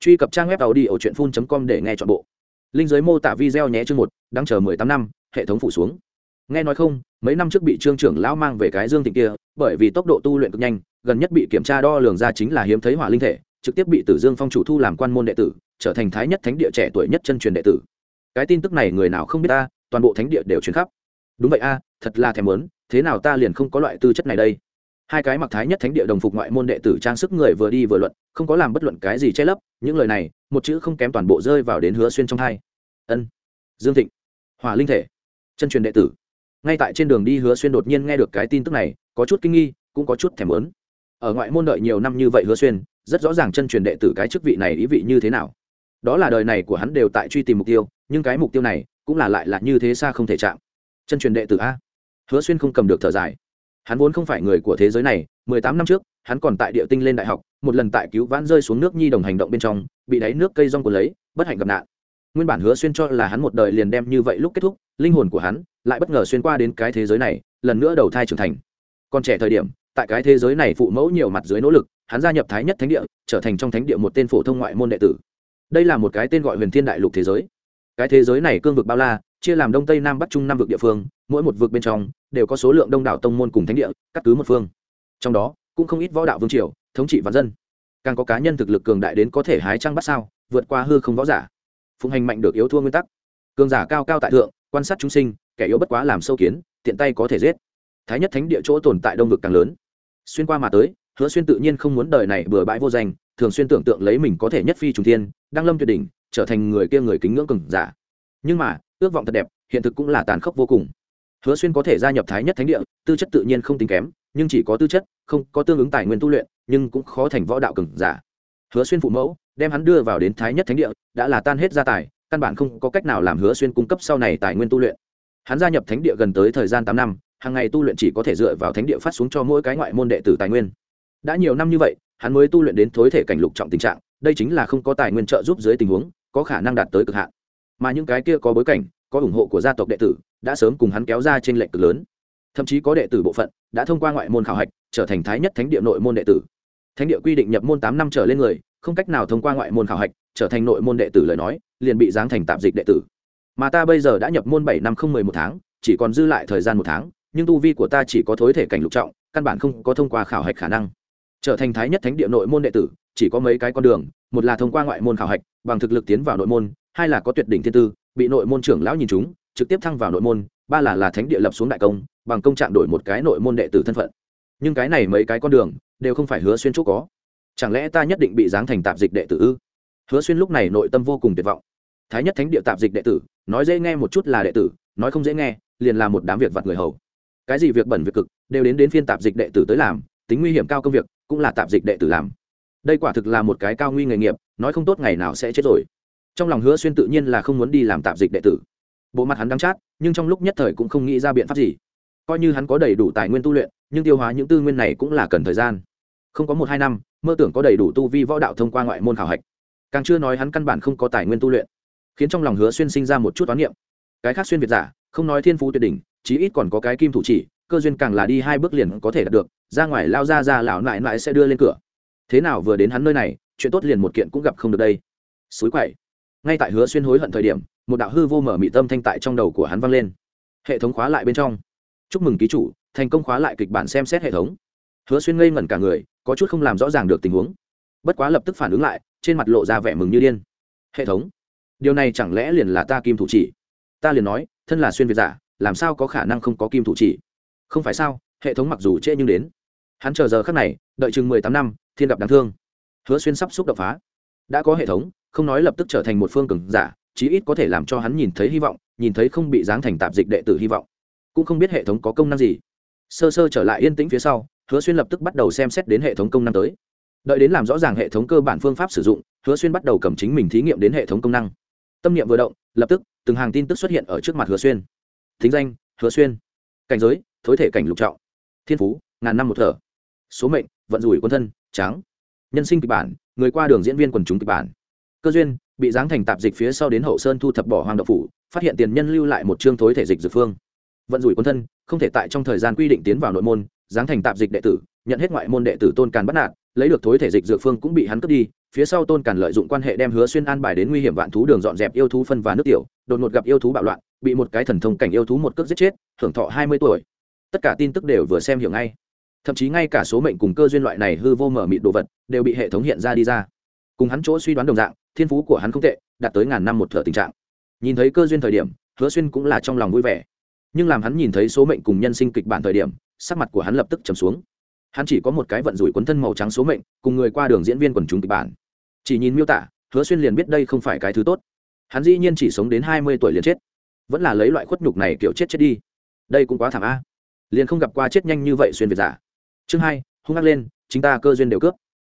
truy cập trang web tàu đi ở truyện phun com để nghe chọn bộ. Linh giới mô tả video nhé chương một đang chờ mười tám năm, hệ thống phủ xuống. Nghe nói không, mấy năm trước bị trương trưởng lão mang về cái dương tịnh kia, bởi vì tốc độ tu luyện cực nhanh, gần nhất bị kiểm tra đo lường ra chính là hiếm thấy hỏa linh thể, trực tiếp bị tử dương phong chủ thu làm quan môn đệ tử, trở thành thái nhất thánh địa trẻ tuổi nhất chân truyền đệ tử. Cái tin tức này người nào không biết ta, toàn bộ thánh địa đều truyền khắp. Đúng vậy a, thật là thèm muốn, thế nào ta liền không có loại tư chất này đây? Hai cái mặc thái nhất thánh địa đồng phục ngoại môn đệ tử trang sức người vừa đi vừa luận, không có làm bất luận cái gì che lấp, những lời này, một chữ không kém toàn bộ rơi vào đến hứa xuyên trong hai ân, dương thịnh hòa linh thể, chân truyền đệ tử. Ngay tại trên đường đi hứa xuyên đột nhiên nghe được cái tin tức này, có chút kinh nghi, cũng có chút thèm lớn ở ngoại môn đợi nhiều năm như vậy hứa xuyên, rất rõ ràng chân truyền đệ tử cái chức vị này ý vị như thế nào. Đó là đời này của hắn đều tại truy tìm mục tiêu, nhưng cái mục tiêu này cũng là lại là như thế xa không thể chạm. Chân truyền đệ tử a. Hứa xuyên không cầm được thở dài hắn vốn không phải người của thế giới này, mười tám năm trước, hắn còn tại địa tinh lên đại học, một lần tại cứu vãn rơi xuống nước nhi đồng hành động bên trong, bị đáy nước cây rong của lấy, bất hạnh gặp nạn. Nguyên bản hứa xuyên cho là hắn một đời liền đem như vậy lúc kết thúc, linh hồn của hắn lại bất ngờ xuyên qua đến cái thế giới này, lần nữa đầu thai trưởng thành. Còn trẻ thời điểm, tại cái thế giới này phụ mẫu nhiều mặt dưới nỗ lực, hắn gia nhập thái nhất thánh địa, trở thành trong thánh địa một tên phổ thông ngoại môn đệ tử. Đây là một cái tên gọi huyền thiên đại lục thế giới. Cái thế giới này cương vực bao la, chia làm đông tây nam bắc trung năm vực địa phương, mỗi một vực bên trong đều có số lượng đông đảo tông môn cùng thánh địa, cắt cứ một phương. Trong đó, cũng không ít võ đạo vương triều, thống trị vạn dân. Càng có cá nhân thực lực cường đại đến có thể hái trăng bắt sao, vượt qua hư không võ giả. Phụng hành mạnh được yếu thua nguyên tắc. Cường giả cao cao tại thượng, quan sát chúng sinh, kẻ yếu bất quá làm sâu kiến, tiện tay có thể giết. Thái nhất thánh địa chỗ tồn tại đông vực càng lớn. Xuyên qua mà tới, hứa xuyên tự nhiên không muốn đời này bừa bãi vô danh, thường xuyên tưởng tượng lấy mình có thể nhất phi trùng thiên, đăng lâm tuyệt đỉnh, trở thành người kia người kính ngưỡng cường giả. Nhưng mà, ước vọng thật đẹp, hiện thực cũng là tàn khốc vô cùng hứa xuyên có thể gia nhập thái nhất thánh địa, tư chất tự nhiên không tính kém, nhưng chỉ có tư chất, không, có tương ứng tài nguyên tu luyện, nhưng cũng khó thành võ đạo cường giả. Hứa xuyên phụ mẫu, đem hắn đưa vào đến thái nhất thánh địa, đã là tan hết gia tài, căn bản không có cách nào làm hứa xuyên cung cấp sau này tài nguyên tu luyện. Hắn gia nhập thánh địa gần tới thời gian tám năm, hàng ngày tu luyện chỉ có thể dựa vào thánh địa phát xuống cho mỗi cái ngoại môn đệ tử tài nguyên. Đã nhiều năm như vậy, hắn mới tu luyện đến thối thể cảnh lục trọng tình trạng, đây chính là không có tài nguyên trợ giúp dưới tình huống, có khả năng đạt tới cực hạn. Mà những cái kia có bối cảnh, có ủng hộ của gia tộc đệ tử đã sớm cùng hắn kéo ra trên lệnh cực lớn. Thậm chí có đệ tử bộ phận đã thông qua ngoại môn khảo hạch trở thành thái nhất thánh địa nội môn đệ tử. Thánh địa quy định nhập môn tám năm trở lên người, không cách nào thông qua ngoại môn khảo hạch trở thành nội môn đệ tử lời nói, liền bị giáng thành tạm dịch đệ tử. Mà ta bây giờ đã nhập môn bảy năm không mười một tháng, chỉ còn dư lại thời gian một tháng, nhưng tu vi của ta chỉ có thối thể cảnh lục trọng, căn bản không có thông qua khảo hạch khả năng. Trở thành thái nhất thánh địa nội môn đệ tử, chỉ có mấy cái con đường, một là thông qua ngoại môn khảo hạch, bằng thực lực tiến vào nội môn, hai là có tuyệt đỉnh thiên tư, bị nội môn trưởng lão nhìn chúng trực tiếp thăng vào nội môn, ba là là thánh địa lập xuống đại công, bằng công trạng đổi một cái nội môn đệ tử thân phận. Nhưng cái này mấy cái con đường, đều không phải hứa xuyên chỗ có. Chẳng lẽ ta nhất định bị giáng thành tạp dịch đệ tử ư? Hứa xuyên lúc này nội tâm vô cùng tuyệt vọng. Thái nhất thánh địa tạp dịch đệ tử, nói dễ nghe một chút là đệ tử, nói không dễ nghe, liền là một đám việc vặt người hầu. Cái gì việc bẩn việc cực, đều đến đến phiên tạp dịch đệ tử tới làm, tính nguy hiểm cao công việc, cũng là tạp dịch đệ tử làm. Đây quả thực là một cái cao nguy nghề nghiệp, nói không tốt ngày nào sẽ chết rồi. Trong lòng hứa xuyên tự nhiên là không muốn đi làm tạp dịch đệ tử bộ mặt hắn đắng chát, nhưng trong lúc nhất thời cũng không nghĩ ra biện pháp gì. Coi như hắn có đầy đủ tài nguyên tu luyện, nhưng tiêu hóa những tư nguyên này cũng là cần thời gian. Không có một hai năm, mơ tưởng có đầy đủ tu vi võ đạo thông qua ngoại môn khảo hạch. Càng chưa nói hắn căn bản không có tài nguyên tu luyện, khiến trong lòng hứa xuyên sinh ra một chút toán niệm. Cái khác xuyên việt giả, không nói thiên phú tuyệt đỉnh, chí ít còn có cái kim thủ chỉ, cơ duyên càng là đi hai bước liền có thể đạt được, ra ngoài lao ra ra lão nại nại sẽ đưa lên cửa. Thế nào vừa đến hắn nơi này, chuyện tốt liền một kiện cũng gặp không được đây. Suối quậy. Ngay tại hứa xuyên hối hận thời điểm một đạo hư vô mở mị tâm thanh tại trong đầu của hắn vang lên. Hệ thống khóa lại bên trong. Chúc mừng ký chủ, thành công khóa lại kịch bản xem xét hệ thống. Hứa xuyên ngây ngẩn cả người, có chút không làm rõ ràng được tình huống. Bất quá lập tức phản ứng lại, trên mặt lộ ra vẻ mừng như điên. Hệ thống, điều này chẳng lẽ liền là ta kim thủ chỉ? Ta liền nói, thân là xuyên việt giả, làm sao có khả năng không có kim thủ chỉ? Không phải sao, hệ thống mặc dù trễ nhưng đến. Hắn chờ giờ khắc này, đợi chừng mười tám năm, thiên gặp đáng thương. Hứa xuyên sắp xúc đập phá. Đã có hệ thống, không nói lập tức trở thành một phương cường giả chí ít có thể làm cho hắn nhìn thấy hy vọng, nhìn thấy không bị giáng thành tạp dịch đệ tử hy vọng. Cũng không biết hệ thống có công năng gì. Sơ sơ trở lại yên tĩnh phía sau, hứa xuyên lập tức bắt đầu xem xét đến hệ thống công năng tới. Đợi đến làm rõ ràng hệ thống cơ bản phương pháp sử dụng, hứa xuyên bắt đầu cầm chính mình thí nghiệm đến hệ thống công năng. Tâm niệm vừa động, lập tức, từng hàng tin tức xuất hiện ở trước mặt hứa xuyên. Thính danh, hứa xuyên. Cảnh giới, thối thể cảnh lục trọng. Thiên phú, ngàn năm một thở. Số mệnh, vận rủi quân thân trắng nhân sinh kịch bản, người qua đường diễn viên quần chúng kịch bản cơ duyên, bị giáng thành tạp dịch phía sau đến hậu sơn thu thập bỏ hoàng đậu phủ, phát hiện tiền nhân lưu lại một chương thối thể dịch dược phương. Vận rủi quân thân, không thể tại trong thời gian quy định tiến vào nội môn, giáng thành tạp dịch đệ tử, nhận hết ngoại môn đệ tử tôn càn bắt nạt, lấy được thối thể dịch dược phương cũng bị hắn cướp đi, phía sau tôn càn lợi dụng quan hệ đem hứa xuyên an bài đến nguy hiểm vạn thú đường dọn dẹp yêu thú phân và nước tiểu, đột ngột gặp yêu thú bạo loạn, bị một cái thần thông cảnh yêu thú một cước giết chết hưởng thọ hai mươi tuổi. Tất cả tin tức đều vừa xem hiểu ngay. Thậm chí ngay cả số mệnh cùng cơ duyên loại này hư vô mở mịt đồ vật, đều bị hệ thống hiện ra đi ra. Cùng hắn chỗ suy đoán đồng dạng thiên phú của hắn không tệ, đạt tới ngàn năm một thợ tình trạng. Nhìn thấy cơ duyên thời điểm, hứa xuyên cũng là trong lòng vui vẻ. Nhưng làm hắn nhìn thấy số mệnh cùng nhân sinh kịch bản thời điểm, sắc mặt của hắn lập tức trầm xuống. Hắn chỉ có một cái vận rủi quấn thân màu trắng số mệnh, cùng người qua đường diễn viên quần chúng kịch bản. Chỉ nhìn miêu tả, hứa xuyên liền biết đây không phải cái thứ tốt. Hắn dĩ nhiên chỉ sống đến hai mươi tuổi liền chết. Vẫn là lấy loại khuất nhục này kiểu chết chết đi. Đây cũng quá thảm a. Liền không gặp qua chết nhanh như vậy xuyên việt giả. Chương hai, hung ác lên, chính ta cơ duyên đều cướp.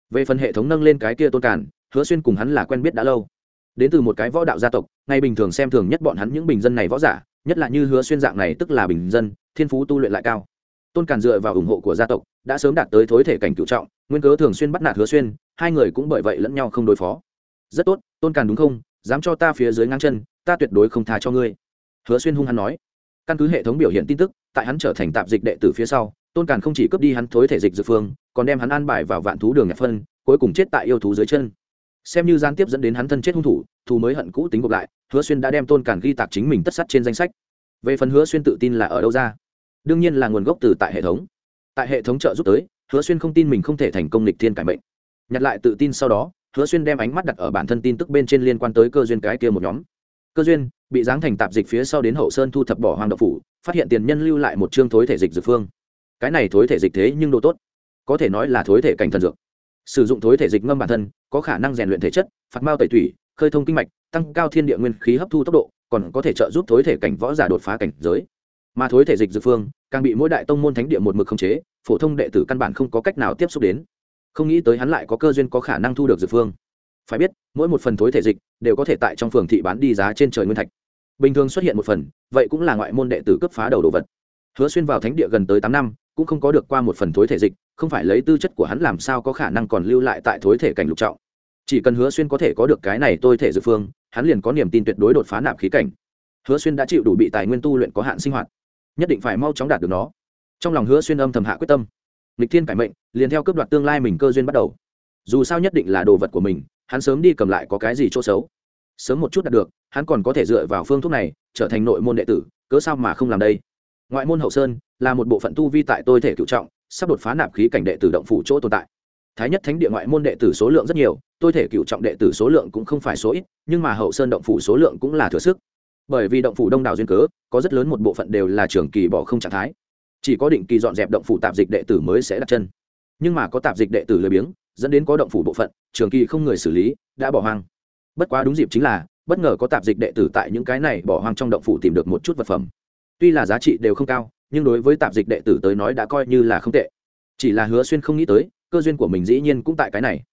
Về phần hệ thống nâng lên cái kia tôn cản hứa xuyên cùng hắn là quen biết đã lâu. Đến từ một cái võ đạo gia tộc, ngày bình thường xem thường nhất bọn hắn những bình dân này võ giả, nhất là như hứa xuyên dạng này tức là bình dân, thiên phú tu luyện lại cao. Tôn càn dựa vào ủng hộ của gia tộc, đã sớm đạt tới thối thể cảnh cựu trọng, nguyên cớ thường xuyên bắt nạt hứa xuyên, hai người cũng bởi vậy lẫn nhau không đối phó. Rất tốt, tôn càn đúng không? Dám cho ta phía dưới ngang chân, ta tuyệt đối không tha cho ngươi. Hứa xuyên hung hắn nói. Căn cứ hệ thống biểu hiện tin tức, tại hắn trở thành tạp dịch đệ tử phía sau, tôn càn không chỉ cướp đi hắn thối thể dịch dự phương, còn đem hắn an bài vào vạn thú đường nhạc phân, cuối cùng chết tại yêu thú dưới chân xem như gián tiếp dẫn đến hắn thân chết hung thủ, thù mới hận cũ tính gộp lại, hứa xuyên đã đem tôn cản ghi tạc chính mình tất sắt trên danh sách. Về phần hứa xuyên tự tin là ở đâu ra? Đương nhiên là nguồn gốc từ tại hệ thống. Tại hệ thống trợ giúp tới, hứa xuyên không tin mình không thể thành công lịch thiên cải mệnh. Nhặt lại tự tin sau đó, hứa xuyên đem ánh mắt đặt ở bản thân tin tức bên trên liên quan tới cơ duyên cái kia một nhóm. Cơ duyên, bị giáng thành tạp dịch phía sau đến hậu sơn thu thập bỏ hoàng độc phủ, phát hiện tiền nhân lưu lại một chương thối thể dịch dược phương. Cái này thối thể dịch thế nhưng độ tốt. Có thể nói là thối thể cảnh thần dược sử dụng thối thể dịch ngâm bản thân, có khả năng rèn luyện thể chất, phạt mao tẩy thủy khơi thông kinh mạch, tăng cao thiên địa nguyên khí hấp thu tốc độ, còn có thể trợ giúp thối thể cảnh võ giả đột phá cảnh giới. Mà thối thể dịch dược phương, càng bị mỗi đại tông môn thánh địa một mực khống chế, phổ thông đệ tử căn bản không có cách nào tiếp xúc đến. Không nghĩ tới hắn lại có cơ duyên có khả năng thu được dược phương. Phải biết, mỗi một phần thối thể dịch đều có thể tại trong phường thị bán đi giá trên trời nguyên thạch. Bình thường xuất hiện một phần, vậy cũng là ngoại môn đệ tử cấp phá đầu đồ vật. Hứa xuyên vào thánh địa gần tới tám năm cũng không có được qua một phần thối thể dịch, không phải lấy tư chất của hắn làm sao có khả năng còn lưu lại tại thối thể cảnh lục trọng. Chỉ cần hứa xuyên có thể có được cái này tôi thể dự phương, hắn liền có niềm tin tuyệt đối đột phá nạp khí cảnh. Hứa xuyên đã chịu đủ bị tài nguyên tu luyện có hạn sinh hoạt, nhất định phải mau chóng đạt được nó. Trong lòng hứa xuyên âm thầm hạ quyết tâm. Lịch thiên cải mệnh, liền theo cướp đoạt tương lai mình cơ duyên bắt đầu. Dù sao nhất định là đồ vật của mình, hắn sớm đi cầm lại có cái gì chỗ xấu. Sớm một chút đạt được, hắn còn có thể dựa vào phương thuốc này, trở thành nội môn đệ tử, cớ sao mà không làm đây? Ngoại môn hậu sơn là một bộ phận tu vi tại tôi thể cựu trọng, sắp đột phá nạp khí cảnh đệ tử động phủ chỗ tồn tại. Thái nhất thánh địa ngoại môn đệ tử số lượng rất nhiều, tôi thể cựu trọng đệ tử số lượng cũng không phải số ít, nhưng mà hậu sơn động phủ số lượng cũng là thừa sức. Bởi vì động phủ đông đảo duyên cớ, có rất lớn một bộ phận đều là trường kỳ bỏ không trạng thái. Chỉ có định kỳ dọn dẹp động phủ tạp dịch đệ tử mới sẽ đặt chân. Nhưng mà có tạp dịch đệ tử lười biếng, dẫn đến có động phủ bộ phận, trường kỳ không người xử lý, đã bỏ hoang. Bất quá đúng dịp chính là, bất ngờ có tạp dịch đệ tử tại những cái này bỏ hoang trong động phủ tìm được một chút vật phẩm tuy là giá trị đều không cao, nhưng đối với tạp dịch đệ tử tới nói đã coi như là không tệ. Chỉ là hứa xuyên không nghĩ tới, cơ duyên của mình dĩ nhiên cũng tại cái này.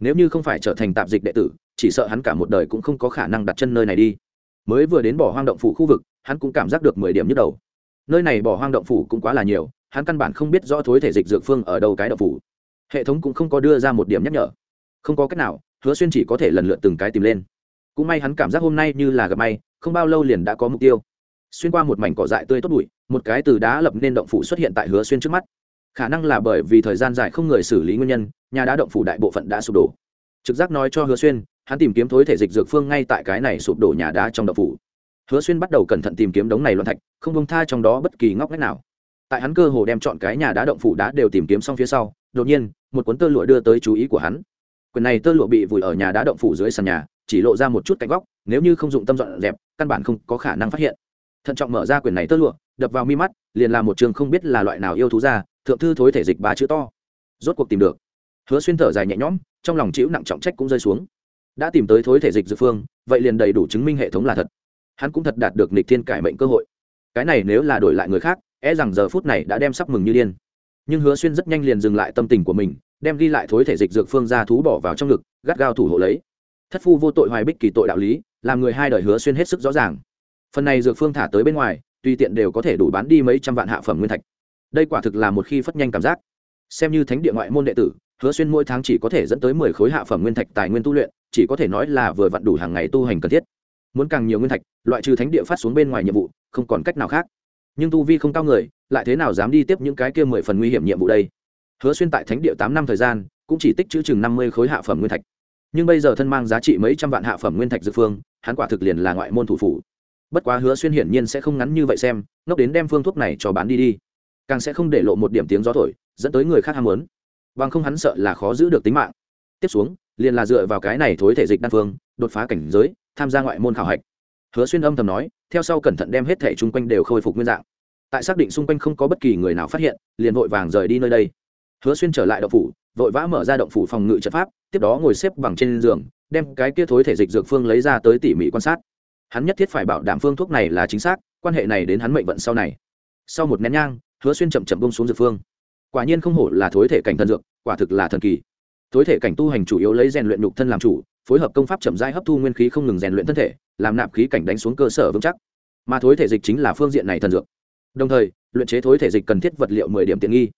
Nếu như không phải trở thành tạp dịch đệ tử, chỉ sợ hắn cả một đời cũng không có khả năng đặt chân nơi này đi. Mới vừa đến bỏ hoang động phủ khu vực, hắn cũng cảm giác được mười điểm nhức đầu. Nơi này bỏ hoang động phủ cũng quá là nhiều, hắn căn bản không biết rõ thối thể dịch dược phương ở đâu cái động phủ. Hệ thống cũng không có đưa ra một điểm nhắc nhở. Không có cách nào, hứa xuyên chỉ có thể lần lượt từng cái tìm lên. Cũng may hắn cảm giác hôm nay như là gặp may, không bao lâu liền đã có mục tiêu xuyên qua một mảnh cỏ dại tươi tốt bụi, một cái từ đá lập nên động phủ xuất hiện tại hứa xuyên trước mắt. Khả năng là bởi vì thời gian dài không người xử lý nguyên nhân, nhà đá động phủ đại bộ phận đã sụp đổ. Trực giác nói cho hứa xuyên, hắn tìm kiếm thối thể dịch dược phương ngay tại cái này sụp đổ nhà đá trong động phủ. Hứa xuyên bắt đầu cẩn thận tìm kiếm đống này loạn thạch, không bông tha trong đó bất kỳ ngóc ngách nào. Tại hắn cơ hồ đem chọn cái nhà đá động phủ đá đều tìm kiếm xong phía sau, đột nhiên, một cuốn tơ lụa đưa tới chú ý của hắn. Quyền này tơ lụa bị vùi ở nhà đá động phủ dưới sàn nhà, chỉ lộ ra một chút cạnh góc, nếu như không dụng tâm dọn dẹp, căn bản không có khả năng phát hiện thận trọng mở ra quyển này tơ lụa, đập vào mi mắt, liền là một trường không biết là loại nào yêu thú ra, thượng thư thối thể dịch ba chữ to. Rốt cuộc tìm được. Hứa xuyên thở dài nhẹ nhõm, trong lòng chịu nặng trọng trách cũng rơi xuống. Đã tìm tới thối thể dịch dược phương, vậy liền đầy đủ chứng minh hệ thống là thật. Hắn cũng thật đạt được nịch thiên cải mệnh cơ hội. Cái này nếu là đổi lại người khác e rằng giờ phút này đã đem sắp mừng như điên. Nhưng hứa xuyên rất nhanh liền dừng lại tâm tình của mình, đem ghi lại thối thể dịch dược phương ra thú bỏ vào trong ngực, gắt gao thủ hộ lấy. Thất phu vô tội hoài bích kỳ tội đạo lý, làm người hai đời hứa xuyên hết sức rõ ràng phần này dược phương thả tới bên ngoài, tùy tiện đều có thể đủ bán đi mấy trăm vạn hạ phẩm nguyên thạch. Đây quả thực là một khi phất nhanh cảm giác. Xem như thánh địa ngoại môn đệ tử, hứa xuyên mỗi tháng chỉ có thể dẫn tới mười khối hạ phẩm nguyên thạch tài nguyên tu luyện, chỉ có thể nói là vừa vặn đủ hàng ngày tu hành cần thiết. Muốn càng nhiều nguyên thạch, loại trừ thánh địa phát xuống bên ngoài nhiệm vụ, không còn cách nào khác. Nhưng tu vi không cao người, lại thế nào dám đi tiếp những cái kia mười phần nguy hiểm nhiệm vụ đây? Hứa xuyên tại thánh địa tám năm thời gian, cũng chỉ tích chữ chừng năm mươi khối hạ phẩm nguyên thạch. Nhưng bây giờ thân mang giá trị mấy trăm vạn hạ phẩm nguyên thạch dược phương, hắn quả thực liền là ngoại môn thủ phủ bất quá hứa xuyên hiển nhiên sẽ không ngắn như vậy xem, ngốc đến đem phương thuốc này cho bán đi đi. Càng sẽ không để lộ một điểm tiếng gió thổi, dẫn tới người khác ham muốn. Bằng không hắn sợ là khó giữ được tính mạng. Tiếp xuống, liền là dựa vào cái này thối thể dịch đan phương, đột phá cảnh giới, tham gia ngoại môn khảo hạch. Hứa xuyên âm thầm nói, theo sau cẩn thận đem hết thể chung quanh đều khôi phục nguyên dạng. Tại xác định xung quanh không có bất kỳ người nào phát hiện, liền vội vàng rời đi nơi đây. Hứa xuyên trở lại động phủ, vội vã mở ra động phủ phòng ngự trận pháp, tiếp đó ngồi xếp bằng trên giường, đem cái kia thối thể dịch dược phương lấy ra tới tỉ mỉ quan sát hắn nhất thiết phải bảo đảm phương thuốc này là chính xác, quan hệ này đến hắn mệnh vận sau này. Sau một nén nhang, hứa xuyên chậm chậm bông xuống dược phương. Quả nhiên không hổ là thối thể cảnh thần dược, quả thực là thần kỳ. Thối thể cảnh tu hành chủ yếu lấy rèn luyện nhục thân làm chủ, phối hợp công pháp chậm rãi hấp thu nguyên khí không ngừng rèn luyện thân thể, làm nạp khí cảnh đánh xuống cơ sở vững chắc. Mà thối thể dịch chính là phương diện này thần dược. Đồng thời, luyện chế thối thể dịch cần thiết vật liệu mười điểm tiện nghi.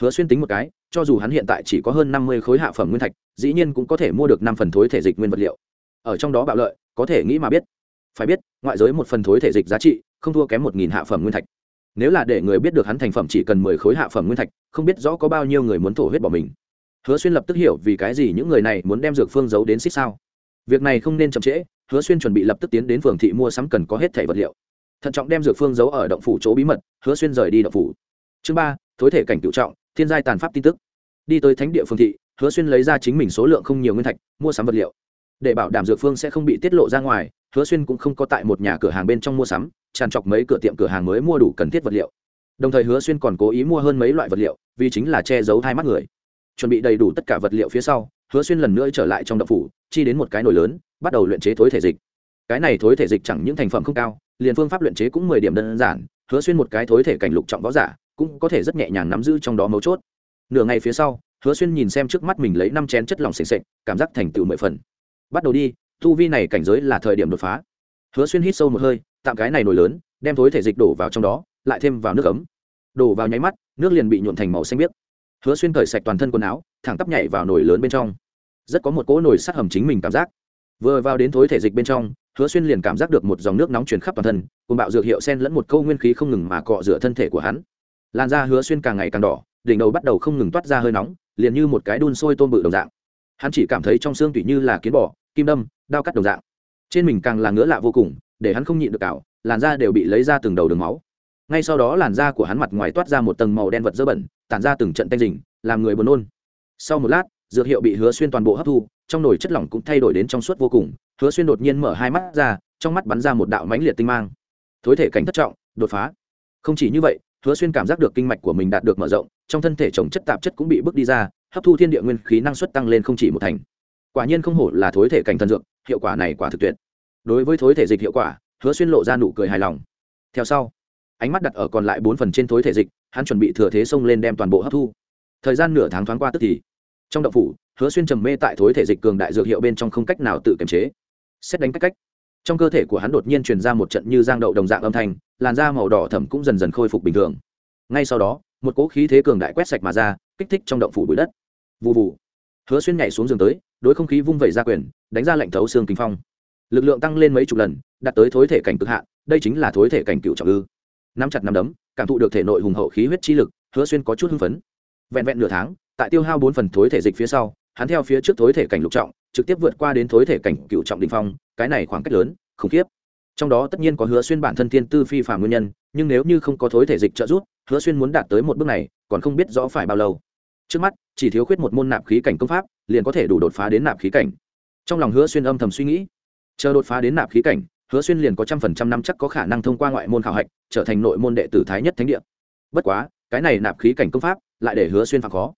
Hứa xuyên tính một cái, cho dù hắn hiện tại chỉ có hơn năm mươi khối hạ phẩm nguyên thạch, dĩ nhiên cũng có thể mua được năm phần thối thể dịch nguyên vật liệu. Ở trong đó bạo lợi, có thể nghĩ mà biết phải biết, ngoại giới một phần thối thể dịch giá trị, không thua kém một nghìn hạ phẩm nguyên thạch. Nếu là để người biết được hắn thành phẩm chỉ cần mười khối hạ phẩm nguyên thạch, không biết rõ có bao nhiêu người muốn thổ huyết bỏ mình. Hứa xuyên lập tức hiểu vì cái gì những người này muốn đem dược phương giấu đến xích sao. Việc này không nên chậm trễ, hứa xuyên chuẩn bị lập tức tiến đến phường thị mua sắm cần có hết thẻ vật liệu. Thận trọng đem dược phương giấu ở động phủ chỗ bí mật, hứa xuyên rời đi động phủ. Chương ba, thối thể cảnh cựu trọng, thiên giai tàn pháp tin tức. Đi tới thánh địa phương thị, hứa xuyên lấy ra chính mình số lượng không nhiều nguyên thạch, mua sắm vật liệu để bảo đảm dược phương sẽ không bị tiết lộ ra ngoài, hứa xuyên cũng không có tại một nhà cửa hàng bên trong mua sắm, tràn trọc mấy cửa tiệm cửa hàng mới mua đủ cần thiết vật liệu. Đồng thời hứa xuyên còn cố ý mua hơn mấy loại vật liệu, vì chính là che giấu hai mắt người. Chuẩn bị đầy đủ tất cả vật liệu phía sau, hứa xuyên lần nữa trở lại trong đậu phủ, chi đến một cái nồi lớn, bắt đầu luyện chế thối thể dịch. Cái này thối thể dịch chẳng những thành phẩm không cao, liền phương pháp luyện chế cũng mười điểm đơn giản, hứa xuyên một cái thối thể cảnh lục trọng võ giả, cũng có thể rất nhẹ nhàng nắm giữ trong đó mấu chốt. Nửa ngày phía sau, hứa xuyên nhìn xem trước mắt mình lấy năm chén chất lỏng s ề cảm giác thành tựu mười phần bắt đầu đi, tu vi này cảnh giới là thời điểm đột phá. Hứa xuyên hít sâu một hơi, tạm cái này nổi lớn, đem thối thể dịch đổ vào trong đó, lại thêm vào nước ấm. Đổ vào nháy mắt, nước liền bị nhuộn thành màu xanh biếc. Hứa xuyên cởi sạch toàn thân quần áo, thẳng tắp nhảy vào nồi lớn bên trong. Rất có một cỗ nồi sát hầm chính mình cảm giác. Vừa vào đến thối thể dịch bên trong, hứa xuyên liền cảm giác được một dòng nước nóng truyền khắp toàn thân, cùng bạo dược hiệu sen lẫn một câu nguyên khí không ngừng mà cọ rửa thân thể của hắn. Làn da hứa xuyên càng ngày càng đỏ, đỉnh đầu bắt đầu không ngừng toát ra hơi nóng, liền như một cái đun sôi tôm bự đồng dạng. Hắn chỉ cảm thấy trong xương tủy như là kiến bò kim đâm, đao cắt đồng dạng. Trên mình càng là ngứa lạ vô cùng, để hắn không nhịn được cào, làn da đều bị lấy ra từng đầu đường máu. Ngay sau đó làn da của hắn mặt ngoài toát ra một tầng màu đen vật dơ bẩn, tản ra từng trận tanh rình làm người buồn nôn. Sau một lát, dược hiệu bị hứa xuyên toàn bộ hấp thu, trong nồi chất lỏng cũng thay đổi đến trong suốt vô cùng. Hứa xuyên đột nhiên mở hai mắt ra, trong mắt bắn ra một đạo mãnh liệt tinh mang. Thối thể cảnh thất trọng, đột phá. Không chỉ như vậy, hứa xuyên cảm giác được kinh mạch của mình đạt được mở rộng, trong thân thể trồng chất tạp chất cũng bị bước đi ra, hấp thu thiên địa nguyên khí năng suất tăng lên không chỉ một thành quả nhiên không hổ là thối thể cảnh thần dược, hiệu quả này quả thực tuyệt. Đối với thối thể dịch hiệu quả, hứa xuyên lộ ra nụ cười hài lòng. Theo sau, ánh mắt đặt ở còn lại bốn phần trên thối thể dịch, hắn chuẩn bị thừa thế xông lên đem toàn bộ hấp thu. Thời gian nửa tháng thoáng qua tức thì, trong đậu phủ, hứa xuyên trầm mê tại thối thể dịch cường đại dược hiệu bên trong không cách nào tự kiềm chế. Xét đánh cách cách, trong cơ thể của hắn đột nhiên truyền ra một trận như giang đậu đồng dạng âm thanh, làn da màu đỏ thẩm cũng dần dần khôi phục bình thường. Ngay sau đó, một cỗ khí thế cường đại quét sạch mà ra, kích thích trong động phủ bụi đất. Vụ vụ hứa xuyên nhảy xuống giường tới đối không khí vung vẩy ra quyền, đánh ra lệnh thấu xương kinh phong. Lực lượng tăng lên mấy chục lần, đạt tới thối thể cảnh cực hạn, đây chính là thối thể cảnh cựu trọng ư. Nắm chặt nắm đấm, cảm thụ được thể nội hùng hậu khí huyết chi lực, hứa xuyên có chút hưng phấn. Vẹn vẹn nửa tháng, tại tiêu hao bốn phần thối thể dịch phía sau, hắn theo phía trước thối thể cảnh lục trọng, trực tiếp vượt qua đến thối thể cảnh cựu trọng đình phong, cái này khoảng cách lớn, khủng khiếp. Trong đó tất nhiên có hứa xuyên bản thân thiên tư phi phàm nguyên nhân, nhưng nếu như không có thối thể dịch trợ giúp, hứa xuyên muốn đạt tới một bước này, còn không biết rõ phải bao lâu trước mắt, chỉ thiếu khuyết một môn nạp khí cảnh công pháp, liền có thể đủ đột phá đến nạp khí cảnh. Trong lòng hứa xuyên âm thầm suy nghĩ. Chờ đột phá đến nạp khí cảnh, hứa xuyên liền có trăm phần trăm năm chắc có khả năng thông qua ngoại môn khảo hạch, trở thành nội môn đệ tử thái nhất thánh địa. Bất quá, cái này nạp khí cảnh công pháp lại để hứa xuyên phạm khó.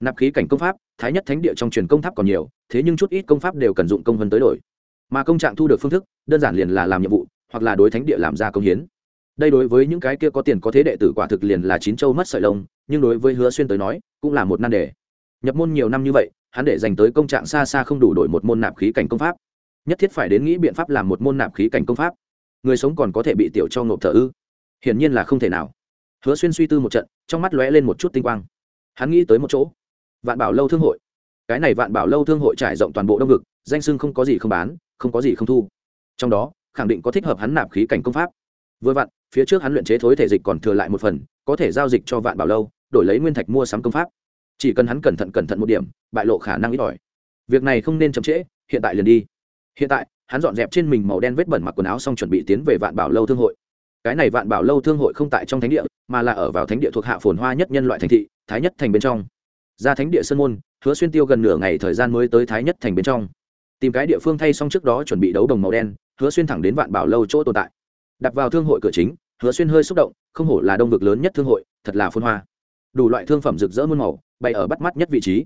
Nạp khí cảnh công pháp, thái nhất thánh địa trong truyền công tháp còn nhiều, thế nhưng chút ít công pháp đều cần dụng công vân tới đổi. Mà công trạng thu được phương thức, đơn giản liền là làm nhiệm vụ, hoặc là đối thánh địa làm ra công hiến. Đây đối với những cái kia có tiền có thế đệ tử quả thực liền là chín châu mất sợi lông nhưng đối với hứa xuyên tới nói, cũng là một nan đề. Nhập môn nhiều năm như vậy, hắn để dành tới công trạng xa xa không đủ đổi một môn nạp khí cảnh công pháp. Nhất thiết phải đến nghĩ biện pháp làm một môn nạp khí cảnh công pháp. Người sống còn có thể bị tiểu cho ngộp thở ư? Hiển nhiên là không thể nào. Hứa xuyên suy tư một trận, trong mắt lóe lên một chút tinh quang. Hắn nghĩ tới một chỗ. Vạn bảo lâu thương hội. Cái này vạn bảo lâu thương hội trải rộng toàn bộ đông vực, danh sưng không có gì không bán, không có gì không thu. Trong đó, khẳng định có thích hợp hắn nạp khí cảnh công pháp. Vừa vặn, phía trước hắn luyện chế thối thể dịch còn thừa lại một phần, có thể giao dịch cho vạn bảo lâu đổi lấy nguyên thạch mua sắm công pháp. Chỉ cần hắn cẩn thận cẩn thận một điểm, bại lộ khả năng ít ỏi. Việc này không nên chậm trễ, hiện tại liền đi. Hiện tại, hắn dọn dẹp trên mình màu đen vết bẩn mặc quần áo xong chuẩn bị tiến về vạn bảo lâu thương hội. Cái này vạn bảo lâu thương hội không tại trong thánh địa, mà là ở vào thánh địa thuộc hạ phồn hoa nhất nhân loại thành thị, thái nhất thành bên trong. Ra thánh địa sơn môn, hứa xuyên tiêu gần nửa ngày thời gian mới tới thái nhất thành bên trong. Tìm cái địa phương thay xong trước đó chuẩn bị đấu đồng màu đen, hứa xuyên thẳng đến vạn bảo lâu chỗ tồn tại. Đặt vào thương hội cửa chính, hứa xuyên hơi xúc động, không hổ là đông vực lớn nhất thương hội, thật là phôn hoa đủ loại thương phẩm rực rỡ muôn màu, bày ở bắt mắt nhất vị trí.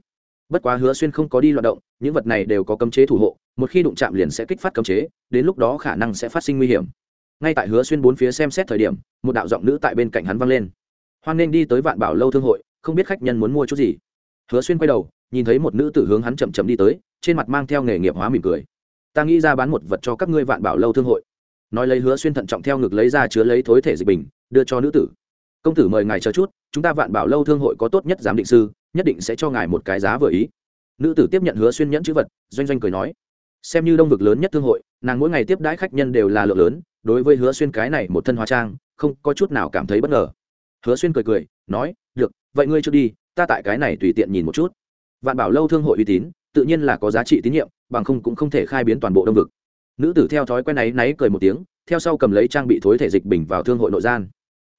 Bất quá hứa xuyên không có đi loạt động, những vật này đều có cấm chế thủ hộ, một khi đụng chạm liền sẽ kích phát cấm chế, đến lúc đó khả năng sẽ phát sinh nguy hiểm. Ngay tại hứa xuyên bốn phía xem xét thời điểm, một đạo giọng nữ tại bên cạnh hắn vang lên. Hoan nên đi tới vạn bảo lâu thương hội, không biết khách nhân muốn mua chút gì. Hứa xuyên quay đầu, nhìn thấy một nữ tử hướng hắn chậm chậm đi tới, trên mặt mang theo nghề nghiệp hóa mỉm cười. Ta nghĩ ra bán một vật cho các ngươi vạn bảo lâu thương hội. Nói lấy hứa xuyên thận trọng theo ngực lấy ra chứa lấy thối thể dịch bình, đưa cho nữ tử công tử mời ngài chờ chút, chúng ta vạn bảo lâu thương hội có tốt nhất giám định sư, nhất định sẽ cho ngài một cái giá vừa ý. Nữ tử tiếp nhận hứa xuyên nhẫn chữ vật, doanh doanh cười nói, xem như đông vực lớn nhất thương hội, nàng mỗi ngày tiếp đãi khách nhân đều là lượng lớn, đối với hứa xuyên cái này một thân hóa trang, không có chút nào cảm thấy bất ngờ. Hứa xuyên cười cười, nói, được, vậy ngươi chưa đi, ta tại cái này tùy tiện nhìn một chút. Vạn bảo lâu thương hội uy tín, tự nhiên là có giá trị tín nhiệm, bằng không cũng không thể khai biến toàn bộ đông vực. Nữ tử theo thói quen ấy náy cười một tiếng, theo sau cầm lấy trang bị thối thể dịch bình vào thương hội nội gian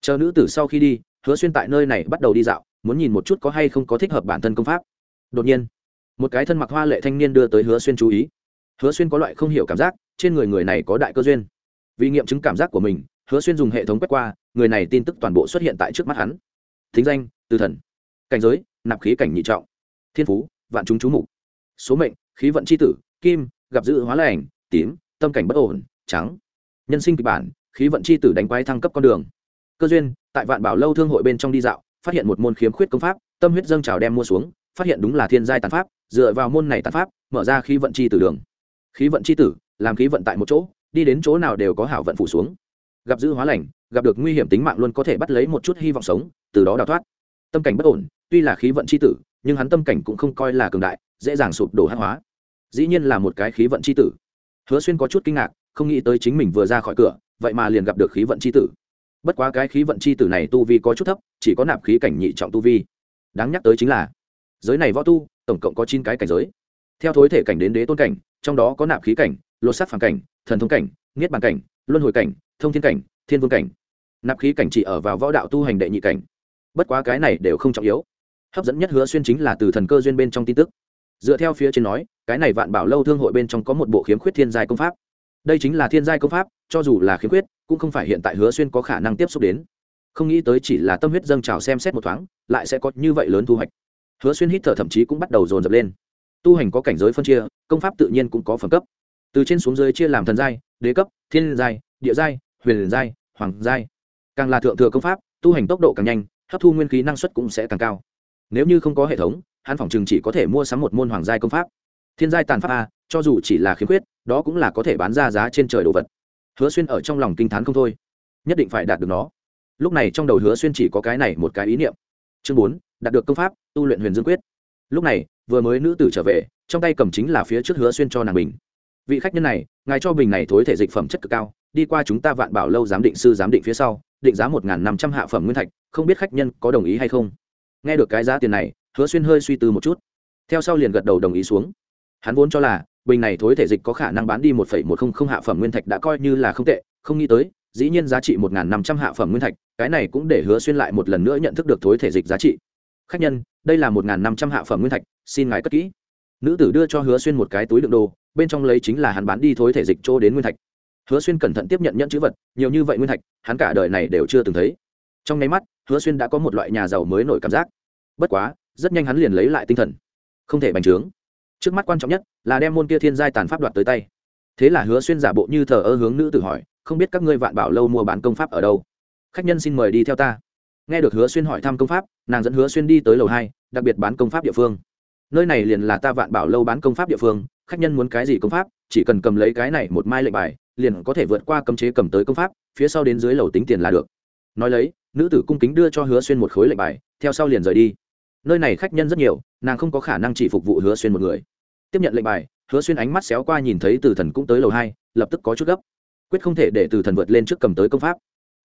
chờ nữ tử sau khi đi, hứa xuyên tại nơi này bắt đầu đi dạo, muốn nhìn một chút có hay không có thích hợp bản thân công pháp. Đột nhiên, một cái thân mặc hoa lệ thanh niên đưa tới hứa xuyên chú ý. Hứa xuyên có loại không hiểu cảm giác, trên người người này có đại cơ duyên. Vì nghiệm chứng cảm giác của mình, hứa xuyên dùng hệ thống quét qua, người này tin tức toàn bộ xuất hiện tại trước mắt hắn. Thính danh, từ thần. Cảnh giới, nạp khí cảnh nhị trọng. Thiên phú, vạn chúng chú mục. Số mệnh, khí vận c h i tử, kim, gặp dự hóa lành, tím, tâm cảnh bất ổn, trắng. Nhân sinh kịch bản, khí vận c h i tử đánh quái thăng cấp con đường cơ duyên, tại vạn bảo lâu thương hội bên trong đi dạo, phát hiện một môn khiếm khuyết công pháp, tâm huyết dâng trào đem mua xuống, phát hiện đúng là thiên giai tàn pháp, dựa vào môn này tàn pháp, mở ra khí vận chi tử đường. Khí vận chi tử, làm khí vận tại một chỗ, đi đến chỗ nào đều có hảo vận phủ xuống. Gặp dữ hóa lành, gặp được nguy hiểm tính mạng luôn có thể bắt lấy một chút hy vọng sống, từ đó đào thoát. Tâm cảnh bất ổn, tuy là khí vận c h i tử, nhưng hắn tâm cảnh cũng không coi là cường đại, dễ dàng sụp đổ hát hóa. Dĩ nhiên là một cái khí vận c h i tử. Hứa xuyên có chút kinh ngạc, không nghĩ tới chính mình vừa ra khỏi cửa, vậy mà liền gặp được khí vận c h i tử bất quá cái khí vận c h i tử này tu vi có chút thấp, chỉ có nạp khí cảnh nhị trọng tu vi. Đáng nhắc tới chính là, giới này võ tu, tổng cộng có chín cái cảnh giới. Theo thối thể cảnh đến đế tôn cảnh, trong đó có nạp khí cảnh, lột sắc phản cảnh, thần thông cảnh, niết bàn cảnh, luân hồi cảnh, thông thiên cảnh, thiên vương cảnh. Nạp khí cảnh chỉ ở vào võ đạo tu hành đệ nhị cảnh. Bất quá cái này đều không trọng yếu. Hấp dẫn nhất hứa xuyên chính là từ thần cơ duyên bên trong tin tức. Dựa theo phía trên nói, cái này vạn bảo lâu thương hội bên trong có một bộ khiếm khuyết thiên giai công pháp. Đây chính là thiên giai công pháp, cho dù là khiếm khuyết cũng không phải hiện tại hứa xuyên có khả năng tiếp xúc đến. Không nghĩ tới chỉ là tâm huyết dâng trào xem xét một thoáng, lại sẽ có như vậy lớn thu hoạch. Hứa xuyên hít thở thậm chí cũng bắt đầu dồn dập lên. Tu hành có cảnh giới phân chia, công pháp tự nhiên cũng có phẩm cấp. Từ trên xuống dưới chia làm thần giai, đế cấp, thiên giai, địa giai, huyền giai, hoàng giai. Càng là thượng thừa công pháp, tu hành tốc độ càng nhanh, hấp thu nguyên khí năng suất cũng sẽ càng cao. Nếu như không có hệ thống, hắn phòng trường chỉ có thể mua sắm một môn hoàng giai công pháp. Thiên giai tàn pháp a, cho dù chỉ là khiếm khuyết, đó cũng là có thể bán ra giá trên trời đồ vật hứa xuyên ở trong lòng kinh t h á n không thôi. Nhất định phải đạt được nó. Lúc này trong đầu hứa xuyên chỉ có cái này một cái ý niệm. Chương bốn, đạt được công pháp, tu luyện huyền dương quyết. Lúc này, vừa mới nữ tử trở về, trong tay cầm chính là phía trước hứa xuyên cho nàng bình. Vị khách nhân này, ngài cho bình này thối thể dịch phẩm chất cực cao, đi qua chúng ta vạn bảo lâu giám định sư giám định phía sau, định giá một năm trăm hạ phẩm nguyên thạch, không biết khách nhân có đồng ý hay không. Nghe được cái giá tiền này, hứa xuyên hơi suy tư một chút. Theo sau liền gật đầu đồng ý xuống. Hắn vốn cho là bình này thối thể dịch có khả năng bán đi một một trăm linh hạ phẩm nguyên thạch đã coi như là không tệ, không nghĩ tới, dĩ nhiên giá trị một năm trăm hạ phẩm nguyên thạch, cái này cũng để hứa xuyên lại một lần nữa nhận thức được thối thể dịch giá trị. Khách nhân, đây là một năm trăm hạ phẩm nguyên thạch, xin ngài cất kỹ. Nữ tử đưa cho hứa xuyên một cái túi đựng đồ, bên trong lấy chính là hắn bán đi thối thể dịch chỗ đến nguyên thạch. Hứa xuyên cẩn thận tiếp nhận nhận chữ vật, nhiều như vậy nguyên thạch, hắn cả đời này đều chưa từng thấy. Trong nháy mắt, hứa xuyên đã có một loại nhà giàu mới nổi cảm giác. Bất quá, rất nhanh hắn liền lấy lại tinh thần. Không thể bành trướng trước mắt quan trọng nhất là đem môn kia thiên giai tàn pháp đoạt tới tay. Thế là hứa xuyên giả bộ như thờ ơ hướng nữ tử hỏi, không biết các ngươi vạn bảo lâu mua bán công pháp ở đâu? Khách nhân xin mời đi theo ta. Nghe được hứa xuyên hỏi thăm công pháp, nàng dẫn hứa xuyên đi tới lầu hai, đặc biệt bán công pháp địa phương. Nơi này liền là ta vạn bảo lâu bán công pháp địa phương, khách nhân muốn cái gì công pháp, chỉ cần cầm lấy cái này một mai lệnh bài, liền có thể vượt qua cấm chế cầm tới công pháp, phía sau đến dưới lầu tính tiền là được. Nói lấy, nữ tử cung kính đưa cho hứa xuyên một khối lệnh bài, theo sau liền rời đi nơi này khách nhân rất nhiều, nàng không có khả năng chỉ phục vụ hứa xuyên một người. Tiếp nhận lệnh bài, hứa xuyên ánh mắt xéo qua nhìn thấy từ thần cũng tới lầu hai, lập tức có chút gấp. Quyết không thể để từ thần vượt lên trước cầm tới công pháp.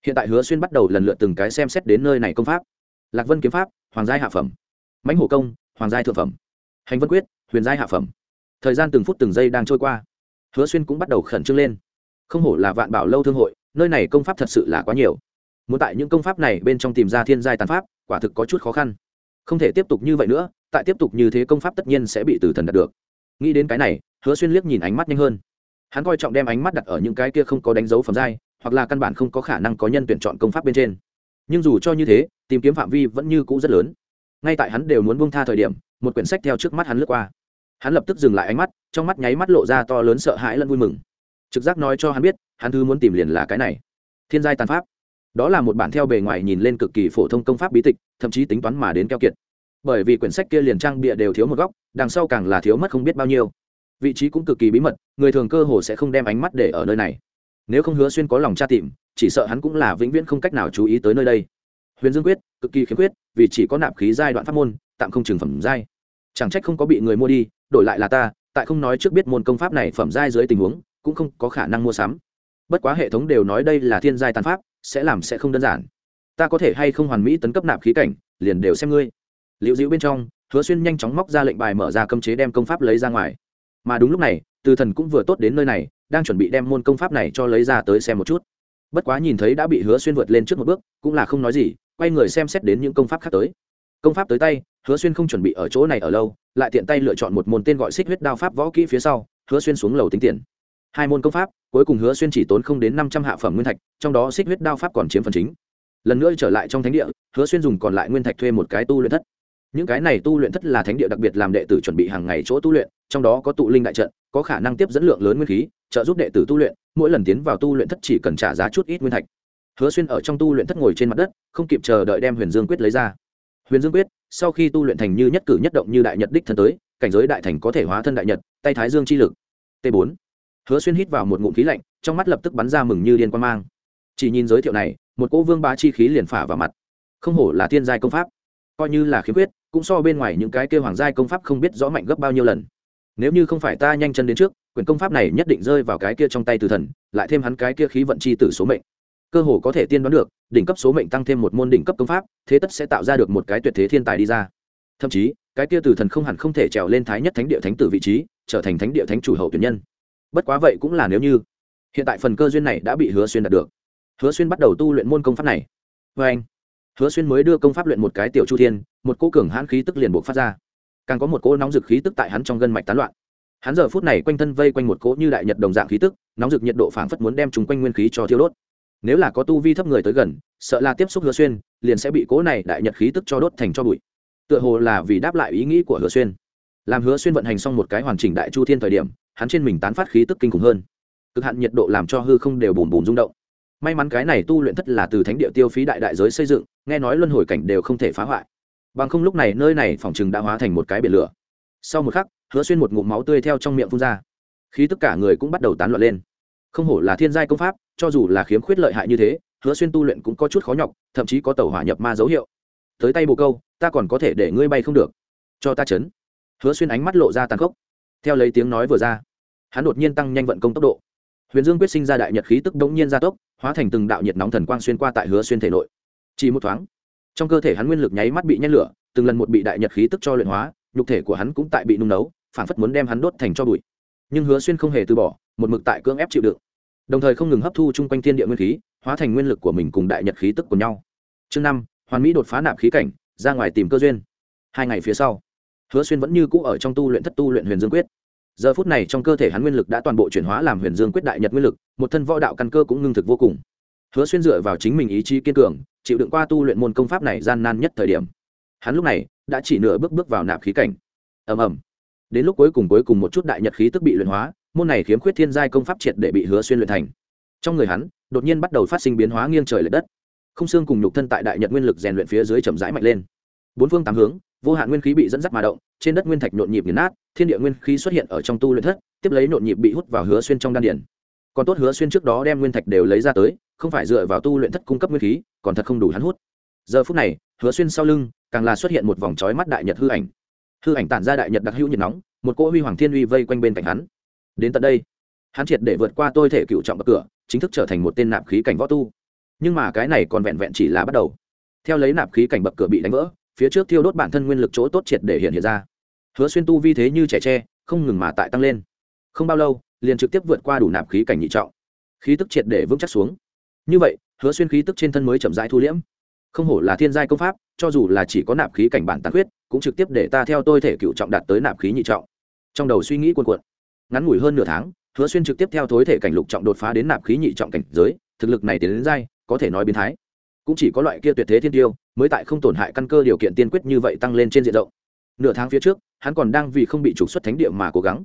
Hiện tại hứa xuyên bắt đầu lần lượt từng cái xem xét đến nơi này công pháp. Lạc vân kiếm pháp, hoàng giai hạ phẩm. Mãnh hổ công, hoàng giai thượng phẩm. Hành vân quyết, huyền giai hạ phẩm. Thời gian từng phút từng giây đang trôi qua. Hứa xuyên cũng bắt đầu khẩn trương lên. Không hổ là vạn bảo lâu thương hội, nơi này công pháp thật sự là quá nhiều. Muốn tại những công pháp này bên trong tìm ra thiên giai tàn pháp, quả thực có chút khó khăn không thể tiếp tục như vậy nữa, tại tiếp tục như thế công pháp tất nhiên sẽ bị tử thần đạt được. Nghĩ đến cái này, hứa xuyên liếc nhìn ánh mắt nhanh hơn. Hắn coi trọng đem ánh mắt đặt ở những cái kia không có đánh dấu phẩm giai, hoặc là căn bản không có khả năng có nhân tuyển chọn công pháp bên trên. Nhưng dù cho như thế, tìm kiếm phạm vi vẫn như cũ rất lớn. Ngay tại hắn đều muốn buông tha thời điểm, một quyển sách theo trước mắt hắn lướt qua. Hắn lập tức dừng lại ánh mắt, trong mắt nháy mắt lộ ra to lớn sợ hãi lẫn vui mừng. Trực giác nói cho hắn biết, hắn thứ muốn tìm liền là cái này. Thiên giai tàn pháp đó là một bản theo bề ngoài nhìn lên cực kỳ phổ thông công pháp bí tịch, thậm chí tính toán mà đến keo kiệt. Bởi vì quyển sách kia liền trang bịa đều thiếu một góc, đằng sau càng là thiếu mất không biết bao nhiêu. Vị trí cũng cực kỳ bí mật, người thường cơ hồ sẽ không đem ánh mắt để ở nơi này. Nếu không hứa xuyên có lòng tra tìm, chỉ sợ hắn cũng là vĩnh viễn không cách nào chú ý tới nơi đây. Huyền dương quyết, cực kỳ khiếm khuyết, vì chỉ có nạp khí giai đoạn pháp môn, tạm không trường phẩm giai. Chẳng trách không có bị người mua đi, đổi lại là ta, tại không nói trước biết môn công pháp này phẩm giai dưới tình huống, cũng không có khả năng mua sắm bất quá hệ thống đều nói đây là thiên giai tàn pháp, sẽ làm sẽ không đơn giản. Ta có thể hay không hoàn mỹ tấn cấp nạp khí cảnh, liền đều xem ngươi. Liệu dịu bên trong, hứa xuyên nhanh chóng móc ra lệnh bài mở ra cấm chế đem công pháp lấy ra ngoài. Mà đúng lúc này, từ thần cũng vừa tốt đến nơi này, đang chuẩn bị đem môn công pháp này cho lấy ra tới xem một chút. Bất quá nhìn thấy đã bị hứa xuyên vượt lên trước một bước, cũng là không nói gì, quay người xem xét đến những công pháp khác tới. Công pháp tới tay, hứa xuyên không chuẩn bị ở chỗ này ở lâu, lại tiện tay lựa chọn một môn tên gọi xích huyết đao pháp võ kỹ phía sau, hứa xuyên xuống lầu tính tiền hai môn công pháp, cuối cùng hứa xuyên chỉ tốn không đến năm trăm hạ phẩm nguyên thạch, trong đó xích huyết đao pháp còn chiếm phần chính. Lần nữa trở lại trong thánh địa, hứa xuyên dùng còn lại nguyên thạch thuê một cái tu luyện thất. Những cái này tu luyện thất là thánh địa đặc biệt làm đệ tử chuẩn bị hàng ngày chỗ tu luyện, trong đó có tụ linh đại trận, có khả năng tiếp dẫn lượng lớn nguyên khí, trợ giúp đệ tử tu luyện, mỗi lần tiến vào tu luyện thất chỉ cần trả giá chút ít nguyên thạch. Hứa xuyên ở trong tu luyện thất ngồi trên mặt đất, không kịp chờ đợi đem huyền dương quyết lấy ra. Huyền dương quyết, sau khi tu luyện thành như nhất cử nhất động như đại nhật đích thân tới, cảnh giới đại thành có thể hóa thân đại nhật, tay thái dương chi lực. T bốn hứa xuyên hít vào một ngụm khí lạnh, trong mắt lập tức bắn ra mừng như điên quan mang. Chỉ nhìn giới thiệu này, một cỗ vương bá chi khí liền phả vào mặt. Không hổ là thiên giai công pháp. Coi như là khiếm khuyết, cũng so bên ngoài những cái kêu hoàng giai công pháp không biết rõ mạnh gấp bao nhiêu lần. Nếu như không phải ta nhanh chân đến trước quyền công pháp này nhất định rơi vào cái kia trong tay từ thần, lại thêm hắn cái kia khí vận chi tử số mệnh. Cơ hồ có thể tiên đoán được, đỉnh cấp số mệnh tăng thêm một môn đỉnh cấp công pháp, thế tất sẽ tạo ra được một cái tuyệt thế thiên tài đi ra. Thậm chí, cái kia từ thần không hẳn không thể trèo lên thái nhất thánh địa thánh tử vị trí, trở thành thánh địa thánh chủ hậu tuyển nhân bất quá vậy cũng là nếu như. Hiện tại phần cơ duyên này đã bị hứa xuyên đạt được. Hứa xuyên bắt đầu tu luyện môn công pháp này. Vê anh, hứa xuyên mới đưa công pháp luyện một cái tiểu chu thiên, một cỗ cường hãn khí tức liền buộc phát ra. Càng có một cỗ nóng dực khí tức tại hắn trong gân mạch tán loạn. Hắn giờ phút này quanh thân vây quanh một cỗ như đại nhật đồng dạng khí tức, nóng dực nhiệt độ phảng phất muốn đem chúng quanh nguyên khí cho thiêu đốt. Nếu là có tu vi thấp người tới gần, sợ là tiếp xúc hứa xuyên, liền sẽ bị cỗ này đại nhật khí tức cho đốt thành cho bụi. Tựa hồ là vì đáp lại ý nghĩ của hứa xuyên. Làm hứa xuyên vận hành xong một cái hoàn chỉnh đại chu thiên thời điểm hắn trên mình tán phát khí tức kinh khủng hơn. Cực hạn nhiệt độ làm cho hư không đều bùn bùn rung động. May mắn cái này tu luyện thất là từ thánh địa tiêu phí đại đại giới xây dựng, nghe nói luân hồi cảnh đều không thể phá hoại. Bằng không lúc này nơi này phòng chừng đã hóa thành một cái biển lửa. Sau một khắc, hứa xuyên một ngụm máu tươi theo trong miệng phun ra. Khi tất cả người cũng bắt đầu tán loạn lên. Không hổ là thiên giai công pháp, cho dù là khiếm khuyết lợi hại như thế, hứa xuyên tu luyện cũng có chút khó nhọc, thậm chí có tàu hỏa nhập ma dấu hiệu. Tới tay bồ câu, ta còn có thể để ngươi bay không được. Cho ta chấn. Hứa xuyên ánh mắt lộ ra tàn khốc theo lấy tiếng nói vừa ra, hắn đột nhiên tăng nhanh vận công tốc độ. Huyền dương quyết sinh ra đại nhật khí tức đống nhiên gia tốc, hóa thành từng đạo nhiệt nóng thần quang xuyên qua tại hứa xuyên thể nội. Chỉ một thoáng, trong cơ thể hắn nguyên lực nháy mắt bị nhét lửa, từng lần một bị đại nhật khí tức cho luyện hóa, nhục thể của hắn cũng tại bị nung nấu phản phất muốn đem hắn đốt thành cho bụi. Nhưng hứa xuyên không hề từ bỏ, một mực tại cưỡng ép chịu đựng. Đồng thời không ngừng hấp thu chung quanh thiên địa nguyên khí, hóa thành nguyên lực của mình cùng đại nhật khí tức của nhau. Chương năm, hoàn mỹ đột phá nạp khí cảnh, ra ngoài tìm cơ duyên. Hai ngày phía sau hứa xuyên vẫn như cũ ở trong tu luyện thất tu luyện huyền dương quyết. Giờ phút này trong cơ thể hắn nguyên lực đã toàn bộ chuyển hóa làm huyền dương quyết đại nhật nguyên lực, một thân võ đạo căn cơ cũng ngưng thực vô cùng. Hứa xuyên dựa vào chính mình ý chí kiên cường, chịu đựng qua tu luyện môn công pháp này gian nan nhất thời điểm. Hắn lúc này đã chỉ nửa bước bước vào nạp khí cảnh. Ầm ầm. Đến lúc cuối cùng cuối cùng một chút đại nhật khí tức bị luyện hóa, môn này khiếm khuyết thiên giai công pháp triệt để bị hứa xuyên luyện thành. Trong người hắn, đột nhiên bắt đầu phát sinh biến hóa nghiêng trời l ệ đất. Không xương cùng nhục thân tại đại nhật nguyên lực rèn luyện phía dưới chậm rãi mạnh lên. Bốn phương tám hướng vô hạn nguyên khí bị dẫn dắt mà động, trên đất nguyên thạch nhộn nhịp nghiền nát, thiên địa nguyên khí xuất hiện ở trong tu luyện thất, tiếp lấy nhộn nhịp bị hút vào hứa xuyên trong đan điển còn tốt hứa xuyên trước đó đem nguyên thạch đều lấy ra tới, không phải dựa vào tu luyện thất cung cấp nguyên khí, còn thật không đủ hắn hút. Giờ phút này, hứa xuyên sau lưng, càng là xuất hiện một vòng trói mắt đại nhật hư ảnh. Hư ảnh tản ra đại nhật đặc hữu nhiệt nóng, một cỗ huy hoàng thiên uy vây quanh bên cạnh hắn. Đến tận đây, hắn triệt để vượt qua tôi thể cựu trọng bậc cửa, chính thức trở thành một tên nạp khí cảnh võ tu. Nhưng mà cái này còn vẹn vẹn chỉ là bắt đầu. Theo lấy nạp khí cảnh bậc cửa bị đánh vỡ phía trước thiêu đốt bản thân nguyên lực chỗ tốt triệt để hiện hiện ra. Hứa xuyên tu vi thế như trẻ tre, không ngừng mà tại tăng lên. Không bao lâu, liền trực tiếp vượt qua đủ nạp khí cảnh nhị trọng. Khí tức triệt để vững chắc xuống. Như vậy, hứa xuyên khí tức trên thân mới chậm rãi thu liễm. Không hổ là thiên giai công pháp, cho dù là chỉ có nạp khí cảnh bản tàn huyết cũng trực tiếp để ta theo tôi thể cựu trọng đạt tới nạp khí nhị trọng. Trong đầu suy nghĩ cuồn cuộn. Ngắn ngủi hơn nửa tháng, hứa xuyên trực tiếp theo thối thể cảnh lục trọng đột phá đến nạp khí nhị trọng cảnh giới, thực lực này tiến đến giai, có thể nói biến thái cũng chỉ có loại kia tuyệt thế thiên tiêu, mới tại không tổn hại căn cơ điều kiện tiên quyết như vậy tăng lên trên diện rộng. Nửa tháng phía trước, hắn còn đang vì không bị trục xuất thánh địa mà cố gắng.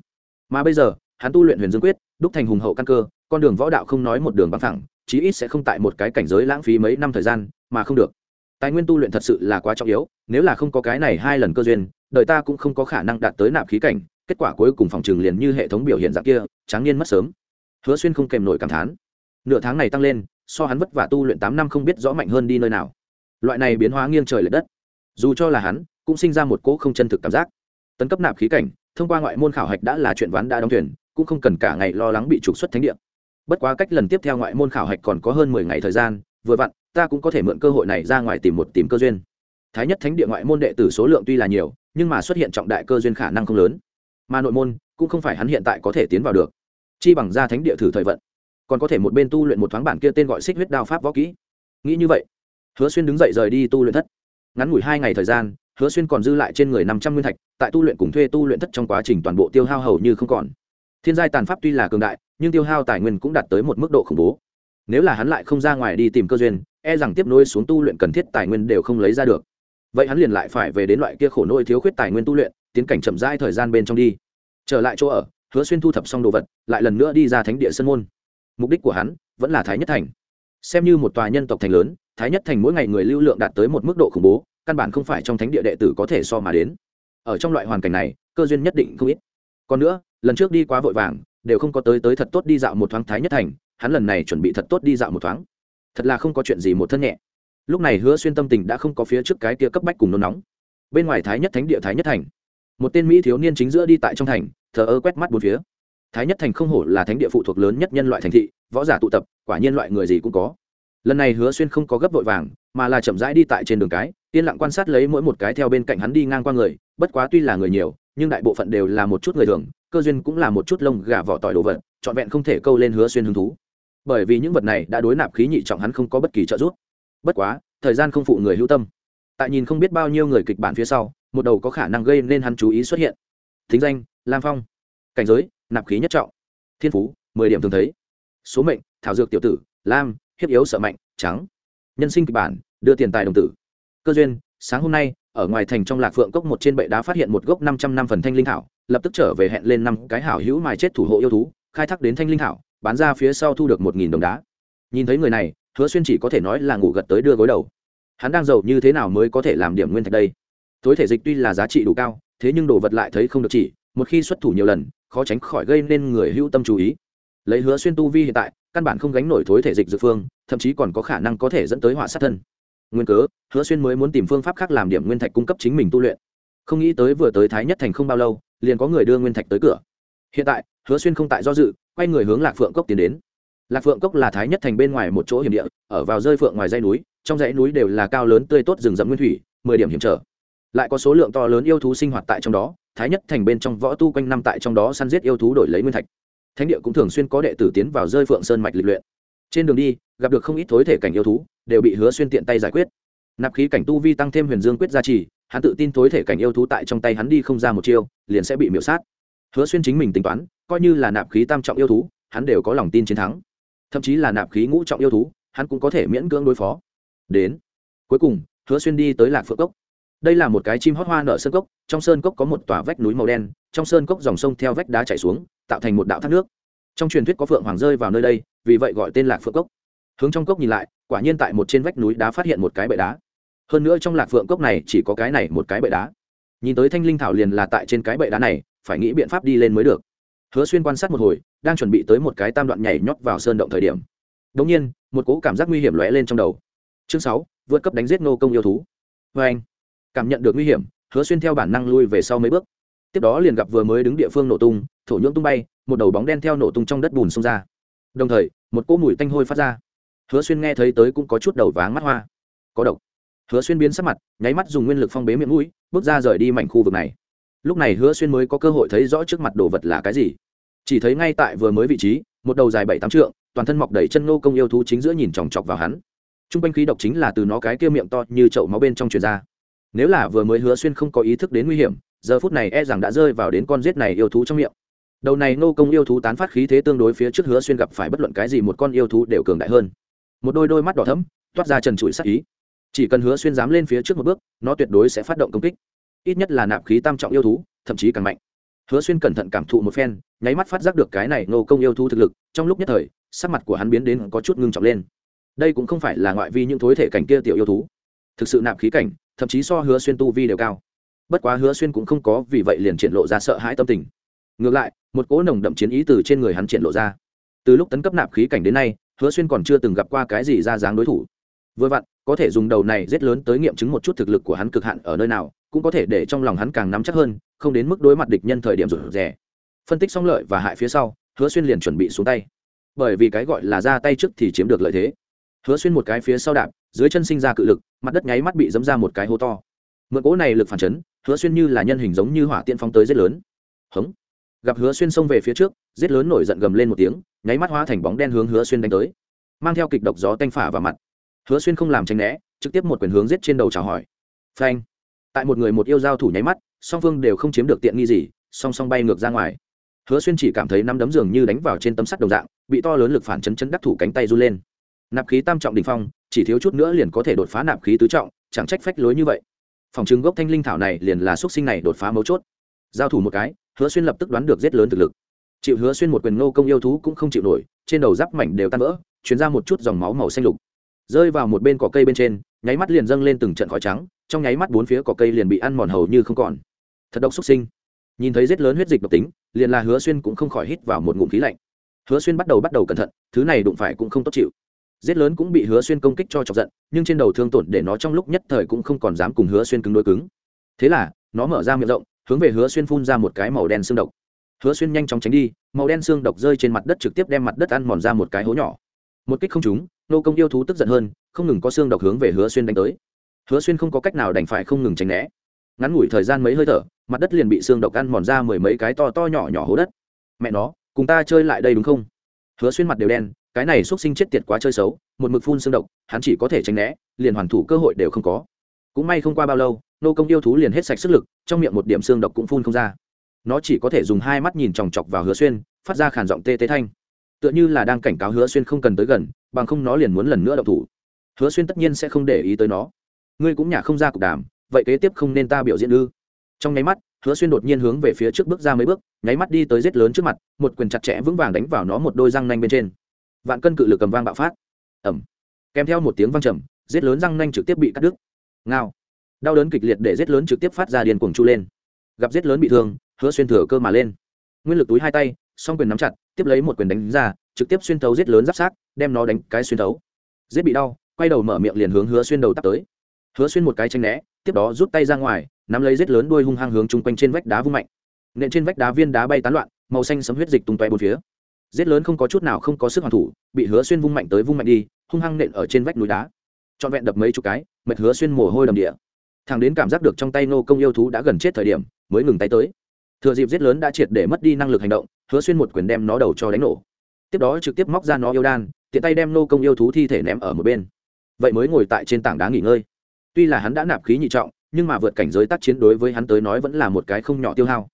Mà bây giờ, hắn tu luyện huyền dương quyết, đúc thành hùng hậu căn cơ, con đường võ đạo không nói một đường băng thẳng, chí ít sẽ không tại một cái cảnh giới lãng phí mấy năm thời gian, mà không được. Tài nguyên tu luyện thật sự là quá trọng yếu, nếu là không có cái này hai lần cơ duyên, đời ta cũng không có khả năng đạt tới nạp khí cảnh, kết quả cuối cùng phòng trường liền như hệ thống biểu hiện dạng kia, tráng niên mất sớm. Hứa xuyên không kèm nổi cảm thán. Nửa tháng này tăng lên so hắn vất vả tu luyện tám năm không biết rõ mạnh hơn đi nơi nào. Loại này biến hóa nghiêng trời l ệ đất. Dù cho là hắn, cũng sinh ra một cỗ không chân thực cảm giác. Tấn cấp nạp khí cảnh, thông qua ngoại môn khảo hạch đã là chuyện ván đã đóng thuyền, cũng không cần cả ngày lo lắng bị trục xuất thánh địa. Bất quá cách lần tiếp theo ngoại môn khảo hạch còn có hơn mười ngày thời gian, vừa vặn, ta cũng có thể mượn cơ hội này ra ngoài tìm một tìm cơ duyên. Thái nhất thánh địa ngoại môn đệ tử số lượng tuy là nhiều, nhưng mà xuất hiện trọng đại cơ duyên khả năng không lớn. Mà nội môn, cũng không phải hắn hiện tại có thể tiến vào được. Chi bằng ra thánh địa thử thời vận còn có thể một bên tu luyện một thoáng bản kia tên gọi xích huyết đao pháp võ kỹ. Nghĩ như vậy, hứa xuyên đứng dậy rời đi tu luyện thất. Ngắn ngủi hai ngày thời gian, hứa xuyên còn dư lại trên người năm trăm nguyên thạch, tại tu luyện cùng thuê tu luyện thất trong quá trình toàn bộ tiêu hao hầu như không còn. Thiên giai tàn pháp tuy là cường đại, nhưng tiêu hao tài nguyên cũng đạt tới một mức độ khủng bố. Nếu là hắn lại không ra ngoài đi tìm cơ duyên e rằng tiếp nối xuống tu luyện cần thiết tài nguyên đều không lấy ra được. Vậy hắn liền lại phải về đến loại kia khổ nỗi thiếu khuyết tài nguyên tu luyện, tiến cảnh chậm rãi thời gian bên trong đi. Trở lại chỗ ở, hứa xuyên thu thập xong đồ vật, lại lần nữa đi ra thánh địa sân môn mục đích của hắn vẫn là thái nhất thành. Xem như một tòa nhân tộc thành lớn, thái nhất thành mỗi ngày người lưu lượng đạt tới một mức độ khủng bố, căn bản không phải trong thánh địa đệ tử có thể so mà đến. Ở trong loại hoàn cảnh này, cơ duyên nhất định không ít. Còn nữa, lần trước đi quá vội vàng, đều không có tới tới thật tốt đi dạo một thoáng thái nhất thành, hắn lần này chuẩn bị thật tốt đi dạo một thoáng. Thật là không có chuyện gì một thân nhẹ. Lúc này hứa xuyên tâm tình đã không có phía trước cái kia cấp bách cùng nôn nóng. Bên ngoài thái nhất thánh địa thái nhất thành, một tên mỹ thiếu niên chính giữa đi tại trong thành, thờ ơ quét mắt bốn phía thái nhất thành không hổ là thánh địa phụ thuộc lớn nhất nhân loại thành thị, võ giả tụ tập, quả nhiên loại người gì cũng có. Lần này hứa xuyên không có gấp vội vàng, mà là chậm rãi đi tại trên đường cái, yên lặng quan sát lấy mỗi một cái theo bên cạnh hắn đi ngang qua người, bất quá tuy là người nhiều, nhưng đại bộ phận đều là một chút người thường, cơ duyên cũng là một chút lông gà vỏ tỏi đồ vật, trọn vẹn không thể câu lên hứa xuyên hứng thú. Bởi vì những vật này đã đối nạp khí nhị trọng hắn không có bất kỳ trợ giúp. Bất quá, thời gian không phụ người hữu tâm. Tại nhìn không biết bao nhiêu người kịch bản phía sau, một đầu có khả năng gây nên hắn chú ý xuất hiện. Thính danh, lam phong. Cảnh giới nạp khí nhất trọng. Thiên phú, mười điểm thường thấy. Số mệnh, thảo dược tiểu tử, lam hiếp yếu sợ mạnh, trắng. Nhân sinh kịch bản, đưa tiền tài đồng tử. Cơ duyên, sáng hôm nay, ở ngoài thành trong lạc phượng cốc một trên bệ đá phát hiện một gốc năm trăm năm phần thanh linh thảo, lập tức trở về hẹn lên năm cái hảo hữu mài chết thủ hộ yêu thú, khai thác đến thanh linh thảo, bán ra phía sau thu được một nghìn đồng đá. Nhìn thấy người này, hứa xuyên chỉ có thể nói là ngủ gật tới đưa gối đầu. Hắn đang giàu như thế nào mới có thể làm điểm nguyên thạch đây? Tối thể dịch tuy là giá trị đủ cao, thế nhưng đồ vật lại thấy không được chỉ, một khi xuất thủ nhiều lần khó tránh khỏi gây nên người hữu tâm chú ý. Lấy hứa xuyên tu vi hiện tại, căn bản không gánh nổi thối thể dịch dự phương, thậm chí còn có khả năng có thể dẫn tới họa sát thân. Nguyên cớ, hứa xuyên mới muốn tìm phương pháp khác làm điểm nguyên thạch cung cấp chính mình tu luyện. Không nghĩ tới vừa tới thái nhất thành không bao lâu, liền có người đưa nguyên thạch tới cửa. Hiện tại, hứa xuyên không tại do dự, quay người hướng lạc phượng cốc tiến đến. Lạc phượng cốc là thái nhất thành bên ngoài một chỗ hiểm địa, ở vào rơi phượng ngoài dãy núi, trong dãy núi đều là cao lớn tươi tốt rừng rậm nguyên thủy, mười điểm hiểm trở. Lại có số lượng to lớn yêu thú sinh hoạt tại trong đó thái nhất thành bên trong võ tu quanh năm tại trong đó săn giết yêu thú đổi lấy nguyên thạch. Thánh địa cũng thường xuyên có đệ tử tiến vào rơi phượng sơn mạch lịch luyện. Trên đường đi, gặp được không ít thối thể cảnh yêu thú, đều bị hứa xuyên tiện tay giải quyết. Nạp khí cảnh tu vi tăng thêm huyền dương quyết gia trì, hắn tự tin thối thể cảnh yêu thú tại trong tay hắn đi không ra một chiêu, liền sẽ bị miễu sát. Hứa xuyên chính mình tính toán, coi như là nạp khí tam trọng yêu thú, hắn đều có lòng tin chiến thắng. Thậm chí là nạp khí ngũ trọng yêu thú, hắn cũng có thể miễn cưỡng đối phó. Đến, cuối cùng, hứa xuyên đi tới lạc phượng cốc đây là một cái chim hót hoa nở sơn cốc, trong sơn cốc có một tòa vách núi màu đen, trong sơn cốc dòng sông theo vách đá chảy xuống, tạo thành một đạo thác nước. Trong truyền thuyết có phượng hoàng rơi vào nơi đây, vì vậy gọi tên lạc phượng cốc. Hướng trong cốc nhìn lại, quả nhiên tại một trên vách núi đá phát hiện một cái bệ đá. Hơn nữa trong lạc phượng cốc này chỉ có cái này một cái bệ đá. Nhìn tới thanh linh thảo liền là tại trên cái bệ đá này, phải nghĩ biện pháp đi lên mới được. Hứa xuyên quan sát một hồi, đang chuẩn bị tới một cái tam đoạn nhảy nhót vào sơn động thời điểm. Đ nhiên, một cỗ cảm giác nguy hiểm lóe lên trong đầu. Chương sáu, vượt cấp đánh giết nô công yêu thú. Vê anh cảm nhận được nguy hiểm, hứa xuyên theo bản năng lui về sau mấy bước. Tiếp đó liền gặp vừa mới đứng địa phương nổ tung, thổ nhưỡng tung bay, một đầu bóng đen theo nổ tung trong đất bùn xông ra. Đồng thời, một cỗ mùi tanh hôi phát ra. Hứa xuyên nghe thấy tới cũng có chút đầu váng mắt hoa. Có độc. Hứa xuyên biến sắc mặt, nháy mắt dùng nguyên lực phong bế miệng mũi, bước ra rời đi mảnh khu vực này. Lúc này hứa xuyên mới có cơ hội thấy rõ trước mặt đồ vật là cái gì. Chỉ thấy ngay tại vừa mới vị trí, một đầu dài bảy tám trượng, toàn thân mọc đầy chân nô công yêu thú chính giữa nhìn chòng chọc vào hắn. T r u n g quanh khí độc chính là từ nó cái kia miệng to như chậu máu bên trong truyền ra nếu là vừa mới hứa xuyên không có ý thức đến nguy hiểm, giờ phút này e rằng đã rơi vào đến con rết này yêu thú trong miệng. Đầu này nô công yêu thú tán phát khí thế tương đối phía trước hứa xuyên gặp phải bất luận cái gì một con yêu thú đều cường đại hơn. Một đôi đôi mắt đỏ thấm toát ra trần trụi sắc ý. Chỉ cần hứa xuyên dám lên phía trước một bước, nó tuyệt đối sẽ phát động công kích. Ít nhất là nạp khí tam trọng yêu thú, thậm chí càng mạnh. Hứa xuyên cẩn thận cảm thụ một phen, nháy mắt phát giác được cái này nô công yêu thú thực lực, trong lúc nhất thời, sắc mặt của hắn biến đến có chút ngưng trọng lên. Đây cũng không phải là ngoại vi những thối thể cảnh kia tiểu yêu thú. Thực sự nạp khí cảnh thậm chí so hứa xuyên tu vi đều cao. Bất quá hứa xuyên cũng không có vì vậy liền triển lộ ra sợ hãi tâm tình. Ngược lại, một cỗ nồng đậm chiến ý từ trên người hắn triển lộ ra. Từ lúc tấn cấp nạp khí cảnh đến nay, hứa xuyên còn chưa từng gặp qua cái gì ra dáng đối thủ. Vừa vặn, có thể dùng đầu này rất lớn tới nghiệm chứng một chút thực lực của hắn cực hạn ở nơi nào, cũng có thể để trong lòng hắn càng nắm chắc hơn, không đến mức đối mặt địch nhân thời điểm rủi rẻ phân tích xong lợi và hại phía sau, hứa xuyên liền chuẩn bị xuống tay. Bởi vì cái gọi là ra tay trước thì chiếm được lợi thế. Hứa xuyên một cái phía sau đạp dưới chân sinh ra cự lực, mặt đất nháy mắt bị dấm ra một cái hố to. Mượn cỗ này lực phản chấn, hứa xuyên như là nhân hình giống như hỏa tiên phóng tới rất lớn. Hống. Gặp hứa xuyên xông về phía trước, giết lớn nổi giận gầm lên một tiếng, nháy mắt hóa thành bóng đen hướng hứa xuyên đánh tới. Mang theo kịch độc gió tanh phả vào mặt. Hứa xuyên không làm tránh né, trực tiếp một quyền hướng giết trên đầu chào hỏi. Phanh. Tại một người một yêu giao thủ nháy mắt, song phương đều không chiếm được tiện nghi gì, song song bay ngược ra ngoài. Hứa xuyên chỉ cảm thấy năm đấm dường như đánh vào trên tấm sắt đồng dạng, bị to lớn lực phản chấn chấn đắc thủ cánh tay run lên. Nạp khí tam trọng đ ỉ n h phong chỉ thiếu chút nữa liền có thể đột phá nạp khí tứ trọng, chẳng trách phách lối như vậy. Phòng chứng gốc thanh linh thảo này liền là xuất sinh này đột phá mấu chốt. Giao thủ một cái, hứa xuyên lập tức đoán được giết lớn thực lực. Chịu hứa xuyên một quyền nô công yêu thú cũng không chịu nổi, trên đầu giáp mảnh đều tan vỡ chuyển ra một chút dòng máu màu xanh lục. Rơi vào một bên cỏ cây bên trên, nháy mắt liền dâng lên từng trận khói trắng, trong nháy mắt bốn phía cỏ cây liền bị ăn mòn hầu như không còn. Thật độc xúc sinh. Nhìn thấy rết lớn huyết dịch độc tính, liền là hứa xuyên cũng không khỏi hít vào một ngụm khí lạnh. Hứa xuyên bắt đầu bắt đầu cẩn thận, thứ này đụng phải cũng không tốt chịu giết lớn cũng bị hứa xuyên công kích cho chọc giận, nhưng trên đầu thương tổn để nó trong lúc nhất thời cũng không còn dám cùng hứa xuyên cứng đôi cứng. Thế là, nó mở ra miệng rộng, hướng về hứa xuyên phun ra một cái màu đen xương độc. Hứa xuyên nhanh chóng tránh đi, màu đen xương độc rơi trên mặt đất trực tiếp đem mặt đất ăn mòn ra một cái hố nhỏ. Một kích không trúng, nô công yêu thú tức giận hơn, không ngừng có xương độc hướng về hứa xuyên đánh tới. Hứa xuyên không có cách nào đành phải không ngừng tránh né. Ngắn ngủi thời gian mấy hơi thở, mặt đất liền bị xương độc ăn mòn ra mười mấy cái to to nhỏ nhỏ hố đất. Mẹ nó, cùng ta chơi lại đây đúng không? Hứa xuyên mặt đều đen cái này x sinh chết tiệt quá chơi xấu, một mực phun xương độc, hắn chỉ có thể tránh né, liền hoàn thủ cơ hội đều không có. Cũng may không qua bao lâu, nô công yêu thú liền hết sạch sức lực, trong miệng một điểm xương độc cũng phun không ra. Nó chỉ có thể dùng hai mắt nhìn chòng chọc vào hứa xuyên, phát ra khản giọng tê tê thanh. Tựa như là đang cảnh cáo hứa xuyên không cần tới gần, bằng không nó liền muốn lần nữa đậu thủ. Hứa xuyên tất nhiên sẽ không để ý tới nó. Ngươi cũng nhả không ra cục đàm, vậy kế tiếp không nên ta biểu diễn ư? Trong nháy mắt, hứa xuyên đột nhiên hướng về phía trước bước ra mấy bước, nháy mắt đi tới rết lớn trước mặt, một quyền chặt chẽ vững vàng đánh vào nó một đôi răng nanh bên trên vạn cân cự lực cầm vang bạo phát. Ẩm kèm theo một tiếng vang trầm rết lớn răng nanh trực tiếp bị cắt đứt. Ngao. Đau đớn kịch liệt để rết lớn trực tiếp phát ra điền cuồng chu lên. Gặp rết lớn bị thương, hứa xuyên thừa cơ mà lên. Nguyên lực túi hai tay, song quyền nắm chặt, tiếp lấy một quyền đánh ra, trực tiếp xuyên thấu giết lớn giáp sát, đem nó đánh cái xuyên thấu. Giết bị đau, quay đầu mở miệng liền hướng hứa xuyên đầu tắt tới. Hứa xuyên một cái tranh né, tiếp đó rút tay ra ngoài, nắm lấy giết lớn đuôi hung hăng hướng chung quanh trên vách đá vung mạnh. Nện trên vách đá viên đá bay tán loạn, màu xanh sấm huyết dịch tung toe bốn phía giết lớn không có chút nào không có sức hoàn thủ, bị hứa xuyên vung mạnh tới vung mạnh đi, hung hăng nện ở trên vách núi đá. Trọn vẹn đập mấy chục cái, mệt hứa xuyên mồ hôi đầm địa. Thằng đến cảm giác được trong tay nô công yêu thú đã gần chết thời điểm, mới ngừng tay tới. Thừa dịp giết lớn đã triệt để mất đi năng lực hành động, hứa xuyên một quyền đem nó đầu cho đánh nổ. Tiếp đó trực tiếp móc ra nó yêu đan, tiện tay đem nô công yêu thú thi thể ném ở một bên. Vậy mới ngồi tại trên tảng đá nghỉ ngơi. Tuy là hắn đã nạp khí nhị trọng, nhưng mà vượt cảnh giới tác chiến đối với hắn tới nói vẫn là một cái không nhỏ tiêu hao.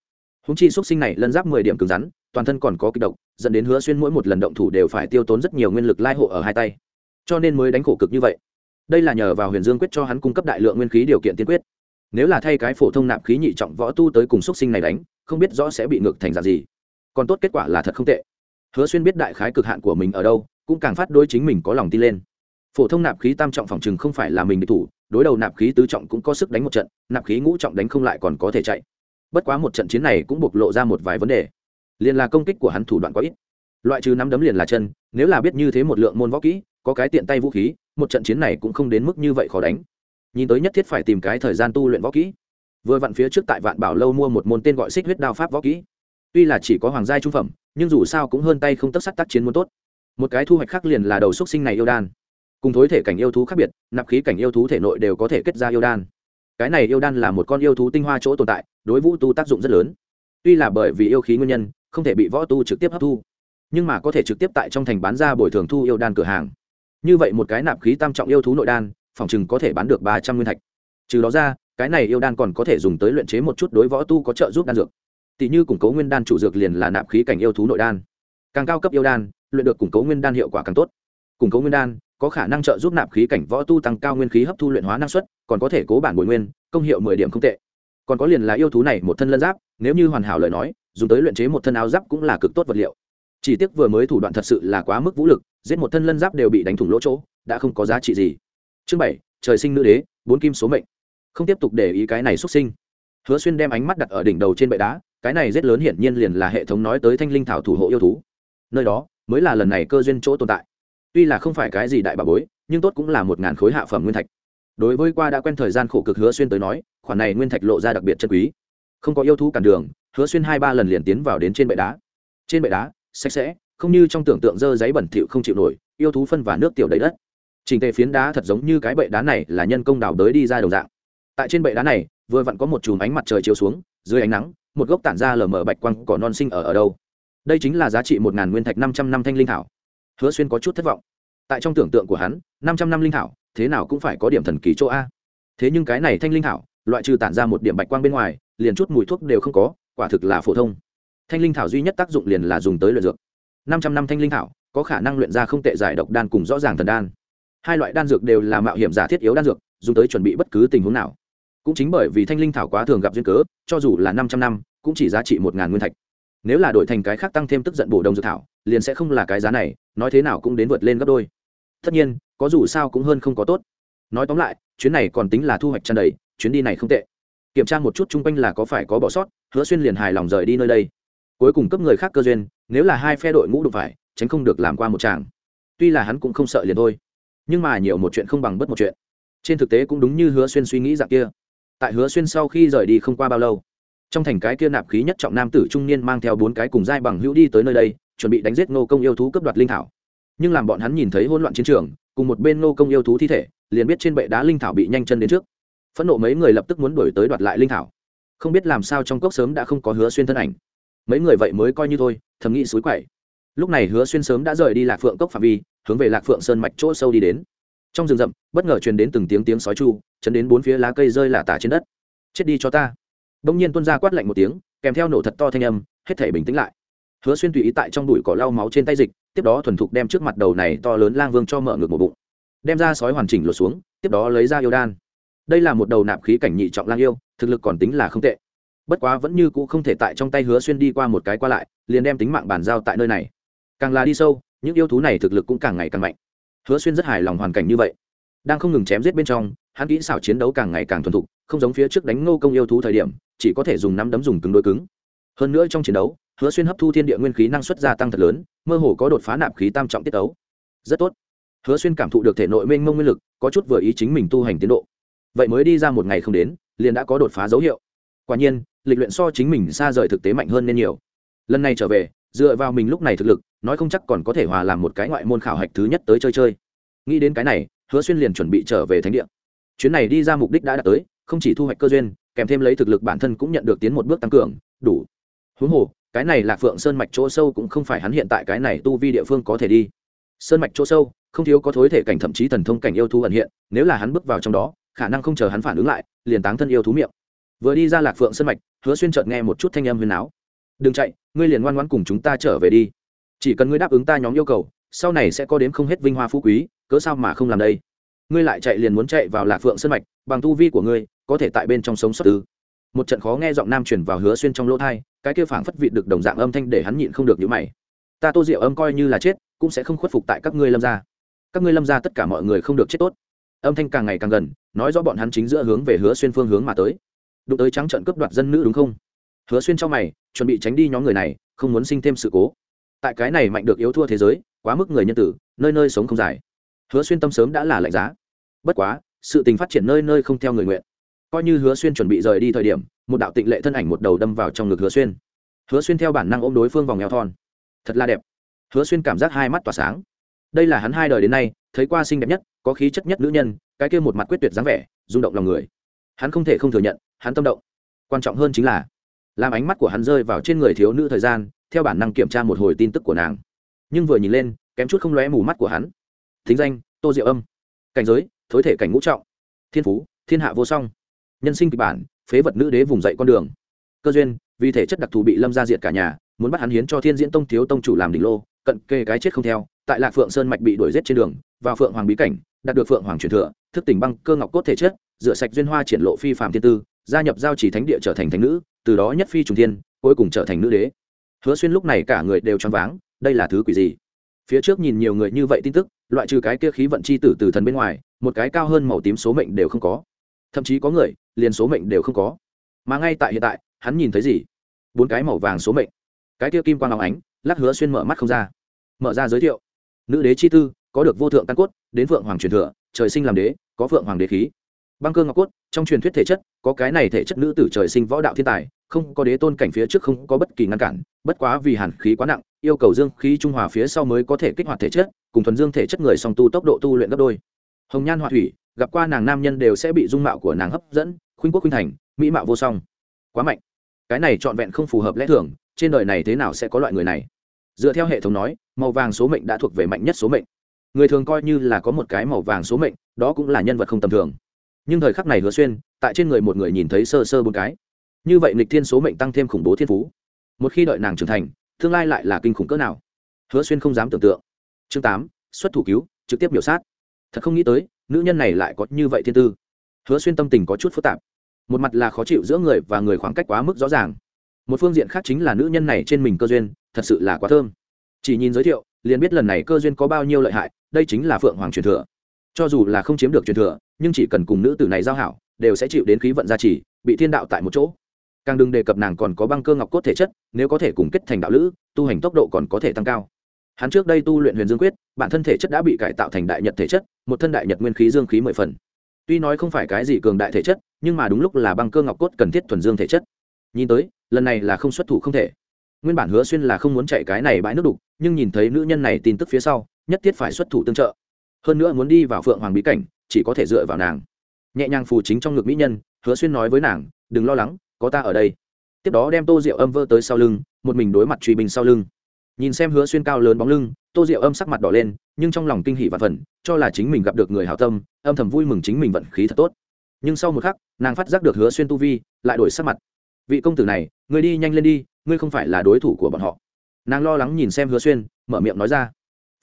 Húng chi x sinh này lân giáp mười điểm cứng rắn toàn thân còn có kịch độc, dẫn đến hứa xuyên mỗi một lần động thủ đều phải tiêu tốn rất nhiều nguyên lực lai hộ ở hai tay. Cho nên mới đánh khổ cực như vậy. Đây là nhờ vào huyền dương quyết cho hắn cung cấp đại lượng nguyên khí điều kiện tiên quyết. Nếu là thay cái phổ thông nạp khí nhị trọng võ tu tới cùng x sinh này đánh, không biết rõ sẽ bị ngược thành dạng gì. Còn tốt kết quả là thật không tệ. Hứa xuyên biết đại khái cực hạn của mình ở đâu, cũng càng phát đối chính mình có lòng tin lên. Phổ thông nạp khí tam trọng phòng chừng không phải là mình địch thủ, đối đầu nạp khí tứ trọng cũng có sức đánh một trận, nạp khí ngũ trọng đánh không lại còn có thể chạy. Bất quá một trận chiến này cũng bộc lộ ra một vài vấn đề liền là công kích của hắn thủ đoạn có ít. Loại trừ nắm đấm liền là chân, nếu là biết như thế một lượng môn võ kỹ, có cái tiện tay vũ khí, một trận chiến này cũng không đến mức như vậy khó đánh. Nhìn tới nhất thiết phải tìm cái thời gian tu luyện võ kỹ. Vừa vặn phía trước tại vạn bảo lâu mua một môn tên gọi xích huyết đao pháp võ kỹ. Tuy là chỉ có hoàng gia trung phẩm, nhưng dù sao cũng hơn tay không tất sắc tác chiến muốn tốt. Một cái thu hoạch khác liền là đầu xúc sinh này yêu đan. Cùng thối thể cảnh yêu thú khác biệt, nạp khí cảnh yêu thú thể nội đều có thể kết ra yêu đan. Cái này yêu đan là một con yêu thú tinh hoa chỗ tồn tại, đối vũ tu tác dụng rất lớn. Tuy là bởi vì yêu khí nguyên nhân không thể bị võ tu trực tiếp hấp thu. Nhưng mà có thể trực tiếp tại trong thành bán ra bồi thường thu yêu đan cửa hàng. Như vậy một cái nạp khí tam trọng yêu thú nội đan, phòng chừng có thể bán được ba trăm nguyên thạch. Trừ đó ra, cái này yêu đan còn có thể dùng tới luyện chế một chút đối võ tu có trợ giúp đan dược. Tỷ như củng cố nguyên đan chủ dược liền là nạp khí cảnh yêu thú nội đan. Càng cao cấp yêu đan, luyện được củng cố nguyên đan hiệu quả càng tốt. Củng cố nguyên đan có khả năng trợ giúp nạp khí cảnh võ tu tăng cao nguyên khí hấp thu luyện hóa năng suất, còn có thể cố bản bồi nguyên, công hiệu mười điểm không tệ còn có liền là yêu thú này một thân lân giáp, nếu như hoàn hảo lời nói, dùng tới luyện chế một thân áo giáp cũng là cực tốt vật liệu. Chỉ tiếc vừa mới thủ đoạn thật sự là quá mức vũ lực, giết một thân lân giáp đều bị đánh thủng lỗ chỗ, đã không có giá trị gì. Chương bảy, trời sinh nữ đế, bốn kim số mệnh. Không tiếp tục để ý cái này xuất sinh. Hứa xuyên đem ánh mắt đặt ở đỉnh đầu trên bệ đá, cái này rất lớn hiển nhiên liền là hệ thống nói tới thanh linh thảo thủ hộ yêu thú. Nơi đó, mới là lần này cơ duyên chỗ tồn tại. Tuy là không phải cái gì đại bà bối, nhưng tốt cũng là một ngàn khối hạ phẩm nguyên thạch đối với qua đã quen thời gian khổ cực hứa xuyên tới nói, khoản này nguyên thạch lộ ra đặc biệt chân quý. Không có yêu thú cản đường, hứa xuyên hai ba lần liền tiến vào đến trên bệ đá. Trên bệ đá, sạch sẽ, không như trong tưởng tượng dơ giấy bẩn thịu không chịu nổi, yêu thú phân và nước tiểu đầy đất. Trình tề phiến đá thật giống như cái bệ đá này là nhân công đào đới đi ra đồng dạng. Tại trên bệ đá này, vừa vặn có một chùm ánh mặt trời chiếu xuống, dưới ánh nắng, một gốc tản ra lờ mờ bạch quang cỏ non sinh ở ở đâu. Đây chính là giá trị một ngàn nguyên thạch năm trăm năm thanh linh thảo. Hứa xuyên có chút thất vọng. Tại trong tưởng tượng của hắn, năm trăm năm linh thảo thế nào cũng phải có điểm thần kỳ chỗ a. Thế nhưng cái này thanh linh thảo, loại trừ tản ra một điểm bạch quang bên ngoài, liền chút mùi thuốc đều không có, quả thực là phổ thông. Thanh linh thảo duy nhất tác dụng liền là dùng tới luyện dược. Năm trăm năm thanh linh thảo, có khả năng luyện ra không tệ giải độc đan cùng rõ ràng thần đan. Hai loại đan dược đều là mạo hiểm giả thiết yếu đan dược, dùng tới chuẩn bị bất cứ tình huống nào. Cũng chính bởi vì thanh linh thảo quá thường gặp duyên cớ, cho dù là năm trăm năm, cũng chỉ giá trị một ngàn nguyên thạch. Nếu là đổi thành cái khác tăng thêm tức giận bổ đồng dược thảo, liền sẽ không là cái giá này, nói thế nào cũng đến vượt lên gấp đôi tất nhiên, có dù sao cũng hơn không có tốt. Nói tóm lại, chuyến này còn tính là thu hoạch tràn đầy, chuyến đi này không tệ. Kiểm tra một chút chung quanh là có phải có bỏ sót, hứa xuyên liền hài lòng rời đi nơi đây. Cuối cùng cấp người khác cơ duyên, nếu là hai phe đội ngũ đụng phải, tránh không được làm qua một tràng. Tuy là hắn cũng không sợ liền thôi, nhưng mà nhiều một chuyện không bằng bất một chuyện. Trên thực tế cũng đúng như hứa xuyên suy nghĩ dạng kia. Tại hứa xuyên sau khi rời đi không qua bao lâu, trong thành cái kia nạp khí nhất trọng nam tử trung niên mang theo bốn cái cùng giai bằng hữu đi tới nơi đây, chuẩn bị đánh giết nô công yêu thú cấp đoạt linh thảo nhưng làm bọn hắn nhìn thấy hỗn loạn chiến trường, cùng một bên nô công yêu thú thi thể, liền biết trên bệ đá linh thảo bị nhanh chân đến trước. Phẫn nộ mấy người lập tức muốn đuổi tới đoạt lại linh thảo. Không biết làm sao trong cốc sớm đã không có hứa xuyên thân ảnh. Mấy người vậy mới coi như thôi, thầm nghĩ suối quậy. Lúc này hứa xuyên sớm đã rời đi lạc phượng cốc phạm vi, hướng về lạc phượng sơn mạch chỗ sâu đi đến. Trong rừng rậm, bất ngờ truyền đến từng tiếng tiếng sói chu, chấn đến bốn phía lá cây rơi lả tả trên đất. Chết đi cho ta. Đông nhiên tuân ra quát lạnh một tiếng, kèm theo nổ thật to thanh âm, hết thể bình tĩnh lại hứa xuyên tùy ý tại trong đùi cỏ lau máu trên tay dịch, tiếp đó thuần thục đem trước mặt đầu này to lớn lang vương cho mở ngược một bụng. Đem ra sói hoàn chỉnh lột xuống, tiếp đó lấy ra yêu đan. Đây là một đầu nạp khí cảnh nhị trọng lang yêu, thực lực còn tính là không tệ. Bất quá vẫn như cũ không thể tại trong tay hứa xuyên đi qua một cái qua lại, liền đem tính mạng bàn giao tại nơi này. Càng là đi sâu, những yêu thú này thực lực cũng càng ngày càng mạnh. Hứa xuyên rất hài lòng hoàn cảnh như vậy. Đang không ngừng chém giết bên trong, hắn kỹ xảo chiến đấu càng ngày càng thuần thục, không giống phía trước đánh ngô công yêu thú thời điểm, chỉ có thể dùng nắm đấm dùng cứng đôi cứng. Hơn nữa trong chiến đấu hứa xuyên hấp thu thiên địa nguyên khí năng suất gia tăng thật lớn, mơ hồ có đột phá nạp khí tam trọng tiết tấu. Rất tốt. Hứa xuyên cảm thụ được thể nội mênh mông nguyên lực, có chút vừa ý chính mình tu hành tiến độ. Vậy mới đi ra một ngày không đến, liền đã có đột phá dấu hiệu. Quả nhiên, lịch luyện so chính mình xa rời thực tế mạnh hơn nên nhiều. Lần này trở về, dựa vào mình lúc này thực lực, nói không chắc còn có thể hòa làm một cái ngoại môn khảo hạch thứ nhất tới chơi chơi. Nghĩ đến cái này, hứa xuyên liền chuẩn bị trở về thánh địa. Chuyến này đi ra mục đích đã đạt tới, không chỉ thu hoạch cơ duyên, kèm thêm lấy thực lực bản thân cũng nhận được tiến một bước tăng cường, đủ. Huống hồ cái này là phượng sơn mạch chỗ sâu cũng không phải hắn hiện tại cái này tu vi địa phương có thể đi. Sơn mạch chỗ sâu, không thiếu có thối thể cảnh thậm chí thần thông cảnh yêu thú ẩn hiện, nếu là hắn bước vào trong đó, khả năng không chờ hắn phản ứng lại, liền táng thân yêu thú miệng. Vừa đi ra lạc phượng sơn mạch, hứa xuyên chợt nghe một chút thanh âm huyền áo đừng chạy, ngươi liền ngoan ngoãn cùng chúng ta trở về đi. Chỉ cần ngươi đáp ứng ta nhóm yêu cầu, sau này sẽ có đến không hết vinh hoa phú quý, cớ sao mà không làm đây? Ngươi lại chạy liền muốn chạy vào lạc phượng sơn mạch, bằng tu vi của ngươi, có thể tại bên trong sống sót ư? Một trận khó nghe giọng nam chuyển vào hứa xuyên trong lỗ thai, cái kia phảng phất vị được đồng dạng âm thanh để hắn nhịn không được nhữ mày. Ta tô diệu âm coi như là chết, cũng sẽ không khuất phục tại các ngươi lâm gia. Các ngươi lâm gia tất cả mọi người không được chết tốt. Âm thanh càng ngày càng gần, nói rõ bọn hắn chính giữa hướng về hứa xuyên phương hướng mà tới. Đụng tới trắng trận cướp đoạt dân nữ đúng không? Hứa xuyên trong mày, chuẩn bị tránh đi nhóm người này, không muốn sinh thêm sự cố. Tại cái này mạnh được yếu thua thế giới, quá mức người nhân tử, nơi nơi sống không dài. Hứa xuyên tâm sớm đã là lạnh giá. Bất quá, sự tình phát triển nơi nơi không theo người nguyện coi như hứa xuyên chuẩn bị rời đi thời điểm, một đạo tịnh lệ thân ảnh một đầu đâm vào trong ngực hứa xuyên. Hứa xuyên theo bản năng ôm đối phương vòng eo thon. Thật là đẹp. Hứa xuyên cảm giác hai mắt tỏa sáng. Đây là hắn hai đời đến nay, thấy qua xinh đẹp nhất, có khí chất nhất nữ nhân, cái kia một mặt quyết tuyệt dáng vẻ, rung động lòng người. Hắn không thể không thừa nhận, hắn tâm động. Quan trọng hơn chính là, làm ánh mắt của hắn rơi vào trên người thiếu nữ thời gian, theo bản năng kiểm tra một hồi tin tức của nàng. Nhưng vừa nhìn lên, kém chút không lóe mù mắt của hắn. Thính danh, tô diệu âm. Cảnh giới, thối thể cảnh ngũ trọng. Thiên phú, thiên hạ vô song nhân sinh kịch bản, phế vật nữ đế vùng dậy con đường. Cơ duyên, vì thể chất đặc thù bị lâm ra diệt cả nhà, muốn bắt hắn hiến cho thiên diễn tông thiếu tông chủ làm đỉnh lô, cận kề cái chết không theo, tại lạc phượng sơn mạch bị đuổi g trên đường, vào phượng hoàng bí cảnh, đạt được phượng hoàng truyền thừa, thức tỉnh băng cơ ngọc cốt thể chất, rửa sạch duyên hoa triển lộ phi phạm thiên tư, gia nhập giao chỉ thánh địa trở thành thánh nữ, từ đó nhất phi trùng thiên, cuối cùng trở thành nữ đế. Hứa xuyên lúc này cả người đều choáng váng, đây là thứ quỷ gì? Phía trước nhìn nhiều người như vậy tin tức, loại trừ cái kia khí vận c h i tử từ thần bên ngoài, một cái cao hơn màu tím số mệnh đều không có thậm chí có người, liền số mệnh đều không có. Mà ngay tại hiện tại, hắn nhìn thấy gì? Bốn cái màu vàng số mệnh. Cái kia kim quang long ánh, lắc hứa xuyên mở mắt không ra. Mở ra giới thiệu. Nữ đế chi tư, có được vô thượng căn cốt, đến phượng hoàng truyền thừa, trời sinh làm đế, có phượng hoàng đế khí. Băng cơ ngọc cốt, trong truyền thuyết thể chất, có cái này thể chất nữ tử trời sinh võ đạo thiên tài, không có đế tôn cảnh phía trước không có bất kỳ ngăn cản, bất quá vì hàn khí quá nặng, yêu cầu dương khí trung hòa phía sau mới có thể kích hoạt thể chất, cùng thuần dương thể chất người song tu tốc độ tu luyện gấp đôi. Hồng nhan họa thủy gặp qua nàng nam nhân đều sẽ bị dung mạo của nàng hấp dẫn, khuynh quốc khuynh thành, mỹ mạo vô song. Quá mạnh. Cái này trọn vẹn không phù hợp lẽ thường, trên đời này thế nào sẽ có loại người này? Dựa theo hệ thống nói, màu vàng số mệnh đã thuộc về mạnh nhất số mệnh. Người thường coi như là có một cái màu vàng số mệnh, đó cũng là nhân vật không tầm thường. Nhưng thời khắc này hứa xuyên, tại trên người một người nhìn thấy sơ sơ bốn cái. Như vậy lịch thiên số mệnh tăng thêm khủng bố thiên phú. Một khi đợi nàng trưởng thành, tương lai lại là kinh khủng cỡ nào? Hứa xuyên không dám tưởng tượng. Chương tám, xuất thủ cứu, trực tiếp biểu sát. Thật không nghĩ tới nữ nhân này lại có như vậy thiên tư. Hứa xuyên tâm tình có chút phức tạp. Một mặt là khó chịu giữa người và người khoảng cách quá mức rõ ràng. Một phương diện khác chính là nữ nhân này trên mình cơ duyên, thật sự là quá thơm. Chỉ nhìn giới thiệu, liền biết lần này cơ duyên có bao nhiêu lợi hại, đây chính là phượng hoàng truyền thừa. Cho dù là không chiếm được truyền thừa, nhưng chỉ cần cùng nữ tử này giao hảo, đều sẽ chịu đến khí vận gia trì, bị thiên đạo tại một chỗ. Càng đừng đề cập nàng còn có băng cơ ngọc cốt thể chất, nếu có thể cùng kết thành đạo lữ, tu hành tốc độ còn có thể tăng cao. Hắn trước đây tu luyện huyền dương quyết bản thân thể chất đã bị cải tạo thành đại nhật thể chất, một thân đại nhật nguyên khí dương khí mười phần. Tuy nói không phải cái gì cường đại thể chất, nhưng mà đúng lúc là băng cơ ngọc cốt cần thiết thuần dương thể chất. Nhìn tới, lần này là không xuất thủ không thể. Nguyên bản hứa xuyên là không muốn chạy cái này bãi nước đục, nhưng nhìn thấy nữ nhân này tin tức phía sau, nhất thiết phải xuất thủ tương trợ. Hơn nữa muốn đi vào phượng hoàng bí cảnh, chỉ có thể dựa vào nàng. Nhẹ nhàng phù chính trong ngực mỹ nhân, hứa xuyên nói với nàng, đừng lo lắng, có ta ở đây. Tiếp đó đem tô rượu âm vơ tới sau lưng, một mình đối mặt truy binh sau lưng nhìn xem hứa xuyên cao lớn bóng lưng, tô diệu âm sắc mặt đỏ lên, nhưng trong lòng kinh hỷ và phần, cho là chính mình gặp được người hảo tâm, âm thầm vui mừng chính mình vận khí thật tốt. Nhưng sau một khắc, nàng phát giác được hứa xuyên tu vi, lại đổi sắc mặt. Vị công tử này người đi nhanh lên đi, ngươi không phải là đối thủ của bọn họ. Nàng lo lắng nhìn xem hứa xuyên, mở miệng nói ra.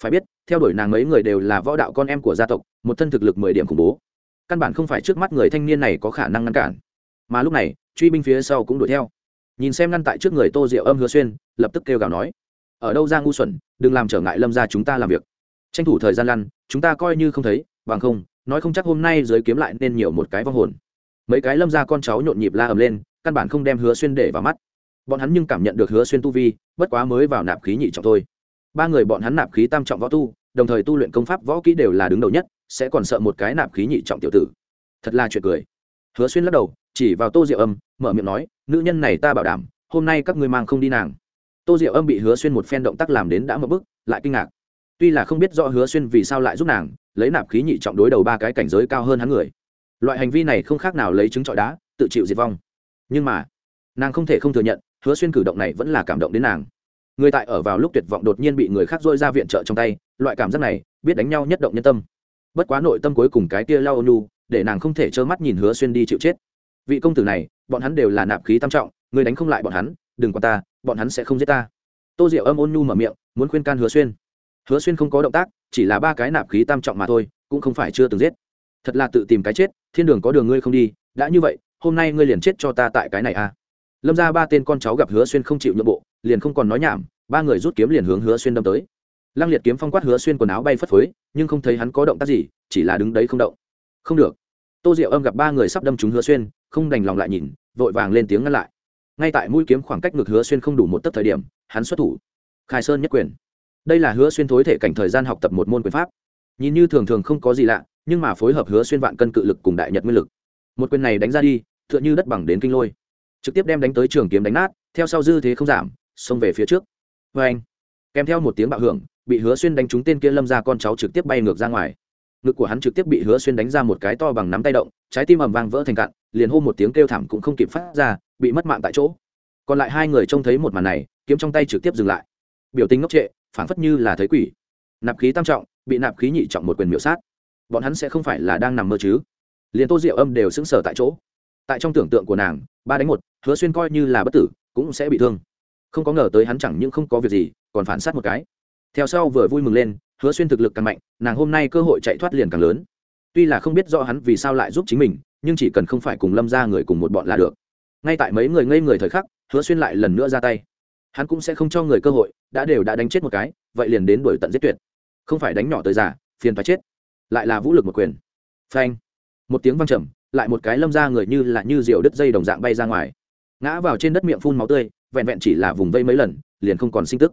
Phải biết, theo đuổi nàng mấy người đều là võ đạo con em của gia tộc, một thân thực lực mười điểm khủng bố. Căn bản không phải trước mắt người thanh niên này có khả năng ngăn cản. Mà lúc này, truy binh phía sau cũng đuổi theo. Nhìn xem ngăn tại trước người tô diệu âm hứa xuyên, lập tức kêu gào nói ở đâu ra ngu xuẩn, đừng làm trở ngại lâm ra chúng ta làm việc. Tranh thủ thời gian lăn, chúng ta coi như không thấy, bằng không, nói không chắc hôm nay giới kiếm lại nên nhiều một cái vong hồn. Mấy cái lâm ra con cháu nhộn nhịp la ầm lên, căn bản không đem hứa xuyên để vào mắt. Bọn hắn nhưng cảm nhận được hứa xuyên tu vi, bất quá mới vào nạp khí nhị trọng thôi. Ba người bọn hắn nạp khí tam trọng võ tu, đồng thời tu luyện công pháp võ kỹ đều là đứng đầu nhất, sẽ còn sợ một cái nạp khí nhị trọng tiểu tử. Thật là chuyện cười. Hứa xuyên lắc đầu, chỉ vào tô diệu âm, mở miệng nói, nữ nhân này ta bảo đảm, hôm nay các ngươi mang không đi nàng tô diệu âm bị hứa xuyên một phen động tác làm đến đã mất bức, lại kinh ngạc. Tuy là không biết rõ hứa xuyên vì sao lại giúp nàng, lấy nạp khí nhị trọng đối đầu ba cái cảnh giới cao hơn hắn người. Loại hành vi này không khác nào lấy trứng trọi đá, tự chịu diệt vong. Nhưng mà, nàng không thể không thừa nhận, hứa xuyên cử động này vẫn là cảm động đến nàng. Người tại ở vào lúc tuyệt vọng đột nhiên bị người khác dôi ra viện trợ trong tay, loại cảm giác này, biết đánh nhau nhất động nhân tâm. Bất quá nội tâm cuối cùng cái tia lao ônu để nàng không thể trơ mắt nhìn hứa xuyên đi chịu chết. Vị công tử này, bọn hắn đều là nạp khí tam trọng, người đánh không lại bọn hắn, đừng qua ta bọn hắn sẽ không giết ta. Tô diệu âm ôn nhu mở miệng, muốn khuyên can hứa xuyên. Hứa xuyên không có động tác, chỉ là ba cái nạp khí tam trọng mà thôi, cũng không phải chưa từng giết. Thật là tự tìm cái chết, thiên đường có đường ngươi không đi, đã như vậy, hôm nay ngươi liền chết cho ta tại cái này à. Lâm ra ba tên con cháu gặp hứa xuyên không chịu nhượng bộ, liền không còn nói nhảm, ba người rút kiếm liền hướng hứa xuyên đâm tới. Lăng liệt kiếm phong quát hứa xuyên quần áo bay phất phới, nhưng không thấy hắn có động tác gì, chỉ là đứng đấy không động. Không được. Tô diệu âm gặp ba người sắp đâm trúng hứa xuyên, không đành lòng lại nhìn, vội vàng lên tiếng ngăn lại ngay tại mũi kiếm khoảng cách ngực hứa xuyên không đủ một tấc thời điểm, hắn xuất thủ. Khai sơn nhất quyền. Đây là hứa xuyên thối thể cảnh thời gian học tập một môn quyền pháp. Nhìn như thường thường không có gì lạ, nhưng mà phối hợp hứa xuyên vạn cân cự lực cùng đại nhật nguyên lực. Một quyền này đánh ra đi, tựa như đất bằng đến kinh lôi. Trực tiếp đem đánh tới trường kiếm đánh nát, theo sau dư thế không giảm, xông về phía trước. Vê anh, kèm theo một tiếng bạo hưởng, bị hứa xuyên đánh trúng tên kia lâm ra con cháu trực tiếp bay ngược ra ngoài. Ngực của hắn trực tiếp bị hứa xuyên đánh ra một cái to bằng nắm tay động, trái tim ầm vang vỡ thành cạn liền hô một tiếng kêu thảm cũng không kịp phát ra, bị mất mạng tại chỗ. Còn lại hai người trông thấy một màn này, kiếm trong tay trực tiếp dừng lại. Biểu tình ngốc trệ, phảng phất như là thấy quỷ. Nạp khí tam trọng, bị nạp khí nhị trọng một quyền miểu sát. Bọn hắn sẽ không phải là đang nằm mơ chứ? Liền tô diệu âm đều sững sờ tại chỗ. Tại trong tưởng tượng của nàng, ba đánh một, hứa xuyên coi như là bất tử, cũng sẽ bị thương. Không có ngờ tới hắn chẳng những không có việc gì, còn phản sát một cái. Theo sau vừa vui mừng lên, hứa xuyên thực lực càng mạnh, nàng hôm nay cơ hội chạy thoát liền càng lớn. Tuy là không biết rõ hắn vì sao lại giúp chính mình nhưng chỉ cần không phải cùng lâm ra người cùng một bọn là được. Ngay tại mấy người ngây người thời khắc, hứa xuyên lại lần nữa ra tay. Hắn cũng sẽ không cho người cơ hội, đã đều đã đánh chết một cái, vậy liền đến đuổi tận giết tuyệt. Không phải đánh nhỏ tới già, phiền phải chết. Lại là vũ lực một quyền. Phanh. Một tiếng văng trầm, lại một cái lâm ra người như là như diều đứt dây đồng dạng bay ra ngoài. Ngã vào trên đất miệng phun máu tươi, vẹn vẹn chỉ là vùng vây mấy lần, liền không còn sinh tức.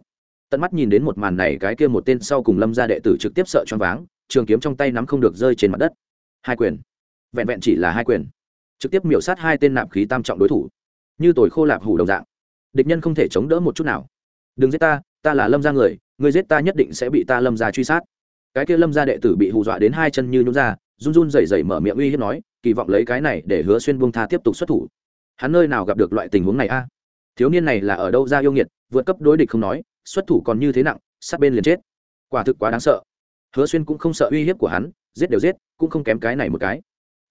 Tận mắt nhìn đến một màn này, cái kia một tên sau cùng lâm ra đệ tử trực tiếp sợ choáng váng, trường kiếm trong tay nắm không được rơi trên mặt đất. Hai quyền vẹn vẹn chỉ là hai quyền. Trực tiếp miểu sát hai tên nạp khí tam trọng đối thủ. Như tồi khô lạp hủ đồng dạng. Địch nhân không thể chống đỡ một chút nào. Đừng giết ta ta là lâm gia người người giết ta nhất định sẽ bị ta lâm gia truy sát. Cái kia lâm gia đệ tử bị hù dọa đến hai chân như nhún ra, run run rẩy rẩy mở miệng uy hiếp nói, kỳ vọng lấy cái này để hứa xuyên buông tha tiếp tục xuất thủ. Hắn nơi nào gặp được loại tình huống này a? Thiếu niên này là ở đâu ra yêu nghiệt, vượt cấp đối địch không nói, xuất thủ còn như thế nặng, sát bên liền chết. Quả thực quá đáng sợ. Hứa xuyên cũng không sợ uy hiếp của hắn, giết đều giết, cũng không kém cái này một cái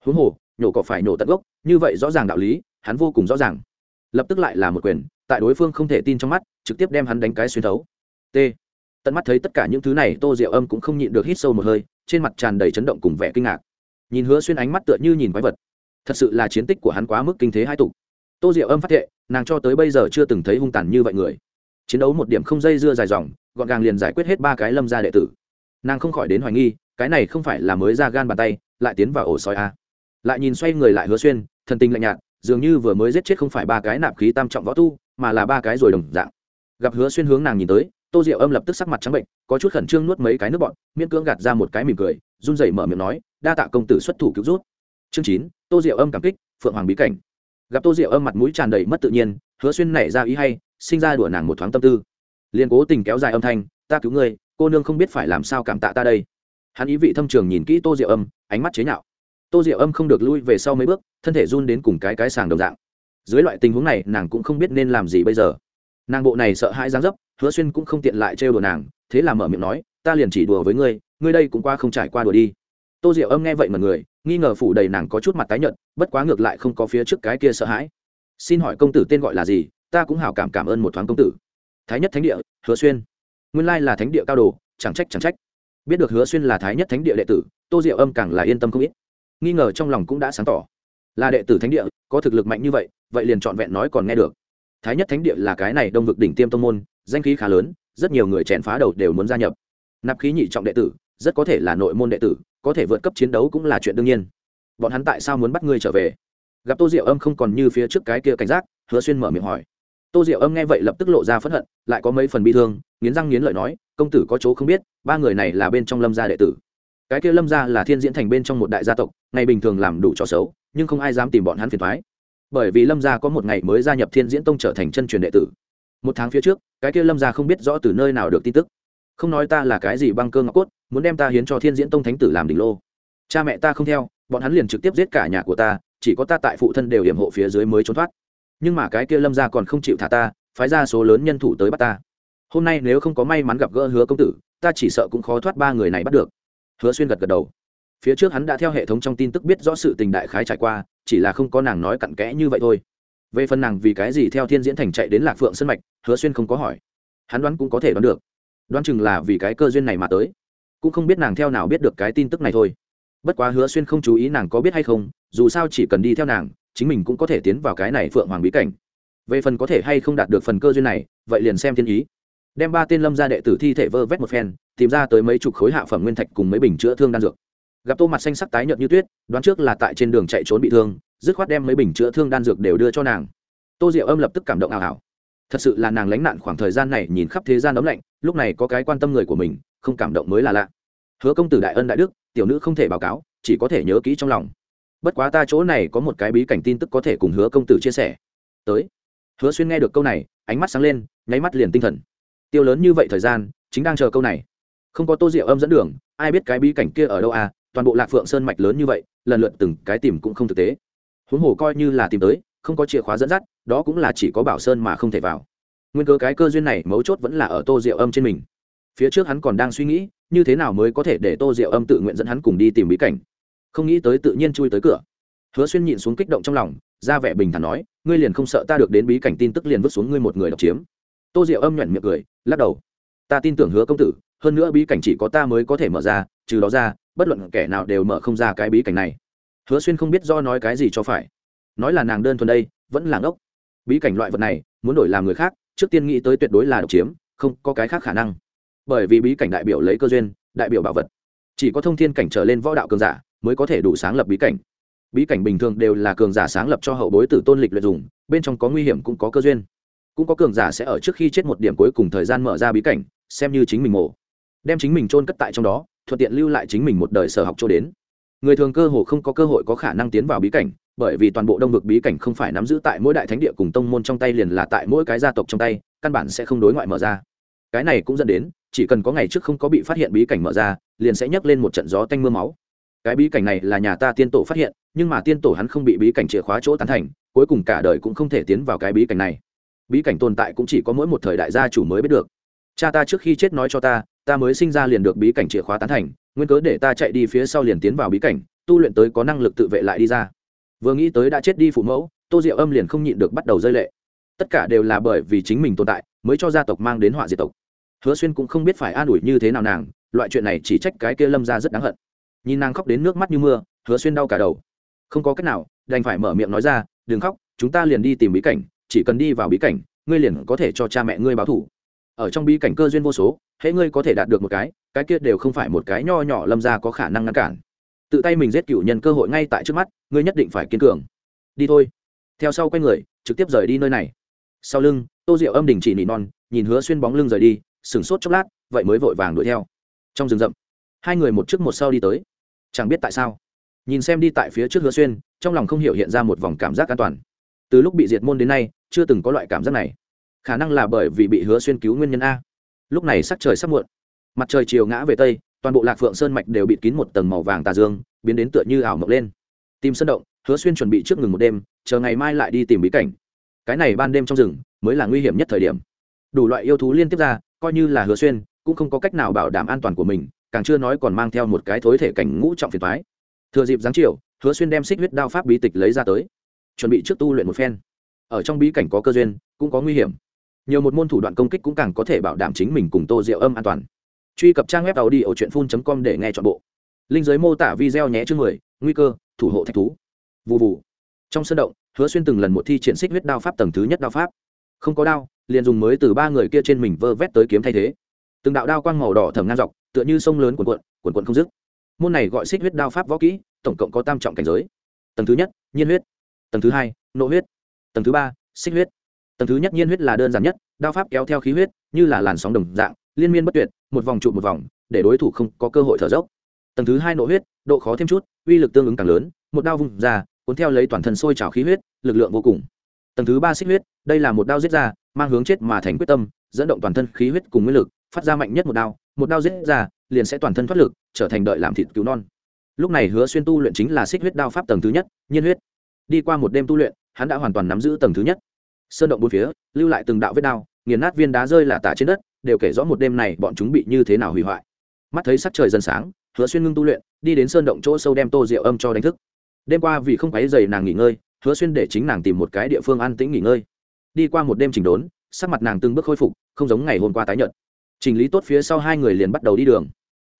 huống hồ nhổ cỏ phải nhổ tận gốc như vậy rõ ràng đạo lý hắn vô cùng rõ ràng. Lập tức lại là một quyền tại đối phương không thể tin trong mắt trực tiếp đem hắn đánh cái xuyên thấu. T. Tận mắt thấy tất cả những thứ này tô diệu âm cũng không nhịn được hít sâu một hơi trên mặt tràn đầy chấn động cùng vẻ kinh ngạc. Nhìn hứa xuyên ánh mắt tựa như nhìn quái vật. Thật sự là chiến tích của hắn quá mức kinh thế hai tục. Tô diệu âm phát thệ, nàng cho tới bây giờ chưa từng thấy hung tàn như vậy người. Chiến đấu một điểm không dây dưa dài dòng gọn gàng liền giải quyết hết ba cái lâm gia đệ tử. Nàng không khỏi đến hoài nghi cái này không phải là mới ra gan bàn tay lại tiến vào ổ soi a lại nhìn xoay người lại hứa xuyên, thần tình lạnh nhạt, dường như vừa mới giết chết không phải ba cái nạp khí tam trọng võ tu, mà là ba cái rồi đồng dạng. Gặp hứa xuyên hướng nàng nhìn tới, tô diệu âm lập tức sắc mặt trắng bệnh, có chút khẩn trương nuốt mấy cái nước bọn miễn cưỡng gạt ra một cái mỉm cười, run rẩy mở miệng nói, đa tạ công tử xuất thủ cứu rút chương chín, tô diệu âm cảm kích, phượng hoàng bí cảnh. Gặp tô diệu âm mặt mũi tràn đầy mất tự nhiên, hứa xuyên nảy ra ý hay, sinh ra đùa nàng một thoáng tâm tư. Liền cố tình kéo dài âm thanh, ta cứu ngươi, cô nương không biết phải làm sao cảm tạ ta đây. Hắn ý vị thâm trường nhìn kỹ tô diệu âm, ánh mắt chế nhạo tô diệu âm không được lui về sau mấy bước, thân thể run đến cùng cái cái sàng đồng dạng. Dưới loại tình huống này, nàng cũng không biết nên làm gì bây giờ. Nàng bộ này sợ hãi giáng dấp, hứa xuyên cũng không tiện lại trêu đùa nàng, thế là mở miệng nói, ta liền chỉ đùa với ngươi ngươi đây cũng qua không trải qua đùa đi. Tô diệu âm nghe vậy mà người, nghi ngờ phủ đầy nàng có chút mặt tái nhợt, bất quá ngược lại không có phía trước cái kia sợ hãi. Xin hỏi công tử tên gọi là gì? Ta cũng hảo cảm cảm ơn một thoáng công tử. Thái nhất thánh địa, hứa xuyên. Nguyên lai là thánh địa cao đồ, chẳng trách chẳng trách. Biết được hứa xuyên là thái nhất thánh địa đệ tử, tô diệu âm càng là yên tâm không ít nghi ngờ trong lòng cũng đã sáng tỏ. Là đệ tử thánh địa, có thực lực mạnh như vậy vậy liền trọn vẹn nói còn nghe được. Thái nhất thánh địa là cái này đông vực đỉnh tiêm tông môn, danh khí khá lớn, rất nhiều người chèn phá đầu đều muốn gia nhập. Nạp khí nhị trọng đệ tử, rất có thể là nội môn đệ tử, có thể vượt cấp chiến đấu cũng là chuyện đương nhiên. Bọn hắn tại sao muốn bắt ngươi trở về? Gặp tô diệu âm không còn như phía trước cái kia cảnh giác, hứa xuyên mở miệng hỏi. Tô diệu âm nghe vậy lập tức lộ ra phẫn hận, lại có mấy phần bi thương, nghiến răng nghiến lợi nói, công tử có chỗ không biết, ba người này là bên trong lâm gia đệ tử cái kia lâm gia là thiên diễn thành bên trong một đại gia tộc, ngày bình thường làm đủ trò xấu, nhưng không ai dám tìm bọn hắn phiền thoái bởi vì lâm gia có một ngày mới gia nhập thiên diễn tông trở thành chân truyền đệ tử. Một tháng phía trước, cái kia lâm gia không biết rõ từ nơi nào được tin tức. Không nói ta là cái gì băng cơ ngọc cốt, muốn đem ta hiến cho thiên diễn tông thánh tử làm đỉnh lô. Cha mẹ ta không theo, bọn hắn liền trực tiếp giết cả nhà của ta, chỉ có ta tại phụ thân đều hiểm hộ phía dưới mới trốn thoát. Nhưng mà cái kia lâm gia còn không chịu thả ta, phái ra số lớn nhân thủ tới bắt ta. Hôm nay nếu không có may mắn gặp gỡ hứa công tử, ta chỉ sợ cũng khó thoát ba người này bắt được hứa xuyên gật gật đầu. Phía trước hắn đã theo hệ thống trong tin tức biết rõ sự tình đại khái trải qua, chỉ là không có nàng nói cặn kẽ như vậy thôi. Về phần nàng vì cái gì theo thiên diễn thành chạy đến lạc phượng sân mạch, hứa xuyên không có hỏi. Hắn đoán cũng có thể đoán được. Đoán chừng là vì cái cơ duyên này mà tới. Cũng không biết nàng theo nào biết được cái tin tức này thôi. Bất quá hứa xuyên không chú ý nàng có biết hay không, dù sao chỉ cần đi theo nàng, chính mình cũng có thể tiến vào cái này phượng hoàng bí cảnh. Về phần có thể hay không đạt được phần cơ duyên này, vậy liền xem thiên ý. Đem ba tên lâm gia đệ tử thi thể vơ vét một phen tìm ra tới mấy chục khối hạ phẩm nguyên thạch cùng mấy bình chữa thương đan dược. Gặp tô mặt xanh sắc tái nhợt như tuyết, đoán trước là tại trên đường chạy trốn bị thương, dứt khoát đem mấy bình chữa thương đan dược đều đưa cho nàng. Tô diệu âm lập tức cảm động ảo ảo thật sự là nàng lánh nạn khoảng thời gian này nhìn khắp thế gian ấm lạnh, lúc này có cái quan tâm người của mình, không cảm động mới là lạ. Hứa công tử đại ân đại đức, tiểu nữ không thể báo cáo, chỉ có thể nhớ kỹ trong lòng. Bất quá ta chỗ này có một cái bí cảnh tin tức có thể cùng hứa công tử chia sẻ. Tới. Hứa xuyên nghe được câu này, ánh mắt sáng lên, nháy mắt liền tinh thần. Tiêu lớn như vậy thời gian, chính đang chờ câu này không có tô diệu âm dẫn đường, ai biết cái bí cảnh kia ở đâu à toàn bộ lạc phượng sơn mạch lớn như vậy, lần lượt từng cái tìm cũng không thực tế. Huống hồ coi như là tìm tới, không có chìa khóa dẫn dắt, đó cũng là chỉ có bảo sơn mà không thể vào. Nguyên cơ cái cơ duyên này mấu chốt vẫn là ở tô diệu âm trên mình. Phía trước hắn còn đang suy nghĩ, như thế nào mới có thể để tô diệu âm tự nguyện dẫn hắn cùng đi tìm bí cảnh. Không nghĩ tới tự nhiên chui tới cửa. Hứa xuyên nhịn xuống kích động trong lòng, ra vẻ bình thản nói, ngươi liền không sợ ta được đến bí cảnh tin tức liền vứt xuống ngươi một người độc chiếm. Tô diệu âm nhuận miệng cười, lắc đầu ta tin tưởng hứa công tử, hơn nữa bí cảnh chỉ có ta mới có thể mở ra, trừ đó ra, bất luận kẻ nào đều mở không ra cái bí cảnh này. Hứa xuyên không biết do nói cái gì cho phải. Nói là nàng đơn thuần đây, vẫn là ngốc. Bí cảnh loại vật này, muốn đổi làm người khác, trước tiên nghĩ tới tuyệt đối là độc chiếm, không có cái khác khả năng. Bởi vì bí cảnh đại biểu lấy cơ duyên, đại biểu bảo vật. Chỉ có thông thiên cảnh trở lên võ đạo cường giả, mới có thể đủ sáng lập bí cảnh. Bí cảnh bình thường đều là cường giả sáng lập cho hậu bối tử tôn lịch luyện dùng, bên trong có nguy hiểm cũng có cơ duyên cũng có cường giả sẽ ở trước khi chết một điểm cuối cùng thời gian mở ra bí cảnh, xem như chính mình mổ. Đem chính mình chôn cất tại trong đó, thuận tiện lưu lại chính mình một đời sở học cho đến. Người thường cơ hồ không có cơ hội có khả năng tiến vào bí cảnh, bởi vì toàn bộ đông vực bí cảnh không phải nắm giữ tại mỗi đại thánh địa cùng tông môn trong tay liền là tại mỗi cái gia tộc trong tay, căn bản sẽ không đối ngoại mở ra. Cái này cũng dẫn đến, chỉ cần có ngày trước không có bị phát hiện bí cảnh mở ra, liền sẽ nhấc lên một trận gió tanh m ư a máu. Cái bí cảnh này là nhà ta tiên tổ phát hiện, nhưng mà tiên tổ hắn không bị bí cảnh chìa khóa chỗ tán thành, cuối cùng cả đời cũng không thể tiến vào cái bí cảnh này bí cảnh tồn tại cũng chỉ có mỗi một thời đại gia chủ mới biết được. Cha ta trước khi chết nói cho ta ta mới sinh ra liền được bí cảnh chìa khóa tán thành, nguyên cớ để ta chạy đi phía sau liền tiến vào bí cảnh, tu luyện tới có năng lực tự vệ lại đi ra. Vừa nghĩ tới đã chết đi phụ mẫu, tô diệu âm liền không nhịn được bắt đầu rơi lệ. Tất cả đều là bởi vì chính mình tồn tại, mới cho gia tộc mang đến họa diệt tộc. Hứa xuyên cũng không biết phải an ủi như thế nào nàng, loại chuyện này chỉ trách cái kia lâm ra rất đáng hận. Nhìn nàng khóc đến nước mắt như mưa, hứa xuyên đau cả đầu. Không có cách nào, đành phải mở miệng nói ra, đừng khóc, chúng ta liền đi tìm bí cảnh chỉ cần đi vào bí cảnh, ngươi liền có thể cho cha mẹ ngươi báo thủ. Ở trong bí cảnh cơ duyên vô số, hễ ngươi có thể đạt được một cái cái kia đều không phải một cái nho nhỏ lâm ra có khả năng ngăn cản. Tự tay mình giết cựu nhân cơ hội ngay tại trước mắt, ngươi nhất định phải kiên cường. Đi thôi. Theo sau quay người, trực tiếp rời đi nơi này. Sau lưng, tô diệu âm đình chỉ nỉ non, nhìn hứa xuyên bóng lưng rời đi, sửng sốt chốc lát, vậy mới vội vàng đuổi theo. Trong rừng rậm, hai người một trước một sau đi tới. Chẳng biết tại sao, nhìn xem đi tại phía trước hứa xuyên, trong lòng không hiểu hiện ra một vòng cảm giác an toàn từ lúc bị diệt môn đến nay, chưa từng có loại cảm giác này. Khả năng là bởi vì bị hứa xuyên cứu nguyên nhân a. Lúc này sắc trời sắp muộn. Mặt trời chiều ngã về tây, toàn bộ lạc phượng sơn mạch đều bị kín một tầng màu vàng tà dương, biến đến tựa như ảo mộng lên. Tìm sân động, hứa xuyên chuẩn bị trước ngừng một đêm, chờ ngày mai lại đi tìm bí cảnh. Cái này ban đêm trong rừng, mới là nguy hiểm nhất thời điểm. Đủ loại yêu thú liên tiếp ra, coi như là hứa xuyên, cũng không có cách nào bảo đảm an toàn của mình, càng chưa nói còn mang theo một cái thối thể cảnh ngũ trọng phiền thoái thừa dịp giáng chiều, hứa xuyên đem xích huyết đao pháp bí tịch lấy ra tới chuẩn bị trước tu luyện một phen. Ở trong bí cảnh có cơ duyên, cũng có nguy hiểm. Nhiều một môn thủ đoạn công kích cũng càng có thể bảo đảm chính mình cùng tô diệu âm an toàn. Truy cập trang web tàu đi ở truyện phun com để nghe t h ọ n bộ. Linh giới mô tả video nhé chương mười, nguy cơ, thủ hộ thạch thú. Vụ vụ trong sân động, hứa xuyên từng lần một thi triển xích huyết đao pháp tầng thứ nhất đao pháp. Không có đao, liền dùng mới từ ba người kia trên mình vơ vét tới kiếm thay thế. Từng đạo đao quang màu đỏ thầm ngang dọc, tựa như sông lớn quần quận quần quận không dứt. Môn này gọi xích huyết đao pháp võ kỹ, tổng cộng có tam trọng cảnh giới. Tầng thứ nhất, nhiên huyết tầng thứ hai, nộ huyết. Tầng thứ ba, xích huyết. Tầng thứ nhất, nhiên huyết là đơn giản nhất, đao pháp kéo theo khí huyết, như là làn sóng đồng dạng, liên miên bất tuyệt, một vòng trụ một vòng, để đối thủ không có cơ hội thở dốc. Tầng thứ hai, nộ huyết, độ khó thêm chút, uy lực tương ứng càng lớn, một đao vùng ra, cuốn theo lấy toàn thân sôi trào khí huyết, lực lượng vô cùng. Tầng thứ ba, xích huyết, đây là một đao giết ra, mang hướng chết mà thành quyết tâm, dẫn động toàn thân khí huyết cùng nguyên lực, phát ra mạnh nhất một đao một đao giết ra, liền sẽ toàn thân thoát lực, trở thành đợi làm thịt cứu non. Lúc này hứa xuyên tu luyện chính là xích huyết đao pháp tầng thứ nhất, nhiên huyết đi qua một đêm tu luyện, hắn đã hoàn toàn nắm giữ tầng thứ nhất. Sơn động bốn phía, lưu lại từng đạo vết đao, nghiền nát viên đá rơi là tả trên đất, đều kể rõ một đêm này bọn chúng bị như thế nào hủy hoại. Mắt thấy sắc trời dần sáng, hứa xuyên ngưng tu luyện, đi đến sơn động chỗ sâu đem tô rượu âm cho đánh thức. Đêm qua vì không quáy dày nàng nghỉ ngơi, hứa xuyên để chính nàng tìm một cái địa phương an tĩnh nghỉ ngơi. Đi qua một đêm chỉnh đốn, sắc mặt nàng từng bước khôi phục, không giống ngày hôm qua tái nhợt. Chỉnh lý tốt phía sau hai người liền bắt đầu đi đường.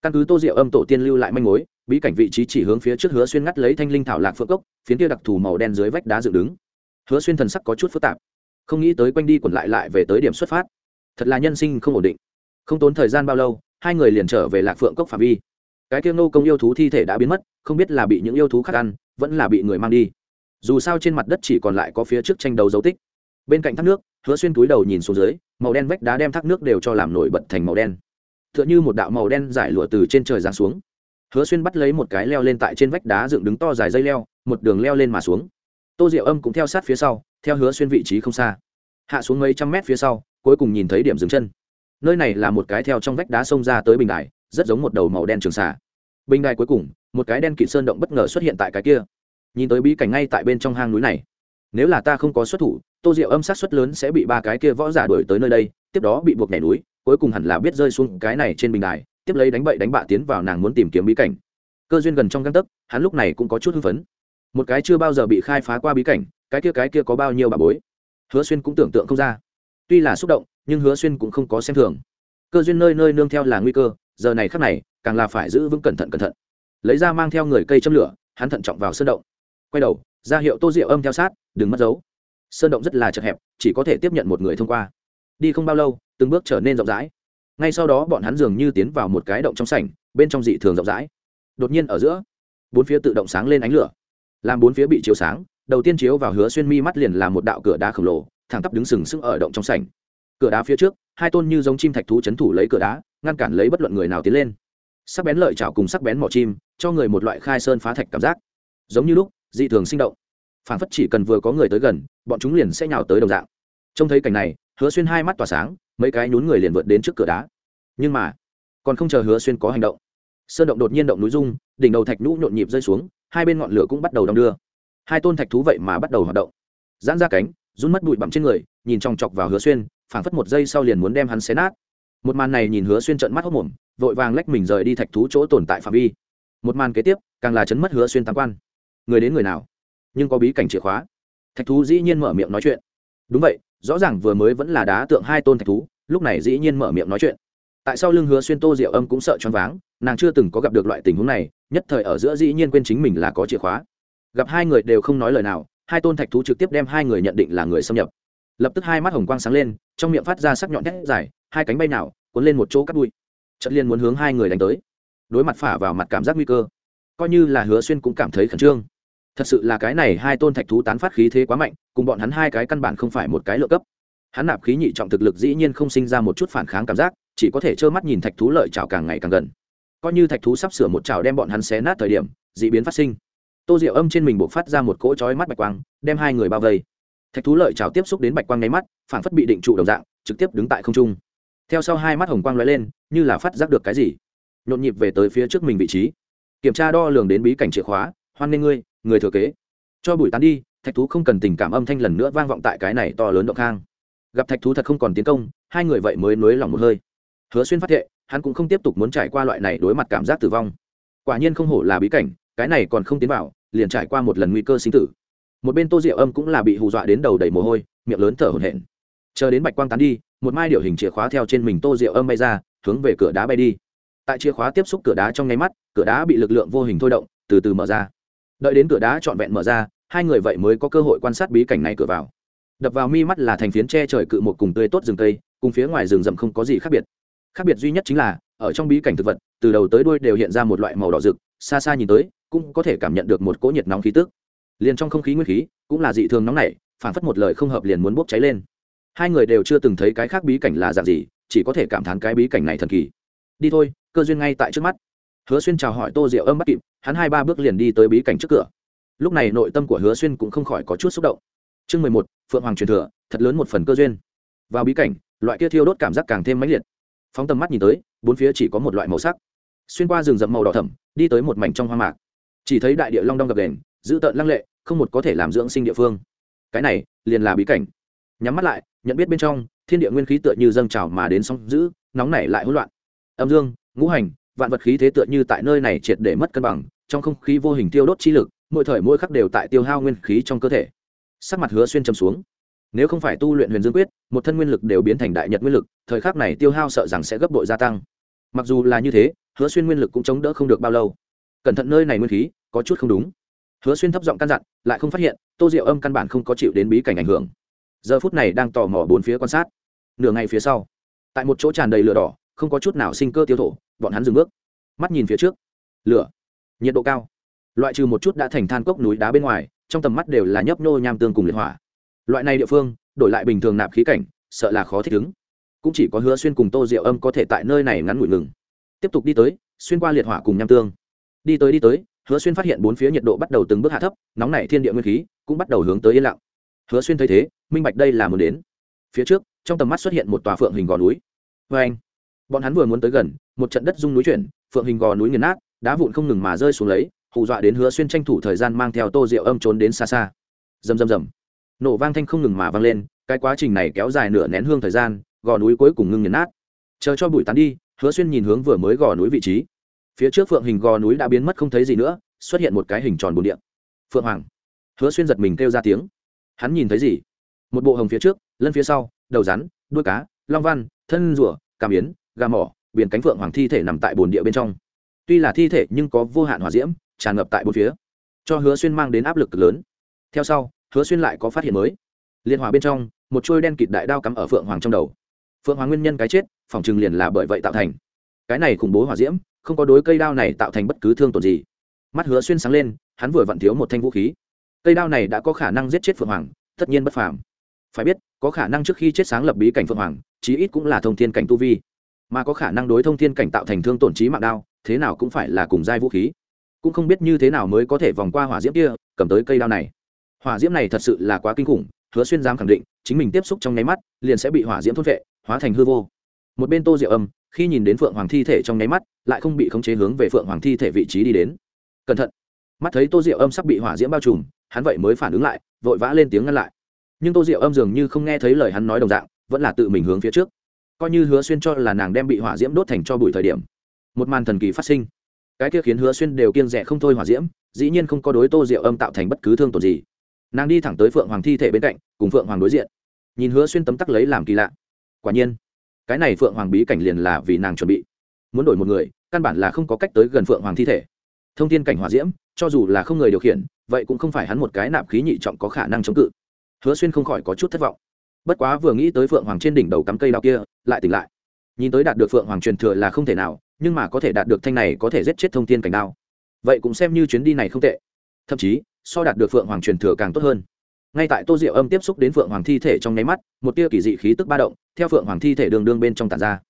Căn cứ tô diệu âm tổ tiên lưu lại manh mối bí cảnh vị trí chỉ hướng phía trước hứa xuyên ngắt lấy thanh linh thảo lạc phượng cốc, phiến kia đặc thù màu đen dưới vách đá dựng đứng. Hứa xuyên thần sắc có chút phức tạp, không nghĩ tới quanh đi quẩn lại lại về tới điểm xuất phát. Thật là nhân sinh không ổn định. Không tốn thời gian bao lâu, hai người liền trở về lạc phượng cốc phạm vi. Cái kia nô công yêu thú thi thể đã biến mất, không biết là bị những yêu thú khác ăn, vẫn là bị người mang đi. Dù sao trên mặt đất chỉ còn lại có phía trước tranh đấu dấu tích. Bên cạnh thác nước, hứa xuyên túi đầu nhìn xuống dưới, màu đen vách đá đem thác nước đều cho làm nổi bật thành màu đen. T h ư ợ n h ư một đạo màu đen giải lụa từ trên trời giáng xuống hứa xuyên bắt lấy một cái leo lên tại trên vách đá dựng đứng to dài dây leo, một đường leo lên mà xuống. Tô diệu âm cũng theo sát phía sau, theo hứa xuyên vị trí không xa. Hạ xuống mấy trăm mét phía sau, cuối cùng nhìn thấy điểm dừng chân. Nơi này là một cái theo trong vách đá xông ra tới bình đài, rất giống một đầu màu đen trường xà. Bình đài cuối cùng, một cái đen kịt sơn động bất ngờ xuất hiện tại cái kia. Nhìn tới bí cảnh ngay tại bên trong hang núi này. Nếu là ta không có xuất thủ, tô diệu âm sát xuất lớn sẽ bị ba cái kia võ giả đuổi tới nơi đây, tiếp đó bị buộc nhảy núi, cuối cùng hẳn là biết rơi xuống cái này trên bình đài tiếp lấy đánh bậy đánh bạ tiến vào nàng muốn tìm kiếm bí cảnh. Cơ duyên gần trong găng tấc, hắn lúc này cũng có chút hưng phấn. Một cái chưa bao giờ bị khai phá qua bí cảnh, cái kia cái kia có bao nhiêu bà bối? Hứa xuyên cũng tưởng tượng không ra. Tuy là xúc động, nhưng hứa xuyên cũng không có xem thường. Cơ duyên nơi nơi nương theo là nguy cơ, giờ này khắc này, càng là phải giữ vững cẩn thận cẩn thận. Lấy ra mang theo người cây châm lửa, hắn thận trọng vào sơn động. Quay đầu, ra hiệu tô rượu âm theo sát, đừng mất dấu. Sơn động rất là chật hẹp, chỉ có thể tiếp nhận một người thông qua. Đi không bao lâu, từng bước trở nên rộng rãi ngay sau đó bọn hắn dường như tiến vào một cái động trong sảnh, bên trong dị thường rộng rãi. Đột nhiên ở giữa, bốn phía tự động sáng lên ánh lửa. Làm bốn phía bị chiếu sáng, đầu tiên chiếu vào hứa xuyên mi mắt liền là một đạo cửa đá khổng lồ, thẳng tắp đứng sừng sững ở động trong sảnh. Cửa đá phía trước, hai tôn như giống chim thạch thú chấn thủ lấy cửa đá, ngăn cản lấy bất luận người nào tiến lên. Sắc bén lợi chảo cùng sắc bén mỏ chim, cho người một loại khai sơn phá thạch cảm giác. Giống như lúc, dị thường sinh động. Phản phất chỉ cần vừa có người tới gần, bọn chúng liền sẽ nhào tới đồng dạng. Trông thấy cảnh này, hứa xuyên hai mắt tỏa sáng, mấy cái nhún người liền vượt đến trước cửa đá nhưng mà, còn không chờ hứa xuyên có hành động, sơn động đột nhiên động núi rung, đỉnh đầu thạch nhũ nhộn nhịp rơi xuống, hai bên ngọn lửa cũng bắt đầu đong đưa. Hai tôn thạch thú vậy mà bắt đầu hoạt động. Giãn ra cánh, run mất bụi bặm trên người, nhìn chòng chọc vào hứa xuyên, phảng phất một giây sau liền muốn đem hắn xé nát. Một màn này nhìn hứa xuyên trận mắt hốc mồm, vội vàng lách mình rời đi thạch thú chỗ tồn tại phạm vi. Một màn kế tiếp, càng là chấn mất hứa xuyên tam quan. Người đến người nào? Nhưng có bí cảnh chìa khóa. Thạch thú dĩ nhiên mở miệng nói chuyện. Đúng vậy, rõ ràng vừa mới vẫn là đá tượng hai tôn thạch thú, lúc này dĩ nhiên mở miệng nói chuyện tại sao lưng hứa xuyên tô diệu âm cũng sợ choáng váng, nàng chưa từng có gặp được loại tình huống này, nhất thời ở giữa dĩ nhiên quên chính mình là có chìa khóa. Gặp hai người đều không nói lời nào, hai tôn thạch thú trực tiếp đem hai người nhận định là người xâm nhập. Lập tức hai mắt hồng quang sáng lên, trong miệng phát ra sắc nhọn thét dài, hai cánh bay nào, cuốn lên một chỗ cắt bụi. Chất liên muốn hướng hai người đánh tới. Đối mặt phả vào mặt cảm giác nguy cơ, coi như là hứa xuyên cũng cảm thấy khẩn trương. Thật sự là cái này hai tôn thạch thú tán phát khí thế quá mạnh, cùng bọn hắn hai cái căn bản không phải một cái lựa cấp. Hắn nạp khí nhị trọng thực lực dĩ nhiên không sinh ra một chút phản kháng cảm giác chỉ có thể trơ mắt nhìn thạch thú lợi trào càng ngày càng gần. Coi như thạch thú sắp sửa một trào đem bọn hắn xé nát thời điểm d ị biến phát sinh. Tô diệu âm trên mình buộc phát ra một cỗ trói mắt bạch quang, đem hai người bao vây. Thạch thú lợi trào tiếp xúc đến bạch quang nháy mắt phản phất bị định trụ đồng dạng, trực tiếp đứng tại không trung. Theo sau hai mắt hồng quang lóe lên, như là phát giác được cái gì. Nhộn nhịp về tới phía trước mình vị trí. Kiểm tra đo lường đến bí cảnh chìa khóa, hoan nghê ngươi, người thừa kế. Cho bụi tán đi, thạch thú không cần tình cảm âm thanh lần nữa vang vọng tại cái này to lớn động khang gặp thạch thú thật không còn tiến công, hai người vậy mới nối lòng một hơi hứa xuyên phát thệ, hắn cũng không tiếp tục muốn trải qua loại này đối mặt cảm giác tử vong. Quả nhiên không hổ là bí cảnh, cái này còn không tiến vào, liền trải qua một lần nguy cơ sinh tử. Một bên tô diệu âm cũng là bị hù dọa đến đầu đầy mồ hôi, miệng lớn thở hổn hển. Chờ đến bạch quang tán đi, một mai điều hình chìa khóa theo trên mình tô diệu âm bay ra, hướng về cửa đá bay đi. Tại chìa khóa tiếp xúc cửa đá trong nháy mắt, cửa đá bị lực lượng vô hình thôi động, từ từ mở ra. Đợi đến cửa đá trọn vẹn mở ra, hai người vậy mới có cơ hội quan sát bí cảnh này cửa vào. Đập vào mi mắt là thành phiến tre trời cự một cùng tươi tốt rừng cây, cùng phía ngoài rừng rậm không có gì khác biệt khác biệt duy nhất chính là, ở trong bí cảnh thực vật, từ đầu tới đuôi đều hiện ra một loại màu đỏ rực, xa xa nhìn tới, cũng có thể cảm nhận được một cỗ nhiệt nóng khí tức. Liền trong không khí nguyên khí, cũng là dị thường nóng nảy phản phất một lời không hợp liền muốn bốc cháy lên. Hai người đều chưa từng thấy cái khác bí cảnh là dạng gì, chỉ có thể cảm thán cái bí cảnh này thần kỳ. Đi thôi, cơ duyên ngay tại trước mắt. Hứa xuyên chào hỏi tô diệu âm bắt kịp, hắn hai ba bước liền đi tới bí cảnh trước cửa. Lúc này nội tâm của hứa xuyên cũng không khỏi có chút xúc động. Chương mười một, phượng hoàng truyền thừa, thật lớn một phần cơ duyên. Vào bí cảnh, loại kia thiêu đốt cảm giác càng thêm mãnh liệt phóng tầm mắt nhìn tới, bốn phía chỉ có một loại màu sắc. Xuyên qua rừng rậm màu đỏ thẩm đi tới một mảnh trong hoa mạc. Chỉ thấy đại địa long đong gập đền giữ tợn lăng lệ, không một có thể làm dưỡng sinh địa phương. Cái này, liền là bí cảnh. Nhắm mắt lại, nhận biết bên trong, thiên địa nguyên khí tựa như dâng trào mà đến sóng giữ nóng nảy lại hỗn loạn. Âm dương, ngũ hành, vạn vật khí thế tựa như tại nơi này triệt để mất cân bằng, trong không khí vô hình tiêu đốt chi lực, mỗi thời mỗi khắc đều tại tiêu hao nguyên khí trong cơ thể. Sắc mặt hứa xuyên châm xuống nếu không phải tu luyện huyền dương quyết, một thân nguyên lực đều biến thành đại nhật nguyên lực, thời khắc này tiêu hao sợ rằng sẽ gấp bội gia tăng. Mặc dù là như thế, hứa xuyên nguyên lực cũng chống đỡ không được bao lâu. Cẩn thận nơi này nguyên khí, có chút không đúng. Hứa xuyên thấp giọng căn dặn, lại không phát hiện, tô diệu âm căn bản không có chịu đến bí cảnh ảnh hưởng. Giờ phút này đang tò mò bốn phía quan sát. Nửa ngày phía sau, tại một chỗ tràn đầy lửa đỏ, không có chút nào sinh cơ tiêu thổ bọn hắn dừng bước. Mắt nhìn phía trước. Lửa. Nhiệt độ cao. Loại trừ một chút đã thành than cốc núi đá bên ngoài, trong tầm mắt đều là nhấp nô nham tương cùng liệt hỏa loại này địa phương, đổi lại bình thường nạp khí cảnh, sợ là khó thích ứng. Cũng chỉ có hứa xuyên cùng tô diệu âm có thể tại nơi này ngắn ngủi ngừng. Tiếp tục đi tới, xuyên qua liệt hỏa cùng nham tương. Đi tới đi tới, hứa xuyên phát hiện bốn phía nhiệt độ bắt đầu từng bước hạ thấp, nóng nảy thiên địa nguyên khí cũng bắt đầu hướng tới yên lặng. Hứa xuyên thấy thế, minh bạch đây là muốn đến. Phía trước, trong tầm mắt xuất hiện một tòa phượng hình gò núi. Vê anh, bọn hắn vừa muốn tới gần, một trận đất rung núi chuyển, phượng hình gò núi nghiền nát, đá vụn không ngừng mà rơi xuống lấy, hù dọa đến hứa xuyên tranh thủ thời gian mang theo tô rượu âm trốn đến xa xa. Rầm rầm rầm nổ vang thanh không ngừng mà vang lên, cái quá trình này kéo dài nửa nén hương thời gian, gò núi cuối cùng ngưng nhấn nát. Chờ cho bụi tán đi, hứa xuyên nhìn hướng vừa mới gò núi vị trí. Phía trước phượng hình gò núi đã biến mất không thấy gì nữa, xuất hiện một cái hình tròn bồn điện phượng hoàng. Hứa xuyên giật mình kêu ra tiếng. Hắn nhìn thấy gì? Một bộ hồng phía trước, lân phía sau, đầu rắn, đuôi cá, long văn, thân rùa cảm biến gà mỏ, biển cánh phượng hoàng thi thể nằm tại bồn địa bên trong. Tuy là thi thể nhưng có vô hạn hỏa diễm, tràn ngập tại bốn phía, cho hứa xuyên mang đến áp lực cực lớn. Theo sau hứa xuyên lại có phát hiện mới. Liên hòa bên trong, một trôi đen kịt đại đao cắm ở phượng hoàng trong đầu. Phượng hoàng nguyên nhân cái chết, phòng trừng liền là bởi vậy tạo thành. Cái này khủng bố hỏa diễm, không có đối cây đao này tạo thành bất cứ thương tổn gì. Mắt hứa xuyên sáng lên, hắn vừa vặn thiếu một thanh vũ khí. Cây đao này đã có khả năng giết chết phượng hoàng, tất nhiên bất phàm. Phải biết, có khả năng trước khi chết sáng lập bí cảnh phượng hoàng, chí ít cũng là thông thiên cảnh tu vi. Mà có khả năng đối thông thiên cảnh tạo thành thương tổn trí mạng đao, thế nào cũng phải là cùng giai vũ khí. Cũng không biết như thế nào mới có thể vòng qua hỏa diễm kia, cầm tới cây đao này hỏa diễm này thật sự là quá kinh khủng, hứa xuyên dám khẳng định, chính mình tiếp xúc trong nháy mắt, liền sẽ bị hỏa diễm thốt vệ, hóa thành hư vô. Một bên tô diệu âm, khi nhìn đến phượng hoàng thi thể trong nháy mắt, lại không bị khống chế hướng về phượng hoàng thi thể vị trí đi đến. Cẩn thận. Mắt thấy tô diệu âm sắp bị hỏa diễm bao trùm, hắn vậy mới phản ứng lại, vội vã lên tiếng ngăn lại. Nhưng tô diệu âm dường như không nghe thấy lời hắn nói đồng dạng, vẫn là tự mình hướng phía trước. Coi như hứa xuyên cho là nàng đem bị hỏa diễm đốt thành cho bụi thời điểm, một màn thần kỳ phát sinh. Cái kia khiến hứa xuyên đều kiêng rẻ không thôi hỏa diễm, dĩ nhiên không có đối tô diệu âm tạo thành bất cứ thương tổn gì nàng đi thẳng tới phượng hoàng thi thể bên cạnh, cùng phượng hoàng đối diện. Nhìn hứa xuyên tấm tắc lấy làm kỳ lạ. Quả nhiên, cái này phượng hoàng bí cảnh liền là vì nàng chuẩn bị. Muốn đổi một người, căn bản là không có cách tới gần phượng hoàng thi thể. Thông tin cảnh hỏa diễm, cho dù là không người điều khiển, vậy cũng không phải hắn một cái nạp khí nhị trọng có khả năng chống cự. Hứa xuyên không khỏi có chút thất vọng. Bất quá vừa nghĩ tới phượng hoàng trên đỉnh đầu cắm cây đao kia, lại tỉnh lại. Nhìn tới đạt được phượng hoàng truyền thừa là không thể nào, nhưng mà có thể đạt được thanh này có thể giết chết thông tin cảnh đao. Vậy cũng xem như chuyến đi này không tệ. Thậm chí so đạt được phượng hoàng truyền thừa càng tốt hơn. Ngay tại tô diệu âm tiếp xúc đến phượng hoàng thi thể trong nháy mắt, một tia kỳ dị khí tức ba động, theo phượng hoàng thi thể đường đương bên trong tàn ra.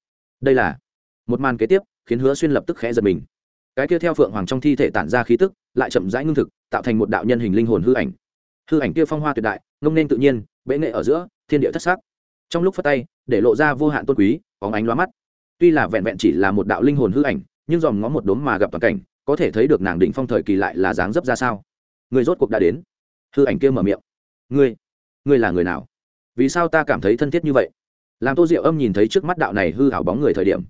Đây là một màn kế tiếp, khiến hứa xuyên lập tức khẽ giật mình. Cái kia theo phượng hoàng trong thi thể tản ra khí tức, lại chậm rãi ngưng thực, tạo thành một đạo nhân hình linh hồn hư ảnh. Hư ảnh kia phong hoa tuyệt đại, ngông nên tự nhiên, bệ nghệ ở giữa, thiên địa thất sắc. Trong lúc phát tay, để lộ ra vô hạn tôn quý có ánh lóa mắt. Tuy là vẹn vẹn chỉ là một đạo linh hồn hư ảnh, nhưng dòm ngó một đốm mà gặp toàn cảnh, có thể thấy được nàng đỉnh phong thời kỳ lại là dáng dấp ra sao người rốt cuộc đã đến. Hư ảnh kia mở miệng. Ngươi ngươi là người nào? Vì sao ta cảm thấy thân thiết như vậy? Làm tô diệu âm nhìn thấy trước mắt đạo này hư hảo bóng người thời điểm,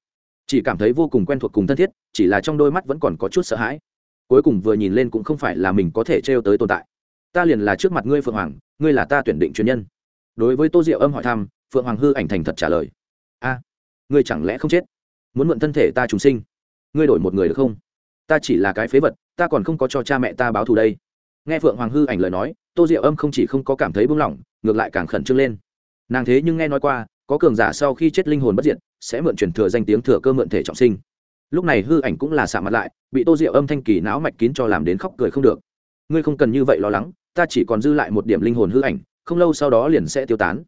chỉ cảm thấy vô cùng quen thuộc cùng thân thiết, chỉ là trong đôi mắt vẫn còn có chút sợ hãi. Cuối cùng vừa nhìn lên cũng không phải là mình có thể trêu tới tồn tại. Ta liền là trước mặt ngươi phượng hoàng, ngươi là ta tuyển định chuyên nhân. Đối với tô diệu âm hỏi thăm, phượng hoàng hư ảnh thành thật trả lời. A, ngươi chẳng lẽ không chết? Muốn mượn thân thể ta trùng sinh, ngươi đổi một người được không? Ta chỉ là cái phế vật, ta còn không có cho cha mẹ ta báo thù đây nghe phượng hoàng hư ảnh lời nói, tô diệu âm không chỉ không có cảm thấy buông lỏng, ngược lại càng khẩn trương lên. Nàng thế nhưng nghe nói qua, có cường giả sau khi chết linh hồn bất diệt, sẽ mượn truyền thừa danh tiếng thừa cơ mượn thể trọng sinh. Lúc này hư ảnh cũng là xạ mặt lại, bị tô diệu âm thanh kỳ não mạch kín cho làm đến khóc cười không được. Ngươi không cần như vậy lo lắng, ta chỉ còn dư lại một điểm linh hồn hư ảnh, không lâu sau đó liền sẽ tiêu tán.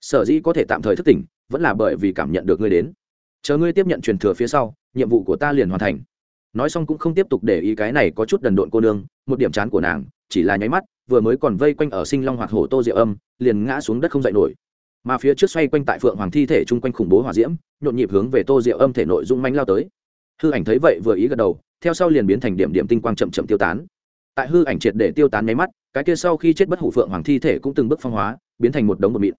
Sở dĩ có thể tạm thời thức tỉnh, vẫn là bởi vì cảm nhận được ngươi đến. Chờ ngươi tiếp nhận truyền thừa phía sau, nhiệm vụ của ta liền hoàn thành nói xong cũng không tiếp tục để ý cái này có chút đần độn cô nương, một điểm chán của nàng chỉ là nháy mắt, vừa mới còn vây quanh ở sinh long hoặc hổ tô diệu âm, liền ngã xuống đất không dậy nổi. Mà phía trước xoay quanh tại phượng hoàng thi thể chung quanh khủng bố hỏa diễm, nhộn nhịp hướng về tô diệu âm thể nội dung manh lao tới. Hư ảnh thấy vậy vừa ý gật đầu, theo sau liền biến thành điểm điểm tinh quang chậm chậm tiêu tán. Tại hư ảnh triệt để tiêu tán nháy mắt, cái kia sau khi chết bất hủ phượng hoàng thi thể cũng từng bước phong hóa, biến thành một đống bột mịn.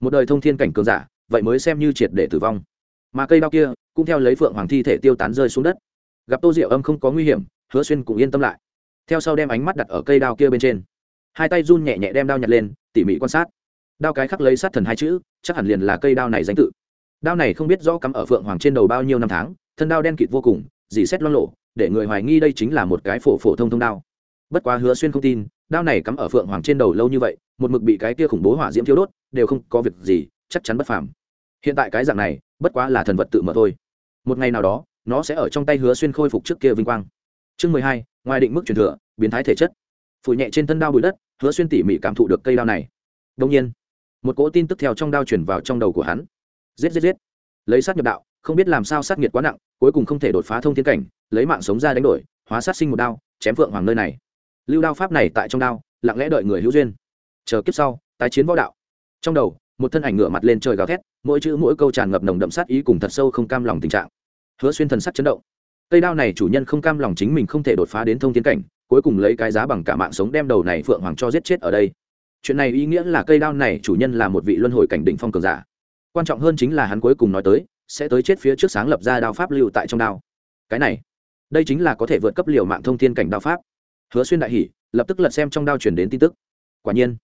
Một đời thông thiên cảnh cường giả, vậy mới xem như triệt để tử vong. Mà cây đao kia cũng theo lấy phượng hoàng thi thể tiêu tán rơi xuống đất gặp tô diệu âm không có nguy hiểm, hứa xuyên cũng yên tâm lại. Theo sau đem ánh mắt đặt ở cây đao kia bên trên. Hai tay run nhẹ nhẹ đem đao nhặt lên, tỉ mỉ quan sát. Đao cái khắc lấy sát thần hai chữ, chắc hẳn liền là cây đao này danh tự. Đao này không biết rõ cắm ở phượng hoàng trên đầu bao nhiêu năm tháng, thân đao đen kịt vô cùng, dì xét lo lộ để người hoài nghi đây chính là một cái phổ phổ thông thông đao. Bất quá hứa xuyên không tin, đao này cắm ở phượng hoàng trên đầu lâu như vậy, một mực bị cái kia khủng bố hỏa diễm thiếu đốt, đều không có việc gì, chắc chắn bất phàm. Hiện tại cái dạng này, bất quá là thần vật tự mở thôi. Một ngày nào đó nó sẽ ở trong tay hứa xuyên khôi phục trước kia vinh quang. Chương mười hai, ngoài định mức truyền thừa, biến thái thể chất. Phủ nhẹ trên thân đao bụi đất, hứa xuyên tỉ mỉ cảm thụ được cây đao này. Đông nhiên, một cỗ tin tức theo trong đao chuyển vào trong đầu của hắn. Giết giết giết. Lấy sát nhập đạo, không biết làm sao sát nghiệt quá nặng, cuối cùng không thể đột phá thông thiên cảnh, lấy mạng sống ra đánh đổi, hóa sát sinh một đao, chém phượng hoàng nơi này. Lưu đao pháp này tại trong đao, lặng lẽ đợi người hữu duyên. Chờ kiếp sau, tái chiến võ đạo. Trong đầu, một thân ảnh ngửa mặt lên trời gào thét, mỗi chữ mỗi câu tràn ngập nồng đậm sát ý cùng thật sâu không cam lòng tình trạng hứa xuyên thần sắc chấn động. Cây đao này chủ nhân không cam lòng chính mình không thể đột phá đến thông tiến cảnh, cuối cùng lấy cái giá bằng cả mạng sống đem đầu này phượng hoàng cho giết chết ở đây. Chuyện này ý nghĩa là cây đao này chủ nhân là một vị luân hồi cảnh đỉnh phong cường giả. Quan trọng hơn chính là hắn cuối cùng nói tới, sẽ tới chết phía trước sáng lập ra đao pháp lưu tại trong đao. Cái này, đây chính là có thể vượt cấp liều mạng thông thiên cảnh đao pháp. Hứa xuyên đại hỷ lập tức lật xem trong đao truyền đến tin tức. Quả nhiên,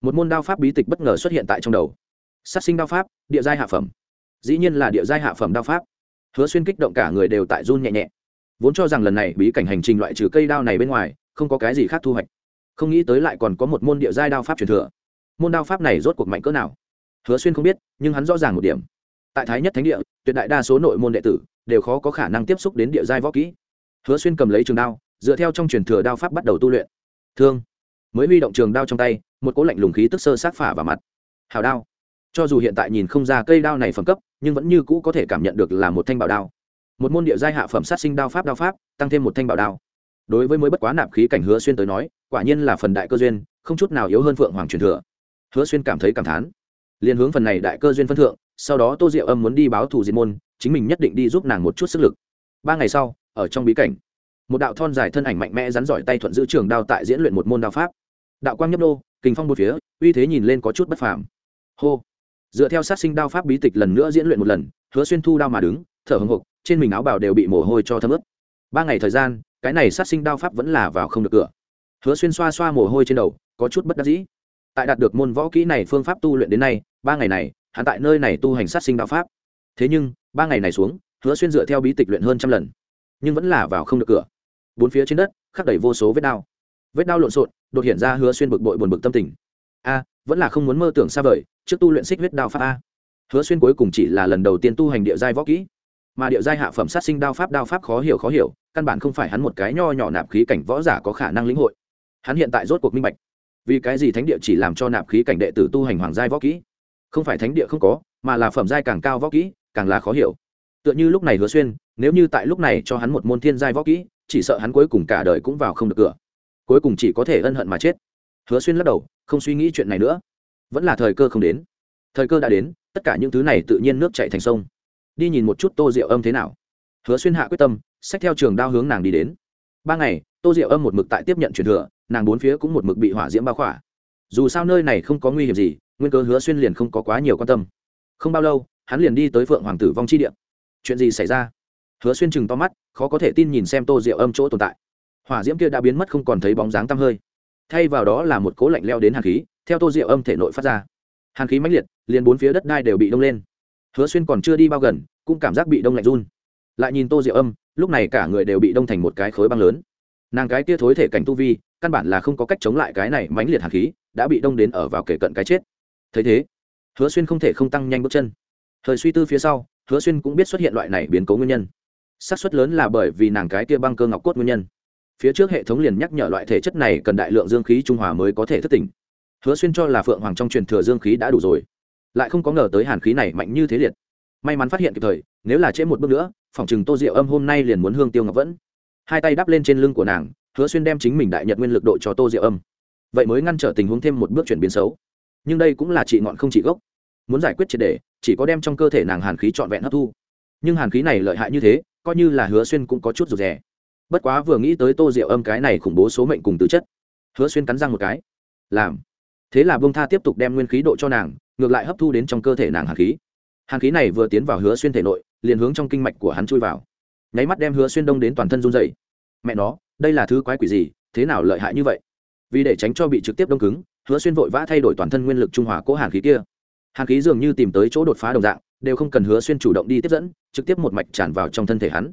một môn đao pháp bí tịch bất ngờ xuất hiện tại trong đầu. Sát sinh đao pháp, địa giai hạ phẩm. Dĩ nhiên là địa giai hạ phẩm đao pháp hứa xuyên kích động cả người đều tại run nhẹ nhẹ. Vốn cho rằng lần này bí cảnh hành trình loại trừ cây đao này bên ngoài, không có cái gì khác thu hoạch. Không nghĩ tới lại còn có một môn địa giai đao pháp truyền thừa. Môn đao pháp này rốt cuộc mạnh cỡ nào? Hứa xuyên không biết, nhưng hắn rõ ràng một điểm. Tại thái nhất thánh địa, tuyệt đại đa số nội môn đệ tử đều khó có khả năng tiếp xúc đến địa giai võ kỹ. Hứa xuyên cầm lấy trường đao, dựa theo trong truyền thừa đao pháp bắt đầu tu luyện. Thương. Mới huy động trường đao trong tay, một cỗ lạnh lùng khí tức sơ sát phả vào mặt. Hào đao. Cho dù hiện tại nhìn không ra cây đao này phẩm cấp nhưng vẫn như cũ có thể cảm nhận được là một thanh bảo đao. Một môn địa giai hạ phẩm sát sinh đao pháp đao pháp, tăng thêm một thanh bảo đao. Đối với mới bất quá nạp khí cảnh hứa xuyên tới nói, quả nhiên là phần đại cơ duyên, không chút nào yếu hơn phượng hoàng truyền thừa. Hứa xuyên cảm thấy cảm thán. Liền hướng phần này đại cơ duyên phân thượng, sau đó tô diệu âm muốn đi báo thù diệt môn, chính mình nhất định đi giúp nàng một chút sức lực. Ba ngày sau, ở trong bí cảnh, một đạo thon dài thân ảnh mạnh mẽ rắn giỏi tay thuận giữ trường đao tại diễn luyện một môn đao pháp. Đạo quang nhấp đô kinh phong một phía, uy thế nhìn lên có chút bất phàm. Hô! Dựa theo sát sinh đao pháp bí tịch lần nữa diễn luyện một lần, hứa xuyên thu đao mà đứng, thở hồng hộc trên mình áo bào đều bị mồ hôi cho thấm ướt. Ba ngày thời gian, cái này sát sinh đao pháp vẫn là vào không được cửa. Hứa xuyên xoa xoa mồ hôi trên đầu, có chút bất đắc dĩ. Tại đạt được môn võ kỹ này phương pháp tu luyện đến nay, ba ngày này, hắn tại nơi này tu hành sát sinh đao pháp. Thế nhưng, ba ngày này xuống, hứa xuyên dựa theo bí tịch luyện hơn trăm lần, nhưng vẫn là vào không được cửa. Bốn phía trên đất, khắc đầy vô số vết đao. Vết đao lộn xộn, đột hiện ra hứa xuyên bực bội buồn bực tâm tình. A vẫn là không muốn mơ tưởng xa vời, trước tu luyện xích huyết đao pháp a. Hứa xuyên cuối cùng chỉ là lần đầu tiên tu hành địa giai võ kỹ. Mà địa giai hạ phẩm sát sinh đao pháp đao pháp khó hiểu khó hiểu, căn bản không phải hắn một cái nho nhỏ nạp khí cảnh võ giả có khả năng lĩnh hội. Hắn hiện tại rốt cuộc minh bạch, vì cái gì thánh địa chỉ làm cho nạp khí cảnh đệ tử tu hành hoàng giai võ kỹ? Không phải thánh địa không có, mà là phẩm giai càng cao võ kỹ, càng là khó hiểu. Tựa như lúc này hứa xuyên, nếu như tại lúc này cho hắn một môn thiên giai võ kỹ, chỉ sợ hắn cuối cùng cả đời cũng vào không được cửa. Cuối cùng chỉ có thể ân hận mà chết hứa xuyên lắc đầu, không suy nghĩ chuyện này nữa. Vẫn là thời cơ không đến. Thời cơ đã đến, tất cả những thứ này tự nhiên nước chạy thành sông. Đi nhìn một chút tô rượu âm thế nào. Hứa xuyên hạ quyết tâm, xách theo trường đao hướng nàng đi đến. Ba ngày, tô rượu âm một mực tại tiếp nhận truyền thừa, nàng bốn phía cũng một mực bị hỏa diễm bao khỏa. Dù sao nơi này không có nguy hiểm gì, nguyên cơ hứa xuyên liền không có quá nhiều quan tâm. Không bao lâu, hắn liền đi tới phượng hoàng tử vong chi điện chuyện gì xảy ra? Hứa xuyên chừng to mắt, khó có thể tin nhìn xem tô rượu âm chỗ tồn tại. Hỏa diễm kia đã biến mất không còn thấy bóng dáng tăm hơi thay vào đó là một cố lạnh leo đến hàn khí, theo tô rượu âm thể nội phát ra. Hàn khí mãnh liệt, liền bốn phía đất đai đều bị đông lên. Hứa xuyên còn chưa đi bao gần, cũng cảm giác bị đông lạnh run. Lại nhìn tô diệu âm, lúc này cả người đều bị đông thành một cái khối băng lớn. Nàng cái tia thối thể cảnh tu vi, căn bản là không có cách chống lại cái này mãnh liệt hàn khí, đã bị đông đến ở vào kể cận cái chết. Thấy thế, hứa xuyên không thể không tăng nhanh bước chân. Thời suy tư phía sau, hứa xuyên cũng biết xuất hiện loại này biến cố nguyên nhân. Xác suất lớn là bởi vì nàng cái tia băng cơ ngọc cốt nguyên nhân phía trước hệ thống liền nhắc nhở loại thể chất này cần đại lượng dương khí trung hòa mới có thể thức tỉnh. Hứa xuyên cho là phượng hoàng trong truyền thừa dương khí đã đủ rồi. Lại không có ngờ tới hàn khí này mạnh như thế liệt. May mắn phát hiện kịp thời, nếu là trễ một bước nữa, phòng chừng tô diệu âm hôm nay liền muốn hương tiêu ngọc vẫn. Hai tay đắp lên trên lưng của nàng, hứa xuyên đem chính mình đại nhật nguyên lực độ cho tô diệu âm. Vậy mới ngăn trở tình huống thêm một bước chuyển biến xấu. Nhưng đây cũng là trị ngọn không trị gốc. Muốn giải quyết triệt đề chỉ có đem trong cơ thể nàng hàn khí trọn vẹn hấp thu. Nhưng hàn khí này lợi hại như thế, coi như là hứa xuyên cũng có chút rụt rè bất quá vừa nghĩ tới tô diệu âm cái này khủng bố số mệnh cùng tứ chất, hứa xuyên cắn răng một cái. Làm. Thế là bông tha tiếp tục đem nguyên khí độ cho nàng, ngược lại hấp thu đến trong cơ thể nàng hàn khí. Hàn khí này vừa tiến vào hứa xuyên thể nội, liền hướng trong kinh mạch của hắn chui vào. Nháy mắt đem hứa xuyên đông đến toàn thân run dậy mẹ nó, đây là thứ quái quỷ gì, thế nào lợi hại như vậy? Vì để tránh cho bị trực tiếp đông cứng, hứa xuyên vội vã thay đổi toàn thân nguyên lực trung hòa cố hàn khí kia. Hàn khí dường như tìm tới chỗ đột phá đồng dạng, đều không cần hứa xuyên chủ động đi tiếp dẫn, trực tiếp một mạch tràn vào trong thân thể hắn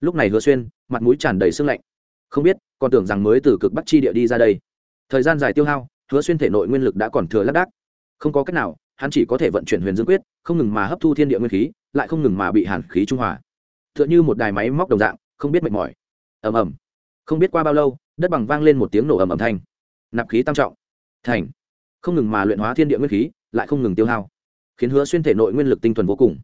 lúc này hứa xuyên, mặt mũi tràn đầy sưng lạnh. Không biết, còn tưởng rằng mới từ cực bắc chi địa đi ra đây. Thời gian dài tiêu hao, hứa xuyên thể nội nguyên lực đã còn thừa lác đác. Không có cách nào, hắn chỉ có thể vận chuyển huyền dương quyết, không ngừng mà hấp thu thiên địa nguyên khí, lại không ngừng mà bị hàn khí trung hòa. T h ư ợ n h ư một đài máy móc đồng dạng, không biết mệt mỏi. Ầm ầm. Không biết qua bao lâu, đất bằng vang lên một tiếng nổ ầm ầm thanh. Nạp khí tam trọng. Thành. Không ngừng mà luyện hóa thiên địa nguyên khí, lại không ngừng tiêu hao, khiến hứa xuyên thể nội nguyên lực tinh thuần vô cùng.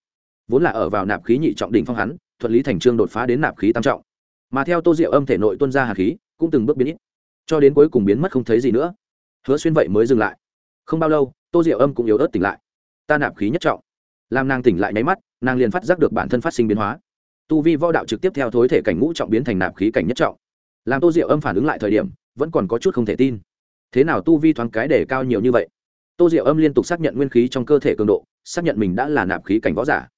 Vốn là ở vào nạp khí nhị trọng đỉnh phong hắn thuận lý thành trương đột phá đến nạp khí tam trọng. Mà theo tô diệu âm thể nội tuân ra hạt khí, cũng từng bước biến ít, cho đến cuối cùng biến mất không thấy gì nữa. Hứa xuyên vậy mới dừng lại. Không bao lâu, tô diệu âm cũng yếu ớt tỉnh lại. Ta nạp khí nhất trọng. Làm nàng tỉnh lại nháy mắt, nàng liền phát giác được bản thân phát sinh biến hóa. Tu vi võ đạo trực tiếp theo thối thể cảnh ngũ trọng biến thành nạp khí cảnh nhất trọng. Làm tô diệu âm phản ứng lại thời điểm, vẫn còn có chút không thể tin. Thế nào tu vi thoáng cái để cao nhiều như vậy? Tô diệu âm liên tục xác nhận nguyên khí trong cơ thể cường độ, xác nhận mình đã là nạp khí cảnh võ giả.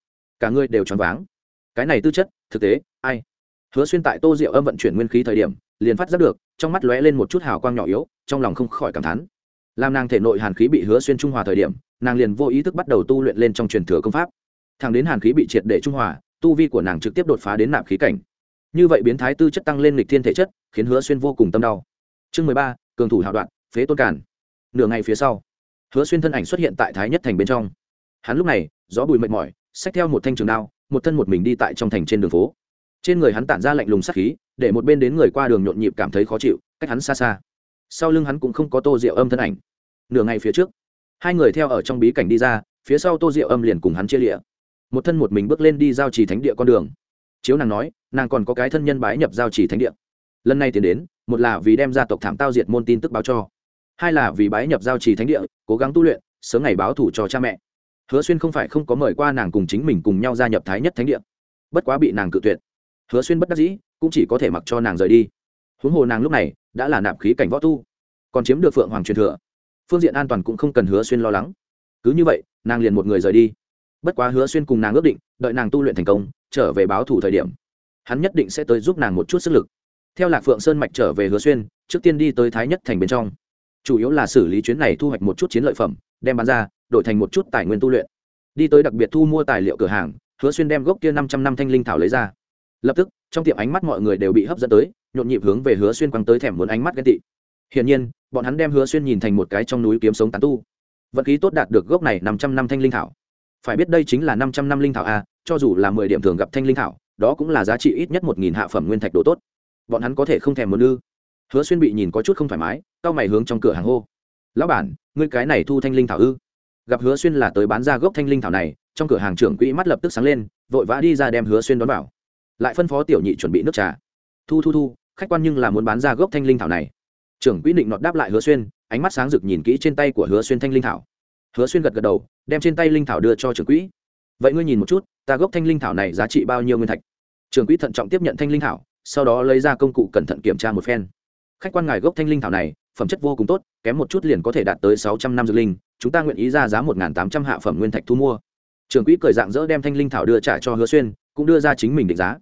Cả người đều choáng váng cái này tư chất, thực tế, ai? Hứa xuyên tại tô diệu âm vận chuyển nguyên khí thời điểm, liền phát giác được, trong mắt lóe lên một chút hào quang nhỏ yếu, trong lòng không khỏi cảm thán. Làm nàng thể nội hàn khí bị hứa xuyên trung hòa thời điểm, nàng liền vô ý thức bắt đầu tu luyện lên trong truyền thừa công pháp. Thằng đến hàn khí bị triệt để trung hòa, tu vi của nàng trực tiếp đột phá đến nạp khí cảnh. Như vậy biến thái tư chất tăng lên lịch thiên thể chất, khiến hứa xuyên vô cùng tâm đau. Chương mười ba, cường thủ hào đoạn, phế tôn cản nửa ngày phía sau, hứa xuyên thân ảnh xuất hiện tại thái nhất thành bên trong. Hắn lúc này, gió bùi mệt mỏi, xách theo một thanh trường đao một thân một mình đi tại trong thành trên đường phố. Trên người hắn tản ra lạnh lùng sắc khí, để một bên đến người qua đường nhộn nhịp cảm thấy khó chịu, cách hắn xa xa. Sau lưng hắn cũng không có tô rượu âm thân ảnh. Nửa ngày phía trước, hai người theo ở trong bí cảnh đi ra, phía sau tô rượu âm liền cùng hắn chia lịa một thân một mình bước lên đi giao trì thánh địa con đường. Chiếu nàng nói, nàng còn có cái thân nhân bái nhập giao trì thánh địa. Lần này tiến đến, một là vì đem gia tộc thảm tao diệt môn tin tức báo cho. Hai là vì bái nhập giao trì thánh địa, cố gắng tu luyện, sớm ngày báo thủ cho cha mẹ hứa xuyên không phải không có mời qua nàng cùng chính mình cùng nhau gia nhập thái nhất thánh địa. Bất quá bị nàng cự tuyệt. Hứa xuyên bất đắc dĩ, cũng chỉ có thể mặc cho nàng rời đi. Huống hồ nàng lúc này đã là nạp khí cảnh võ tu, còn chiếm được phượng hoàng truyền thừa. Phương diện an toàn cũng không cần hứa xuyên lo lắng. Cứ như vậy, nàng liền một người rời đi. Bất quá hứa xuyên cùng nàng ước định, đợi nàng tu luyện thành công, trở về báo thủ thời điểm, hắn nhất định sẽ tới giúp nàng một chút sức lực. Theo lạc phượng sơn mạch trở về hứa xuyên, trước tiên đi tới thái nhất thành bên trong. Chủ yếu là xử lý chuyến này thu hoạch một chút chiến lợi phẩm, đem bán ra đổi thành một chút tài nguyên tu luyện. Đi tới đặc biệt thu mua tài liệu cửa hàng, hứa xuyên đem gốc kia năm trăm năm thanh linh thảo lấy ra. Lập tức, trong tiệm ánh mắt mọi người đều bị hấp dẫn tới, nhộn nhịp hướng về hứa xuyên quăng tới thèm muốn ánh mắt ghen tị. Hiển nhiên, bọn hắn đem hứa xuyên nhìn thành một cái trong núi kiếm sống tán tu. Vận khí tốt đạt được gốc này năm trăm năm thanh linh thảo. Phải biết đây chính là năm trăm năm linh thảo a, cho dù là mười điểm thường gặp thanh linh thảo, đó cũng là giá trị ít nhất một nghìn hạ phẩm nguyên thạch đồ tốt. Bọn hắn có thể không thèm muốn ư? Hứa xuyên bị nhìn có chút không thoải mái c mày hướng trong cửa hàng hô. Lão bản, ngươi cái này thu thanh linh thảo ư? Gặp hứa xuyên là tới bán ra gốc thanh linh thảo này, trong cửa hàng trưởng quỹ mắt lập tức sáng lên, vội vã đi ra đem hứa xuyên đón vào. Lại phân phó tiểu nhị chuẩn bị nước trà. Thu thu thu, khách quan nhưng là muốn bán ra gốc thanh linh thảo này. Trưởng quỹ định nọt đáp lại hứa xuyên, ánh mắt sáng rực nhìn kỹ trên tay của hứa xuyên thanh linh thảo. Hứa xuyên gật gật đầu, đem trên tay linh thảo đưa cho trưởng quỹ. Vậy ngươi nhìn một chút, ta gốc thanh linh thảo này giá trị bao nhiêu nguyên thạch? Trưởng quỹ thận trọng tiếp nhận thanh linh thảo, sau đó lấy ra công cụ cẩn thận kiểm tra một phen. Khách quan ngài gốc thanh linh thảo này phẩm chất vô cùng tốt, kém một chút liền có thể đạt tới sáu trăm năm dược linh, chúng ta nguyện ý ra giá một tám trăm hạ phẩm nguyên thạch thu mua. Trưởng quỹ cười dạng dỡ đem thanh linh thảo đưa trả cho hứa xuyên, cũng đưa ra chính mình định giá.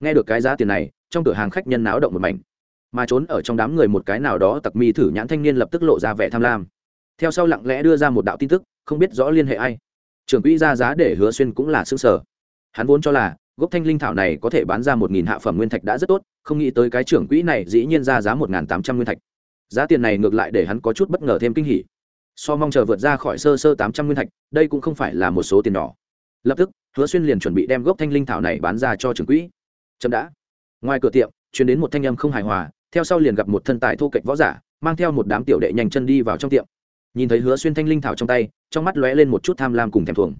Nghe được cái giá tiền này, trong cửa hàng khách nhân náo động một mảnh. Mà trốn ở trong đám người một cái nào đó tặc mi thử nhãn thanh niên lập tức lộ ra vẻ tham lam. Theo sau lặng lẽ đưa ra một đạo tin tức, không biết rõ liên hệ ai. Trưởng quỹ ra giá để hứa xuyên cũng là xương sở hắn vốn cho là, gốc thanh linh thảo này có thể bán ra một nghìn hạ phẩm nguyên thạch đã rất tốt, không nghĩ tới cái trưởng quỹ này dĩ nhiên ra giá một nghìn tám trăm nguyên thạch giá tiền này ngược lại để hắn có chút bất ngờ thêm kinh hỉ. So mong chờ vượt ra khỏi sơ sơ tám trăm nguyên thạch, đây cũng không phải là một số tiền nhỏ. Lập tức, hứa xuyên liền chuẩn bị đem gốc thanh linh thảo này bán ra cho trường quỹ. Chậm đã. Ngoài cửa tiệm chuyển đến một thanh âm không hài hòa, theo sau liền gặp một thân tài thô kệch võ giả, mang theo một đám tiểu đệ nhanh chân đi vào trong tiệm. Nhìn thấy hứa xuyên thanh linh thảo trong tay, trong mắt lóe lên một chút tham lam cùng thèm thuồng.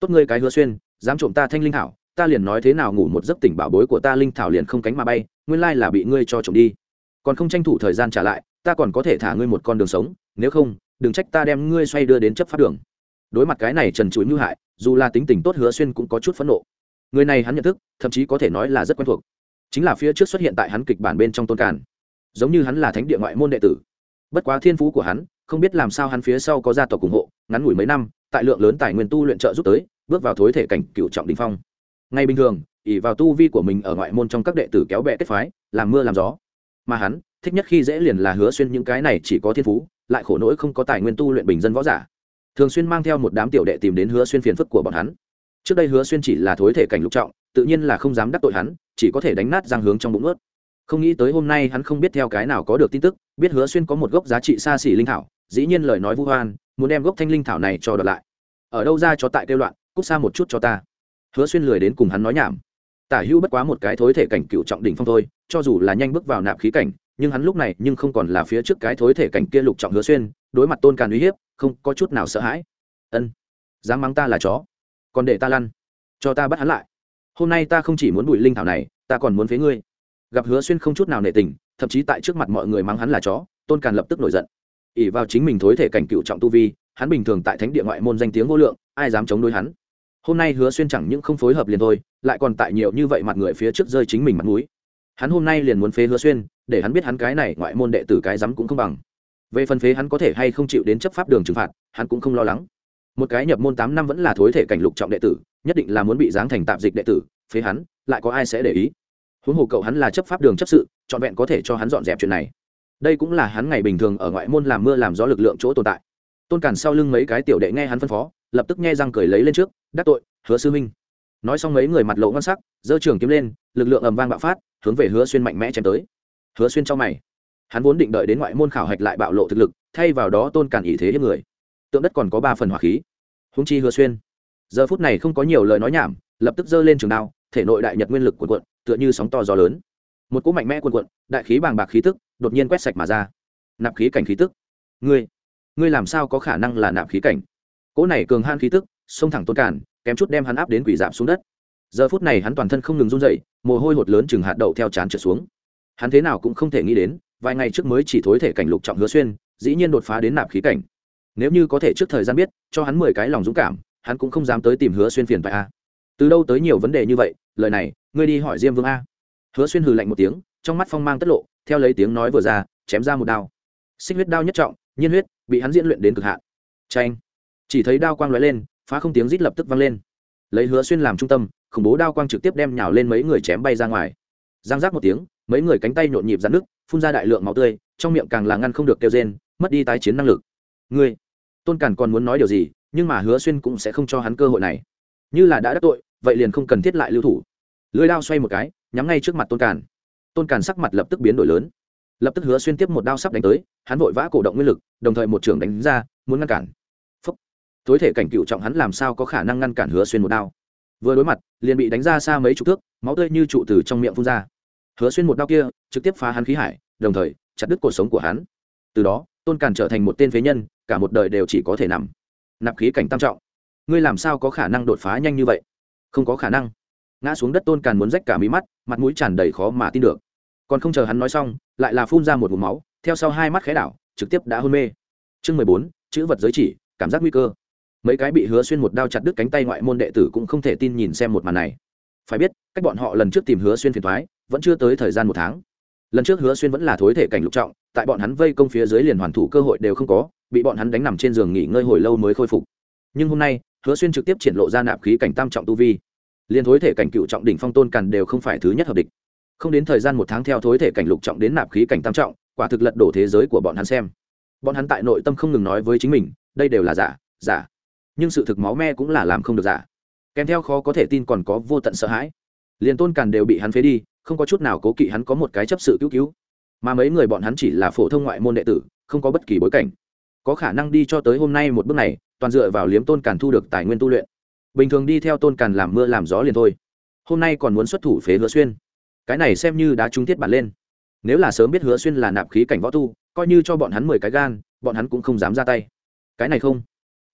Tốt ngươi cái hứa xuyên, dám trộm ta thanh linh thảo, ta liền nói thế nào ngủ một giấc tỉnh bảo bối của ta linh thảo liền không cánh mà bay, nguyên lai là bị ngươi cho trộm đi. Còn không tranh thủ thời gian trả lại ta còn có thể thả ngươi một con đường sống, nếu không, đừng trách ta đem ngươi xoay đưa đến chấp pháp đường. Đối mặt cái này trần chuối mưu hại, dù là tính tình tốt hứa xuyên cũng có chút phẫn nộ. Người này hắn nhận thức, thậm chí có thể nói là rất quen thuộc. Chính là phía trước xuất hiện tại hắn kịch bản bên trong tôn càn. Giống như hắn là thánh địa ngoại môn đệ tử. Bất quá thiên phú của hắn, không biết làm sao hắn phía sau có gia tộc ủng hộ, ngắn ngủi mấy năm, tại lượng lớn tài nguyên tu luyện trợ giúp tới, bước vào thối thể cảnh cựu trọng đình phong. Ngay bình thường ỉ vào tu vi của mình ở ngoại môn trong các đệ tử kéo bẹ kết phái, làm mưa làm gió. Mà hắn thích nhất khi dễ liền là hứa xuyên những cái này chỉ có thiên phú, lại khổ nỗi không có tài nguyên tu luyện bình dân võ giả. Thường xuyên mang theo một đám tiểu đệ tìm đến hứa xuyên phiền phức của bọn hắn. Trước đây hứa xuyên chỉ là thối thể cảnh lục trọng, tự nhiên là không dám đắc tội hắn, chỉ có thể đánh nát giang hướng trong bụng ướt không nghĩ tới hôm nay hắn không biết theo cái nào có được tin tức, biết hứa xuyên có một gốc giá trị xa xỉ linh thảo, dĩ nhiên lời nói vu hoan muốn đem gốc thanh linh thảo này cho đợt lại. Ở đâu ra cho tại kêu loạn, cút xa một chút cho ta. Hứa xuyên lười đến cùng hắn nói nhảm. Tả hữu bất quá một cái thối thể cảnh cựu trọng đỉnh phong thôi, cho dù là nhanh bước vào nạp khí cảnh nhưng hắn lúc này nhưng không còn là phía trước cái thối thể cảnh kia lục trọng hứa xuyên, đối mặt tôn càn uy hiếp, không có chút nào sợ hãi. Ân, dám mắng ta là chó, còn để ta lăn, cho ta bắt hắn lại. Hôm nay ta không chỉ muốn bụi linh thảo này, ta còn muốn phế ngươi. Gặp hứa xuyên không chút nào nệ tình, thậm chí tại trước mặt mọi người mắng hắn là chó, tôn càn lập tức nổi giận. Ỉ vào chính mình thối thể cảnh cựu trọng tu vi, hắn bình thường tại thánh địa ngoại môn danh tiếng vô lượng, ai dám chống đối hắn? Hôm nay hứa xuyên chẳng những không phối hợp liền thôi, lại còn tại nhiều như vậy mặt người phía trước rơi chính mình mặt mũi hắn hôm nay liền muốn phế hứa xuyên, để hắn biết hắn cái này ngoại môn đệ tử cái rắm cũng không bằng. Về phần phế hắn có thể hay không chịu đến chấp pháp đường trừng phạt, hắn cũng không lo lắng. Một cái nhập môn tám năm vẫn là thối thể cảnh lục trọng đệ tử, nhất định là muốn bị giáng thành tạp dịch đệ tử, phế hắn, lại có ai sẽ để ý? Huống hồ cậu hắn là chấp pháp đường chấp sự, trọn vẹn có thể cho hắn dọn dẹp chuyện này. Đây cũng là hắn ngày bình thường ở ngoại môn làm mưa làm gió lực lượng chỗ tồn tại. Tôn cản sau lưng mấy cái tiểu đệ nghe hắn phân phó, lập tức nghe răng cười lấy lên trước, đắc tội, hứa sư minh nói xong mấy người mặt lộ ngon sắc, giơ trường kiếm lên, lực lượng ầm vang bạo phát hướng về hứa xuyên mạnh mẽ chém tới. Hứa xuyên cho mày. Hắn vốn định đợi đến ngoại môn khảo hạch lại bạo lộ thực lực, thay vào đó tôn cản ý thế hiếp người. Tượng đất còn có ba phần hỏa khí. Húng chi hứa xuyên, giờ phút này không có nhiều lời nói nhảm, lập tức giơ lên trường đao, thể nội đại nhật nguyên lực quần quận tựa như sóng to gió lớn. Một cỗ mạnh mẽ quần quận đại khí bàng bạc khí tức, đột nhiên quét sạch mà ra. Nạp khí cảnh khí tức. Ngươi ngươi làm sao có khả năng là nạp khí cảnh? Cỗ này cường han khí tức, xông thẳng tôn cản, kém chút đem hắn áp đến quỷ giảm xuống đất giờ phút này hắn toàn thân không ngừng run dậy mồ hôi hột lớn chừng hạt đậu theo chán trượt xuống. Hắn thế nào cũng không thể nghĩ đến, vài ngày trước mới chỉ thối thể cảnh lục trọng hứa xuyên, dĩ nhiên đột phá đến nạp khí cảnh. Nếu như có thể trước thời gian biết, cho hắn mười cái lòng dũng cảm, hắn cũng không dám tới tìm hứa xuyên phiền phải a. Từ đâu tới nhiều vấn đề như vậy, lời này, ngươi đi hỏi diêm vương a. Hứa xuyên hừ lạnh một tiếng, trong mắt phong mang tất lộ, theo lấy tiếng nói vừa ra, chém ra một đao. Xích huyết đao nhất trọng, nhiên huyết, bị hắn diễn luyện đến cực hạn. Tranh chỉ thấy đao quang lóe lên, phá không tiếng rít lập tức vang lên. Lấy hứa xuyên làm trung tâm khủng bố đao quang trực tiếp đem nhào lên mấy người chém bay ra ngoài. Giang giác một tiếng, mấy người cánh tay nhộn nhịp dán nước phun ra đại lượng máu tươi, trong miệng càng là ngăn không được kêu rên, mất đi tái chiến năng lực. Ngươi, tôn càn còn muốn nói điều gì, nhưng mà hứa xuyên cũng sẽ không cho hắn cơ hội này. Như là đã đắc tội, vậy liền không cần thiết lại lưu thủ. Lưới đao xoay một cái, nhắm ngay trước mặt tôn càn. Tôn càn sắc mặt lập tức biến đổi lớn. Lập tức hứa xuyên tiếp một đao sắp đánh tới, hắn vội vã cổ động nguyên lực, đồng thời một trường đánh ra, muốn ngăn cản. Phúc. Tối thể cảnh cựu trọng hắn làm sao có khả năng ngăn cản hứa xuyên một đao? Vừa đối mặt, liền bị đánh ra xa mấy chục thước, máu tươi như trụ từ trong miệng phun ra. Hứa xuyên một đao kia, trực tiếp phá hắn khí hải, đồng thời, chặt đứt cuộc sống của hắn. Từ đó, tôn càn trở thành một tên phế nhân, cả một đời đều chỉ có thể nằm. Nạp khí cảnh tam trọng. Ngươi làm sao có khả năng đột phá nhanh như vậy? Không có khả năng. Ngã xuống đất tôn càn muốn rách cả mí mắt, mặt mũi tràn đầy khó mà tin được. Còn không chờ hắn nói xong, lại là phun ra một vùng máu, theo sau hai mắt khé đảo, trực tiếp đã hôn mê. Chương mười bốn, chữ vật giới chỉ, cảm giác nguy cơ mấy cái bị hứa xuyên một đao chặt đứt cánh tay ngoại môn đệ tử cũng không thể tin nhìn xem một màn này. Phải biết, cách bọn họ lần trước tìm hứa xuyên phiền thoái vẫn chưa tới thời gian một tháng. Lần trước hứa xuyên vẫn là thối thể cảnh lục trọng, tại bọn hắn vây công phía dưới liền hoàn thủ cơ hội đều không có, bị bọn hắn đánh nằm trên giường nghỉ ngơi hồi lâu mới khôi phục. Nhưng hôm nay, hứa xuyên trực tiếp triển lộ ra nạp khí cảnh tam trọng tu vi. Liền thối thể cảnh cựu trọng đỉnh phong tôn càn đều không phải thứ nhất hợp địch. Không đến thời gian một tháng theo thối thể cảnh lục trọng đến nạp khí cảnh tam trọng, quả thực lật đổ thế giới của bọn hắn xem. Bọn hắn tại nội tâm không ngừng nói với chính mình, đây đều là giả giả nhưng sự thực máu me cũng là làm không được giả. Kèm theo khó có thể tin còn có vô tận sợ hãi. Liền tôn càn đều bị hắn phế đi, không có chút nào cố kỵ hắn có một cái chấp sự cứu cứu. Mà mấy người bọn hắn chỉ là phổ thông ngoại môn đệ tử, không có bất kỳ bối cảnh. Có khả năng đi cho tới hôm nay một bước này, toàn dựa vào liếm tôn càn thu được tài nguyên tu luyện. Bình thường đi theo tôn càn làm mưa làm gió liền thôi. Hôm nay còn muốn xuất thủ phế hứa xuyên. Cái này xem như đã trung tiết bản lên. Nếu là sớm biết hứa xuyên là nạp khí cảnh võ tu, coi như cho bọn hắn mười cái gan, bọn hắn cũng không dám ra tay. Cái này không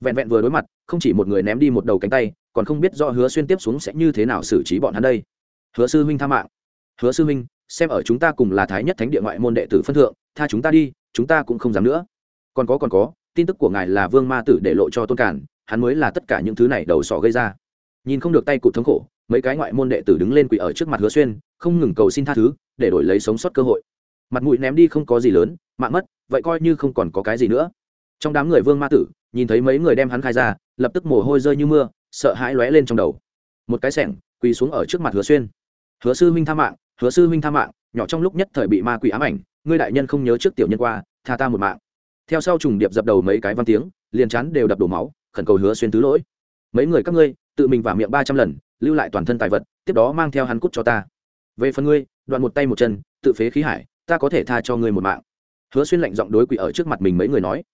vẹn vẹn vừa đối mặt, không chỉ một người ném đi một đầu cánh tay, còn không biết do hứa xuyên tiếp xuống sẽ như thế nào xử trí bọn hắn đây. Hứa sư huynh tha mạng. Hứa sư huynh, xem ở chúng ta cùng là thái nhất thánh địa ngoại môn đệ tử phân thượng, tha chúng ta đi, chúng ta cũng không dám nữa. Còn có còn có, tin tức của ngài là vương ma tử để lộ cho tôn cản, hắn mới là tất cả những thứ này đầu sỏ gây ra. Nhìn không được tay cụt thống khổ, mấy cái ngoại môn đệ tử đứng lên quỳ ở trước mặt hứa xuyên, không ngừng cầu xin tha thứ, để đổi lấy sống sót cơ hội. Mặt mũi ném đi không có gì lớn, mạng mất, vậy coi như không còn có cái gì nữa trong đám người vương ma tử, nhìn thấy mấy người đem hắn khai ra, lập tức mồ hôi rơi như mưa, sợ hãi lóe lên trong đầu. Một cái sẻng, quỳ xuống ở trước mặt hứa xuyên. Hứa sư minh tha mạng, hứa sư minh tha mạng, nhỏ trong lúc nhất thời bị ma quỷ ám ảnh, ngươi đại nhân không nhớ trước tiểu nhân qua, tha ta một mạng. Theo sau trùng điệp dập đầu mấy cái văn tiếng, liền chắn đều đập đổ máu, khẩn cầu hứa xuyên tứ lỗi. Mấy người các ngươi, tự mình vả miệng ba trăm lần, lưu lại toàn thân tài vật, tiếp đó mang theo hắn cút cho ta. Về phần ngươi, đoạn một tay một chân, tự phế khí hải, ta có thể tha cho ngươi một mạng. Hứa xuyên lạnh giọng đối quỷ ở trước mặt mình mấy người nói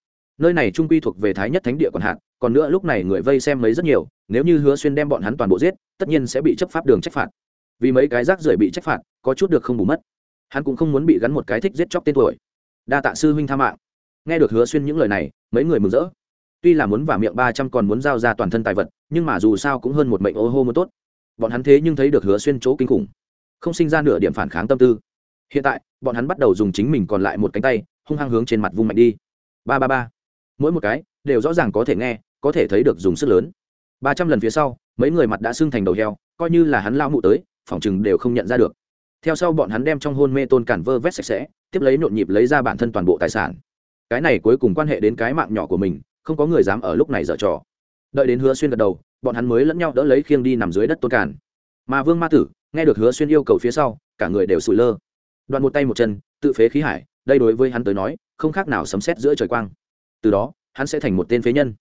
nơi này trung quy thuộc về thái nhất thánh địa còn hạn còn nữa lúc này người vây xem mấy rất nhiều, nếu như hứa xuyên đem bọn hắn toàn bộ giết, tất nhiên sẽ bị chấp pháp đường trách phạt. Vì mấy cái rác rưởi bị trách phạt, có chút được không bù mất. Hắn cũng không muốn bị gắn một cái thích giết chóc tên tuổi. Đa tạ sư huynh tha mạng. Nghe được hứa xuyên những lời này, mấy người mừng rỡ. Tuy là muốn vả miệng ba trăm còn muốn giao ra toàn thân tài vật, nhưng mà dù sao cũng hơn một mệnh ô hô mới tốt. Bọn hắn thế nhưng thấy được hứa xuyên chỗ kinh khủng. Không sinh ra nửa điểm phản kháng tâm tư. Hiện tại, bọn hắn bắt đầu dùng chính mình còn lại một cánh tay, hung hăng hướng trên mặt vung mạnh đi. Ba ba ba mỗi một cái đều rõ ràng có thể nghe, có thể thấy được dùng sức lớn. Ba trăm lần phía sau, mấy người mặt đã sưng thành đầu heo, coi như là hắn lao mụ tới phỏng chừng đều không nhận ra được. Theo sau bọn hắn đem trong hôn mê tôn cản vơ vét sạch sẽ, tiếp lấy nhộn nhịp lấy ra bản thân toàn bộ tài sản. Cái này cuối cùng quan hệ đến cái mạng nhỏ của mình, không có người dám ở lúc này dở trò. Đợi đến hứa xuyên gật đầu, bọn hắn mới lẫn nhau đỡ lấy khiêng đi nằm dưới đất tôn cản. Mà vương ma tử, nghe được hứa xuyên yêu cầu phía sau, cả người đều sủi lơ. Đoạn một tay một chân, tự phế khí hải, đây đối với hắn tới nói, không khác nào sấm xét giữa trời quang từ đó, hắn sẽ thành một tên phế nhân.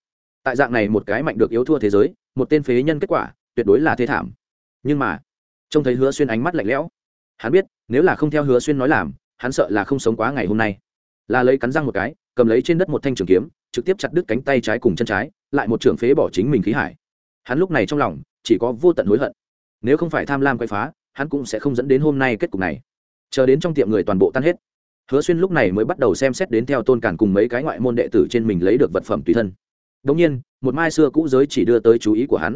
Tại dạng này một cái mạnh được yếu thua thế giới, một tên phế nhân kết quả tuyệt đối là thế thảm. Nhưng mà, trông thấy hứa xuyên ánh mắt lạnh lẽo, hắn biết, nếu là không theo hứa xuyên nói làm, hắn sợ là không sống quá ngày hôm nay. Là lấy cắn răng một cái, cầm lấy trên đất một thanh trường kiếm, trực tiếp chặt đứt cánh tay trái cùng chân trái, lại một trường phế bỏ chính mình khí hải. Hắn lúc này trong lòng chỉ có vô tận hối hận. Nếu không phải tham lam quay phá, hắn cũng sẽ không dẫn đến hôm nay kết cục này. Chờ đến trong tiệm người toàn bộ tan hết hứa xuyên lúc này mới bắt đầu xem xét đến theo tôn cản cùng mấy cái ngoại môn đệ tử trên mình lấy được vật phẩm tùy thân. Đ ỗ n g nhiên, một mai xưa cũ giới chỉ đưa tới chú ý của hắn.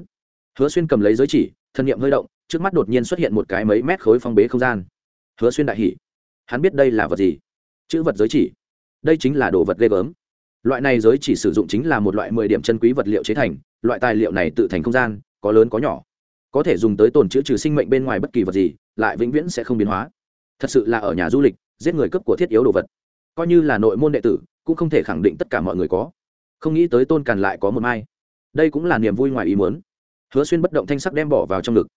Hứa xuyên cầm lấy giới chỉ, thân nhiệm hơi động, trước mắt đột nhiên xuất hiện một cái mấy mét khối phong bế không gian. Hứa xuyên đại hỉ. Hắn biết đây là vật gì? Chữ vật giới chỉ. Đây chính là đồ vật ghê gớm. Loại này giới chỉ sử dụng chính là một loại mười điểm chân quý vật liệu chế thành, loại tài liệu này tự thành không gian, có lớn có nhỏ. Có thể dùng tới tồn chữ trừ sinh mệnh bên ngoài bất kỳ vật gì, lại vĩnh viễn sẽ không biến hóa thật sự là ở nhà du lịch, giết người cấp của thiết yếu đồ vật. Coi như là nội môn đệ tử, cũng không thể khẳng định tất cả mọi người có. Không nghĩ tới tôn càn lại có một mai. Đây cũng là niềm vui ngoài ý muốn. Hứa xuyên bất động thanh sắc đem bỏ vào trong ngực.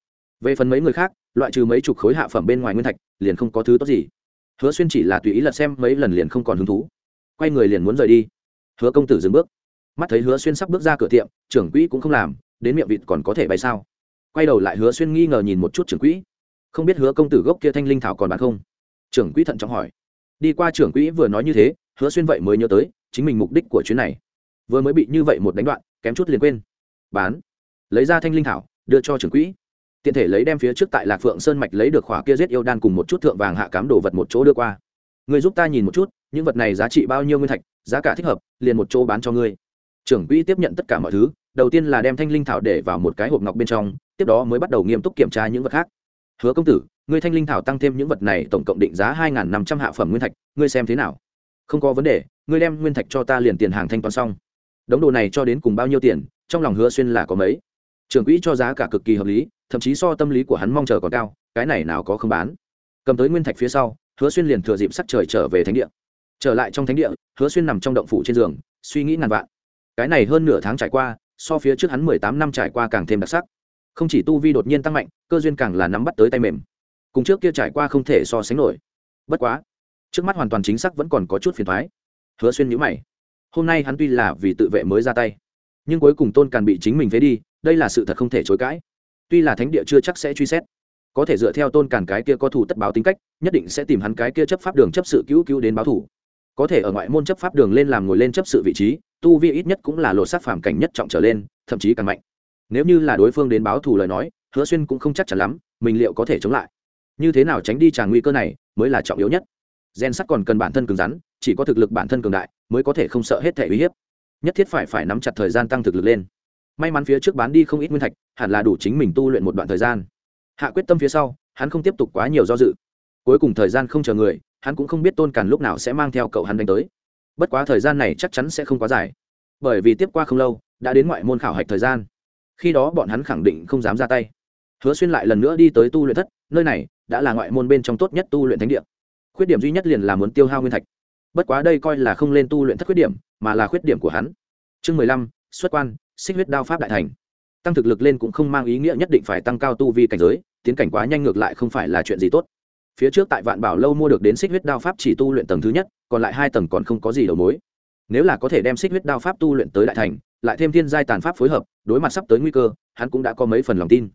Về phần mấy người khác, loại trừ mấy chục khối hạ phẩm bên ngoài nguyên thạch, liền không có thứ tốt gì. Hứa xuyên chỉ là tùy ý lật xem mấy lần liền không còn hứng thú. Quay người liền muốn rời đi. Hứa công tử dừng bước. Mắt thấy hứa xuyên sắp bước ra cửa tiệm, trưởng quỹ cũng không làm, đến miệng vịt còn có thể bay sao? Quay đầu lại hứa xuyên nghi ngờ nhìn một chút trưởng quỹ không biết hứa công tử gốc kia thanh linh thảo còn bán không? Trưởng quỹ thận trọng hỏi. Đi qua trưởng quỹ vừa nói như thế, hứa xuyên vậy mới nhớ tới, chính mình mục đích của chuyến này. Vừa mới bị như vậy một đánh đoạn, kém chút liền quên. Bán. Lấy ra thanh linh thảo, đưa cho trưởng quỹ. Tiện thể lấy đem phía trước tại lạc phượng sơn mạch lấy được khỏa kia giết yêu đan cùng một chút thượng vàng hạ cám đồ vật một chỗ đưa qua. Người giúp ta nhìn một chút, những vật này giá trị bao nhiêu nguyên thạch, giá cả thích hợp, liền một chỗ bán cho ngươi. Trưởng quỹ tiếp nhận tất cả mọi thứ, đầu tiên là đem thanh linh thảo để vào một cái hộp ngọc bên trong, tiếp đó mới bắt đầu nghiêm túc kiểm tra những vật khác hứa công tử, ngươi thanh linh thảo tăng thêm những vật này tổng cộng định giá hai năm trăm hạ phẩm nguyên thạch, ngươi xem thế nào? Không có vấn đề, ngươi đem nguyên thạch cho ta liền tiền hàng thanh toán xong. Đống đồ này cho đến cùng bao nhiêu tiền, trong lòng hứa xuyên là có mấy. Trưởng quỹ cho giá cả cực kỳ hợp lý, thậm chí so tâm lý của hắn mong chờ còn cao, cái này nào có không bán. Cầm tới nguyên thạch phía sau, hứa xuyên liền thừa dịp sắc trời trở về thánh địa. Trở lại trong thánh địa, hứa xuyên nằm trong động phủ trên giường, suy nghĩ ngàn vạn. Cái này hơn nửa tháng trải qua, so phía trước hắn mười tám năm trải qua càng thêm đặc sắc không chỉ tu vi đột nhiên tăng mạnh, cơ duyên càng là nắm bắt tới tay mềm. Cùng trước kia trải qua không thể so sánh nổi. Bất quá, trước mắt hoàn toàn chính xác vẫn còn có chút phiền thoái. Hứa xuyên nhữ mày. Hôm nay hắn tuy là vì tự vệ mới ra tay, nhưng cuối cùng tôn càn bị chính mình phế đi, đây là sự thật không thể chối cãi. Tuy là thánh địa chưa chắc sẽ truy xét, có thể dựa theo tôn càn cái kia có thủ tất báo tính cách, nhất định sẽ tìm hắn cái kia chấp pháp đường chấp sự cứu cứu đến báo thủ. Có thể ở ngoại môn chấp pháp đường lên làm ngồi lên chấp sự vị trí, tu vi ít nhất cũng là lột sát phàm cảnh nhất trọng trở lên, thậm chí càng mạnh nếu như là đối phương đến báo thù lời nói, hứa xuyên cũng không chắc chắn lắm, mình liệu có thể chống lại. Như thế nào tránh đi tràn nguy cơ này, mới là trọng yếu nhất. Gen sắt còn cần bản thân cứng rắn, chỉ có thực lực bản thân cường đại, mới có thể không sợ hết thể uy hiếp. Nhất thiết phải phải nắm chặt thời gian tăng thực lực lên. May mắn phía trước bán đi không ít nguyên thạch, hẳn là đủ chính mình tu luyện một đoạn thời gian. Hạ quyết tâm phía sau, hắn không tiếp tục quá nhiều do dự. Cuối cùng thời gian không chờ người, hắn cũng không biết tôn càn lúc nào sẽ mang theo cậu hắn đánh tới. Bất quá thời gian này chắc chắn sẽ không quá dài. Bởi vì tiếp qua không lâu, đã đến ngoại môn khảo hạch thời gian khi đó bọn hắn khẳng định không dám ra tay. Hứa xuyên lại lần nữa đi tới tu luyện thất, nơi này đã là ngoại môn bên trong tốt nhất tu luyện thánh địa. Khuyết điểm duy nhất liền là muốn tiêu hao nguyên thạch. Bất quá đây coi là không lên tu luyện thất khuyết điểm, mà là khuyết điểm của hắn. Chương mười lăm, xuất quan, xích huyết đao pháp đại thành. Tăng thực lực lên cũng không mang ý nghĩa nhất định phải tăng cao tu vi cảnh giới, tiến cảnh quá nhanh ngược lại không phải là chuyện gì tốt. Phía trước tại vạn bảo lâu mua được đến xích huyết đao pháp chỉ tu luyện tầng thứ nhất, còn lại hai tầng còn không có gì đầu mối nếu là có thể đem xích huyết đao pháp tu luyện tới đại thành, lại thêm thiên giai tàn pháp phối hợp, đối mặt sắp tới nguy cơ, hắn cũng đã có mấy phần lòng tin.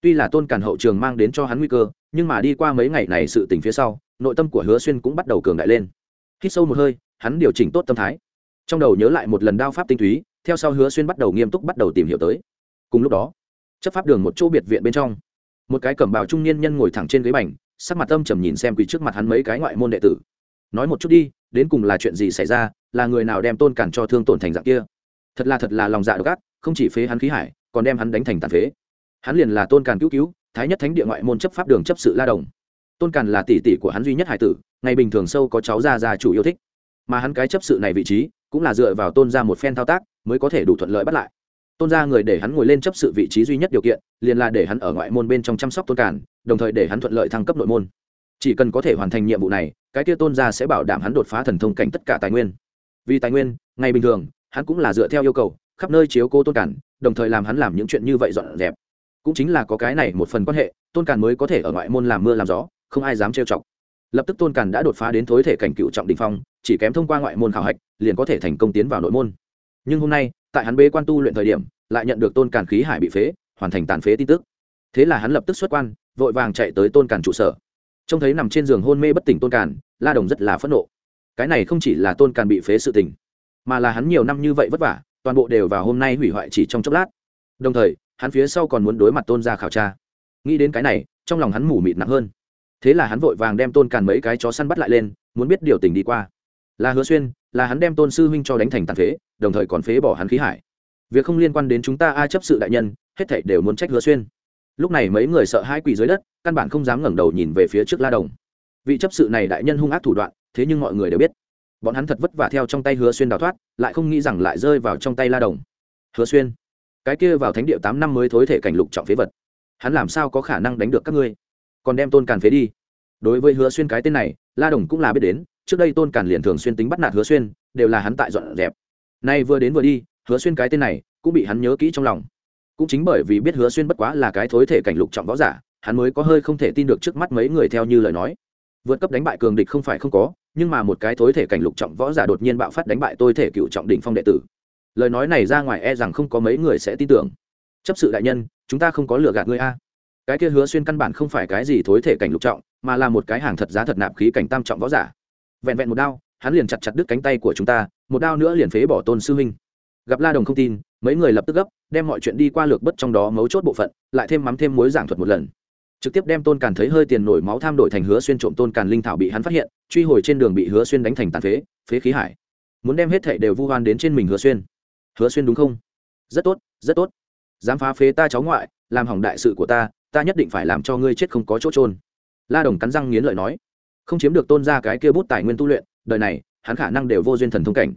Tuy là tôn càn hậu trường mang đến cho hắn nguy cơ, nhưng mà đi qua mấy ngày này sự tình phía sau, nội tâm của hứa xuyên cũng bắt đầu cường đại lên. Hít sâu một hơi, hắn điều chỉnh tốt tâm thái. Trong đầu nhớ lại một lần đao pháp tinh túy, theo sau hứa xuyên bắt đầu nghiêm túc bắt đầu tìm hiểu tới. Cùng lúc đó, chấp pháp đường một chỗ biệt viện bên trong, một cái cẩm bào trung niên nhân ngồi thẳng trên ghế bành, sắc mặt âm trầm nhìn xem quỳ trước mặt hắn mấy cái ngoại môn đệ tử. Nói một chút đi đến cùng là chuyện gì xảy ra, là người nào đem tôn cản cho thương tổn thành dạng kia? Thật là thật là lòng dạ độc ác, không chỉ phế hắn khí hải, còn đem hắn đánh thành tàn phế. Hắn liền là tôn càn cứu cứu, thái nhất thánh địa ngoại môn chấp pháp đường chấp sự la đồng. Tôn càn là tỷ tỷ của hắn duy nhất hải tử, ngày bình thường sâu có cháu gia gia chủ yêu thích. Mà hắn cái chấp sự này vị trí, cũng là dựa vào tôn ra một phen thao tác, mới có thể đủ thuận lợi bắt lại. Tôn ra người để hắn ngồi lên chấp sự vị trí duy nhất điều kiện, liền là để hắn ở ngoại môn bên trong chăm sóc tôn càn đồng thời để hắn thuận lợi thăng cấp nội môn chỉ cần có thể hoàn thành nhiệm vụ này, cái kia tôn gia sẽ bảo đảm hắn đột phá thần thông cảnh tất cả tài nguyên. Vì tài nguyên, ngày bình thường, hắn cũng là dựa theo yêu cầu, khắp nơi chiếu cố tôn cản đồng thời làm hắn làm những chuyện như vậy dọn dẹp. Cũng chính là có cái này một phần quan hệ, tôn cản mới có thể ở ngoại môn làm mưa làm gió, không ai dám trêu chọc. Lập tức tôn cản đã đột phá đến thối thể cảnh cựu trọng đình phong, chỉ kém thông qua ngoại môn khảo hạch, liền có thể thành công tiến vào nội môn. Nhưng hôm nay, tại hắn bế quan tu luyện thời điểm, lại nhận được tôn cản khí hải bị phế, hoàn thành tàn phế tin tức. Thế là hắn lập tức xuất quan, vội vàng chạy tới tôn cản trụ sở trông thấy nằm trên giường hôn mê bất tỉnh tôn càn, la đồng rất là phẫn nộ. Cái này không chỉ là tôn càn bị phế sự tình, mà là hắn nhiều năm như vậy vất vả, toàn bộ đều vào hôm nay hủy hoại chỉ trong chốc lát. Đồng thời, hắn phía sau còn muốn đối mặt tôn ra khảo tra. Nghĩ đến cái này, trong lòng hắn mủ mịt nặng hơn. Thế là hắn vội vàng đem tôn càn mấy cái chó săn bắt lại lên, muốn biết điều tình đi qua. Là hứa xuyên, là hắn đem tôn sư huynh cho đánh thành tàn phế, đồng thời còn phế bỏ hắn khí hải. Việc không liên quan đến chúng ta, ai chấp sự đại nhân, hết thảy đều muốn trách hứa xuyên lúc này mấy người sợ hai quỳ dưới đất, căn bản không dám ngẩng đầu nhìn về phía trước la đồng. Vị chấp sự này đại nhân hung ác thủ đoạn, thế nhưng mọi người đều biết. Bọn hắn thật vất vả theo trong tay hứa xuyên đào thoát, lại không nghĩ rằng lại rơi vào trong tay la đồng. Hứa xuyên, cái kia vào thánh địa tám năm mới thối thể cảnh lục trọng phế vật. Hắn làm sao có khả năng đánh được các ngươi? Còn đem tôn càn phế đi. Đối với hứa xuyên cái tên này, la đồng cũng là biết đến, trước đây tôn càn liền thường xuyên tính bắt nạt hứa xuyên, đều là hắn tại dọn dẹp. Nay vừa đến vừa đi, hứa xuyên cái tên này cũng bị hắn nhớ kỹ trong lòng cũng chính bởi vì biết hứa xuyên bất quá là cái thối thể cảnh lục trọng võ giả, hắn mới có hơi không thể tin được trước mắt mấy người theo như lời nói. Vượt cấp đánh bại cường địch không phải không có, nhưng mà một cái thối thể cảnh lục trọng võ giả đột nhiên bạo phát đánh bại tôi thể cựu trọng đỉnh phong đệ tử. Lời nói này ra ngoài e rằng không có mấy người sẽ tin tưởng. Chấp sự đại nhân, chúng ta không có lừa gạt ngươi a. Cái kia hứa xuyên căn bản không phải cái gì thối thể cảnh lục trọng, mà là một cái hàng thật giá thật nạp khí cảnh tam trọng võ giả. Vẹn vẹn một đao, hắn liền chặt chặt đứt cánh tay của chúng ta, một đao nữa liền phế bỏ tôn sư huynh gặp la đồng không tin, mấy người lập tức gấp, đem mọi chuyện đi qua lược bất trong đó mấu chốt bộ phận, lại thêm mắm thêm mối giảng thuật một lần. Trực tiếp đem tôn càn thấy hơi tiền nổi máu tham đổi thành hứa xuyên trộm tôn càn linh thảo bị hắn phát hiện, truy hồi trên đường bị hứa xuyên đánh thành tàn phế phế khí hải. Muốn đem hết thệ đều vu hoan đến trên mình hứa xuyên. Hứa xuyên đúng không? Rất tốt rất tốt. Dám phá phế ta cháu ngoại, làm hỏng đại sự của ta ta nhất định phải làm cho ngươi chết không có chỗ trôn la đồng cắn răng nghiến lợi nói. Không chiếm được tôn ra cái kia bút tài nguyên tu luyện, đời này, hắn khả năng đều vô duyên thần thông cảnh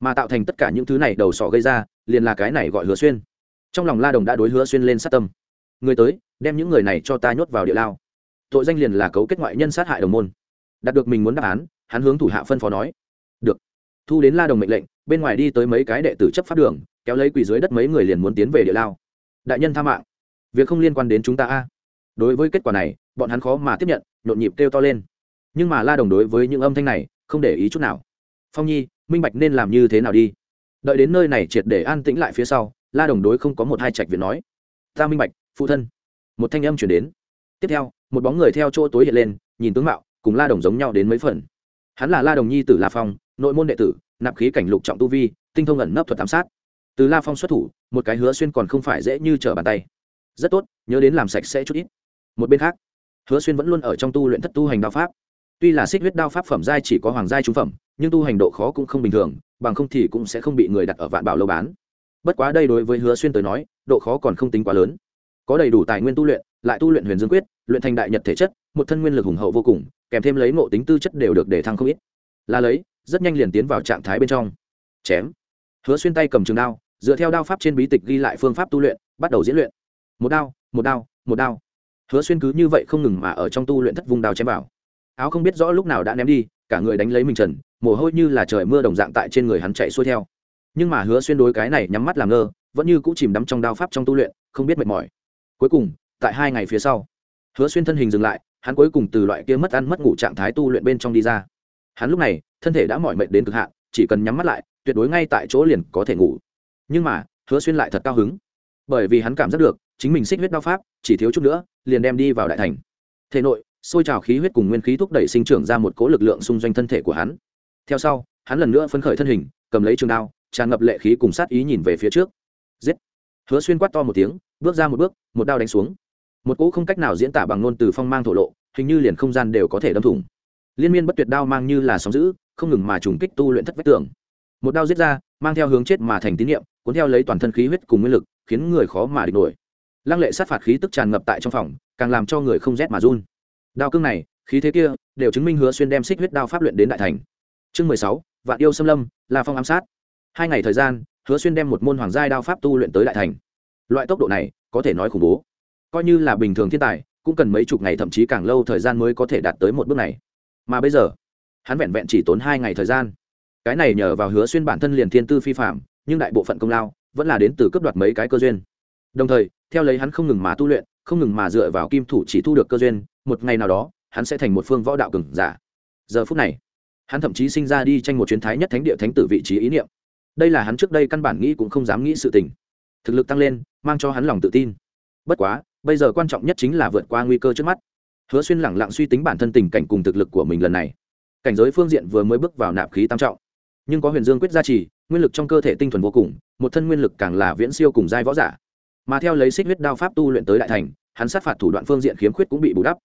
mà tạo thành tất cả những thứ này đầu sỏ gây ra, liền là cái này gọi hứa xuyên. Trong lòng la đồng đã đối hứa xuyên lên sát tâm. Người tới, đem những người này cho ta nhốt vào địa lao. Tội danh liền là cấu kết ngoại nhân sát hại đồng môn. Đạt được mình muốn đáp án, hắn hướng thủ hạ phân phó nói. Được. Thu đến la đồng mệnh lệnh, bên ngoài đi tới mấy cái đệ tử chấp pháp đường, kéo lấy quỷ dưới đất mấy người liền muốn tiến về địa lao. Đại nhân tha mạng. Việc không liên quan đến chúng ta a. Đối với kết quả này, bọn hắn khó mà tiếp nhận, nhộn nhịp kêu to lên. Nhưng mà la đồng đối với những âm thanh này, không để ý chút nào. Phong nhi minh bạch nên làm như thế nào đi. Đợi đến nơi này triệt để an tĩnh lại phía sau, la đồng đối không có một hai trạch viện nói. Ta minh bạch, phụ thân. Một thanh âm chuyển đến. Tiếp theo, một bóng người theo chỗ tối hiện lên, nhìn tướng mạo, cùng la đồng giống nhau đến mấy phần. Hắn là la đồng nhi tử la phong, nội môn đệ tử, nạp khí cảnh lục trọng tu vi, tinh thông ẩn nấp thuật ám sát. Từ la phong xuất thủ, một cái hứa xuyên còn không phải dễ như trở bàn tay. Rất tốt, nhớ đến làm sạch sẽ chút ít. Một bên khác, hứa xuyên vẫn luôn ở trong tu luyện thất tu hành đao pháp. Tuy là xích huyết đao pháp phẩm giai chỉ có hoàng giai trung phẩm nhưng tu hành độ khó cũng không bình thường, bằng không thì cũng sẽ không bị người đặt ở vạn bảo lâu bán. Bất quá đây đối với hứa xuyên tới nói, độ khó còn không tính quá lớn. Có đầy đủ tài nguyên tu luyện, lại tu luyện huyền dương quyết, luyện thành đại nhật thể chất, một thân nguyên lực hùng hậu vô cùng, kèm thêm lấy ngộ tính tư chất đều được để thăng không ít. Là lấy, rất nhanh liền tiến vào trạng thái bên trong. Chém. Hứa xuyên tay cầm trường đao, dựa theo đao pháp trên bí tịch ghi lại phương pháp tu luyện, bắt đầu diễn luyện. Một đao một đao một đao. Hứa xuyên cứ như vậy không ngừng mà ở trong tu luyện thất vùng đao chém vào. Áo không biết rõ lúc nào đã ném đi cả người đánh lấy mình trần, mồ hôi như là trời mưa đồng dạng tại trên người hắn chạy xuôi theo. Nhưng mà hứa xuyên đối cái này nhắm mắt làm ngơ, vẫn như cũ chìm đắm trong đao pháp trong tu luyện, không biết mệt mỏi. Cuối cùng, tại hai ngày phía sau, hứa xuyên thân hình dừng lại, hắn cuối cùng từ loại kia mất ăn mất ngủ trạng thái tu luyện bên trong đi ra. Hắn lúc này, thân thể đã mỏi mệt đến cực hạn, chỉ cần nhắm mắt lại, tuyệt đối ngay tại chỗ liền có thể ngủ. Nhưng mà, hứa xuyên lại thật cao hứng. Bởi vì hắn cảm giác được, chính mình xích huyết đao pháp, chỉ thiếu chút nữa, liền đem đi vào đại thành. Thể nội xôi trào khí huyết cùng nguyên khí thúc đẩy sinh trưởng ra một cỗ lực lượng xung doanh thân thể của hắn. Theo sau, hắn lần nữa phấn khởi thân hình, cầm lấy trường đao, tràn ngập lệ khí cùng sát ý nhìn về phía trước. Giết! Hứa xuyên quát to một tiếng, bước ra một bước, một đao đánh xuống. Một cỗ không cách nào diễn tả bằng ngôn từ phong mang thổ lộ, hình như liền không gian đều có thể đâm thủng. Liên miên bất tuyệt đao mang như là sóng giữ không ngừng mà trùng kích tu luyện thất vách tường. Một đao giết ra, mang theo hướng chết mà thành tín niệm, cuốn theo lấy toàn thân khí huyết cùng nguyên lực, khiến người khó mà địch nổi. Lăng lệ sát phạt khí tức tràn ngập tại trong phòng, càng làm cho người không rét mà run đao cương này, khí thế kia, đều chứng minh hứa xuyên đem xích huyết đao pháp luyện đến đại thành. Chương mười sáu, vạn yêu xâm lâm là phong ám sát. Hai ngày thời gian, hứa xuyên đem một môn hoàng giai đao pháp tu luyện tới đại thành. Loại tốc độ này, có thể nói khủng bố. Coi như là bình thường thiên tài, cũng cần mấy chục ngày, thậm chí càng lâu thời gian mới có thể đạt tới một bước này. Mà bây giờ, hắn vẹn vẹn chỉ tốn hai ngày thời gian. Cái này nhờ vào hứa xuyên bản thân liền thiên tư phi phạm, nhưng đại bộ phận công lao, vẫn là đến từ cấp đoạt mấy cái cơ duyên. Đồng thời, theo lấy hắn không ngừng mà tu luyện không ngừng mà dựa vào kim thủ chỉ thu được cơ duyên, một ngày nào đó, hắn sẽ thành một phương võ đạo cường giả. Giờ phút này, hắn thậm chí sinh ra đi tranh một chuyến thái nhất thánh địa thánh tử vị trí ý niệm. Đây là hắn trước đây căn bản nghĩ cũng không dám nghĩ sự tình. Thực lực tăng lên, mang cho hắn lòng tự tin. Bất quá, bây giờ quan trọng nhất chính là vượt qua nguy cơ trước mắt. Hứa xuyên lẳng lặng suy tính bản thân tình cảnh cùng thực lực của mình lần này. Cảnh giới phương diện vừa mới bước vào nạp khí tam trọng. Nhưng có huyền dương quyết gia trì, nguyên lực trong cơ thể tinh thuần vô cùng, một thân nguyên lực càng là viễn siêu cùng giai võ giả mà theo lấy xích huyết đao pháp tu luyện tới đại thành, hắn sát phạt thủ đoạn phương diện khiếm khuyết cũng bị bù đắp.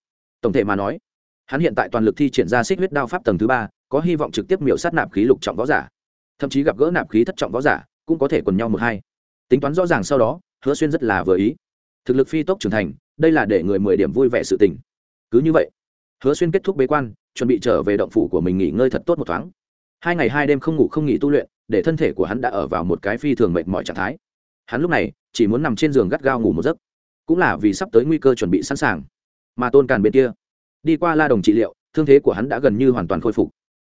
Tổng thể mà nói, hắn hiện tại toàn lực thi triển ra xích huyết đao pháp tầng thứ ba, có hy vọng trực tiếp miểu sát nạp khí lục trọng võ giả. Thậm chí gặp gỡ nạp khí thất trọng võ giả, cũng có thể quần nhau một hai. Tính toán rõ ràng sau đó, hứa xuyên rất là vừa ý. Thực lực phi tốc trưởng thành, đây là để người mười điểm vui vẻ sự tình. Cứ như vậy, hứa xuyên kết thúc bế quan, chuẩn bị trở về động phủ của mình nghỉ ngơi thật tốt một thoáng. Hai ngày hai đêm không ngủ không nghỉ tu luyện, để thân thể của hắn đã ở vào một cái phi thường mệt mỏi trạng thái hắn lúc này chỉ muốn nằm trên giường gắt gao ngủ một giấc, cũng là vì sắp tới nguy cơ chuẩn bị sẵn sàng. Mà tôn càn bên kia, đi qua la đồng trị liệu, thương thế của hắn đã gần như hoàn toàn khôi phục.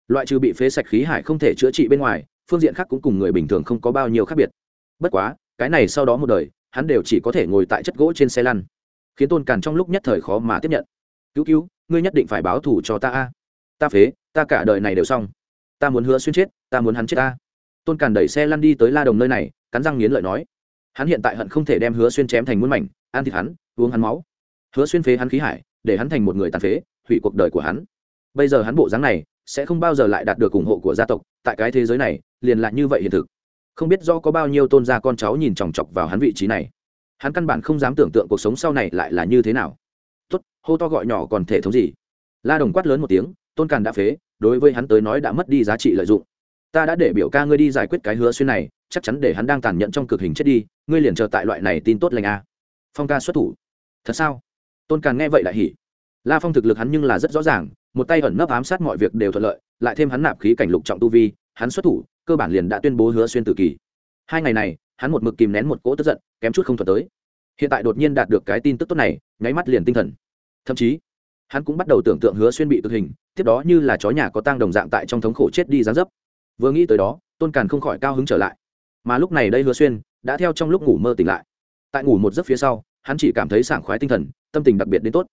Loại trừ bị phế sạch khí hải không thể chữa trị bên ngoài, phương diện khác cũng cùng người bình thường không có bao nhiêu khác biệt. Bất quá, cái này sau đó một đời, hắn đều chỉ có thể ngồi tại chất gỗ trên xe lăn, khiến tôn càn trong lúc nhất thời khó mà tiếp nhận. Cứu cứu, ngươi nhất định phải báo thù cho ta a. Ta phế, ta cả đời này đều xong. Ta muốn hứa xuyên chết, ta muốn hắn chết ta tôn càn đẩy xe lăn đi tới la đồng nơi này, cắn răng nghiến lợi nói hắn hiện tại hận không thể đem hứa xuyên chém thành muôn mảnh, ăn thịt hắn, uống hắn máu. Hứa xuyên phế hắn khí hải, để hắn thành một người tàn phế, hủy cuộc đời của hắn. Bây giờ hắn bộ dáng này, sẽ không bao giờ lại đạt được ủng hộ của gia tộc, tại cái thế giới này, liền lại như vậy hiện thực. Không biết do có bao nhiêu tôn gia con cháu nhìn chòng chọc vào hắn vị trí này. Hắn căn bản không dám tưởng tượng cuộc sống sau này lại là như thế nào. Tốt, hô to gọi nhỏ còn thể thống gì? La đồng quát lớn một tiếng, tôn càn đã phế, đối với hắn tới nói đã mất đi giá trị lợi dụng. Ta đã để biểu ca ngươi đi giải quyết cái hứa xuyên này, chắc chắn để hắn đang tàn nhẫn trong cực hình chết đi ngươi liền chờ tại loại này tin tốt lành a à. phong ca xuất thủ. Thật sao? Tôn càn nghe vậy lại hỉ. La phong thực lực hắn nhưng là rất rõ ràng, một tay ẩn nấp ám sát mọi việc đều thuận lợi, lại thêm hắn nạp khí cảnh lục trọng tu vi, hắn xuất thủ, cơ bản liền đã tuyên bố hứa xuyên tử kỳ. Hai ngày này, hắn một mực kìm nén một cỗ tức giận, kém chút không thuận tới. Hiện tại đột nhiên đạt được cái tin tức tốt này, nháy mắt liền tinh thần. Thậm chí, hắn cũng bắt đầu tưởng tượng hứa xuyên bị cực hình, tiếp đó như là chó nhà có tang đồng dạng tại trong thống khổ chết đi gián dấp. Vừa nghĩ tới đó, tôn càn không khỏi cao hứng trở lại mà lúc này đây hứa xuyên đã theo trong lúc ngủ mơ tỉnh lại. Tại ngủ một giấc phía sau, hắn chỉ cảm thấy sảng khoái tinh thần, tâm tình đặc biệt đến tốt.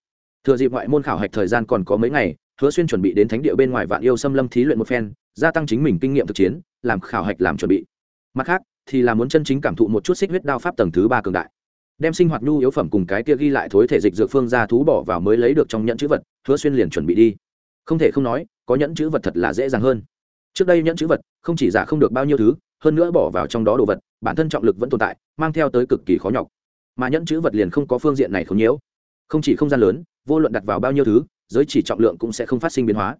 Thừa dịp ngoại môn khảo hạch thời gian còn có mấy ngày, hứa xuyên chuẩn bị đến thánh địa bên ngoài vạn yêu xâm lâm thí luyện một phen, gia tăng chính mình kinh nghiệm thực chiến, làm khảo hạch làm chuẩn bị. Mặt khác, thì là muốn chân chính cảm thụ một chút xích huyết đao pháp tầng thứ ba cường đại. Đem sinh hoạt nhu yếu phẩm cùng cái kia ghi lại thối thể dịch dược phương ra thú bỏ vào mới lấy được trong nhẫn chữ vật, hứa xuyên liền chuẩn bị đi. Không thể không nói, có nhẫn chữ vật thật là dễ dàng hơn. Trước đây nhẫn chữ vật không chỉ giả không được bao nhiêu thứ hơn nữa bỏ vào trong đó đồ vật, bản thân trọng lực vẫn tồn tại, mang theo tới cực kỳ khó nhọc. Mà nhẫn chữ vật liền không có phương diện này không nhiễu. Không chỉ không gian lớn, vô luận đặt vào bao nhiêu thứ, giới chỉ trọng lượng cũng sẽ không phát sinh biến hóa.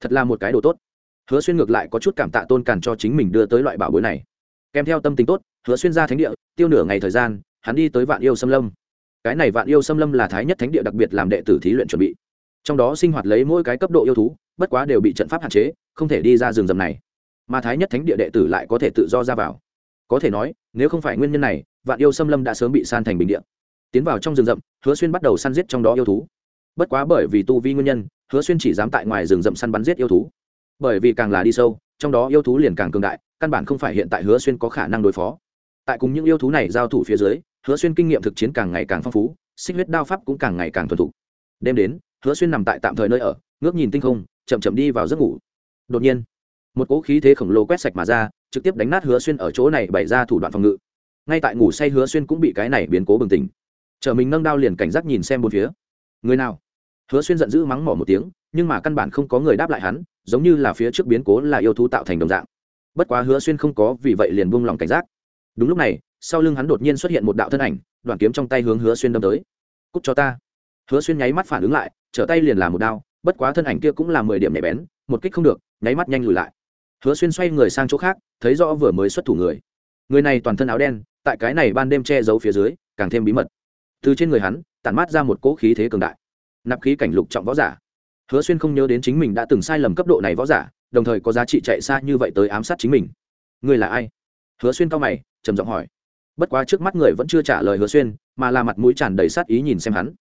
Thật là một cái đồ tốt. Hứa xuyên ngược lại có chút cảm tạ tôn càn cho chính mình đưa tới loại bảo bối này. Kèm theo tâm tính tốt, hứa xuyên ra thánh địa, tiêu nửa ngày thời gian, hắn đi tới vạn yêu xâm lâm. Cái này vạn yêu xâm lâm là thái nhất thánh địa đặc biệt làm đệ tử thí luyện chuẩn bị. Trong đó sinh hoạt lấy mỗi cái cấp độ yêu thú, bất quá đều bị trận pháp hạn chế, không thể đi ra rừng rầm này mà thái nhất thánh địa đệ tử lại có thể tự do ra vào. Có thể nói, nếu không phải nguyên nhân này, vạn yêu xâm lâm đã sớm bị san thành bình địa. Tiến vào trong rừng rậm, hứa xuyên bắt đầu săn giết trong đó yêu thú. Bất quá bởi vì tu vi nguyên nhân, hứa xuyên chỉ dám tại ngoài rừng rậm săn bắn giết yêu thú. Bởi vì càng là đi sâu, trong đó yêu thú liền càng cường đại, căn bản không phải hiện tại hứa xuyên có khả năng đối phó. Tại cùng những yêu thú này giao thủ phía dưới, hứa xuyên kinh nghiệm thực chiến càng ngày càng phong phú, xích huyết đao pháp cũng càng ngày càng thuần thục. Đêm đến, hứa xuyên nằm tại tạm thời nơi ở, ngước nhìn tinh không, chậm chậm đi vào giấc ngủ. Đột nhiên một cỗ khí thế khổng lồ quét sạch mà ra, trực tiếp đánh nát hứa xuyên ở chỗ này bày ra thủ đoạn phòng ngự. Ngay tại ngủ say hứa xuyên cũng bị cái này biến cố bừng tỉnh. Chờ mình nâng đao liền cảnh giác nhìn xem bốn phía. Người nào? Hứa xuyên giận dữ mắng mỏ một tiếng, nhưng mà căn bản không có người đáp lại hắn, giống như là phía trước biến cố là yêu thú tạo thành đồng dạng. Bất quá hứa xuyên không có, vì vậy liền buông lòng cảnh giác. Đúng lúc này, sau lưng hắn đột nhiên xuất hiện một đạo thân ảnh, đoạn kiếm trong tay hướng hứa xuyên đâm tới. Cúc cho ta. Hứa xuyên nháy mắt phản ứng lại, trở tay liền làm một đao, bất quá thân ảnh kia cũng là mười điểm nhạy bén, một kích không được, nháy mắt nhanh lùi lại hứa xuyên xoay người sang chỗ khác, thấy rõ vừa mới xuất thủ người. Người này toàn thân áo đen, tại cái này ban đêm che giấu phía dưới, càng thêm bí mật. Từ trên người hắn, tản mát ra một cỗ khí thế cường đại. Nạp khí cảnh lục trọng võ giả. Hứa xuyên không nhớ đến chính mình đã từng sai lầm cấp độ này võ giả, đồng thời có giá trị chạy xa như vậy tới ám sát chính mình. Người là ai? Hứa xuyên cao mày, trầm giọng hỏi. Bất quá trước mắt người vẫn chưa trả lời hứa xuyên, mà là mặt mũi tràn đầy sát ý nhìn xem hắn.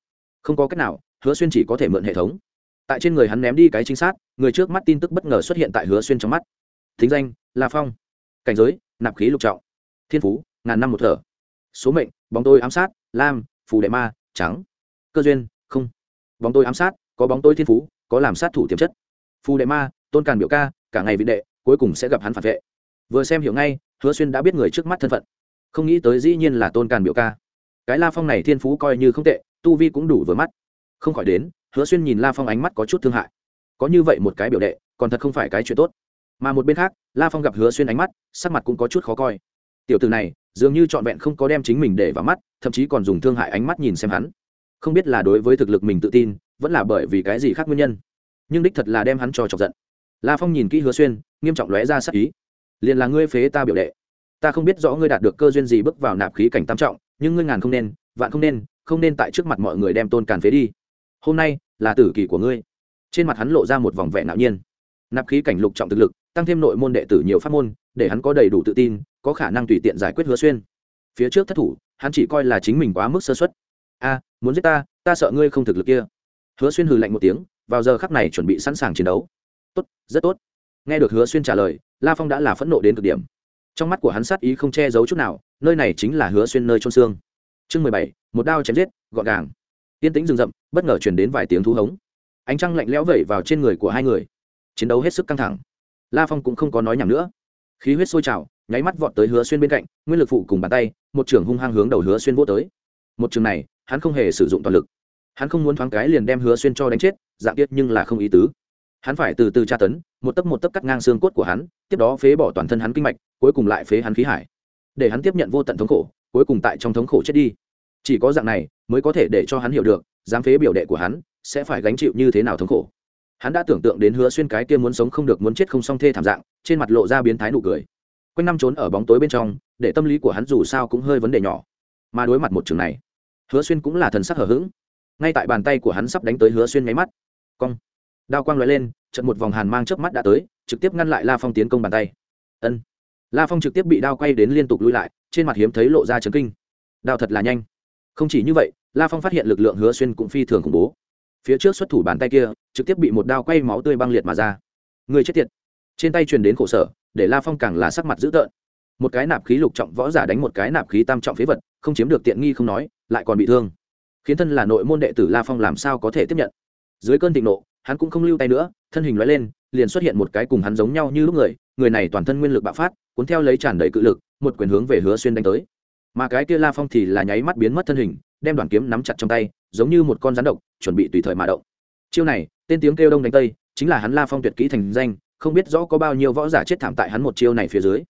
Không có cách nào, hứa xuyên chỉ có thể mượn hệ thống. Tại trên người hắn ném đi cái chính xác người trước mắt tin tức bất ngờ xuất hiện tại hứa xuyên trong mắt thính danh, la phong. Cảnh giới, nạp khí lục trọng. Thiên phú, ngàn năm một thở. Số mệnh, bóng tôi ám sát, lam, phù đệ ma, trắng. Cơ duyên, không. Bóng tôi ám sát, có bóng tôi thiên phú, có làm sát thủ tiềm chất. Phù đệ ma, tôn càn biểu ca, cả ngày vị đệ, cuối cùng sẽ gặp hắn phản vệ. Vừa xem hiểu ngay, hứa xuyên đã biết người trước mắt thân phận. Không nghĩ tới dĩ nhiên là tôn càn biểu ca. Cái la phong này thiên phú coi như không tệ, tu vi cũng đủ vừa mắt. Không khỏi đến, hứa xuyên nhìn la phong ánh mắt có chút thương hại. Có như vậy một cái biểu đệ, còn thật không phải cái chuyện tốt mà một bên khác, la phong gặp hứa xuyên ánh mắt, sắc mặt cũng có chút khó coi. Tiểu từ này, dường như trọn vẹn không có đem chính mình để vào mắt, thậm chí còn dùng thương hại ánh mắt nhìn xem hắn. Không biết là đối với thực lực mình tự tin, vẫn là bởi vì cái gì khác nguyên nhân. Nhưng đích thật là đem hắn cho chọc giận. La phong nhìn kỹ hứa xuyên, nghiêm trọng lóe ra sắc ý. Liền là ngươi phế ta biểu đệ. Ta không biết rõ ngươi đạt được cơ duyên gì bước vào nạp khí cảnh tam trọng, nhưng ngươi ngàn không nên, vạn không nên không nên tại trước mặt mọi người đem tôn càn phế đi. Hôm nay, là tử kỳ của ngươi. Trên mặt hắn lộ ra một vòng vẻ ngạo nhiên. Nạp khí cảnh lục trọng thực lực tăng thêm nội môn đệ tử nhiều pháp môn, để hắn có đầy đủ tự tin, có khả năng tùy tiện giải quyết hứa xuyên. Phía trước thất thủ, hắn chỉ coi là chính mình quá mức sơ xuất a, muốn giết ta ta sợ ngươi không thực lực kia. Hứa xuyên hừ lạnh một tiếng, vào giờ khắc này chuẩn bị sẵn sàng chiến đấu. Tốt, rất tốt. Nghe được hứa xuyên trả lời, la phong đã là phẫn nộ đến cực điểm. Trong mắt của hắn sát ý không che giấu chút nào, nơi này chính là hứa xuyên nơi trôn xương. Chương mười bảy, một đao chém giết, gọn gàng. Yên tĩnh rừng rậm, bất ngờ chuyển đến vài tiếng thú hống. Ánh trăng lạnh lẽo vẩy vào trên người của hai người. Chiến đấu hết sức căng thẳng la phong cũng không có nói nhảm nữa. Khí huyết sôi trào, nháy mắt vọt tới hứa xuyên bên cạnh, nguyên lực phụ cùng bàn tay, một trường hung hăng hướng đầu hứa xuyên vô tới. Một trường này, hắn không hề sử dụng toàn lực. Hắn không muốn thoáng cái liền đem hứa xuyên cho đánh chết, dạng tiết nhưng là không ý tứ. Hắn phải từ từ tra tấn, một tấc một tấc cắt ngang xương cốt của hắn, tiếp đó phế bỏ toàn thân hắn kinh mạch, cuối cùng lại phế hắn khí hải. Để hắn tiếp nhận vô tận thống khổ, cuối cùng tại trong thống khổ chết đi. Chỉ có dạng này, mới có thể để cho hắn hiểu được, dám phế biểu đệ của hắn, sẽ phải gánh chịu như thế nào thống khổ hắn đã tưởng tượng đến hứa xuyên cái kia muốn sống không được muốn chết không xong thê thảm dạng, trên mặt lộ ra biến thái nụ cười. Quanh năm trốn ở bóng tối bên trong, để tâm lý của hắn dù sao cũng hơi vấn đề nhỏ. Mà đối mặt một trường này, hứa xuyên cũng là thần sắc hở h ữ g ngay tại bàn tay của hắn sắp đánh tới hứa xuyên nháy mắt, cong, đao quang l lên, trận một vòng hàn mang trước mắt đã tới, trực tiếp ngăn lại la phong tiến công bàn tay. Ân. La phong trực tiếp bị đao quay đến liên tục lui lại, trên mặt hiếm thấy lộ ra chấn kinh. Đao thật là nhanh. Không chỉ như vậy, la phong phát hiện lực lượng hứa xuyên cũng phi thường khủng bố phía trước xuất thủ bàn tay kia, trực tiếp bị một đao quay máu tươi băng liệt mà ra. Người chết tiệt. Trên tay truyền đến khổ sở, để la phong càng là sắc mặt dữ tợn. Một cái nạp khí lục trọng võ giả đánh một cái nạp khí tam trọng phế vật, không chiếm được tiện nghi không nói, lại còn bị thương. Khiến thân là nội môn đệ tử la phong làm sao có thể tiếp nhận? Dưới cơn thịnh nộ, hắn cũng không lưu tay nữa, thân hình loại lên, liền xuất hiện một cái cùng hắn giống nhau như lúc người người này toàn thân nguyên lực bạo phát, cuốn theo lấy tràn đầy cự lực, một quyền hướng về hứa xuyên đánh tới. Mà cái kia la phong thì là nháy mắt biến mất thân hình, đem đoàn kiếm nắm chặt trong tay giống như một con rắn độc, chuẩn bị tùy thời mà động. Chiêu này, tên tiếng kêu đông đánh tây, chính là hắn la phong tuyệt kỹ thành danh, không biết rõ có bao nhiêu võ giả chết thảm tại hắn một chiêu này phía dưới.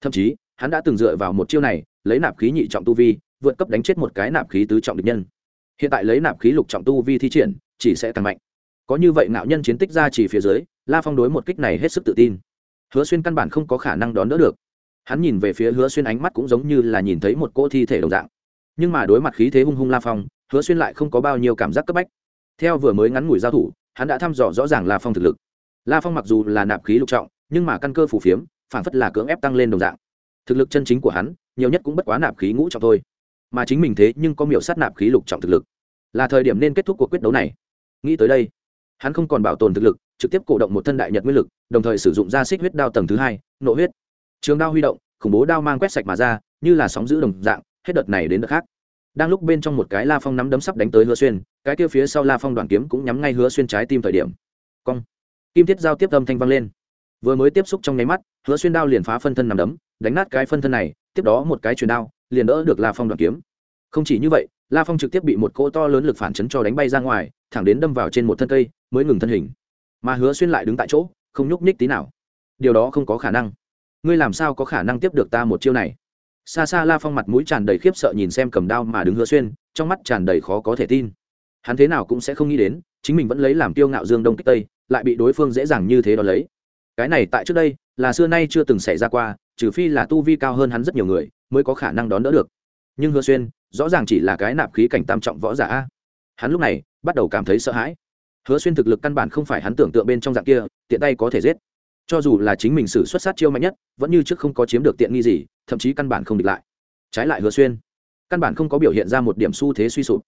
Thậm chí, hắn đã từng dựa vào một chiêu này, lấy nạp khí nhị trọng tu vi, vượt cấp đánh chết một cái nạp khí tứ trọng địch nhân. Hiện tại lấy nạp khí lục trọng tu vi thi triển, chỉ sẽ càng mạnh. Có như vậy ngạo nhân chiến tích ra chỉ phía dưới, la phong đối một kích này hết sức tự tin. Hứa xuyên căn bản không có khả năng đón đỡ được. Hắn nhìn về phía hứa xuyên ánh mắt cũng giống như là nhìn thấy một cỗ thi thể đồng dạng. Nhưng mà đối mặt khí thế hung hung la phong hứa xuyên lại không có bao nhiêu cảm giác cấp bách. Theo vừa mới ngắn ngủi giao thủ, hắn đã thăm dò rõ ràng la phong thực lực. La phong mặc dù là nạp khí lục trọng, nhưng mà căn cơ phủ phiếm, phản phất là cưỡng ép tăng lên đồng dạng. Thực lực chân chính của hắn, nhiều nhất cũng bất quá nạp khí ngũ trọng thôi. Mà chính mình thế nhưng có miểu sát nạp khí lục trọng thực lực. Là thời điểm nên kết thúc cuộc quyết đấu này. Nghĩ tới đây, hắn không còn bảo tồn thực lực, trực tiếp cổ động một thân đại nhật nguyên lực, đồng thời sử dụng ra xích huyết đao tầng thứ hai, nộ huyết. Trường đao huy động, khủng bố đao mang quét sạch mà ra, như là sóng giữ đồng dạng, hết đợt này đến đợt khác đang lúc bên trong một cái la phong nắm đấm sắp đánh tới hứa xuyên, cái kia phía sau la phong đoàn kiếm cũng nhắm ngay hứa xuyên trái tim thời điểm. Cong. Kim thiết giao tiếp âm thanh vang lên. Vừa mới tiếp xúc trong nháy mắt, hứa xuyên đao liền phá phân thân nằm đấm, đánh nát cái phân thân này, tiếp đó một cái truyền đao, liền đỡ được la phong đoàn kiếm. Không chỉ như vậy, la phong trực tiếp bị một cỗ to lớn lực phản chấn cho đánh bay ra ngoài, thẳng đến đâm vào trên một thân cây, mới ngừng thân hình. Mà hứa xuyên lại đứng tại chỗ, không nhúc nhích tí nào. Điều đó không có khả năng. Ngươi làm sao có khả năng tiếp được ta một chiêu này? Xa xa la phong mặt mũi tràn đầy khiếp sợ nhìn xem cầm đao mà đứng hứa xuyên, trong mắt tràn đầy khó có thể tin. Hắn thế nào cũng sẽ không nghĩ đến, chính mình vẫn lấy làm tiêu ngạo dương đông kích tây, lại bị đối phương dễ dàng như thế đ ó lấy. Cái này tại trước đây, là xưa nay chưa từng xảy ra qua, trừ phi là tu vi cao hơn hắn rất nhiều người, mới có khả năng đón đỡ được. Nhưng hứa xuyên, rõ ràng chỉ là cái nạp khí cảnh tam trọng võ giả hắn lúc này, bắt đầu cảm thấy sợ hãi. Hứa xuyên thực lực căn bản không phải hắn tưởng tượng bên trong dạng kia, tiện tay có thể giết cho dù là chính mình xử xuất sát chiêu mạnh nhất, vẫn như trước không có chiếm được tiện nghi gì, thậm chí căn bản không địch lại. Trái lại hứa xuyên, căn bản không có biểu hiện ra một điểm xu thế suy sụp.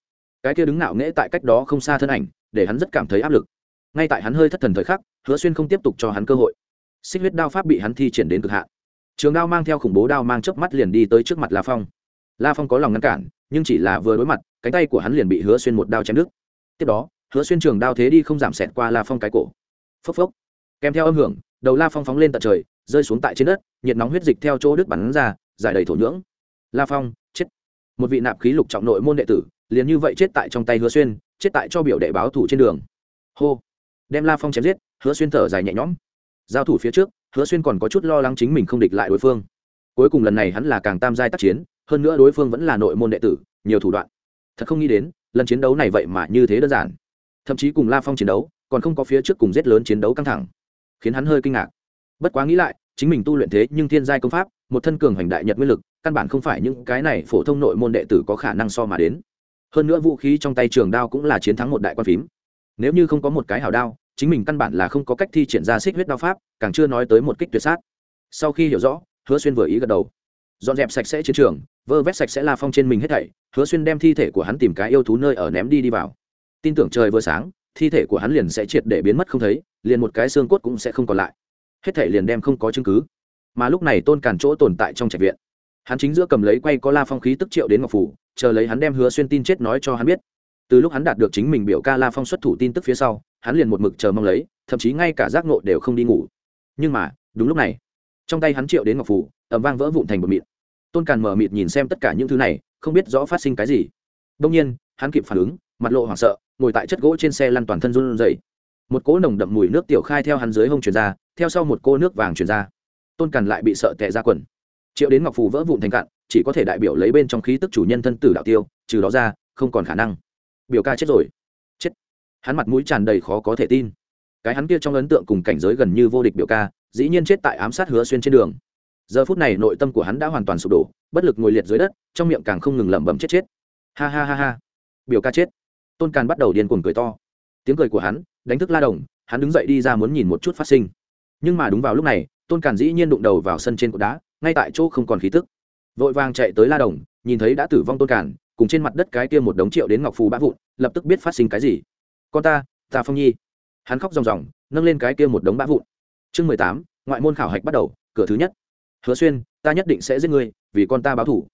Cái kia đứng nạo nghễ tại cách đó không xa thân ảnh, để hắn rất cảm thấy áp lực. Ngay tại hắn hơi thất thần thời khắc, hứa xuyên không tiếp tục cho hắn cơ hội. Xích huyết đao pháp bị hắn thi triển đến cực hạn. Trường đao mang theo khủng bố đao mang chớp mắt liền đi tới trước mặt la phong. La phong có lòng ngăn cản, nhưng chỉ là vừa đối mặt, cánh tay của hắn liền bị hứa xuyên một đao chém đứt. Tiếp đó, hứa xuyên trường đao thế đi không giảm xẹt qua la phong cái cổ. Phốc phốc. Kèm theo âm hưởng đầu la phong phóng lên tận trời, rơi xuống tại trên đất, nhiệt nóng huyết dịch theo chỗ đứt bắn ra, giải đầy thổ nhưỡng. La phong, chết. Một vị nạp khí lục trọng nội môn đệ tử, liền như vậy chết tại trong tay hứa xuyên, chết tại cho biểu đệ báo thủ trên đường. Hô. Đem la phong chém giết, hứa xuyên thở dài nhẹ nhõm. Giao thủ phía trước, hứa xuyên còn có chút lo lắng chính mình không địch lại đối phương. Cuối cùng lần này hắn là càng tam giai tác chiến, hơn nữa đối phương vẫn là nội môn đệ tử, nhiều thủ đoạn. Thật không nghĩ đến, lần chiến đấu này vậy mà như thế đơn giản. Thậm chí cùng la phong chiến đấu, còn không có phía trước cùng giết lớn chiến đấu căng thẳng khiến hắn hơi kinh ngạc. Bất quá nghĩ lại, chính mình tu luyện thế nhưng thiên giai công pháp, một thân cường hoành đại nhật nguyên lực, căn bản không phải những cái này phổ thông nội môn đệ tử có khả năng so mà đến. Hơn nữa vũ khí trong tay trường đao cũng là chiến thắng một đại quan phím. Nếu như không có một cái hào đao, chính mình căn bản là không có cách thi triển ra xích huyết đao pháp, càng chưa nói tới một kích tuyệt sát. Sau khi hiểu rõ, hứa xuyên vừa ý gật đầu. Dọn dẹp sạch sẽ chiến trường, vơ vét sạch sẽ la phong trên mình hết thảy, hứa xuyên đem thi thể của hắn tìm cái yêu thú nơi ở ném đi đi vào. Tin tưởng trời vừa sáng thi thể của hắn liền sẽ triệt để biến mất không thấy, liền một cái xương cốt cũng sẽ không còn lại. Hết thể liền đem không có chứng cứ. Mà lúc này tôn càn chỗ tồn tại trong trạch viện. Hắn chính giữa cầm lấy quay có la phong khí tức triệu đến ngọc phủ, chờ lấy hắn đem hứa xuyên tin chết nói cho hắn biết. Từ lúc hắn đạt được chính mình biểu ca la phong xuất thủ tin tức phía sau, hắn liền một mực chờ mong lấy, thậm chí ngay cả giác nộ đều không đi ngủ. Nhưng mà, đúng lúc này, trong tay hắn triệu đến ngọc phủ ẩm vang vỡ vụn thành một mịt. Tôn càn mở mịt nhìn xem tất cả những thứ này, không biết rõ phát sinh cái gì. Đông nhiên, hắn kịp phản ứng mặt lộ hoảng sợ, ngồi tại chất gỗ trên xe lăn toàn thân run rẩy. Một cỗ nồng đậm mùi nước tiểu khai theo hắn dưới hông truyền ra, theo sau một cô nước vàng truyền ra. Tôn Cẩn lại bị sợ tệ ra quần. Triệu đến ngọc phù vỡ vụn thành cạn, chỉ có thể đại biểu lấy bên trong khí tức chủ nhân thân tử đạo tiêu, trừ đó ra, không còn khả năng. Biểu ca chết rồi. Chết. Hắn mặt mũi tràn đầy khó có thể tin. Cái hắn kia trong ấn tượng cùng cảnh giới gần như vô địch biểu ca, dĩ nhiên chết tại ám sát hứa xuyên trên đường. Giờ phút này nội tâm của hắn đã hoàn toàn sụp đổ, bất lực ngồi liệt dưới đất, trong miệng càng không ngừng lẩm bẩm chết chết. Ha ha ha ha. Biểu ca chết tôn càn bắt đầu điên cuồng cười to. Tiếng cười của hắn, đánh thức la đồng, hắn đứng dậy đi ra muốn nhìn một chút phát sinh. Nhưng mà đúng vào lúc này, tôn càn dĩ nhiên đụng đầu vào sân trên cột đá, ngay tại chỗ không còn khí tức. Vội vàng chạy tới la đồng, nhìn thấy đã tử vong tôn càn cùng trên mặt đất cái kia một đống triệu đến ngọc phù bã vụn, lập tức biết phát sinh cái gì. Con ta ta phong nhi. Hắn khóc ròng ròng, nâng lên cái kia một đống bã vụn. Chương mười tám, ngoại môn khảo hạch bắt đầu, cửa thứ nhất. Hứa xuyên, ta nhất định sẽ giết ngươi, vì con ta báo thủ.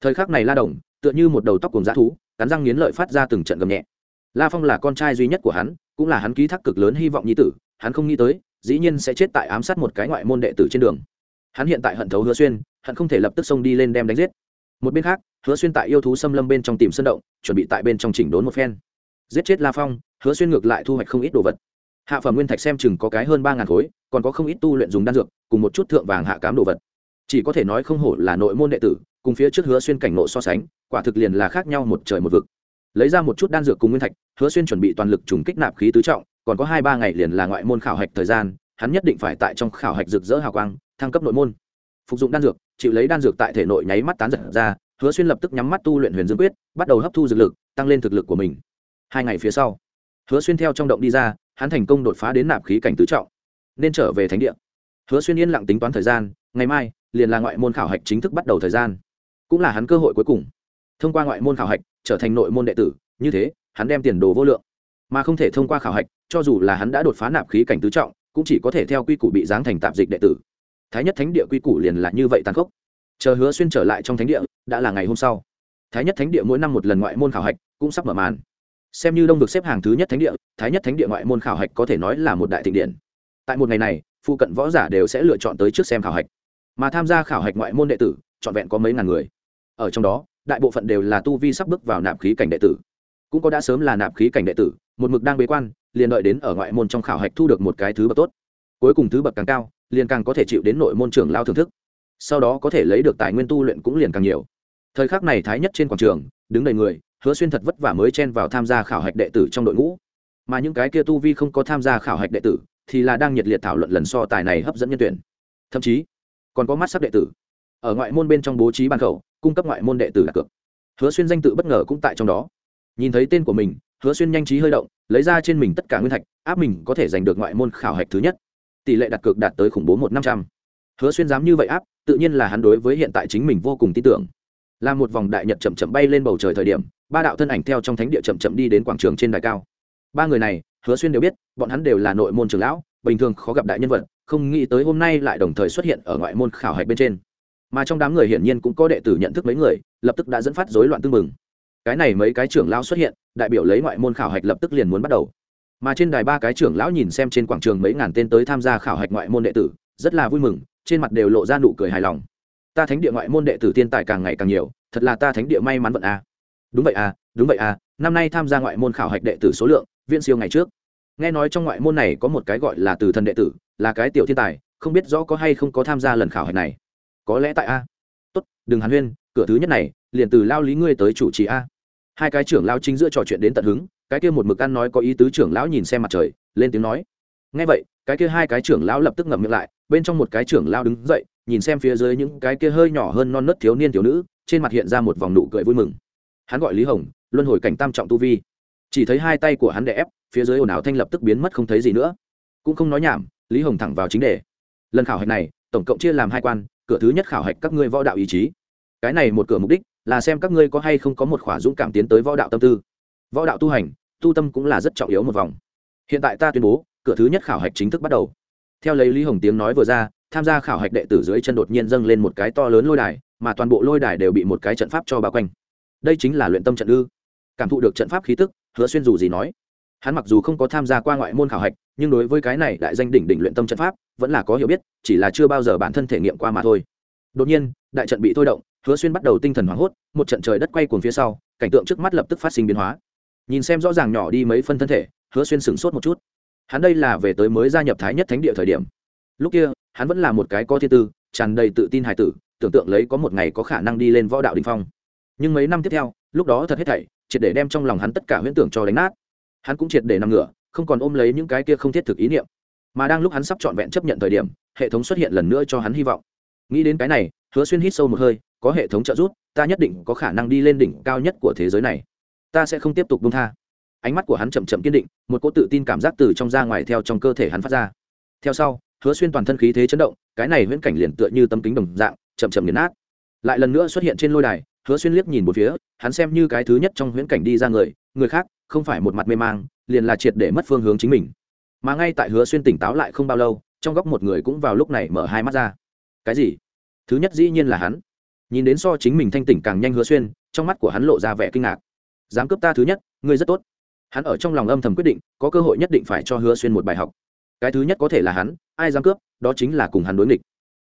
Thời khắc này la đồng, tựa như một đầu tóc cùng dã thú, cắn răng nghiến lợi phát ra từng trận gầm nhẹ la phong là con trai duy nhất của hắn, cũng là hắn ký thác cực lớn hy vọng nhi tử, hắn không nghĩ tới, dĩ nhiên sẽ chết tại ám sát một cái ngoại môn đệ tử trên đường. Hắn hiện tại hận thấu hứa xuyên, hận không thể lập tức xông đi lên đem đánh giết. Một bên khác, hứa xuyên tại yêu thú xâm lâm bên trong tìm sân động, chuẩn bị tại bên trong chỉnh đốn một phen. Giết chết la phong, hứa xuyên ngược lại thu hoạch không ít đồ vật. Hạ phẩm nguyên thạch xem chừng có cái hơn ba ngàn khối, còn có không ít tu luyện dùng đan dược, cùng một chút thượng vàng hạ cám đồ vật. Chỉ có thể nói không hổ là nội môn đệ tử, cùng phía trước hứa xuyên cảnh nộ so sánh, quả thực liền là khác nhau một trời một vực lấy ra một chút đan dược cùng nguyên thạch, hứa xuyên chuẩn bị toàn lực trùng kích nạp khí tứ trọng, còn có hai ba ngày liền là ngoại môn khảo hạch thời gian, hắn nhất định phải tại trong khảo hạch rực rỡ hào quang, thăng cấp nội môn. Phục dụng đan dược, chịu lấy đan dược tại thể nội nháy mắt tán giật ra, hứa xuyên lập tức nhắm mắt tu luyện huyền dương quyết, bắt đầu hấp thu dược lực, tăng lên thực lực của mình. Hai ngày phía sau, hứa xuyên theo trong động đi ra, hắn thành công đột phá đến nạp khí cảnh tứ trọng, nên trở về thánh địa. Hứa xuyên yên lặng tính toán thời gian, ngày mai liền là ngoại môn khảo hạch chính thức bắt đầu thời gian, cũng là hắn cơ hội cuối cùng thông qua ngoại môn khảo hạch trở thành nội môn đệ tử, như thế, hắn đem tiền đồ vô lượng. Mà không thể thông qua khảo hạch, cho dù là hắn đã đột phá nạp khí cảnh tứ trọng, cũng chỉ có thể theo quy củ bị giáng thành tạp dịch đệ tử. Thái nhất thánh địa quy củ liền là như vậy tàn khốc. Chờ hứa xuyên trở lại trong thánh địa, đã là ngày hôm sau. Thái nhất thánh địa mỗi năm một lần ngoại môn khảo hạch cũng sắp mở màn. Xem như đông được xếp hàng thứ nhất thánh địa, thái nhất thánh địa ngoại môn khảo hạch có thể nói là một đại thịnh điện. Tại một ngày này phụ cận võ giả đều sẽ lựa chọn tới trước xem khảo hạch. Mà tham gia khảo hạch ngoại môn đệ tử, trọn vẹn có mấy ngàn người. Ở trong đó đại bộ phận đều là tu vi sắp bước vào nạp khí cảnh đệ tử. Cũng có đã sớm là nạp khí cảnh đệ tử, một mực đang bế quan, liền đợi đến ở ngoại môn trong khảo hạch thu được một cái thứ bậc tốt. Cuối cùng thứ bậc càng cao, liền càng có thể chịu đến nội môn trưởng lao thưởng thức. Sau đó có thể lấy được tài nguyên tu luyện cũng liền càng nhiều. Thời khắc này thái nhất trên quảng trường, đứng đầy người, hứa xuyên thật vất vả mới chen vào tham gia khảo hạch đệ tử trong đội ngũ. Mà những cái kia tu vi không có tham gia khảo hạch đệ tử, thì là đang nhiệt liệt thảo luận lần so tài này hấp dẫn nhân tuyển. Thậm chí, còn có mắt sắc đệ tử ở ngoại môn bên trong bố trí bàn khẩu, cung cấp ngoại môn đệ tử đặt cược. Hứa xuyên danh tự bất ngờ cũng tại trong đó. Nhìn thấy tên của mình, hứa xuyên nhanh trí hơi động, lấy ra trên mình tất cả nguyên thạch, áp mình có thể giành được ngoại môn khảo hạch thứ nhất. Tỷ lệ đặt cược đạt tới khủng bố một năm trăm. Hứa xuyên dám như vậy áp, tự nhiên là hắn đối với hiện tại chính mình vô cùng tin tưởng. Là một vòng đại nhật chậm chậm bay lên bầu trời thời điểm, ba đạo thân ảnh theo trong thánh địa chậm chậm đi đến quảng trường trên đài cao. Ba người này, hứa xuyên đều biết, bọn hắn đều là nội môn trường lão, bình thường khó gặp đại nhân vật, không nghĩ tới hôm nay lại đồng thời xuất hiện ở ngoại môn khảo hạch bên trên mà trong đám người hiển nhiên cũng có đệ tử nhận thức mấy người, lập tức đã dẫn phát rối loạn tương mừng cái này mấy cái trưởng lão xuất hiện, đại biểu lấy ngoại môn khảo hạch lập tức liền muốn bắt đầu. Mà trên đài ba cái trưởng lão nhìn xem trên quảng trường mấy ngàn tên tới tham gia khảo hạch ngoại môn đệ tử, rất là vui mừng, trên mặt đều lộ ra nụ cười hài lòng. Ta thánh địa ngoại môn đệ tử tiên tài càng ngày càng nhiều, thật là ta thánh địa may mắn vận a. Đúng vậy à đúng vậy à năm nay tham gia ngoại môn khảo hạch đệ tử số lượng viên siêu ngày trước. Nghe nói trong ngoại môn này có một cái gọi là từ thần đệ tử, là cái tiểu thiên tài, không biết rõ có hay không có tham gia lần khảo hạch này có lẽ tại a. Tốt, đừng hàn huyên, cửa thứ nhất này, liền từ lao lý ngươi tới chủ trì a. Hai cái trưởng lao chính giữa trò chuyện đến tận hứng, cái kia một mực ăn nói có ý tứ trưởng lão nhìn xem mặt trời, lên tiếng nói. Ngay vậy, cái kia hai cái trưởng lão lập tức ngậm miệng lại, bên trong một cái trưởng lao đứng dậy, nhìn xem phía dưới những cái kia hơi nhỏ hơn non nớt thiếu niên thiếu nữ, trên mặt hiện ra một vòng nụ cười vui mừng. Hắn gọi lý hồng, luân hồi cảnh tam trọng tu vi. Chỉ thấy hai tay của hắn đè ép, phía dưới ồn ào thanh lập tức biến mất không thấy gì nữa. Cũng không nói nhảm, lý hồng thẳng vào chính đề. Lần khảo hạch này, tổng cộng chia làm hai quan cửa thứ nhất khảo hạch các ngươi võ đạo ý chí. Cái này một cửa mục đích là xem các ngươi có hay không có một khỏa dũng cảm tiến tới võ đạo tâm tư. Võ đạo tu hành, tu tâm cũng là rất trọng yếu một vòng. Hiện tại ta tuyên bố, cửa thứ nhất khảo hạch chính thức bắt đầu. Theo lấy lý hồng tiếng nói vừa ra, tham gia khảo hạch đệ tử dưới chân đột nhiên dâng lên một cái to lớn lôi đài, mà toàn bộ lôi đài đều bị một cái trận pháp cho bao quanh. Đây chính là luyện tâm trận ư. Cảm thụ được trận pháp khí tức, hứa xuyên dù gì nói. Hắn mặc dù không có tham gia qua ngoại môn khảo hạch nhưng đối với cái này đại danh đỉnh đỉnh luyện tâm trận pháp, vẫn là có hiểu biết, chỉ là chưa bao giờ bản thân thể nghiệm qua mà thôi. Đột nhiên, đại trận bị thôi động, hứa xuyên bắt đầu tinh thần hoảng hốt, một trận trời đất quay cuồng phía sau, cảnh tượng trước mắt lập tức phát sinh biến hóa. Nhìn xem rõ ràng nhỏ đi mấy phân thân thể, hứa xuyên sửng sốt một chút. Hắn đây là về tới mới gia nhập thái nhất thánh địa thời điểm. Lúc kia, hắn vẫn là một cái có thiên tư, tràn đầy tự tin hài tử, tưởng tượng lấy có một ngày có khả năng đi lên võ đạo đình phong. Nhưng mấy năm tiếp theo, lúc đó thật hết thảy, triệt để đem trong lòng hắn tất cả huyễn tưởng cho đánh nát. Hắn cũng triệt để nằm ngửa không còn ôm lấy những cái kia không thiết thực ý niệm, mà đang lúc hắn sắp trọn vẹn chấp nhận thời điểm, hệ thống xuất hiện lần nữa cho hắn hy vọng. Nghĩ đến cái này, hứa xuyên hít sâu một hơi, có hệ thống trợ giúp, ta nhất định có khả năng đi lên đỉnh cao nhất của thế giới này. Ta sẽ không tiếp tục buông tha. Ánh mắt của hắn chậm chậm kiên định, một cỗ tự tin cảm giác từ trong ra ngoài theo trong cơ thể hắn phát ra. Theo sau, hứa xuyên toàn thân khí thế chấn động, cái này huyễn cảnh liền tựa như tâm kính đồng dạng, chậm chậm nghiền nát. Lại lần nữa xuất hiện trên lôi đài hứa xuyên liếc nhìn một phía, hắn xem như cái thứ nhất trong huyễn cảnh đi ra người người khác không phải một mặt mê mang, liền là triệt để mất phương hướng chính mình. Mà ngay tại hứa xuyên tỉnh táo lại không bao lâu, trong góc một người cũng vào lúc này mở hai mắt ra. Cái gì? Thứ nhất dĩ nhiên là hắn. Nhìn đến so chính mình thanh tỉnh càng nhanh hứa xuyên, trong mắt của hắn lộ ra vẻ kinh ngạc. Dám cướp ta thứ nhất, ngươi rất tốt. Hắn ở trong lòng âm thầm quyết định, có cơ hội nhất định phải cho hứa xuyên một bài học. Cái thứ nhất có thể là hắn, ai dám cướp, đó chính là cùng hắn đối nghịch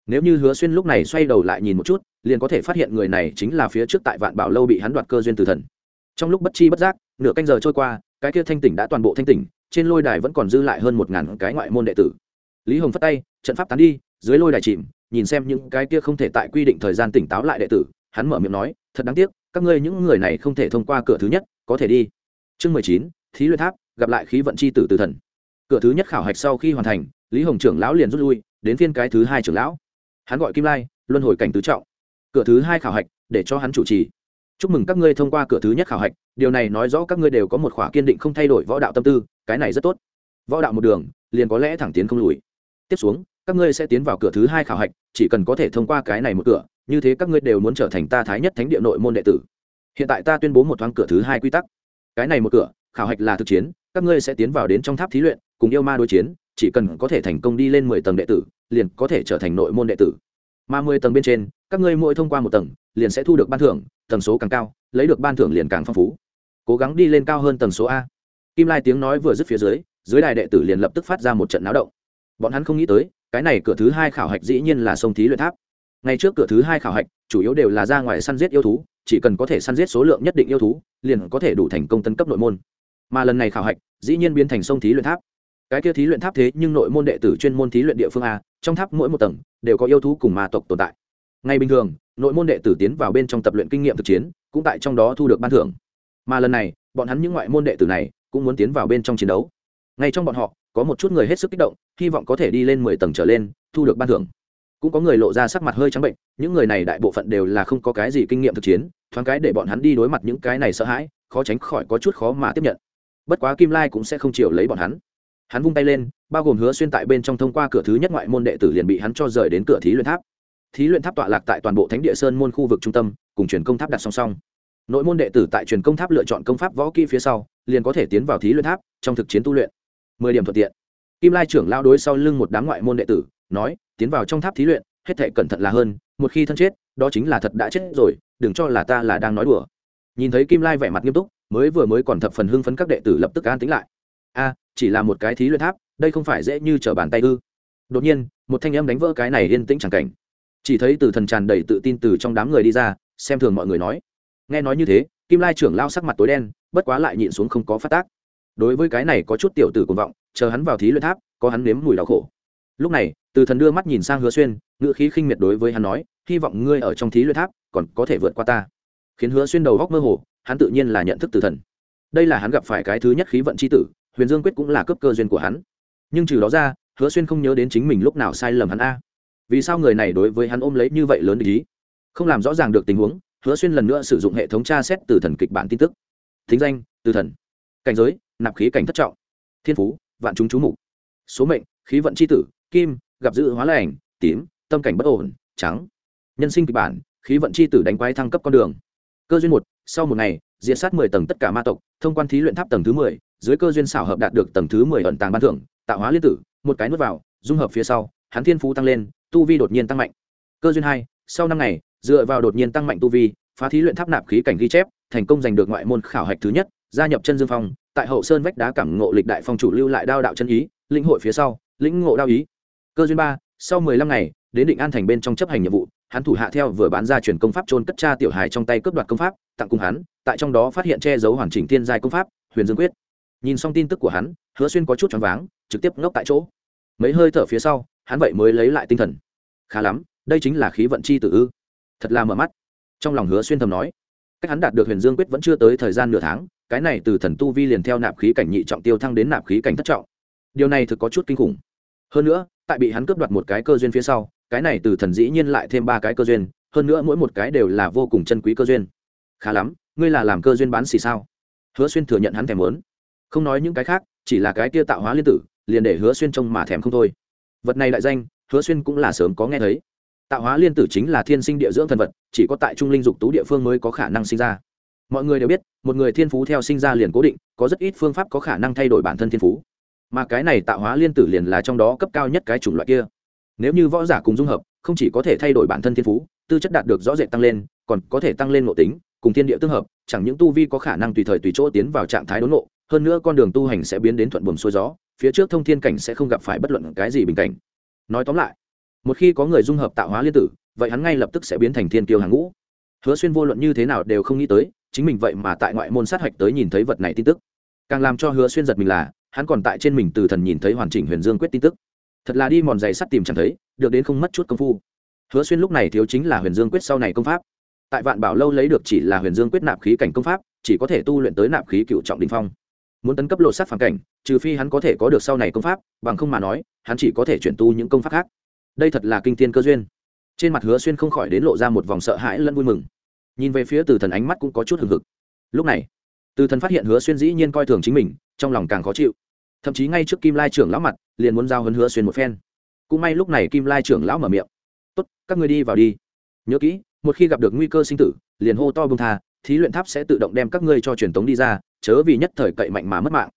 nếu như hứa xuyên lúc này xoay đầu lại nhìn một chút, liền có thể phát hiện người này chính là phía trước tại vạn bảo lâu bị hắn đoạt cơ duyên từ thần. Trong lúc bất chi bất giác, nửa canh giờ trôi qua, cái kia thanh tỉnh đã toàn bộ thanh tỉnh, trên lôi đài vẫn còn dư lại hơn một ngàn cái ngoại môn đệ tử. Lý hồng phất tay, trận pháp tán đi, dưới lôi đài chìm, nhìn xem những cái kia không thể tại quy định thời gian tỉnh táo lại đệ tử, hắn mở miệng nói, thật đáng tiếc, các ngươi những người này không thể thông qua cửa thứ nhất, có thể đi. Chương mười chín, thí luyện tháp, gặp lại khí vận c h i tử từ thần. Cửa thứ nhất khảo hạch sau khi hoàn thành, lý hồng trưởng lão liền rút lui, đến phiên cái thứ hai trưởng lão hắn gọi kim lai, luân hồi cảnh tứ trọng. Cửa thứ hai khảo hạch, để cho hắn chủ trì. Chúc mừng các ngươi thông qua cửa thứ nhất khảo hạch, điều này nói rõ các ngươi đều có một khỏa kiên định không thay đổi võ đạo tâm tư, cái này rất tốt. Võ đạo một đường, liền có lẽ thẳng tiến không lùi. Tiếp xuống, các ngươi sẽ tiến vào cửa thứ hai khảo hạch, chỉ cần có thể thông qua cái này một cửa, như thế các ngươi đều muốn trở thành ta thái nhất thánh địa nội môn đệ tử. Hiện tại ta tuyên bố một thoáng cửa thứ hai quy tắc. Cái này một cửa, khảo hạch là thực chiến, các ngươi sẽ tiến vào đến trong tháp thí luyện, cùng yêu ma đối chiến, chỉ cần có thể thành công đi lên mười tầng đệ tử liền có thể trở thành nội môn đệ tử. Mà mười tầng bên trên, các ngươi mỗi thông qua một tầng, liền sẽ thu được ban thưởng, tầng số càng cao, lấy được ban thưởng liền càng phong phú. Cố gắng đi lên cao hơn tầng số a. Kim lai tiếng nói vừa dứt phía dưới dưới đài đệ tử liền lập tức phát ra một trận náo động. Bọn hắn không nghĩ tới, cái này cửa thứ hai khảo hạch dĩ nhiên là sông thí luyện tháp. Ngay trước cửa thứ hai khảo hạch, chủ yếu đều là ra ngoài săn giết yêu thú, chỉ cần có thể săn giết số lượng nhất định yêu thú, liền có thể đủ thành công tân cấp nội môn. Mà lần này khảo hạch, dĩ nhiên biến thành sông thí luyện tháp cái kia thí luyện tháp thế nhưng nội môn đệ tử chuyên môn thí luyện địa phương a, trong tháp mỗi một tầng đều có yêu thú cùng ma tộc tồn tại. Ngay bình thường, nội môn đệ tử tiến vào bên trong tập luyện kinh nghiệm thực chiến, cũng tại trong đó thu được ban thưởng. Mà lần này, bọn hắn những ngoại môn đệ tử này cũng muốn tiến vào bên trong chiến đấu. Ngay trong bọn họ, có một chút người hết sức kích động, hy vọng có thể đi lên mười tầng trở lên, thu được ban thưởng. Cũng có người lộ ra sắc mặt hơi trắng bệnh, những người này đại bộ phận đều là không có cái gì kinh nghiệm thực chiến, thoáng cái để bọn hắn đi đối mặt những cái này sợ hãi, khó tránh khỏi có chút khó mà tiếp nhận. Bất quá kim lai cũng sẽ không chịu lấy bọn hắn hắn vung tay lên, bao gồm hứa xuyên tại bên trong thông qua cửa thứ nhất ngoại môn đệ tử liền bị hắn cho rời đến cửa thí luyện tháp. Thí luyện tháp tọa lạc tại toàn bộ thánh địa sơn môn khu vực trung tâm, cùng truyền công tháp đặt song song. Nội môn đệ tử tại truyền công tháp lựa chọn công pháp võ kỹ phía sau, liền có thể tiến vào thí luyện tháp, trong thực chiến tu luyện. Mười điểm thuận tiện. Kim lai trưởng lao đối sau lưng một đám ngoại môn đệ tử, nói, tiến vào trong tháp thí luyện, hết thể cẩn thận là hơn, một khi thân chết, đó chính là thật đã chết rồi, đừng cho là ta là đang nói đùa. Nhìn thấy kim lai vẻ mặt nghiêm túc, mới vừa mới còn thập phần hưng phấn các đệ tử lập tức an tính lại a, chỉ là một cái thí luyện tháp, đây không phải dễ như trở bàn tay ư. Đột nhiên, một thanh âm đánh vỡ cái này yên tĩnh chẳng cảnh. Chỉ thấy từ thần tràn đầy tự tin từ trong đám người đi ra, xem thường mọi người nói. Nghe nói như thế, kim lai trưởng lao sắc mặt tối đen, bất quá lại nhịn xuống không có phát tác. Đối với cái này có chút tiểu tử cuồng vọng, chờ hắn vào thí luyện tháp, có hắn nếm mùi đau khổ. Lúc này, từ thần đưa mắt nhìn sang hứa xuyên, ngữ khí khinh miệt đối với hắn nói, hy vọng ngươi ở trong thí luyện tháp, còn có thể vượt qua ta. Khiến hứa xuyên đầu góc mơ hồ, hắn tự nhiên là nhận thức từ thần. Đây là hắn gặp phải cái thứ nhất khí vận c h i tử huyền dương quyết cũng là cấp cơ duyên của hắn. Nhưng trừ đó ra, hứa xuyên không nhớ đến chính mình lúc nào sai lầm hắn a. Vì sao người này đối với hắn ôm lấy như vậy lớn ý? Không làm rõ ràng được tình huống, hứa xuyên lần nữa sử dụng hệ thống tra xét từ thần kịch bản tin tức. Thính danh, từ thần. Cảnh giới, nạp khí cảnh thất trọng. Thiên phú, vạn chúng chú mục. Số mệnh, khí vận c h i tử, kim, gặp dự hóa lành, tím, tâm cảnh bất ổn, trắng. Nhân sinh kịch bản, khí vận c h i tử đánh quái thăng cấp con đường. Cơ duyên một, sau một ngày diện sát mười tầng tất cả ma tộc, thông quan thí luyện tháp tầng thứ mười dưới cơ duyên xảo hợp đạt được tầng thứ mười ẩn tàng ban thưởng, tạo hóa liên tử, một cái nuốt vào, dung hợp phía sau, hắn thiên phú tăng lên, tu vi đột nhiên tăng mạnh. Cơ duyên hai, sau năm ngày, dựa vào đột nhiên tăng mạnh tu vi, phá thí luyện tháp nạp khí cảnh ghi chép, thành công giành được ngoại môn khảo hạch thứ nhất, gia nhập chân dương phong, tại hậu sơn vách đá cảm ngộ lịch đại phong chủ lưu lại đao đạo chân ý, lĩnh hội phía sau, lĩnh ngộ đao ý. Cơ duyên ba, sau mười lăm ngày, đến định an thành bên trong chấp hành nhiệm vụ, hắn thủ hạ theo vừa bán ra truyền công pháp trôn cất cha tiểu hài trong tay cướp đoạt công pháp, tặng cùng hắn, tại trong đó phát hiện che giấu hoàn chỉnh thiên giai công pháp, huyền dương quyết nhìn xong tin tức của hắn, hứa xuyên có chút choáng váng, trực tiếp ngốc tại chỗ. Mấy hơi thở phía sau, hắn vậy mới lấy lại tinh thần. Khá lắm, đây chính là khí vận chi tự ư? Thật là mở mắt. Trong lòng hứa xuyên thầm nói. Cách hắn đạt được huyền dương quyết vẫn chưa tới thời gian nửa tháng, cái này từ thần tu vi liền theo nạp khí cảnh nhị trọng tiêu thăng đến nạp khí cảnh thất trọng. Điều này thực có chút kinh khủng. Hơn nữa, tại bị hắn cướp đoạt một cái cơ duyên phía sau, cái này từ thần dĩ nhiên lại thêm ba cái cơ duyên, hơn nữa mỗi một cái đều là vô cùng chân quý cơ duyên. Khá lắm, ngươi là làm cơ duyên bán xì sao? Hứa xuyên thừa nhận hắn thèm muốn không nói những cái khác, chỉ là cái kia tạo hóa liên tử, liền để hứa xuyên trông mà thèm không thôi. Vật này đại danh, hứa xuyên cũng là sớm có nghe thấy. Tạo hóa liên tử chính là thiên sinh địa dưỡng thần vật, chỉ có tại trung linh dục tú địa phương mới có khả năng sinh ra. Mọi người đều biết, một người thiên phú theo sinh ra liền cố định, có rất ít phương pháp có khả năng thay đổi bản thân thiên phú. Mà cái này tạo hóa liên tử liền là trong đó cấp cao nhất cái chủng loại kia. Nếu như võ giả cùng dung hợp, không chỉ có thể thay đổi bản thân thiên phú, tư chất đạt được rõ rệt tăng lên, còn có thể tăng lên nội tính, cùng thiên địa tương hợp, chẳng những tu vi có khả năng tùy thời tùy chỗ tiến vào trạng thái đốn ngộ hơn nữa con đường tu hành sẽ biến đến thuận buồm xuôi gió, phía trước thông thiên cảnh sẽ không gặp phải bất luận cái gì bình cảnh. Nói tóm lại, một khi có người dung hợp tạo hóa liên tử, vậy hắn ngay lập tức sẽ biến thành thiên kiêu hàng ngũ. Hứa xuyên vô luận như thế nào đều không nghĩ tới, chính mình vậy mà tại ngoại môn sát hạch tới nhìn thấy vật này tin tức. Càng làm cho hứa xuyên giật mình là, hắn còn tại trên mình từ thần nhìn thấy hoàn chỉnh huyền dương quyết tin tức. Thật là đi mòn giày sắt tìm chẳng thấy, được đến không mất chút công phu. Hứa xuyên lúc này thiếu chính là huyền dương quyết sau này công pháp. Tại vạn bảo lâu lấy được chỉ là huyền dương quyết nạp khí cảnh công pháp, chỉ có thể tu luyện tới nạp khí cựu trọng đình phong muốn tấn cấp lộ sát phản cảnh, trừ phi hắn có thể có được sau này công pháp, bằng không mà nói, hắn chỉ có thể chuyển tu những công pháp khác. Đây thật là kinh thiên cơ duyên. Trên mặt hứa xuyên không khỏi đến lộ ra một vòng sợ hãi lẫn vui mừng. Nhìn về phía từ thần ánh mắt cũng có chút hừng hực. Lúc này, từ thần phát hiện hứa xuyên dĩ nhiên coi thường chính mình, trong lòng càng khó chịu. Thậm chí ngay trước kim lai trưởng lão mặt, liền muốn giao hấn hứa xuyên một phen. Cũng may lúc này kim lai trưởng lão mở miệng. Tốt, các người đi vào đi. Nhớ kỹ, một khi gặp được nguy cơ sinh tử, liền hô to bông tha, thí luyện tháp sẽ tự động đem các ngươi cho truyền tống đi ra chớ vì nhất thời cậy mạnh mà mất mạng.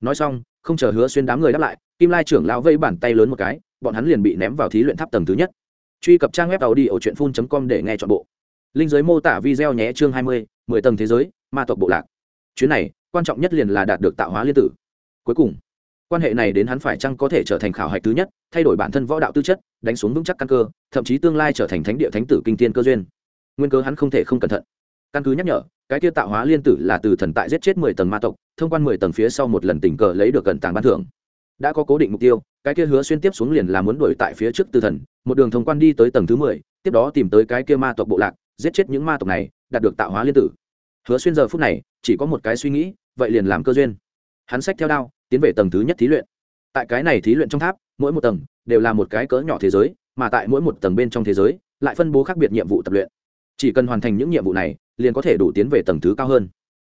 Nói xong, không chờ hứa xuyên đám người đáp lại, kim lai trưởng lão vây bàn tay lớn một cái, bọn hắn liền bị ném vào thí luyện tháp tầng thứ nhất. Truy cập trang web tàu đi ở truyện phun com để nghe chọn bộ. Linh giới mô tả video nhé chương hai mươi, mười tầng thế giới, ma tộc bộ lạc. Chuyến này, quan trọng nhất liền là đạt được tạo hóa liên tử. Cuối cùng, quan hệ này đến hắn phải chăng có thể trở thành khảo hạch thứ nhất, thay đổi bản thân võ đạo tư chất, đánh xuống vững chắc căn cơ, thậm chí tương lai trở thành thánh địa thánh tử kinh tiên cơ duyên. Nguyên cơ hắn không thể không cẩn thận căn cứ nhắc nhở, cái tiêu tạo hóa liên tử là từ thần tại giết chết mười tầng ma tộc, thông quan mười tầng phía sau một lần tình cờ lấy được cận tàng ban thưởng. Đã có cố định mục tiêu, cái kia hứa xuyên tiếp xuống liền là muốn đuổi tại phía trước từ thần, một đường thông quan đi tới tầng thứ mười, tiếp đó tìm tới cái kia ma tộc bộ lạc, giết chết những ma tộc này, đạt được tạo hóa liên tử. Hứa xuyên giờ phút này, chỉ có một cái suy nghĩ, vậy liền làm cơ duyên. Hắn sách theo đao, tiến về tầng thứ nhất thí luyện. Tại cái này thí luyện trong tháp, mỗi một tầng đều là một cái cỡ nhỏ thế giới, mà tại mỗi một tầng bên trong thế giới, lại phân bố khác biệt nhiệm vụ tập luyện. Chỉ cần hoàn thành những nhiệm vụ này liền có thể đủ tiến về tầng thứ cao hơn.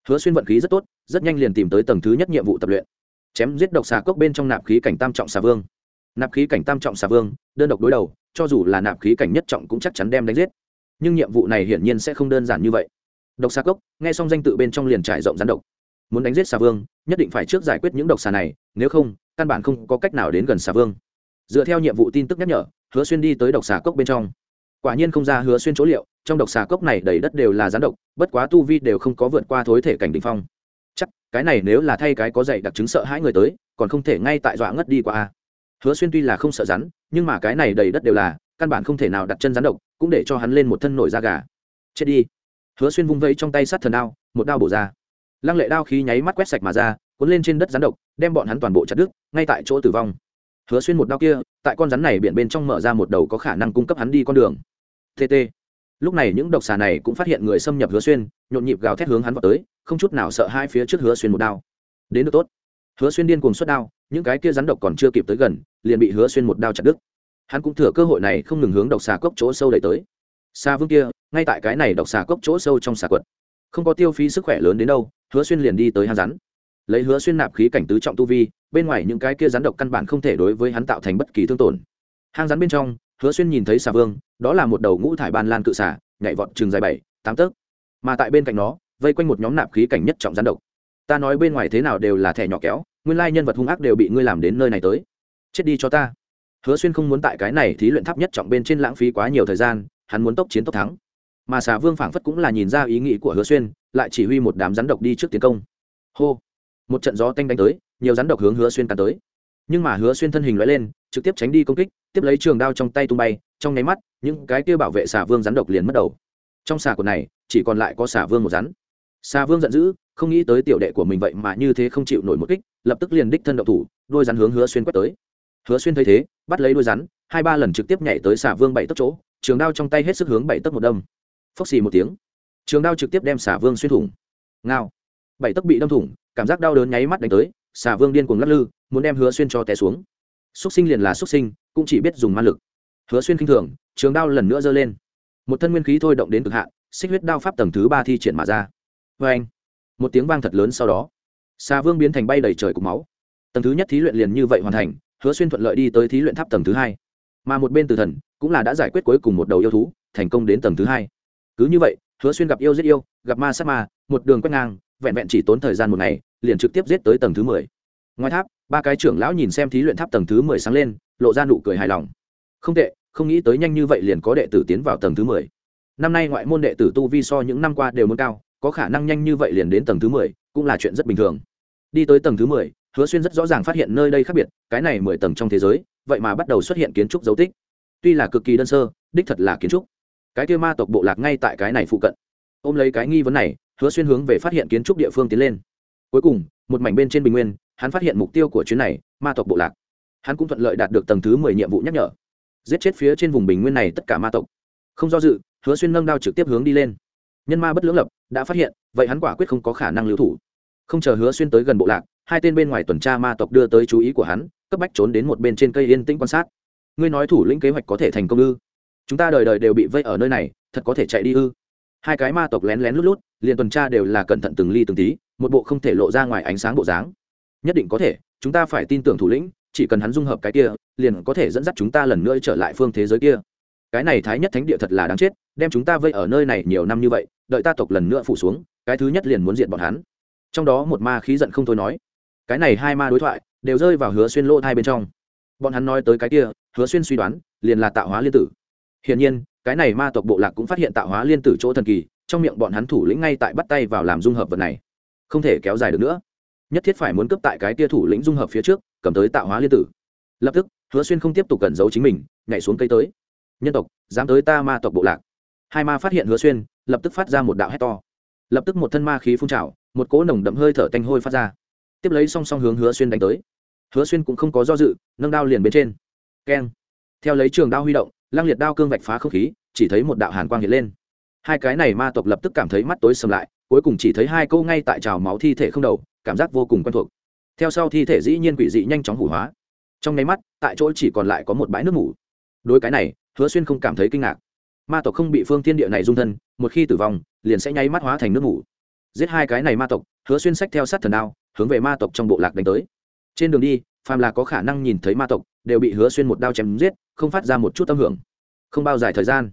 Hứa xuyên vận khí rất tốt, rất nhanh liền tìm tới tầng thứ nhất nhiệm vụ tập luyện. Chém giết độc xà cốc bên trong nạp khí cảnh tam trọng xà vương. Nạp khí cảnh tam trọng xà vương, đơn độc đối đầu, cho dù là nạp khí cảnh nhất trọng cũng chắc chắn đem đánh giết. Nhưng nhiệm vụ này hiển nhiên sẽ không đơn giản như vậy. Độc xà cốc, nghe xong danh tự bên trong liền trải rộng rắn độc. Muốn đánh giết xà vương, nhất định phải trước giải quyết những độc xà này, nếu không, căn bản không có cách nào đến gần xà vương. Dựa theo nhiệm vụ tin tức nhắc nhở, hứa xuyên đi tới độc xà cốc bên trong. Quả nhiên không ra hứa xuyên chỗ liệu trong độc xà cốc này đầy đất đều là rắn độc, bất quá tu vi đều không có vượt qua thối thể cảnh đ ỉ n h phong. Chắc, cái này nếu là thay cái có dạy đặc chứng sợ hãi người tới, còn không thể ngay tại dọa ngất đi qua a. Hứa xuyên tuy là không sợ rắn, nhưng mà cái này đầy đất đều là, căn bản không thể nào đặt chân rắn độc, cũng để cho hắn lên một thân nổi da gà. Chết đi. Hứa xuyên vung vẩy trong tay sắt thần đao, một đao bổ ra. Lăng lệ đao khí nháy mắt quét sạch mà ra, cuốn lên trên đất rắn độc, đem bọn hắn toàn bộ chặt đứt, ngay tại chỗ tử vong. Hứa xuyên một đao kia, tại con rắn này biển bên trong mở ra một đầu có khả năng cung cấp hắn đi con đường. Tt lúc này những độc xà này cũng phát hiện người xâm nhập hứa xuyên, nhộn nhịp gào thét hướng hắn vào tới, không chút nào sợ hai phía trước hứa xuyên một đao. Đến được tốt. Hứa xuyên điên cuồng xuất đao, những cái kia rắn độc còn chưa kịp tới gần, liền bị hứa xuyên một đao chặt đứt. Hắn cũng thừa cơ hội này không ngừng hướng độc xà cốc chỗ sâu đẩy tới. Xa vương kia, ngay tại cái này độc xà cốc chỗ sâu trong xà quật. Không có tiêu phí sức khỏe lớn đến đâu, hứa xuyên liền đi tới hang rắn. Lấy hứa xuyên nạp khí cảnh tứ trọng tu vi, bên ngoài những cái kia rắn độc căn bản không thể đối với hắn tạo thành bất kỳ thương tổn. Hang rắn bên trong hứa xuyên nhìn thấy xà vương, đó là một đầu ngũ thải ban lan cự xà, nhảy vọt chừng dài bảy, tám tấc. Mà tại bên cạnh nó, vây quanh một nhóm nạp khí cảnh nhất trọng rắn độc. Ta nói bên ngoài thế nào đều là thẻ nhỏ kéo, nguyên lai nhân vật hung ác đều bị ngươi làm đến nơi này tới. Chết đi cho ta. Hứa xuyên không muốn tại cái này thí luyện tháp nhất trọng bên trên lãng phí quá nhiều thời gian, hắn muốn tốc chiến tốc thắng. Mà xà vương phảng phất cũng là nhìn ra ý nghĩ của hứa xuyên, lại chỉ huy một đám rắn độc đi trước tiến công. Hô! Một trận gió tanh đánh tới, nhiều rắn độc hướng hứa xuyên tàn tới. Nhưng mà hứa xuyên thân hình loại lên, trực tiếp tránh đi công kích tiếp lấy trường đao trong tay tung bay, trong nháy mắt, những cái kia bảo vệ xà vương rắn độc liền mất đầu. Trong xà cột này, chỉ còn lại có xà vương một rắn. Xà vương giận dữ, không nghĩ tới tiểu đệ của mình vậy mà như thế không chịu nổi một kích, lập tức liền đích thân độc thủ, đôi rắn hướng hứa xuyên quét tới. Hứa xuyên thấy thế, bắt lấy đôi rắn, hai ba lần trực tiếp nhảy tới xà vương bảy tấc chỗ, trường đao trong tay hết sức hướng bảy tấc một đâm. Phốc xì một tiếng, trường đao trực tiếp đem xà vương xuyên thủng. Ngao. Bảy tấc bị đâm thủng, cảm giác đau đớn nháy mắt đánh tới, xà vương điên cuồng lắc lư, muốn đem hứa xuyên cho té xuống xúc sinh liền là xúc sinh, cũng chỉ biết dùng ma lực. Hứa xuyên khinh thường, trường đao lần nữa giơ lên. Một thân nguyên khí thôi động đến cực hạn, xích huyết đao pháp tầng thứ ba thi triển mà ra. Vê anh, một tiếng vang thật lớn sau đó xà vương biến thành bay đầy trời cục máu. Tầng thứ nhất thí luyện liền như vậy hoàn thành, hứa xuyên thuận lợi đi tới thí luyện tháp tầng thứ hai. Mà một bên tử thần cũng là đã giải quyết cuối cùng một đầu yêu thú, thành công đến tầng thứ hai. Cứ như vậy, hứa xuyên gặp yêu giết yêu, gặp ma sát ma, một đường quét ngang, vẹn vẹn chỉ tốn thời gian một ngày, liền trực tiếp giết tới tầng thứ mười. Ngoài tháp ba cái trưởng lão nhìn xem thí luyện tháp tầng thứ mười sáng lên, lộ ra nụ cười hài lòng. Không tệ, không nghĩ tới nhanh như vậy liền có đệ tử tiến vào tầng thứ mười. Năm nay ngoại môn đệ tử tu vi so những năm qua đều muốn cao, có khả năng nhanh như vậy liền đến tầng thứ mười, cũng là chuyện rất bình thường. Đi tới tầng thứ mười, hứa xuyên rất rõ ràng phát hiện nơi đây khác biệt, cái này mười tầng trong thế giới, vậy mà bắt đầu xuất hiện kiến trúc dấu tích. Tuy là cực kỳ đơn sơ, đích thật là kiến trúc. Cái kia ma tộc bộ lạc ngay tại cái này phụ cận. Ôm lấy cái nghi vấn này, hứa xuyên hướng về phát hiện kiến trúc địa phương tiến lên. Cuối cùng, một mảnh bên trên bình nguyên hắn phát hiện mục tiêu của chuyến này, ma tộc bộ lạc. Hắn cũng thuận lợi đạt được tầng thứ mười nhiệm vụ nhắc nhở. Giết chết phía trên vùng bình nguyên này tất cả ma tộc. Không do dự, hứa xuyên nâng đao trực tiếp hướng đi lên. Nhân ma bất lưỡng lập, đã phát hiện, vậy hắn quả quyết không có khả năng lưu thủ. Không chờ hứa xuyên tới gần bộ lạc, hai tên bên ngoài tuần tra ma tộc đưa tới chú ý của hắn, cấp bách trốn đến một bên trên cây yên tĩnh quan sát. Ngươi nói thủ lĩnh kế hoạch có thể thành công ư? Chúng ta đời đời đều bị vây ở nơi này, thật có thể chạy đi ư? Hai cái ma tộc lén lén lút lút, liền tuần tra đều là cẩn thận từng ly từng tí, một bộ không thể lộ ra ngoài ánh sáng bộ dáng nhất định có thể, chúng ta phải tin tưởng thủ lĩnh, chỉ cần hắn dung hợp cái kia, liền có thể dẫn dắt chúng ta lần nữa trở lại phương thế giới kia. Cái này thái nhất thánh địa thật là đáng chết, đem chúng ta vây ở nơi này nhiều năm như vậy, đợi ta tộc lần nữa phủ xuống, cái thứ nhất liền muốn diện bọn hắn. Trong đó một ma khí giận không thôi nói. Cái này hai ma đối thoại, đều rơi vào hứa xuyên lỗ hai bên trong. Bọn hắn nói tới cái kia, hứa xuyên suy đoán, liền là tạo hóa liên tử. Hiển nhiên, cái này ma tộc bộ lạc cũng phát hiện tạo hóa liên tử chỗ thần kỳ, trong miệng bọn hắn thủ lĩnh ngay tại bắt tay vào làm dung hợp vật này. Không thể kéo dài được nữa nhất thiết phải muốn cướp tại cái tia thủ lĩnh dung hợp phía trước, cầm tới tạo hóa liên tử. Lập tức, hứa xuyên không tiếp tục cẩn giấu chính mình, nhảy xuống cây tới. Nhân tộc, dám tới ta ma tộc bộ lạc. Hai ma phát hiện hứa xuyên, lập tức phát ra một đạo hét to. Lập tức một thân ma khí phun trào, một cỗ nồng đậm hơi thở tanh hôi phát ra. Tiếp lấy song song hướng hứa xuyên đánh tới. Hứa xuyên cũng không có do dự, nâng đao liền bên trên. Keng. Theo lấy trường đao huy động, lăng liệt đao cương vạch phá không khí, chỉ thấy một đạo hàn quang hiện lên. Hai cái này ma tộc lập tức cảm thấy mắt tối sầm lại, cuối cùng chỉ thấy hai câu ngay tại trào máu thi thể không đầu cảm giác vô cùng quen thuộc. Theo sau thi thể dĩ nhiên quỷ dị nhanh chóng hủ hóa. Trong nháy mắt, tại chỗ chỉ còn lại có một bãi nước ngủ đối cái này, hứa xuyên không cảm thấy kinh ngạc. Ma tộc không bị phương thiên địa này dung thân, một khi tử vong, liền sẽ nháy mắt hóa thành nước ngủ giết hai cái này ma tộc, hứa xuyên sách theo sát thần đao, hướng về ma tộc trong bộ lạc đánh tới. Trên đường đi, phàm là có khả năng nhìn thấy ma tộc, đều bị hứa xuyên một đao chém giết, không phát ra một chút tâm hưởng. Không bao dài thời gian,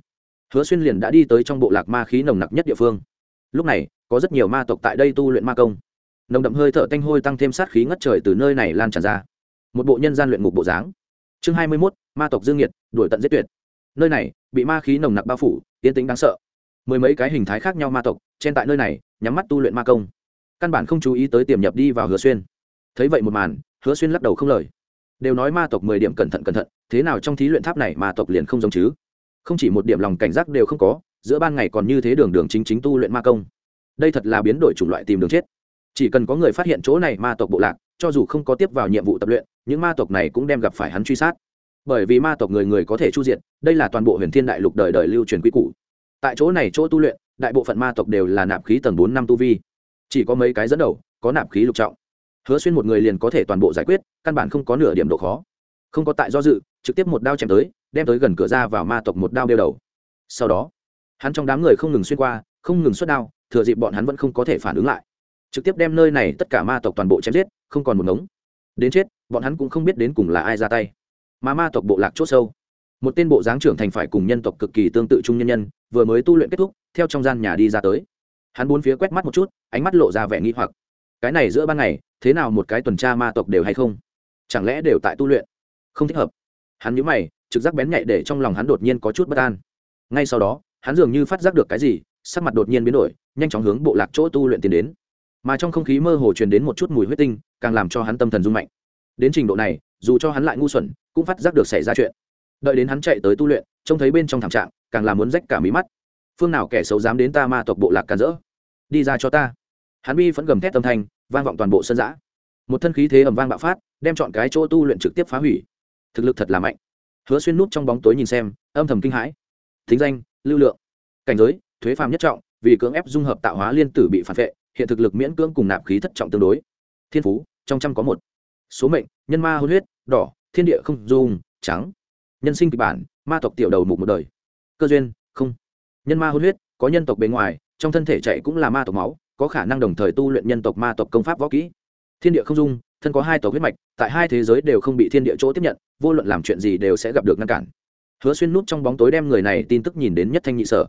hứa xuyên liền đã đi tới trong bộ lạc ma khí nồng nặc nhất địa phương. Lúc này, có rất nhiều ma tộc tại đây tu luyện ma công nồng đậm hơi thở tanh hôi tăng thêm sát khí ngất trời từ nơi này lan tràn ra. Một bộ nhân gian luyện ngục bộ dáng. Chương hai mươi mốt, ma tộc dương nhiệt, đuổi tận giết tuyệt. Nơi này, bị ma khí nồng nặc bao phủ, yên tĩnh đáng sợ. Mười mấy cái hình thái khác nhau ma tộc, trên tại nơi này, nhắm mắt tu luyện ma công. Căn bản không chú ý tới tiềm nhập đi vào hứa xuyên. Thấy vậy một màn, hứa xuyên lắc đầu không lời. Đều nói ma tộc mười điểm cẩn thận cẩn thận, thế nào trong thí luyện tháp này ma tộc liền không giống chứ? Không chỉ một điểm lòng cảnh giác đều không có, giữa ban ngày còn như thế đường đường chính chính tu luyện ma công. Đây thật là biến đổi chủng loại tìm đường chết chỉ cần có người phát hiện chỗ này ma tộc bộ lạc, cho dù không có tiếp vào nhiệm vụ tập luyện, những ma tộc này cũng đem gặp phải hắn truy sát. Bởi vì ma tộc người người có thể chu diện đây là toàn bộ huyền thiên đại lục đời đời lưu truyền quy củ. Tại chỗ này chỗ tu luyện, đại bộ phận ma tộc đều là nạp khí tầng bốn năm tu vi. Chỉ có mấy cái dẫn đầu, có nạp khí lục trọng. Hứa xuyên một người liền có thể toàn bộ giải quyết, căn bản không có nửa điểm độ khó. Không có tại do dự, trực tiếp một đao chém tới, đem tới gần cửa ra vào ma tộc một đao đeo đầu. Sau đó, hắn trong đám người không ngừng xuyên qua, không ngừng xuất đao, thừa dịp bọn hắn vẫn không có thể phản ứng lại trực tiếp đem nơi này tất cả ma tộc toàn bộ chém giết, không còn một ngống. Đến chết, bọn hắn cũng không biết đến cùng là ai ra tay. Mà ma tộc bộ lạc chốt sâu. Một tên bộ dáng trưởng thành phải cùng nhân tộc cực kỳ tương tự trung nhân nhân, vừa mới tu luyện kết thúc, theo trong gian nhà đi ra tới. Hắn bốn phía quét mắt một chút, ánh mắt lộ ra vẻ nghi hoặc. Cái này giữa ban ngày, thế nào một cái tuần tra ma tộc đều hay không? Chẳng lẽ đều tại tu luyện? Không thích hợp. Hắn nhíu mày, trực giác bén nhạy để trong lòng hắn đột nhiên có chút bất an. Ngay sau đó, hắn dường như phát giác được cái gì, sắc mặt đột nhiên biến đổi, nhanh chóng hướng bộ lạc chỗ tu luyện tiến đến mà trong không khí mơ hồ truyền đến một chút mùi huyết tinh, càng làm cho hắn tâm thần rung mạnh. Đến trình độ này, dù cho hắn lại ngu xuẩn, cũng phát giác được xảy ra chuyện. Đợi đến hắn chạy tới tu luyện, trông thấy bên trong thảm trạng, càng làm muốn rách cả mí mắt. Phương nào kẻ xấu dám đến ta ma tộc bộ lạc càn rỡ? Đi ra cho ta. Hắn bi vẫn gầm thét âm thanh, vang vọng toàn bộ sân giã. Một thân khí thế ẩm vang bạo phát, đem chọn cái chỗ tu luyện trực tiếp phá hủy. Thực lực thật là mạnh. Hứa xuyên nút trong bóng tối nhìn xem, âm thầm kinh hãi. Thính danh, lưu lượng. Cảnh giới, thuế phàm nhất trọng, vì cưỡng ép dung hợp tạo hóa liên tử bị phản vệ hiện thực lực miễn cưỡng cùng nạp khí thất trọng tương đối. Thiên phú, trong trăm có một. Số mệnh, nhân ma hôn huyết, đỏ, thiên địa không dung, trắng. Nhân sinh kịch bản, ma tộc tiểu đầu mục một đời. Cơ duyên, không. Nhân ma hôn huyết, có nhân tộc bề ngoài, trong thân thể chạy cũng là ma tộc máu, có khả năng đồng thời tu luyện nhân tộc ma tộc công pháp võ kỹ. Thiên địa không dung, thân có hai tộc huyết mạch, tại hai thế giới đều không bị thiên địa chỗ tiếp nhận, vô luận làm chuyện gì đều sẽ gặp được ngăn cản. Hứa xuyên nút trong bóng tối đem người này tin tức nhìn đến nhất thanh nhị sở.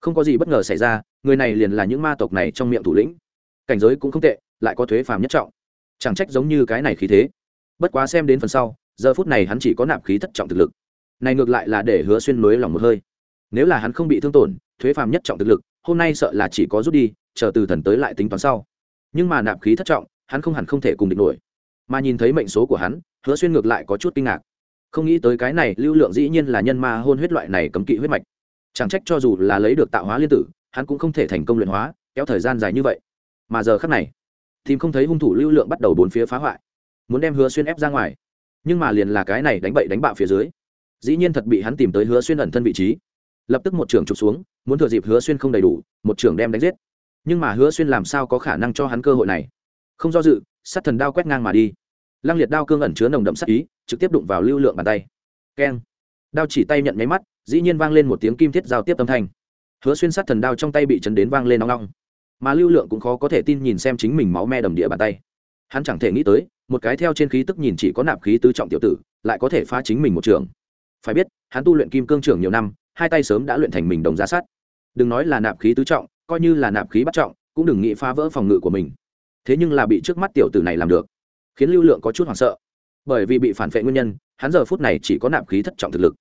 Không có gì bất ngờ xảy ra, người này liền là những ma tộc này trong miệng thủ lĩnh cảnh giới cũng không tệ, lại có thuế phàm nhất trọng. Chẳng trách giống như cái này khí thế. Bất quá xem đến phần sau, giờ phút này hắn chỉ có nạp khí thất trọng thực lực. Này ngược lại là để hứa xuyên nối lòng một hơi. Nếu là hắn không bị thương tổn, thuế phàm nhất trọng thực lực, hôm nay sợ là chỉ có rút đi, chờ từ thần tới lại tính toán sau. Nhưng mà nạp khí thất trọng, hắn không hẳn không thể cùng địch nổi. Mà nhìn thấy mệnh số của hắn, hứa xuyên ngược lại có chút kinh ngạc. Không nghĩ tới cái này, lưu lượng dĩ nhiên là nhân ma hôn huyết loại này cấm kỵ huyết mạch. Chẳng trách cho dù là lấy được tạo hóa liên tử, hắn cũng không thể thành công luyện hóa, kéo thời gian dài như vậy mà giờ khắc này, tìm không thấy hung thủ lưu lượng bắt đầu bốn phía phá hoại, muốn đem hứa xuyên ép ra ngoài. Nhưng mà liền là cái này đánh bậy đánh bạo phía dưới, dĩ nhiên thật bị hắn tìm tới hứa xuyên ẩn thân vị trí. Lập tức một trưởng trục xuống, muốn thừa dịp hứa xuyên không đầy đủ, một trưởng đem đánh giết. Nhưng mà hứa xuyên làm sao có khả năng cho hắn cơ hội này? Không do dự, sát thần đao quét ngang mà đi. Lăng liệt đao cương ẩn chứa nồng đậm sắc ý, trực tiếp đụng vào lưu lượng bàn tay. Keng. Đao chỉ tay nhận nháy mắt, dĩ nhiên vang lên một tiếng kim thiết giao tiếp âm thanh. Hứa xuyên sát thần đao trong tay bị chấn đến vang lên nóng nóng mà lưu lượng cũng khó có thể tin nhìn xem chính mình máu me đầm địa bàn tay. Hắn chẳng thể nghĩ tới, một cái theo trên khí tức nhìn chỉ có nạp khí tứ trọng tiểu tử, lại có thể phá chính mình một trường. Phải biết, hắn tu luyện kim cương trường nhiều năm, hai tay sớm đã luyện thành mình đồng giá sát. Đừng nói là nạp khí tứ trọng, coi như là nạp khí bắt trọng, cũng đừng nghĩ phá vỡ phòng ngự của mình. Thế nhưng là bị trước mắt tiểu tử này làm được, khiến lưu lượng có chút hoảng sợ. Bởi vì bị phản vệ nguyên nhân, hắn giờ phút này chỉ có nạp khí thất trọng thực lực.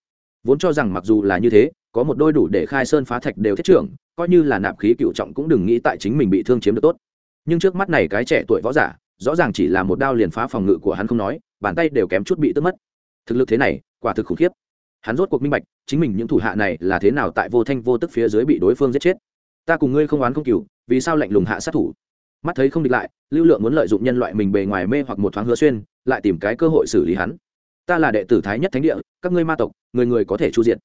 Vốn cho rằng mặc dù là như thế, có một đôi đủ để khai sơn phá thạch đều thiết trưởng coi như là nạp khí cựu trọng cũng đừng nghĩ tại chính mình bị thương chiếm được tốt. Nhưng trước mắt này cái trẻ tuổi võ giả, rõ ràng chỉ là một đao liền phá phòng ngự của hắn không nói, bàn tay đều kém chút bị tức mất. Thực lực thế này, quả thực khủng khiếp. Hắn rốt cuộc minh bạch, chính mình những thủ hạ này là thế nào tại vô thanh vô tức phía dưới bị đối phương giết chết. Ta cùng ngươi không oán không cừu, vì sao lạnh lùng hạ sát thủ? Mắt thấy không địch lại, lưu lượng muốn lợi dụng nhân loại mình bề ngoài mê hoặc một thoáng hứa xuyên, lại tìm cái cơ hội xử lý hắn. Ta là đệ tử thái nhất thánh địa, các ngươi ma tộc, người người có thể chu diện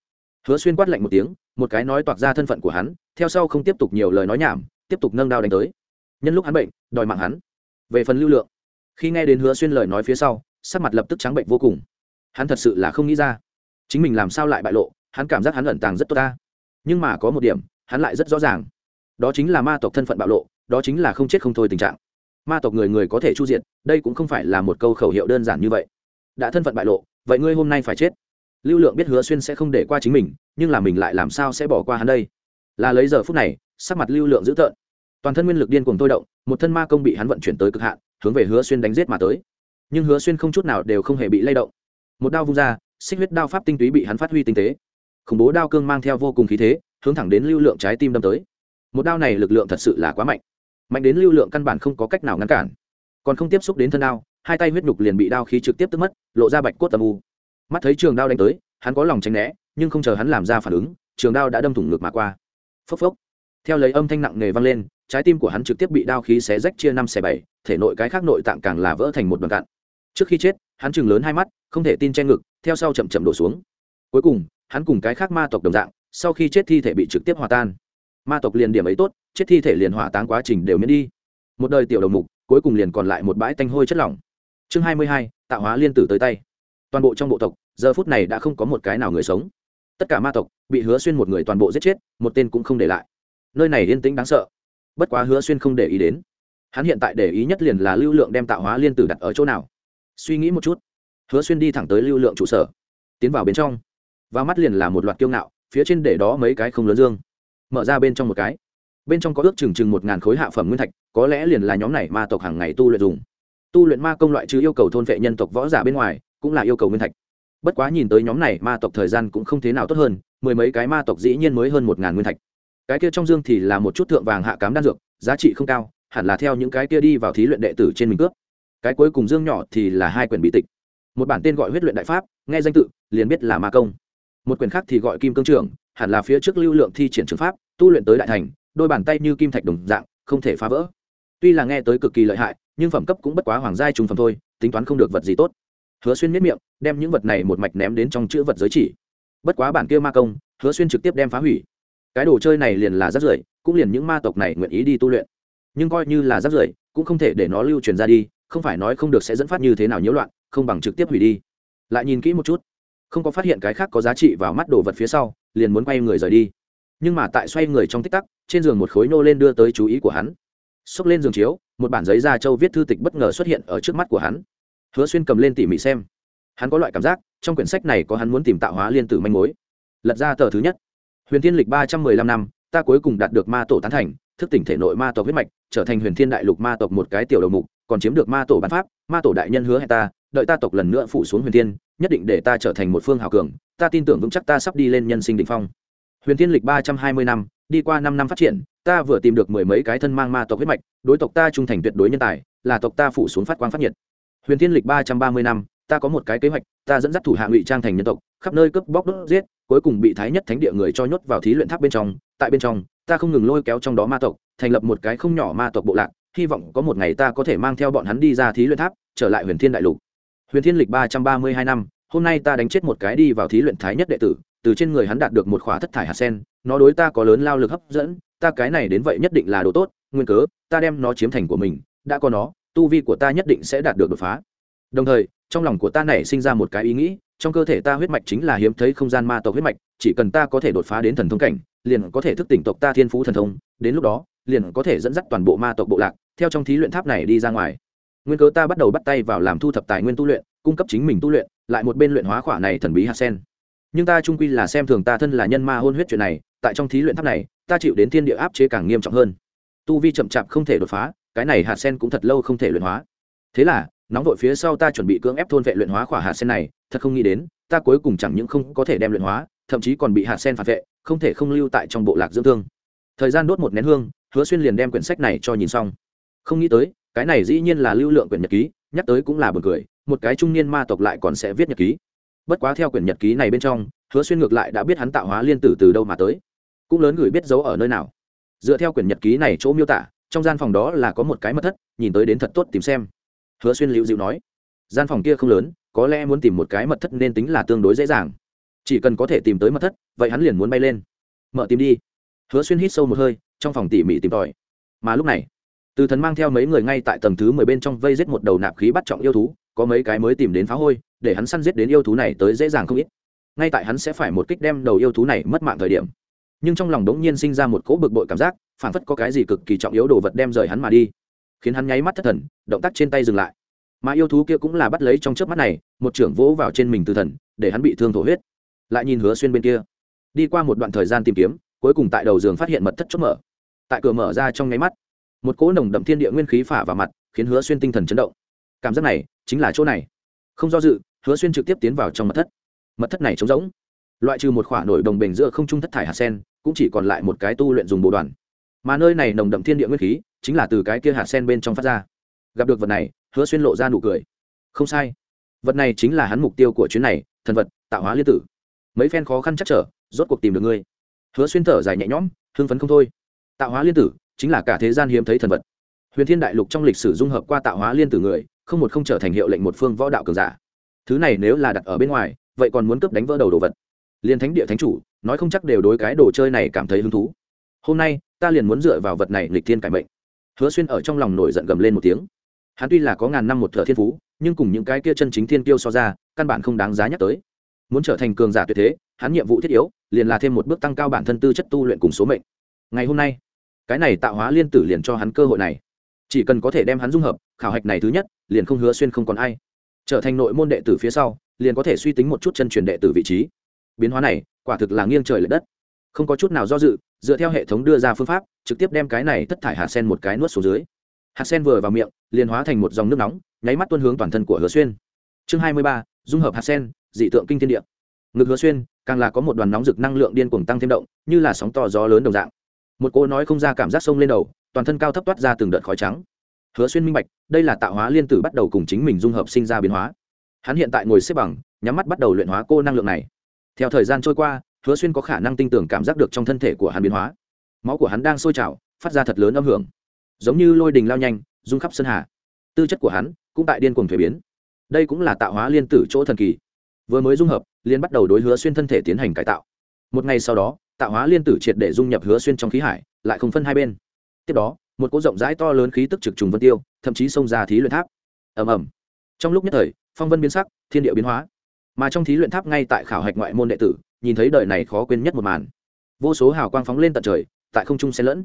hứa xuyên quát lạnh một tiếng, một cái nói toạc ra thân phận của hắn, theo sau không tiếp tục nhiều lời nói nhảm, tiếp tục nâng đao đánh tới. Nhân lúc hắn bệnh, đòi mạng hắn. Về phần lưu lượng, khi nghe đến hứa xuyên lời nói phía sau, sắc mặt lập tức trắng bệnh vô cùng. Hắn thật sự là không nghĩ ra, chính mình làm sao lại bại lộ, hắn cảm giác hắn ẩn tàng rất tốt ta. Nhưng mà có một điểm, hắn lại rất rõ ràng. Đó chính là ma tộc thân phận bạo lộ, đó chính là không chết không thôi tình trạng. Ma tộc người người có thể chu diện đây cũng không phải là một câu khẩu hiệu đơn giản như vậy. Đã thân phận bại lộ, vậy ngươi hôm nay phải chết lưu lượng biết hứa xuyên sẽ không để qua chính mình, nhưng là mình lại làm sao sẽ bỏ qua hắn đây? Là lấy giờ phút này, sắc mặt lưu lượng dữ tợn. Toàn thân nguyên lực điên cuồng tôi động, một thân ma công bị hắn vận chuyển tới cực hạn, hướng về hứa xuyên đánh giết mà tới. Nhưng hứa xuyên không chút nào đều không hề bị lay động. Một đao vung ra, xích huyết đao pháp tinh túy bị hắn phát huy tinh tế. Khủng bố đao cương mang theo vô cùng khí thế, hướng thẳng đến lưu lượng trái tim đâm tới. Một đao này lực lượng thật sự là quá mạnh. Mạnh đến lưu lượng căn bản không có cách nào ngăn cản. Còn không tiếp xúc đến thân đao, hai tay huyết nhục liền bị đao khí trực tiếp tức mất, lộ ra bạch cốt tầm u mắt thấy trường đao đánh tới, hắn có lòng tránh né, nhưng không chờ hắn làm ra phản ứng, trường đao đã đâm thủng ngược mà qua. Phốc phốc. Theo lấy âm thanh nặng nề vang lên, trái tim của hắn trực tiếp bị đao khí xé rách chia năm xẻ bảy, thể nội cái khác nội tạng càng là vỡ thành một đoạn cạn. Trước khi chết, hắn chừng lớn hai mắt, không thể tin che ngực, theo sau chậm chậm đổ xuống. Cuối cùng, hắn cùng cái khác ma tộc đồng dạng, sau khi chết thi thể bị trực tiếp hòa tan. Ma tộc liền điểm ấy tốt, chết thi thể liền hỏa táng quá trình đều miễn đi. Một đời tiểu đầu mục, cuối cùng liền còn lại một bãi tanh hôi chất lỏng. Chương hai mươi hai, tạo hóa liên tử tới tay toàn bộ trong bộ tộc, giờ phút này đã không có một cái nào người sống. Tất cả ma tộc bị hứa xuyên một người toàn bộ giết chết, một tên cũng không để lại. Nơi này yên tĩnh đáng sợ. Bất quá hứa xuyên không để ý đến. Hắn hiện tại để ý nhất liền là lưu lượng đem tạo hóa liên tử đặt ở chỗ nào. Suy nghĩ một chút, hứa xuyên đi thẳng tới lưu lượng trụ sở, tiến vào bên trong. Và mắt liền là một loạt kiêu ngạo, phía trên để đó mấy cái không lớn dương. Mở ra bên trong một cái. Bên trong có ước chừng chừng một ngàn khối hạ phẩm nguyên thạch, có lẽ liền là nhóm này ma tộc hàng ngày tu luyện dùng. Tu luyện ma công loại trừ yêu cầu thôn vệ nhân tộc võ giả bên ngoài cũng là yêu cầu nguyên thạch. Bất quá nhìn tới nhóm này, ma tộc thời gian cũng không thế nào tốt hơn, mười mấy cái ma tộc dĩ nhiên mới hơn một ngàn nguyên thạch. Cái kia trong dương thì là một chút thượng vàng hạ cám đan dược, giá trị không cao, hẳn là theo những cái kia đi vào thí luyện đệ tử trên mình cướp. Cái cuối cùng dương nhỏ thì là hai quyển bị tịch. Một bản tên gọi huyết luyện đại pháp, nghe danh tự, liền biết là ma công. Một quyển khác thì gọi kim cương trưởng, hẳn là phía trước lưu lượng thi triển trường pháp, tu luyện tới đại thành, đôi bàn tay như kim thạch đồng dạng, không thể phá vỡ. Tuy là nghe tới cực kỳ lợi hại, nhưng phẩm cấp cũng bất quá hoàng giai trùng phẩm thôi, tính toán không được vật gì tốt hứa xuyên miết miệng, đem những vật này một mạch ném đến trong chữ vật giới chỉ. Bất quá bản kia ma công, hứa xuyên trực tiếp đem phá hủy. Cái đồ chơi này liền là rác rưởi, cũng liền những ma tộc này nguyện ý đi tu luyện. Nhưng coi như là rác rưởi, cũng không thể để nó lưu truyền ra đi, không phải nói không được sẽ dẫn phát như thế nào nhiễu loạn, không bằng trực tiếp hủy đi. Lại nhìn kỹ một chút, không có phát hiện cái khác có giá trị vào mắt đồ vật phía sau, liền muốn quay người rời đi. Nhưng mà tại xoay người trong tích tắc, trên giường một khối nô lên đưa tới chú ý của hắn. Xốc lên giường chiếu, một bản giấy da châu viết thư tịch bất ngờ xuất hiện ở trước mắt của hắn hứa xuyên cầm lên tỉ mỉ xem. Hắn có loại cảm giác, trong quyển sách này có hắn muốn tìm tạo hóa liên tử manh mối. Lật ra tờ thứ nhất. Huyền thiên lịch ba trăm mười lăm năm, ta cuối cùng đạt được ma tổ tán thành, thức tỉnh thể nội ma tộc huyết mạch, trở thành huyền thiên đại lục ma tộc một cái tiểu đầu mục, còn chiếm được ma tổ bán pháp, ma tổ đại nhân hứa hẹn ta, đợi ta tộc lần nữa phủ xuống huyền thiên, nhất định để ta trở thành một phương hào cường, ta tin tưởng vững chắc ta sắp đi lên nhân sinh đỉnh phong. Huyền thiên lịch ba trăm hai mươi năm, đi qua năm năm phát triển, ta vừa tìm được mười mấy cái thân mang ma tộc huyết mạch, đối tộc ta trung thành tuyệt đối nhân tài, là tộc ta phủ xuống phát quang phát nhiệt huyền thiên lịch ba trăm ba mươi năm, ta có một cái kế hoạch, ta dẫn dắt thủ hạ ngụy trang thành nhân tộc, khắp nơi cướp bóc đốt giết, cuối cùng bị thái nhất thánh địa người cho nhốt vào thí luyện tháp bên trong. Tại bên trong, ta không ngừng lôi kéo trong đó ma tộc, thành lập một cái không nhỏ ma tộc bộ lạc, hy vọng có một ngày ta có thể mang theo bọn hắn đi ra thí luyện tháp, trở lại huyền thiên đại lục. Huyền thiên lịch ba trăm ba mươi hai năm, hôm nay ta đánh chết một cái đi vào thí luyện thái nhất đệ tử, từ trên người hắn đạt được một khóa thất thải hạt sen, nó đối ta có lớn lao lực hấp dẫn, ta cái này đến vậy nhất định là đồ tốt, nguyên cớ, ta đem nó chiếm thành của mình, đã có nó tu vi của ta nhất định sẽ đạt được đột phá. Đồng thời, trong lòng của ta nảy sinh ra một cái ý nghĩ, trong cơ thể ta huyết mạch chính là hiếm thấy không gian ma tộc huyết mạch, chỉ cần ta có thể đột phá đến thần thông cảnh, liền có thể thức tỉnh tộc ta thiên phú thần thông, đến lúc đó, liền có thể dẫn dắt toàn bộ ma tộc bộ lạc, theo trong thí luyện tháp này đi ra ngoài. Nguyên cớ ta bắt đầu bắt tay vào làm thu thập tài nguyên tu luyện, cung cấp chính mình tu luyện, lại một bên luyện hóa khỏa này thần bí hạt sen. Nhưng ta trung quy là xem thường ta thân là nhân ma hôn huyết chuyện này, tại trong thí luyện tháp này, ta chịu đến thiên địa áp chế càng nghiêm trọng hơn tu vi chậm chạp không thể đột phá, cái này hạt sen cũng thật lâu không thể luyện hóa. Thế là, nóng vội phía sau ta chuẩn bị cưỡng ép thôn vệ luyện hóa khỏa hạt sen này, thật không nghĩ đến, ta cuối cùng chẳng những không có thể đem luyện hóa, thậm chí còn bị hạt sen phản vệ, không thể không lưu tại trong bộ lạc dưỡng thương. Thời gian đốt một nén hương, hứa xuyên liền đem quyển sách này cho nhìn xong. Không nghĩ tới, cái này dĩ nhiên là lưu lượng quyển nhật ký, nhắc tới cũng là b u ồ n cười, một cái trung niên ma tộc lại còn sẽ viết nhật ký. Bất quá theo quyển nhật ký này bên trong, hứa xuyên ngược lại đã biết hắn tạo hóa liên tử từ đâu mà tới. Cũng lớn gửi biết giấu ở nơi nào dựa theo quyển nhật ký này chỗ miêu tả, trong gian phòng đó là có một cái mật thất, nhìn tới đến thật tốt tìm xem. Hứa xuyên lưu dịu nói, gian phòng kia không lớn, có lẽ muốn tìm một cái mật thất nên tính là tương đối dễ dàng. Chỉ cần có thể tìm tới mật thất, vậy hắn liền muốn bay lên. Mở tìm đi. Hứa xuyên hít sâu một hơi, trong phòng tỉ mỉ tìm tòi. Mà lúc này, từ thần mang theo mấy người ngay tại tầng thứ mười bên trong vây giết một đầu nạp khí bắt trọng yêu thú, có mấy cái mới tìm đến phá hôi, để hắn săn giết đến yêu thú này tới dễ dàng không ít. Ngay tại hắn sẽ phải một kích đem đầu yêu thú này mất mạng thời điểm nhưng trong lòng đống nhiên sinh ra một cỗ bực bội cảm giác phản phất có cái gì cực kỳ trọng yếu đồ vật đem rời hắn mà đi. Khiến hắn nháy mắt thất thần, động tác trên tay dừng lại. Mà yêu thú kia cũng là bắt lấy trong chớp mắt này, một trưởng vỗ vào trên mình từ thần, để hắn bị thương thổ huyết. Lại nhìn hứa xuyên bên kia. Đi qua một đoạn thời gian tìm kiếm, cuối cùng tại đầu giường phát hiện mật thất chốt mở. Tại cửa mở ra trong nháy mắt, một cỗ nồng đậm thiên địa nguyên khí phả vào mặt, khiến hứa xuyên tinh thần chấn động. Cảm giác này chính là chỗ này. Không do dự, hứa xuyên trực tiếp tiến vào trong mật thất. Mật thất này trống rỗng loại trừ một khoả nổi đồng bền giữa không trung thất thải hạt sen, cũng chỉ còn lại một cái tu luyện dùng bồ đoàn. Mà nơi này nồng đậm thiên địa nguyên khí, chính là từ cái kia hạt sen bên trong phát ra. Gặp được vật này, hứa xuyên lộ ra nụ cười. Không sai. Vật này chính là hắn mục tiêu của chuyến này, thần vật, tạo hóa liên tử. Mấy phen khó khăn chắc trở, rốt cuộc tìm được ngươi. Hứa xuyên thở dài nhẹ nhõm, hưng phấn không thôi. Tạo hóa liên tử, chính là cả thế gian hiếm thấy thần vật. Huyền thiên đại lục trong lịch sử dung hợp qua tạo hóa liên tử người, không một không trở thành hiệu lệnh một phương võ đạo cường giả. Thứ này nếu là đặt ở bên ngoài, vậy còn muốn cướp đánh vỡ đầu đồ vật liền thánh địa thánh chủ, nói không chắc đều đối cái đồ chơi này cảm thấy hứng thú. Hôm nay, ta liền muốn dựa vào vật này lịch thiên cải mệnh. Hứa xuyên ở trong lòng nổi giận gầm lên một tiếng. Hắn tuy là có ngàn năm một thợ thiên phú, nhưng cùng những cái kia chân chính thiên tiêu so ra, căn bản không đáng giá nhắc tới. Muốn trở thành cường giả tuyệt thế, hắn nhiệm vụ thiết yếu, liền là thêm một bước tăng cao bản thân tư chất tu luyện cùng số mệnh. Ngày hôm nay, cái này tạo hóa liên tử liền cho hắn cơ hội này. Chỉ cần có thể đem hắn dung hợp, khảo hạch này thứ nhất, liền không hứa xuyên không còn ai. Trở thành nội môn đệ tử phía sau, liền có thể suy tính một chút chân truyền đệ tử vị trí biến hóa này quả thực là nghiêng trời l ệ đất. Không có chút nào do dự, dựa theo hệ thống đưa ra phương pháp, trực tiếp đem cái này thất thải hạt sen một cái nuốt xuống dưới. Hạt sen vừa vào miệng, liền hóa thành một dòng nước nóng, nháy mắt tuân hướng toàn thân của hứa xuyên. Chương hai mươi ba, dung hợp hạt sen, dị tượng kinh thiên địa. Ngực hứa xuyên, càng là có một đoàn nóng rực năng lượng điên cuồng tăng thêm động, như là sóng to gió lớn đồng dạng. Một cô nói không ra cảm giác sông lên đầu, toàn thân cao thấp toát ra từng đợt khói trắng. Hứa xuyên minh bạch, đây là tạo hóa liên tử bắt đầu cùng chính mình dung hợp sinh ra biến hóa. Hắn hiện tại ngồi xếp bằng, nhắm mắt bắt đầu luyện hóa cô năng lượng này theo thời gian trôi qua, hứa xuyên có khả năng tin tưởng cảm giác được trong thân thể của hắn biến hóa. Máu của hắn đang sôi trào, phát ra thật lớn âm hưởng. Giống như lôi đình lao nhanh, rung khắp sân hà. Tư chất của hắn cũng tại điên cuồng thuế biến. Đây cũng là tạo hóa liên tử chỗ thần kỳ. Vừa mới dung hợp liên bắt đầu đối hứa xuyên thân thể tiến hành cải tạo. Một ngày sau đó, tạo hóa liên tử triệt để dung nhập hứa xuyên trong khí hải, lại không phân hai bên. Tiếp đó, một cỗ rộng rãi to lớn khí tức trực trùng vân tiêu, thậm chí xông ra thí luyện tháp. Ầm ầm. Trong lúc nhất thời, phong vân biến sắc, thiên địa biến hóa mà trong thí luyện tháp ngay tại khảo hạch ngoại môn đệ tử, nhìn thấy đời này khó quên nhất một màn. Vô số hào quang phóng lên tận trời, tại không trung xen lẫn.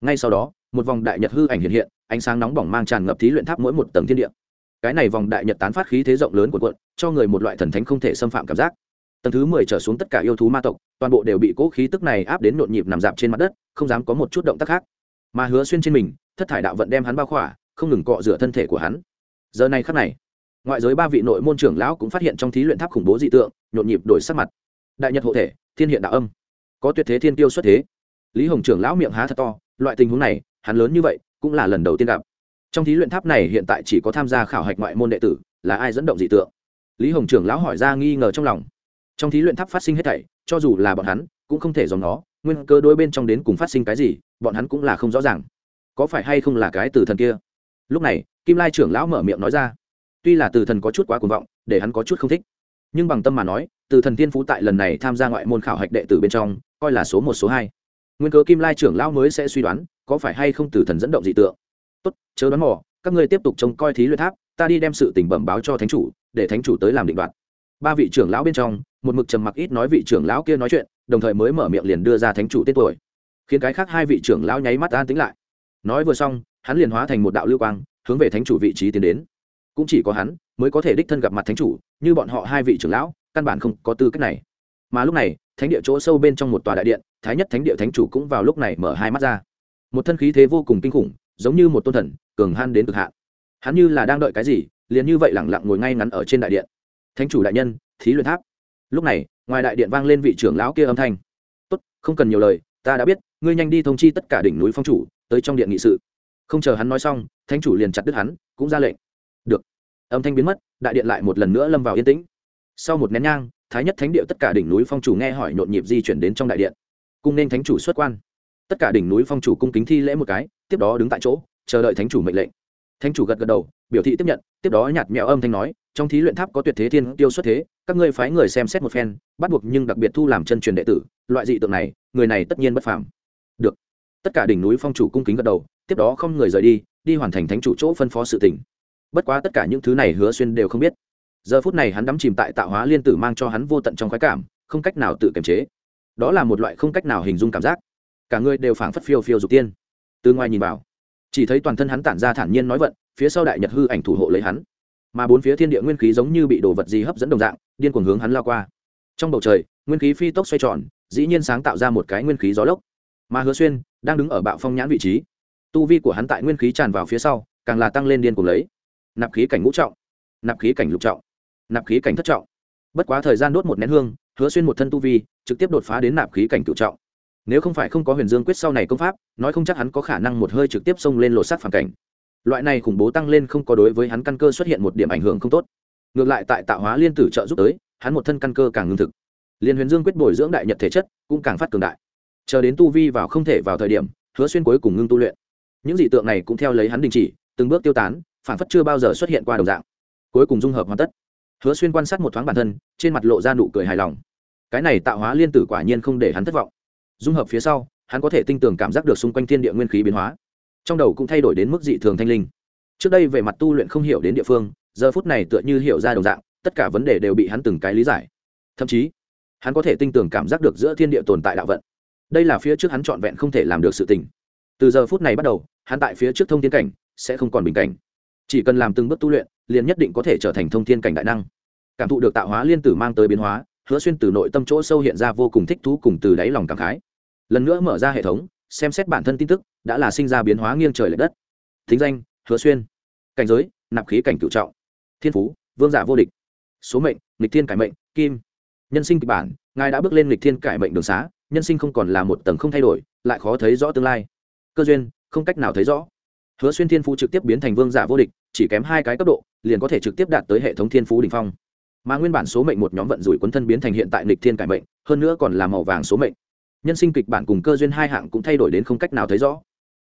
Ngay sau đó, một vòng đại nhật hư ảnh hiện hiện, ánh sáng nóng bỏng mang tràn ngập thí luyện tháp mỗi một tầng thiên địa. Cái này vòng đại nhật tán phát khí thế rộng lớn của quận cho người một loại thần thánh không thể xâm phạm cảm giác. Tầng thứ mười trở xuống tất cả yêu thú ma tộc, toàn bộ đều bị cỗ khí tức này áp đến nhộn nhịp nằm dạp trên mặt đất, không dám có một chút động tác khác. Mà hứa xuyên trên mình, thất thải đạo vận đem hắn bao khỏa, không ngừng cọ rửa thân thể của hắn. Giờ này khắc này ngoại giới ba vị nội môn trưởng lão cũng phát hiện trong thí luyện tháp khủng bố dị tượng, nhộn nhịp đổi sắc mặt. Đại nhật hộ thể, thiên hiện đạo âm. Có tuyệt thế thiên tiêu xuất thế. Lý hồng trưởng lão miệng há thật to, loại tình huống này, hắn lớn như vậy, cũng là lần đầu tiên gặp. Trong thí luyện tháp này hiện tại chỉ có tham gia khảo hạch ngoại môn đệ tử, là ai dẫn động dị tượng? Lý hồng trưởng lão hỏi ra nghi ngờ trong lòng. Trong thí luyện tháp phát sinh hết thảy, cho dù là bọn hắn, cũng không thể dòng nó nguyên cơ đôi bên trong đến cùng phát sinh cái gì, bọn hắn cũng là không rõ ràng. Có phải hay không là cái từ thần kia? Lúc này, kim lai trưởng lão mở miệng nói ra tuy là từ thần có chút quá cuồng vọng, để hắn có chút không thích. Nhưng bằng tâm mà nói, từ thần tiên phú tại lần này tham gia ngoại môn khảo hạch đệ tử bên trong, coi là số một, số hai. Nguyên cớ kim lai trưởng lão mới sẽ suy đoán, có phải hay không từ thần dẫn động dị tượng. Tốt, chớ đoán mò, các ngươi tiếp tục trông coi thí luyện tháp, ta đi đem sự tình bẩm báo cho thánh chủ, để thánh chủ tới làm định đoạt. Ba vị trưởng lão bên trong, một mực trầm mặc ít nói vị trưởng lão kia nói chuyện, đồng thời mới mở miệng liền đưa ra thánh chủ tên tuổi. Khiến cái khác hai vị trưởng lão nháy mắt an tính lại. Nói vừa xong, hắn liền hóa thành một đạo lưu quang, hướng về thánh chủ vị trí tiến đến cũng chỉ có hắn mới có thể đích thân gặp mặt thánh chủ, như bọn họ hai vị trưởng lão, căn bản không có tư cách này. Mà lúc này, thánh địa chỗ sâu bên trong một tòa đại điện, thái nhất thánh địa thánh chủ cũng vào lúc này mở hai mắt ra. Một thân khí thế vô cùng kinh khủng, giống như một tôn thần, cường han đến cực hạn. Hắn như là đang đợi cái gì, liền như vậy lẳng lặng ngồi ngay ngắn ở trên đại điện. Thánh chủ đại nhân, thí luyện tháp. Lúc này, ngoài đại điện vang lên vị trưởng lão kia âm thanh. Tốt, không cần nhiều lời, ta đã biết, ngươi nhanh đi thông chi tất cả đỉnh núi phong chủ, tới trong điện nghị sự. Không chờ hắn nói xong, thánh chủ liền chặt đứt hắn, cũng ra lệnh được. Âm thanh biến mất, đại điện lại một lần nữa lâm vào yên tĩnh. Sau một nén nhang, thái nhất thánh địa tất cả đỉnh núi phong chủ nghe hỏi nhộn nhịp di chuyển đến trong đại điện. Cung nên thánh chủ xuất quan. Tất cả đỉnh núi phong chủ cung kính thi lễ một cái, tiếp đó đứng tại chỗ, chờ đợi thánh chủ mệnh lệnh. Thánh chủ gật gật đầu, biểu thị tiếp nhận, tiếp đó nhạt mẹo âm thanh nói, trong thí luyện tháp có tuyệt thế thiên tiêu xuất thế, các ngươi phái người xem xét một phen, bắt buộc nhưng đặc biệt thu làm chân truyền đệ tử, loại dị tượng này, người này tất nhiên bất phàm. Được. Tất cả đỉnh núi phong chủ cung kính gật đầu, tiếp đó không người rời đi đi hoàn thành thánh chủ chỗ phân phó sự tỉnh bất quá tất cả những thứ này hứa xuyên đều không biết. Giờ phút này hắn đắm chìm tại tạo hóa liên tử mang cho hắn vô tận trong khoái cảm, không cách nào tự kiềm chế. Đó là một loại không cách nào hình dung cảm giác. Cả người đều phảng phất phiêu phiêu dục tiên. Từ ngoài nhìn vào, chỉ thấy toàn thân hắn tản ra thản nhiên nói vận, phía sau đại nhật hư ảnh thủ hộ lấy hắn. Mà bốn phía thiên địa nguyên khí giống như bị đồ vật gì hấp dẫn đồng dạng, điên cuồng hướng hắn lao qua. Trong bầu trời, nguyên khí phi tốc xoay tròn, dĩ nhiên sáng tạo ra một cái nguyên khí gió lốc. Mà hứa xuyên đang đứng ở bạo phong nhãn vị trí. Tu vi của hắn tại nguyên khí tràn vào phía sau, càng là tăng lên điên cuồng lấy nạp khí cảnh ngũ trọng, nạp khí cảnh lục trọng, nạp khí cảnh thất trọng. Bất quá thời gian đốt một nén hương, hứa xuyên một thân tu vi, trực tiếp đột phá đến nạp khí cảnh cựu trọng. Nếu không phải không có huyền dương quyết sau này công pháp, nói không chắc hắn có khả năng một hơi trực tiếp xông lên lột sát phản cảnh. Loại này khủng bố tăng lên không có đối với hắn căn cơ xuất hiện một điểm ảnh hưởng không tốt. Ngược lại tại tạo hóa liên tử trợ giúp tới, hắn một thân căn cơ càng ngưng thực. Liên huyền dương quyết bồi dưỡng đại nhật thể chất, cũng càng phát cường đại. Chờ đến tu vi vào không thể vào thời điểm, hứa xuyên cuối cùng ngưng tu luyện. Những dị tượng này cũng theo lấy hắn đình chỉ, từng bước tiêu tán phản phất chưa bao giờ xuất hiện qua đồng dạng. Cuối cùng dung hợp hoàn tất. Hứa xuyên quan sát một thoáng bản thân, trên mặt lộ ra nụ cười hài lòng. Cái này tạo hóa liên tử quả nhiên không để hắn thất vọng. Dung hợp phía sau, hắn có thể tinh tường cảm giác được xung quanh thiên địa nguyên khí biến hóa. Trong đầu cũng thay đổi đến mức dị thường thanh linh. Trước đây về mặt tu luyện không hiểu đến địa phương, giờ phút này tựa như hiểu ra đồng dạng, tất cả vấn đề đều bị hắn từng cái lý giải. Thậm chí, hắn có thể tinh tường cảm giác được giữa thiên địa tồn tại đạo vận. Đây là phía trước hắn trọn vẹn không thể làm được sự tình. Từ giờ phút này bắt đầu, hắn tại phía trước thông tiến cảnh, sẽ không còn bình cảnh chỉ cần làm từng bước tu luyện, liền nhất định có thể trở thành thông thiên cảnh đại năng. Cảm thụ được tạo hóa liên tử mang tới biến hóa, hứa xuyên từ nội tâm chỗ sâu hiện ra vô cùng thích thú cùng từ đáy lòng cảm khái. Lần nữa mở ra hệ thống, xem xét bản thân tin tức, đã là sinh ra biến hóa nghiêng trời l ệ đất. Thính danh, hứa xuyên. Cảnh giới, nạp khí cảnh cựu trọng. Thiên phú, vương giả vô địch. Số mệnh lịch thiên cải mệnh, kim. Nhân sinh kịch bản, ngài đã bước lên lịch thiên cải mệnh đường xá, nhân sinh không còn là một tầng không thay đổi, lại khó thấy rõ tương lai. Cơ duyên, không cách nào thấy rõ hứa xuyên thiên phú trực tiếp biến thành vương giả vô địch, chỉ kém hai cái cấp độ, liền có thể trực tiếp đạt tới hệ thống thiên phú đ ỉ n h phong. Mà nguyên bản số mệnh một nhóm vận rủi quấn thân biến thành hiện tại nịch thiên cải mệnh, hơn nữa còn là màu vàng số mệnh. Nhân sinh kịch bản cùng cơ duyên hai hạng cũng thay đổi đến không cách nào thấy rõ.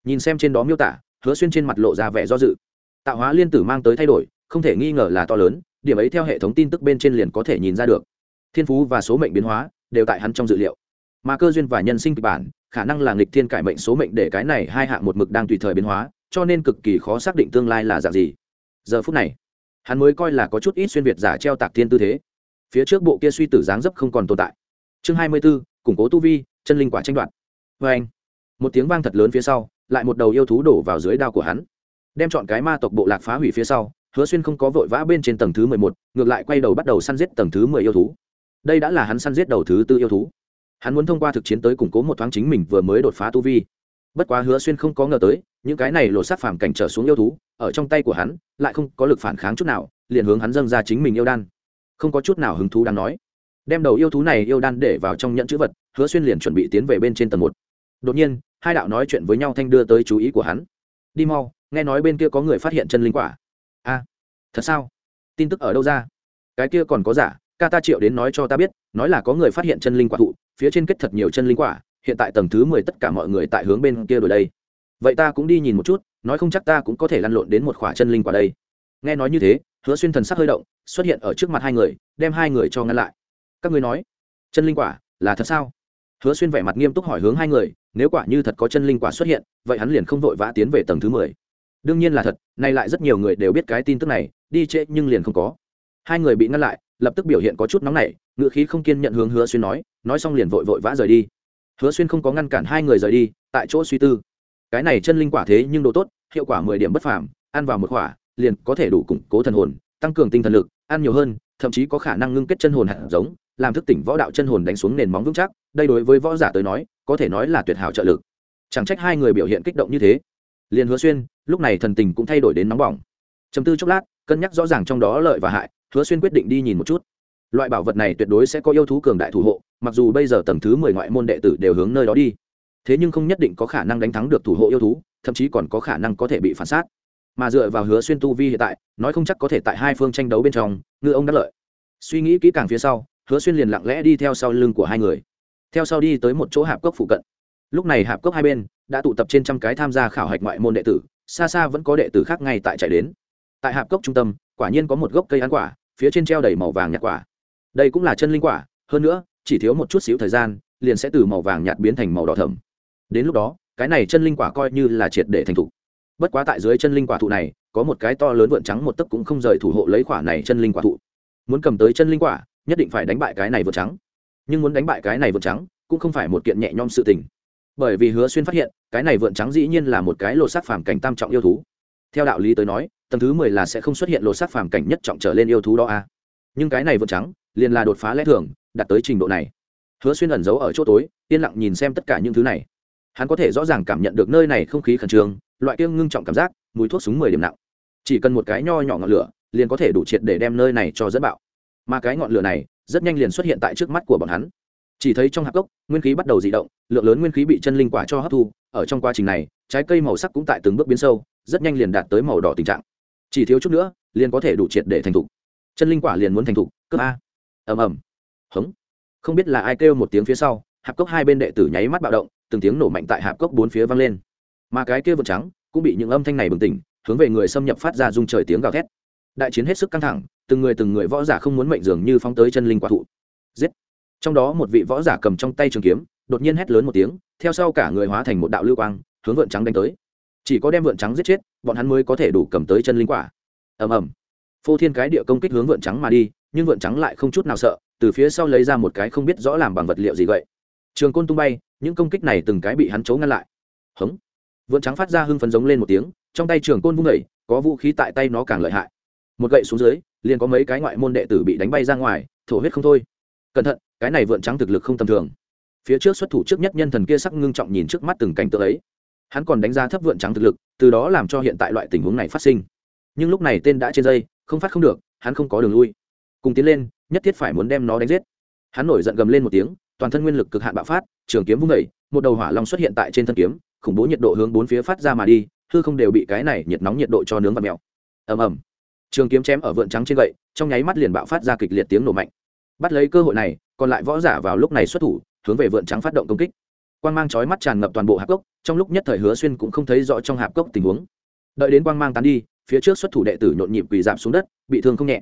Nhìn xem trên đó miêu tả, hứa xuyên trên mặt lộ ra vẻ do dự. Tạo hóa liên tử mang tới thay đổi, không thể nghi ngờ là to lớn, điểm ấy theo hệ thống tin tức bên trên liền có thể nhìn ra được. Thiên phú và số mệnh biến hóa, đều tại hắn trong dự liệu. Mà cơ duyên và nhân sinh kịch bản, khả năng là nghịch thiên cải mệnh số mệnh để cái này hai hạng một mực đang tùy thời biến hóa cho nên cực kỳ khó xác định tương lai là dạng gì. Giờ phút này, hắn mới coi là có chút ít xuyên việt giả treo tạc thiên tư thế. Phía trước bộ kia suy tử dáng dấp không còn tồn tại. Chương hai mươi b ố củng cố tu vi, chân linh quả tranh đoạt. Vê anh, một tiếng vang thật lớn phía sau, lại một đầu yêu thú đổ vào dưới đao của hắn. Đem chọn cái ma tộc bộ lạc phá hủy phía sau, hứa xuyên không có vội vã bên trên tầng thứ mười một, ngược lại quay đầu bắt đầu săn giết tầng thứ mười yêu thú. Đây đã là hắn săn giết đầu thứ tư yêu thú. Hắn muốn thông qua thực chiến tới củng cố một thoáng chính mình vừa mới đột phá tu vi. Bất quá hứa xuyên không có ngờ tới những cái này lột sát phàm cảnh trở xuống yêu thú, ở trong tay của hắn, lại không có lực phản kháng chút nào, liền hướng hắn dâng ra chính mình yêu đan. Không có chút nào hứng thú đáng nói. Đem đầu yêu thú này yêu đan để vào trong nhẫn chữ vật, hứa xuyên liền chuẩn bị tiến về bên trên tầng một. Đột nhiên, hai đạo nói chuyện với nhau thanh đưa tới chú ý của hắn. Đi mau, nghe nói bên kia có người phát hiện chân linh quả. A, thật sao? Tin tức ở đâu ra? Cái kia còn có giả, ca ta triệu đến nói cho ta biết, nói là có người phát hiện chân linh quả thụ, phía trên kết thật nhiều chân linh quả, hiện tại tầng thứ mười tất cả mọi người tại hướng bên kia đổi đây vậy ta cũng đi nhìn một chút, nói không chắc ta cũng có thể lăn lộn đến một khỏa chân linh quả đây. Nghe nói như thế, hứa xuyên thần sắc hơi động, xuất hiện ở trước mặt hai người, đem hai người cho ngăn lại. Các ngươi nói, chân linh quả là thật sao? Hứa xuyên vẻ mặt nghiêm túc hỏi hướng hai người, nếu quả như thật có chân linh quả xuất hiện, vậy hắn liền không vội vã tiến về tầng thứ mười. Đương nhiên là thật, nay lại rất nhiều người đều biết cái tin tức này, đi trễ nhưng liền không có. Hai người bị ngăn lại, lập tức biểu hiện có chút nóng nảy, ngựa khí không kiên nhận hướng hứa xuyên nói nói xong liền vội vội vã rời đi. Hứa xuyên không có ngăn cản hai người rời đi, tại chỗ suy tư cái này chân linh quả thế nhưng độ tốt, hiệu quả mười điểm bất phàm, ăn vào một quả, liền có thể đủ củng cố thần hồn, tăng cường tinh thần lực, ăn nhiều hơn, thậm chí có khả năng ngưng kết chân hồn hạt giống, làm thức tỉnh võ đạo chân hồn đánh xuống nền móng vững chắc, đây đối với võ giả tới nói, có thể nói là tuyệt hảo trợ lực. Chẳng trách hai người biểu hiện kích động như thế. Liền hứa xuyên, lúc này thần tình cũng thay đổi đến nóng bỏng. Chấm tư chốc lát, cân nhắc rõ ràng trong đó lợi và hại, hứa xuyên quyết định đi nhìn một chút. Loại bảo vật này tuyệt đối sẽ có yêu thú cường đại thủ hộ, mặc dù bây giờ tầng thứ mười ngoại môn đệ tử đều hướng nơi đó đi thế nhưng không nhất định có khả năng đánh thắng được thủ hộ yêu thú, thậm chí còn có khả năng có thể bị phản sát. Mà dựa vào hứa xuyên tu vi hiện tại, nói không chắc có thể tại hai phương tranh đấu bên trong, ngư ông đắc lợi. Suy nghĩ kỹ càng phía sau, hứa xuyên liền lặng lẽ đi theo sau lưng của hai người. Theo sau đi tới một chỗ hạp cốc phụ cận. Lúc này hạp cốc hai bên đã tụ tập trên trăm cái tham gia khảo hạch ngoại môn đệ tử, xa xa vẫn có đệ tử khác ngay tại chạy đến. Tại hạp cốc trung tâm, quả nhiên có một gốc cây ăn quả, phía trên treo đầy màu vàng nhạt quả. Đây cũng là chân linh quả, hơn nữa, chỉ thiếu một chút xíu thời gian, liền sẽ từ màu vàng nhạt biến thành màu đỏ thẫm đến lúc đó, cái này chân linh quả coi như là triệt để thành thục. Bất quá tại dưới chân linh quả thụ này, có một cái to lớn vượn trắng một tấc cũng không rời thủ hộ lấy quả này chân linh quả thụ. Muốn cầm tới chân linh quả, nhất định phải đánh bại cái này vượn trắng. Nhưng muốn đánh bại cái này vượn trắng, cũng không phải một kiện nhẹ nhõm sự tình. Bởi vì hứa xuyên phát hiện, cái này vượn trắng dĩ nhiên là một cái lột xác phàm cảnh tam trọng yêu thú. Theo đạo lý tới nói, tầng thứ mười là sẽ không xuất hiện lột xác phàm cảnh nhất trọng trở lên yêu thú đó a nhưng cái này vượn trắng, liền là đột phá lẽ thường, đạt tới trình độ này. Hứa xuyên ẩn giấu ở chỗ tối, yên lặng nhìn xem tất cả những thứ này hắn có thể rõ ràng cảm nhận được nơi này không khí khẩn trương, loại kia ngưng trọng cảm giác, mùi thuốc súng mười điểm nặng. Chỉ cần một cái nho nhỏ ngọn lửa, liền có thể đủ triệt để đem nơi này cho dẫn bạo. Mà cái ngọn lửa này, rất nhanh liền xuất hiện tại trước mắt của bọn hắn. Chỉ thấy trong hạp cốc, nguyên khí bắt đầu dị động, lượng lớn nguyên khí bị chân linh quả cho hấp thu, ở trong quá trình này, trái cây màu sắc cũng tại từng bước biến sâu, rất nhanh liền đạt tới màu đỏ tình trạng. Chỉ thiếu chút nữa, liền có thể đủ triệt để thành thục. Chân linh quả liền muốn thành thục, cướp a. Ầm ầm. Hống. Không biết là ai kêu một tiếng phía sau, hạp cốc hai bên đệ tử nháy mắt bạo động từng tiếng nổ mạnh tại hạp cốc bốn phía vang lên. Mà cái kia vật trắng cũng bị những âm thanh này bừng tỉnh, hướng về người xâm nhập phát ra dung trời tiếng gào thét. Đại chiến hết sức căng thẳng, từng người từng người võ giả không muốn mệnh dường như phóng tới chân linh quả thụ. Giết! Trong đó một vị võ giả cầm trong tay trường kiếm, đột nhiên hét lớn một tiếng, theo sau cả người hóa thành một đạo lưu quang, hướng vượn trắng đánh tới. Chỉ có đem vượn trắng giết chết, bọn hắn mới có thể đủ cầm tới chân linh quả. Ầm ầm. Phô thiên cái địa công kích hướng vượn trắng mà đi, nhưng vượn trắng lại không chút nào sợ, từ phía sau lấy ra một cái không biết rõ làm bằng vật liệu gì vậy trường côn tung bay, những công kích này từng cái bị hắn chấu ngăn lại. Hống. Vượn trắng phát ra hưng phấn giống lên một tiếng, trong tay trường côn vung đẩy có vũ khí tại tay nó càng lợi hại. Một gậy xuống dưới, liền có mấy cái ngoại môn đệ tử bị đánh bay ra ngoài, thổ huyết không thôi. Cẩn thận, cái này vượn trắng thực lực không tầm thường. Phía trước xuất thủ trước nhất nhân thần kia sắc ngưng trọng nhìn trước mắt từng cảnh tượng ấy. Hắn còn đánh giá thấp vượn trắng thực lực, từ đó làm cho hiện tại loại tình huống này phát sinh. Nhưng lúc này tên đã trên dây, không phát không được, hắn không có đường lui. Cùng tiến lên, nhất thiết phải muốn đem nó đánh giết. Hắn nổi giận gầm lên một tiếng toàn thân nguyên lực cực hạn bạo phát, trường kiếm vung vẩy một đầu hỏa long xuất hiện tại trên thân kiếm, khủng bố nhiệt độ hướng bốn phía phát ra mà đi, hư không đều bị cái này nhiệt nóng nhiệt độ cho nướng và mèo. Ầm ầm. Trường kiếm chém ở vượn trắng trên gậy, trong nháy mắt liền bạo phát ra kịch liệt tiếng nổ mạnh. Bắt lấy cơ hội này, còn lại võ giả vào lúc này xuất thủ, hướng về vượn trắng phát động công kích. Quang mang chói mắt tràn ngập toàn bộ hạp cốc, trong lúc nhất thời hứa xuyên cũng không thấy rõ trong hạp cốc tình huống. Đợi đến quang mang tán đi, phía trước xuất thủ đệ tử nhộn nhịp quỳ giảm xuống đất, bị thương không nhẹ.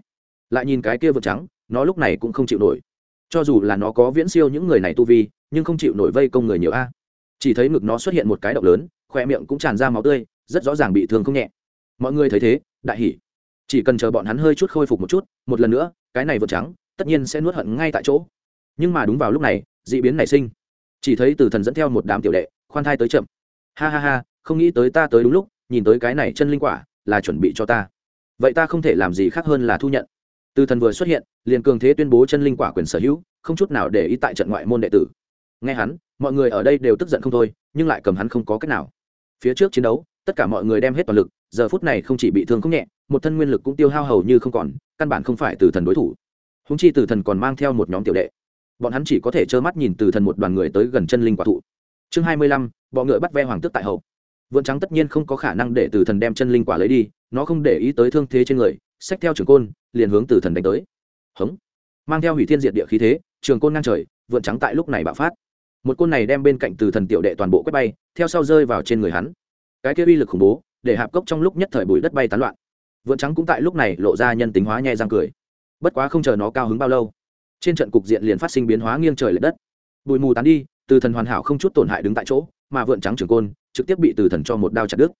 Lại nhìn cái kia vượn trắng, nó lúc này cũng không chịu nổi cho dù là nó có viễn siêu những người này tu vi, nhưng không chịu nổi vây công người nhiều a. Chỉ thấy ngực nó xuất hiện một cái động lớn khoe miệng cũng tràn ra máu tươi, rất rõ ràng bị thương không nhẹ. Mọi người thấy thế, đại hỉ. Chỉ cần chờ bọn hắn hơi chút khôi phục một chút, một lần nữa, cái này vượt trắng, tất nhiên sẽ nuốt hận ngay tại chỗ. Nhưng mà đúng vào lúc này d ị biến nảy sinh. Chỉ thấy từ thần dẫn theo một đám tiểu đệ, khoan thai tới chậm. Ha ha ha, không nghĩ tới ta tới đúng lúc, nhìn tới cái này chân linh quả, là chuẩn bị cho ta. Vậy ta không thể làm gì khác hơn là thu nhận từ thần vừa xuất hiện, liền cường thế tuyên bố chân linh quả quyền sở hữu, không chút nào để ý tại trận ngoại môn đệ tử. Nghe hắn, mọi người ở đây đều tức giận không thôi, nhưng lại cầm hắn không có cách nào. Phía trước chiến đấu, tất cả mọi người đem hết toàn lực, giờ phút này không chỉ bị thương không nhẹ, một thân nguyên lực cũng tiêu hao hầu như không còn, căn bản không phải từ thần đối thủ. Húng chi từ thần còn mang theo một nhóm tiểu đệ. Bọn hắn chỉ có thể trơ mắt nhìn từ thần một đoàn người tới gần chân linh quả thụ. Chương hai mươi lăm, bọ ngựa bắt ve hoàng tước tại hậu. Vượn trắng tất nhiên không có khả năng để từ thần đem chân linh quả lấy đi, nó không để ý tới thương thế trên người xách theo trường côn, liền hướng từ thần đánh tới. Hống. Mang theo hủy thiên diệt địa khí thế, trường côn ngang trời, vượn trắng tại lúc này bạo phát. Một côn này đem bên cạnh từ thần tiểu đệ toàn bộ quét bay, theo sau rơi vào trên người hắn. Cái kia uy lực khủng bố, để hạp cốc trong lúc nhất thời bụi đất bay tán loạn. Vượn trắng cũng tại lúc này lộ ra nhân tính hóa nhẹ răng cười. Bất quá không chờ nó cao hứng bao lâu, trên trận cục diện liền phát sinh biến hóa nghiêng trời l ệ đất. Bụi mù tán đi, từ thần hoàn hảo không chút tổn hại đứng tại chỗ, mà vượn trắng trường côn trực tiếp bị từ thần cho một đao chặt đứt.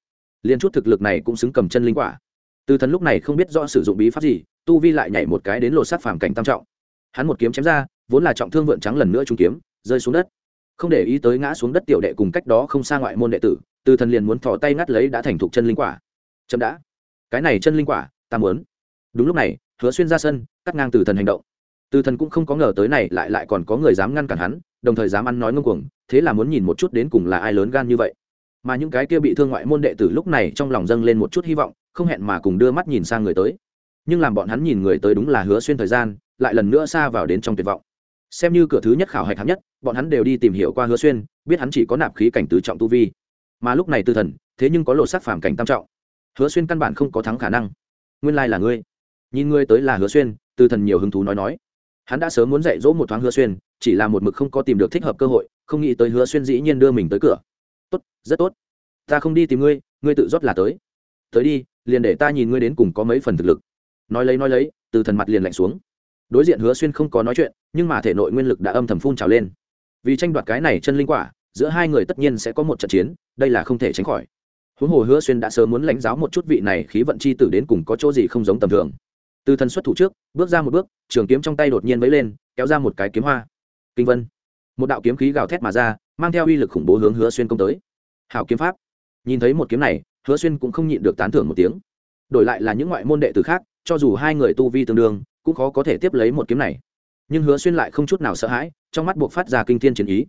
Liền chút thực lực này cũng xứng cầm chân linh quả từ thần lúc này không biết rõ sử dụng bí pháp gì, tu vi lại nhảy một cái đến lột sát phàm cảnh tam trọng. Hắn một kiếm chém ra, vốn là trọng thương vượn trắng lần nữa trung kiếm, rơi xuống đất. Không để ý tới ngã xuống đất tiểu đệ cùng cách đó không xa ngoại môn đệ tử, từ thần liền muốn thò tay ngắt lấy đã thành thục chân linh quả. Chậm đã. Cái này chân linh quả, ta muốn. Đúng lúc này, hứa xuyên ra sân, cắt ngang từ thần hành động. Từ thần cũng không có ngờ tới này, lại lại còn có người dám ngăn cản hắn, đồng thời dám ăn nói ngông cuồng, thế là muốn nhìn một chút đến cùng là ai lớn gan như vậy. Mà những cái kia bị thương ngoại môn đệ tử lúc này trong lòng dâng lên một chút hy vọng không hẹn mà cùng đưa mắt nhìn sang người tới. Nhưng làm bọn hắn nhìn người tới đúng là hứa xuyên thời gian, lại lần nữa xa vào đến trong tuyệt vọng. Xem như cửa thứ nhất khảo hạch hạng nhất, bọn hắn đều đi tìm hiểu qua hứa xuyên, biết hắn chỉ có nạp khí cảnh tứ trọng tu vi. Mà lúc này tư thần, thế nhưng có lộ sắc phàm cảnh tam trọng. Hứa xuyên căn bản không có thắng khả năng. Nguyên lai là ngươi. Nhìn ngươi tới là hứa xuyên, tư thần nhiều hứng thú nói nói. Hắn đã sớm muốn dạy dỗ một thoáng hứa xuyên, chỉ là một mực không có tìm được thích hợp cơ hội, không nghĩ tới hứa xuyên dĩ nhiên đưa mình tới cửa. Tốt, rất tốt. Ta không đi tìm ngươi ngươi tự rót là tới. Tới đi liền để ta nhìn ngươi đến cùng có mấy phần thực lực. Nói lấy nói lấy, từ thần mặt liền lạnh xuống. Đối diện hứa xuyên không có nói chuyện, nhưng mà thể nội nguyên lực đã âm thầm phun trào lên. Vì tranh đoạt cái này chân linh quả, giữa hai người tất nhiên sẽ có một trận chiến, đây là không thể tránh khỏi. Huống hồ hứa xuyên đã sớm muốn lãnh giáo một chút vị này khí vận chi tử đến cùng có chỗ gì không giống tầm thường. Từ thần xuất thủ trước, bước ra một bước, trường kiếm trong tay đột nhiên vẫy lên, kéo ra một cái kiếm hoa. Kinh vân. Một đạo kiếm khí gào thét mà ra, mang theo uy lực khủng bố hướng hứa xuyên công tới. Hảo kiếm pháp. Nhìn thấy một kiếm này hứa xuyên cũng không nhịn được tán thưởng một tiếng. Đổi lại là những ngoại môn đệ tử khác, cho dù hai người tu vi tương đương, cũng khó có thể tiếp lấy một kiếm này. Nhưng hứa xuyên lại không chút nào sợ hãi, trong mắt buộc phát ra kinh thiên chiến ý.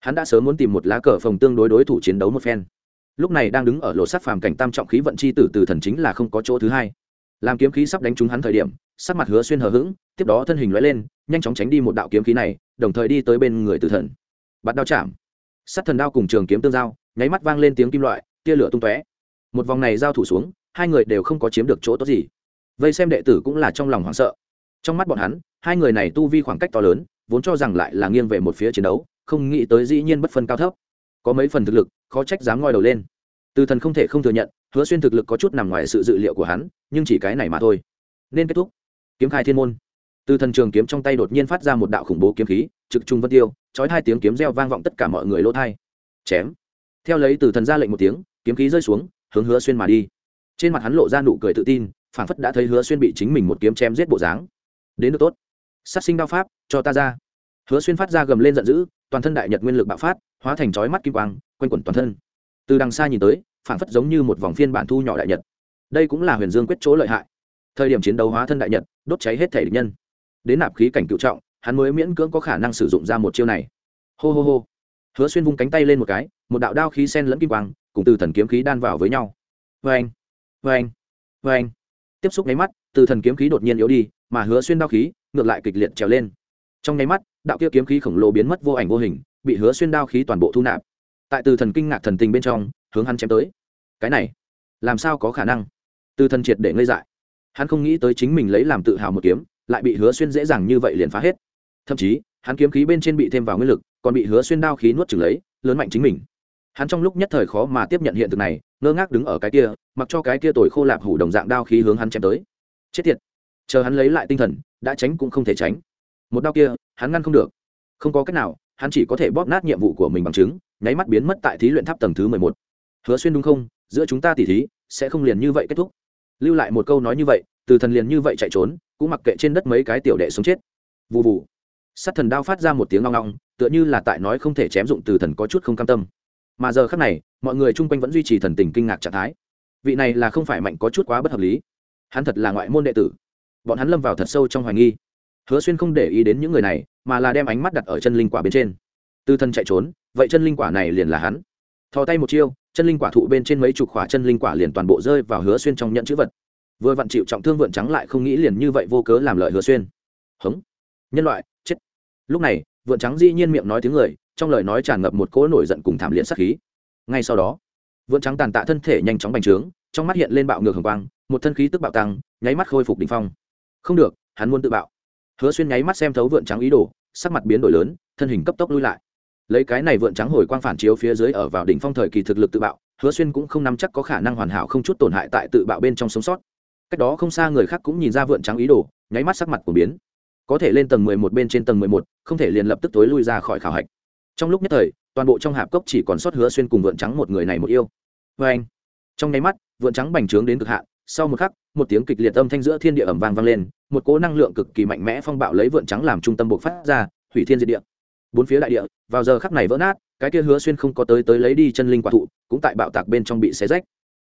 Hắn đã sớm muốn tìm một lá cờ phòng tương đối đối thủ chiến đấu một phen. Lúc này đang đứng ở lộ sát phàm cảnh tam trọng khí vận chi tử từ thần chính là không có chỗ thứ hai. Làm kiếm khí sắp đánh trúng hắn thời điểm, sắc mặt hứa xuyên hờ hững, tiếp đó thân hình lóe lên, nhanh chóng tránh đi một đạo kiếm khí này, đồng thời đi tới bên người tử thần. Bắt đao chạm. Sắt thần đao cùng trường kiếm tương giao, nháy mắt vang lên tiếng kim loại, tia lửa tung tóe một vòng này giao thủ xuống, hai người đều không có chiếm được chỗ tốt gì. Vây xem đệ tử cũng là trong lòng hoảng sợ. Trong mắt bọn hắn, hai người này tu vi khoảng cách to lớn, vốn cho rằng lại là nghiêng về một phía chiến đấu, không nghĩ tới dĩ nhiên bất phân cao thấp. Có mấy phần thực lực, khó trách dám ngoi đầu lên. Từ thần không thể không thừa nhận, hứa xuyên thực lực có chút nằm ngoài sự dự liệu của hắn, nhưng chỉ cái này mà thôi. Nên kết thúc. Kiếm khai thiên môn. Từ thần trường kiếm trong tay đột nhiên phát ra một đạo khủng bố kiếm khí, trực trung vân tiêu trói hai tiếng kiếm reo vang vọng tất cả mọi người lỗ thai chém. Theo lấy từ thần ra lệnh một tiếng, kiếm khí rơi xuống hướng hứa xuyên mà đi. Trên mặt hắn lộ ra nụ cười tự tin phản phất đã thấy hứa xuyên bị chính mình một kiếm chém giết bộ dáng. Đến được tốt. Sát sinh đao pháp, cho ta ra. Hứa xuyên phát ra gầm lên giận dữ, toàn thân đại nhật nguyên lực bạo phát, hóa thành chói mắt kim quang, quanh quẩn toàn thân. Từ đằng xa nhìn tới phản phất giống như một vòng phiên bản thu nhỏ đại nhật. Đây cũng là huyền dương quyết chỗ lợi hại. Thời điểm chiến đấu hóa thân đại nhật, đốt cháy hết thể địch nhân. Đến nạp khí cảnh cựu trọng, hắn mới miễn cưỡng có khả năng sử dụng ra một chiêu này. Hô hô hô hứa xuyên vung cánh tay lên một cái, một đạo đao khí sen lẫn kim quang, cùng từ thần kiếm khí đan vào với nhau. Vê anh vê anh vê anh tiếp xúc nháy mắt, từ thần kiếm khí đột nhiên yếu đi, mà hứa xuyên đao khí ngược lại kịch liệt trèo lên. Trong nháy mắt, đạo kia kiếm khí khổng lồ biến mất vô ảnh vô hình, bị hứa xuyên đao khí toàn bộ thu nạp. Tại từ thần kinh ngạc thần tình bên trong, hướng hắn chém tới. Cái này, làm sao có khả năng? Từ thần triệt để ngây dại. Hắn không nghĩ tới chính mình lấy làm tự hào một kiếm, lại bị hứa xuyên dễ dàng như vậy liền phá hết. Thậm chí, hắn kiếm khí bên trên bị thêm vào nguyên lực còn bị hứa xuyên đao khí nuốt chừng lấy, lớn mạnh chính mình. Hắn trong lúc nhất thời khó mà tiếp nhận hiện thực này, ngơ ngác đứng ở cái kia, mặc cho cái kia tồi khô lạp hủ đồng dạng đao khí hướng hắn chém tới. Chết tiệt. Chờ hắn lấy lại tinh thần, đã tránh cũng không thể tránh. Một đao kia, hắn ngăn không được. Không có cách nào, hắn chỉ có thể bóp nát nhiệm vụ của mình bằng chứng, nháy mắt biến mất tại thí luyện tháp tầng thứ mười một. Hứa xuyên đúng không? Giữa chúng ta tỉ thí, sẽ không liền như vậy kết thúc. Lưu lại một câu nói như vậy, từ thần liền như vậy chạy trốn, cũng mặc kệ trên đất mấy cái tiểu đệ sống chết. Vụ vụ sắt thần đao phát ra một tiếng ngong ngong, tựa như là tại nói không thể chém dụng từ thần có chút không cam tâm. Mà giờ khác này, mọi người chung quanh vẫn duy trì thần tình kinh ngạc trạng thái. Vị này là không phải mạnh có chút quá bất hợp lý. Hắn thật là ngoại môn đệ tử. Bọn hắn lâm vào thật sâu trong hoài nghi. Hứa xuyên không để ý đến những người này, mà là đem ánh mắt đặt ở chân linh quả bên trên. Từ thần chạy trốn, vậy chân linh quả này liền là hắn. Thò tay một chiêu, chân linh quả thụ bên trên mấy chục khỏa chân linh quả liền toàn bộ rơi vào hứa xuyên trong nhận chữ vật. Vừa vặn chịu trọng thương vượn trắng lại không nghĩ liền như vậy vô cớ làm lợi hứa xuyên. Hống. Nhân loại lúc này vượn trắng dĩ nhiên miệng nói tiếng người, trong lời nói tràn ngập một cỗ nổi giận cùng thảm liệt sát khí. Ngay sau đó vượn trắng tàn tạ thân thể nhanh chóng bành trướng, trong mắt hiện lên bạo ngược hồng quang, một thân khí tức bạo tăng, nháy mắt khôi phục đ phong. Không được, hắn muốn tự bạo. Hứa xuyên nháy mắt xem thấu vượn trắng ý đồ, sắc mặt biến đổi lớn, thân hình cấp tốc lui lại. Lấy cái này vượn trắng hồi quang phản chiếu phía dưới ở vào đỉnh phong thời kỳ thực lực tự bạo, hứa xuyên cũng không nắm chắc có khả năng hoàn hảo không chút tổn hại tại tự bạo bên trong sống sót. Cách đó không xa người khác cũng nhìn ra vượn trắng ý đồ, nháy mắt sắc mặt của biến có thể lên tầng mười một bên trên tầng mười một, không thể liền lập tức tối lui ra khỏi khảo hạch. Trong lúc nhất thời, toàn bộ trong hạp cốc chỉ còn sót hứa xuyên cùng vượn trắng một người này một yêu. Vê anh, trong nháy mắt vượn trắng bành trướng đến cực hạn, sau một khắc, một tiếng kịch liệt âm thanh giữa thiên địa ẩm vang vang lên, một cỗ năng lượng cực kỳ mạnh mẽ phong bạo lấy vượn trắng làm trung tâm bộc phát ra, hủy thiên diệt địa. Bốn phía đại địa, vào giờ khắc này vỡ nát, cái kia hứa xuyên không có tới tới lấy đi chân linh quả thụ, cũng tại bạo tạc bên trong bị xé rách.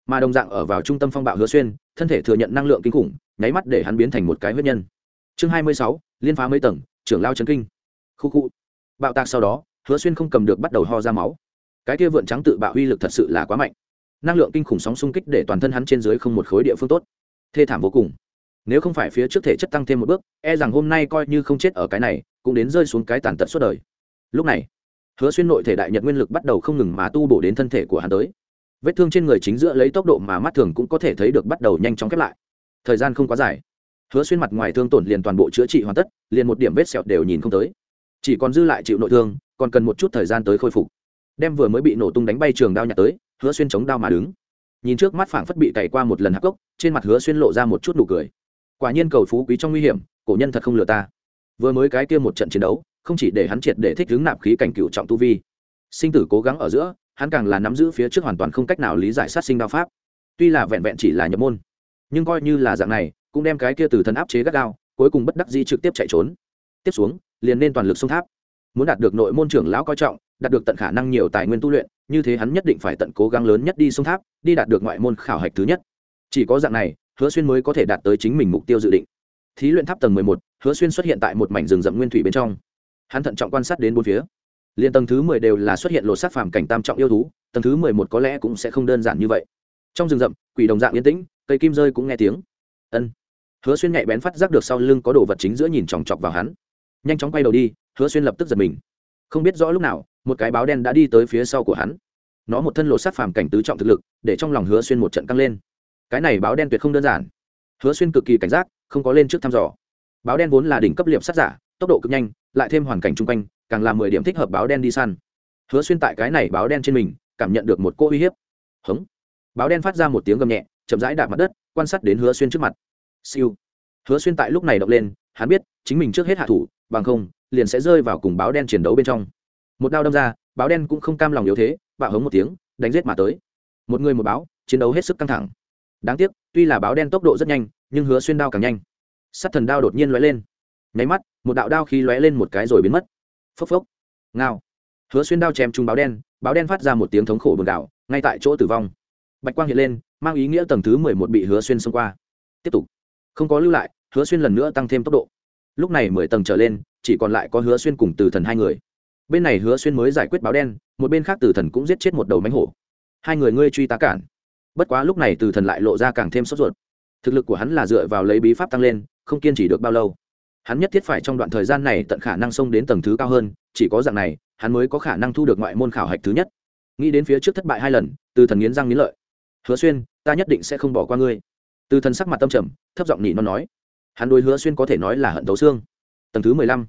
Mà đồng dạng ở vào trung tâm phong bạo hứa xuyên, thân thể thừa nhận năng lượng kinh khủng, nháy mắt để hắn biến thành một cái huyết nhân. Chương hai mươi sáu liên phá mấy tầng, trưởng lao chấn kinh. Khu khu. Bạo tạc sau đó, hứa xuyên không cầm được bắt đầu ho ra máu. Cái kia vượn trắng tự bạo uy lực thật sự là quá mạnh. Năng lượng kinh khủng sóng xung kích để toàn thân hắn trên dưới không một khối địa phương tốt. Thê thảm vô cùng. Nếu không phải phía trước thể chất tăng thêm một bước e rằng hôm nay coi như không chết ở cái này, cũng đến rơi xuống cái tàn tật suốt đời. Lúc này, hứa xuyên nội thể đại nhật nguyên lực bắt đầu không ngừng mà tu bổ đến thân thể của hắn tới. Vết thương trên người chính giữa lấy tốc độ mà mắt thường cũng có thể thấy được bắt đầu nhanh chóng khép lại. Thời gian không quá dài hứa xuyên mặt ngoài thương tổn liền toàn bộ chữa trị hoàn tất, liền một điểm vết sẹo đều nhìn không tới. Chỉ còn dư lại chịu nội thương, còn cần một chút thời gian tới khôi phục. Đem vừa mới bị nổ tung đánh bay trường đao nhặt tới, hứa xuyên chống đao mà đứng. Nhìn trước mắt phảng phất bị cày qua một lần hạc cốc trên mặt hứa xuyên lộ ra một chút nụ cười. Quả nhiên cầu phú quý trong nguy hiểm, cổ nhân thật không lừa ta. Vừa mới cái kia một trận chiến đấu, không chỉ để hắn triệt để thích ứng nạp khí cảnh cựu trọng tu vi, sinh tử cố gắng ở giữa, hắn càng là nắm giữ phía trước hoàn toàn không cách nào lý giải sát sinh đao pháp. Tuy là vẹn vẹn chỉ là nhập môn, nhưng coi như là dạng này cũng đem cái kia từ thần áp chế gắt gao, cuối cùng bất đắc dĩ trực tiếp chạy trốn. Tiếp xuống, liền nên toàn lực xông tháp. Muốn đạt được nội môn trưởng lão coi trọng, đạt được tận khả năng nhiều tài nguyên tu luyện, như thế hắn nhất định phải tận cố gắng lớn nhất đi sông tháp, đi đạt được ngoại môn khảo hạch thứ nhất. Chỉ có dạng này, hứa xuyên mới có thể đạt tới chính mình mục tiêu dự định. Thí luyện tháp tầng mười một, hứa xuyên xuất hiện tại một mảnh rừng rậm nguyên thủy bên trong. Hắn thận trọng quan sát đến bốn phía. Liên tầng thứ mười đều là xuất hiện lột sát phàm cảnh tam trọng yêu thú, tầng thứ mười một có lẽ cũng sẽ không đơn giản như vậy. Trong rừng rậm, quỷ đồng dạng yên tĩnh, cây kim rơi cũng nghe tiếng. Ân hứa xuyên nhạy bén phát giác được sau lưng có đồ vật chính giữa nhìn chòng chọc vào hắn. Nhanh chóng quay đầu đi, hứa xuyên lập tức giật mình. Không biết rõ lúc nào, một cái báo đen đã đi tới phía sau của hắn. Nó một thân lột sát phàm cảnh tứ trọng thực lực, để trong lòng hứa xuyên một trận căng lên. Cái này báo đen tuyệt không đơn giản. Hứa xuyên cực kỳ cảnh giác, không có lên trước thăm dò. Báo đen vốn là đỉnh cấp liệp sát giả, tốc độ cực nhanh, lại thêm hoàn cảnh chung quanh, càng làm mười điểm thích hợp báo đen đi săn. Hứa xuyên tại cái này báo đen trên mình, cảm nhận được một cô uy hiếp. Hống. Báo đen phát ra một tiếng gầm nhẹ, chậm rãi đạp mặt đất, quan sát đến hứa xuyên trước mặt siêu. Hứa xuyên tại lúc này động lên, hắn biết, chính mình trước hết hạ thủ, bằng không, liền sẽ rơi vào cùng báo đen chiến đấu bên trong. Một đao đâm ra, báo đen cũng không cam lòng yếu thế, bạo hống một tiếng, đánh giết mà tới. Một người một báo, chiến đấu hết sức căng thẳng. Đáng tiếc, tuy là báo đen tốc độ rất nhanh, nhưng hứa xuyên đao càng nhanh. Sắt thần đao đột nhiên lóe lên. Nháy mắt, một đạo đao khí lóe lên một cái rồi biến mất. Phốc phốc. Ngao. Hứa xuyên đao chém trúng báo đen báo đen phát ra một tiếng thống khổ buồn đảo ngay tại chỗ tử vong. Bạch quang hiện lên, mang ý nghĩa tầng thứ mười một bị hứa xuyên xông qua. Tiếp tục không có lưu lại, hứa xuyên lần nữa tăng thêm tốc độ. Lúc này mười tầng trở lên, chỉ còn lại có hứa xuyên cùng từ thần hai người. Bên này hứa xuyên mới giải quyết báo đen, một bên khác từ thần cũng giết chết một đầu mánh hổ. Hai người ngươi truy tá cản. Bất quá lúc này từ thần lại lộ ra càng thêm sốt ruột. Thực lực của hắn là dựa vào lấy bí pháp tăng lên, không kiên trì được bao lâu. Hắn nhất thiết phải trong đoạn thời gian này tận khả năng xông đến tầng thứ cao hơn, chỉ có dạng này, hắn mới có khả năng thu được ngoại môn khảo hạch thứ nhất. Nghĩ đến phía trước thất bại hai lần, từ thần nghiến răng nghiến lợi. Hứa xuyên, ta nhất định sẽ không bỏ qua ngươi từ thần sắc mặt tâm trầm, thấp giọng nhị nó nói, hắn đối hứa xuyên có thể nói là hận tấu xương. Tầng thứ mười lăm.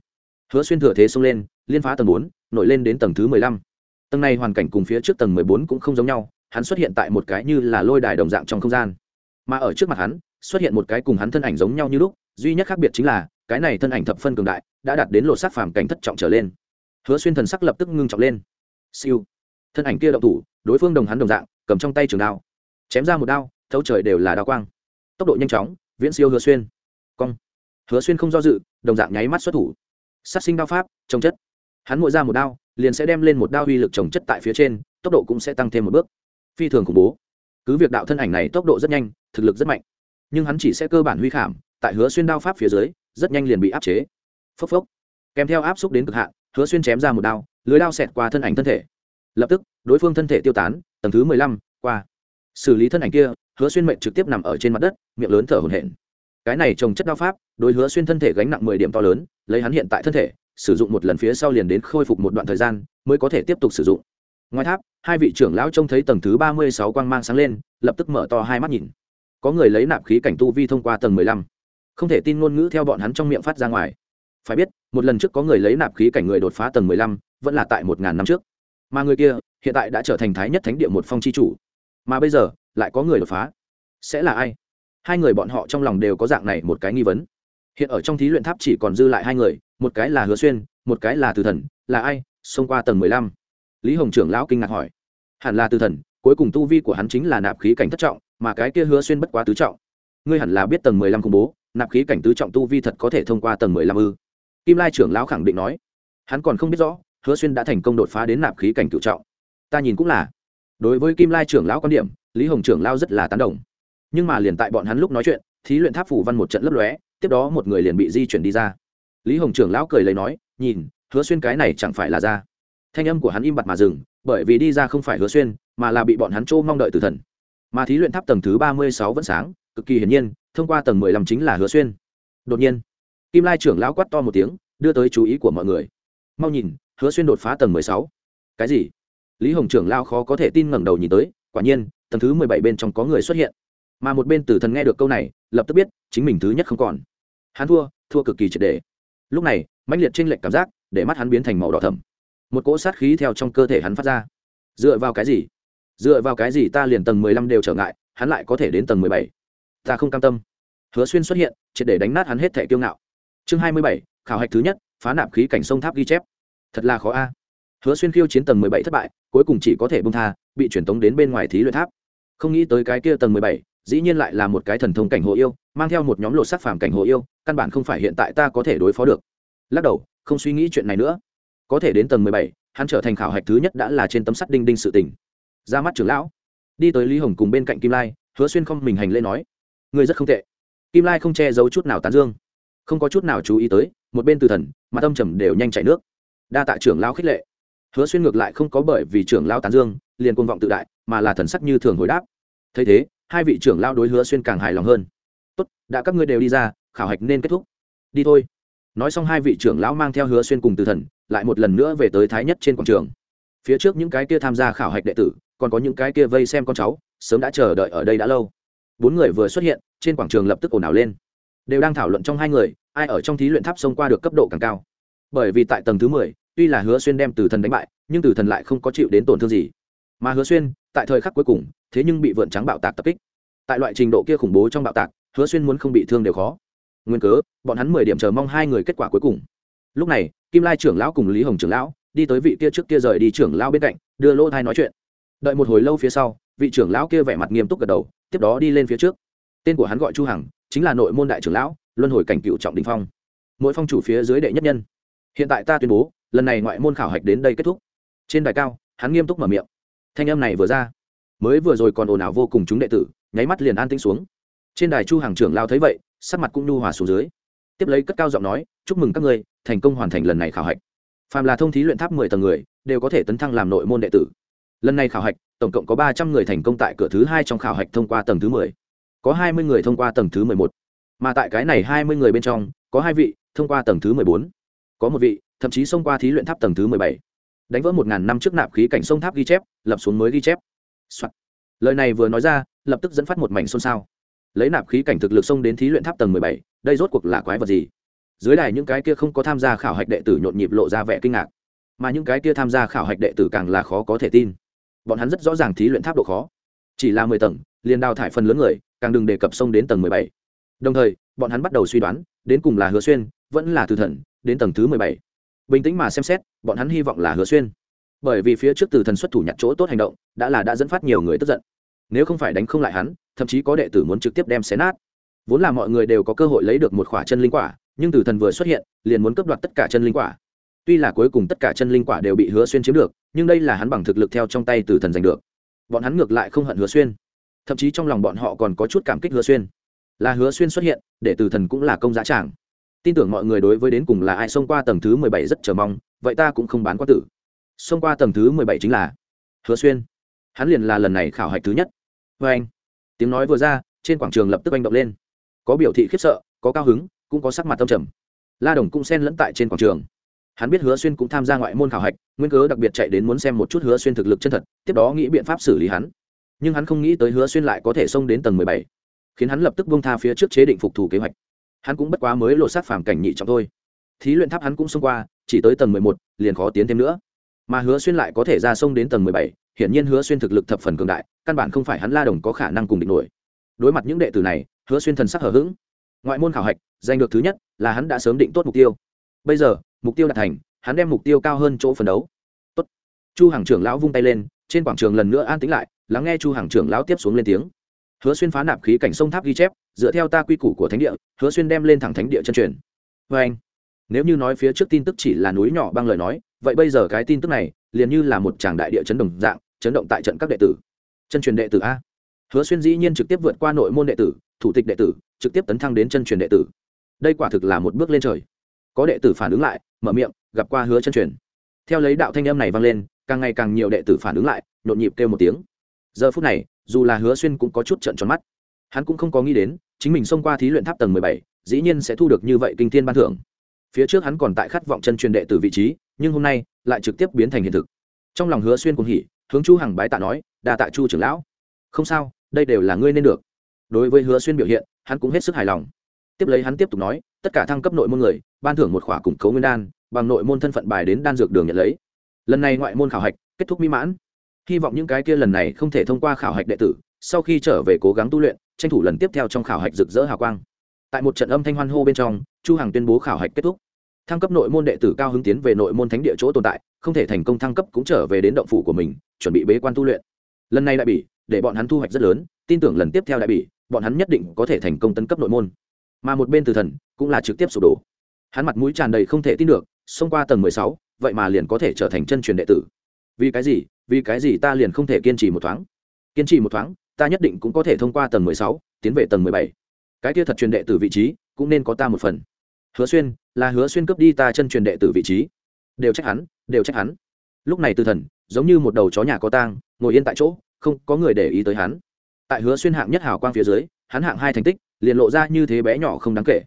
Hứa xuyên thừa thế xông lên, liên phá tầng bốn, nổi lên đến tầng thứ mười lăm. Tầng này hoàn cảnh cùng phía trước tầng mười bốn cũng không giống nhau, hắn xuất hiện tại một cái như là lôi đài đồng dạng trong không gian. Mà ở trước mặt hắn, xuất hiện một cái cùng hắn thân ảnh giống nhau như lúc, duy nhất khác biệt chính là, cái này thân ảnh thập phân cường đại, đã đạt đến lột xác phàm cảnh thất trọng trở lên. Hứa xuyên thần sắc lập tức ngưng trọng lên. Siêu. Thân ảnh kia động thủ, đối phương đồng hắn đồng dạng, cầm trong tay trường đao. Chém ra một đao, thấu trời đều là đao quang tốc độ nhanh chóng, viễn siêu hứa xuyên. Cong. Hứa xuyên không do dự, đồng dạng nháy mắt xuất thủ. Sát sinh đao pháp, trồng chất. Hắn ngồi ra một đao, liền sẽ đem lên một đao uy lực trồng chất tại phía trên, tốc độ cũng sẽ tăng thêm một bước. Phi thường khủng bố. Cứ việc đạo thân ảnh này tốc độ rất nhanh, thực lực rất mạnh, nhưng hắn chỉ sẽ cơ bản huy khảm, tại hứa xuyên đao pháp phía dưới, rất nhanh liền bị áp chế. Phốc phốc. Kèm theo áp xúc đến cực hạn, hứa xuyên chém ra một đao, lưới đao xẹt qua thân ảnh thân thể. Lập tức, đối phương thân thể tiêu tán, tầng thứ mười lăm, qua xử lý thân ảnh kia, hứa xuyên mệnh trực tiếp nằm ở trên mặt đất, miệng lớn thở hổn hển. Cái này trồng chất đao pháp, đối hứa xuyên thân thể gánh nặng mười điểm to lớn, lấy hắn hiện tại thân thể, sử dụng một lần phía sau liền đến khôi phục một đoạn thời gian, mới có thể tiếp tục sử dụng. Ngoài tháp, hai vị trưởng lão trông thấy tầng thứ ba mươi sáu quang mang sáng lên, lập tức mở to hai mắt nhìn. Có người lấy nạp khí cảnh tu vi thông qua tầng mười lăm. Không thể tin ngôn ngữ theo bọn hắn trong miệng phát ra ngoài. Phải biết, một lần trước có người lấy nạp khí cảnh người đột phá tầng mười lăm, vẫn là tại một ngàn năm trước. Mà người kia, hiện tại đã trở thành thái nhất thánh địa một phong c h i chủ mà bây giờ lại có người đột phá. Sẽ là ai? Hai người bọn họ trong lòng đều có dạng này một cái nghi vấn. Hiện ở trong thí luyện tháp chỉ còn dư lại hai người, một cái là hứa xuyên, một cái là từ thần, là ai? Xông qua tầng mười lăm. Lý hồng trưởng lão kinh ngạc hỏi. Hẳn là từ thần, cuối cùng tu vi của hắn chính là nạp khí cảnh thất trọng, mà cái kia hứa xuyên bất quá tứ trọng. Ngươi hẳn là biết tầng mười lăm công bố, nạp khí cảnh tứ trọng tu vi thật có thể thông qua tầng mười lăm ư? Kim lai trưởng lão khẳng định nói. Hắn còn không biết rõ, hứa xuyên đã thành công đột phá đến nạp khí cảnh cựu trọng. Ta nhìn cũng là đối với kim lai trưởng lão quan điểm, lý hồng trưởng lao rất là tán đồng. Nhưng mà liền tại bọn hắn lúc nói chuyện, thí luyện tháp phủ văn một trận lấp lóe, tiếp đó một người liền bị di chuyển đi ra. Lý hồng trưởng lão cười lấy nói, nhìn, hứa xuyên cái này chẳng phải là ra. Thanh âm của hắn im bặt mà dừng, bởi vì đi ra không phải hứa xuyên, mà là bị bọn hắn trô mong đợi từ thần. Mà thí luyện tháp tầng thứ ba mươi sáu vẫn sáng, cực kỳ hiển nhiên, thông qua tầng mười lăm chính là hứa xuyên. Đột nhiên, kim lai trưởng lão quát to một tiếng, đưa tới chú ý của mọi người. Mau nhìn, hứa xuyên đột phá tầng mười sáu. Cái gì? Lý hồng trưởng lao khó có thể tin ngẩng đầu nhìn tới, quả nhiên, tầng thứ mười bảy bên trong có người xuất hiện. Mà một bên tử thần nghe được câu này, lập tức biết, chính mình thứ nhất không còn. Hắn thua thua cực kỳ triệt đề lúc này, mãnh liệt tranh lệch cảm giác, để mắt hắn biến thành màu đỏ thầm một cỗ sát khí theo trong cơ thể hắn phát ra. Dựa vào cái gì? Dựa vào cái gì ta liền tầng mười lăm đều trở ngại, hắn lại có thể đến tầng mười bảy? Ta không cam tâm. Hứa xuyên xuất hiện, triệt để đánh nát hắn hết thẻ kiêu ngạo. Chương hai mươi bảy, khảo hạch thứ nhất, phá nạp khí cảnh sông tháp ghi chép. Thật là khó a hứa xuyên khiêu chiến tầng mười bảy thất bại, cuối cùng chỉ có thể bông tha, bị truyền tống đến bên ngoài thí luyện tháp. Không nghĩ tới cái kia tầng mười bảy, dĩ nhiên lại là một cái thần thông cảnh hộ yêu, mang theo một nhóm lột sắc phàm cảnh hộ yêu, căn bản không phải hiện tại ta có thể đối phó được. Lắc đầu, không suy nghĩ chuyện này nữa. Có thể đến tầng mười bảy, hắn trở thành khảo hạch thứ nhất đã là trên tấm sắt đinh đinh sự tỉnh ra mắt trưởng lão. Đi tới lý hồng cùng bên cạnh kim lai, hứa xuyên không mình hành lễ nói, ngươi rất không tệ. Kim lai không che giấu chút nào tán dương. Không có chút nào chú ý tới, một bên từ thần mà tâm trầm đều nhanh chảy nước. Đa tạ trưởng lão khích lệ hứa xuyên ngược lại không có bởi vì trưởng lão tán dương, liền côn vọng tự đại, mà là thần sắc như thường hồi đáp. Thấy thế, hai vị trưởng lão đối hứa xuyên càng hài lòng hơn. Tốt, đã các ngươi đều đi ra, khảo hạch nên kết thúc. Đi thôi. Nói xong hai vị trưởng lão mang theo hứa xuyên cùng từ thần, lại một lần nữa về tới thái nhất trên quảng trường. Phía trước những cái kia tham gia khảo hạch đệ tử, còn có những cái kia vây xem con cháu, sớm đã chờ đợi ở đây đã lâu. Bốn người vừa xuất hiện, trên quảng trường lập tức ồn ào lên. Đều đang thảo luận trong hai người, ai ở trong thí luyện tháp xông qua được cấp độ càng cao. Bởi vì tại tầng thứ mười tuy là hứa xuyên đem từ thần đánh bại, nhưng từ thần lại không có chịu đến tổn thương gì. Mà hứa xuyên, tại thời khắc cuối cùng, thế nhưng bị vượn trắng bạo tạc tập kích. Tại loại trình độ kia khủng bố trong bạo tạc, hứa xuyên muốn không bị thương đều khó. Nguyên cớ, bọn hắn mười điểm chờ mong hai người kết quả cuối cùng. Lúc này, kim lai trưởng lão cùng lý hồng trưởng lão đi tới vị kia trước kia rời đi trưởng lão bên cạnh, đưa lỗ thai nói chuyện. Đợi một hồi lâu phía sau, vị trưởng lão kia vẻ mặt nghiêm túc gật đầu, tiếp đó đi lên phía trước. Tên của hắn gọi chu hằng, chính là nội môn đại trưởng lão, luân hồi cảnh cựu trọng đình phong. Mỗi phong chủ phía dưới đệ nhất nhân. Hiện tại ta tuyên bố lần này ngoại môn khảo hạch đến đây kết thúc. Trên đài cao, hắn nghiêm túc mở miệng. Thanh âm này vừa ra, mới vừa rồi còn ồn ào vô cùng chúng đệ tử, nháy mắt liền an tĩnh xuống. Trên đài chu hàng trưởng lao thấy vậy, sắc mặt cũng nhu hòa xuống dưới. Tiếp lấy cất cao giọng nói, chúc mừng các ngươi, thành công hoàn thành lần này khảo hạch. Phàm là thông thí luyện tháp mười tầng người, đều có thể tấn thăng làm nội môn đệ tử. Lần này khảo hạch, tổng cộng có ba trăm người thành công tại cửa thứ hai trong khảo hạch thông qua tầng thứ mười. Có hai mươi người thông qua tầng thứ mười một. Mà tại cái này hai mươi người bên trong, có hai vị thông qua tầng thứ mười bốn. Có một vị thậm chí xông qua thí luyện tháp tầng thứ mười bảy. Đánh vỡ một ngàn năm trước nạp khí cảnh sông tháp ghi chép, lập xuống mới ghi chép、Soạn. lời này vừa nói ra, lập tức dẫn phát một mảnh xôn xao. Lấy nạp khí cảnh thực lực xông đến thí luyện tháp tầng mười bảy, đây rốt cuộc là quái vật gì? Dưới đài những cái kia không có tham gia khảo hạch đệ tử nhộn nhịp lộ ra vẻ kinh ngạc. Mà những cái kia tham gia khảo hạch đệ tử càng là khó có thể tin. Bọn hắn rất rõ ràng thí luyện tháp độ khó. Chỉ là mười tầng, liền đào thải phần lớn người, càng đừng đề cập sông đến tầng mười bảy. Đồng thời, bọn hắn bắt đầu suy đoán, đến cùng là hứa xuyên, vẫn là từ thần, đến tầng thứ mười bảy bình tĩnh mà xem xét, bọn hắn hy vọng là hứa xuyên. Bởi vì phía trước từ thần xuất thủ nhặt chỗ tốt hành động, đã là đã dẫn phát nhiều người tức giận. Nếu không phải đánh không lại hắn, thậm chí có đệ tử muốn trực tiếp đem xé nát. Vốn là mọi người đều có cơ hội lấy được một khỏa chân linh quả, nhưng từ thần vừa xuất hiện, liền muốn cướp đoạt tất cả chân linh quả. Tuy là cuối cùng tất cả chân linh quả đều bị hứa xuyên chiếm được, nhưng đây là hắn bằng thực lực theo trong tay từ thần giành được. Bọn hắn ngược lại không hận hứa xuyên. Thậm chí trong lòng bọn họ còn có chút cảm kích hứa xuyên. Là hứa xuyên xuất hiện, để từ thần cũng là công giá tràng tin tưởng mọi người đối với đến cùng là ai xông qua tầng thứ mười bảy rất chờ mong, vậy ta cũng không bán quá tử. Xông qua tầng thứ mười bảy chính là hứa xuyên. Hắn liền là lần này khảo hạch thứ nhất. Vê anh, tiếng nói vừa ra, trên quảng trường lập tức anh động lên. Có biểu thị khiếp sợ, có cao hứng, cũng có sắc mặt tâm trầm. La đồng cũng xen lẫn tại trên quảng trường. Hắn biết hứa xuyên cũng tham gia ngoại môn khảo hạch, nguyên cớ đặc biệt chạy đến muốn xem một chút hứa xuyên thực lực chân thật, tiếp đó nghĩ biện pháp xử lý hắn. Nhưng hắn không nghĩ tới hứa xuyên lại có thể xông đến tầng mười bảy, khiến hắn lập tức bông tha phía trước chế định phục thủ kế hoạch hắn cũng bất quá mới lộ sát phàm cảnh nhị trọng thôi. Thí luyện tháp hắn cũng xông qua, chỉ tới tầng mười một, liền khó tiến thêm nữa. Mà hứa xuyên lại có thể ra sông đến tầng mười bảy, hiển nhiên hứa xuyên thực lực thập phần cường đại, căn bản không phải hắn la đồng có khả năng cùng địch nổi. Đối mặt những đệ tử này, hứa xuyên thần sắc hở h ữ g ngoại môn khảo hạch, giành được thứ nhất là hắn đã sớm định tốt mục tiêu. Bây giờ, mục tiêu đạt thành, hắn đem mục tiêu cao hơn chỗ phấn đấu. Tốt. chu hàng trưởng lão vung tay lên, trên quảng trường lần nữa an tĩnh lại, lắng nghe chu hàng trưởng lão tiếp xuống lên tiếng hứa xuyên phá nạp khí cảnh sông tháp ghi chép, dựa theo ta quy củ của thánh địa, hứa xuyên đem lên thẳng thánh địa chân truyền. Vê anh, nếu như nói phía trước tin tức chỉ là núi nhỏ băng lời nói, vậy bây giờ cái tin tức này liền như là một tràng đại địa chấn động dạng, chấn động tại trận các đệ tử. Chân truyền đệ tử a. Hứa xuyên dĩ nhiên trực tiếp vượt qua nội môn đệ tử, thủ tịch đệ tử, trực tiếp tấn thăng đến chân truyền đệ tử. Đây quả thực là một bước lên trời. Có đệ tử phản ứng lại, mở miệng, gặp qua hứa chân truyền. Theo lấy đạo thanh âm này vang lên, càng ngày càng nhiều đệ tử phản ứng lại, nhộn nhịp kêu một tiếng. Giờ phút này dù là hứa xuyên cũng có chút trận tròn mắt. Hắn cũng không có nghĩ đến, chính mình xông qua thí luyện tháp tầng mười bảy, dĩ nhiên sẽ thu được như vậy kinh thiên ban thưởng. Phía trước hắn còn tại khát vọng chân truyền đệ từ vị trí, nhưng hôm nay lại trực tiếp biến thành hiện thực. Trong lòng hứa xuyên cùng hỉ, hướng chu hằng bái tạ nói, đa tạ chu trưởng lão. Không sao, đây đều là ngươi nên được. Đối với hứa xuyên biểu hiện, hắn cũng hết sức hài lòng. Tiếp lấy hắn tiếp tục nói, tất cả thăng cấp nội môn người, ban thưởng một khỏa củng cấu nguyên đan, bằng nội môn thân phận bài đến đan dược đường nhận lấy. Lần này ngoại môn khảo hạch kết thúc mỹ mãn hy vọng những cái kia lần này không thể thông qua khảo hạch đệ tử, sau khi trở về cố gắng tu luyện, tranh thủ lần tiếp theo trong khảo hạch rực rỡ hào quang. Tại một trận âm thanh hoan hô bên trong, chu hằng tuyên bố khảo hạch kết thúc. Thăng cấp nội môn đệ tử cao hứng tiến về nội môn thánh địa chỗ tồn tại, không thể thành công thăng cấp cũng trở về đến động phủ của mình, chuẩn bị bế quan tu luyện. Lần này đại bỉ, để bọn hắn thu hoạch rất lớn, tin tưởng lần tiếp theo đại bỉ, bọn hắn nhất định có thể thành công tấn cấp nội môn. Mà một bên từ thần, cũng là trực tiếp sụp đổ. Hắn mặt mũi tràn đầy không thể tin được, xông qua tầng mười sáu, vậy mà liền có thể trở thành chân truyền đệ tử vì cái gì, vì cái gì ta liền không thể kiên trì một thoáng? Kiên trì một thoáng, ta nhất định cũng có thể thông qua tầng mười sáu, tiến về tầng mười bảy. Cái kia thật truyền đệ từ vị trí, cũng nên có ta một phần. Hứa xuyên, là hứa xuyên cướp đi ta chân truyền đệ từ vị trí. Đều trách hắn, đều trách hắn. Lúc này từ thần, giống như một đầu chó nhà có tang, ngồi yên tại chỗ, không có người để ý tới hắn. Tại hứa xuyên hạng nhất hào quang phía dưới, hắn hạng hai thành tích, liền lộ ra như thế bé nhỏ không đáng kể.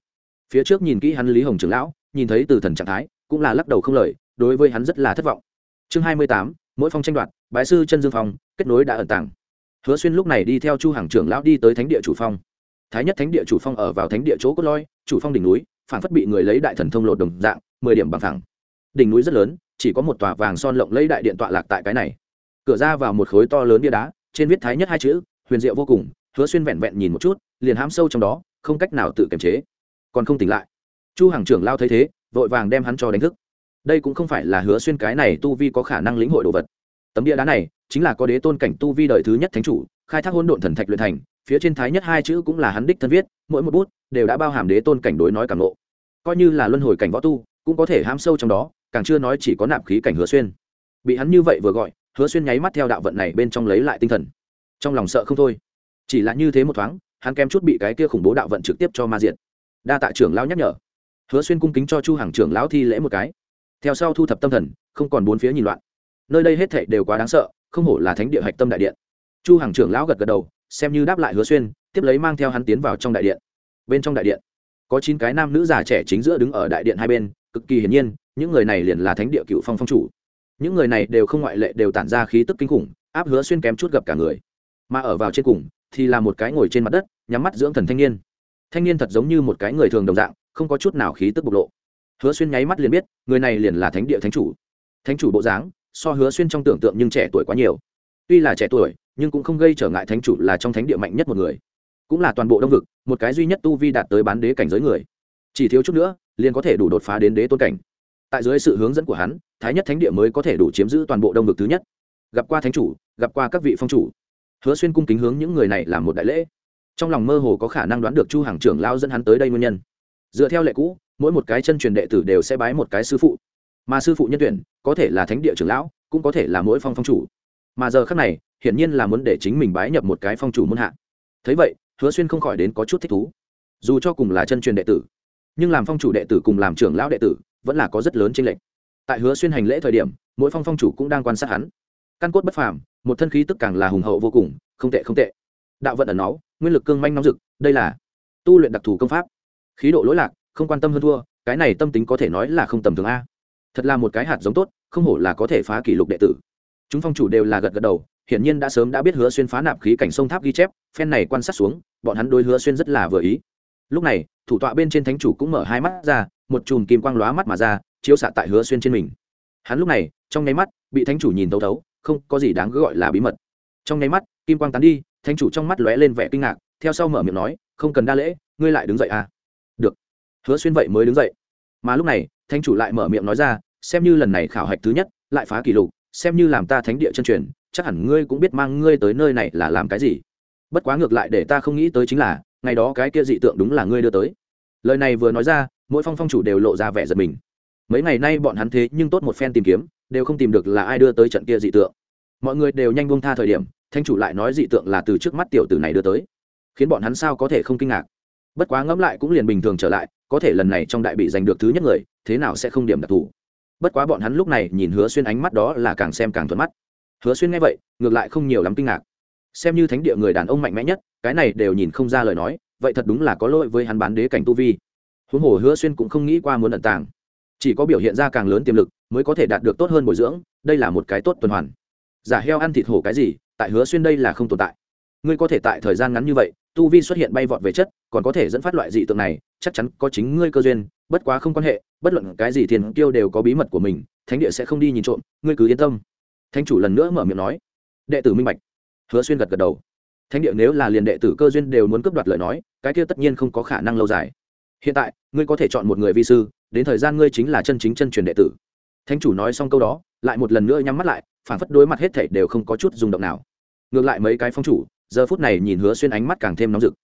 Phía trước nhìn kỹ hắn lý hồng trưởng lão, nhìn thấy từ thần trạng thái, cũng là lắc đầu không lời, đối với hắn rất là thất vọng. Chương hai mươi tám mỗi phong tranh đoạt, bái sư chân dương phong, kết nối đã ẩn tàng. Hứa xuyên lúc này đi theo chu hàng trưởng lão đi tới thánh địa chủ phong. Thái nhất thánh địa chủ phong ở vào thánh địa chỗ cốt lõi, chủ phong đỉnh núi phản phất bị người lấy đại thần thông lột đồng dạng, mười điểm bằng thẳng đỉnh núi rất lớn, chỉ có một tòa vàng son lộng lấy đại điện tọa lạc tại cái này. Cửa ra vào một khối to lớn bia đá, trên viết thái nhất hai chữ, huyền diệu vô cùng, hứa xuyên vẹn vẹn nhìn một chút, liền hám sâu trong đó, không cách nào tự kiềm chế. Còn không tỉnh lại. Chu hàng trưởng lao thấy thế, vội vàng đem hắn cho đánh thức đây cũng không phải là hứa xuyên cái này tu vi có khả năng lĩnh hội đồ vật. Tấm địa đá này chính là có đế tôn cảnh tu vi đời thứ nhất thánh chủ, khai thác hôn độn thần thạch luyện thành, phía trên thái nhất hai chữ cũng là hắn đích thân viết, mỗi một bút đều đã bao hàm đế tôn cảnh đối nói càng lộ coi như là luân hồi cảnh võ tu, cũng có thể ham sâu trong đó, càng chưa nói chỉ có nạp khí cảnh hứa xuyên. Bị hắn như vậy vừa gọi, hứa xuyên nháy mắt theo đạo vận này bên trong lấy lại tinh thần. Trong lòng sợ không thôi. Chỉ là như thế một thoáng, hắn kém chút bị cái kia khủng bố đạo vận trực tiếp cho ma diện đa tạ trưởng lão nhắc nhở. Hứa xuyên cung kính cho chu hàng trưởng lão thi lễ một cái theo sau thu thập tâm thần, không còn bốn phía nhìn loạn. Nơi đây hết thảy đều quá đáng sợ, không hổ là thánh địa hạch tâm đại điện. Chu hàng trưởng lão gật gật đầu, xem như đáp lại hứa xuyên, tiếp lấy mang theo hắn tiến vào trong đại điện. Bên trong đại điện, có chín cái nam nữ già trẻ chính giữa đứng ở đại điện hai bên, cực kỳ hiển nhiên, những người này liền là thánh địa cựu phong phong chủ. Những người này đều không ngoại lệ đều tản ra khí tức kinh khủng, áp hứa xuyên kém chút gặp cả người. Mà ở vào trên cùng, thì là một cái ngồi trên mặt đất, nhắm mắt dưỡng thần thanh niên. Thanh niên thật giống như một cái người thường đồng dạng, không có chút nào khí tức bộc lộ hứa xuyên nháy mắt liền biết, người này liền là thánh địa thánh chủ. Thánh chủ bộ dáng, so hứa xuyên trong tưởng tượng nhưng trẻ tuổi quá nhiều. Tuy là trẻ tuổi, nhưng cũng không gây trở ngại thánh chủ là trong thánh địa mạnh nhất một người. Cũng là toàn bộ đông vực, một cái duy nhất tu vi đạt tới bán đế cảnh giới người. Chỉ thiếu chút nữa, liền có thể đủ đột phá đến đế tôn cảnh. Tại dưới sự hướng dẫn của hắn, thái nhất thánh địa mới có thể đủ chiếm giữ toàn bộ đông vực thứ nhất. Gặp qua thánh chủ, gặp qua các vị phong chủ. Hứa xuyên cung kính hướng những người này làm một đại lễ. Trong lòng mơ hồ có khả năng đoán được chu hàng trưởng lao dẫn hắn tới đây nguyên nhân. Dựa theo lệ cũ mỗi một cái chân truyền đệ tử đều sẽ bái một cái sư phụ. Mà sư phụ nhân tuyển, có thể là thánh địa trưởng lão, cũng có thể là mỗi phong phong chủ. Mà giờ khác này, hiển nhiên là muốn để chính mình bái nhập một cái phong chủ môn hạ. Thấy vậy, hứa xuyên không khỏi đến có chút thích thú. Dù cho cùng là chân truyền đệ tử, nhưng làm phong chủ đệ tử cùng làm trưởng lão đệ tử, vẫn là có rất lớn tranh lệch. Tại hứa xuyên hành lễ thời điểm, mỗi phong phong chủ cũng đang quan sát hắn. Căn cốt bất phàm, một thân khí tức càng là hùng hậu vô cùng, không tệ không tệ. Đạo vận ẩn náu, nguyên lực cương manh nóng rực, đây là tu luyện đặc thù công pháp. Khí độ lỗi lạc không quan tâm hơn thua, cái này tâm tính có thể nói là không tầm thường a. Thật là một cái hạt giống tốt, không hổ là có thể phá kỷ lục đệ tử. Chúng phong chủ đều là gật gật đầu, hiển nhiên đã sớm đã biết hứa xuyên phá nạp khí cảnh sông tháp ghi chép, phen này quan sát xuống, bọn hắn đối hứa xuyên rất là vừa ý. Lúc này, thủ tọa bên trên thánh chủ cũng mở hai mắt ra, một chùm kim quang lóa mắt mà ra, chiếu xạ tại hứa xuyên trên mình. Hắn lúc này, trong nháy mắt, bị thánh chủ nhìn thấu thấu, không có gì đáng gọi là bí mật. Trong nháy mắt, kim quang tán đi, thánh chủ trong mắt lóe lên vẻ kinh ngạc, theo sau mở miệng nói, không cần đa lễ, ngươi lại đứng dậy à? Hứa xuyên vậy mới đứng dậy. Mà lúc này, thánh chủ lại mở miệng nói ra, xem như lần này khảo hạch thứ nhất, lại phá kỷ lục, xem như làm ta thánh địa chân truyền, chắc hẳn ngươi cũng biết mang ngươi tới nơi này là làm cái gì. Bất quá ngược lại để ta không nghĩ tới chính là, ngày đó cái kia dị tượng đúng là ngươi đưa tới. Lời này vừa nói ra, mỗi phong phong chủ đều lộ ra vẻ giật mình. Mấy ngày nay bọn hắn thế nhưng tốt một phen tìm kiếm, đều không tìm được là ai đưa tới trận kia dị tượng. Mọi người đều nhanh buông tha thời điểm thanh chủ lại nói dị tượng là từ trước mắt tiểu tử này đưa tới. Khiến bọn hắn sao có thể không kinh ngạc bất quá ngẫm lại cũng liền bình thường trở lại, có thể lần này trong đại bị giành được thứ nhất người, thế nào sẽ không điểm đặc thù. Bất quá bọn hắn lúc này nhìn hứa xuyên ánh mắt đó là càng xem càng thuận mắt. Hứa xuyên nghe vậy, ngược lại không nhiều lắm kinh ngạc. Xem như thánh địa người đàn ông mạnh mẽ nhất, cái này đều nhìn không ra lời nói, vậy thật đúng là có lỗi với hắn bán đế cảnh tu vi. Huống hồ hứa xuyên cũng không nghĩ qua muốn ẩn tàng. Chỉ có biểu hiện ra càng lớn tiềm lực, mới có thể đạt được tốt hơn bồi dưỡng, đây là một cái tốt tuần hoàn. Giả heo ăn thịt hổ cái gì, tại hứa xuyên đây là không tồn tại. Ngươi có thể tại thời gian ngắn như vậy tu vi xuất hiện bay vọt về chất, còn có thể dẫn phát loại dị tượng này, chắc chắn có chính ngươi cơ duyên, bất quá không quan hệ, bất luận cái gì thiên kiêu đều có bí mật của mình, thánh địa sẽ không đi nhìn trộm, ngươi cứ yên tâm. Thánh chủ lần nữa mở miệng nói. Đệ tử minh bạch. Hứa xuyên gật gật đầu. Thánh địa nếu là liền đệ tử cơ duyên đều muốn cướp đoạt lời nói, cái kia tất nhiên không có khả năng lâu dài. Hiện tại, ngươi có thể chọn một người vi sư, đến thời gian ngươi chính là chân chính chân truyền đệ tử. Thánh chủ nói xong câu đó, lại một lần nữa nhắm mắt lại, phản phất đối mặt hết thảy đều không có chút rung động nào. Ngược lại mấy cái phong chủ giờ phút này nhìn hứa xuyên ánh mắt càng thêm nóng rực.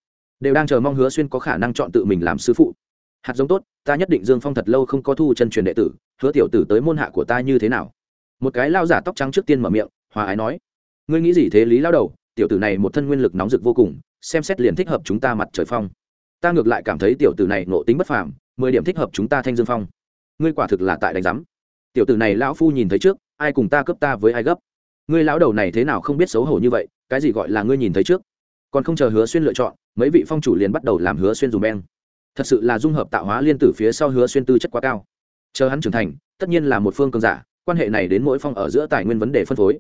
Đều đang chờ mong hứa xuyên có khả năng chọn tự mình làm sư phụ. Hạt giống tốt, ta nhất định dương phong thật lâu không có thu chân truyền đệ tử, hứa tiểu tử tới môn hạ của ta như thế nào? Một cái lao giả tóc trắng trước tiên mở miệng, hòa ái nói, ngươi nghĩ gì thế lý lao đầu, tiểu tử này một thân nguyên lực nóng rực vô cùng, xem xét liền thích hợp chúng ta mặt trời phong. Ta ngược lại cảm thấy tiểu tử này nộ tính bất phàm, mười điểm thích hợp chúng ta thanh dương phong. Ngươi quả thực là tại đánh giám. Tiểu tử này lão phu nhìn thấy trước, ai cùng ta cướp ta với ai gấp? Ngươi lão đầu này thế nào không biết xấu hổ như vậy cái gì gọi là ngươi nhìn thấy trước? Còn không chờ hứa xuyên lựa chọn, mấy vị phong chủ liền bắt đầu làm hứa xuyên dùng beng. Thật sự là dung hợp tạo hóa liên tử phía sau hứa xuyên tư chất quá cao. Chờ hắn trưởng thành, tất nhiên là một phương cường giả, quan hệ này đến mỗi phong ở giữa tài nguyên vấn đề phân phối.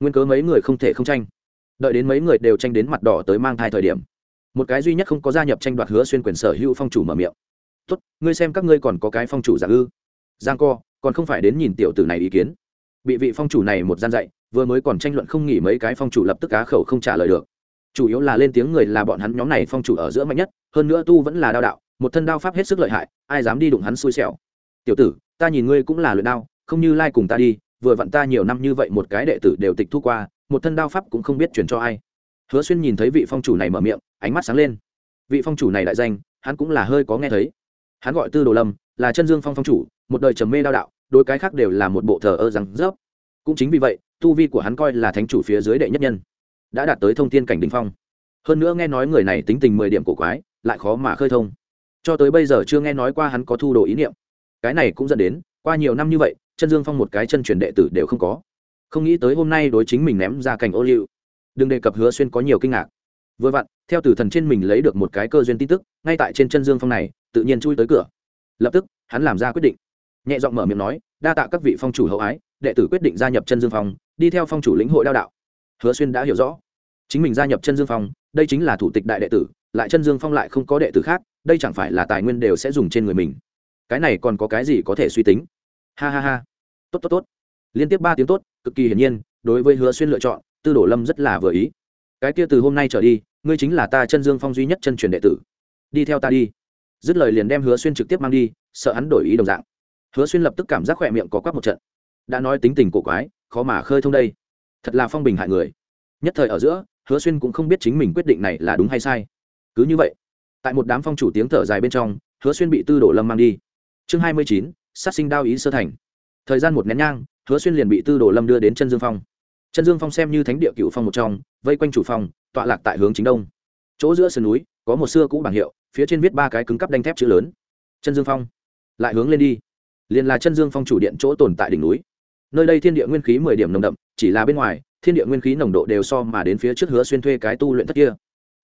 Nguyên cớ mấy người không thể không tranh. Đợi đến mấy người đều tranh đến mặt đỏ tới mang thai thời điểm, một cái duy nhất không có gia nhập tranh đoạt hứa xuyên quyền sở hữu phong chủ mở miệng. Tốt, ngươi xem các ngươi còn có cái phong chủ giả ư? Giang co, còn không phải đến nhìn tiểu tử này ý kiến. Bị vị phong chủ này một gian dạy vừa mới còn tranh luận không nghỉ mấy cái phong chủ lập tức cá khẩu không trả lời được. Chủ yếu là lên tiếng người là bọn hắn nhóm này phong chủ ở giữa mạnh nhất, hơn nữa tu vẫn là đao đạo, một thân đao pháp hết sức lợi hại, ai dám đi đụng hắn xui xẻo. Tiểu tử, ta nhìn ngươi cũng là luyện đao, không như lai cùng ta đi, vừa vặn ta nhiều năm như vậy một cái đệ tử đều tịch thu qua, một thân đao pháp cũng không biết chuyển cho ai. Hứa xuyên nhìn thấy vị phong chủ này mở miệng, ánh mắt sáng lên. Vị phong chủ này đại danh, hắn cũng là hơi có nghe thấy. Hắn gọi tư đồ lâm, là chân dương phong phong chủ, một đời trầm mê đao đạo đôi cái khác đều là một bộ thờ ơ rằng rớp. Cũng chính vì vậy tu vi của hắn coi là thánh chủ phía dưới đệ nhất nhân, đã đạt tới thông tin cảnh đình phong. Hơn nữa nghe nói người này tính tình mười điểm cổ quái, lại khó mà khơi thông. Cho tới bây giờ chưa nghe nói qua hắn có thu đồ ý niệm. Cái này cũng dẫn đến, qua nhiều năm như vậy, chân dương phong một cái chân truyền đệ tử đều không có. Không nghĩ tới hôm nay đối chính mình ném ra cảnh ô liu. Đừng đề cập hứa xuyên có nhiều kinh ngạc. Vừa vặn, theo tử thần trên mình lấy được một cái cơ duyên tin tức, ngay tại trên chân dương phong này, tự nhiên chui tới cửa. Lập tức, hắn làm ra quyết định. Nhẹ giọng mở miệng nói đa tạ các vị phong chủ hậu ái, đệ tử quyết định gia nhập chân dương phong, đi theo phong chủ lĩnh hội đao đạo. Hứa xuyên đã hiểu rõ. Chính mình gia nhập chân dương phong, đây chính là thủ tịch đại đệ tử, lại chân dương phong lại không có đệ tử khác, đây chẳng phải là tài nguyên đều sẽ dùng trên người mình. Cái này còn có cái gì có thể suy tính? Ha ha ha. Tốt tốt tốt. Liên tiếp ba tiếng tốt, cực kỳ hiển nhiên, đối với hứa xuyên lựa chọn, tư đổ lâm rất là vừa ý. Cái kia từ hôm nay trở đi, ngươi chính là ta chân dương phong duy nhất chân truyền đệ tử. Đi theo ta đi. Dứt lời liền đem hứa xuyên trực tiếp mang đi, sợ hắn đổi ý đồng dạng hứa xuyên lập tức cảm giác khỏe miệng có quắc một trận. Đã nói tính tình cổ quái, khó mà khơi thông đây. Thật là phong bình hại người. Nhất thời ở giữa, hứa xuyên cũng không biết chính mình quyết định này là đúng hay sai. Cứ như vậy, tại một đám phong chủ tiếng thở dài bên trong, hứa xuyên bị tư đổ lâm mang đi. Chương hai mươi chín, sát sinh đao ý sơ thành. Thời gian một nén nhang, hứa xuyên liền bị tư đồ lâm đưa đến chân dương phong. Chân dương phong xem như thánh địa cựu phong một trong, vây quanh chủ phong tọa lạc tại hướng chính đông. Chỗ giữa sườn núi, có một xưa cũ bảng hiệu, phía trên viết ba cái cứng cắp đanh thép chữ lớn. Chân dương phong, lại hướng lên đi liền là chân dương phong chủ điện chỗ tồn tại đỉnh núi. Nơi đây thiên địa nguyên khí mười điểm nồng đậm, chỉ là bên ngoài, thiên địa nguyên khí nồng độ đều so mà đến phía trước hứa xuyên thuê cái tu luyện thất kia.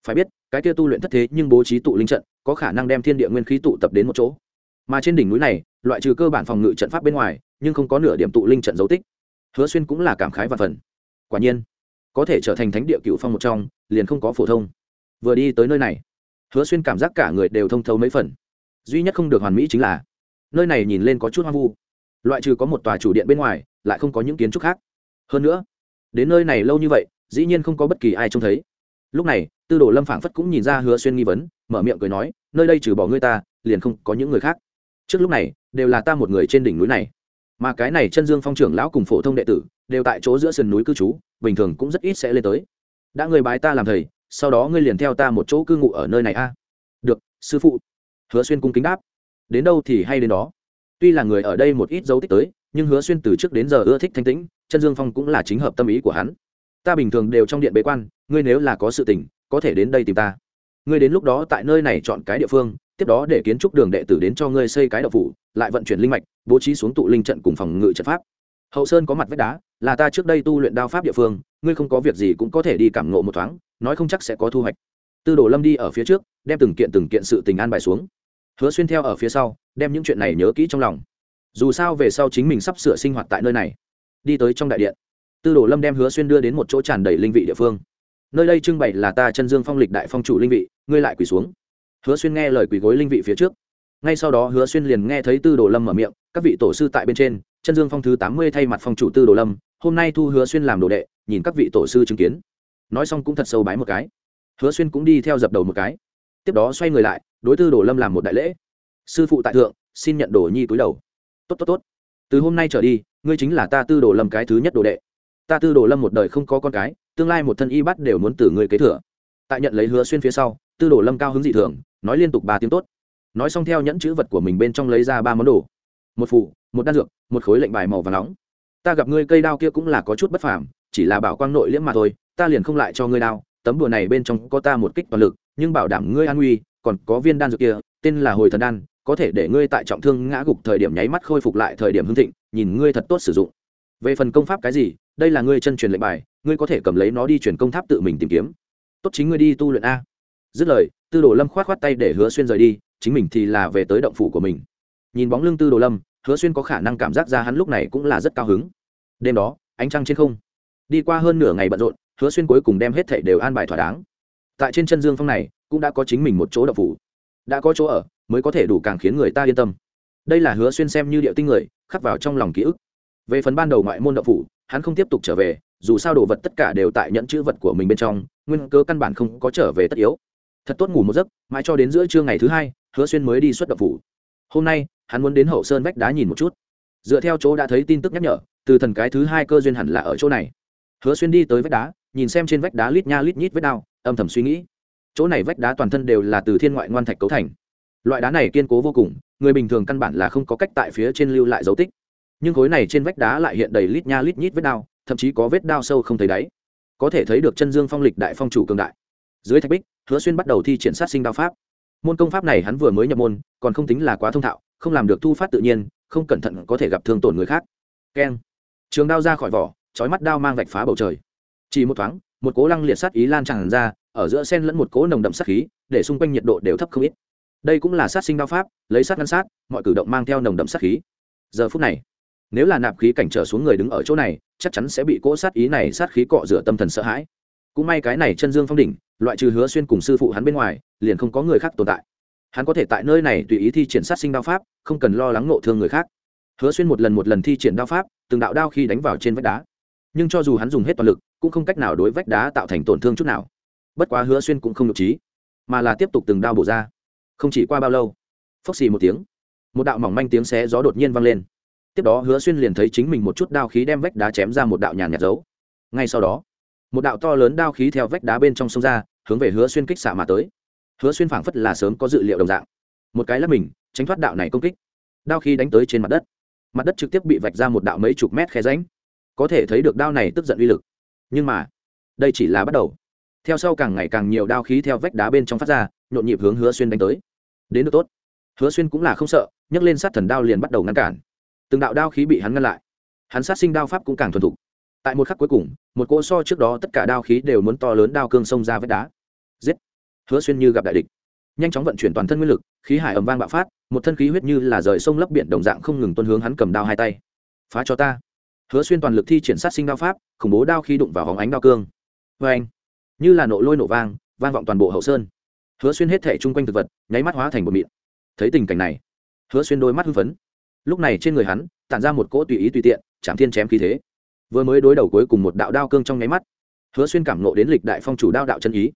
Phải biết, cái kia tu luyện thất thế nhưng bố trí tụ linh trận, có khả năng đem thiên địa nguyên khí tụ tập đến một chỗ. Mà trên đỉnh núi này, loại trừ cơ bản phòng ngự trận pháp bên ngoài, nhưng không có nửa điểm tụ linh trận dấu tích. Hứa xuyên cũng là cảm khái và phần. Quả nhiên, có thể trở thành thánh địa cựu phong một trong, liền không có phổ thông. Vừa đi tới nơi này, hứa xuyên cảm giác cả người đều thông thấu mấy phần. Duy nhất không được hoàn mỹ chính là nơi này nhìn lên có chút hoang vu. Loại trừ có một tòa chủ điện bên ngoài, lại không có những kiến trúc khác. Hơn nữa, đến nơi này lâu như vậy, dĩ nhiên không có bất kỳ ai trông thấy. Lúc này, tư đồ lâm phảng phất cũng nhìn ra hứa xuyên nghi vấn, mở miệng cười nói, nơi đây trừ bỏ ngươi ta, liền không có những người khác. Trước lúc này, đều là ta một người trên đỉnh núi này. Mà cái này chân dương phong trưởng lão cùng phổ thông đệ tử, đều tại chỗ giữa sườn núi cư trú, bình thường cũng rất ít sẽ lên tới. Đã người bái ta làm thầy, sau đó ngươi liền theo ta một chỗ cư ngụ ở nơi này a. Được, sư phụ. Hứa xuyên cung kính đáp đến đâu thì hay đến đó. Tuy là người ở đây một ít dấu tích tới, nhưng hứa xuyên từ trước đến giờ ưa thích thanh tĩnh, chân dương phong cũng là chính hợp tâm ý của hắn. Ta bình thường đều trong điện bế quan, ngươi nếu là có sự tình, có thể đến đây tìm ta. Ngươi đến lúc đó tại nơi này chọn cái địa phương, tiếp đó để kiến trúc đường đệ tử đến cho ngươi xây cái đậu phủ, lại vận chuyển linh mạch, bố trí xuống tụ linh trận cùng phòng ngự trận pháp. Hậu sơn có mặt vách đá, là ta trước đây tu luyện đao pháp địa phương, ngươi không có việc gì cũng có thể đi cảm ngộ một thoáng, nói không chắc sẽ có thu hoạch. Tư đồ lâm đi ở phía trước, đem từng kiện từng kiện sự tình an bài xuống hứa xuyên theo ở phía sau, đem những chuyện này nhớ kỹ trong lòng. Dù sao về sau chính mình sắp sửa sinh hoạt tại nơi này. Đi tới trong đại điện, tư đồ lâm đem hứa xuyên đưa đến một chỗ tràn đầy linh vị địa phương. Nơi đây trưng bày là ta chân dương phong lịch đại phong chủ linh vị, ngươi lại quỳ xuống. Hứa xuyên nghe lời quỳ gối linh vị phía trước. Ngay sau đó hứa xuyên liền nghe thấy tư đồ lâm mở miệng, các vị tổ sư tại bên trên, chân dương phong thứ tám mươi thay mặt phong chủ tư đồ lâm, hôm nay thu hứa xuyên làm đồ đệ, nhìn các vị tổ sư chứng kiến. Nói xong cũng thật sâu bái một cái. Hứa xuyên cũng đi theo dập đầu một cái. Tiếp đó xoay người lại đối tư đồ lâm làm một đại lễ. Sư phụ tại thượng, xin nhận đồ nhi túi đầu. Tốt tốt tốt. Từ hôm nay trở đi, ngươi chính là ta tư đồ lâm cái thứ nhất đồ đệ. Ta tư đồ lâm một đời không có con cái, tương lai một thân y bắt đều muốn từ ngươi kế thừa. Tại nhận lấy hứa xuyên phía sau, tư đồ lâm cao hứng dị thường, nói liên tục ba tiếng tốt. Nói xong theo nhẫn chữ vật của mình bên trong lấy ra ba món đồ. Một phủ, một đan dược, một khối lệnh bài màu và nóng. Ta gặp ngươi cây đao kia cũng là có chút bất phàm, chỉ là bảo quang nội liễm mà thôi, ta liền không lại cho ngươi đao, tấm đùa này bên trong có ta một kích toàn lực, nhưng bảo đảm ngươi an nguy còn có viên đan dược kia, tên là hồi thần đan, có thể để ngươi tại trọng thương ngã gục thời điểm nháy mắt khôi phục lại thời điểm hưng thịnh, nhìn ngươi thật tốt sử dụng. Về phần công pháp cái gì, đây là ngươi chân truyền lệnh bài, ngươi có thể cầm lấy nó đi truyền công tháp tự mình tìm kiếm. Tốt chính ngươi đi tu luyện a. Dứt lời, tư đồ lâm khoát khoát tay để hứa xuyên rời đi, chính mình thì là về tới động phủ của mình. Nhìn bóng lưng tư đồ lâm, hứa xuyên có khả năng cảm giác ra hắn lúc này cũng là rất cao hứng. Đêm đó, ánh trăng trên không. Đi qua hơn nửa ngày bận rộn, hứa xuyên cuối cùng đem hết thảy đều an bài thỏa đáng. Tại trên chân dương phong này cũng đã có chính mình một chỗ đậu phủ. Đã có chỗ ở, mới có thể đủ càng khiến người ta yên tâm. Đây là hứa xuyên xem như điệu tinh người, khắc vào trong lòng ký ức. Về phần ban đầu ngoại môn đậu phủ, hắn không tiếp tục trở về, dù sao đồ vật tất cả đều tại nhẫn chữ vật của mình bên trong, nguyên cơ căn bản không có trở về tất yếu. Thật tốt ngủ một giấc, mãi cho đến giữa trưa ngày thứ hai, hứa xuyên mới đi xuất đậu phủ. Hôm nay, hắn muốn đến hậu sơn vách đá nhìn một chút. Dựa theo chỗ đã thấy tin tức nhắc nhở, từ thần cái thứ hai cơ duyên hẳn là ở chỗ này. Hứa xuyên đi tới vách đá, nhìn xem trên vách đá lít nha lít nhít vết đao, âm thầm suy nghĩ chỗ này vách đá toàn thân đều là từ thiên ngoại ngoan thạch cấu thành. Loại đá này kiên cố vô cùng, người bình thường căn bản là không có cách tại phía trên lưu lại dấu tích. Nhưng khối này trên vách đá lại hiện đầy lít nha lít nhít vết đao, thậm chí có vết đao sâu không thấy đáy. Có thể thấy được chân dương phong lịch đại phong chủ cường đại. Dưới thạch bích, hứa xuyên bắt đầu thi triển sát sinh đao pháp. Môn công pháp này hắn vừa mới nhập môn, còn không tính là quá thông thạo, không làm được thu phát tự nhiên, không cẩn thận có thể gặp thương tổn người khác. Keng. Trường đao ra khỏi vỏ trói mắt đao mang vạch phá bầu trời. Chỉ một thoáng một cố lăng liệt sát ý lan tràn ra, ở giữa sen lẫn một cố nồng đậm sát khí, để xung quanh nhiệt độ đều thấp không ít. Đây cũng là sát sinh đao pháp, lấy sát ngăn sát, mọi cử động mang theo nồng đậm sát khí. Giờ phút này, nếu là nạp khí cảnh trở xuống người đứng ở chỗ này, chắc chắn sẽ bị cỗ sát ý này sát khí cọ rửa tâm thần sợ hãi. Cũng may cái này chân dương phong đỉnh, loại trừ hứa xuyên cùng sư phụ hắn bên ngoài, liền không có người khác tồn tại. Hắn có thể tại nơi này tùy ý thi triển sát sinh đao pháp, không cần lo lắng nộ thương người khác. Hứa xuyên một lần một lần thi triển đao pháp, từng đạo đao khi đánh vào trên vách đá. Nhưng cho dù hắn dùng hết toàn lực cũng không cách nào đối vách đá tạo thành tổn thương chút nào. Bất quá hứa xuyên cũng không nhục trí, mà là tiếp tục từng đao bổ ra. Không chỉ qua bao lâu, phốc xì một tiếng, một đạo mỏng manh tiếng xé gió đột nhiên vang lên. Tiếp đó hứa xuyên liền thấy chính mình một chút đao khí đem vách đá chém ra một đạo nhàn nhạt dấu. Ngay sau đó, một đạo to lớn đao khí theo vách đá bên trong sông ra, hướng về hứa xuyên kích xạ mà tới. Hứa xuyên phảng phất là sớm có dự liệu đồng dạng. Một cái lắp mình, tránh thoát đạo này công kích. Đao khí đánh tới trên mặt đất. Mặt đất trực tiếp bị vạch ra một đạo mấy chục mét khe ránh có thể thấy được đao này tức giận uy lực nhưng mà, đây chỉ là bắt đầu. Theo sau càng ngày càng nhiều đao khí theo vách đá bên trong phát ra, nhộn nhịp hướng hứa xuyên đánh tới. Đến được tốt. Hứa xuyên cũng là không sợ, nhấc lên sát thần đao liền bắt đầu ngăn cản. Từng đạo đao khí bị hắn ngăn lại. Hắn sát sinh đao pháp cũng càng thuần thục. Tại một khắc cuối cùng, một cỗ so trước đó tất cả đao khí đều muốn to lớn đao cương xông ra vách đá. Giết! Hứa xuyên như gặp đại địch. Nhanh chóng vận chuyển toàn thân nguyên lực, khí hải ầm vang bạo phát, một thân khí huyết như là rời sông lấp biển đồng dạng không ngừng tuân hướng hắn cầm đao hai tay. Phá cho ta! Hứa xuyên toàn lực thi triển sát sinh đao pháp, khủng bố đao khi đụng vào hóng ánh đao cương. Vê anh như là nổ lôi nổ vang vang vọng toàn bộ hậu sơn. Hứa xuyên hết thể chung quanh thực vật, nháy mắt hóa thành một mịn. Thấy tình cảnh này, hứa xuyên đôi mắt hưng phấn. Lúc này trên người hắn, tản ra một cỗ tùy ý tùy tiện, chạm thiên chém khí thế. Vừa mới đối đầu cuối cùng một đạo đao cương trong nháy mắt, hứa xuyên cảm nộ đến lịch đại phong chủ đao đạo chân ý.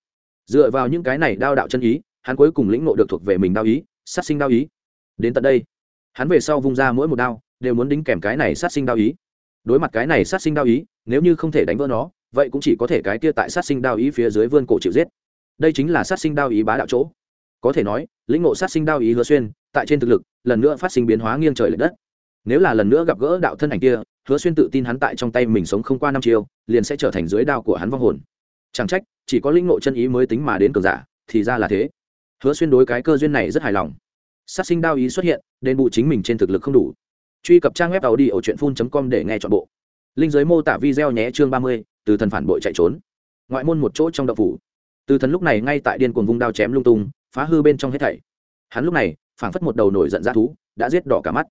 Dựa vào những cái này đao đạo chân ý, hắn cuối cùng lĩnh nộ được thuộc về mình đao ý, sát sinh đao ý. Đến tận đây, hắn về sau vung ra mỗi một đao, đều muốn đính kèm cái này sát sinh đao ý đối mặt cái này sát sinh đao ý, nếu như không thể đánh vỡ nó, vậy cũng chỉ có thể cái kia tại sát sinh đao ý phía dưới vươn cổ chịu giết. Đây chính là sát sinh đao ý bá đạo chỗ. Có thể nói, lĩnh ngộ sát sinh đao ý hứa xuyên, tại trên thực lực, lần nữa phát sinh biến hóa nghiêng trời l ệ đất. Nếu là lần nữa gặp gỡ đạo thân ảnh kia, hứa xuyên tự tin hắn tại trong tay mình sống không qua năm chiều liền sẽ trở thành dưới đao của hắn vong hồn. Chẳng trách, chỉ có lĩnh ngộ chân ý mới tính mà đến cường giả, thì ra là thế. Hứa xuyên đối cái cơ duyên này rất hài lòng. Sát sinh đao ý xuất hiện, đền bù chính mình trên thực lực không đủ truy cập trang web tàu đi ở truyện phun com để nghe t h ọ n bộ. Linh giới mô tả video nhé, chương ba mươi, từ thần phản bội chạy trốn. Ngoại môn một chỗ trong đậu phủ. Từ thần lúc này ngay tại điên cuồng vung đao chém lung tung, phá hư bên trong hết thảy. Hắn lúc này, phảng phất một đầu nổi giận dã thú, đã giết đỏ cả mắt.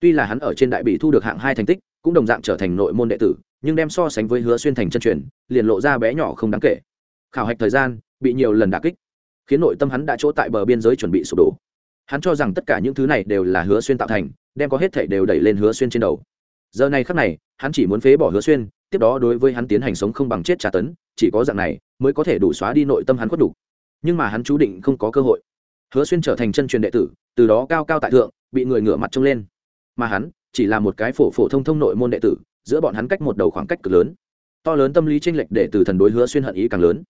Tuy là hắn ở trên đại bị thu được hạng hai thành tích, cũng đồng dạng trở thành nội môn đệ tử, nhưng đem so sánh với hứa xuyên thành chân truyền, liền lộ ra bé nhỏ không đáng kể. Khảo hạch thời gian, bị nhiều lần đả kích, khiến nội tâm hắn đã chỗ tại bờ biên giới chuẩn bị sụp đổ hắn cho rằng tất cả những thứ này đều là hứa xuyên tạo thành, đem có hết thể đều đẩy lên hứa xuyên trên đầu. Giờ này khắc này, hắn chỉ muốn phế bỏ hứa xuyên, tiếp đó đối với hắn tiến hành sống không bằng chết trả tấn, chỉ có dạng này mới có thể đủ xóa đi nội tâm hắn khuất đủ. Nhưng mà hắn chú định không có cơ hội. Hứa xuyên trở thành chân truyền đệ tử, từ đó cao cao tại thượng, bị người ngửa mặt trông lên. Mà hắn chỉ là một cái phổ phổ thông thông nội môn đệ tử, giữa bọn hắn cách một đầu khoảng cách cực lớn. To lớn tâm lý tranh lệch để từ thần đối hứa xuyên hận ý càng lớn.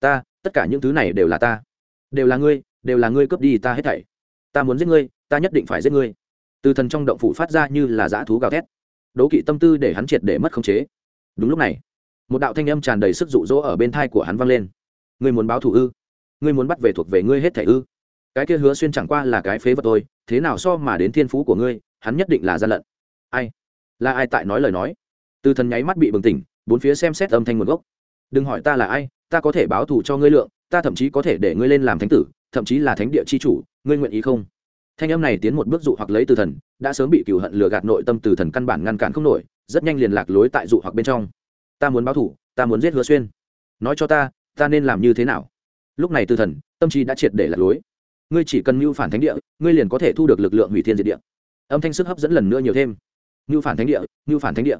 Ta, tất cả những thứ này đều là ta. Đều là ngươi, đều là ngươi cướp đi ta hết thảy ta muốn giết ngươi, ta nhất định phải giết ngươi. Từ thần trong động phủ phát ra như là dã thú gào thét. Đố kỵ tâm tư để hắn triệt để mất khống chế. Đúng lúc này, một đạo thanh âm tràn đầy sức rụ rỗ ở bên thai của hắn vang lên. Ngươi muốn báo thù ư? Ngươi muốn bắt về thuộc về ngươi hết thẻ ư? Cái kia hứa xuyên chẳng qua là cái phế vật thôi, thế nào so mà đến thiên phú của ngươi, hắn nhất định là gian lận. Ai? Là ai tại nói lời nói? Từ thần nháy mắt bị bừng tỉnh, bốn phía xem xét âm thanh nguồn gốc. Đừng hỏi ta là ai, ta có thể báo thù cho ngươi lượng, ta thậm chí có thể để ngươi lên làm thánh tử, thậm chí là thánh địa chi chủ ngươi nguyện ý không? Thanh âm này tiến một bước dụ hoặc lấy từ thần, đã sớm bị cựu hận lừa gạt nội tâm từ thần căn bản ngăn cản không nổi, rất nhanh liền lạc lối tại dụ hoặc bên trong. Ta muốn báo thủ ta muốn giết hứa xuyên. Nói cho ta ta nên làm như thế nào? Lúc này từ thần, tâm trí đã triệt để lạc lối. Ngươi chỉ cần mưu phản thánh địa, ngươi liền có thể thu được lực lượng hủy thiên diệt địa. Âm thanh sức hấp dẫn lần nữa nhiều thêm. Mưu phản thánh địa, mưu phản thánh địa.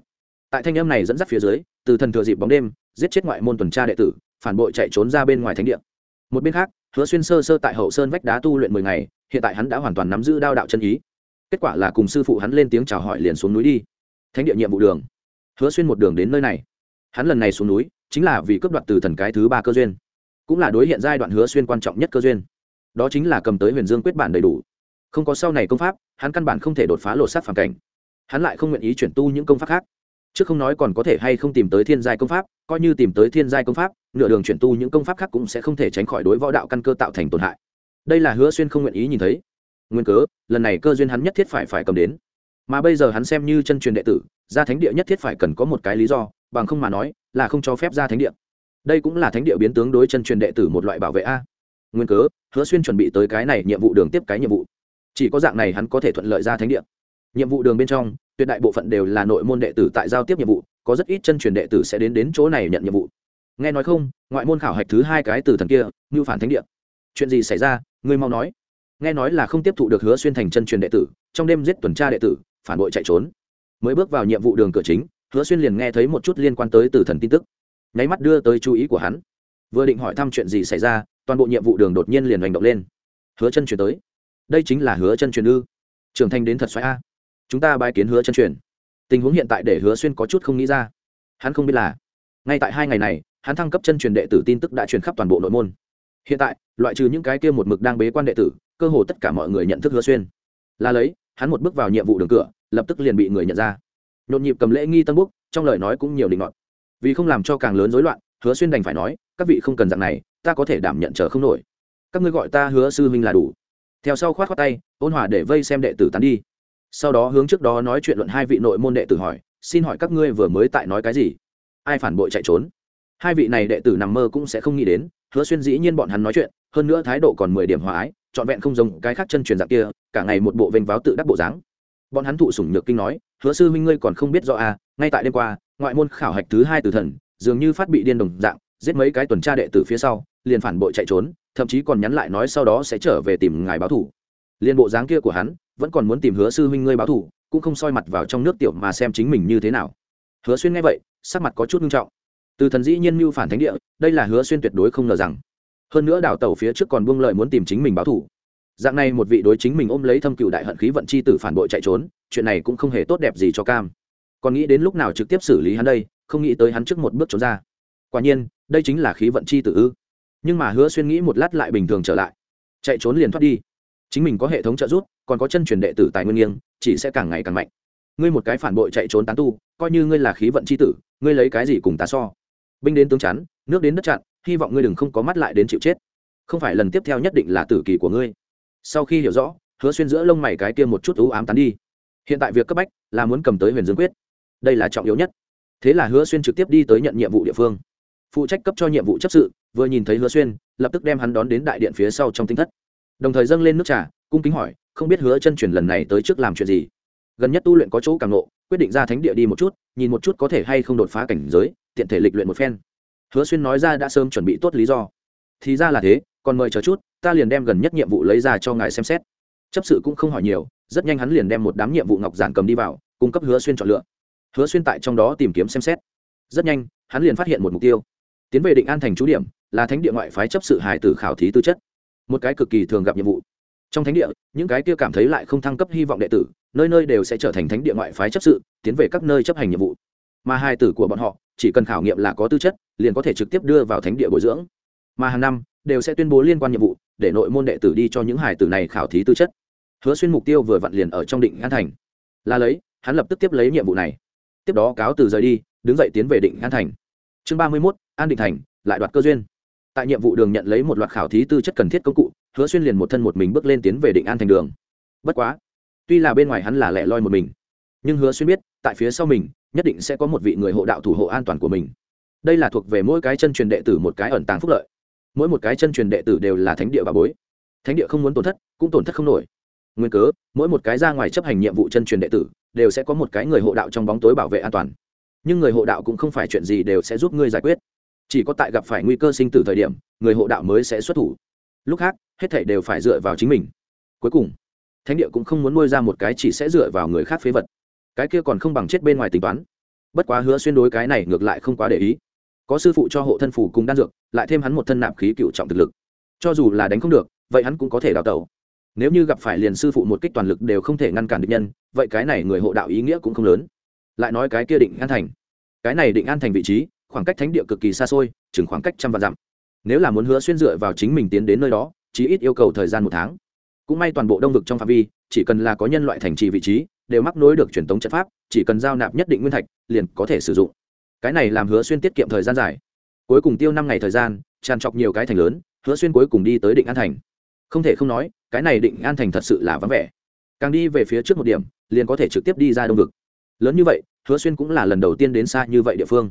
Tại thanh âm này dẫn dắt phía dưới, từ thần thừa dịp bóng đêm, giết chết ngoại môn tuần tra đệ tử, phản bội chạy trốn ra bên ngoài thánh địa một bên khác, hứa xuyên sơ sơ tại hậu sơn vách đá tu luyện mười ngày, hiện tại hắn đã hoàn toàn nắm giữ đao đạo chân ý. Kết quả là cùng sư phụ hắn lên tiếng chào hỏi liền xuống núi đi. Thánh địa nhiệm vụ đường. Hứa xuyên một đường đến nơi này. Hắn lần này xuống núi, chính là vì cướp đoạt từ thần cái thứ ba cơ duyên. Cũng là đối hiện giai đoạn hứa xuyên quan trọng nhất cơ duyên. Đó chính là cầm tới huyền dương quyết bản đầy đủ. Không có sau này công pháp, hắn căn bản không thể đột phá lột sát phản cảnh. Hắn lại không nguyện ý chuyển tu những công pháp khác chứ không nói còn có thể hay không tìm tới thiên giai công pháp, coi như tìm tới thiên giai công pháp, nửa đường chuyển tu những công pháp khác cũng sẽ không thể tránh khỏi đối võ đạo căn cơ tạo thành tổn hại. Đây là hứa xuyên không nguyện ý nhìn thấy. Nguyên cớ, lần này cơ duyên hắn nhất thiết phải phải cầm đến. Mà bây giờ hắn xem như chân truyền đệ tử, ra thánh địa nhất thiết phải cần có một cái lý do, bằng không mà nói, là không cho phép ra thánh địa. Đây cũng là thánh địa biến tướng đối chân truyền đệ tử một loại bảo vệ a. Nguyên cớ, hứa xuyên chuẩn bị tới cái này nhiệm vụ đường tiếp cái nhiệm vụ. Chỉ có dạng này hắn có thể thuận lợi ra thánh địa. Nhiệm vụ đường bên trong tuyệt đại bộ phận đều là nội môn đệ tử tại giao tiếp nhiệm vụ, có rất ít chân truyền đệ tử sẽ đến đến chỗ này nhận nhiệm vụ. Nghe nói không, ngoại môn khảo hạch thứ hai cái từ thần kia như phản thánh địa. Chuyện gì xảy ra? Ngươi mau nói. Nghe nói là không tiếp thụ được hứa xuyên thành chân truyền đệ tử, trong đêm giết tuần tra đệ tử, phản bội chạy trốn. Mới bước vào nhiệm vụ đường cửa chính, hứa xuyên liền nghe thấy một chút liên quan tới từ thần tin tức. Nháy mắt đưa tới chú ý của hắn. Vừa định hỏi thăm chuyện gì xảy ra, toàn bộ nhiệm vụ đường đột nhiên liền hành động lên. Hứa chân truyền tới. Đây chính là hứa chân truyền ư? Trưởng thành đến thật xoáy a chúng ta bái kiến hứa chân truyền. Tình huống hiện tại để hứa xuyên có chút không nghĩ ra. Hắn không biết là, ngay tại hai ngày này, hắn thăng cấp chân truyền đệ tử tin tức đã truyền khắp toàn bộ nội môn. Hiện tại, loại trừ những cái kia một mực đang bế quan đệ tử, cơ hồ tất cả mọi người nhận thức hứa xuyên. Là lấy, hắn một bước vào nhiệm vụ đường cửa, lập tức liền bị người nhận ra. Nhộn nhịp cầm lễ nghi tân búc, trong lời nói cũng nhiều định ngọn vì không làm cho càng lớn rối loạn, hứa xuyên đành phải nói, các vị không cần dạng này, ta có thể đảm nhận chờ không nổi. Các ngươi gọi ta hứa sư huynh là đủ. Theo sau khoát khoát tay, ôn hòa để vây xem đệ tử tán đi sau đó hướng trước đó nói chuyện luận hai vị nội môn đệ tử hỏi, xin hỏi các ngươi vừa mới tại nói cái gì? Ai phản bội chạy trốn? Hai vị này đệ tử nằm mơ cũng sẽ không nghĩ đến, hứa xuyên dĩ nhiên bọn hắn nói chuyện, hơn nữa thái độ còn mười điểm hòa ái, trọn vẹn không giống cái khác chân truyền dạng kia, cả ngày một bộ vênh váo tự đắc bộ dáng. Bọn hắn thụ sủng nhược kinh nói, hứa sư huynh ngươi còn không biết rõ à ngay tại đêm qua, ngoại môn khảo hạch thứ hai từ thần, dường như phát bị điên đồng dạng, giết mấy cái tuần tra đệ tử phía sau, liền phản bội chạy trốn, thậm chí còn nhắn lại nói sau đó sẽ trở về tìm ngài báo thủ. Liên bộ dáng kia của hắn vẫn còn muốn tìm hứa sư huynh ngươi báo thủ cũng không soi mặt vào trong nước tiểu mà xem chính mình như thế nào. Hứa xuyên nghe vậy, sắc mặt có chút nghiêm trọng. Từ thần dĩ nhiên mưu phản thánh địa, đây là hứa xuyên tuyệt đối không ngờ rằng. Hơn nữa đảo tàu phía trước còn buông lợi muốn tìm chính mình báo thủ dạng này một vị đối chính mình ôm lấy thâm cựu đại hận khí vận chi tử phản bội chạy trốn, chuyện này cũng không hề tốt đẹp gì cho cam. Còn nghĩ đến lúc nào trực tiếp xử lý hắn đây, không nghĩ tới hắn trước một bước trốn ra. Quả nhiên, đây chính là khí vận chi tử ư. Nhưng mà hứa xuyên nghĩ một lát lại bình thường trở lại. Chạy trốn liền thoát đi. Chính mình có hệ thống trợ giúp còn có chân truyền đệ tử tài nguyên nghiêng, chỉ sẽ càng ngày càng mạnh. Ngươi một cái phản bội chạy trốn tán tu, coi như ngươi là khí vận chi tử, ngươi lấy cái gì cùng ta so? Binh đến tướng chắn, nước đến đất chặn, hy vọng ngươi đừng không có mắt lại đến chịu chết. Không phải lần tiếp theo nhất định là tử kỳ của ngươi. Sau khi hiểu rõ, hứa xuyên giữa lông mày cái kia một chút ưu ám tán đi. Hiện tại việc cấp bách là muốn cầm tới huyền dương quyết. Đây là trọng yếu nhất. Thế là hứa xuyên trực tiếp đi tới nhận nhiệm vụ địa phương. Phụ trách cấp cho nhiệm vụ chấp sự, vừa nhìn thấy hứa xuyên, lập tức đem hắn đón đến đại điện phía sau trong tinh thất đồng thời dâng lên nước trà, cung kính hỏi, không biết hứa chân truyền lần này tới trước làm chuyện gì? Gần nhất tu luyện có chỗ càng nộ quyết định ra thánh địa đi một chút, nhìn một chút có thể hay không đột phá cảnh giới, tiện thể lịch luyện một phen. Hứa xuyên nói ra đã sớm chuẩn bị tốt lý do. Thì ra là thế, còn mời chờ chút, ta liền đem gần nhất nhiệm vụ lấy ra cho ngài xem xét. Chấp sự cũng không hỏi nhiều, rất nhanh hắn liền đem một đám nhiệm vụ ngọc giản cầm đi vào, cung cấp hứa xuyên chọn lựa. Hứa xuyên tại trong đó tìm kiếm xem xét. Rất nhanh, hắn liền phát hiện một mục tiêu. Tiến về định an thành trú điểm, là thánh địa ngoại phái chấp sự hải tử khảo thí tư chất một cái cực kỳ thường gặp nhiệm vụ. Trong thánh địa, những cái kia cảm thấy lại không thăng cấp hy vọng đệ tử, nơi nơi đều sẽ trở thành thánh địa ngoại phái chấp sự, tiến về các nơi chấp hành nhiệm vụ. Mà hai tử của bọn họ, chỉ cần khảo nghiệm là có tư chất, liền có thể trực tiếp đưa vào thánh địa bồi dưỡng. Mà hàng năm, đều sẽ tuyên bố liên quan nhiệm vụ, để nội môn đệ tử đi cho những hải tử này khảo thí tư chất. Hứa xuyên mục tiêu vừa vặn liền ở trong định an thành. Là lấy, hắn lập tức tiếp lấy nhiệm vụ này. Tiếp đó cáo từ rời đi, đứng dậy tiến về định an thành. Chương ba mươi mốt, an định thành, lại đoạt cơ duyên tại nhiệm vụ đường nhận lấy một loạt khảo thí tư chất cần thiết công cụ, hứa xuyên liền một thân một mình bước lên tiến về định an thành đường. Bất quá, tuy là bên ngoài hắn là lẻ loi một mình, nhưng hứa xuyên biết, tại phía sau mình, nhất định sẽ có một vị người hộ đạo thủ hộ an toàn của mình. Đây là thuộc về mỗi cái chân truyền đệ tử một cái ẩn tàng phúc lợi. Mỗi một cái chân truyền đệ tử đều là thánh địa bà bối. Thánh địa không muốn tổn thất, cũng tổn thất không nổi. Nguyên cớ, mỗi một cái ra ngoài chấp hành nhiệm vụ chân truyền đệ tử, đều sẽ có một cái người hộ đạo trong bóng tối bảo vệ an toàn. Nhưng người hộ đạo cũng không phải chuyện gì đều sẽ giúp ngươi giải quyết chỉ có tại gặp phải nguy cơ sinh tử thời điểm, người hộ đạo mới sẽ xuất thủ. Lúc khác, hết thảy đều phải dựa vào chính mình. Cuối cùng, thánh địa cũng không muốn nuôi ra một cái chỉ sẽ dựa vào người khác phế vật. Cái kia còn không bằng chết bên ngoài tính toán. Bất quá hứa xuyên đối cái này ngược lại không quá để ý. Có sư phụ cho hộ thân phủ cùng đan dược, lại thêm hắn một thân nạp khí cựu trọng thực lực. Cho dù là đánh không được, vậy hắn cũng có thể đào tẩu. Nếu như gặp phải liền sư phụ một kích toàn lực đều không thể ngăn cản được nhân, vậy cái này người hộ đạo ý nghĩa cũng không lớn. Lại nói cái kia định an thành. Cái này định an thành vị trí khoảng cách thánh địa cực kỳ xa xôi, chừng khoảng cách trăm vạn dặm. Nếu là muốn hứa xuyên dựa vào chính mình tiến đến nơi đó, chí ít yêu cầu thời gian một tháng. Cũng may toàn bộ đông vực trong phạm vi, chỉ cần là có nhân loại thành trì vị trí, đều mắc nối được truyền thống trận pháp, chỉ cần giao nạp nhất định nguyên thạch, liền có thể sử dụng. Cái này làm hứa xuyên tiết kiệm thời gian dài. Cuối cùng tiêu năm ngày thời gian, tràn trọc nhiều cái thành lớn, hứa xuyên cuối cùng đi tới định an thành. Không thể không nói, cái này định an thành thật sự là vắng vẻ. Càng đi về phía trước một điểm, liền có thể trực tiếp đi ra đông vực. Lớn như vậy, hứa xuyên cũng là lần đầu tiên đến xa như vậy địa phương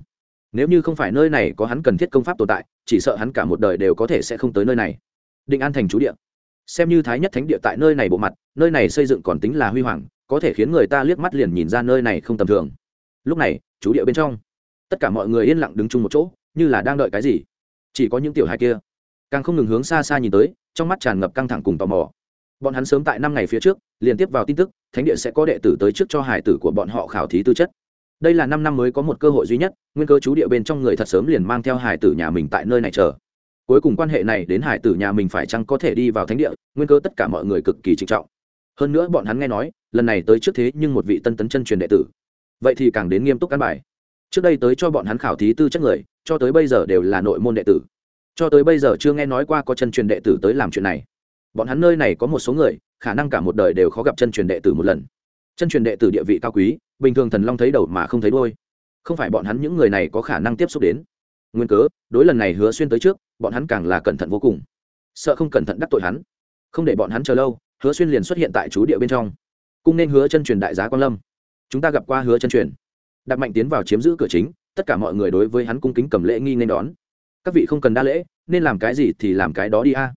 nếu như không phải nơi này có hắn cần thiết công pháp tồn tại, chỉ sợ hắn cả một đời đều có thể sẽ không tới nơi này. Định an thành chú địa. Xem như thái nhất thánh địa tại nơi này bộ mặt, nơi này xây dựng còn tính là huy hoàng, có thể khiến người ta liếc mắt liền nhìn ra nơi này không tầm thường. Lúc này, chú địa bên trong, tất cả mọi người yên lặng đứng chung một chỗ, như là đang đợi cái gì. Chỉ có những tiểu hài kia. Càng không ngừng hướng xa xa nhìn tới, trong mắt tràn ngập căng thẳng cùng tò mò. Bọn hắn sớm tại năm ngày phía trước liên tiếp vào tin tức, thánh địa sẽ có đệ tử tới trước cho hải tử của bọn họ khảo thí tư chất đây là năm năm mới có một cơ hội duy nhất, nguyên cơ chú địa bên trong người thật sớm liền mang theo hải tử nhà mình tại nơi này chờ. Cuối cùng quan hệ này đến hải tử nhà mình phải chăng có thể đi vào thánh địa, nguyên cơ tất cả mọi người cực kỳ trịnh trọng. Hơn nữa bọn hắn nghe nói, lần này tới trước thế nhưng một vị tân tấn chân truyền đệ tử. Vậy thì càng đến nghiêm túc căn bài. Trước đây tới cho bọn hắn khảo thí tư chất người, cho tới bây giờ đều là nội môn đệ tử. Cho tới bây giờ chưa nghe nói qua có chân truyền đệ tử tới làm chuyện này. Bọn hắn nơi này có một số người, khả năng cả một đời đều khó gặp chân truyền đệ tử một lần. Chân truyền đệ tử địa vị cao quý bình thường thần long thấy đầu mà không thấy đôi không phải bọn hắn những người này có khả năng tiếp xúc đến. Nguyên cớ, đối lần này hứa xuyên tới trước, bọn hắn càng là cẩn thận vô cùng. Sợ không cẩn thận đắc tội hắn. Không để bọn hắn chờ lâu, hứa xuyên liền xuất hiện tại chú địa bên trong. Cung nên hứa chân truyền đại giá quan lâm. Chúng ta gặp qua hứa chân truyền. Đặt mạnh tiến vào chiếm giữ cửa chính, tất cả mọi người đối với hắn cung kính cầm lễ nghi nên đón. Các vị không cần đa lễ, nên làm cái gì thì làm cái đó đi a.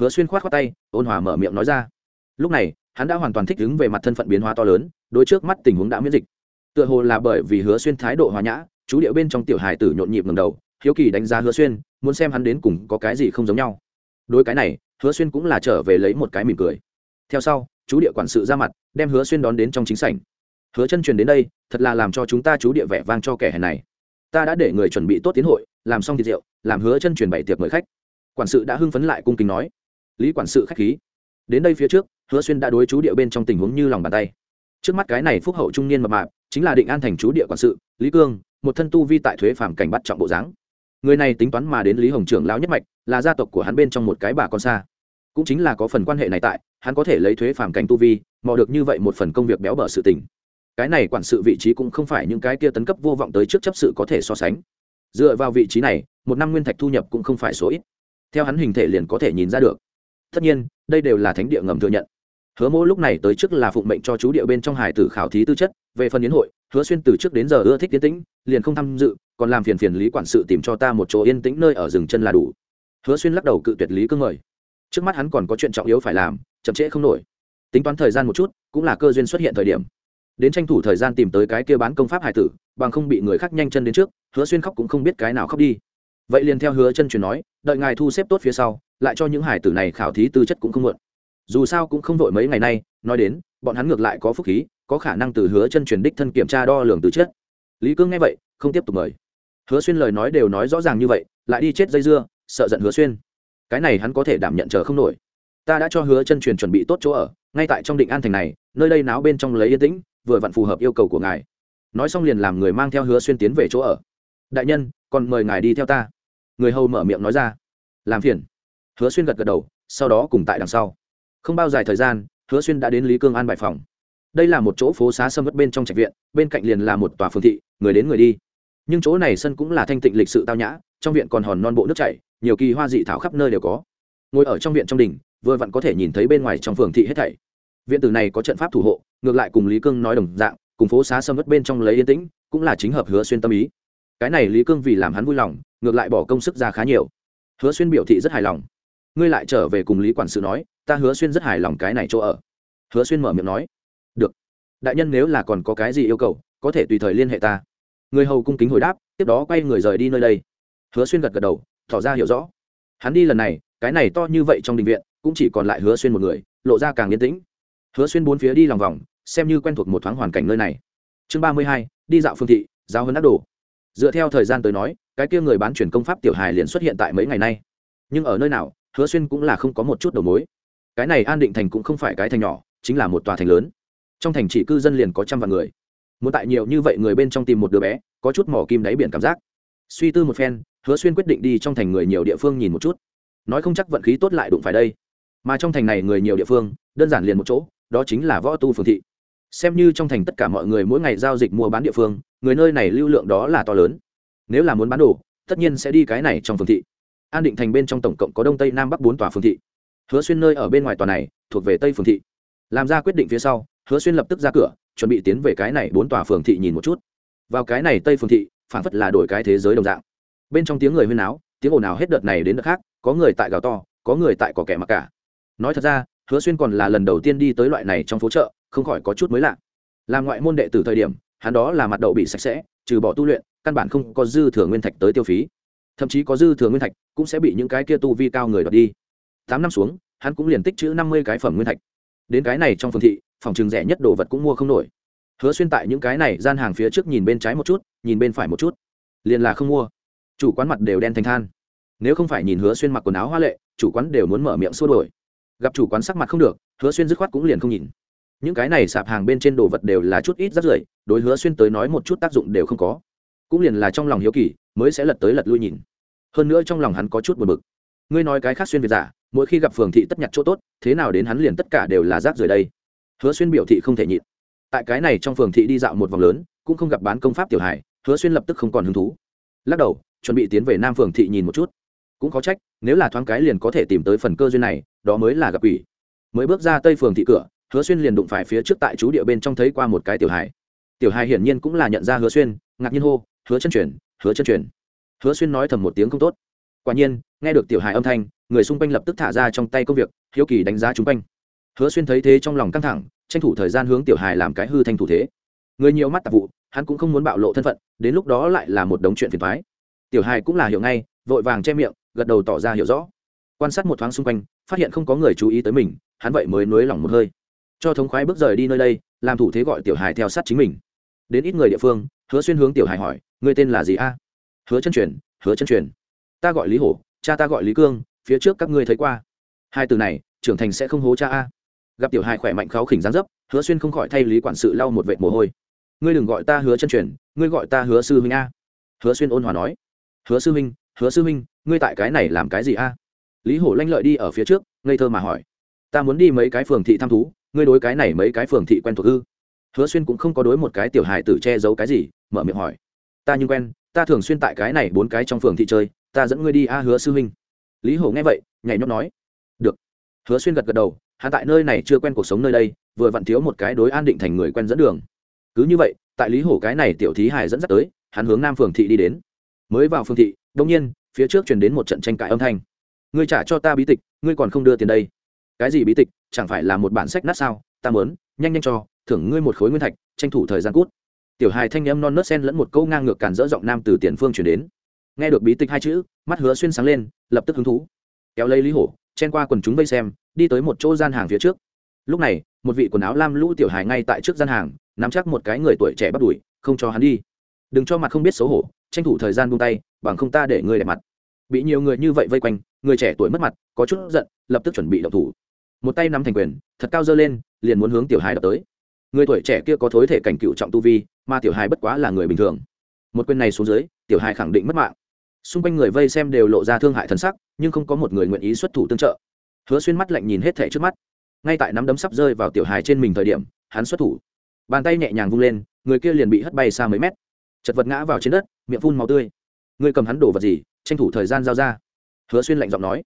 Hứa xuyên khoát khoát tay, ôn hòa mở miệng nói ra. Lúc này hắn đã hoàn toàn thích ứng về mặt thân phận biến hóa to lớn đôi trước mắt tình huống đã miễn dịch. Tựa hồ là bởi vì hứa xuyên thái độ hòa nhã, chú điệu bên trong tiểu hài tử nhộn nhịp ngầm đầu, hiếu kỳ đánh giá hứa xuyên, muốn xem hắn đến cùng có cái gì không giống nhau. Đối cái này, hứa xuyên cũng là trở về lấy một cái mỉm cười. Theo sau, chú địa quản sự ra mặt, đem hứa xuyên đón đến trong chính sảnh. Hứa chân truyền đến đây, thật là làm cho chúng ta chú địa vẻ vang cho kẻ hèn này. Ta đã để người chuẩn bị tốt tiến hội, làm xong thịt rượu, làm hứa chân truyền bảy tiệc mời khách. Quản sự đã hưng phấn lại cung kính nói. Lý quản sự khách khí. Đến đây phía trước hứa xuyên đã đối chú địa bên trong tình huống như lòng bàn tay. Trước mắt cái này phúc hậu trung niên mập mạp, chính là định an thành chú địa quản sự, lý cương, một thân tu vi tại thuế phàm cảnh bắt trọng bộ dáng. Người này tính toán mà đến lý hồng trưởng lão nhất mạch, là gia tộc của hắn bên trong một cái bà con xa. Cũng chính là có phần quan hệ này tại, hắn có thể lấy thuế phàm cảnh tu vi, mò được như vậy một phần công việc béo bở sự tình. Cái này quản sự vị trí cũng không phải những cái kia tấn cấp vô vọng tới trước chấp sự có thể so sánh. Dựa vào vị trí này, một năm nguyên thạch thu nhập cũng không phải số ít. Theo hắn hình thể liền có thể nhìn ra được. Tất nhiên, đây đều là thánh địa ngầm thừa nhận hứa mỗ lúc này tới trước là phụng mệnh cho chú điệu bên trong hải tử khảo thí tư chất, về phần yến hội, hứa xuyên từ trước đến giờ ưa thích tiến tĩnh, liền không tham dự, còn làm phiền phiền lý quản sự tìm cho ta một chỗ yên tĩnh nơi ở rừng chân là đủ. Hứa xuyên lắc đầu cự tuyệt lý cương mời. Trước mắt hắn còn có chuyện trọng yếu phải làm, chậm trễ không nổi. Tính toán thời gian một chút, cũng là cơ duyên xuất hiện thời điểm. Đến tranh thủ thời gian tìm tới cái kia bán công pháp hải tử, bằng không bị người khác nhanh chân đến trước, hứa xuyên khóc cũng không biết cái nào khóc đi. Vậy liền theo hứa chân truyền nói, đợi ngài thu xếp tốt phía sau, lại cho những hải tử này khảo thí tư chất cũng không muộn dù sao cũng không vội mấy ngày nay, nói đến, bọn hắn ngược lại có phúc khí, có khả năng từ hứa chân truyền đích thân kiểm tra đo lường từ chết lý cương nghe vậy, không tiếp tục mời. Hứa xuyên lời nói đều nói rõ ràng như vậy, lại đi chết dây dưa, sợ giận hứa xuyên. Cái này hắn có thể đảm nhận chờ không nổi. Ta đã cho hứa chân truyền chuẩn bị tốt chỗ ở, ngay tại trong định an thành này, nơi đây náo bên trong lấy yên tĩnh, vừa vặn phù hợp yêu cầu của ngài. Nói xong liền làm người mang theo hứa xuyên tiến về chỗ ở. Đại nhân, còn mời ngài đi theo ta. Người hầu mở miệng nói ra. Làm phiền. Hứa xuyên gật gật đầu, sau đó cùng tại đằng sau không bao dài thời gian, hứa xuyên đã đến lý cương an bài phòng. Đây là một chỗ phố xá sâm vất bên trong trạch viện, bên cạnh liền là một tòa phương thị, người đến người đi. Nhưng chỗ này sân cũng là thanh tịnh lịch sự tao nhã, trong viện còn hòn non bộ nước chảy, nhiều kỳ hoa dị thảo khắp nơi đều có. Ngồi ở trong viện trong đình vừa vặn có thể nhìn thấy bên ngoài trong phường thị hết thảy. Viện tử này có trận pháp thủ hộ, ngược lại cùng lý cương nói đồng dạng, cùng phố xá sâm vất bên trong lấy yên tĩnh, cũng là chính hợp hứa xuyên tâm ý. Cái này lý cương vì làm hắn vui lòng, ngược lại bỏ công sức ra khá nhiều. Hứa xuyên biểu thị rất hài lòng ngươi lại trở về cùng lý quản sự nói, ta hứa xuyên rất hài lòng cái này chỗ ở. Hứa xuyên mở miệng nói, được. Đại nhân nếu là còn có cái gì yêu cầu, có thể tùy thời liên hệ ta. Người hầu cung kính hồi đáp, tiếp đó quay người rời đi nơi đây. Hứa xuyên gật gật đầu, tỏ ra hiểu rõ. Hắn đi lần này, cái này to như vậy trong đình viện, cũng chỉ còn lại hứa xuyên một người, lộ ra càng yên tĩnh. Hứa xuyên bốn phía đi lòng vòng, xem như quen thuộc một thoáng hoàn cảnh nơi này. Chương ba mươi hai, đi dạo phương thị, giao hơn đắc đồ. Dựa theo thời gian tới nói, cái kia người bán chuyển công pháp tiểu hài liền xuất hiện tại mấy ngày nay. Nhưng ở nơi nào hứa xuyên cũng là không có một chút đầu mối. Cái này an định thành cũng không phải cái thành nhỏ, chính là một tòa thành lớn. Trong thành chỉ cư dân liền có trăm vạn người. Muốn tại nhiều như vậy người bên trong tìm một đứa bé, có chút mỏ kim đáy biển cảm giác. Suy tư một phen, hứa xuyên quyết định đi trong thành người nhiều địa phương nhìn một chút. Nói không chắc vận khí tốt lại đụng phải đây. Mà trong thành này người nhiều địa phương, đơn giản liền một chỗ, đó chính là võ tu phường thị. Xem như trong thành tất cả mọi người mỗi ngày giao dịch mua bán địa phương, người nơi này lưu lượng đó là to lớn. Nếu là muốn bán đồ, tất nhiên sẽ đi cái này trong phường thị an định thành bên trong tổng cộng có đông tây nam bắc bốn tòa phường thị. Hứa xuyên nơi ở bên ngoài tòa này, thuộc về tây phường thị. Làm ra quyết định phía sau, hứa xuyên lập tức ra cửa, chuẩn bị tiến về cái này bốn tòa phường thị nhìn một chút. Vào cái này tây phường thị phản phất là đổi cái thế giới đồng dạng. Bên trong tiếng người huyên áo tiếng ồn ào hết đợt này đến đợt khác, có người tại gào to, có người tại có kẻ mặc cả. Nói thật ra, hứa xuyên còn là lần đầu tiên đi tới loại này trong phố chợ, không khỏi có chút mới lạ. Làm ngoại môn đệ từ thời điểm, hắn đó là mặt đậu bị sạch sẽ, trừ bỏ tu luyện, căn bản không có dư thừa nguyên thạch tới tiêu phí thậm chí có dư thừa nguyên thạch cũng sẽ bị những cái kia tu vi cao người đoạt đi. Tám năm xuống, hắn cũng liền tích chữ năm mươi cái phẩm nguyên thạch. Đến cái này trong phường thị, phòng trường rẻ nhất đồ vật cũng mua không nổi. Hứa xuyên tại những cái này gian hàng phía trước nhìn bên trái một chút, nhìn bên phải một chút. Liền là không mua. Chủ quán mặt đều đen thành than. Nếu không phải nhìn hứa xuyên mặc quần áo hoa lệ, chủ quán đều muốn mở miệng xua đổi gặp chủ quán sắc mặt không được, hứa xuyên dứt khoát cũng liền không nhìn. Những cái này sạp hàng bên trên đồ vật đều là chút ít rắt rưởi, đối hứa xuyên tới nói một chút tác dụng đều không có cũng liền là trong lòng hiếu kỳ, mới sẽ lật tới lật lui nhìn. Hơn nữa trong lòng hắn có chút buồn bực. Ngươi nói cái khác xuyên việt giả, mỗi khi gặp phường thị tất nhặt chỗ tốt, thế nào đến hắn liền tất cả đều là rác rưởi đây? Hứa xuyên biểu thị không thể nhịn. Tại cái này trong phường thị đi dạo một vòng lớn, cũng không gặp bán công pháp tiểu hải hứa xuyên lập tức không còn hứng thú. Lắc đầu, chuẩn bị tiến về nam phường thị nhìn một chút. Cũng có trách, nếu là thoáng cái liền có thể tìm tới phần cơ duyên này, đó mới là gặp ủy mới bước ra tây phường thị cửa, hứa xuyên liền đụng phải phía trước tại chú địa bên trong thấy qua một cái tiểu hải tiểu hải hiển nhiên cũng là nhận ra hứa xuyên, ngạc nhiên hô hứa chân truyền, hứa chân truyền. Hứa xuyên nói thầm một tiếng không tốt. Quả nhiên, nghe được tiểu hải âm thanh, người xung quanh lập tức thả ra trong tay công việc, hiếu kỳ đánh giá chung quanh. Hứa xuyên thấy thế trong lòng căng thẳng, tranh thủ thời gian hướng tiểu hải làm cái hư thanh thủ thế. Người nhiều mắt tạp vụ, hắn cũng không muốn bạo lộ thân phận, đến lúc đó lại là một đống chuyện phiền thoái tiểu hải cũng là hiểu ngay, vội vàng che miệng, gật đầu tỏ ra hiểu rõ. Quan sát một thoáng xung quanh, phát hiện không có người chú ý tới mình, hắn vậy mới nới lỏng một hơi. Cho thống khoái bước rời đi nơi đây, làm thủ thế gọi tiểu hải theo sát chính mình đến ít người địa phương, hứa xuyên hướng tiểu hải hỏi người tên là gì a? Hứa chân truyền, hứa chân truyền. Ta gọi lý hổ, cha ta gọi lý cương, phía trước các ngươi thấy qua. Hai từ này, trưởng thành sẽ không hố cha a. Gặp tiểu hải khỏe mạnh kháo khỉnh gián dấp, hứa xuyên không khỏi thay lý quản sự lau một vệt mồ hôi. Ngươi đừng gọi ta hứa chân truyền, ngươi gọi ta hứa sư huynh a. Hứa xuyên ôn hòa nói. Hứa sư huynh, hứa sư huynh, ngươi tại cái này làm cái gì a? Lý hổ lanh lợi đi ở phía trước, ngây thơ mà hỏi. Ta muốn đi mấy cái phường thị thăm thú, ngươi đối cái này mấy cái phường thị quen thuộc ư? Hứa xuyên cũng không có đối một cái tiểu hài tử che giấu cái gì, mở miệng hỏi. Ta nhưng quen, ta thường xuyên tại cái này bốn cái trong phường thị chơi, ta dẫn ngươi đi a, hứa sư huynh. Lý hổ nghe vậy, nhảy nhót nói. Được. Hứa xuyên gật gật đầu, hắn tại nơi này chưa quen cuộc sống nơi đây, vừa vặn thiếu một cái đối an định thành người quen dẫn đường. Cứ như vậy, tại lý hổ cái này tiểu thí hải dẫn dắt tới, hắn hướng nam phường thị đi đến. Mới vào phường thị đông nhiên, phía trước truyền đến một trận tranh cãi âm thanh. Ngươi trả cho ta bí tịch, ngươi còn không đưa tiền đây. Cái gì bí tịch, chẳng phải là một bản sách nát sao? Ta mớn nhanh nhanh cho, thưởng ngươi một khối nguyên thạch, tranh thủ thời gian cút. Tiểu hài thanh em non nớt sen lẫn một câu ngang ngược càn dỡ giọng nam từ tiền phương chuyển đến. Nghe được bí tịch hai chữ, mắt hứa xuyên sáng lên, lập tức hứng thú. Kéo lấy lý hổ, chen qua quần chúng vây xem, đi tới một chỗ gian hàng phía trước. Lúc này, một vị quần áo lam lũ tiểu hài ngay tại trước gian hàng, nắm chắc một cái người tuổi trẻ bắt đuổi, không cho hắn đi. Đừng cho mặt không biết xấu hổ, tranh thủ thời gian buông tay, bằng không ta để ngươi đẹp mặt. Bị nhiều người như vậy vây quanh, người trẻ tuổi mất mặt, có chút giận, lập tức chuẩn bị động thủ. Một tay nắm thành quyền, thật cao dơ lên liền muốn hướng tiểu hài đập tới. Người tuổi trẻ kia có thối thể cảnh cựu trọng tu vi, mà tiểu hài bất quá là người bình thường. Một quyền này xuống dưới, tiểu hài khẳng định mất mạng. Xung quanh người vây xem đều lộ ra thương hại thân sắc, nhưng không có một người nguyện ý xuất thủ tương trợ. Hứa xuyên mắt lạnh nhìn hết thẻ trước mắt. Ngay tại nắm đấm sắp rơi vào tiểu hài trên mình thời điểm, hắn xuất thủ. Bàn tay nhẹ nhàng vung lên, người kia liền bị hất bay xa mấy mét. Chật vật ngã vào trên đất, miệng phun màu tươi. Ngươi cầm hắn đổ vật gì, tranh thủ thời gian giao ra. Hứa xuyên lạnh giọng nói,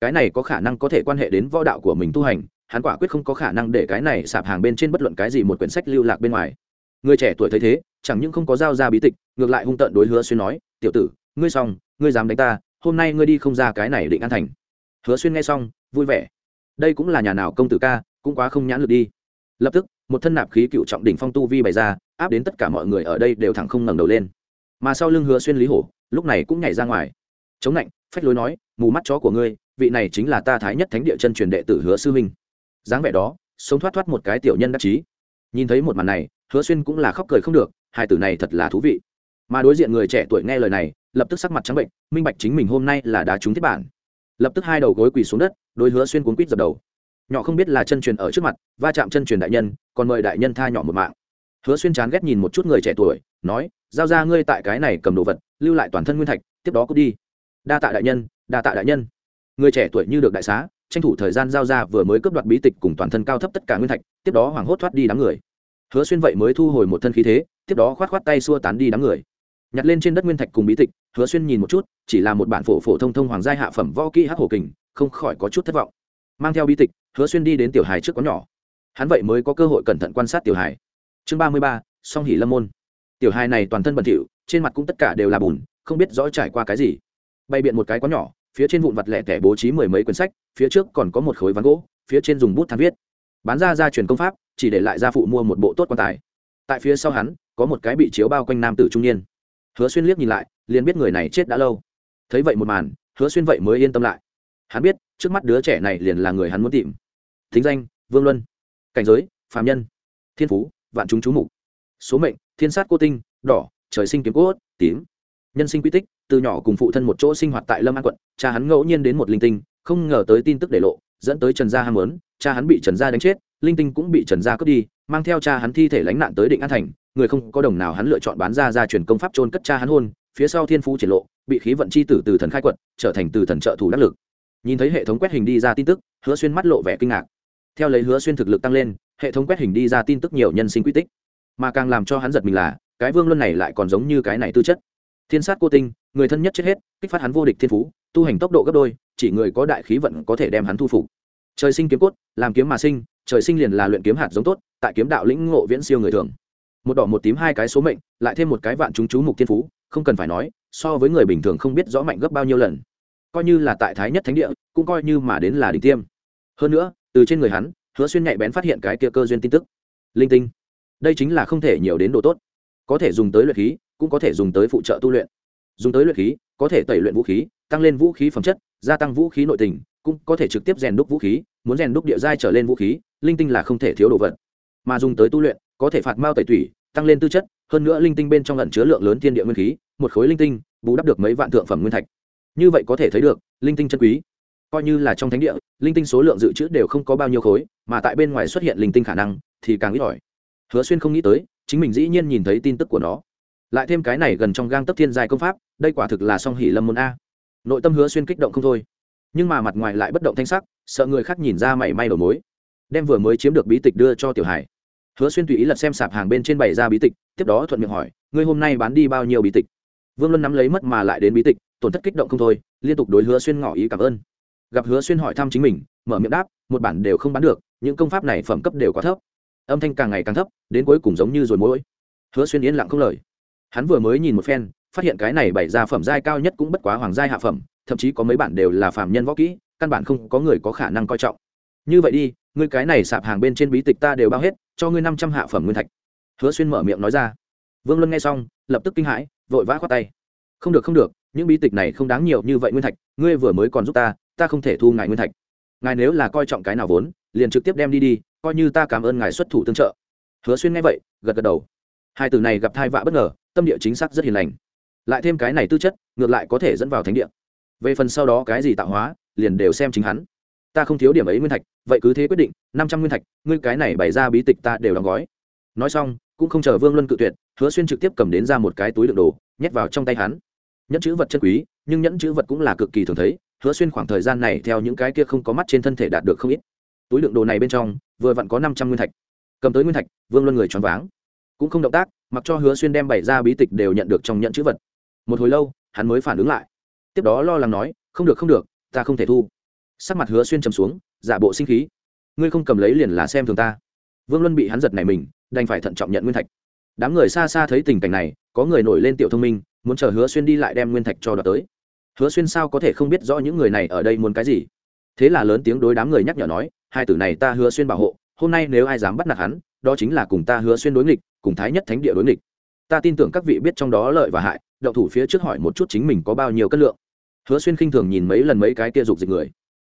cái này có khả năng có thể quan hệ đến võ đạo của mình tu hành hắn quả quyết không có khả năng để cái này sạp hàng bên trên bất luận cái gì một quyển sách lưu lạc bên ngoài. Người trẻ tuổi thấy thế, chẳng những không có giao ra bí tịch, ngược lại hung tợn đối hứa xuyên nói, tiểu tử, ngươi xong, ngươi dám đánh ta, hôm nay ngươi đi không ra cái này định an thành. Hứa xuyên nghe xong, vui vẻ. Đây cũng là nhà nào công tử ca, cũng quá không nhãn lực đi. Lập tức, một thân nạp khí cựu trọng đỉnh phong tu vi bày ra, áp đến tất cả mọi người ở đây đều thẳng không ngẩng đầu lên. Mà sau lưng hứa xuyên lý hổ, lúc này cũng nhảy ra ngoài. Chống lạnh, phách lối nói, mù mắt chó của ngươi, vị này chính là ta thái nhất thánh địa chân truyền đệ tử hứa sư minh dáng vẻ đó, sống thoát thoát một cái tiểu nhân đắc chí. Nhìn thấy một màn này, hứa xuyên cũng là khóc cười không được, hai tử này thật là thú vị. Mà đối diện người trẻ tuổi nghe lời này, lập tức sắc mặt trắng bệnh, minh bạch chính mình hôm nay là đá trúng thiết bản. Lập tức hai đầu gối quỳ xuống đất, đối hứa xuyên cuốn quýt dập đầu. Nhỏ không biết là chân truyền ở trước mặt, va chạm chân truyền đại nhân, còn mời đại nhân tha nhỏ một mạng. Hứa xuyên chán ghét nhìn một chút người trẻ tuổi, nói, giao ra ngươi tại cái này cầm đồ vật, lưu lại toàn thân nguyên thạch, tiếp đó cút đi. Đa tạ đại nhân, đa tạ đại nhân. Người trẻ tuổi như được đại xá tranh thủ thời gian giao ra vừa mới cướp đoạt bí tịch cùng toàn thân cao thấp tất cả nguyên thạch, tiếp đó hoảng hốt thoát đi đám người. Hứa xuyên vậy mới thu hồi một thân khí thế, tiếp đó khoát khoát tay xua tán đi đám người. Nhặt lên trên đất nguyên thạch cùng bí tịch, hứa xuyên nhìn một chút, chỉ là một bản phổ phổ thông thông hoàng gia hạ phẩm võ kỹ hắc hổ kình, không khỏi có chút thất vọng. Mang theo bí tịch, hứa xuyên đi đến tiểu hài trước có nhỏ. Hắn vậy mới có cơ hội cẩn thận quan sát tiểu hài. Chương ba mươi ba, song hỉ lâm môn. Tiểu hài này toàn thân bẩn thỉu, trên mặt cũng tất cả đều là bùn, không biết rõ trải qua cái gì. Bày biện một cái có nhỏ, phía trên vụn vặt lẻ tẻ bố trí mười mấy quyển sách phía trước còn có một khối ván gỗ, phía trên dùng bút than viết. Bán ra gia truyền công pháp, chỉ để lại gia phụ mua một bộ tốt quan tài. Tại phía sau hắn, có một cái bị chiếu bao quanh nam tử trung niên. Hứa xuyên liếc nhìn lại, liền biết người này chết đã lâu. Thấy vậy một màn, hứa xuyên vậy mới yên tâm lại. Hắn biết, trước mắt đứa trẻ này liền là người hắn muốn tìm. Thính danh, vương luân. Cảnh giới phạm nhân. Thiên phú, vạn chúng chú mục. Số mệnh, thiên sát cô tinh, đỏ, trời sinh kiếm cốt, tím. Nhân sinh quy tích, từ nhỏ cùng phụ thân một chỗ sinh hoạt tại lâm an quận, cha hắn ngẫu nhiên đến một linh tinh không ngờ tới tin tức để lộ dẫn tới trần gia ham muốn, cha hắn bị trần gia đánh chết linh tinh cũng bị trần gia cướp đi mang theo cha hắn thi thể lánh nạn tới định an thành người không có đồng nào hắn lựa chọn bán ra ra truyền công pháp trôn cất cha hắn hôn phía sau thiên phú triển lộ bị khí vận chi tử từ thần khai quật trở thành từ thần trợ thủ đắc lực. Nhìn thấy hệ thống quét hình đi ra tin tức hứa xuyên mắt lộ vẻ kinh ngạc. Theo lấy hứa xuyên thực lực tăng lên hệ thống quét hình đi ra tin tức nhiều nhân sinh quy tích. Mà càng làm cho hắn giật mình là cái vương luân này lại còn giống như cái này tư chất. Thiên sát cô tinh người thân nhất chết hết kích phát hắn vô địch thiên phú tu hành tốc độ gấp đôi chỉ người có đại khí vận có thể đem hắn thu phục. Trời sinh kiếm cốt, làm kiếm mà sinh, trời sinh liền là luyện kiếm hạt giống tốt, tại kiếm đạo lĩnh ngộ viễn siêu người thường. Một đỏ một tím hai cái số mệnh, lại thêm một cái vạn chúng chú mục thiên phú, không cần phải nói, so với người bình thường không biết rõ mạnh gấp bao nhiêu lần. Coi như là tại thái nhất thánh địa, cũng coi như mà đến là đỉnh tiêm. Hơn nữa, từ trên người hắn, hứa xuyên nhạy bén phát hiện cái kia cơ duyên tin tức. Linh tinh. Đây chính là không thể nhiều đến độ tốt. Có thể dùng tới luyện khí, cũng có thể dùng tới phụ trợ tu luyện. Dùng tới luyện khí, có thể tẩy luyện vũ khí, tăng lên vũ khí phẩm chất gia tăng vũ khí nội tình, cũng có thể trực tiếp rèn đúc vũ khí, muốn rèn đúc địa giai trở lên vũ khí, linh tinh là không thể thiếu đồ vật. Mà dùng tới tu luyện, có thể phạt mao tẩy tủy, tăng lên tư chất, hơn nữa linh tinh bên trong lẩn chứa lượng lớn thiên địa nguyên khí, một khối linh tinh, bù đắp được mấy vạn thượng phẩm nguyên thạch. Như vậy có thể thấy được, linh tinh chân quý. Coi như là trong thánh địa, linh tinh số lượng dự trữ đều không có bao nhiêu khối, mà tại bên ngoài xuất hiện linh tinh khả năng thì càng ít ỏi. Hứa xuyên không nghĩ tới, chính mình dĩ nhiên nhìn thấy tin tức của nó. Lại thêm cái này gần trong gang tấp thiên giai công pháp, đây quả thực là song hỷ lâm môn a nội tâm hứa xuyên kích động không thôi. Nhưng mà mặt ngoài lại bất động thanh sắc, sợ người khác nhìn ra mảy may đầu mối. Đem vừa mới chiếm được bí tịch đưa cho tiểu hải. Hứa xuyên tùy ý lật xem sạp hàng bên trên bày ra bí tịch, tiếp đó thuận miệng hỏi, ngươi hôm nay bán đi bao nhiêu bí tịch? Vương luân nắm lấy mất mà lại đến bí tịch, tổn thất kích động không thôi, liên tục đối hứa xuyên ngỏ ý cảm ơn. Gặp hứa xuyên hỏi thăm chính mình, mở miệng đáp, một bản đều không bán được, những công pháp này phẩm cấp đều quá thấp. Âm thanh càng ngày càng thấp, đến cuối cùng giống như rồi mỗi. Hứa xuyên yên lặng không lời. Hắn vừa mới nhìn một phen phát hiện cái này bảy gia phẩm giai cao nhất cũng bất quá hoàng giai hạ phẩm, thậm chí có mấy bản đều là phạm nhân võ kỹ, căn bản không có người có khả năng coi trọng. Như vậy đi, ngươi cái này sạp hàng bên trên bí tịch ta đều bao hết, cho ngươi năm trăm hạ phẩm nguyên thạch. Hứa xuyên mở miệng nói ra. Vương luân nghe xong, lập tức kinh hãi, vội vã khoát tay. Không được không được, những bí tịch này không đáng nhiều như vậy nguyên thạch, ngươi vừa mới còn giúp ta ta không thể thu ngài nguyên thạch. Ngài nếu là coi trọng cái nào vốn, liền trực tiếp đem đi đi, coi như ta cảm ơn ngài xuất thủ tương trợ. Hứa xuyên nghe vậy, gật gật đầu. Hai từ này gặp thai vạ bất ngờ, tâm địa chính xác rất hiền lành lại thêm cái này tư chất, ngược lại có thể dẫn vào thánh địa. Về phần sau đó cái gì tạo hóa, liền đều xem chính hắn. Ta không thiếu điểm ấy nguyên thạch, vậy cứ thế quyết định, năm trăm nguyên thạch, ngươi cái này bày ra bí tịch ta đều đóng gói. Nói xong, cũng không chờ vương luân cự tuyệt, hứa xuyên trực tiếp cầm đến ra một cái túi đựng đồ, nhét vào trong tay hắn. Nhẫn chữ vật chân quý, nhưng nhẫn chữ vật cũng là cực kỳ thường thấy, hứa xuyên khoảng thời gian này theo những cái kia không có mắt trên thân thể đạt được không ít. Túi đựng đồ này bên trong, vừa vặn có năm trăm nguyên thạch. Cầm tới nguyên thạch, vương luân người choáng váng. Cũng không động tác, mặc cho hứa xuyên đem bày ra bí tịch đều nhận được trong nhẫn chữ vật một hồi lâu, hắn mới phản ứng lại. Tiếp đó lo lắng nói, không được không được, ta không thể thu. Sắc mặt hứa xuyên trầm xuống, giả bộ sinh khí. Ngươi không cầm lấy liền là xem thường ta. Vương luân bị hắn giật này mình, đành phải thận trọng nhận nguyên thạch. Đám người xa xa thấy tình cảnh này, có người nổi lên tiểu thông minh, muốn chờ hứa xuyên đi lại đem nguyên thạch cho đoạt tới. Hứa xuyên sao có thể không biết rõ những người này ở đây muốn cái gì? Thế là lớn tiếng đối đám người nhắc nhở nói, hai tử này ta hứa xuyên bảo hộ, hôm nay nếu ai dám bắt nạt hắn, đó chính là cùng ta hứa xuyên đối nghịch, cùng thái nhất thánh địa đối nghịch. Ta tin tưởng các vị biết trong đó lợi và hại động thủ phía trước hỏi một chút chính mình có bao nhiêu cân lượng. Hứa xuyên khinh thường nhìn mấy lần mấy cái kia dục dịch người.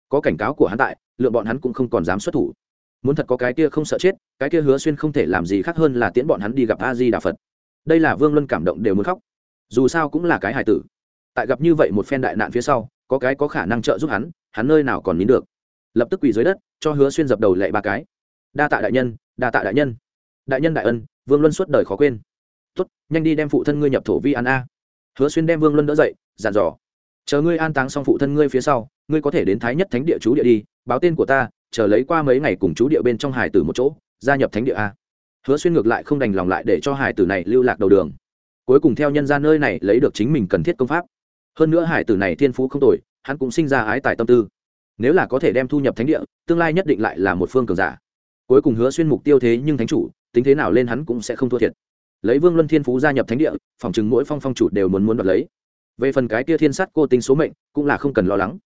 Có cảnh cáo của hắn tại, lượng bọn hắn cũng không còn dám xuất thủ. Muốn thật có cái kia không sợ chết, cái kia hứa xuyên không thể làm gì khác hơn là tiễn bọn hắn đi gặp a di đà phật. Đây là vương luân cảm động đều muốn khóc. Dù sao cũng là cái hài tử. Tại gặp như vậy một phen đại nạn phía sau, có cái có khả năng trợ giúp hắn hắn nơi nào còn nín được. Lập tức quỳ dưới đất, cho hứa xuyên dập đầu lệ ba cái. Đa tạ đại nhân, đa tạ đại nhân. Đại nhân đại ân, vương luân suốt đời khó quên. Tốt, nhanh đi đem phụ thân ngươi nhập thổ vi an a hứa xuyên đem vương luân đỡ dậy dàn dò, chờ ngươi an táng xong phụ thân ngươi phía sau, ngươi có thể đến thái nhất thánh địa chú địa đi, báo tên của ta, chờ lấy qua mấy ngày cùng chú địa bên trong hải tử một chỗ, gia nhập thánh địa a. Hứa xuyên ngược lại không đành lòng lại để cho hải tử này lưu lạc đầu đường. Cuối cùng theo nhân ra nơi này lấy được chính mình cần thiết công pháp. Hơn nữa hải tử này thiên phú không tồi, hắn cũng sinh ra ái tài tâm tư. Nếu là có thể đem thu nhập thánh địa, tương lai nhất định lại là một phương cường giả. Cuối cùng hứa xuyên mục tiêu thế nhưng thánh chủ, tính thế nào lên hắn cũng sẽ không thua thiệt lấy vương luân thiên phú gia nhập thánh địa, phòng chừng mỗi phong phong chủ đều muốn muốn đoạt lấy. Về phần cái kia thiên sát cô tính số mệnh, cũng là không cần lo lắng.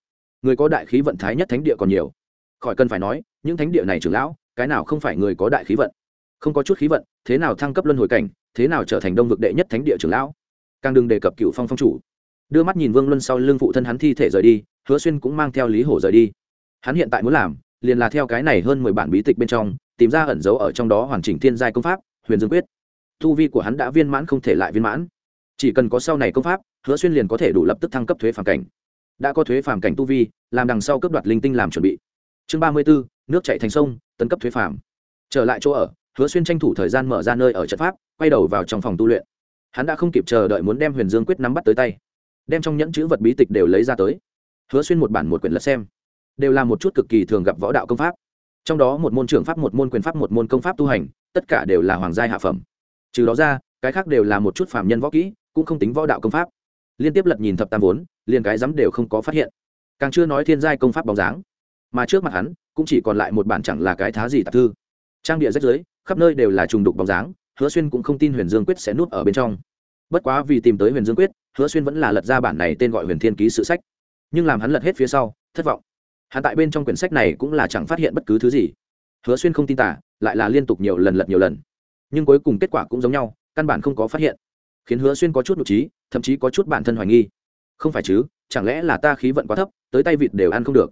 Người có đại khí vận thái nhất thánh địa còn nhiều. Khỏi cần phải nói, những thánh địa này trưởng lão, cái nào không phải người có đại khí vận? Không có chút khí vận, thế nào thăng cấp luân hồi cảnh, thế nào trở thành đông vực đệ nhất thánh địa trưởng lão? Càng đừng đề cập cựu phong phong chủ. Đưa mắt nhìn vương luân sau lưng phụ thân hắn thi thể rời đi, hứa xuyên cũng mang theo lý hổ rời đi. Hắn hiện tại muốn làm, liền là theo cái này hơn mười bản bí tịch bên trong, tìm ra ẩn dấu ở trong đó hoàn chỉnh thiên giai công pháp, huyền dương quyết. Tu vi của hắn đã viên mãn không thể lại viên mãn. Chỉ cần có sau này công pháp, hứa xuyên liền có thể đủ lập tức thăng cấp thuế phản cảnh. Đã có thuế phản cảnh tu vi, làm đằng sau cấp đoạt linh tinh làm chuẩn bị. Chương ba mươi bốn nước chạy thành sông, tấn cấp thuế phàm. Trở lại chỗ ở, hứa xuyên tranh thủ thời gian mở ra nơi ở trận pháp, quay đầu vào trong phòng tu luyện. Hắn đã không kịp chờ đợi muốn đem huyền dương quyết nắm bắt tới tay. Đem trong nhẫn chữ vật bí tịch đều lấy ra tới. Hứa xuyên một bản một quyển lật xem. Đều là một chút cực kỳ thường gặp võ đạo công pháp. Trong đó một môn trưởng pháp, một môn quyền pháp, một môn công pháp tu hành, tất cả đều là hoàng gia hạ phẩm trừ đó ra, cái khác đều là một chút phạm nhân võ kỹ, cũng không tính võ đạo công pháp. Liên tiếp lật nhìn thập tam vốn, liền cái dám đều không có phát hiện. Càng chưa nói thiên giai công pháp bóng dáng. Mà trước mặt hắn, cũng chỉ còn lại một bản chẳng là cái thá gì tạp thư. Trang địa rách dưới khắp nơi đều là trùng đục bóng dáng, hứa xuyên cũng không tin huyền dương quyết sẽ nuốt ở bên trong. Bất quá vì tìm tới huyền dương quyết, hứa xuyên vẫn là lật ra bản này tên gọi huyền thiên ký sự sách. Nhưng làm hắn lật hết phía sau, thất vọng. Hắn tại bên trong quyển sách này cũng là chẳng phát hiện bất cứ thứ gì. Hứa xuyên không tin tả lại là liên tục nhiều lần lật nhiều lần nhưng cuối cùng kết quả cũng giống nhau, căn bản không có phát hiện. Khiến hứa xuyên có chút nhục trí thậm chí có chút bản thân hoài nghi. Không phải chứ, chẳng lẽ là ta khí vận quá thấp, tới tay vịt đều ăn không được.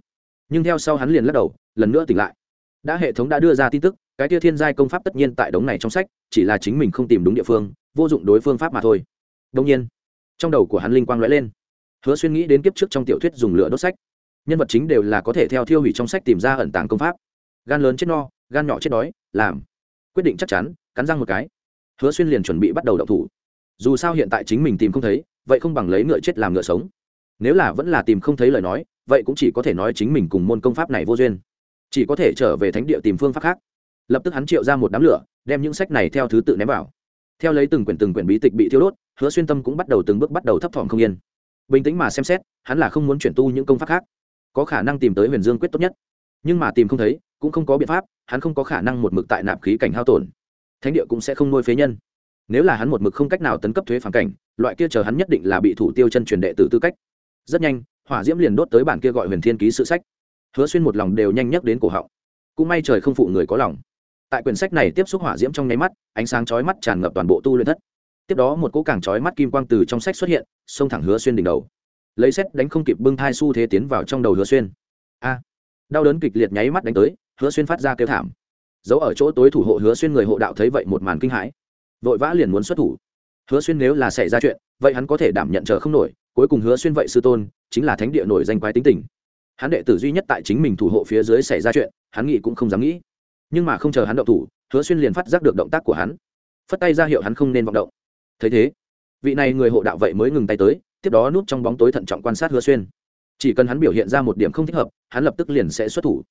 Nhưng theo sau hắn liền lắc đầu, lần nữa tỉnh lại. Đã hệ thống đã đưa ra tin tức, cái tia thiên giai công pháp tất nhiên tại đống này trong sách, chỉ là chính mình không tìm đúng địa phương, vô dụng đối phương pháp mà thôi. Đông nhiên, trong đầu của hắn linh quang lóe lên. Hứa xuyên nghĩ đến kiếp trước trong tiểu thuyết dùng lửa đốt sách. Nhân vật chính đều là có thể theo thiêu hủy trong sách tìm ra ẩn tàng công pháp. Gan lớn chết no, gan nhỏ chết đói, làm. Quyết định chắc chắn cắn răng một cái. Hứa xuyên liền chuẩn bị bắt đầu đậu thủ. Dù sao hiện tại chính mình tìm không thấy, vậy không bằng lấy ngựa chết làm ngựa sống. Nếu là vẫn là tìm không thấy lời nói, vậy cũng chỉ có thể nói chính mình cùng môn công pháp này vô duyên. Chỉ có thể trở về thánh địa tìm phương pháp khác. Lập tức hắn triệu ra một đám lửa, đem những sách này theo thứ tự ném vào. Theo lấy từng quyển từng quyển bí tịch bị thiêu đốt, hứa xuyên tâm cũng bắt đầu từng bước bắt đầu thấp thỏm không yên. Bình tĩnh mà xem xét, hắn là không muốn chuyển tu những công pháp khác. Có khả năng tìm tới huyền dương quyết tốt nhất. Nhưng mà tìm không thấy, cũng không có biện pháp, hắn không có khả năng một mực tại nạp khí cảnh hao tổn thánh địa cũng sẽ không nuôi phế nhân. Nếu là hắn một mực không cách nào tấn cấp thuế phản cảnh, loại kia chờ hắn nhất định là bị thủ tiêu chân truyền đệ tử tư cách. Rất nhanh, hỏa diễm liền đốt tới bản kia gọi huyền thiên ký sự sách. Hứa xuyên một lòng đều nhanh nhất đến cổ họng. Cũng may trời không phụ người có lòng. Tại quyển sách này tiếp xúc hỏa diễm trong nháy mắt, ánh sáng chói mắt tràn ngập toàn bộ tu luyện thất. Tiếp đó một cỗ càng chói mắt kim quang từ trong sách xuất hiện, xông thẳng hứa xuyên đỉnh đầu. Lấy xét đánh không kịp bưng thai xu thế tiến vào trong đầu hứa xuyên. A! Đau đớn kịch liệt nháy mắt đánh tới, hứa xuyên phát ra kêu thảm giấu ở chỗ tối thủ hộ hứa xuyên người hộ đạo thấy vậy một màn kinh hãi. Vội vã liền muốn xuất thủ. Hứa xuyên nếu là xảy ra chuyện, vậy hắn có thể đảm nhận chờ không nổi, cuối cùng hứa xuyên vậy sư tôn, chính là thánh địa nổi danh quái tính tình. Hắn đệ tử duy nhất tại chính mình thủ hộ phía dưới xảy ra chuyện, hắn nghĩ cũng không dám nghĩ. Nhưng mà không chờ hắn động thủ, hứa xuyên liền phát giác được động tác của hắn. Phất tay ra hiệu hắn không nên vọng động. Thấy thế, vị này người hộ đạo vậy mới ngừng tay tới, tiếp đó núp trong bóng tối thận trọng quan sát hứa xuyên. Chỉ cần hắn biểu hiện ra một điểm không thích hợp, hắn lập tức liền sẽ xuất thủ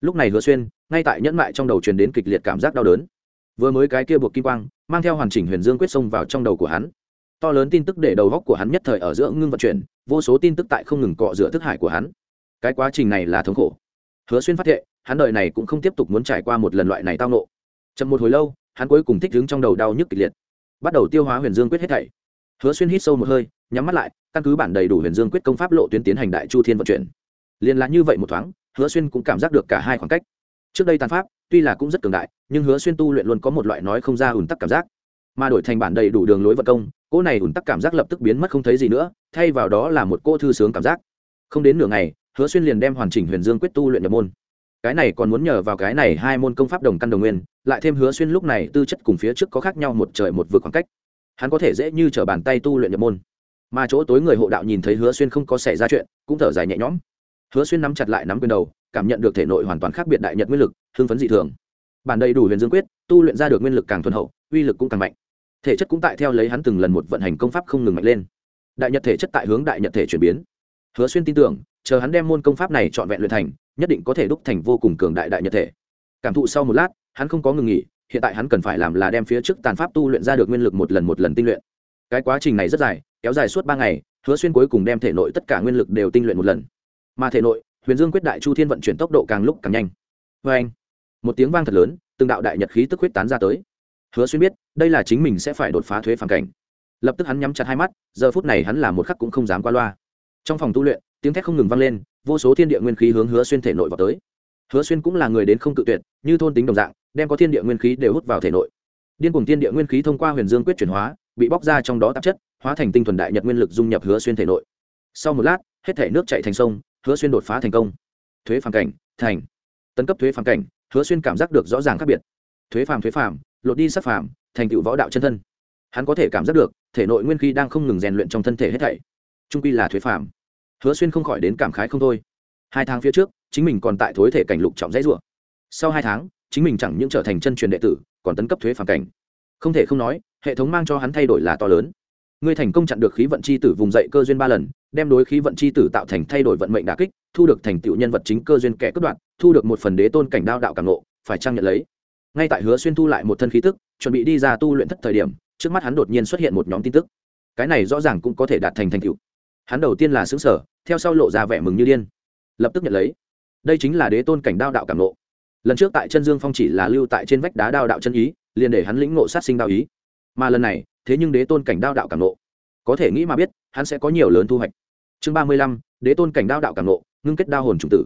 lúc này hứa xuyên, ngay tại nhẫn mại trong đầu truyền đến kịch liệt cảm giác đau đớn. Vừa mới cái kia buộc kim quang, mang theo hoàn chỉnh huyền dương quyết xông vào trong đầu của hắn. To lớn tin tức để đầu góc của hắn nhất thời ở giữa ngưng vận chuyển, vô số tin tức tại không ngừng cọ giữa thức hải của hắn. Cái quá trình này là thống khổ. Hứa xuyên phát hiện, hắn đời này cũng không tiếp tục muốn trải qua một lần loại này tao nộ chậm một hồi lâu, hắn cuối cùng thích đứng trong đầu đau nhức kịch liệt. Bắt đầu tiêu hóa huyền dương quyết hết thảy. Hứa xuyên hít sâu một hơi, nhắm mắt lại, căn cứ bản đầy đủ huyền dương quyết công pháp lộ tuyến tiến hành đại chu thiên vận chuyển. Liền là như vậy một thoáng hứa xuyên cũng cảm giác được cả hai khoảng cách. Trước đây tàn pháp, tuy là cũng rất cường đại, nhưng hứa xuyên tu luyện luôn có một loại nói không ra ủn tắc cảm giác. Mà đổi thành bản đầy đủ đường lối vận công, cỗ này ủn tắc cảm giác lập tức biến mất không thấy gì nữa, thay vào đó là một cô thư sướng cảm giác. Không đến nửa ngày, hứa xuyên liền đem hoàn chỉnh huyền dương quyết tu luyện nhập môn. Cái này còn muốn nhờ vào cái này hai môn công pháp đồng căn đồng nguyên, lại thêm hứa xuyên lúc này tư chất cùng phía trước có khác nhau một trời một vực khoảng cách. Hắn có thể dễ như t r ở bàn tay tu luyện nhập môn. Mà chỗ tối người hộ đạo nhìn thấy hứa xuyên không có xảy ra chuyện, cũng thở dài nhẹ nhõm hứa xuyên nắm chặt lại nắm quyền đầu, cảm nhận được thể nội hoàn toàn khác biệt đại nhật nguyên lực, hưng phấn dị thường. Bản đầy đủ huyền dương quyết, tu luyện ra được nguyên lực càng thuần hậu, uy lực cũng càng mạnh. Thể chất cũng tại theo lấy hắn từng lần một vận hành công pháp không ngừng mạnh lên. Đại nhật thể chất tại hướng đại nhật thể chuyển biến. Hứa xuyên tin tưởng, chờ hắn đem môn công pháp này trọn vẹn luyện thành, nhất định có thể đúc thành vô cùng cường đại đại nhật thể. Cảm thụ sau một lát, hắn không có ngừng nghỉ, hiện tại hắn cần phải làm là đem phía trước tàn pháp tu luyện ra được nguyên lực một lần một lần tinh luyện. Cái quá trình này rất dài, kéo dài suốt ba ngày, hứa xuyên cuối cùng đem thể nội tất cả nguyên lực đều tinh luyện một lần mà thể nội, huyền dương quyết đại chu thiên vận chuyển tốc độ càng lúc càng nhanh. Vê anh, một tiếng vang thật lớn, từng đạo đại nhật khí tức huyết tán ra tới. Hứa xuyên biết, đây là chính mình sẽ phải đột phá thuế phản cảnh. Lập tức hắn nhắm chặt hai mắt, giờ phút này hắn là một khắc cũng không dám qua loa. Trong phòng tu luyện, tiếng thét không ngừng vang lên, vô số thiên địa nguyên khí hướng hứa xuyên thể nội vào tới. Hứa xuyên cũng là người đến không tự tuyệt, như thôn tính đồng dạng, đem có thiên địa nguyên khí đều hút vào thể nội. Điên cùng thiên địa nguyên khí thông qua huyền dương quyết chuyển hóa, bị bóc ra trong đó tạp chất, hóa thành tinh thuần đại nhật nguyên lực dung nhập hứa xuyên thể nội. Sau một lát, hết thể nước chạy thành sông hứa xuyên đột phá thành công. Thuế phản cảnh, thành. Tấn cấp thuế phản cảnh, hứa xuyên cảm giác được rõ ràng khác biệt. Thuế phàm thuế phàm, lột đi sắc phàm, thành tựu võ đạo chân thân. Hắn có thể cảm giác được, thể nội nguyên khí đang không ngừng rèn luyện trong thân thể hết thảy. Trung quy là thuế phàm. Hứa xuyên không khỏi đến cảm khái không thôi. Hai tháng phía trước, chính mình còn tại thối thể cảnh lục trọng dãy rủa. Sau hai tháng, chính mình chẳng những trở thành chân truyền đệ tử, còn tấn cấp thuế phàm cảnh. Không thể không nói, hệ thống mang cho hắn thay đổi là to lớn. Ngươi thành công chặn được khí vận c h i tử vùng dậy cơ duyên ba lần đem đối khí vận chi tử tạo thành thay đổi vận mệnh đả kích, thu được thành tựu nhân vật chính cơ duyên kẻ cướp đoạn thu được một phần đế tôn cảnh đao đạo cảm ngộ, phải trang nhận lấy? Ngay tại hứa xuyên thu lại một thân khí tức, chuẩn bị đi ra tu luyện thất thời điểm, trước mắt hắn đột nhiên xuất hiện một nhóm tin tức. Cái này rõ ràng cũng có thể đạt thành thành tựu. Hắn đầu tiên là sửng sở theo sau lộ ra vẻ mừng như điên. Lập tức nhận lấy. Đây chính là đế tôn cảnh đao đạo cảm ngộ. Lần trước tại chân dương phong chỉ là lưu tại trên vách đá đao đạo chân ý, liền để hắn lĩnh ngộ sát sinh đao ý. Mà lần này, thế nhưng đế tôn cảnh đao đạo cảm ngộ. Có thể nghĩ mà biết, hắn sẽ có nhiều lớn thu hoạch chương ba mươi lăm, đế tôn cảnh đao đạo cảm nộ ngưng kết đao hồn trùng tử.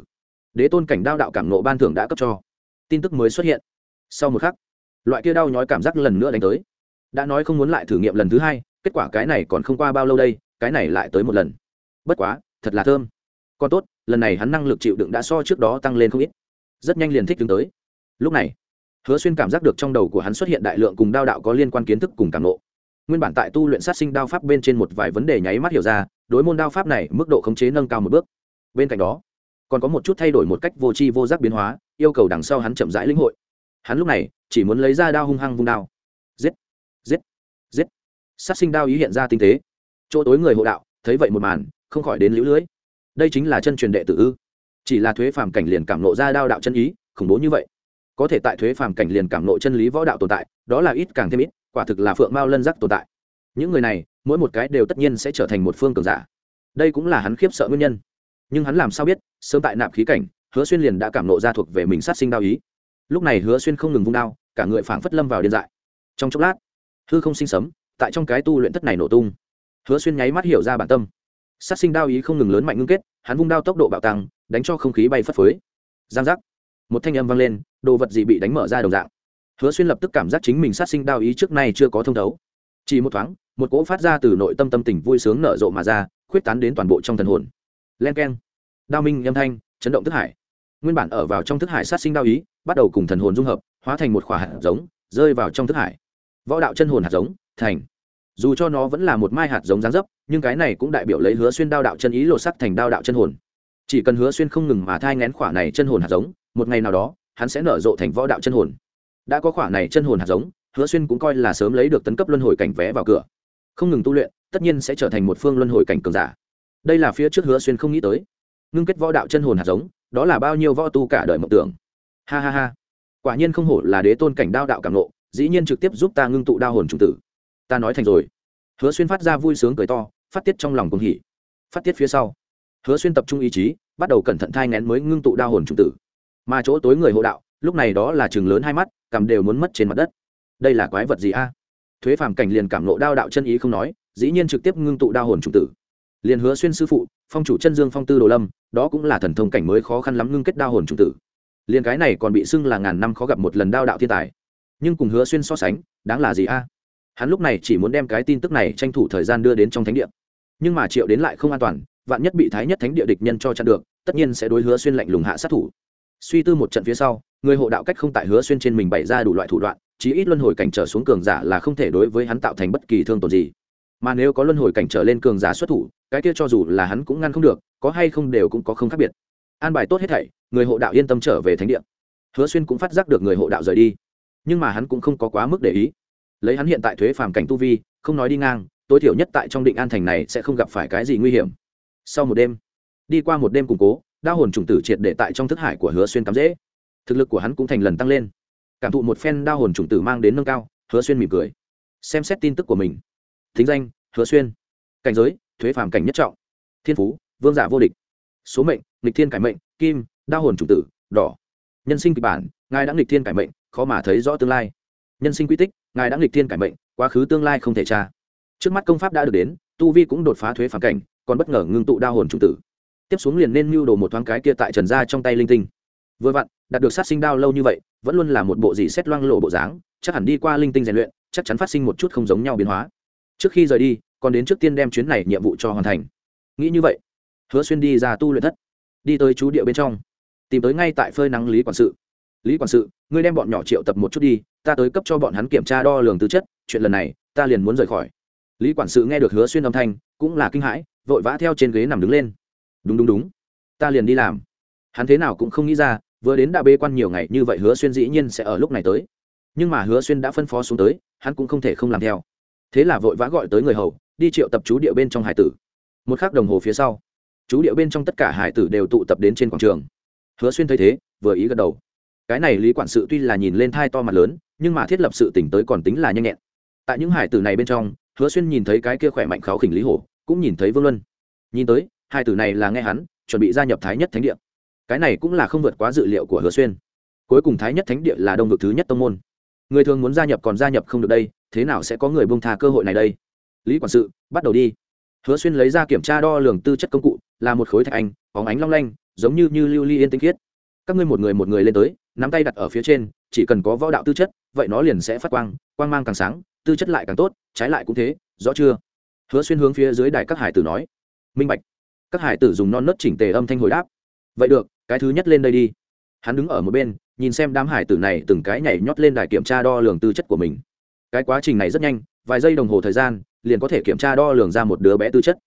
Đế tôn cảnh đao đạo cảm nộ ban thưởng đã cấp cho. Tin tức mới xuất hiện. Sau một khắc, loại kia đau nhói cảm giác lần nữa đánh tới. Đã nói không muốn lại thử nghiệm lần thứ hai, kết quả cái này còn không qua bao lâu đây, cái này lại tới một lần. Bất quá, thật là thơm. Còn tốt, lần này hắn năng lực chịu đựng đã so trước đó tăng lên không ít. Rất nhanh liền thích đứng tới. Lúc này, hứa xuyên cảm giác được trong đầu của hắn xuất hiện đại lượng cùng đao đạo có liên quan kiến thức cùng cảm nộ nguyên bản tại tu luyện sát sinh đao pháp bên trên một vài vấn đề nháy mắt hiểu ra đối môn đao pháp này mức độ khống chế nâng cao một bước. Bên cạnh đó, còn có một chút thay đổi một cách vô tri vô giác biến hóa, yêu cầu đằng sau hắn chậm rãi lĩnh hội. Hắn lúc này chỉ muốn lấy ra đao hung hăng vung đao. Giết giết giết. Sát sinh đao ý hiện ra tinh tế. Chỗ tối người hộ đạo, thấy vậy một màn, không khỏi đến lũ lưới. Đây chính là chân truyền đệ tử ư? Chỉ là thuế phàm cảnh liền cảm nộ ra đao đạo chân ý, khủng bố như vậy. Có thể tại thuế phàm cảnh liền cảm nộ chân lý võ đạo tồn tại, đó là ít càng thêm ít, quả thực là phượng mao lân giác tồn tại. Những người này mỗi một cái đều tất nhiên sẽ trở thành một phương cường giả. Đây cũng là hắn khiếp sợ nguyên nhân. Nhưng hắn làm sao biết, sớm tại nạp khí cảnh, hứa xuyên liền đã cảm nộ ra thuộc về mình sát sinh đao ý. Lúc này hứa xuyên không ngừng vung đao, cả người phảng phất lâm vào điên dại. Trong chốc lát, hư không sinh sấm, tại trong cái tu luyện thất này nổ tung. Hứa xuyên nháy mắt hiểu ra bản tâm. Sát sinh đao ý không ngừng lớn mạnh ngưng kết, hắn vung đao tốc độ bạo tăng, đánh cho không khí bay phất phới. Giang giác, một thanh âm vang lên, đồ vật gì bị đánh mở ra đồng dạng. Hứa xuyên lập tức cảm giác chính mình sát sinh đao ý trước nay chưa có thông thấu. Chỉ một thoáng một cỗ phát ra từ nội tâm tâm tình vui sướng nở rộ mà ra, khuyết tán đến toàn bộ trong thần hồn. Len k e n đao minh, âm thanh, chấn động thức hải. Nguyên bản ở vào trong thức hải sát sinh đao ý, bắt đầu cùng thần hồn dung hợp, hóa thành một khỏa hạt giống, rơi vào trong thức hải. Võ đạo chân hồn hạt giống, thành. Dù cho nó vẫn là một mai hạt giống dáng dấp, nhưng cái này cũng đại biểu lấy hứa xuyên đao đạo chân ý lột sắc thành đao đạo chân hồn. Chỉ cần hứa xuyên không ngừng mà thai ngén khỏa này chân hồn hạt giống, một ngày nào đó, hắn sẽ nở rộ thành võ đạo chân hồn. Đã có khỏa này chân hồn hạt giống, hứa xuyên cũng coi là sớm lấy được tấn cấp luân hồi cảnh vé vào cửa không ngừng tu luyện, tất nhiên sẽ trở thành một phương luân hồi cảnh cường giả. Đây là phía trước hứa xuyên không nghĩ tới. Ngưng kết võ đạo chân hồn hạt giống, đó là bao nhiêu võ tu cả đời mộng tưởng. Ha ha ha. Quả nhiên không hổ là đế tôn cảnh đao đạo cảm nộ dĩ nhiên trực tiếp giúp ta ngưng tụ đao hồn trung tử. Ta nói thành rồi. Hứa xuyên phát ra vui sướng cười to, phát tiết trong lòng cùng hỉ. Phát tiết phía sau. Hứa xuyên tập trung ý chí, bắt đầu cẩn thận thai ngén mới ngưng tụ đao hồn trung tử. Mà chỗ tối người hộ đạo, lúc này đó là chừng lớn hai mắt cầm đều muốn mất trên mặt đất. Đây là quái vật gì a? Thuế phàm cảnh liền cảm nộ đao đạo chân ý không nói, dĩ nhiên trực tiếp ngưng tụ đao hồn trùng tử. Liền hứa xuyên sư phụ, phong chủ chân dương phong tư đồ lâm, đó cũng là thần thông cảnh mới khó khăn lắm ngưng kết đao hồn trùng tử. Liền cái này còn bị xưng là ngàn năm khó gặp một lần đao đạo thiên tài. Nhưng cùng hứa xuyên so sánh, đáng là gì a? Hắn lúc này chỉ muốn đem cái tin tức này tranh thủ thời gian đưa đến trong thánh địa. Nhưng mà triệu đến lại không an toàn, vạn nhất bị thái nhất thánh địa địch nhân cho chặn được, tất nhiên sẽ đối hứa xuyên lạnh lùng hạ sát thủ. Suy tư một trận phía sau, người hộ đạo cách không tại hứa xuyên trên mình bày ra đủ loại thủ đoạn chí ít luân hồi cảnh trở xuống cường giả là không thể đối với hắn tạo thành bất kỳ thương tổn gì. Mà nếu có luân hồi cảnh trở lên cường giả xuất thủ, cái kia cho dù là hắn cũng ngăn không được, có hay không đều cũng có không khác biệt. An bài tốt hết thảy, người hộ đạo yên tâm trở về thánh địa. Hứa xuyên cũng phát giác được người hộ đạo rời đi. Nhưng mà hắn cũng không có quá mức để ý. Lấy hắn hiện tại thuế phàm cảnh tu vi, không nói đi ngang, tối thiểu nhất tại trong định an thành này sẽ không gặp phải cái gì nguy hiểm. Sau một đêm, đi qua một đêm củng cố đa hồn trùng tử triệt để tại trong thức hải của hứa xuyên cắm dễ thực lực của hắn cũng thành lần tăng lên cảm thụ một phen đao hồn trùng tử mang đến nâng cao, hứa xuyên mỉm cười. Xem xét tin tức của mình. Thính danh, hứa xuyên. Cảnh giới, thuế phàm cảnh nhất trọng. Thiên phú, vương giả vô địch. Số mệnh, nghịch thiên cải mệnh, kim, đao hồn trùng tử, đỏ. Nhân sinh kịch bản, ngài đã nghịch thiên cải mệnh, khó mà thấy rõ tương lai. Nhân sinh quy tích, ngài đã nghịch thiên cải mệnh, quá khứ tương lai không thể tra. Trước mắt công pháp đã được đến, tu vi cũng đột phá thuế phản cảnh, còn bất ngờ ngưng tụ đa hồn trung tử. Tiếp xuống liền nên mưu đồ một thoáng cái kia tại trần gia trong tay linh tinh. Vừa vặn, đạt được sát sinh đao lâu như vậy vẫn luôn là một bộ gì xét loang lộ bộ dáng, chắc hẳn đi qua linh tinh rèn luyện, chắc chắn phát sinh một chút không giống nhau biến hóa. Trước khi rời đi, còn đến trước tiên đem chuyến này nhiệm vụ cho hoàn thành. Nghĩ như vậy, hứa xuyên đi ra tu luyện thất, đi tới chú địa bên trong, tìm tới ngay tại phơi nắng lý quản sự. Lý quản sự, ngươi đem bọn nhỏ triệu tập một chút đi, ta tới cấp cho bọn hắn kiểm tra đo lường tư chất, chuyện lần này, ta liền muốn rời khỏi. Lý quản sự nghe được hứa xuyên âm thanh, cũng là kinh hãi, vội vã theo trên ghế nằm đứng lên. Đúng đúng đúng, ta liền đi làm. Hắn thế nào cũng không nghĩ ra vừa đến đã bê quan nhiều ngày, như vậy hứa xuyên dĩ nhiên sẽ ở lúc này tới. Nhưng mà hứa xuyên đã phân phó xuống tới, hắn cũng không thể không làm theo. Thế là vội vã gọi tới người hầu, đi triệu tập chú địa bên trong hải tử. Một k h ắ c đồng hồ phía sau, chú địa bên trong tất cả hải tử đều tụ tập đến trên quảng trường. Hứa xuyên thấy thế, vừa ý gật đầu. Cái này lý quản sự tuy là nhìn lên thai to mặt lớn, nhưng mà thiết lập sự tỉnh tới còn tính là nhanh nhẹn. Tại những hải tử này bên trong, hứa xuyên nhìn thấy cái kia khỏe mạnh kháo khỉnh lý hổ, cũng nhìn thấy vương luân. Nhìn tới hai tử này là nghe hắn, chuẩn bị gia nhập thái nhất thánh địa cái này cũng là không vượt quá dự liệu của hứa xuyên. Cuối cùng thái nhất thánh địa là đông vực thứ nhất tông môn. Người thường muốn gia nhập còn gia nhập không được đây, thế nào sẽ có người bông tha cơ hội này đây? Lý quản sự, bắt đầu đi. Hứa xuyên lấy ra kiểm tra đo lường tư chất công cụ, là một khối thạch anh, bóng ánh long lanh, giống như như lưu ly yên tinh khiết. Các ngươi một người một người lên tới, nắm tay đặt ở phía trên, chỉ cần có võ đạo tư chất, vậy nó liền sẽ phát quang quang mang càng sáng, tư chất lại càng tốt, trái lại cũng thế, rõ chưa? Hứa xuyên hướng phía dưới đài các hải tử nói. Minh bạch. Các hải tử dùng non nớt chỉnh tề âm thanh hồi đáp. Vậy được cái thứ nhất lên đây đi. Hắn đứng ở một bên, nhìn xem đám hải tử này từng cái nhảy nhót lên đài kiểm tra đo lường tư chất của mình. Cái quá trình này rất nhanh, vài giây đồng hồ thời gian, liền có thể kiểm tra đo lường ra một đứa bé tư chất.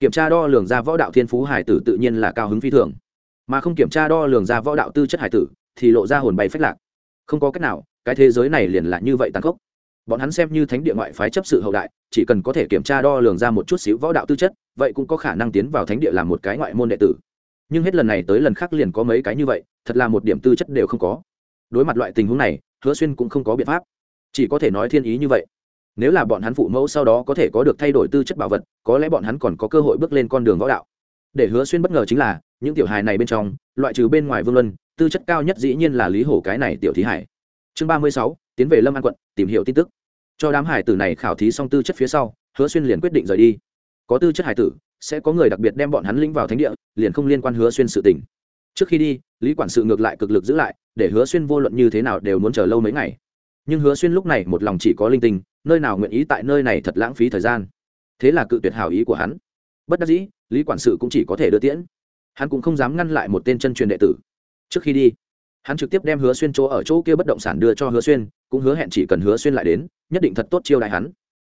Kiểm tra đo lường ra võ đạo thiên phú hải tử tự nhiên là cao hứng phi thường. Mà không kiểm tra đo lường ra võ đạo tư chất hải tử, thì lộ ra hồn bay phách lạc. Không có cách nào, cái thế giới này liền là như vậy tàn khốc. Bọn hắn xem như thánh địa ngoại phái chấp sự hậu đại, chỉ cần có thể kiểm tra đo lường ra một chút xíu võ đạo tư chất, vậy cũng có khả năng tiến vào thánh địa làm một cái ngoại môn đệ tử nhưng hết lần này tới lần khác liền có mấy cái như vậy, thật là một điểm tư chất đều không có. Đối mặt loại tình huống này, hứa xuyên cũng không có biện pháp. Chỉ có thể nói thiên ý như vậy. Nếu là bọn hắn phụ mẫu sau đó có thể có được thay đổi tư chất bảo vật, có lẽ bọn hắn còn có cơ hội bước lên con đường võ đạo. Để hứa xuyên bất ngờ chính là, những tiểu hài này bên trong, loại trừ bên ngoài vương luân, tư chất cao nhất dĩ nhiên là lý hổ cái này tiểu thí hải. Chương ba mươi sáu, tiến về lâm an quận, tìm hiểu tin tức. Cho đám hải tử này khảo thí xong tư chất phía sau, hứa xuyên liền quyết định rời đi. Có tư chất hải tử sẽ có người đặc biệt đem bọn hắn lĩnh vào thánh địa, liền không liên quan hứa xuyên sự tình. Trước khi đi, lý quản sự ngược lại cực lực giữ lại, để hứa xuyên vô luận như thế nào đều muốn chờ lâu mấy ngày. Nhưng hứa xuyên lúc này một lòng chỉ có linh tinh, nơi nào nguyện ý tại nơi này thật lãng phí thời gian. Thế là cự tuyệt hảo ý của hắn. Bất đắc dĩ, lý quản sự cũng chỉ có thể đưa tiễn. Hắn cũng không dám ngăn lại một tên chân truyền đệ tử. Trước khi đi, hắn trực tiếp đem hứa xuyên chỗ ở chỗ kia bất động sản đưa cho hứa xuyên, cũng hứa hẹn chỉ cần hứa xuyên lại đến, nhất định thật tốt chiêu đại hắn.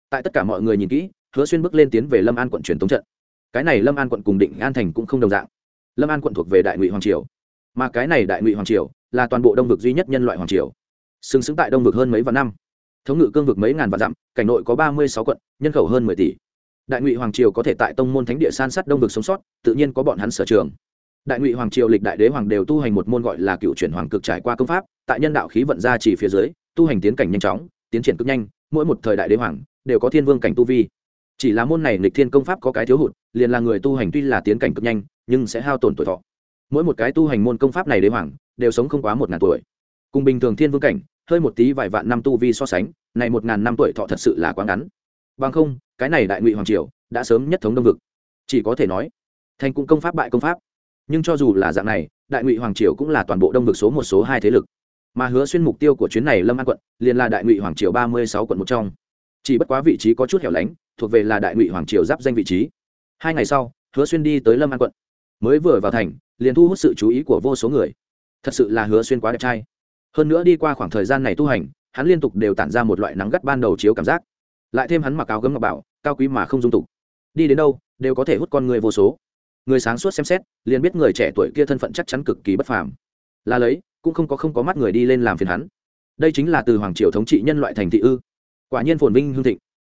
Tại tất cả mọi người nhìn kỹ, hứa xuyên bước lên tiến về lâm an quận truyền tống trận cái này lâm an quận cùng định an thành cũng không đồng dạng. Lâm an quận thuộc về đại ngụy hoàng triều, mà cái này đại ngụy hoàng triều là toàn bộ đông vực duy nhất nhân loại hoàng triều, xứng xứng tại đông vực hơn mấy vạn năm. Thống ngự cương vực mấy ngàn vạn dặm, cảnh nội có ba mươi sáu quận, nhân khẩu hơn mười tỷ. Đại ngụy hoàng triều có thể tại tông môn thánh địa san sát đông vực sống sót, tự nhiên có bọn hắn sở trường. Đại ngụy hoàng triều lịch đại đế hoàng đều tu hành một môn gọi là cựu chuyển hoàng cực trải qua công pháp, tại nhân đạo khí vận ra chỉ phía dưới, tu hành tiến cảnh nhanh chóng, tiến triển cực nhanh, mỗi một thời đại đế hoàng đều có thiên vương cảnh tu vi chỉ là môn này nghịch thiên công pháp có cái thiếu hụt, liền là người tu hành tuy là tiến cảnh cực nhanh, nhưng sẽ hao tổn tuổi thọ. Mỗi một cái tu hành môn công pháp này đế hoàng, đều sống không quá một ngàn tuổi. Cùng bình thường thiên vương cảnh, hơi một tí vài vạn năm tu vi so sánh, này một ngàn năm tuổi thọ thật sự là quá ngắn. Bằng không, cái này đại ngụy hoàng triều đã sớm nhất thống đông vực. Chỉ có thể nói, thành cũng công pháp bại công pháp. Nhưng cho dù là dạng này, đại ngụy hoàng triều cũng là toàn bộ đông vực số một, số hai thế lực. Mà hứa xuyên mục tiêu của chuyến này lâm an quận, liền là đại ngụy hoàng triều ba mươi sáu quận một trong chỉ bất quá vị trí có chút hẻo lánh, thuộc về là đại ngụy hoàng triều giáp danh vị trí. Hai ngày sau, hứa xuyên đi tới lâm an quận. Mới vừa vào thành, liền thu hút sự chú ý của vô số người. Thật sự là hứa xuyên quá đẹp trai. Hơn nữa đi qua khoảng thời gian này tu hành, hắn liên tục đều tản ra một loại nắng gắt ban đầu chiếu cảm giác. Lại thêm hắn mặc áo gấm ngọc bảo, cao quý mà không dung tục. Đi đến đâu, đều có thể hút con người vô số. Người sáng suốt xem xét, liền biết người trẻ tuổi kia thân phận chắc chắn cực kỳ bất phàm. Là lấy, cũng không có không có mắt người đi lên làm phiền hắn. Đây chính là từ hoàng triều thống trị nhân loại thành thị ư quả nhiên phồn vinh hương thịnh.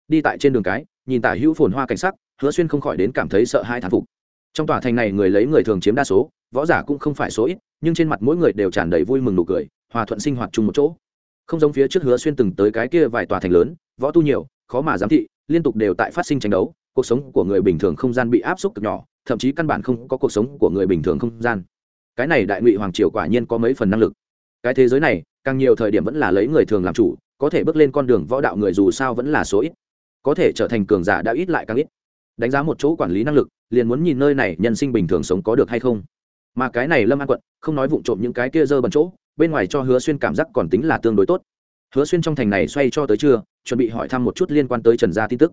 Đi tại trên đường cái, nhìn tả hữu phồn hoa cảnh sắc, hứa xuyên không khỏi đến cảm thấy sợ hai thán phục. Trong tòa thành này người lấy người thường chiếm đa số, võ giả cũng không phải số ít, nhưng trên mặt mỗi người đều tràn đầy vui mừng nụ cười, hòa thuận sinh hoạt chung một chỗ. Không giống phía trước hứa xuyên từng tới cái kia vài tòa thành lớn, võ tu nhiều, khó mà giám thị, liên tục đều tại phát sinh tranh đấu, cuộc sống của người bình thường không gian bị áp suất cực nhỏ, thậm chí căn bản không có cuộc sống của người bình thường không gian. Cái này đại ngụy hoàng triều quả nhiên có mấy phần năng lực. Cái thế giới này, càng nhiều thời điểm vẫn là lấy người thường làm chủ có thể bước lên con đường võ đạo người dù sao vẫn là số ít. Có thể trở thành cường giả đã ít lại càng ít. Đánh giá một chỗ quản lý năng lực, liền muốn nhìn nơi này nhân sinh bình thường sống có được hay không. Mà cái này lâm an quận, không nói vụng trộm những cái kia dơ bẩn chỗ, bên ngoài cho hứa xuyên cảm giác còn tính là tương đối tốt. Hứa xuyên trong thành này xoay cho tới trưa, chuẩn bị hỏi thăm một chút liên quan tới trần gia tin tức.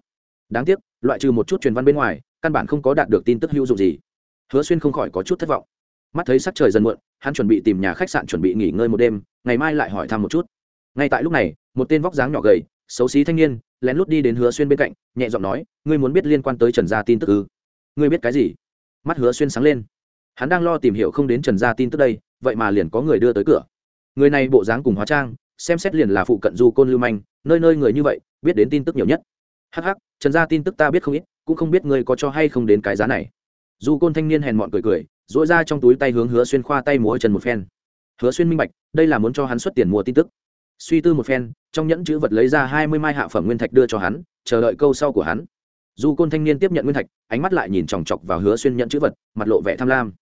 Đáng tiếc, loại trừ một chút truyền văn bên ngoài, căn bản không có đạt được tin tức hữu dụng gì. Hứa xuyên không khỏi có chút thất vọng. Mắt thấy sắc trời dần muộn, hắn chuẩn bị tìm nhà khách sạn chuẩn bị nghỉ ngơi một đêm, ngày mai lại hỏi thăm một chút ngay tại lúc này, một tên vóc dáng nhỏ gầy, xấu xí thanh niên, lén lút đi đến hứa xuyên bên cạnh, nhẹ giọng nói, ngươi muốn biết liên quan tới trần gia tin tức ư? Ngươi biết cái gì? Mắt hứa xuyên sáng lên. Hắn đang lo tìm hiểu không đến trần gia tin tức đây, vậy mà liền có người đưa tới cửa. Người này bộ dáng cùng hóa trang, xem xét liền là phụ cận du côn lưu manh, nơi nơi người như vậy, biết đến tin tức nhiều nhất. Hắc hắc, trần gia tin tức ta biết không ít, cũng không biết ngươi có cho hay không đến cái giá này. Du côn thanh niên hèn mọn cười cười dỗi ra trong túi tay hướng hứa xuyên khoa tay múa trần một phen. Hứa xuyên minh bạch, đây là muốn cho hắn xuất tiền mua tin tức suy tư một phen, trong nhẫn chữ vật lấy ra hai mươi mai hạ phẩm nguyên thạch đưa cho hắn, chờ đợi câu sau của hắn. Du côn thanh niên tiếp nhận nguyên thạch, ánh mắt lại nhìn chòng chọc vào hứa xuyên nhận chữ vật, mặt lộ vẻ tham lam.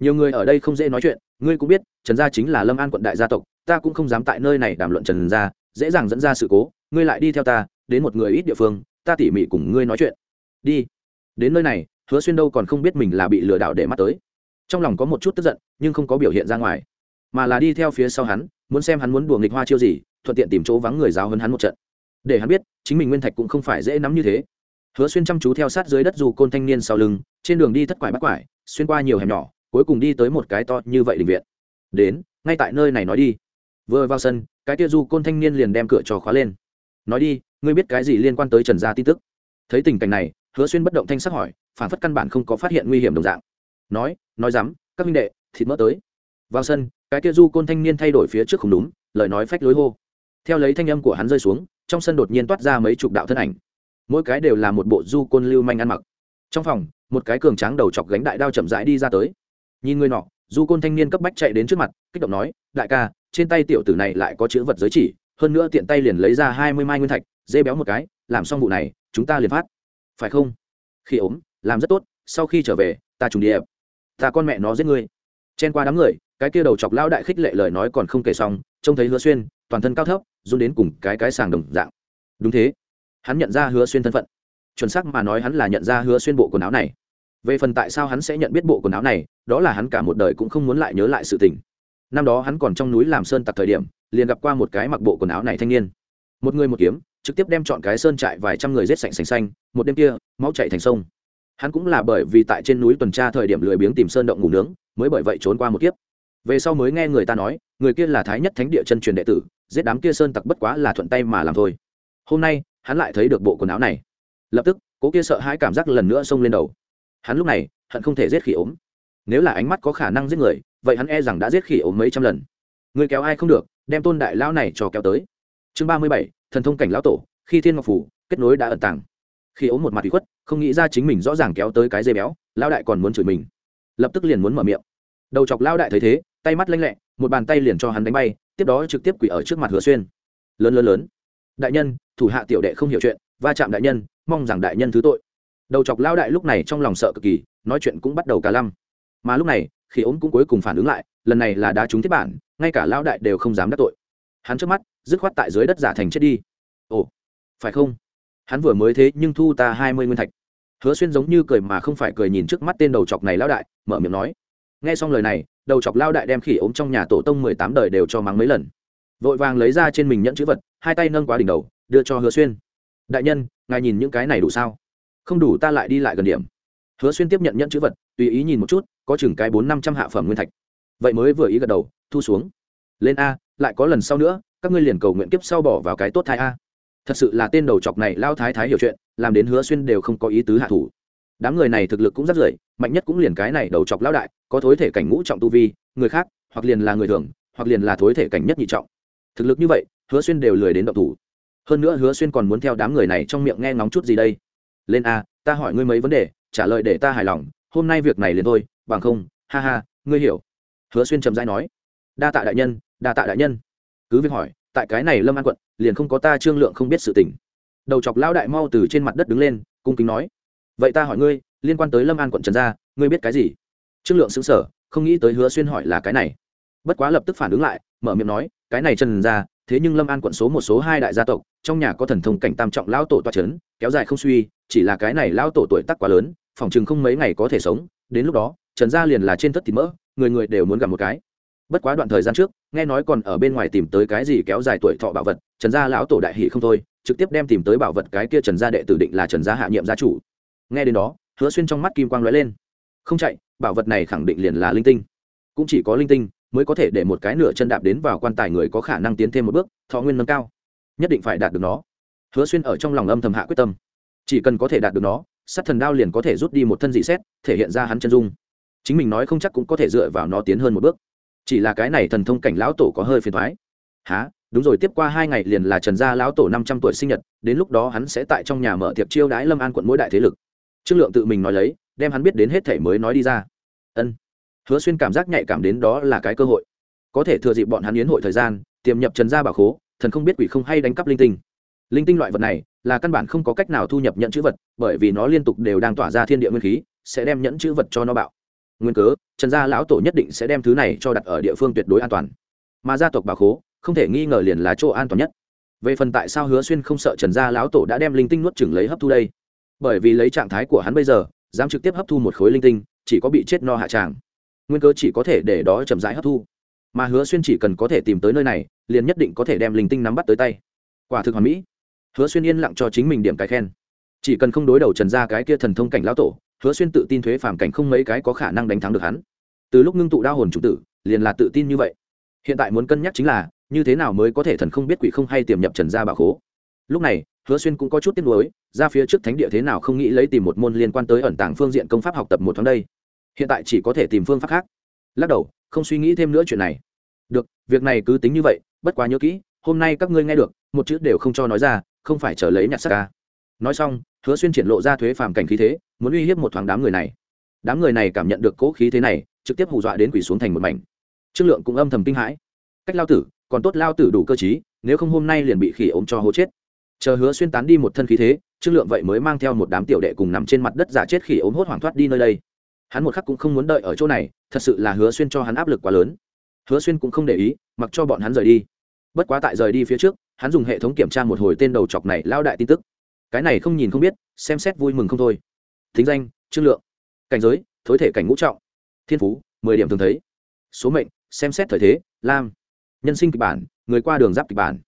Nhiều người ở đây không dễ nói chuyện, ngươi cũng biết, trần gia chính là lâm an quận đại gia tộc, ta cũng không dám tại nơi này đàm luận trần gia, dễ dàng dẫn ra sự cố, ngươi lại đi theo ta, đến một người ít địa phương, ta tỉ mỉ cùng ngươi nói chuyện. Đi. Đến nơi này, hứa xuyên đâu còn không biết mình là bị lừa đảo để mắt tới. Trong lòng có một chút tức giận, nhưng không có biểu hiện ra ngoài, mà là đi theo phía sau hắn muốn xem hắn muốn đùa nghịch hoa chiêu gì, thuận tiện tìm chỗ vắng người giáo hơn hắn một trận. Để hắn biết, chính mình nguyên thạch cũng không phải dễ nắm như thế. Hứa xuyên chăm chú theo sát dưới đất dù côn thanh niên sau lưng, trên đường đi thất quải bắt quải, xuyên qua nhiều hẻm nhỏ, cuối cùng đi tới một cái to như vậy định viện. Đến, ngay tại nơi này nói đi. Vừa vào sân, cái kia du côn thanh niên liền đem cửa trò khóa lên. Nói đi, ngươi biết cái gì liên quan tới trần gia tin tức? Thấy tình cảnh này, hứa xuyên bất động thanh sắc hỏi, phản phất căn bản không có phát hiện nguy hiểm đồng dạng. Nói nói dám, các minh đệ, thịt mỡ tới. Vào sân cái kia du côn thanh niên thay đổi phía trước không đúng, lời nói phách lối hô. Theo lấy thanh âm của hắn rơi xuống, trong sân đột nhiên toát ra mấy chục đạo thân ảnh. Mỗi cái đều là một bộ du côn lưu manh ăn mặc. Trong phòng, một cái cường tráng đầu chọc gánh đại đao chậm rãi đi ra tới. Nhìn người nọ, du côn thanh niên cấp bách chạy đến trước mặt, kích động nói, đại ca, trên tay tiểu tử này lại có chữ vật giới chỉ, hơn nữa tiện tay liền lấy ra hai mươi mai nguyên thạch, dê béo một cái, làm xong vụ này, chúng ta liền phát. Phải không? Khi ốm, làm rất tốt, sau khi trở về, ta trùng điệp ta con mẹ nó giết ngươi. Chen qua đám người cái kia đầu chọc lão đại khích lệ lời nói còn không kể xong, trông thấy hứa xuyên, toàn thân cao thấp, run đến cùng cái cái sàng đồng dạng. Đúng thế. Hắn nhận ra hứa xuyên thân phận. Chuẩn xác mà nói hắn là nhận ra hứa xuyên bộ quần áo này. Về phần tại sao hắn sẽ nhận biết bộ quần áo này, đó là hắn cả một đời cũng không muốn lại nhớ lại sự tình. Năm đó hắn còn trong núi làm sơn tặc thời điểm, liền gặp qua một cái mặc bộ quần áo này thanh niên. Một người một kiếm, trực tiếp đem chọn cái sơn trại vài trăm người rết sạch sành xanh, một đêm kia, máu chạy thành sông. Hắn cũng là bởi vì tại trên núi tuần tra thời điểm lười biếng tìm sơn động ngủ nướng, mới bởi vậy trốn qua một kiếp về sau mới nghe người ta nói, người kia là thái nhất thánh địa chân truyền đệ tử, giết đám kia sơn tặc bất quá là thuận tay mà làm thôi. Hôm nay, hắn lại thấy được bộ quần áo này. Lập tức, cố kia sợ hãi cảm giác lần nữa xông lên đầu. Hắn lúc này, hận không thể giết khỉ ốm. Nếu là ánh mắt có khả năng giết người, vậy hắn e rằng đã giết khỉ ốm mấy trăm lần. Người kéo ai không được, đem tôn đại lão này cho kéo tới. Chương ba mươi bảy, thần thông cảnh lão tổ, khi thiên ngọc phủ, kết nối đã ẩn tàng. Khi ốm một mặt bị khuất, không nghĩ ra chính mình rõ ràng kéo tới cái dây béo, lão đại còn muốn chửi mình. Lập tức liền muốn mở miệng. Đầu chọc lao đại thấy thế tay mắt lanh lẹ, một bàn tay liền cho hắn đánh bay, tiếp đó trực tiếp quỷ ở trước mặt hứa xuyên. Lớn lớn lớn. Đại nhân, thủ hạ tiểu đệ không hiểu chuyện, va chạm đại nhân, mong rằng đại nhân thứ tội. Đầu chọc lao đại lúc này trong lòng sợ cực kỳ, nói chuyện cũng bắt đầu cả lăm. Mà lúc này, khi ốm cũng cuối cùng phản ứng lại, lần này là đá trúng thiết bản, ngay cả lao đại đều không dám đắc tội. Hắn trước mắt, dứt khoát tại dưới đất giả thành chết đi. Ồ, phải không? Hắn vừa mới thế nhưng thu ta hai mươi nguyên thạch. Hứa xuyên giống như cười mà không phải cười nhìn trước mắt tên đầu chọc này lao đại, mở miệng nói nghe xong lời này, đầu chọc lao đại đem khỉ ốm trong nhà tổ tông mười tám đời đều cho mắng mấy lần. Vội vàng lấy ra trên mình nhẫn chữ vật, hai tay nâng quá đỉnh đầu, đưa cho hứa xuyên. Đại nhân, ngài nhìn những cái này đủ sao? Không đủ ta lại đi lại gần điểm. Hứa xuyên tiếp nhận nhẫn chữ vật, tùy ý nhìn một chút, có chừng cái bốn năm trăm hạ phẩm nguyên thạch. Vậy mới vừa ý gật đầu, thu xuống. Lên a, lại có lần sau nữa, các ngươi liền cầu nguyện kiếp sau bỏ vào cái tốt thái a. Thật sự là tên đầu chọc này lao thái thái hiểu chuyện, làm đến hứa xuyên đều không có ý tứ hạ thủ. Đám người này thực lực cũng rất rưỡi mạnh nhất cũng liền cái này đầu chọc lão đại, có thối thể cảnh ngũ trọng tu vi, người khác, hoặc liền là người thường, hoặc liền là thối thể cảnh nhất nhị trọng. Thực lực như vậy, hứa xuyên đều lười đến động thủ. Hơn nữa hứa xuyên còn muốn theo đám người này trong miệng nghe ngóng chút gì đây. Lên a, ta hỏi ngươi mấy vấn đề, trả lời để ta hài lòng, hôm nay việc này liền thôi, bằng không, ha ha, ngươi hiểu. Hứa xuyên trầm dai nói, đa tạ đại nhân, đa tạ đại nhân. Cứ việc hỏi, tại cái này lâm an quận, liền không có ta trương lượng không biết sự tình. Đầu chọc lão đại mau từ trên mặt đất đứng lên, cung kính nói, vậy ta hỏi ngươi liên quan tới lâm an quận trần gia, ngươi biết cái gì? Trương lượng xứng sở không nghĩ tới hứa xuyên hỏi là cái này. Bất quá lập tức phản ứng lại, mở miệng nói, cái này trần gia, thế nhưng lâm an quận số một số hai đại gia tộc, trong nhà có thần thông cảnh tam trọng lão tổ toa c h ấ n kéo dài không suy, chỉ là cái này lão tổ tuổi tắc quá lớn, phòng chừng không mấy ngày có thể sống. Đến lúc đó, trần gia liền là trên thất thịt mỡ, người người đều muốn gặp một cái. Bất quá đoạn thời gian trước, nghe nói còn ở bên ngoài tìm tới cái gì kéo dài tuổi thọ bảo vật, trần gia lão tổ đại hỷ không thôi, trực tiếp đem tìm tới bảo vật cái kia trần gia đệ tử định là trần gia hạ nhiệm gia chủ. Nghe đến đó hứa xuyên trong mắt kim quang lóe lên. Không chạy, bảo vật này khẳng định liền là linh tinh. Cũng chỉ có linh tinh mới có thể để một cái nửa chân đạp đến vào quan tài người có khả năng tiến thêm một bước, thọ nguyên nâng cao. Nhất định phải đạt được nó. Hứa xuyên ở trong lòng âm thầm hạ quyết tâm. Chỉ cần có thể đạt được nó, sát thần đao liền có thể rút đi một thân dị xét, thể hiện ra hắn chân dung. Chính mình nói không chắc cũng có thể dựa vào nó tiến hơn một bước. Chỉ là cái này thần thông cảnh lão tổ có hơi phiền thoái há đúng rồi, tiếp qua hai ngày liền là trần gia lão tổ năm trăm tuổi sinh nhật, đến lúc đó hắn sẽ tại trong nhà mở tiệc chiêu đái lâm an quận mỗi đại thế lực trương lượng tự mình nói lấy, đem hắn biết đến hết thể mới nói đi ra. Ân. Hứa xuyên cảm giác nhạy cảm đến đó là cái cơ hội. Có thể thừa dịp bọn hắn yến hội thời gian, tiềm nhập trần gia bảo khố, thần không biết quỷ không hay đánh cắp linh tinh. Linh tinh loại vật này, là căn bản không có cách nào thu nhập nhận chữ vật, bởi vì nó liên tục đều đang tỏa ra thiên địa nguyên khí, sẽ đem nhẫn chữ vật cho nó bạo. Nguyên cớ, trần gia lão tổ nhất định sẽ đem thứ này cho đặt ở địa phương tuyệt đối an toàn. Mà gia tộc bà khố, không thể nghi ngờ liền là chỗ an toàn nhất. Về phần tại sao hứa xuyên không sợ trần gia lão tổ đã đem linh tinh nuốt chừng lấy hấp thu đây? Bởi vì lấy trạng thái của hắn bây giờ, dám trực tiếp hấp thu một khối linh tinh, chỉ có bị chết no hạ tràng nguyên cơ chỉ có thể để đó chậm rãi hấp thu. Mà hứa xuyên chỉ cần có thể tìm tới nơi này, liền nhất định có thể đem linh tinh nắm bắt tới tay. Quả thực hoàn mỹ. Hứa xuyên yên lặng cho chính mình điểm cái khen. Chỉ cần không đối đầu trần gia cái kia thần thông cảnh lão tổ, hứa xuyên tự tin thuế phàm cảnh không mấy cái có khả năng đánh thắng được hắn. Từ lúc ngưng tụ đa hồn chủ tử, liền là tự tin như vậy. Hiện tại muốn cân nhắc chính là, như thế nào mới có thể thần không biết quỷ không hay tiềm nhập trần gia bà khố. Lúc này hứa xuyên cũng có chút tiếc nuối ra phía trước thánh địa thế nào không nghĩ lấy tìm một môn liên quan tới ẩn tàng phương diện công pháp học tập một tháng đây. Hiện tại chỉ có thể tìm phương pháp khác. Lắc đầu không suy nghĩ thêm nữa chuyện này. Được việc này cứ tính như vậy bất quá nhớ kỹ hôm nay các ngươi nghe được một chữ đều không cho nói ra không phải chờ lấy nhặt sắc ca. Nói xong hứa xuyên triển lộ ra thuế phàm cảnh khí thế muốn uy hiếp một thoáng đám người này. Đám người này cảm nhận được cỗ khí thế này trực tiếp hù dọa đến quỷ xuống thành một mảnh. Trương lượng cũng âm thầm kinh hãi. Cách lao tử còn tốt lao tử đủ cơ trí, nếu không hôm nay liền bị khỉ ốm cho hố chết chờ hứa xuyên tán đi một thân khí thế, trương lượng vậy mới mang theo một đám tiểu đệ cùng nằm trên mặt đất giả chết khỉ ốm hốt hoảng thoát đi nơi đây. Hắn một khắc cũng không muốn đợi ở chỗ này, thật sự là hứa xuyên cho hắn áp lực quá lớn. Hứa xuyên cũng không để ý, mặc cho bọn hắn rời đi. Bất quá tại rời đi phía trước, hắn dùng hệ thống kiểm tra một hồi tên đầu chọc này lao đại tin tức. Cái này không nhìn không biết, xem xét vui mừng không thôi. Thính danh, trương lượng. Cảnh giới, thối thể cảnh ngũ trọng. Thiên phú, mười điểm thường thấy. Số mệnh, xem xét thời thế, lam. Nhân sinh kịch bản, người qua đường giáp kịch bản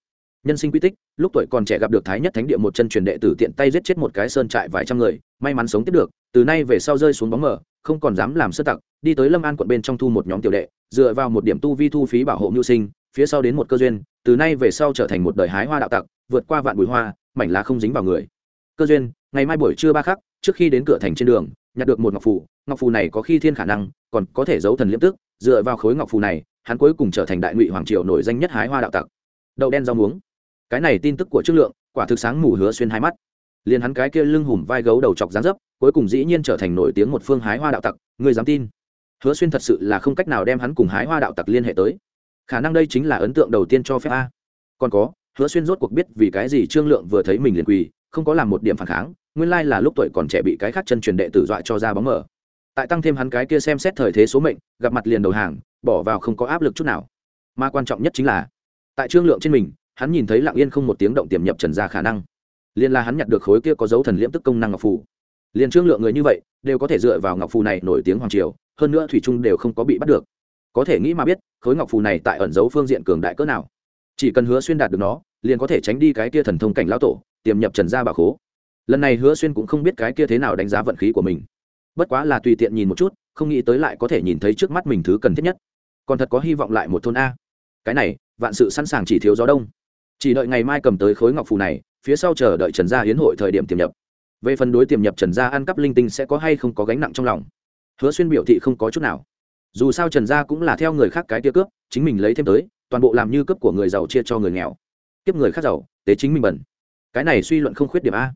nhân sinh quy tích, lúc tuổi còn trẻ gặp được thái nhất thánh địa một chân truyền đệ tử tiện tay giết chết một cái sơn trại vài trăm người, may mắn sống tiếp được, từ nay về sau rơi xuống bóng mờ, không còn dám làm sơ tặc, đi tới lâm an quận bên trong thu một nhóm tiểu đệ, dựa vào một điểm tu vi thu phí bảo hộ mưu sinh, phía sau đến một cơ duyên, từ nay về sau trở thành một đời hái hoa đạo tặc, vượt qua vạn bụi hoa, mảnh lá không dính vào người. Cơ duyên, ngày mai buổi trưa ba khắc, trước khi đến cửa thành trên đường, nhặt được một ngọc phù ngọc phù này có khi thiên khả năng, còn có thể giấu thần liêm tức, dựa vào khối ngọc phù này, hắn cuối cùng trở thành đại ngụy hoàng triều nổi danh nhất hái hoa đạo tặc. Đậu đen rau muống cái này tin tức của trương lượng, quả thực sáng mù hứa xuyên hai mắt. Liền hắn cái kia lưng hùm vai gấu đầu chọc dáng dấp, cuối cùng dĩ nhiên trở thành nổi tiếng một phương hái hoa đạo tặc người dám tin? Hứa xuyên thật sự là không cách nào đem hắn cùng hái hoa đạo tặc liên hệ tới. Khả năng đây chính là ấn tượng đầu tiên cho phép a. Còn có, hứa xuyên rốt cuộc biết vì cái gì trương lượng vừa thấy mình liền quỳ, không có làm một điểm phản kháng, nguyên lai là lúc tuổi còn trẻ bị cái khác chân truyền đệ tử dọa cho ra bóng mở tại tăng thêm hắn cái kia xem xét thời thế số mệnh, gặp mặt liền đầu hàng, bỏ vào không có áp lực chút nào. Mà quan trọng nhất chính là, tại trương lượng trên mình hắn nhìn thấy lặng yên không một tiếng động tiềm nhập trần gia khả năng. Liền là hắn nhặt được khối kia có dấu thần liễm tức công năng ngọc phù. Liên trương lượng người như vậy, đều có thể dựa vào ngọc phù này nổi tiếng hoàng triều, hơn nữa thủy trung đều không có bị bắt được. Có thể nghĩ mà biết, khối ngọc phù này tại ẩn dấu phương diện cường đại cỡ nào. Chỉ cần hứa xuyên đạt được nó, liền có thể tránh đi cái kia thần thông cảnh lão tổ, tiềm nhập trần gia bà khố. Lần này hứa xuyên cũng không biết cái kia thế nào đánh giá vận khí của mình. Bất quá là tùy tiện nhìn một chút, không nghĩ tới lại có thể nhìn thấy trước mắt mình thứ cần thiết nhất. Còn thật có hy vọng lại một thôn a. Cái này, vạn sự sẵn sàng chỉ thiếu gió đông chỉ đợi ngày mai cầm tới khối ngọc phù này, phía sau chờ đợi trần gia hiến hội thời điểm tiềm nhập. Về phần đối tiềm nhập trần gia ăn cắp linh tinh sẽ có hay không có gánh nặng trong lòng. Hứa xuyên biểu thị không có chút nào. Dù sao trần gia cũng là theo người khác cái tia cướp, chính mình lấy thêm tới, toàn bộ làm như cướp của người giàu chia cho người nghèo. Kiếp người khác giàu, tế chính mình bẩn. Cái này suy luận không khuyết điểm a.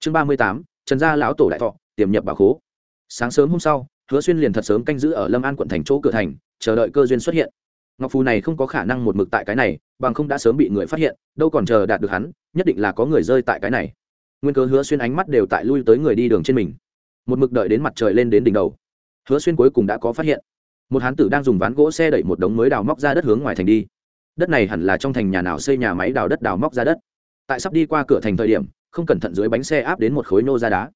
Chương ba mươi tám, trần gia lão tổ đại thọ, tiềm nhập bảo khố. Sáng sớm hôm sau, hứa xuyên liền thật sớm canh giữ ở lâm an quận thành chỗ cửa thành, chờ đợi cơ duyên xuất hiện ngọc phù này không có khả năng một mực tại cái này, bằng không đã sớm bị người phát hiện, đâu còn chờ đạt được hắn, nhất định là có người rơi tại cái này. Nguyên cớ hứa xuyên ánh mắt đều tại lui tới người đi đường trên mình. Một mực đợi đến mặt trời lên đến đỉnh đầu. Hứa xuyên cuối cùng đã có phát hiện. Một hán tử đang dùng ván gỗ xe đẩy một đống mới đào móc ra đất hướng ngoài thành đi. Đất này hẳn là trong thành nhà nào xây nhà máy đào đất đào móc ra đất. Tại sắp đi qua cửa thành thời điểm, không cẩn thận dưới bánh xe áp đến một khối nô ra đá.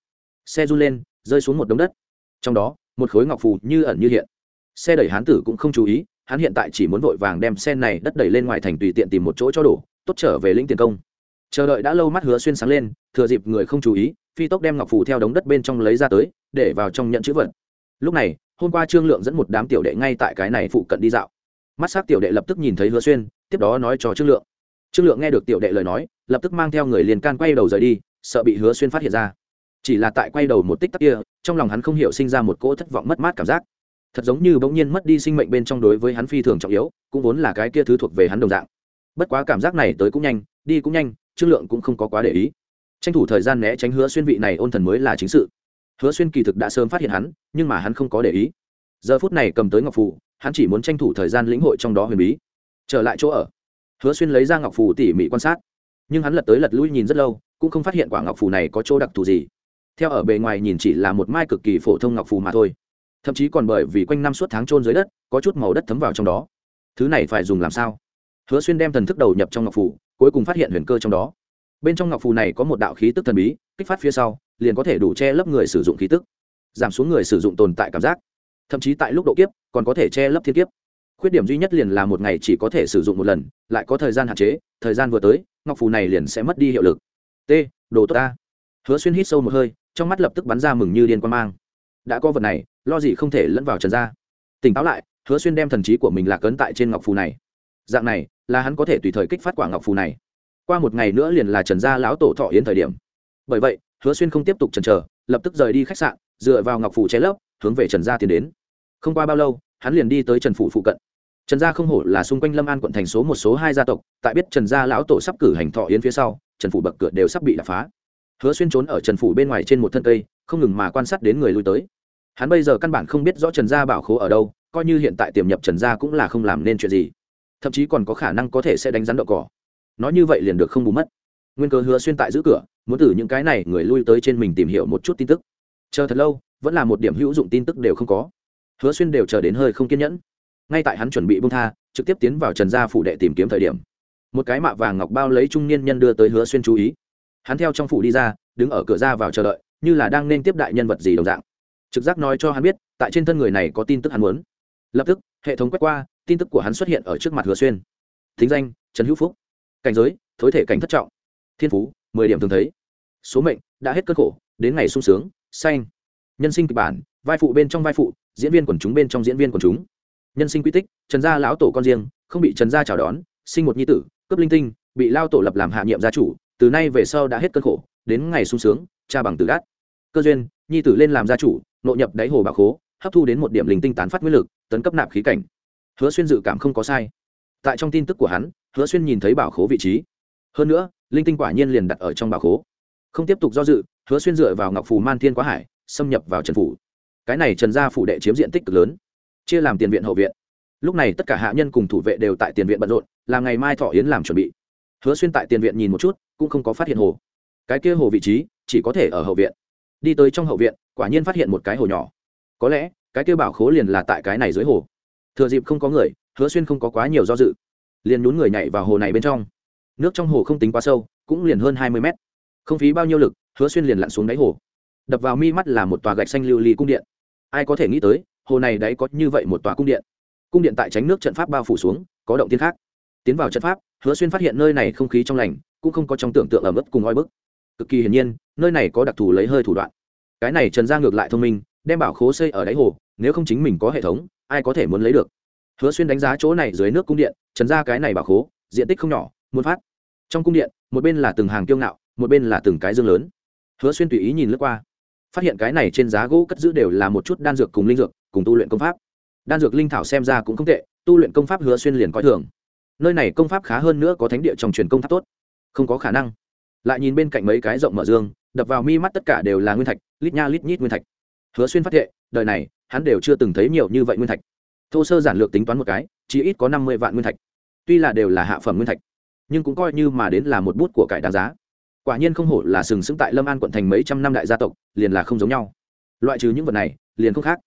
Xe run lên, rơi xuống một đống đất. Trong đó, một khối ngọc phù như ẩn như hiện. Xe đẩy hán tử cũng không chú ý hắn hiện tại chỉ muốn vội vàng đem xe này đất đẩy lên ngoài thành tùy tiện tìm một chỗ cho đủ, tốt trở về lĩnh tiền công. Chờ đợi đã lâu mắt hứa xuyên sáng lên, thừa dịp người không chú ý, phi tốc đem ngọc phù theo đống đất bên trong lấy ra tới, để vào trong nhận chữ vật. Lúc này, hôm qua trương lượng dẫn một đám tiểu đệ ngay tại cái này phụ cận đi dạo. Mắt s á c tiểu đệ lập tức nhìn thấy hứa xuyên, tiếp đó nói cho trương lượng. Trương lượng nghe được tiểu đệ lời nói, lập tức mang theo người liền can quay đầu rời đi, sợ bị hứa xuyên phát hiện ra. Chỉ là tại quay đầu một tích tắc kia, trong lòng hắn không hiểu sinh ra một cỗ thất vọng mất mát cảm giác thật giống như bỗng nhiên mất đi sinh mệnh bên trong đối với hắn phi thường trọng yếu, cũng vốn là cái kia thứ thuộc về hắn đồng dạng. Bất quá cảm giác này tới cũng nhanh, đi cũng nhanh, trương lượng cũng không có quá để ý. Tranh thủ thời gian né tránh hứa xuyên vị này ôn thần mới là chính sự. Hứa xuyên kỳ thực đã sớm phát hiện hắn, nhưng mà hắn không có để ý. Giờ phút này cầm tới ngọc phù, hắn chỉ muốn tranh thủ thời gian lĩnh hội trong đó huyền bí. Trở lại chỗ ở. Hứa xuyên lấy ra ngọc phù tỉ mỉ quan sát. Nhưng hắn lật tới lật lui nhìn rất lâu, cũng không phát hiện quả ngọc phù này có chỗ đặc thù gì. Theo ở bề ngoài nhìn chỉ là một mai cực kỳ phổ thông ngọc phù mà thôi thậm chí còn bởi vì quanh năm suốt tháng trôn dưới đất, có chút màu đất thấm vào trong đó. Thứ này phải dùng làm sao? Hứa xuyên đem thần thức đầu nhập trong ngọc phù cuối cùng phát hiện huyền cơ trong đó. Bên trong ngọc phù này có một đạo khí tức thần bí, kích phát phía sau, liền có thể đủ che lấp người sử dụng khí tức, giảm xuống người sử dụng tồn tại cảm giác. Thậm chí tại lúc độ kiếp, còn có thể che lấp thiên kiếp. Khuyết điểm duy nhất liền là một ngày chỉ có thể sử dụng một lần, lại có thời gian hạn chế, thời gian vừa tới, ngọc phù này liền sẽ mất đi hiệu lực. T, đồ tốt ta. Hứa xuyên hít sâu một hơi, trong mắt lập tức bắn ra mừng như điên quan mang đã có vật này, lo gì không thể lẫn vào trần ra tỉnh táo lại, hứa xuyên đem thần trí của mình là cấn tại trên ngọc phù này. Dạng này, là hắn có thể tùy thời kích phát quả ngọc phù này. Qua một ngày nữa liền là trần gia lão tổ thọ yến thời điểm. Bởi vậy, hứa xuyên không tiếp tục chần chờ, lập tức rời đi khách sạn, dựa vào ngọc phủ che lấp, hướng về trần gia tiến đến. Không qua bao lâu, hắn liền đi tới trần phủ phụ cận. Trần gia không hổ là xung quanh lâm an quận thành số một số hai gia tộc, tại biết trần gia lão tổ sắp cử hành thọ yến phía sau, trần phủ bậc cửa đều sắp bị đập phá. Hứa xuyên trốn ở trần phủ bên ngoài trên một thân cây, không ngừng mà quan sát đến người lui tới hắn bây giờ căn bản không biết rõ trần gia bảo khố ở đâu, coi như hiện tại tiềm nhập trần gia cũng là không làm nên chuyện gì. Thậm chí còn có khả năng có thể sẽ đánh rắn đậu cỏ. Nói như vậy liền được không bù mất. Nguyên cơ hứa xuyên tại giữ cửa, muốn từ những cái này người lui tới trên mình tìm hiểu một chút tin tức. Chờ thật lâu, vẫn là một điểm hữu dụng tin tức đều không có. Hứa xuyên đều chờ đến hơi không kiên nhẫn. Ngay tại hắn chuẩn bị bông tha, trực tiếp tiến vào trần gia phủ đệ tìm kiếm thời điểm, một cái mạ vàng ngọc bao lấy trung niên nhân đưa tới hứa xuyên chú ý. Hắn theo trong phủ đi ra, đứng ở cửa ra vào chờ đợi, như là đang nên tiếp đại nhân vật gì đồng dạng trực giác nói cho hắn biết, tại trên thân người này có tin tức hắn muốn. Lập tức, hệ thống quét qua, tin tức của hắn xuất hiện ở trước mặt hứa xuyên. Thính danh, trần hữu phúc. Cảnh giới, thối thể cảnh thất trọng. Thiên phú, mười điểm thường thấy. Số mệnh, đã hết cơn khổ, đến ngày sung sướng, xanh. Nhân sinh kịch bản, vai phụ bên trong vai phụ, diễn viên quần chúng bên trong diễn viên quần chúng. Nhân sinh quy tích, trần gia lão tổ con riêng, không bị trần gia chào đón, sinh một nhi tử cấp linh tinh, bị lao tổ lập làm hạ nhiệm gia chủ, từ nay về sau đã hết cơn khổ, đến ngày sung sướng, cha bằng tử gác cơ duyên, nhi tử lên làm gia chủ nội nhập đáy hồ bạc khố, hấp thu đến một điểm linh tinh tán phát nguyên lực, tấn cấp nạp khí cảnh. Hứa xuyên dự cảm không có sai. Tại trong tin tức của hắn, hứa xuyên nhìn thấy bảo khố vị trí. Hơn nữa, linh tinh quả nhiên liền đặt ở trong bảo khố. Không tiếp tục do dự, hứa xuyên dựa vào ngọc phù man thiên quá hải, xâm nhập vào trần phủ. Cái này trần gia phủ đệ chiếm diện tích cực lớn. Chia làm tiền viện hậu viện. Lúc này tất cả hạ nhân cùng thủ vệ đều tại tiền viện bận rộn làm ngày mai thọ yến làm chuẩn bị. Hứa xuyên tại tiền viện nhìn một chút, cũng không có phát hiện hồ. Cái kia hồ vị trí, chỉ có thể ở hậu viện. Đi tới trong hậu viện quả nhiên phát hiện một cái hồ nhỏ. Có lẽ, cái kêu bảo khố liền là tại cái này dưới hồ. Thừa dịp không có người, hứa xuyên không có quá nhiều do dự. Liền nhún người nhảy vào hồ này bên trong. Nước trong hồ không tính quá sâu, cũng liền hơn hai mươi mét. Không phí bao nhiêu lực, hứa xuyên liền lặn xuống đáy hồ. Đập vào mi mắt là một tòa gạch xanh lưu ly cung điện. Ai có thể nghĩ tới, hồ này đấy có như vậy một tòa cung điện. Cung điện tại tránh nước trận pháp bao phủ xuống, có động tiên khác. Tiến vào trận pháp, hứa xuyên phát hiện nơi này không khí trong lành, cũng không có trong tưởng tượng ẩm ướt cùng oi bức. Cực kỳ hiển nhiên, nơi này có đặc thù lấy hơi thủ đoạn cái này trần gia ngược lại thông minh, đem bảo khố xây ở đáy hồ, nếu không chính mình có hệ thống, ai có thể muốn lấy được? Hứa xuyên đánh giá chỗ này dưới nước cung điện, trần gia cái này bảo khố, diện tích không nhỏ, muốn phát. Trong cung điện, một bên là từng hàng kiêu ngạo, một bên là từng cái dương lớn. Hứa xuyên tùy ý nhìn lướt qua, phát hiện cái này trên giá gỗ cất giữ đều là một chút đan dược cùng linh dược, cùng tu luyện công pháp. Đan dược linh thảo xem ra cũng không tệ, tu luyện công pháp hứa xuyên liền coi thường. Nơi này công pháp khá hơn nữa có thánh địa trong truyền công pháp tốt. Không có khả năng. Lại nhìn bên cạnh mấy cái rộng mở dương đập vào mi mắt tất cả đều là nguyên thạch, lít nha lít nhít nguyên thạch. Hứa xuyên phát hiện đời này, hắn đều chưa từng thấy nhiều như vậy nguyên thạch. Thô sơ giản lược tính toán một cái, chỉ ít có năm mươi vạn nguyên thạch. Tuy là đều là hạ phẩm nguyên thạch, nhưng cũng coi như mà đến là một bút của cải đáng giá. Quả nhiên không hổ là sừng sững tại lâm an quận thành mấy trăm năm đại gia tộc, liền là không giống nhau. Loại trừ những vật này, liền không khác.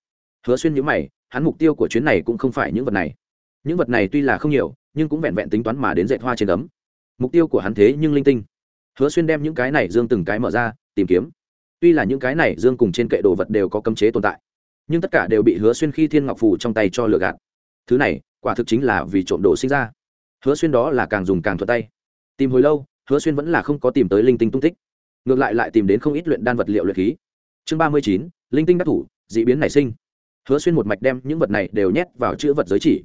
Hứa xuyên nhữ mày, hắn mục tiêu của chuyến này cũng không phải những vật này. Những vật này tuy là không nhiều, nhưng cũng vẹn vẹn tính toán mà đến dạy hoa trên ấm mục tiêu của hắn thế nhưng linh tinh hứa xuyên đem những cái này dương từng cái mở ra, tìm kiếm. Tuy là những cái này dương cùng trên kệ đồ vật đều có cấm chế tồn tại, nhưng tất cả đều bị hứa xuyên khi thiên ngọc phủ trong tay cho lừa gạt. Thứ này, quả thực chính là vì trộm đồ sinh ra. Hứa xuyên đó là càng dùng càng thuật tay. Tìm hồi lâu, hứa xuyên vẫn là không có tìm tới linh tinh tung tích. Ngược lại lại tìm đến không ít luyện đan vật liệu luyện khí. Chương ba mươi chín, linh tinh đắc thủ d ị biến nảy sinh. Hứa xuyên một mạch đem những vật này đều nhét vào chữ vật giới chỉ.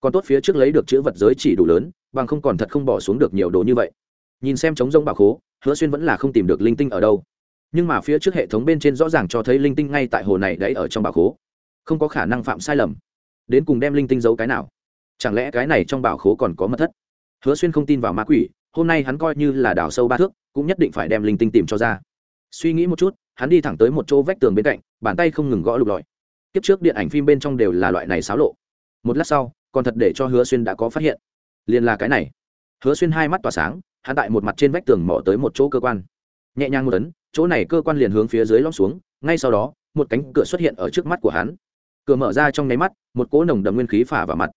Còn tốt phía trước lấy được chữ vật giới chỉ đủ lớn, bằng không còn thật không bỏ xuống được nhiều đồ như vậy nhìn xem trống rông bảo khố, hứa xuyên vẫn là không tìm được linh tinh ở đâu. Nhưng mà phía trước hệ thống bên trên rõ ràng cho thấy linh tinh ngay tại hồ này đấy ở trong bảo khố. Không có khả năng phạm sai lầm. Đến cùng đem linh tinh giấu cái nào? Chẳng lẽ cái này trong bảo khố còn có mật thất? Hứa xuyên không tin vào ma quỷ, hôm nay hắn coi như là đào sâu ba thước, cũng nhất định phải đem linh tinh tìm cho ra. Suy nghĩ một chút, hắn đi thẳng tới một chỗ vách tường bên cạnh, bàn tay không ngừng gõ lục lọi. Kiếp trước điện ảnh phim bên trong đều là loại này xáo lộ. Một lát sau, còn thật để cho hứa xuyên đã có phát hiện. Liền là cái này. Hứa xuyên hai mắt tỏa sáng hắn tại một mặt trên vách tường mỏ tới một chỗ cơ quan. Nhẹ nhàng một tấn, chỗ này cơ quan liền hướng phía dưới lom xuống, ngay sau đó, một cánh cửa xuất hiện ở trước mắt của hắn. Cửa mở ra trong nháy mắt, một cỗ nồng đậm nguyên khí phả vào mặt.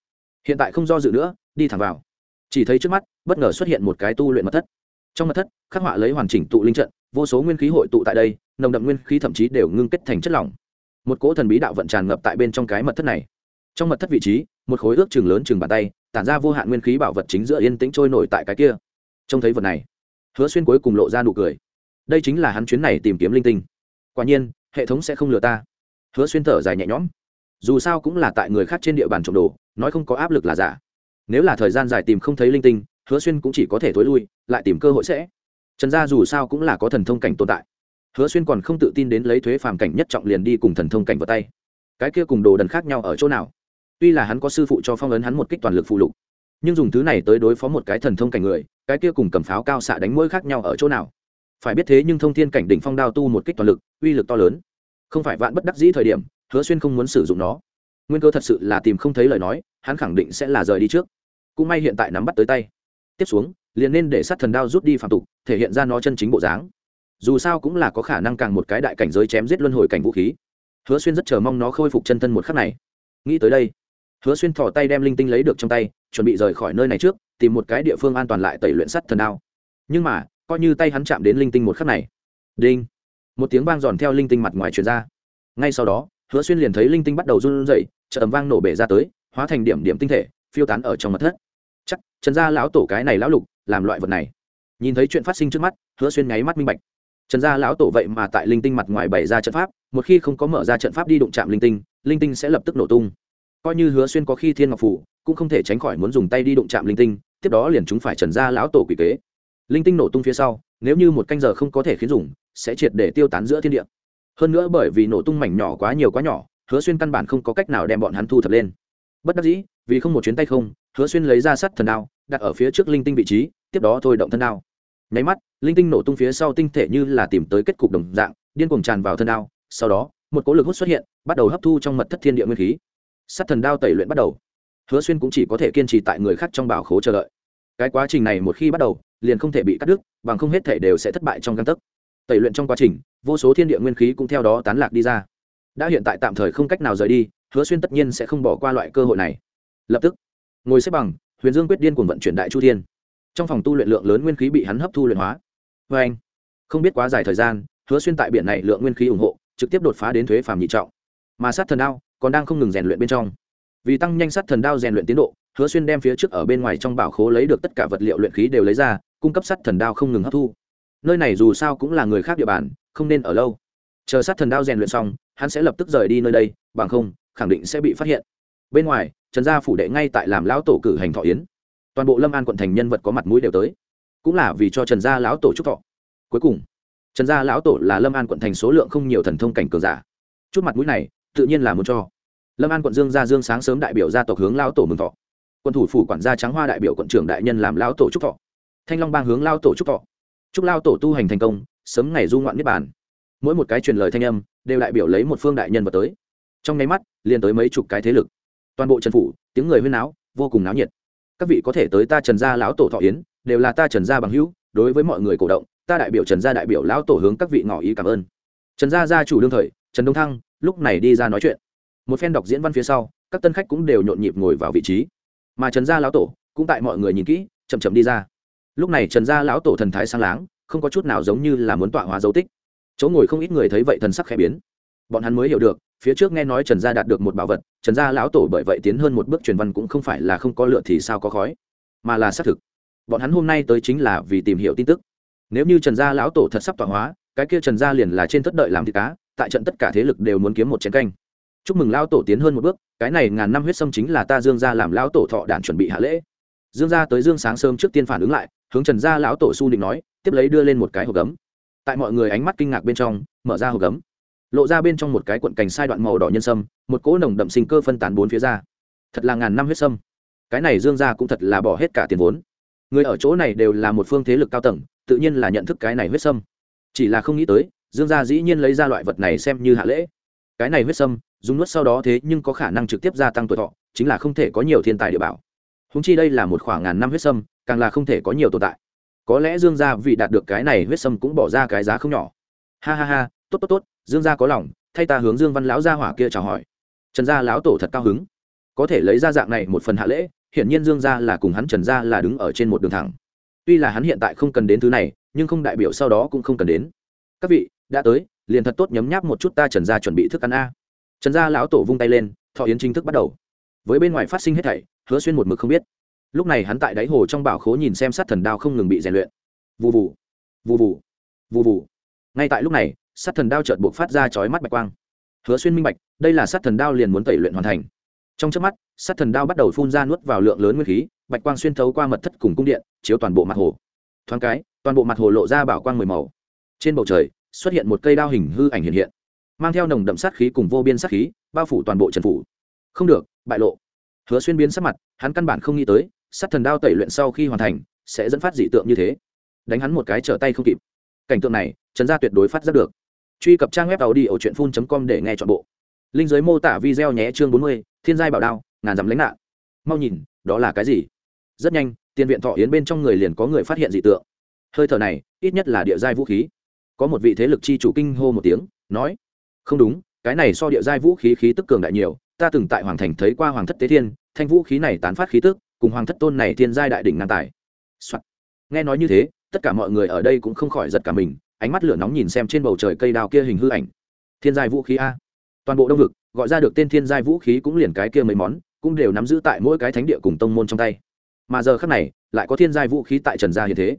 Hiện tại không do dự nữa, đi thẳng vào. Chỉ thấy trước mắt, bất ngờ xuất hiện một cái tu luyện mật thất. Trong mật thất, khắc họa lấy hoàn chỉnh tụ linh trận, vô số nguyên khí hội tụ tại đây, nồng đậm nguyên khí thậm chí đều ngưng kết thành chất lỏng. Một cỗ thần bí đạo vận tràn ngập tại bên trong cái mật thất này. Trong mật thất vị trí, một khối ước chừng lớn chừng bàn tay, tản ra vô hạn nguyên khí bảo vật chính giữa yên tĩnh trôi nổi tại cái kia trông thấy vật này. Hứa xuyên cuối cùng lộ ra nụ cười. Đây chính là hắn chuyến này tìm kiếm linh tinh. Quả nhiên, hệ thống sẽ không lừa ta. Hứa xuyên thở dài nhẹ nhõm. Dù sao cũng là tại người khác trên địa bàn trộm đồ, nói không có áp lực là giả. Nếu là thời gian dài tìm không thấy linh tinh, hứa xuyên cũng chỉ có thể t ố i lui, lại tìm cơ hội sẽ. Trần gia dù sao cũng là có thần thông cảnh tồn tại. Hứa xuyên còn không tự tin đến lấy thuế phàm cảnh nhất trọng liền đi cùng thần thông cảnh vào tay. Cái kia cùng đồ đần khác nhau ở chỗ nào? Tuy là hắn có sư phụ cho phong ấn hắn một kích toàn lực phụ lục nhưng dùng thứ này tới đối phó một cái thần thông cảnh người, cái kia cùng cầm pháo cao xạ đánh mũi khác nhau ở chỗ nào? Phải biết thế nhưng thông thiên cảnh đỉnh phong đao tu một kích toàn lực, uy lực to lớn. Không phải vạn bất đắc dĩ thời điểm, hứa xuyên không muốn sử dụng nó. Nguyên cơ thật sự là tìm không thấy lời nói, hắn khẳng định sẽ là rời đi trước. Cũng may hiện tại nắm bắt tới tay. Tiếp xuống, liền nên để sát thần đao rút đi phạm tục, thể hiện ra nó chân chính bộ dáng. Dù sao cũng là có khả năng càng một cái đại cảnh giới chém giết luân hồi cảnh vũ khí. Hứa xuyên rất chờ mong nó khôi phục chân thân một khắc này. Nghĩ tới đây, hứa xuyên thỏ tay đem linh tinh lấy được trong tay chuẩn bị rời khỏi nơi này trước, tìm một cái địa phương an toàn lại tẩy luyện sắt thần đao. Nhưng mà, coi như tay hắn chạm đến linh tinh một khắc này. Đinh! Một tiếng vang giòn theo linh tinh mặt ngoài truyền ra. Ngay sau đó, hứa xuyên liền thấy linh tinh bắt đầu run rẩy chợ ấm vang nổ bể ra tới, hóa thành điểm điểm tinh thể, phiêu tán ở trong mặt thất. Chắc, trần gia lão tổ cái này lão lục, làm loại vật này. Nhìn thấy chuyện phát sinh trước mắt, hứa xuyên nháy mắt minh bạch. Trần gia lão tổ vậy mà tại linh tinh mặt ngoài bày ra trận pháp, một khi không có mở ra trận pháp đi đụng chạm linh tinh linh tinh sẽ lập tức nổ tung. Coi như hứa xuyên có khi thiên ngọc phủ cũng không thể tránh khỏi muốn dùng tay đi đụng chạm linh tinh, tiếp đó liền chúng phải trần ra lão tổ quỷ kế. Linh tinh nổ tung phía sau, nếu như một canh giờ không có thể khiến dùng, sẽ triệt để tiêu tán giữa thiên địa. Hơn nữa bởi vì nổ tung mảnh nhỏ quá nhiều quá nhỏ, hứa xuyên căn bản không có cách nào đem bọn hắn thu thập lên. Bất đắc dĩ, vì không một chuyến tay không, hứa xuyên lấy ra sắt thần đao, đặt ở phía trước linh tinh vị trí, tiếp đó thôi động thân đao. Nháy mắt, linh tinh nổ tung phía sau tinh thể như là tìm tới kết cục đồng dạng, điên cuồng tràn vào thân đao. Sau đó, một cỗ lực hút xuất hiện, bắt đầu hấp thu trong mật thất thiên địa nguyên khí. Sắt thần đao tẩy luyện bắt đầu hứa xuyên cũng chỉ có thể kiên trì tại người khác trong bảo khố chờ đợi. Cái quá trình này một khi bắt đầu, liền không thể bị cắt đứt, bằng không hết thể đều sẽ thất bại trong căn tấc. Tẩy luyện trong quá trình, vô số thiên địa nguyên khí cũng theo đó tán lạc đi ra. Đã hiện tại tạm thời không cách nào rời đi, hứa xuyên tất nhiên sẽ không bỏ qua loại cơ hội này. Lập tức, ngồi xếp bằng, huyền dương quyết điên cùng vận chuyển đại chu thiên. Trong phòng tu luyện lượng lớn nguyên khí bị hắn hấp thu luyện hóa. Vê anh, không biết quá dài thời gian, hứa xuyên tại biển này lượng nguyên khí ủng hộ, trực tiếp đột phá đến thuế phàm nhị trọng. Mà sát thần ao còn đang không ngừng rèn luyện bên trong vì tăng nhanh sát thần đao rèn luyện tiến độ, hứa xuyên đem phía trước ở bên ngoài trong bảo khố lấy được tất cả vật liệu luyện khí đều lấy ra, cung cấp sát thần đao không ngừng hấp thu. Nơi này dù sao cũng là người khác địa bàn, không nên ở lâu. Chờ sát thần đao rèn luyện xong, hắn sẽ lập tức rời đi nơi đây, bằng không, khẳng định sẽ bị phát hiện. Bên ngoài, trần gia phủ đệ ngay tại làm lão tổ cử hành thọ yến. Toàn bộ lâm an quận thành nhân vật có mặt mũi đều tới. Cũng là vì cho trần gia lão tổ chúc thọ. Cuối cùng, trần gia lão tổ là lâm an quận thành số lượng không nhiều thần thông cảnh cường giả. Chút mặt mũi này, tự nhiên là muốn cho lâm an quận dương gia dương sáng sớm đại biểu gia tộc hướng lão tổ mừng thọ. Quân thủ phủ quản gia trắng hoa đại biểu quận trưởng đại nhân làm lão tổ chúc thọ. Thanh long bang hướng lao tổ chúc thọ. Chúc lao tổ tu hành thành công, sớm ngày du ngoạn niết bàn. Mỗi một cái truyền lời thanh âm, đều đại biểu lấy một phương đại nhân vật tới. Trong nháy mắt, liền tới mấy chục cái thế lực. Toàn bộ trần phủ, tiếng người huyên náo, vô cùng náo nhiệt. Các vị có thể tới ta trần gia lão tổ thọ yến, đều là ta trần gia bằng hữu, đối với mọi người cổ động, ta đại biểu trần gia đại biểu lão tổ hướng các vị ngỏ ý cảm ơn. Trần gia gia chủ đương thời, trần đông thăng, lúc này đi ra nói chuyện một phen đọc diễn văn phía sau, các tân khách cũng đều nhộn nhịp ngồi vào vị trí. Mà trần gia lão tổ cũng tại mọi người nhìn kỹ, chậm chậm đi ra. Lúc này trần gia lão tổ thần thái sang láng, không có chút nào giống như là muốn tọa hóa dấu tích. Chỗ ngồi không ít người thấy vậy thần sắc khẽ biến. Bọn hắn mới hiểu được, phía trước nghe nói trần gia đạt được một bảo vật, trần gia lão tổ bởi vậy tiến hơn một bước truyền văn cũng không phải là không có lựa thì sao có khói, mà là xác thực. Bọn hắn hôm nay tới chính là vì tìm hiểu tin tức. Nếu như trần gia lão tổ thật sắp tọa hóa, cái kia trần gia liền là trên thất đợi làm thịt cá, tại trận tất cả thế lực đều muốn kiếm một chén canh chúc mừng lão tổ tiến hơn một bước, cái này ngàn năm huyết sâm chính là ta dương gia làm lão tổ thọ đản chuẩn bị hạ lễ. Dương gia tới dương sáng sớm trước tiên phản ứng lại, hướng trần gia lão tổ su định nói, tiếp lấy đưa lên một cái hộp gấm. Tại mọi người ánh mắt kinh ngạc bên trong, mở ra hộp gấm. Lộ ra bên trong một cái cuộn cành sai đoạn màu đỏ nhân sâm, một cỗ nồng đậm sinh cơ phân tán bốn phía ra. Thật là ngàn năm huyết sâm. Cái này dương gia cũng thật là bỏ hết cả tiền vốn. Người ở chỗ này đều là một phương thế lực cao tầng, tự nhiên là nhận thức cái này huyết sâm. Chỉ là không nghĩ tới, dương gia dĩ nhiên lấy ra loại vật này xem như hạ lễ. Cái này huyết sâm dùng nuốt sau đó thế nhưng có khả năng trực tiếp gia tăng tuổi thọ, chính là không thể có nhiều thiên tài địa bảo. Húng chi đây là một khoảng ngàn năm huyết sâm, càng là không thể có nhiều tồn tại. Có lẽ dương gia vì đạt được cái này huyết sâm cũng bỏ ra cái giá không nhỏ. Ha ha ha, tốt tốt tốt, dương gia có lòng, thay ta hướng dương văn lão gia hỏa kia chào hỏi. Trần gia lão tổ thật cao hứng. Có thể lấy ra dạng này một phần hạ lễ, hiển nhiên dương gia là cùng hắn trần gia là đứng ở trên một đường thẳng. Tuy là hắn hiện tại không cần đến thứ này, nhưng không đại biểu sau đó cũng không cần đến. Các vị, đã tới, liền thật tốt nhấm nháp một chút ta trần gia chuẩn bị thức ăn a trần gia lão tổ vung tay lên, thọ yến chính thức bắt đầu. Với bên ngoài phát sinh hết thảy, hứa xuyên một mực không biết. Lúc này hắn tại đáy hồ trong bảo khố nhìn xem sát thần đao không ngừng bị rèn luyện. Vụ vụ vụ vụ vụ vụ ngay tại lúc này, sát thần đao chợt buộc phát ra chói mắt bạch quang. Hứa xuyên minh bạch, đây là sát thần đao liền muốn tẩy luyện hoàn thành. Trong trước mắt, sát thần đao bắt đầu phun ra nuốt vào lượng lớn nguyên khí, bạch quang xuyên thấu qua mật thất cùng cung điện, chiếu toàn bộ mặt hồ. Thoáng cái, toàn bộ mặt hồ lộ ra bảo quang mười màu. Trên bầu trời, xuất hiện một cây đao hình hư ảnh hiện hiện mang theo nồng đậm sát khí cùng vô biên sát khí, bao phủ toàn bộ trần phủ. Không được, bại lộ. Hứa xuyên biến sắc mặt, hắn căn bản không nghĩ tới, sát thần đao tẩy luyện sau khi hoàn thành, sẽ dẫn phát dị tượng như thế. Đánh hắn một cái trở tay không kịp. Cảnh tượng này, trần gia tuyệt đối phát giác được. Truy cập trang web tàu đi ở truyện phun com để nghe t h ọ n bộ. Linh giới mô tả video nhé chương bốn mươi, thiên giai bảo đao, ngàn dặm lánh nạn. Mau nhìn, đó là cái gì? Rất nhanh, tiền viện thọ yến bên trong người liền có người phát hiện dị tượng. Hơi thở này, ít nhất là địa giai vũ khí. Có một vị thế lực chi chủ kinh hô một tiếng, nói không đúng, cái này so địa giai vũ khí khí tức cường đại nhiều, ta từng tại hoàng thành thấy qua hoàng thất tế thiên, thanh vũ khí này tán phát khí tức, cùng hoàng thất tôn này thiên giai đại đỉnh ngang tài、Soạn. nghe nói như thế, tất cả mọi người ở đây cũng không khỏi giật cả mình, ánh mắt lửa nóng nhìn xem trên bầu trời cây đào kia hình hư ảnh. Thiên giai vũ khí a. Toàn bộ đông vực, gọi ra được tên thiên giai vũ khí cũng liền cái kia mấy món, cũng đều nắm giữ tại mỗi cái thánh địa cùng tông môn trong tay. Mà giờ khác này, lại có thiên giai vũ khí tại trần gia hiện thế.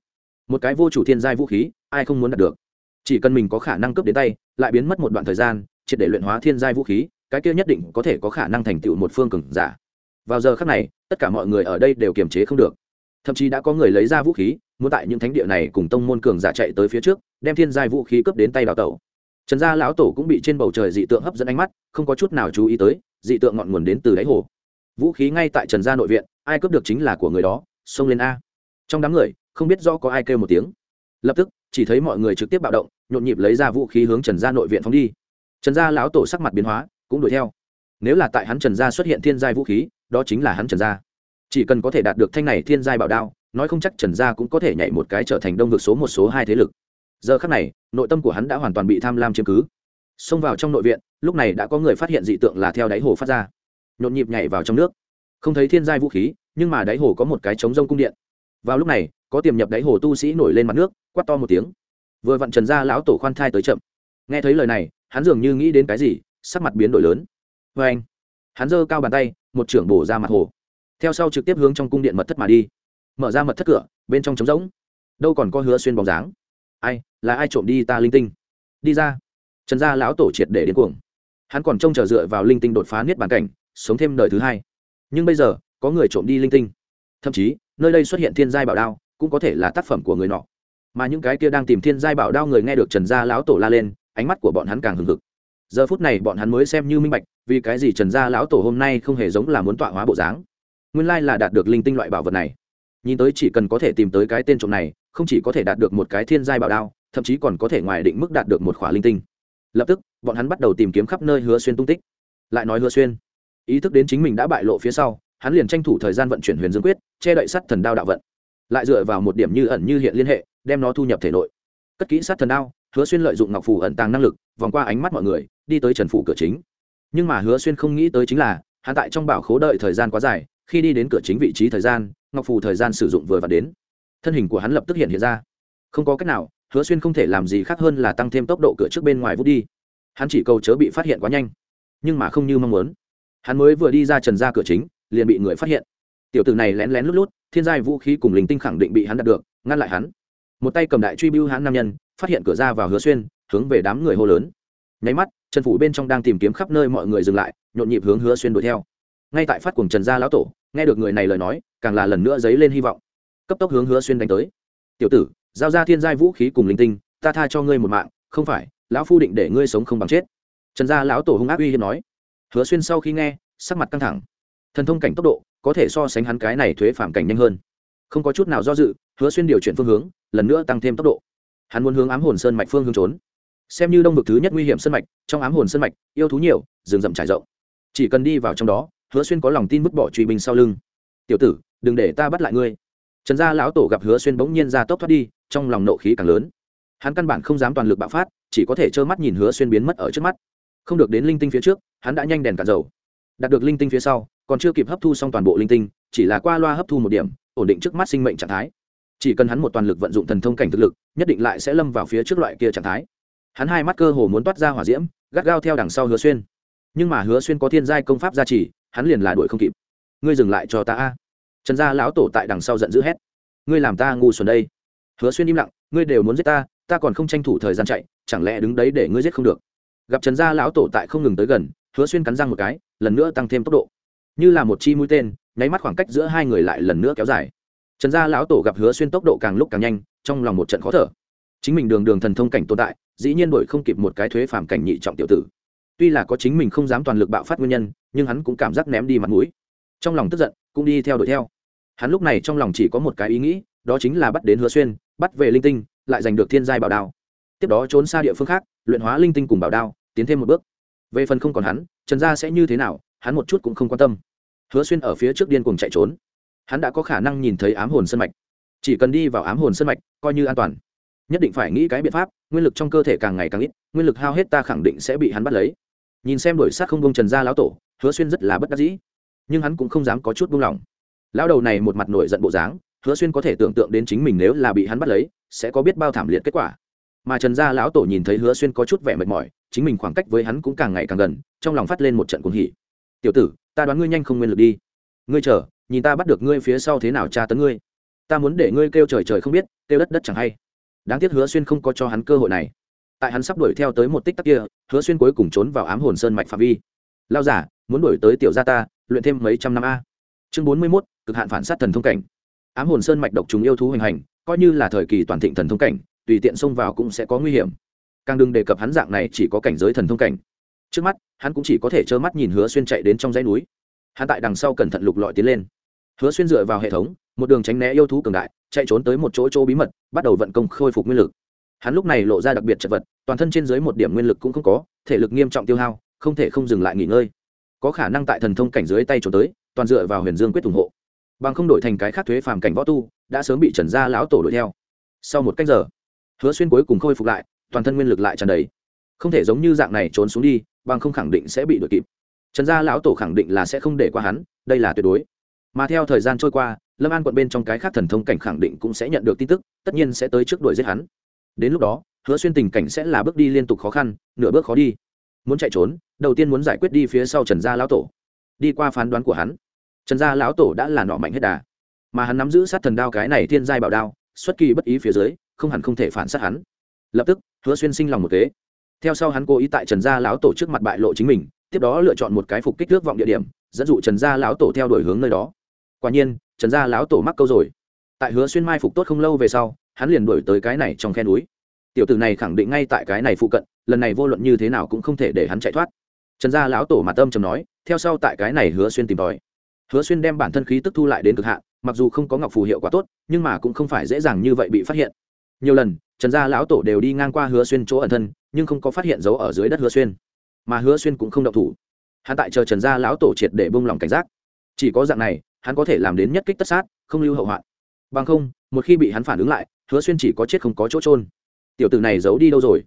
Một cái vô chủ thiên giai vũ khí, ai không muốn đạt được? Chỉ cần mình có khả năng cướp đến tay, lại biến mất một đoạn thời gian, triệt để luyện hóa thiên giai vũ khí, cái kia nhất định có thể có khả năng thành tựu một phương cường giả. Vào giờ khác này, tất cả mọi người ở đây đều kiềm chế không được. Thậm chí đã có người lấy ra vũ khí, muốn tại những thánh địa này cùng tông môn cường giả chạy tới phía trước, đem thiên giai vũ khí cướp đến tay đào tẩu. Trần gia lão tổ cũng bị trên bầu trời dị tượng hấp dẫn ánh mắt, không có chút nào chú ý tới, dị tượng ngọn nguồn đến từ đáy hồ. Vũ khí ngay tại trần gia nội viện, ai cướp được chính là của người đó, xông lên a. Trong đám người, không biết do có ai kêu một tiếng. Lập tức chỉ thấy mọi người trực tiếp bạo động, nhộn nhịp lấy ra vũ khí hướng trần gia nội viện phóng đi. Trần gia lão tổ sắc mặt biến hóa, cũng đuổi theo. Nếu là tại hắn trần gia xuất hiện thiên giai vũ khí, đó chính là hắn trần gia. Chỉ cần có thể đạt được thanh này thiên giai bảo đao, nói không chắc trần gia cũng có thể nhảy một cái trở thành đông vực số một, số hai thế lực. Giờ khắc này, nội tâm của hắn đã hoàn toàn bị tham lam chiếm cứ. Xông vào trong nội viện, lúc này đã có người phát hiện dị tượng là theo đáy hồ phát ra. Nhộn nhịp nhảy vào trong nước. Không thấy thiên giai vũ khí, nhưng mà đáy hồ có một cái trống rông cung điện. Vào lúc này có tiềm nhập đáy hồ tu sĩ nổi lên mặt nước, quát to một tiếng. Vừa vặn trần gia lão tổ khoan thai tới chậm. Nghe thấy lời này, hắn dường như nghĩ đến cái gì, sắc mặt biến đổi lớn. Vê anh, hắn giơ cao bàn tay, một trưởng bổ ra mặt hồ. Theo sau trực tiếp hướng trong cung điện mật thất mà đi. Mở ra mật thất cửa, bên trong trống rỗng. Đâu còn có hứa xuyên bóng dáng. Ai, là ai trộm đi ta linh tinh? Đi ra. Trần gia lão tổ triệt để điên cuồng. Hắn còn trông chờ dựa vào linh tinh đột phá niết bàn cảnh, sống thêm đời thứ hai. Nhưng bây giờ, có người trộm đi linh tinh. Thậm chí, nơi đây xuất hiện thiên giai bảo đao cũng có thể là tác phẩm của người nọ. Mà những cái kia đang tìm thiên giai bảo đao người nghe được trần gia lão tổ la lên, ánh mắt của bọn hắn càng hừng hực. Giờ phút này bọn hắn mới xem như minh bạch, vì cái gì trần gia lão tổ hôm nay không hề giống là muốn tọa hóa bộ dáng. Nguyên lai là đạt được linh tinh loại bảo vật này. Nhìn tới chỉ cần có thể tìm tới cái tên trộm này, không chỉ có thể đạt được một cái thiên giai bảo đao, thậm chí còn có thể ngoài định mức đạt được một khỏa linh tinh. Lập tức, bọn hắn bắt đầu tìm kiếm khắp nơi hứa xuyên tung tích. Lại nói hứa xuyên, ý thức đến chính mình đã bại lộ phía sau, hắn liền tranh thủ thời gian vận chuyển huyền dương quyết, che đậy sắt thần đao đạo vận lại dựa vào một điểm như ẩn như hiện liên hệ, đem nó thu nhập thể nội. Cất kỹ sát thần đao, hứa xuyên lợi dụng ngọc phủ ẩn tàng năng lực, vòng qua ánh mắt mọi người, đi tới trần phủ cửa chính. Nhưng mà hứa xuyên không nghĩ tới chính là, hắn tại trong bảo khố đợi thời gian quá dài, khi đi đến cửa chính vị trí thời gian, ngọc phù thời gian sử dụng vừa và đến. Thân hình của hắn lập tức hiện hiện ra. Không có cách nào, hứa xuyên không thể làm gì khác hơn là tăng thêm tốc độ cửa trước bên ngoài vút đi. Hắn chỉ cầu chớ bị phát hiện quá nhanh, nhưng mà không như mong muốn. Hắn mới vừa đi ra trần ra cửa chính, liền bị người phát hiện. Tiểu tử này lén lén lút lút thiên giai vũ khí cùng linh tinh khẳng định bị hắn đạt được, ngăn lại hắn. Một tay cầm đại truy bưu hắn nam nhân, phát hiện cửa ra vào hứa xuyên, hướng về đám người hô lớn. Nháy mắt trần phủ bên trong đang tìm kiếm khắp nơi mọi người dừng lại, nhộn nhịp hướng hứa xuyên đuổi theo. Ngay tại phát cùng trần gia lão tổ, nghe được người này lời nói, càng là lần nữa dấy lên hy vọng. Cấp tốc hướng hứa xuyên đánh tới. Tiểu tử, giao ra thiên giai vũ khí cùng linh tinh, ta tha cho ngươi một mạng, không phải, lão phu định để ngươi sống không bằng chết. Trần gia lão tổ hung ác uy hiếp nói. Hứa xuyên sau khi nghe, sắc mặt căng thẳng. Thần thông cảnh tốc độ có thể so sánh hắn cái này thuế phạm cảnh nhanh hơn. Không có chút nào do dự, hứa xuyên điều chuyển phương hướng, lần nữa tăng thêm tốc độ. Hắn muốn hướng ám hồn sơn mạch phương hướng trốn. Xem như đông vực thứ nhất nguy hiểm sơn mạch, trong ám hồn sơn mạch, yêu thú nhiều, rừng rậm trải rộng. Chỉ cần đi vào trong đó, hứa xuyên có lòng tin vứt bỏ truy bình sau lưng. Tiểu tử, đừng để ta bắt lại ngươi. Trần gia lão tổ gặp hứa xuyên bỗng nhiên ra tốc thoát đi, trong lòng nộ khí càng lớn. Hắn căn bản không dám toàn lực bạo phát, chỉ có thể trơ mắt nhìn hứa xuyên biến mất ở trước mắt. Không được đến linh tinh phía trước, hắn đã nhanh đèn cả dầu. Đạt được linh tinh phía sau còn chưa kịp hấp thu xong toàn bộ linh tinh, chỉ là qua loa hấp thu một điểm, ổn định trước mắt sinh mệnh trạng thái. Chỉ cần hắn một toàn lực vận dụng thần thông cảnh thực lực, nhất định lại sẽ lâm vào phía trước loại kia trạng thái. Hắn hai mắt cơ hồ muốn toát ra hỏa diễm, gắt gao theo đằng sau hứa xuyên. Nhưng mà hứa xuyên có thiên giai công pháp gia trì, hắn liền là đuổi không kịp. Ngươi dừng lại cho ta a. Trần gia lão tổ tại đằng sau giận dữ hét. Ngươi làm ta ngu xuẩn đây. Hứa xuyên im lặng, ngươi đều muốn giết ta ta còn không tranh thủ thời gian chạy, chẳng lẽ đứng đấy để ngươi giết không được? Gặp trần gia lão tổ tại không ngừng tới gần, hứa xuyên cắn răng một cái, lần nữa tăng thêm tốc độ như là một chi mũi tên, nháy mắt khoảng cách giữa hai người lại lần nữa kéo dài. Trần gia lão tổ gặp hứa xuyên tốc độ càng lúc càng nhanh, trong lòng một trận khó thở. Chính mình đường đường thần thông cảnh tồn tại, dĩ nhiên đổi không kịp một cái thuế phàm cảnh nhị trọng tiểu tử. Tuy là có chính mình không dám toàn lực bạo phát nguyên nhân, nhưng hắn cũng cảm giác ném đi mặt mũi. Trong lòng tức giận, cũng đi theo đuổi theo. Hắn lúc này trong lòng chỉ có một cái ý nghĩ, đó chính là bắt đến hứa xuyên, bắt về linh tinh, lại giành được thiên giai bảo đao. Tiếp đó trốn xa địa phương khác, luyện hóa linh tinh cùng bảo đao, tiến thêm một bước. Về phần không còn hắn, trần gia sẽ như thế nào hắn một chút cũng không quan tâm. Hứa xuyên ở phía trước điên cùng chạy trốn. Hắn đã có khả năng nhìn thấy ám hồn sân mạch. Chỉ cần đi vào ám hồn sân mạch, coi như an toàn. Nhất định phải nghĩ cái biện pháp, nguyên lực trong cơ thể càng ngày càng ít, nguyên lực hao hết ta khẳng định sẽ bị hắn bắt lấy. Nhìn xem đổi sát không bông trần gia lão tổ, hứa xuyên rất là bất đắc dĩ. Nhưng hắn cũng không dám có chút buông lỏng. Lão đầu này một mặt nổi giận bộ dáng, hứa xuyên có thể tưởng tượng đến chính mình nếu là bị hắn bắt lấy, sẽ có biết bao thảm liệt kết quả. Mà trần gia lão tổ nhìn thấy hứa xuyên có chút vẻ mệt mỏi, chính mình khoảng cách với hắn cũng càng ngày càng gần, trong lòng phát lên một trận cuồng hỉ tiểu tử, ta đoán ngươi nhanh không nguyên lực đi. Ngươi chờ, nhìn ta bắt được ngươi phía sau thế nào tra tấn ngươi. Ta muốn để ngươi kêu trời trời không biết, kêu đất đất chẳng hay. Đáng tiếc hứa xuyên không có cho hắn cơ hội này. Tại hắn sắp đuổi theo tới một tích tắc kia, hứa xuyên cuối cùng trốn vào ám hồn sơn mạch phạm vi. Lao giả, muốn đuổi tới tiểu gia ta, luyện thêm mấy trăm năm a. Chương bốn mươi mốt, cực hạn phản sát thần thông cảnh. Ám hồn sơn mạch độc chúng yêu thú hoành hành, coi như là thời kỳ toàn thịnh thần thông cảnh, tùy tiện xông vào cũng sẽ có nguy hiểm. Càng đừng đề cập hắn dạng này chỉ có cảnh giới thần thông cảnh trước mắt, hắn cũng chỉ có thể trơ mắt nhìn hứa xuyên chạy đến trong dãy núi. Hắn tại đằng sau cẩn thận lục lọi tiến lên. Hứa xuyên dựa vào hệ thống, một đường tránh né yêu thú cường đại, chạy trốn tới một chỗ chỗ bí mật, bắt đầu vận công khôi phục nguyên lực. Hắn lúc này lộ ra đặc biệt chật vật, toàn thân trên dưới một điểm nguyên lực cũng không có, thể lực nghiêm trọng tiêu hao, không thể không dừng lại nghỉ ngơi. Có khả năng tại thần thông cảnh dưới tay trốn tới, toàn dựa vào huyền dương quyết ủng hộ. Bằng không đổi thành cái khác thuế phàm cảnh võ tu, đã sớm bị trần gia lão tổ đuổi theo. Sau một cách giờ, hứa xuyên cuối cùng khôi phục lại, toàn thân nguyên lực lại tràn đầy không thể giống như dạng này trốn xuống đi, bằng không khẳng định sẽ bị đuổi kịp. Trần gia lão tổ khẳng định là sẽ không để qua hắn, đây là tuyệt đối. Mà theo thời gian trôi qua, lâm an quận bên trong cái khác thần thông cảnh khẳng định cũng sẽ nhận được tin tức, tất nhiên sẽ tới trước đuổi giết hắn. Đến lúc đó, hứa xuyên tình cảnh sẽ là bước đi liên tục khó khăn, nửa bước khó đi. Muốn chạy trốn, đầu tiên muốn giải quyết đi phía sau trần gia lão tổ. Đi qua phán đoán của hắn, trần gia lão tổ đã là nọ mạnh hết đà. Mà hắn nắm giữ sát thần đao cái này thiên giai bảo đao, xuất kỳ bất ý phía dưới, không hẳn không thể phản sát hắn. Lập tức, hứa xuyên sinh lòng một kế theo sau hắn cố ý tại trần gia lão tổ trước mặt bại lộ chính mình, tiếp đó lựa chọn một cái phục kích nước vọng địa điểm, dẫn dụ trần gia lão tổ theo đuổi hướng nơi đó. Quả nhiên, trần gia lão tổ mắc câu rồi. Tại hứa xuyên mai phục tốt không lâu về sau, hắn liền đuổi tới cái này trong khe núi. Tiểu tử này khẳng định ngay tại cái này phụ cận, lần này vô luận như thế nào cũng không thể để hắn chạy thoát. Trần gia lão tổ mặt tâm trầm nói, theo sau tại cái này hứa xuyên tìm tòi. Hứa xuyên đem bản thân khí tức thu lại đến cực hạn, mặc dù không có ngọc phù hiệu quả tốt, nhưng mà cũng không phải dễ dàng như vậy bị phát hiện. Nhiều lần, trần gia lão tổ đều đi ngang qua hứa xuyên chỗ ẩn thân nhưng không có phát hiện dấu ở dưới đất hứa xuyên. Mà hứa xuyên cũng không động thủ. Hắn tại chờ trần gia lão tổ triệt để bông lòng cảnh giác. Chỉ có dạng này, hắn có thể làm đến nhất kích tất sát, không lưu hậu hoạn. Bằng không, một khi bị hắn phản ứng lại, hứa xuyên chỉ có chết không có chỗ trôn tiểu tử này giấu đi đâu rồi?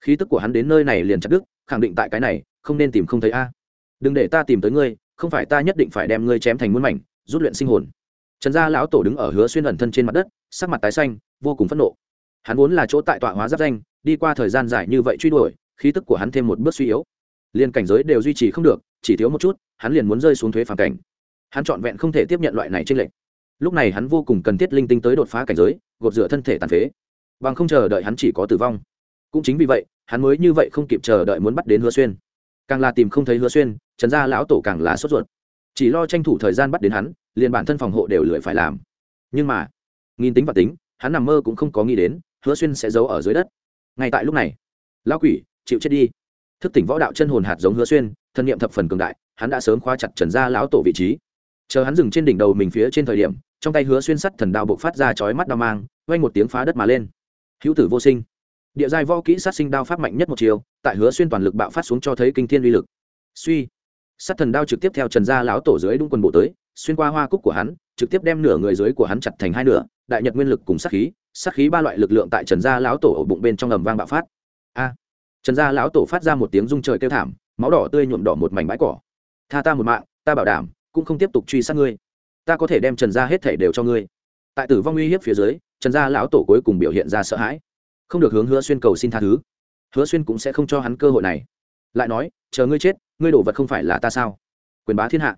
Khí tức của hắn đến nơi này liền chặt đức khẳng định tại cái này, không nên tìm không thấy a. Đừng để ta tìm tới ngươi, không phải ta nhất định phải đem ngươi chém thành muôn mảnh, rút luyện sinh hồn. Trần gia lão tổ đứng ở hứa xuyên ẩn thân trên mặt đất, sắc mặt tái xanh, vô cùng phẫn nộ. Hắn vốn là chỗ tại tọa hóa giáp danh đi qua thời gian dài như vậy truy đuổi, khí tức của hắn thêm một bước suy yếu. Liên cảnh giới đều duy trì không được, chỉ thiếu một chút, hắn liền muốn rơi xuống thuế phản cảnh. Hắn trọn vẹn không thể tiếp nhận loại này trên lệnh lúc này hắn vô cùng cần thiết linh tinh tới đột phá cảnh giới, gột rửa thân thể tàn phế. Bằng không chờ đợi hắn chỉ có tử vong. Cũng chính vì vậy, hắn mới như vậy không kịp chờ đợi muốn bắt đến hứa xuyên. Càng là tìm không thấy hứa xuyên, trần gia lão tổ càng là sốt ruột. Chỉ lo tranh thủ thời gian bắt đến hắn, liền bản thân phòng hộ đều lười phải làm. Nhưng mà, nghìn tính và tính, hắn nằm mơ cũng không có nghĩ đến, hứa xuyên sẽ giấu ở dưới đất ngay tại lúc này, lão quỷ, chịu chết đi. Thức tỉnh võ đạo chân hồn hạt giống hứa xuyên, thân nhiệm thập phần cường đại, hắn đã sớm khóa chặt trần gia lão tổ vị trí. Chờ hắn dừng trên đỉnh đầu mình phía trên thời điểm, trong tay hứa xuyên sắt thần đao bộc phát ra chói mắt đao mang, vang một tiếng phá đất mà lên. Hữu tử vô sinh. Địa giai võ kỹ sát sinh đao pháp mạnh nhất một chiều, tại hứa xuyên toàn lực bạo phát xuống cho thấy kinh thiên uy lực. Suy. Sát thần đao trực tiếp theo trần gia lão tổ dưới đúng quần bộ tới, xuyên qua hoa cúc của hắn, trực tiếp đem nửa người dưới của hắn chặt thành hai nửa, đại nhật nguyên lực cùng sát khí sát khí ba loại lực lượng tại trần gia lão tổ ở bụng bên trong ầm vang bạo phát. A! Trần gia lão tổ phát ra một tiếng rung trời kêu thảm, máu đỏ tươi nhuộm đỏ một mảnh bãi cỏ. Tha ta một mạng, ta bảo đảm, cũng không tiếp tục truy sát ngươi. Ta có thể đem trần gia hết thể đều cho ngươi. Tại tử vong uy hiếp phía dưới, trần gia lão tổ cuối cùng biểu hiện ra sợ hãi. Không được hướng hứa xuyên cầu xin tha thứ. Hứa xuyên cũng sẽ không cho hắn cơ hội này. Lại nói, chờ ngươi chết, ngươi đổ vật không phải là ta sao? Quyền bá thiên hạ.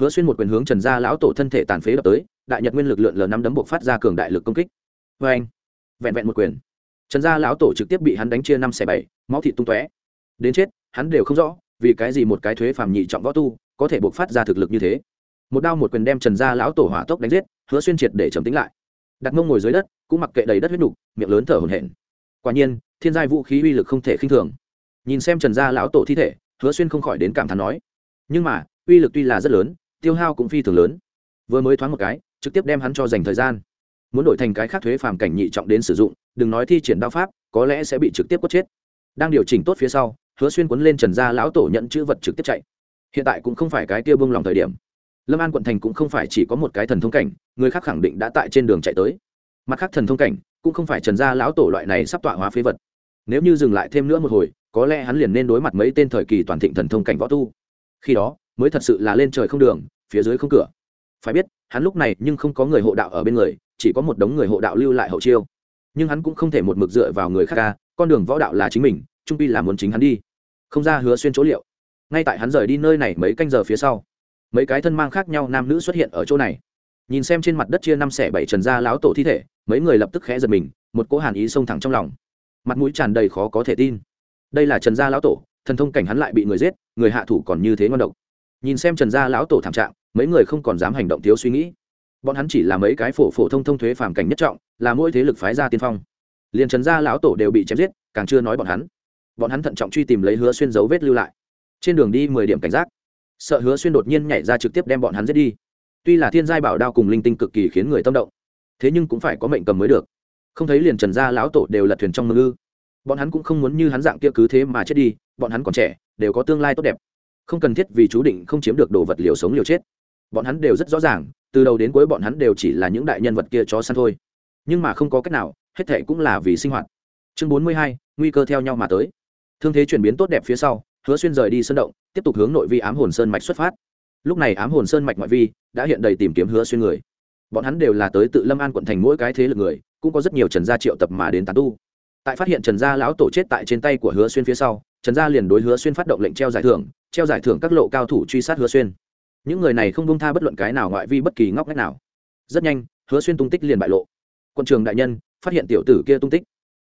Hứa xuyên một quyền hướng trần gia lão tổ thân thể tàn phế đập tới, đại nhật nguyên lực lượn lờ năm đấm buộc phát ra cường đại lực công kích vê anh. Vẹn vẹn một quyền. Trần gia lão tổ trực tiếp bị hắn đánh chia năm xẻ bảy, máu thịt tung tóe. Đến chết, hắn đều không rõ, vì cái gì một cái thuế phàm nhị trọng võ tu có thể buộc phát ra thực lực như thế. Một đao một quyền đem trần gia lão tổ hỏa tốc đánh giết, hứa xuyên triệt để trầm tính lại. Đặt mông ngồi dưới đất, cũng mặc kệ đầy đất huyết đục miệng lớn thở hổn hển. Quả nhiên, thiên giai vũ khí uy lực không thể khinh thường. Nhìn xem trần gia lão tổ thi thể, hứa xuyên không khỏi đến cảm thán nói. Nhưng mà, uy lực tuy là rất lớn, tiêu hao cũng phi thường lớn. Vừa mới thoáng một cái, trực tiếp đem hắn cho dành thời gian muốn đổi thành cái khác thuế phàm cảnh nhị trọng đến sử dụng, đừng nói thi triển đao pháp, có lẽ sẽ bị trực tiếp quất chết. Đang điều chỉnh tốt phía sau, hứa xuyên quấn lên trần gia lão tổ nhận chữ vật trực tiếp chạy. Hiện tại cũng không phải cái kia bông lòng thời điểm. Lâm an quận thành cũng không phải chỉ có một cái thần thông cảnh, người khác khẳng định đã tại trên đường chạy tới. Mặt khác thần thông cảnh cũng không phải trần gia lão tổ loại này sắp tọa hóa phế vật. Nếu như dừng lại thêm nữa một hồi, có lẽ hắn liền nên đối mặt mấy tên thời kỳ toàn thịnh thần thông cảnh võ tu. Khi đó, mới thật sự là lên trời không đường, phía dưới không cửa. Phải biết hắn lúc này nhưng không có người hộ đạo ở bên người, chỉ có một đống người hộ đạo lưu lại hậu chiêu. Nhưng hắn cũng không thể một mực dựa vào người khác ca, con đường võ đạo là chính mình, trung pi là muốn chính hắn đi. Không ra hứa xuyên chỗ liệu. Ngay tại hắn rời đi nơi này mấy canh giờ phía sau, mấy cái thân mang khác nhau nam nữ xuất hiện ở chỗ này. Nhìn xem trên mặt đất chia năm xẻ bảy trần gia láo tổ thi thể, mấy người lập tức khẽ giật mình, một cỗ hàn ý xông thẳng trong lòng. Mặt mũi tràn đầy khó có thể tin. Đây là trần gia lão tổ, thần thông cảnh hắn lại bị người giết, người hạ thủ còn như thế ngon độc. Nhìn xem trần gia lão tổ thảm trạng mấy người không còn dám hành động thiếu suy nghĩ. Bọn hắn chỉ là mấy cái phổ phổ thông thông thuế phàm cảnh nhất trọng, là mỗi thế lực phái ra tiên phong. Liền trần gia lão tổ đều bị chém giết, càng chưa nói bọn hắn. Bọn hắn thận trọng truy tìm lấy hứa xuyên dấu vết lưu lại. Trên đường đi mười điểm cảnh giác, sợ hứa xuyên đột nhiên nhảy ra trực tiếp đem bọn hắn giết đi. Tuy là thiên giai bảo đao cùng linh tinh cực kỳ khiến người tâm động, thế nhưng cũng phải có mệnh cầm mới được. Không thấy liền trần gia lão tổ đều lật thuyền trong mơ ư. Bọn hắn cũng không muốn như hắn dạng kia cứ thế mà chết đi, bọn hắn còn trẻ, đều có tương lai tốt đẹp. Không cần thiết vì chú định không chiếm được đồ vật liều sống liều chết bọn hắn đều rất rõ ràng, từ đầu đến cuối bọn hắn đều chỉ là những đại nhân vật kia chó săn thôi. Nhưng mà không có cách nào, hết thệ cũng là vì sinh hoạt. Chương bốn mươi hai, nguy cơ theo nhau mà tới. Thương thế chuyển biến tốt đẹp phía sau, hứa xuyên rời đi sơn động, tiếp tục hướng nội vi ám hồn sơn mạch xuất phát. Lúc này ám hồn sơn mạch ngoại vi đã hiện đầy tìm kiếm hứa xuyên người. Bọn hắn đều là tới tự lâm an quận thành mỗi cái thế lực người, cũng có rất nhiều trần gia triệu tập mà đến tán tu. Tại phát hiện trần gia lão tổ chết tại trên tay của hứa xuyên phía sau, trần gia liền đối hứa xuyên phát động lệnh treo giải thưởng, treo giải thưởng các lộ cao thủ truy sát hứa xuyên những người này không bông tha bất luận cái nào ngoại vi bất kỳ ngóc ngách nào. Rất nhanh, hứa xuyên tung tích liền bại lộ. Quân trường đại nhân, phát hiện tiểu tử kia tung tích.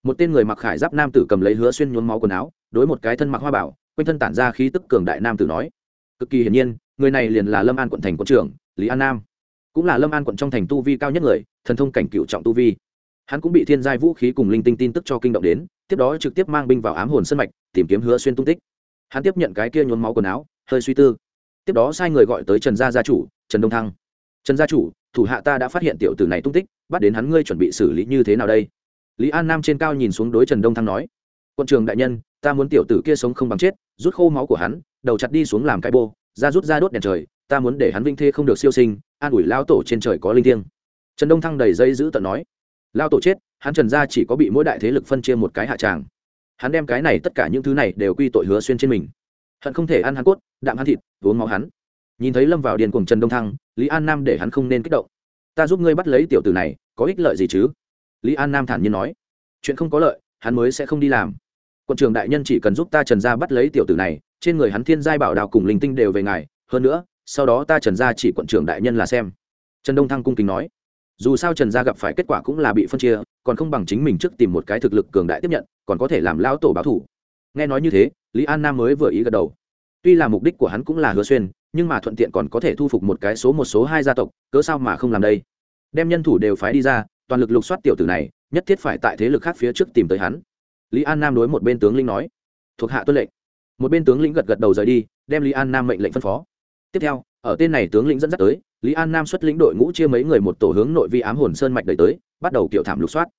Một tên người mặc khải giáp nam tử cầm lấy hứa xuyên nhuốm máu quần áo, đối một cái thân mặc hoa bảo, quanh thân tản ra khí tức cường đại nam tử nói, cực kỳ hiển nhiên, người này liền là lâm an quận thành quận trưởng, lý an nam. Cũng là lâm an quận trong thành tu vi cao nhất người, thần thông cảnh cựu trọng tu vi. Hắn cũng bị thiên giai vũ khí cùng linh tinh tin tức cho kinh động đến, tiếp đó trực tiếp mang binh vào ám hồn sân mạch, tìm kiếm hứa xuyên tung tích. Hắn tiếp nhận cái kia nhuốm máu quần áo, hơi suy tư tiếp đó sai người gọi tới trần gia gia chủ, trần đông thăng. Trần gia chủ, thủ hạ ta đã phát hiện tiểu tử này tung tích, bắt đến hắn ngươi chuẩn bị xử lý như thế nào đây? Lý an nam trên cao nhìn xuống đối trần đông thăng nói, quân trường đại nhân, ta muốn tiểu tử kia sống không bằng chết, rút khô máu của hắn, đầu chặt đi xuống làm cái bô, ra rút ra đốt đèn trời, ta muốn để hắn vinh thê không được siêu sinh, an ủi lao tổ trên trời có linh thiêng. Trần đông thăng đầy dây giữ tận nói lao tổ chết, hắn trần gia chỉ có bị mỗi đại thế lực phân chia một cái hạ tràng. Hắn đem cái này tất cả những thứ này đều quy tội hứa xuyên trên mình hận không thể ăn hắn cốt, đạm hắn thịt, uống máu hắn. Nhìn thấy lâm vào điền cùng trần đông thăng, lý an nam để hắn không nên kích động. Ta giúp ngươi bắt lấy tiểu tử này, có ích lợi gì chứ? Lý an nam thản nhiên nói. Chuyện không có lợi, hắn mới sẽ không đi làm. Quận trường đại nhân chỉ cần giúp ta trần gia bắt lấy tiểu tử này, trên người hắn thiên giai bảo đào cùng linh tinh đều về ngài. Hơn nữa, sau đó ta trần gia chỉ quận trưởng đại nhân là xem. Trần đông thăng cung kính nói. Dù sao trần gia gặp phải kết quả cũng là bị phân chia, còn không bằng chính mình trước tìm một cái thực lực cường đại tiếp nhận, còn có thể làm lão tổ báo thủ nghe nói như thế, lý an nam mới vừa ý gật đầu. Tuy là mục đích của hắn cũng là hứa xuyên, nhưng mà thuận tiện còn có thể thu phục một cái số một số hai gia tộc, cớ sao mà không làm đây? Đem nhân thủ đều phái đi ra, toàn lực lục soát tiểu tử này, nhất thiết phải tại thế lực khác phía trước tìm tới hắn. Lý an nam đối một bên tướng lĩnh nói. Thuộc hạ tuân lệnh. Một bên tướng lĩnh gật gật đầu rời đi, đem lý an nam mệnh lệnh phân phó. Tiếp theo, ở tên này tướng lĩnh dẫn dắt tới, lý an nam xuất lĩnh đội ngũ chia mấy người một tổ hướng nội vi ám hồn sơn mạch đẩy tới, bắt đầu kiểu thảm lục soát.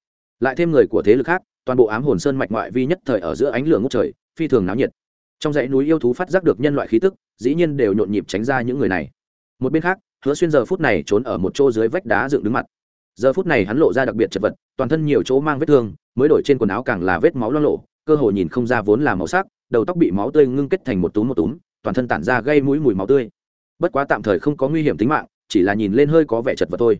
Lại thêm người của thế lực khác toàn bộ ám hồn sơn mạch ngoại vi nhất thời ở giữa ánh lửa ngút trời, phi thường náo nhiệt. Trong dãy núi yêu thú phát giác được nhân loại khí tức, dĩ nhiên đều nhộn nhịp tránh ra những người này. Một bên khác, hứa xuyên giờ phút này trốn ở một chỗ dưới vách đá dựng đứng mặt. Giờ phút này hắn lộ ra đặc biệt chật vật, toàn thân nhiều chỗ mang vết thương, mới đổi trên quần áo càng là vết máu lo lộ, cơ hồ nhìn không ra vốn là màu sắc, đầu tóc bị máu tươi ngưng kết thành một túm một túm, toàn thân tản ra gây mũi mùi máu tươi. Bất quá tạm thời không có nguy hiểm tính mạng, chỉ là nhìn lên hơi có vẻ chật vật thôi.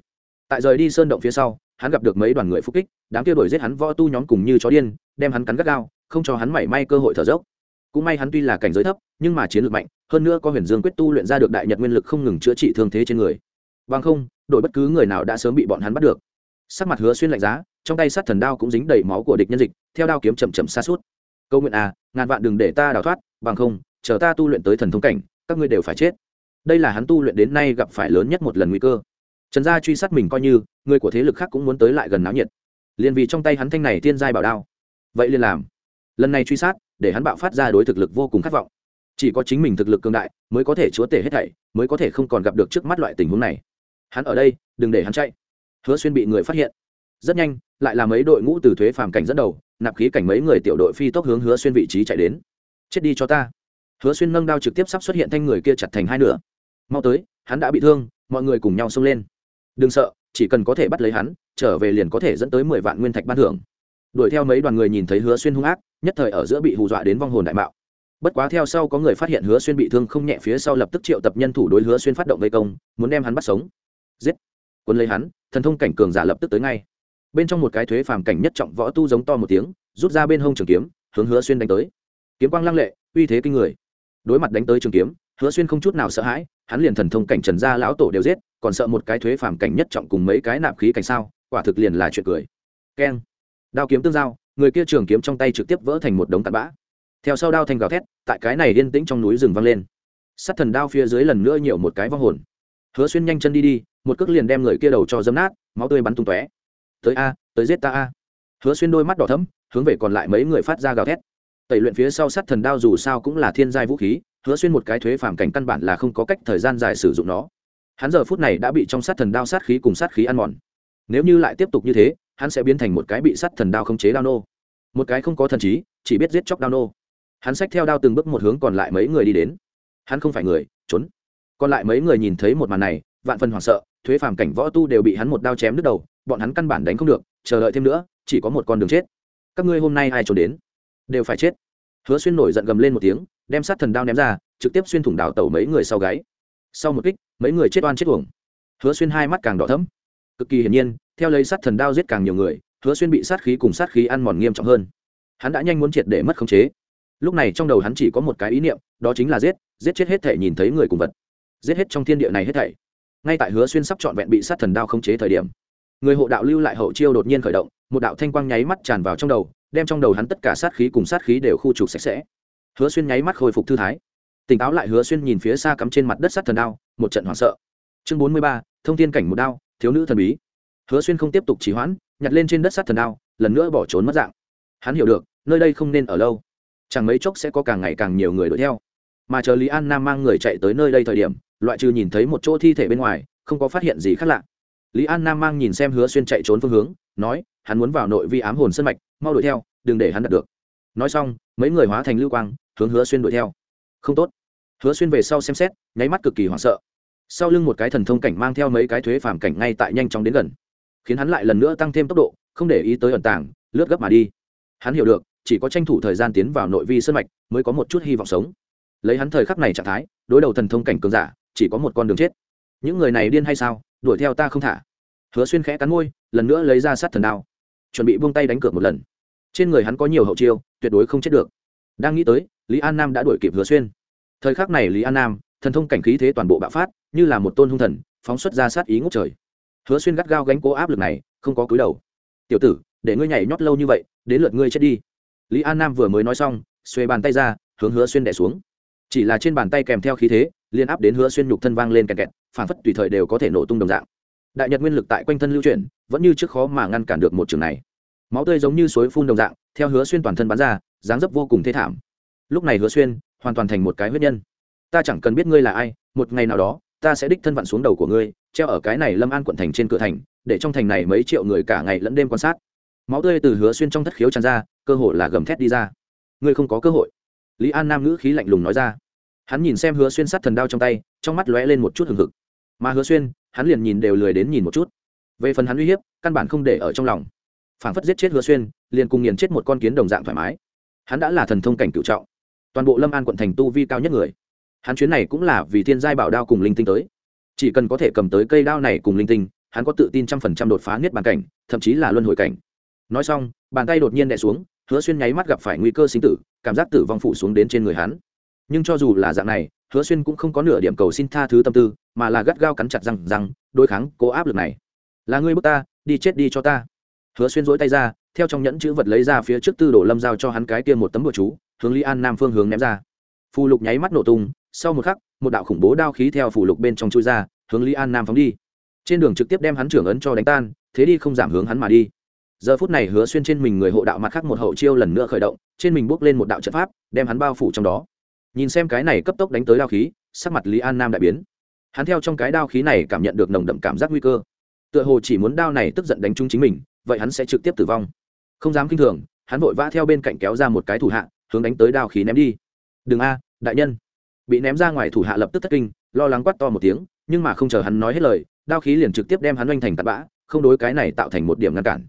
Tại rời đi sơn động phía sau hắn gặp được mấy đoàn người phúc kích, đám kia đuổi giết hắn võ tu nhóm cùng như chó điên, đem hắn cắn gắt gao, không cho hắn mảy may cơ hội thở dốc. Cũng may hắn tuy là cảnh giới thấp, nhưng mà chiến lược mạnh, hơn nữa có huyền dương quyết tu luyện ra được đại nhật nguyên lực không ngừng chữa trị thương thế trên người. Bằng không, đội bất cứ người nào đã sớm bị bọn hắn bắt được. Sắc mặt hứa xuyên lạnh giá, trong tay sát thần đao cũng dính đầy máu của địch nhân dịch, theo đao kiếm chậm chậm xa suốt câu nguyện à ngàn vạn đừng để ta đào thoát, bằng không, chờ ta tu luyện tới thần thông cảnh, các ngươi đều phải chết. Đây là hắn tu luyện đến nay gặp phải lớn nhất một lần nguy cơ trần gia truy sát mình coi như, người của thế lực khác cũng muốn tới lại gần náo nhiệt. Liền vì trong tay hắn thanh này tiên giai bảo đao. Vậy liền làm. Lần này truy sát, để hắn bạo phát ra đối thực lực vô cùng khát vọng. Chỉ có chính mình thực lực cường đại, mới có thể chúa tể hết thảy, mới có thể không còn gặp được trước mắt loại tình huống này. Hắn ở đây, đừng để hắn chạy. Hứa xuyên bị người phát hiện. Rất nhanh, lại là mấy đội ngũ từ thuế phàm cảnh dẫn đầu, nạp khí cảnh mấy người tiểu đội phi tốc hướng hứa xuyên vị trí chạy đến. Chết đi cho ta. Hứa xuyên nâng đao trực tiếp sắp xuất hiện thanh người kia chặt thành hai nửa. Mau tới, hắn đã bị thương, mọi người cùng nhau xông lên đừng sợ, chỉ cần có thể bắt lấy hắn, trở về liền có thể dẫn tới mười vạn nguyên thạch ban thưởng. Đuổi theo mấy đoàn người nhìn thấy hứa xuyên hung ác, nhất thời ở giữa bị hù dọa đến vong hồn đại mạo. Bất quá theo sau có người phát hiện hứa xuyên bị thương không nhẹ, phía sau lập tức triệu tập nhân thủ đối hứa xuyên phát động vây công, muốn đem hắn bắt sống. Giết! Quân lấy hắn, thần thông cảnh cường giả lập tức tới ngay. Bên trong một cái thuế phàm cảnh nhất trọng võ tu giống to một tiếng, rút ra bên hông trường kiếm, hướng hứa xuyên đánh tới. Kiếm quang lăng lệ, uy thế kinh người. Đối mặt đánh tới trường kiếm, hứa xuyên không chút nào sợ hãi hắn liền thần thông cảnh trần gia lão tổ đều giết, còn sợ một cái thuế phàm cảnh nhất trọng cùng mấy cái nạp khí cảnh sao, quả thực liền là chuyện cười. Keng. Đao kiếm tương giao, người kia trường kiếm trong tay trực tiếp vỡ thành một đống tạt bã. Theo sau đao thành gào thét, tại cái này yên tĩnh trong núi rừng vang lên. Sắt thần đao phía dưới lần nữa nhiều một cái vong hồn. Hứa xuyên nhanh chân đi đi, một cước liền đem người kia đầu cho dấm nát, máu tươi bắn tung tóe. Tới a, tới giết ta a. Hứa xuyên đôi mắt đỏ thấm hướng về còn lại mấy người phát ra gào thét. Tẩy luyện phía sau sắt thần đao dù sao cũng là thiên giai vũ khí hứa xuyên một cái thuế phàm cảnh căn bản là không có cách thời gian dài sử dụng nó. Hắn giờ phút này đã bị trong sát thần đao sát khí cùng sát khí ăn mòn. Nếu như lại tiếp tục như thế, hắn sẽ biến thành một cái bị sát thần đao không chế đao nô. Một cái không có thần trí, chỉ biết giết chóc đao nô. Hắn xách theo đao từng bước một hướng còn lại mấy người đi đến. Hắn không phải người, trốn. Còn lại mấy người nhìn thấy một màn này, vạn phần hoảng sợ, thuế phàm cảnh võ tu đều bị hắn một đao chém đứt đầu, bọn hắn căn bản đánh không được, chờ đợi thêm nữa, chỉ có một con đường chết. Các ngươi hôm nay ai trốn đến? Đều phải chết. Hứa xuyên nổi giận gầm lên một tiếng đem sát thần đao ném ra, trực tiếp xuyên thủng đào tẩu mấy người sau gáy. Sau một kích, mấy người chết oan chết uổng. Hứa xuyên hai mắt càng đỏ thẫm. Cực kỳ hiển nhiên, theo lấy sát thần đao giết càng nhiều người, hứa xuyên bị sát khí cùng sát khí ăn mòn nghiêm trọng hơn. Hắn đã nhanh muốn triệt để mất khống chế. Lúc này trong đầu hắn chỉ có một cái ý niệm, đó chính là giết giết chết hết thể nhìn thấy người cùng vật. Giết hết trong thiên địa này hết thảy. Ngay tại hứa xuyên sắp trọn vẹn bị sát thần đao khống chế thời điểm, người hộ đạo lưu lại hậu chiêu đột nhiên khởi động, một đạo thanh quang nháy mắt tràn vào trong đầu, đem trong đầu hắn tất cả sát khí cùng sát khí đều khu trục sạch sẽ hứa xuyên nháy mắt khôi phục thư thái. Tỉnh táo lại, hứa xuyên nhìn phía xa cắm trên mặt đất sát thần đao, một trận hoảng sợ. Chương bốn mươi ba, thông tin cảnh một đao, thiếu nữ thần bí. Hứa xuyên không tiếp tục trì hoãn, nhặt lên trên đất sát thần đao, lần nữa bỏ trốn mất dạng. Hắn hiểu được, nơi đây không nên ở lâu. Chẳng mấy chốc sẽ có càng ngày càng nhiều người đuổi theo. Mà chờ lý an nam mang người chạy tới nơi đây thời điểm, loại trừ nhìn thấy một chỗ thi thể bên ngoài, không có phát hiện gì khác lạ. Lý an nam mang nhìn xem hứa xuyên chạy trốn phương hướng, nói, hắn muốn vào nội vi ám hồn sân mạch, mau đuổi theo, đừng để hắn đạt được. Nói xong, mấy người hóa thành lưu quang hướng hứa xuyên đuổi theo. Không tốt. Hứa xuyên về sau xem xét, nháy mắt cực kỳ hoảng sợ. Sau lưng một cái thần thông cảnh mang theo mấy cái thuế phàm cảnh ngay tại nhanh chóng đến gần. Khiến hắn lại lần nữa tăng thêm tốc độ, không để ý tới ẩn tàng, lướt gấp mà đi. Hắn hiểu được, chỉ có tranh thủ thời gian tiến vào nội vi sân mạch, mới có một chút hy vọng sống. Lấy hắn thời khắc này trạng thái, đối đầu thần thông cảnh cường giả, chỉ có một con đường chết. Những người này điên hay sao? Đuổi theo ta không thả. Hứa xuyên khẽ cắn môi, lần nữa lấy ra sát thần đao. Chuẩn bị buông tay đánh cược một lần. Trên người hắn có nhiều hậu chiêu, tuyệt đối không chết được đang nghĩ tới, lý an nam đã đuổi kịp hứa xuyên. Thời khắc này lý an nam, thần thông cảnh khí thế toàn bộ bạo phát, như là một tôn hung thần, phóng xuất ra sát ý ngốc trời. Hứa xuyên gắt gao gánh cố áp lực này, không có cúi đầu. Tiểu tử, để ngươi nhảy nhót lâu như vậy, đến lượt ngươi chết đi. Lý an nam vừa mới nói xong xuê bàn tay ra, hướng hứa xuyên đẻ xuống. Chỉ là trên bàn tay kèm theo khí thế, liên áp đến hứa xuyên nhục thân vang lên kẹt kẹt, phản phất tùy thời đều có thể nổ tung đồng dạng. Đại nhật nguyên lực tại quanh thân lưu chuyển, vẫn như trước khó mà ngăn cản được một trường này. Máu tươi giống như suối phun đồng dạng, theo hứa xuyên toàn thân bắn ra dáng dấp vô cùng thê thảm. Lúc này hứa xuyên hoàn toàn thành một cái huyết nhân. Ta chẳng cần biết ngươi là ai, một ngày nào đó, ta sẽ đích thân vặn xuống đầu của ngươi, treo ở cái này lâm an quận thành trên cửa thành, để trong thành này mấy triệu người cả ngày lẫn đêm quan sát. Máu tươi từ hứa xuyên trong thất khiếu tràn ra, cơ hội là gầm thét đi ra. Ngươi không có cơ hội. Lý an nam ngữ khí lạnh lùng nói ra. Hắn nhìn xem hứa xuyên sát thần đao trong tay, trong mắt lóe lên một chút hừng hực. Mà hứa xuyên, hắn liền nhìn đều lười đến nhìn một chút. Về phần hắn uy hiếp, căn bản không để ở trong lòng. Phảng phất giết chết hứa xuyên, liền cùng nghiền chết một con kiến đồng dạng thoải mái hắn đã là thần thông cảnh cựu trọng. Toàn bộ lâm an quận thành tu vi cao nhất người. Hắn chuyến này cũng là vì thiên giai bảo đao cùng linh tinh tới. Chỉ cần có thể cầm tới cây đao này cùng linh tinh, hắn có tự tin trăm phần trăm đột phá niết bàn cảnh, thậm chí là luân hồi cảnh. Nói xong, bàn tay đột nhiên đè xuống, hứa xuyên nháy mắt gặp phải nguy cơ sinh tử, cảm giác tử vong phụ xuống đến trên người hắn. Nhưng cho dù là dạng này, hứa xuyên cũng không có nửa điểm cầu xin tha thứ tâm tư, mà là gắt gao cắn chặt răng răng, đối kháng cố áp lực này. Là ngươi bước ta, đi chết đi cho ta hứa xuyên dỗi tay ra, theo trong nhẫn chữ vật lấy ra phía trước tư đồ lâm giao cho hắn cái kia một tấm bùa chú, hướng lý an nam phương hướng ném ra. Phù lục nháy mắt nổ tung, sau một khắc, một đạo khủng bố đao khí theo phù lục bên trong chui ra, hướng lý an nam phóng đi. Trên đường trực tiếp đem hắn trưởng ấn cho đánh tan, thế đi không giảm hướng hắn mà đi. Giờ phút này hứa xuyên trên mình người hộ đạo mặt khác một hậu chiêu lần nữa khởi động, trên mình bước lên một đạo trận pháp, đem hắn bao phủ trong đó. Nhìn xem cái này cấp tốc đánh tới đao khí, sắc mặt lý an nam đại biến. Hắn theo trong cái đao khí này cảm nhận được nồng đậm cảm giác nguy cơ. Tựa hồ chỉ muốn đao này tức giận đánh trúng chính mình vậy hắn sẽ trực tiếp tử vong. Không dám kinh thường, hắn vội vã theo bên cạnh kéo ra một cái thủ hạ, hướng đánh tới đao khí ném đi. Đừng a, đại nhân. Bị ném ra ngoài thủ hạ lập tức thất kinh, lo lắng quát to một tiếng, nhưng mà không chờ hắn nói hết lời, đao khí liền trực tiếp đem hắn oanh thành tạt bã, không đối cái này tạo thành một điểm ngăn cản.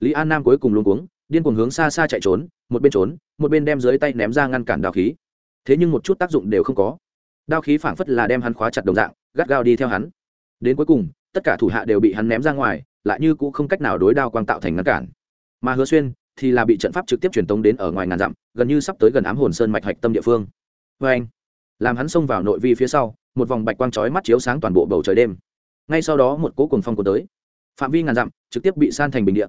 Lý an nam cuối cùng luôn cuống, điên cuồng hướng xa xa chạy trốn, một bên trốn, một bên đem dưới tay ném ra ngăn cản đao khí. Thế nhưng một chút tác dụng đều không có. Đao khí phảng phất là đem hắn khóa chặt đồng dạng, gắt gao đi theo hắn. Đến cuối cùng, tất cả thủ hạ đều bị hắn ném ra ngoài lại như cũng không cách nào đối đao quang tạo thành ngăn cản. Mà hứa xuyên thì là bị trận pháp trực tiếp truyền tống đến ở ngoài ngàn dặm, gần như sắp tới gần ám hồn sơn mạch hạch tâm địa phương. Vê anh, làm hắn xông vào nội vi phía sau, một vòng bạch quang chói mắt chiếu sáng toàn bộ bầu trời đêm. Ngay sau đó một cỗ cùng phong cuốn tới. Phạm vi ngàn dặm trực tiếp bị san thành bình địa.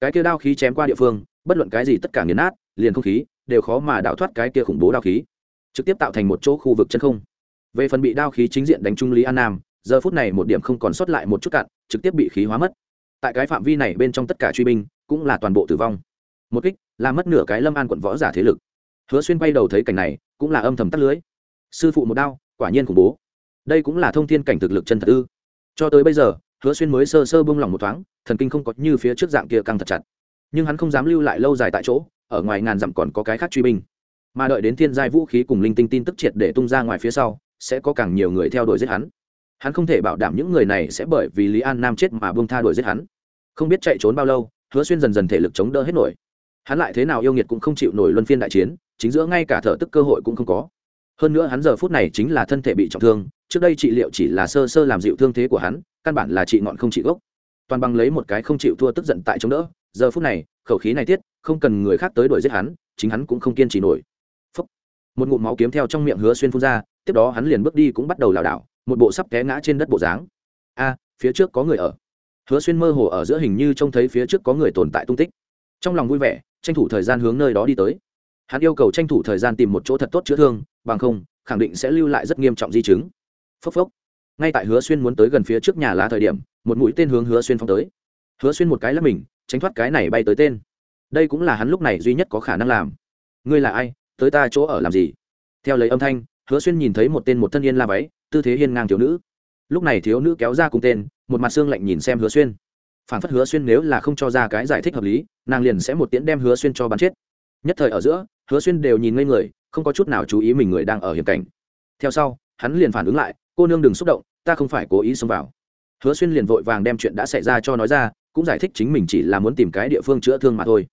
Cái kia đao khí chém qua địa phương, bất luận cái gì tất cả nghiền nát, liền không khí đều khó mà đạo thoát cái kia khủng bố đao khí. Trực tiếp tạo thành một chỗ khu vực chân không. Về phần bị đao khí chính diện đánh trung lý an nam, giờ phút này một điểm không còn sót lại một chút cạn, trực tiếp bị khí hóa mất tại cái phạm vi này bên trong tất cả truy binh cũng là toàn bộ tử vong. Một kích làm mất nửa cái lâm an quận võ giả thế lực. Hứa xuyên bay đầu thấy cảnh này, cũng là âm thầm tắt lưới. Sư phụ một đao, quả nhiên khủng bố. Đây cũng là thông thiên cảnh thực lực chân thật ư. Cho tới bây giờ, hứa xuyên mới sơ sơ bông lòng một thoáng, thần kinh không có như phía trước dạng kia căng thật chặt. Nhưng hắn không dám lưu lại lâu dài tại chỗ, ở ngoài ngàn dặm còn có cái khác truy binh. Mà đợi đến thiên giai vũ khí cùng linh tinh tin tức triệt để tung ra ngoài phía sau, sẽ có càng nhiều người theo đuổi giết hắn hắn không thể bảo đảm những người này sẽ bởi vì lý an nam chết mà buông tha đuổi giết hắn. Không biết chạy trốn bao lâu, hứa xuyên dần dần thể lực chống đỡ hết nổi. Hắn lại thế nào yêu nghiệt cũng không chịu nổi luân phiên đại chiến, chính giữa ngay cả thở tức cơ hội cũng không có. Hơn nữa hắn giờ phút này chính là thân thể bị trọng thương, trước đây trị liệu chỉ là sơ sơ làm dịu thương thế của hắn, căn bản là trị ngọn không trị gốc. Toàn bằng lấy một cái không chịu thua tức giận tại chống đỡ, giờ phút này, khẩu khí này tiết, không cần người khác tới đuổi giết hắn, chính hắn cũng không kiên trì nổi. Phúc. một ngụm máu kiếm theo trong miệng hứa xuyên phun ra tiếp đó hắn liền bước đi cũng bắt đầu lảo đảo, một bộ sắp té ngã trên đất bộ dáng. A, phía trước có người ở. Hứa xuyên mơ hồ ở giữa hình như trông thấy phía trước có người tồn tại tung tích. Trong lòng vui vẻ, tranh thủ thời gian hướng nơi đó đi tới. Hắn yêu cầu tranh thủ thời gian tìm một chỗ thật tốt chữa thương, bằng không, khẳng định sẽ lưu lại rất nghiêm trọng di chứng. Phốc phốc. Ngay tại hứa xuyên muốn tới gần phía trước nhà lá thời điểm, một mũi tên hướng hứa xuyên phong tới. Hứa xuyên một cái là mình, tránh thoát cái này bay tới tên. Đây cũng là hắn lúc này duy nhất có khả năng làm. Ngươi là ai? Tới ta chỗ ở làm gì? Theo lấy âm thanh hứa xuyên nhìn thấy một tên một thân yên la váy, tư thế hiên ngang thiếu nữ. Lúc này thiếu nữ kéo ra cùng tên, một mặt xương lạnh nhìn xem hứa xuyên. Phản phất hứa xuyên nếu là không cho ra cái giải thích hợp lý, nàng liền sẽ một tiễn đem hứa xuyên cho bắn chết. Nhất thời ở giữa, hứa xuyên đều nhìn ngây người, không có chút nào chú ý mình người đang ở hiểm cảnh. Theo sau, hắn liền phản ứng lại, cô nương đừng xúc động, ta không phải cố ý xông vào. Hứa xuyên liền vội vàng đem chuyện đã xảy ra cho nói ra, cũng giải thích chính mình chỉ là muốn tìm cái địa phương chữa thương mà thôi.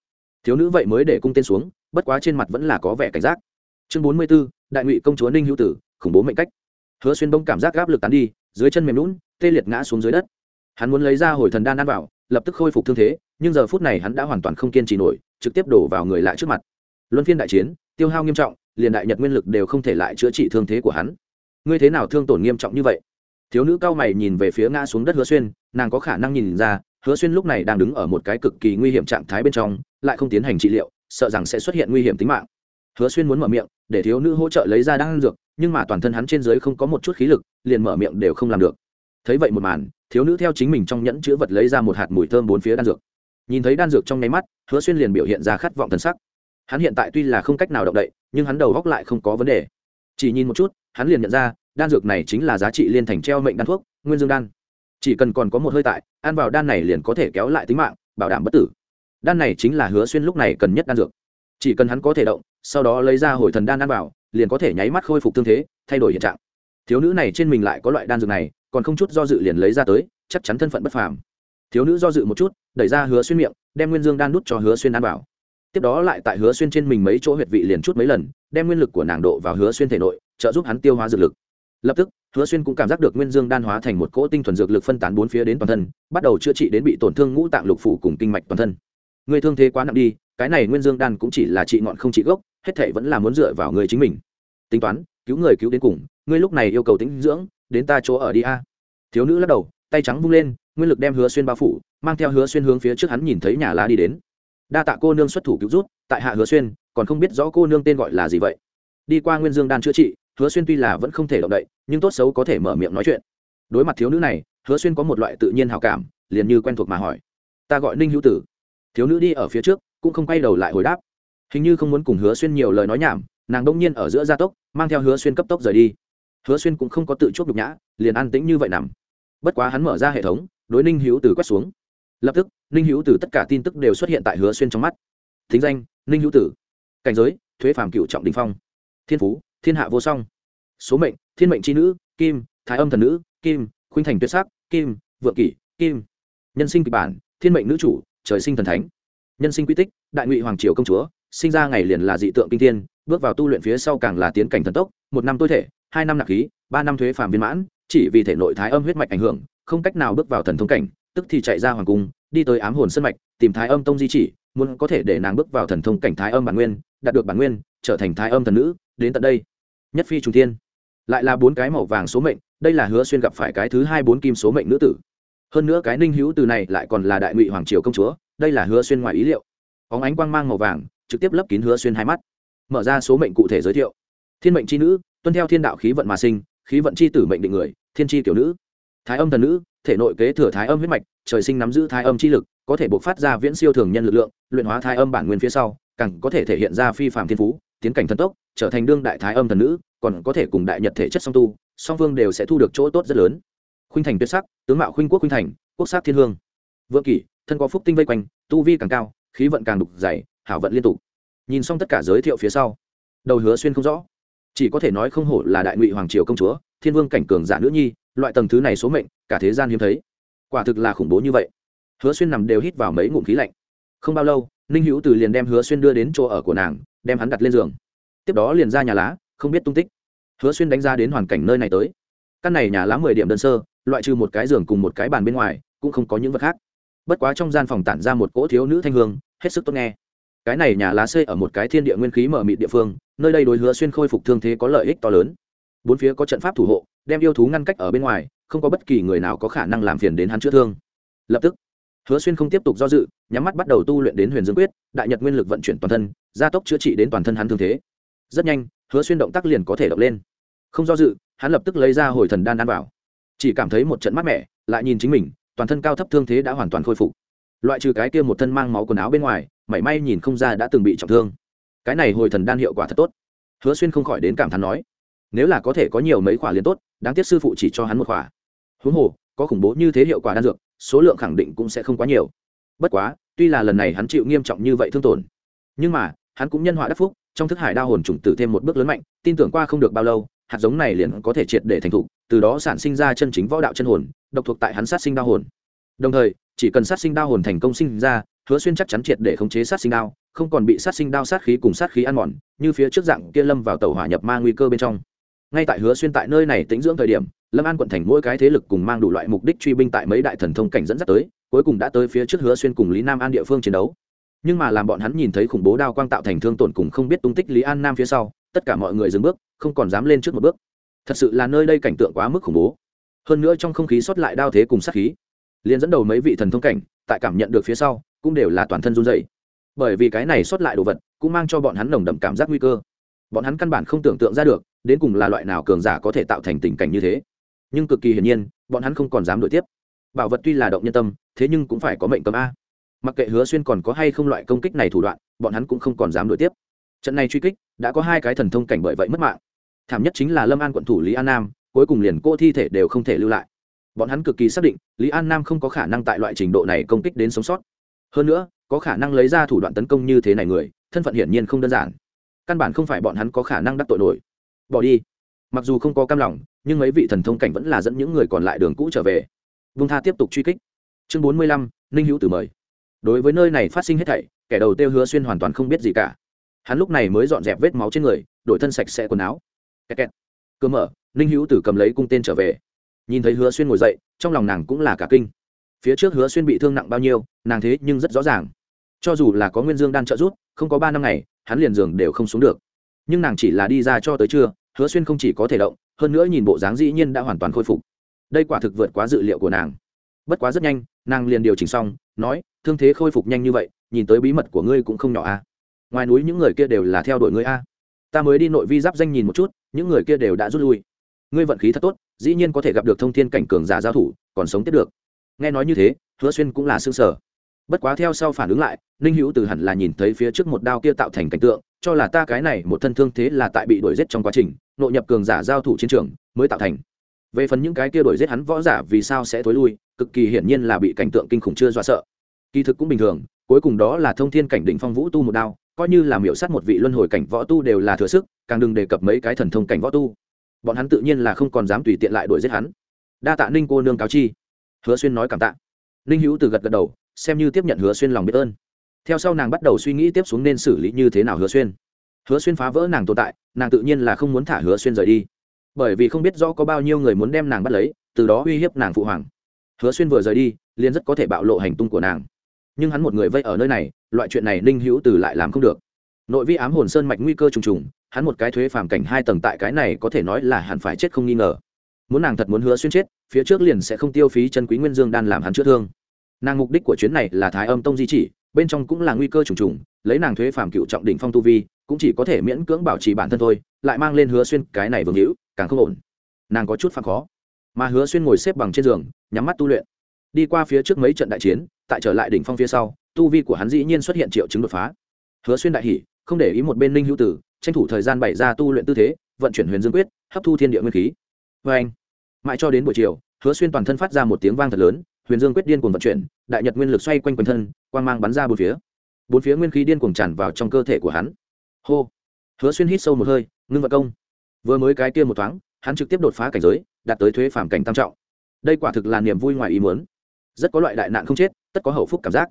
Thiếu nữ vậy mới để cung tên xuống, bất quá trên mặt vẫn là có vẻ cảnh giác. Chương bốn mươi b ố đại ngụy công chúa ninh hữu tử, khủng bố mệnh cách. Hứa xuyên bông cảm giác gáp lực tán đi, dưới chân mềm lún tê liệt ngã xuống dưới đất. Hắn muốn lấy ra hồi thần đan ăn vào, lập tức khôi phục thương thế, nhưng giờ phút này hắn đã hoàn toàn không kiên trì nổi, trực tiếp đổ vào người lại trước mặt. Luân phiên đại chiến, tiêu hao nghiêm trọng, liền đại nhật nguyên lực đều không thể lại chữa trị thương thế của hắn. Ngươi thế nào thương tổn nghiêm trọng như vậy? Thiếu nữ cao mày nhìn về phía ngã xuống đất hứa xuyên, nàng có khả năng nhìn ra, hứa xuyên lúc này đang đứng ở một cái cực kỳ nguy hiểm trạng thái bên trong, lại không tiến hành trị liệu, sợ rằng sẽ xuất hiện nguy hiểm tính mạng. Hứa xuyên muốn mở miệng để thiếu nữ hỗ trợ lấy ra đan dược, nhưng mà toàn thân hắn trên dưới không có một chút khí lực, liền mở miệng đều không làm được. Thấy vậy một màn, thiếu nữ theo chính mình trong nhẫn chữ vật lấy ra một hạt mùi thơm bốn phía đan dược. Nhìn thấy đan dược trong nháy mắt, hứa xuyên liền biểu hiện ra khát vọng thần sắc. Hắn hiện tại tuy là không cách nào động đậy, nhưng hắn đầu góc lại không có vấn đề. Chỉ nhìn một chút, hắn liền nhận ra, đan dược này chính là giá trị liên thành treo mệnh đan thuốc, nguyên dương đan. Chỉ cần còn có một hơi tại, ăn vào đan này liền có thể kéo lại tính mạng, bảo đảm bất tử. Đan này chính là hứa xuyên lúc này cần nhất đan dược chỉ cần hắn có thể động, sau đó lấy ra hồi thần đan ăn vào, liền có thể nháy mắt khôi phục thương thế, thay đổi hiện trạng. Thiếu nữ này trên mình lại có loại đan dược này, còn không chút do dự liền lấy ra tới, chắc chắn thân phận bất phàm. Thiếu nữ do dự một chút, đẩy ra hứa xuyên miệng, đem nguyên dương đan nút cho hứa xuyên ăn vào. Tiếp đó lại tại hứa xuyên trên mình mấy chỗ huyệt vị liền chút mấy lần, đem nguyên lực của nàng độ vào hứa xuyên thể nội, trợ giúp hắn tiêu hóa dược lực. Lập tức, hứa xuyên cũng cảm giác được nguyên dương đan hóa thành một cỗ tinh thuần dược lực phân tán bốn phía đến toàn thân, bắt đầu chữa trị đến bị tổn thương ngũ tạng lục phủ cùng kinh mạch toàn thân. Người thương thế quá nặng đi cái này nguyên dương đan cũng chỉ là trị ngọn không trị gốc, hết thệ vẫn là muốn dựa vào người chính mình. Tính toán, cứu người cứu đến cùng, ngươi lúc này yêu cầu tĩnh dưỡng, đến ta chỗ ở đi a. Thiếu nữ lắc đầu, tay trắng vung lên, nguyên lực đem hứa xuyên bao phủ, mang theo hứa xuyên hướng phía trước hắn nhìn thấy nhà lá đi đến. Đa tạ cô nương xuất thủ cứu rút tại hạ hứa xuyên, còn không biết rõ cô nương tên gọi là gì vậy. Đi qua nguyên dương đan chữa trị, hứa xuyên tuy là vẫn không thể động đậy, nhưng tốt xấu có thể mở miệng nói chuyện. Đối mặt thiếu nữ này, hứa xuyên có một loại tự nhiên hào cảm, liền như quen thuộc mà hỏi. Ta gọi ninh hữu tử. Thiếu nữ đi ở phía trước cũng không quay đầu lại hồi đáp. Hình như không muốn cùng hứa xuyên nhiều lời nói nhảm, nàng đông nhiên ở giữa gia tốc, mang theo hứa xuyên cấp tốc rời đi. Hứa xuyên cũng không có tự chuốc nhục nhã, liền an tĩnh như vậy nằm. Bất quá hắn mở ra hệ thống, đối ninh hữu tử quét xuống. Lập tức, ninh hữu tử tất cả tin tức đều xuất hiện tại hứa xuyên trong mắt. Thính danh, ninh hữu tử. Cảnh giới, thuế phàm cựu trọng đình phong. Thiên phú, thiên hạ vô song. Số mệnh, thiên mệnh c h i nữ, kim, thái âm thần nữ, kim, khuynh thành tuyệt sắc, kim, vượng kỷ, kim. Nhân sinh kịch bản, thiên mệnh nữ chủ, trời sinh thần thánh nhân sinh quy tích, đại ngụy hoàng triều công chúa, sinh ra ngày liền là dị tượng kinh thiên, bước vào tu luyện phía sau càng là tiến cảnh thần tốc, một năm tối thể, hai năm nạp khí, ba năm thuế phàm viên mãn, chỉ vì thể nội thái âm huyết mạch ảnh hưởng, không cách nào bước vào thần thông cảnh, tức thì chạy ra hoàng cung, đi tới ám hồn sân mạch, tìm thái âm tông di chỉ, muốn có thể để nàng bước vào thần thông cảnh thái âm bản nguyên, đạt được bản nguyên, trở thành thái âm thần nữ, đến tận đây. Nhất phi trung thiên. Lại là bốn cái màu vàng số mệnh, đây là hứa xuyên gặp phải cái thứ hai bốn kim số mệnh nữ tử. Hơn nữa cái ninh hữu từ này lại còn là đại ngụy hoàng triều công chúa đây là hứa xuyên ngoài ý liệu. Óng ánh quang mang màu vàng, trực tiếp lấp kín hứa xuyên hai mắt. Mở ra số mệnh cụ thể giới thiệu. Thiên mệnh c h i nữ, tuân theo thiên đạo khí vận mà sinh, khí vận c h i tử mệnh định người, thiên tri kiểu nữ. Thái âm thần nữ, thể nội kế thừa thái âm huyết mạch, trời sinh nắm giữ thái âm chi lực, có thể buộc phát ra viễn siêu thường nhân lực lượng, luyện hóa thái âm bản nguyên phía sau, càng có thể thể hiện ra phi phạm thiên phú, tiến cảnh thần tốc, trở thành đương đại thái âm thần nữ, còn có thể cùng đại nhật thể chất song tu, song phương đều sẽ thu được chỗ tốt rất lớn. Khuynh thành tuyệt sắc, tướng mạo khuynh quốc khuynh thành, quốc sắc thiên hương. Vượng kỷ thân có phúc tinh vây quanh, tu vi càng cao, khí vận càng đục dày, hảo vận liên tục. Nhìn xong tất cả giới thiệu phía sau, đầu hứa xuyên không rõ. Chỉ có thể nói không hổ là đại ngụy hoàng triều công chúa, thiên vương cảnh cường giả nữ nhi, loại tầng thứ này số mệnh, cả thế gian hiếm thấy. Quả thực là khủng bố như vậy. Hứa xuyên nằm đều hít vào mấy ngụm khí lạnh. Không bao lâu, ninh hữu từ liền đem hứa xuyên đưa đến chỗ ở của nàng, đem hắn đặt lên giường. Tiếp đó liền ra nhà lá, không biết tung tích. Hứa xuyên đánh ra đến hoàn cảnh nơi này tới. Căn này nhà lá mười điểm đơn sơ, loại trừ một cái giường cùng một cái bàn bên ngoài, cũng không có những vật khác bất quá trong gian phòng tản ra một cỗ thiếu nữ thanh hương, hết sức tốt nghe. Cái này nhà lá xây ở một cái thiên địa nguyên khí mở mịt địa phương, nơi đây đối hứa xuyên khôi phục thương thế có lợi ích to lớn. Bốn phía có trận pháp thủ hộ, đem yêu thú ngăn cách ở bên ngoài, không có bất kỳ người nào có khả năng làm phiền đến hắn chữa thương. Lập tức, hứa xuyên không tiếp tục do dự, nhắm mắt bắt đầu tu luyện đến huyền dương quyết, đại nhật nguyên lực vận chuyển toàn thân, gia tốc chữa trị đến toàn thân hắn thương thế. Rất nhanh, hứa xuyên động tác liền có thể động lên. Không do dự, hắn lập tức lấy ra hồi thần đan đan vào. Chỉ cảm thấy một trận mát mẻ, lại nhìn chính mình toàn thân cao thấp thương thế đã hoàn toàn khôi phục. Loại trừ cái kia một thân mang máu quần áo bên ngoài, mảy may nhìn không ra đã từng bị trọng thương. Cái này hồi thần đan hiệu quả thật tốt. Hứa xuyên không khỏi đến cảm thán nói, nếu là có thể có nhiều mấy khỏa liền tốt, đáng tiếc sư phụ chỉ cho hắn một khỏa. Huống hồ, có khủng bố như thế hiệu quả đan dược, số lượng khẳng định cũng sẽ không quá nhiều. Bất quá, tuy là lần này hắn chịu nghiêm trọng như vậy thương tổn, nhưng mà, hắn cũng nhân họa đắc phúc, trong thức hải đa hồn trùng tử thêm một bước lớn mạnh, tin tưởng qua không được bao lâu, hạt giống này liền có thể triệt để thành thục từ đó sản sinh ra chân chính võ đạo chân hồn, độc thuộc tại hắn sát sinh đao hồn. Đồng thời, chỉ cần sát sinh đao hồn thành công sinh ra, hứa xuyên chắc chắn triệt để khống chế sát sinh đao, không còn bị sát sinh đao sát khí cùng sát khí ăn mòn, như phía trước dạng kia lâm vào tàu hỏa nhập ma nguy cơ bên trong. Ngay tại hứa xuyên tại nơi này tính dưỡng thời điểm, lâm an quận thành mỗi cái thế lực cùng mang đủ loại mục đích truy binh tại mấy đại thần thông cảnh dẫn dắt tới, cuối cùng đã tới phía trước hứa xuyên cùng lý nam an địa phương chiến đấu. Nhưng mà làm bọn hắn nhìn thấy khủng bố đao quang tạo thành thương tổn cùng không biết tung tích lý an nam phía sau, tất cả mọi người dừng bước, không còn dám lên trước một bước thật sự là nơi đây cảnh tượng quá mức khủng bố. Hơn nữa trong không khí sót lại đao thế cùng sát khí, liền dẫn đầu mấy vị thần thông cảnh, tại cảm nhận được phía sau, cũng đều là toàn thân run dày bởi vì cái này sót lại đồ vật, cũng mang cho bọn hắn nồng đậm cảm giác nguy cơ. Bọn hắn căn bản không tưởng tượng ra được, đến cùng là loại nào cường giả có thể tạo thành tình cảnh như thế. Nhưng cực kỳ hiển nhiên, bọn hắn không còn dám đổi tiếp. Bảo vật tuy là động nhân tâm, thế nhưng cũng phải có mệnh cấm a. Mặc kệ hứa xuyên còn có hay không loại công kích này thủ đoạn, bọn hắn cũng không còn dám đổi tiếp. Trận này truy kích, đã có hai cái thần thông cảnh bởi vậy mất mạng thảm nhất chính là lâm an quận thủ lý an nam, cuối cùng liền cô thi thể đều không thể lưu lại. Bọn hắn cực kỳ xác định, lý an nam không có khả năng tại loại trình độ này công kích đến sống sót. Hơn nữa, có khả năng lấy ra thủ đoạn tấn công như thế này người, thân phận hiển nhiên không đơn giản. Căn bản không phải bọn hắn có khả năng đắc tội nổi. Bỏ đi. Mặc dù không có cam lòng, nhưng mấy vị thần thông cảnh vẫn là dẫn những người còn lại đường cũ trở về. Vung tha tiếp tục truy kích. Chương bốn mươi lăm, ninh hữu tử mời. Đối với nơi này phát sinh hết thảy, kẻ đầu tiêu hứa xuyên hoàn toàn không biết gì cả. Hắn lúc này mới dọn dẹp vết máu trên người, đổi thân sạch sẽ quần áo kẹt kẹt. cơ mở, ninh hữu tử cầm lấy cung tên trở về nhìn thấy hứa xuyên ngồi dậy, trong lòng nàng cũng là cả kinh phía trước hứa xuyên bị thương nặng bao nhiêu, nàng thế nhưng rất rõ ràng cho dù là có nguyên dương đang trợ giúp, không có ba năm ngày, hắn liền giường đều không xuống được nhưng nàng chỉ là đi ra cho tới trưa, hứa xuyên không chỉ có thể động, hơn nữa nhìn bộ dáng dĩ nhiên đã hoàn toàn khôi phục đây quả thực vượt quá dự liệu của nàng bất quá rất nhanh, nàng liền điều chỉnh xong, nói, thương thế khôi phục nhanh như vậy, nhìn tới bí mật của ngươi cũng không nhỏ a à. ngoài núi những người kia đều là theo đuổi ngươi a à. ta mới đi nội vi giáp danh nhìn một chút những người kia đều đã rút lui. Ngươi vận khí thật tốt, dĩ nhiên có thể gặp được thông thiên cảnh cường giả giao thủ, còn sống tiếp được. Nghe nói như thế, hứa xuyên cũng là xương sở bất quá theo sau phản ứng lại, ninh hữu từ hẳn là nhìn thấy phía trước một đao kia tạo thành cảnh tượng, cho là ta cái này một thân thương thế là tại bị đuổi giết trong quá trình, nội nhập cường giả giao thủ chiến trường mới tạo thành. Về phần những cái kia đuổi giết hắn võ giả vì sao sẽ thối lui, cực kỳ hiển nhiên là bị cảnh tượng kinh khủng chưa dọa sợ kỳ thực cũng bình thường, cuối cùng đó là thông thiên cảnh đỉnh phong vũ tu một đao, coi như là miểu sát một vị luân hồi cảnh võ tu đều là thừa sức, càng đừng đề cập mấy cái thần thông cảnh võ tu. Bọn hắn tự nhiên là không còn dám tùy tiện lại đuổi giết hắn. Đa tạ ninh cô nương cáo chi. Hứa xuyên nói cảm tạ. Ninh hữu từ gật gật đầu, xem như tiếp nhận hứa xuyên lòng biết ơn. Theo sau nàng bắt đầu suy nghĩ tiếp xuống nên xử lý như thế nào hứa xuyên. Hứa xuyên phá vỡ nàng tồn tại, nàng tự nhiên là không muốn thả hứa xuyên rời đi. Bởi vì không biết rõ có bao nhiêu người muốn đem nàng bắt lấy, từ đó uy hiếp nàng phụ hoàng. Hứa xuyên vừa rời đi, liền rất có thể bạo lộ hành tung của nàng nhưng hắn một người vây ở nơi này, loại chuyện này ninh hữu từ lại làm không được. Nội vi ám hồn sơn mạch nguy cơ trùng trùng, hắn một cái thuế phàm cảnh hai tầng tại cái này có thể nói là hẳn phải chết không nghi ngờ. Muốn nàng thật muốn hứa xuyên chết, phía trước liền sẽ không tiêu phí chân quý nguyên dương đan làm hắn chữa thương. Nàng mục đích của chuyến này là thái âm tông di chỉ, bên trong cũng là nguy cơ trùng trùng, lấy nàng thuế phàm cựu trọng đỉnh phong tu vi, cũng chỉ có thể miễn cưỡng bảo trì bản thân thôi, lại mang lên hứa xuyên cái này vương hữu, càng không ổn. Nàng có chút phản khó. Mà hứa xuyên ngồi xếp bằng trên giường, nhắm mắt tu luyện đi qua phía trước mấy trận đại chiến, tại trở lại đỉnh phong phía sau, tu vi của hắn dĩ nhiên xuất hiện triệu chứng đột phá. Hứa xuyên đại hỉ, không để ý một bên ninh hữu tử, tranh thủ thời gian bày ra tu luyện tư thế, vận chuyển huyền dương quyết, hấp thu thiên địa nguyên khí. Vê anh mãi cho đến buổi chiều, hứa xuyên toàn thân phát ra một tiếng vang thật lớn, huyền dương quyết điên cuồng vận chuyển, đại nhật nguyên lực xoay quanh quanh thân, quang mang bắn ra bốn phía. Bốn phía nguyên khí điên cuồng tràn vào trong cơ thể của hắn. Hô. Hứa xuyên hít sâu một hơi, ngưng vật công. Vừa mới cái kia một thoáng, hắn trực tiếp đột phá cảnh giới, đạt tới thuế phản cảnh tam trọng. Đây quả thực là niềm vui ngoài ý muốn rất có loại đại nạn không chết, tất có hậu phúc cảm giác.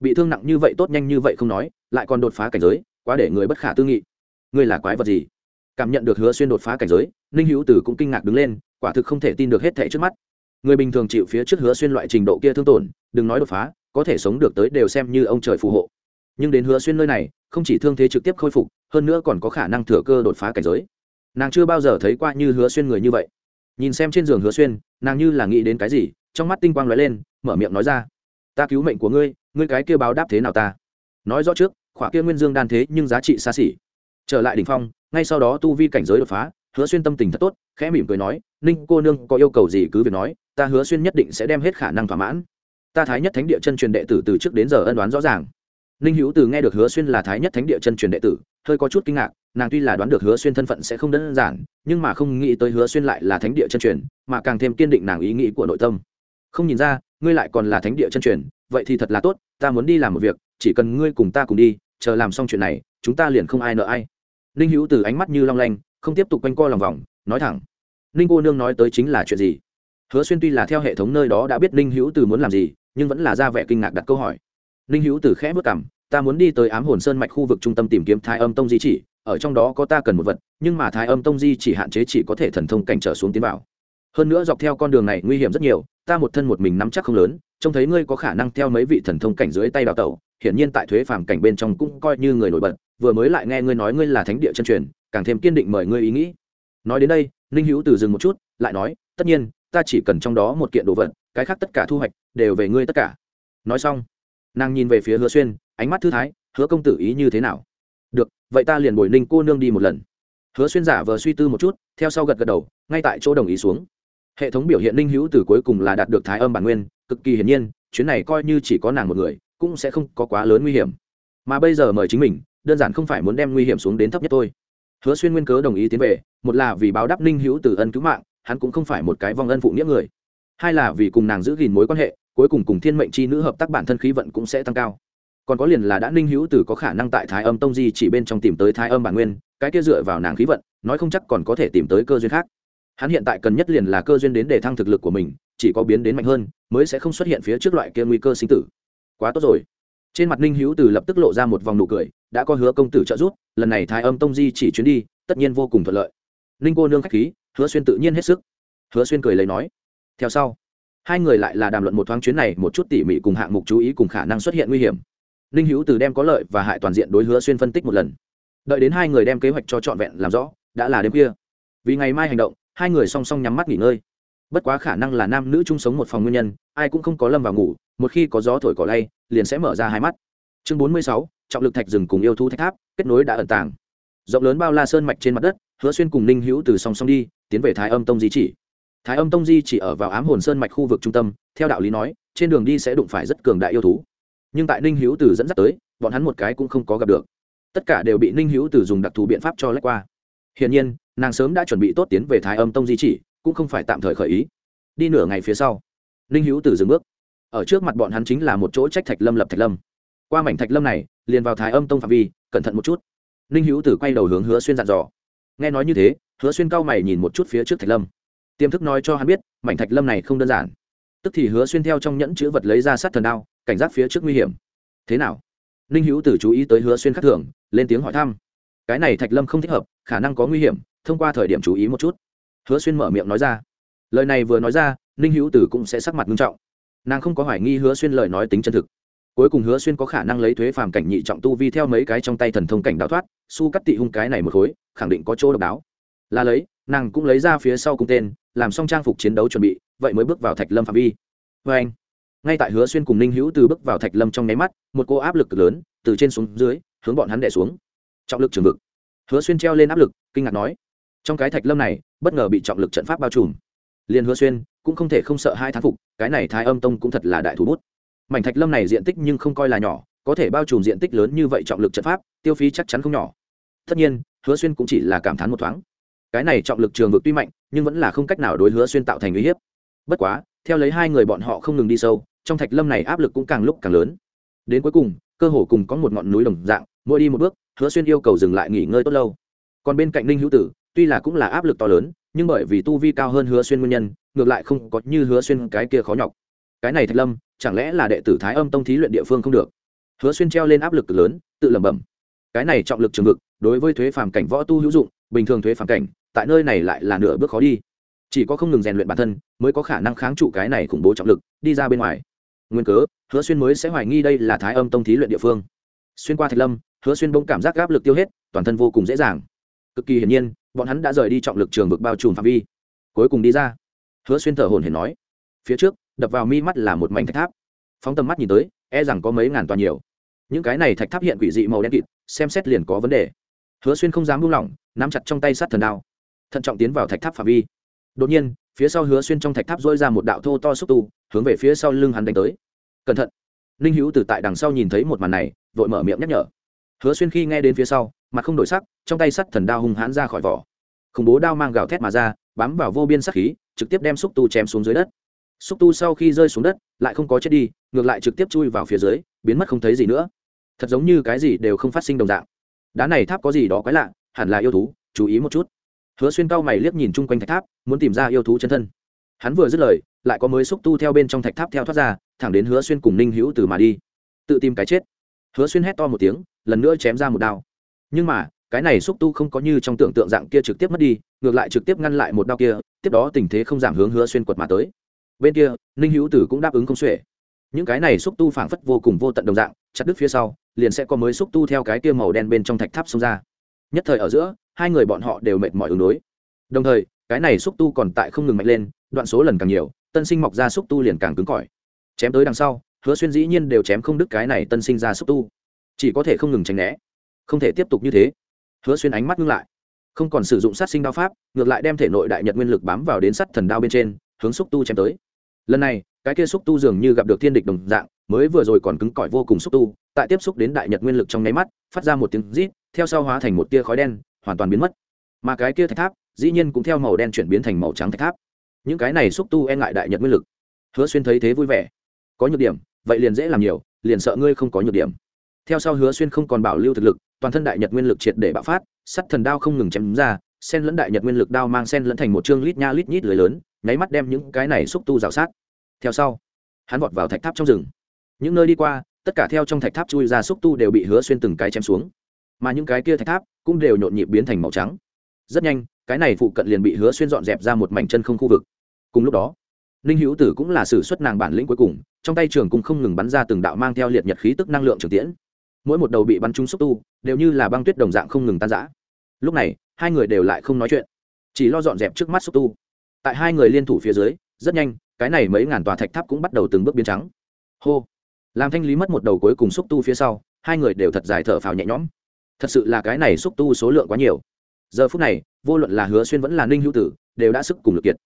Bị thương nặng như vậy tốt nhanh như vậy không nói, lại còn đột phá cảnh giới, quá để người bất khả tư nghị. Ngươi là quái vật gì? Cảm nhận được hứa xuyên đột phá cảnh giới, ninh hữu tử cũng kinh ngạc đứng lên, quả thực không thể tin được hết thẻ trước mắt. Người bình thường chịu phía trước hứa xuyên loại trình độ kia thương tổn, đừng nói đột phá, có thể sống được tới đều xem như ông trời phù hộ. Nhưng đến hứa xuyên nơi này, không chỉ thương thế trực tiếp khôi phục, hơn nữa còn có khả năng thừa cơ đột phá cảnh giới. Nàng chưa bao giờ thấy qua như hứa xuyên người như vậy. Nhìn xem trên giường hứa xuyên nàng như là nghĩ đến cái gì, trong mắt tinh quang lóe lên, mở miệng nói ra, ta cứu mệnh của ngươi ngươi cái kia báo đáp thế nào ta? Nói rõ trước, khỏa kia nguyên dương đan thế nhưng giá trị xa xỉ. Trở lại đ ỉ n h phong, ngay sau đó tu vi cảnh giới đột phá, hứa xuyên tâm tình thật tốt, khẽ mỉm cười nói, ninh cô nương có yêu cầu gì cứ việc nói, ta hứa xuyên nhất định sẽ đem hết khả năng thỏa mãn. Ta thái nhất thánh địa chân truyền đệ tử từ trước đến giờ ân đoán rõ ràng ninh hữu từ nghe được hứa xuyên là thái nhất thánh địa chân truyền đệ tử, hơi có chút kinh ngạc, nàng tuy là đoán được hứa xuyên thân phận sẽ không đơn giản, nhưng mà không nghĩ tới hứa xuyên lại là thánh địa chân truyền, mà càng thêm kiên định nàng ý nghĩ của nội tâm. Không nhìn ra, ngươi lại còn là thánh địa chân truyền, vậy thì thật là tốt, ta muốn đi làm một việc, chỉ cần ngươi cùng ta cùng đi, chờ làm xong chuyện này, chúng ta liền không ai nợ ai. Ninh hữu từ ánh mắt như long lanh, không tiếp tục quanh co lòng vòng, nói thẳng. Ninh cô nương nói tới chính là chuyện gì? Hứa xuyên tuy là theo hệ thống nơi đó đã biết ninh hữu từ muốn làm gì, nhưng vẫn là ra vẻ kinh ngạc đặt câu hỏi ninh hữu từ khẽ bước cảm ta muốn đi tới ám hồn sơn mạch khu vực trung tâm tìm kiếm thái âm tông di chỉ, ở trong đó có ta cần một vật, nhưng mà thái âm tông di chỉ hạn chế chỉ có thể thần thông cảnh trở xuống tiến vào. Hơn nữa dọc theo con đường này nguy hiểm rất nhiều, ta một thân một mình nắm chắc không lớn, trông thấy ngươi có khả năng theo mấy vị thần thông cảnh dưới tay đào tẩu, hiển nhiên tại thuế phàm cảnh bên trong cũng coi như người nổi bật, vừa mới lại nghe ngươi nói ngươi là thánh địa chân truyền, càng thêm kiên định mời ngươi ý nghĩ. Nói đến đây, ninh hữu từ dừng một chút, lại nói, tất nhiên, ta chỉ cần trong đó một kiện đồ vật, cái khác tất cả thu hoạch đều về ngươi tất cả. Nói xong nàng nhìn về phía hứa xuyên, ánh mắt thư thái, hứa công tử ý như thế nào? Được, vậy ta liền bồi ninh cô nương đi một lần. Hứa xuyên giả vờ suy tư một chút, theo sau gật gật đầu, ngay tại chỗ đồng ý xuống. Hệ thống biểu hiện ninh hữu từ cuối cùng là đạt được thái âm bản nguyên, cực kỳ hiển nhiên, chuyến này coi như chỉ có nàng một người, cũng sẽ không có quá lớn nguy hiểm. Mà bây giờ mời chính mình, đơn giản không phải muốn đem nguy hiểm xuống đến thấp nhất thôi. Hứa xuyên nguyên cớ đồng ý tiến về, một là vì báo đáp ninh hữu từ ân cứu mạng, hắn cũng không phải một cái vong ân phụ nghĩa người. Hai là vì cùng nàng giữ gìn mối quan hệ cuối cùng cùng thiên mệnh chi nữ hợp tác bản thân khí vận cũng sẽ tăng cao. Còn có liền là đã ninh hữu từ có khả năng tại thái âm tông di chỉ bên trong tìm tới thái âm bản nguyên, cái kia dựa vào nàng khí vận, nói không chắc còn có thể tìm tới cơ duyên khác. Hắn hiện tại cần nhất liền là cơ duyên đến để thăng thực lực của mình, chỉ có biến đến mạnh hơn, mới sẽ không xuất hiện phía trước loại kia nguy cơ sinh tử. Quá tốt rồi. Trên mặt ninh hữu từ lập tức lộ ra một vòng nụ cười, đã có hứa công tử trợ giúp, lần này thái âm tông di chỉ chuyến đi, tất nhiên vô cùng thuận lợi. Ninh cô nương k h á c h khí, hứa xuyên tự nhiên hết sức. Hứa xuyên cười lấy nói. Theo sau hai người lại là đàm luận một thoáng chuyến này, một chút tỉ mỉ cùng hạng mục chú ý cùng khả năng xuất hiện nguy hiểm. Ninh hữu từ đem có lợi và hại toàn diện đối hứa xuyên phân tích một lần. Đợi đến hai người đem kế hoạch cho trọn vẹn làm rõ, đã là đêm kia. vì ngày mai hành động, hai người song song nhắm mắt nghỉ ngơi. Bất quá khả năng là nam nữ chung sống một phòng nguyên nhân, ai cũng không có lâm vào ngủ, một khi có gió thổi cỏ lay, liền sẽ mở ra hai mắt. Chương bốn mươi sáu, trọng lực thạch rừng cùng yêu thú thạch tháp, kết nối đã ẩn tàng. Rộng lớn bao la sơn mạch trên mặt đất, hứa xuyên cùng ninh hữu từ song song đi, tiến về thái âm tông di chỉ thái âm tông di chỉ ở vào ám hồn sơn mạch khu vực trung tâm, theo đạo lý nói, trên đường đi sẽ đụng phải rất cường đại yêu thú. Nhưng tại ninh hữu từ dẫn dắt tới, bọn hắn một cái cũng không có gặp được. Tất cả đều bị ninh hữu từ dùng đặc thù biện pháp cho lách qua. Hiển nhiên, nàng sớm đã chuẩn bị tốt tiến về thái âm tông di chỉ, cũng không phải tạm thời khởi ý. Đi nửa ngày phía sau, ninh hữu từ dừng bước. Ở trước mặt bọn hắn chính là một chỗ trách thạch lâm lập thạch lâm. Qua mảnh thạch lâm này, liền vào thái âm tông phạm vi, cẩn thận một chút. Ninh hữu từ quay đầu hướng hứa xuyên dặn dò. Nghe nói như thế, hứa xuyên cao mày nhìn một chút phía trước thạch lâm tiềm thức nói cho hắn biết, mảnh thạch lâm này không đơn giản. Tức thì hứa xuyên theo trong nhẫn chữ vật lấy ra sát thần đao, cảnh giác phía trước nguy hiểm. Thế nào? Ninh hữu tử chú ý tới hứa xuyên khắc thường, lên tiếng hỏi thăm. Cái này thạch lâm không thích hợp, khả năng có nguy hiểm, thông qua thời điểm chú ý một chút. Hứa xuyên mở miệng nói ra. Lời này vừa nói ra, ninh hữu tử cũng sẽ sắc mặt nghiêm trọng. Nàng không có hoài nghi hứa xuyên lời nói tính chân thực. Cuối cùng hứa xuyên có khả năng lấy thuế phàm cảnh nhị trọng tu vi theo mấy cái trong tay thần thông cảnh đào thoát, su cắt tị hung cái này một khối, khẳng định có chỗ độc đáo. Là lấy nàng cũng lấy ra phía sau cùng tên, làm xong trang phục chiến đấu chuẩn bị, vậy mới bước vào thạch lâm phạm vi. Vê anh, ngay tại hứa xuyên cùng ninh hữu từ bước vào thạch lâm trong nháy mắt, một cô áp lực cực lớn từ trên xuống dưới, hướng bọn hắn đẻ xuống. Trọng lực trường vực. Hứa xuyên treo lên áp lực, kinh ngạc nói, trong cái thạch lâm này, bất ngờ bị trọng lực trận pháp bao trùm. Liền hứa xuyên cũng không thể không sợ hai thán phục, cái này thái âm tông cũng thật là đại thủ bút. Mảnh thạch lâm này diện tích nhưng không coi là nhỏ, có thể bao trùm diện tích lớn như vậy trọng lực trận pháp, tiêu phí chắc chắn không nhỏ. Tất nhiên, hứa xuyên cũng chỉ là cảm thán một thoáng cái này trọng lực trường vực tuy mạnh, nhưng vẫn là không cách nào đối hứa xuyên tạo thành uy hiếp. Bất quá, theo lấy hai người bọn họ không ngừng đi sâu, trong thạch lâm này áp lực cũng càng lúc càng lớn. Đến cuối cùng, cơ hồ cùng có một ngọn núi đồng dạng, mỗi đi một bước, hứa xuyên yêu cầu dừng lại nghỉ ngơi tốt lâu. Còn bên cạnh ninh hữu tử, tuy là cũng là áp lực to lớn, nhưng bởi vì tu vi cao hơn hứa xuyên nguyên nhân, ngược lại không có như hứa xuyên cái kia khó nhọc. Cái này thạch lâm, chẳng lẽ là đệ tử thái âm tông thí luyện địa phương không được? Hứa xuyên treo lên áp lực lớn, tự lẩm bẩm. Cái này trọng lực trường vực, đối với thuế phàm cảnh võ tu hữu dụng bình thường thuế phản cảnh, tại nơi này lại là nửa bước khó đi. Chỉ có không ngừng rèn luyện bản thân mới có khả năng kháng trụ cái này khủng bố trọng lực, đi ra bên ngoài. Nguyên cớ, hứa xuyên mới sẽ hoài nghi đây là thái âm tông thí luyện địa phương. Xuyên qua thạch lâm, hứa xuyên bỗng cảm giác áp lực tiêu hết, toàn thân vô cùng dễ dàng. Cực kỳ hiển nhiên, bọn hắn đã rời đi trọng lực trường vực bao trùm phạm vi. Cuối cùng đi ra. Hứa xuyên thở hồn hển nói, phía trước, đập vào mi mắt là một mảnh thạch tháp. Phóng tầm mắt nhìn tới e rằng có mấy ngàn tòa nhiều. Những cái này thạch tháp hiện quỷ dị màu đen kịt, xem xét liền có vấn đề hứa xuyên không dám buông lỏng, nắm chặt trong tay sát thần đao. Thận trọng tiến vào thạch tháp phạm vi. Đột nhiên, phía sau hứa xuyên trong thạch tháp dỗi ra một đạo thô to xúc tu, hướng về phía sau lưng hắn đánh tới. Cẩn thận! Ninh hữu từ tại đằng sau nhìn thấy một màn này, vội mở miệng nhắc nhở. Hứa xuyên khi nghe đến phía sau, mặt không đổi sắc, trong tay sắt thần đao hung hãn ra khỏi vỏ. Khủng bố đao mang gào thét mà ra, bám vào vô biên sắc khí, trực tiếp đem xúc tu chém xuống dưới đất. Xúc tu sau khi rơi xuống đất, lại không có chết đi, ngược lại trực tiếp chui vào phía dưới, biến mất không thấy gì nữa. Thật giống như cái gì đều không phát sinh đồng dạng đá này tháp có gì đó quái lạ, hẳn là yêu thú, chú ý một chút. Hứa xuyên cao mày liếc nhìn chung quanh thạch tháp, muốn tìm ra yêu thú chân thân. Hắn vừa dứt lời, lại có mới xúc tu theo bên trong thạch tháp theo thoát ra, thẳng đến hứa xuyên cùng ninh hữu từ mà đi. Tự tìm cái chết. Hứa xuyên hét to một tiếng, lần nữa chém ra một đao. Nhưng mà, cái này xúc tu không có như trong tưởng tượng dạng kia trực tiếp mất đi, ngược lại trực tiếp ngăn lại một đao kia, tiếp đó tình thế không giảm hướng hứa xuyên quật mà tới. Bên kia, ninh hữu tử cũng đáp ứng không xuể. Những cái này xúc tu phảng phất vô cùng vô tận đồng dạng chặt đứt phía sau, liền sẽ có mới xúc tu theo cái kia màu đen bên trong thạch tháp xông ra. Nhất thời ở giữa, hai người bọn họ đều mệt mỏi ứng đối. Đồng thời, cái này xúc tu còn tại không ngừng mạnh lên, đoạn số lần càng nhiều, tân sinh mọc ra xúc tu liền càng cứng cỏi. Chém tới đằng sau, hứa xuyên dĩ nhiên đều chém không đứt cái này tân sinh ra xúc tu. Chỉ có thể không ngừng tránh né, không thể tiếp tục như thế. Hứa xuyên ánh mắt ngưng lại, không còn sử dụng sát sinh đao pháp, ngược lại đem thể nội đại nhật nguyên lực bám vào đến sắt thần đao bên trên, hướng xúc tu chém tới. Lần này cái kia xúc tu dường như gặp được thiên địch đồng dạng, mới vừa rồi còn cứng cỏi vô cùng xúc tu, tại tiếp xúc đến đại nhật nguyên lực trong nháy mắt, phát ra một tiếng rít, theo sau hóa thành một tia khói đen, hoàn toàn biến mất. Mà cái kia thạch tháp, dĩ nhiên cũng theo màu đen chuyển biến thành màu trắng thạch tháp. Những cái này xúc tu e ngại đại nhật nguyên lực. Hứa xuyên thấy thế vui vẻ. Có nhược điểm, vậy liền dễ làm nhiều, liền sợ ngươi không có nhược điểm. Theo sau hứa xuyên không còn bảo lưu thực lực, toàn thân đại nhật nguyên lực triệt để bạo phát, sắt thần đao không ngừng chém ra, sen lẫn đại nhật nguyên lực đao mang sen lẫn thành một chương lít nha lít nhít lưới lớn, nháy mắt đem những cái này xúc tu rào sát theo sau, hắn vọt vào thạch tháp trong rừng. Những nơi đi qua, tất cả theo trong thạch tháp chui ra xúc tu đều bị hứa xuyên từng cái chém xuống. Mà những cái kia thạch tháp cũng đều nhộn nhịp biến thành màu trắng. Rất nhanh, cái này phụ cận liền bị hứa xuyên dọn dẹp ra một mảnh chân không khu vực. Cùng lúc đó, ninh hữu tử cũng là s ử suất nàng bản lĩnh cuối cùng, trong tay trường cung không ngừng bắn ra từng đạo mang theo liệt nhật khí tức năng lượng trường tiễn. Mỗi một đầu bị bắn trúng xúc tu, đều như là băng tuyết đồng dạng không ngừng tan giã lúc này, hai người đều lại không nói chuyện, chỉ lo dọn dẹp trước mắt xúc tu. Tại hai người liên thủ phía dưới, rất nhanh cái này mấy ngàn tòa thạch tháp cũng bắt đầu từng bước biến trắng. Hô. Làm thanh lý mất một đầu cuối cùng xúc tu phía sau, hai người đều thật dài thở phào nhẹ nhõm. Thật sự là cái này xúc tu số lượng quá nhiều. Giờ phút này, vô luận là hứa xuyên vẫn là ninh hữu tử, đều đã sức cùng lực kiệt.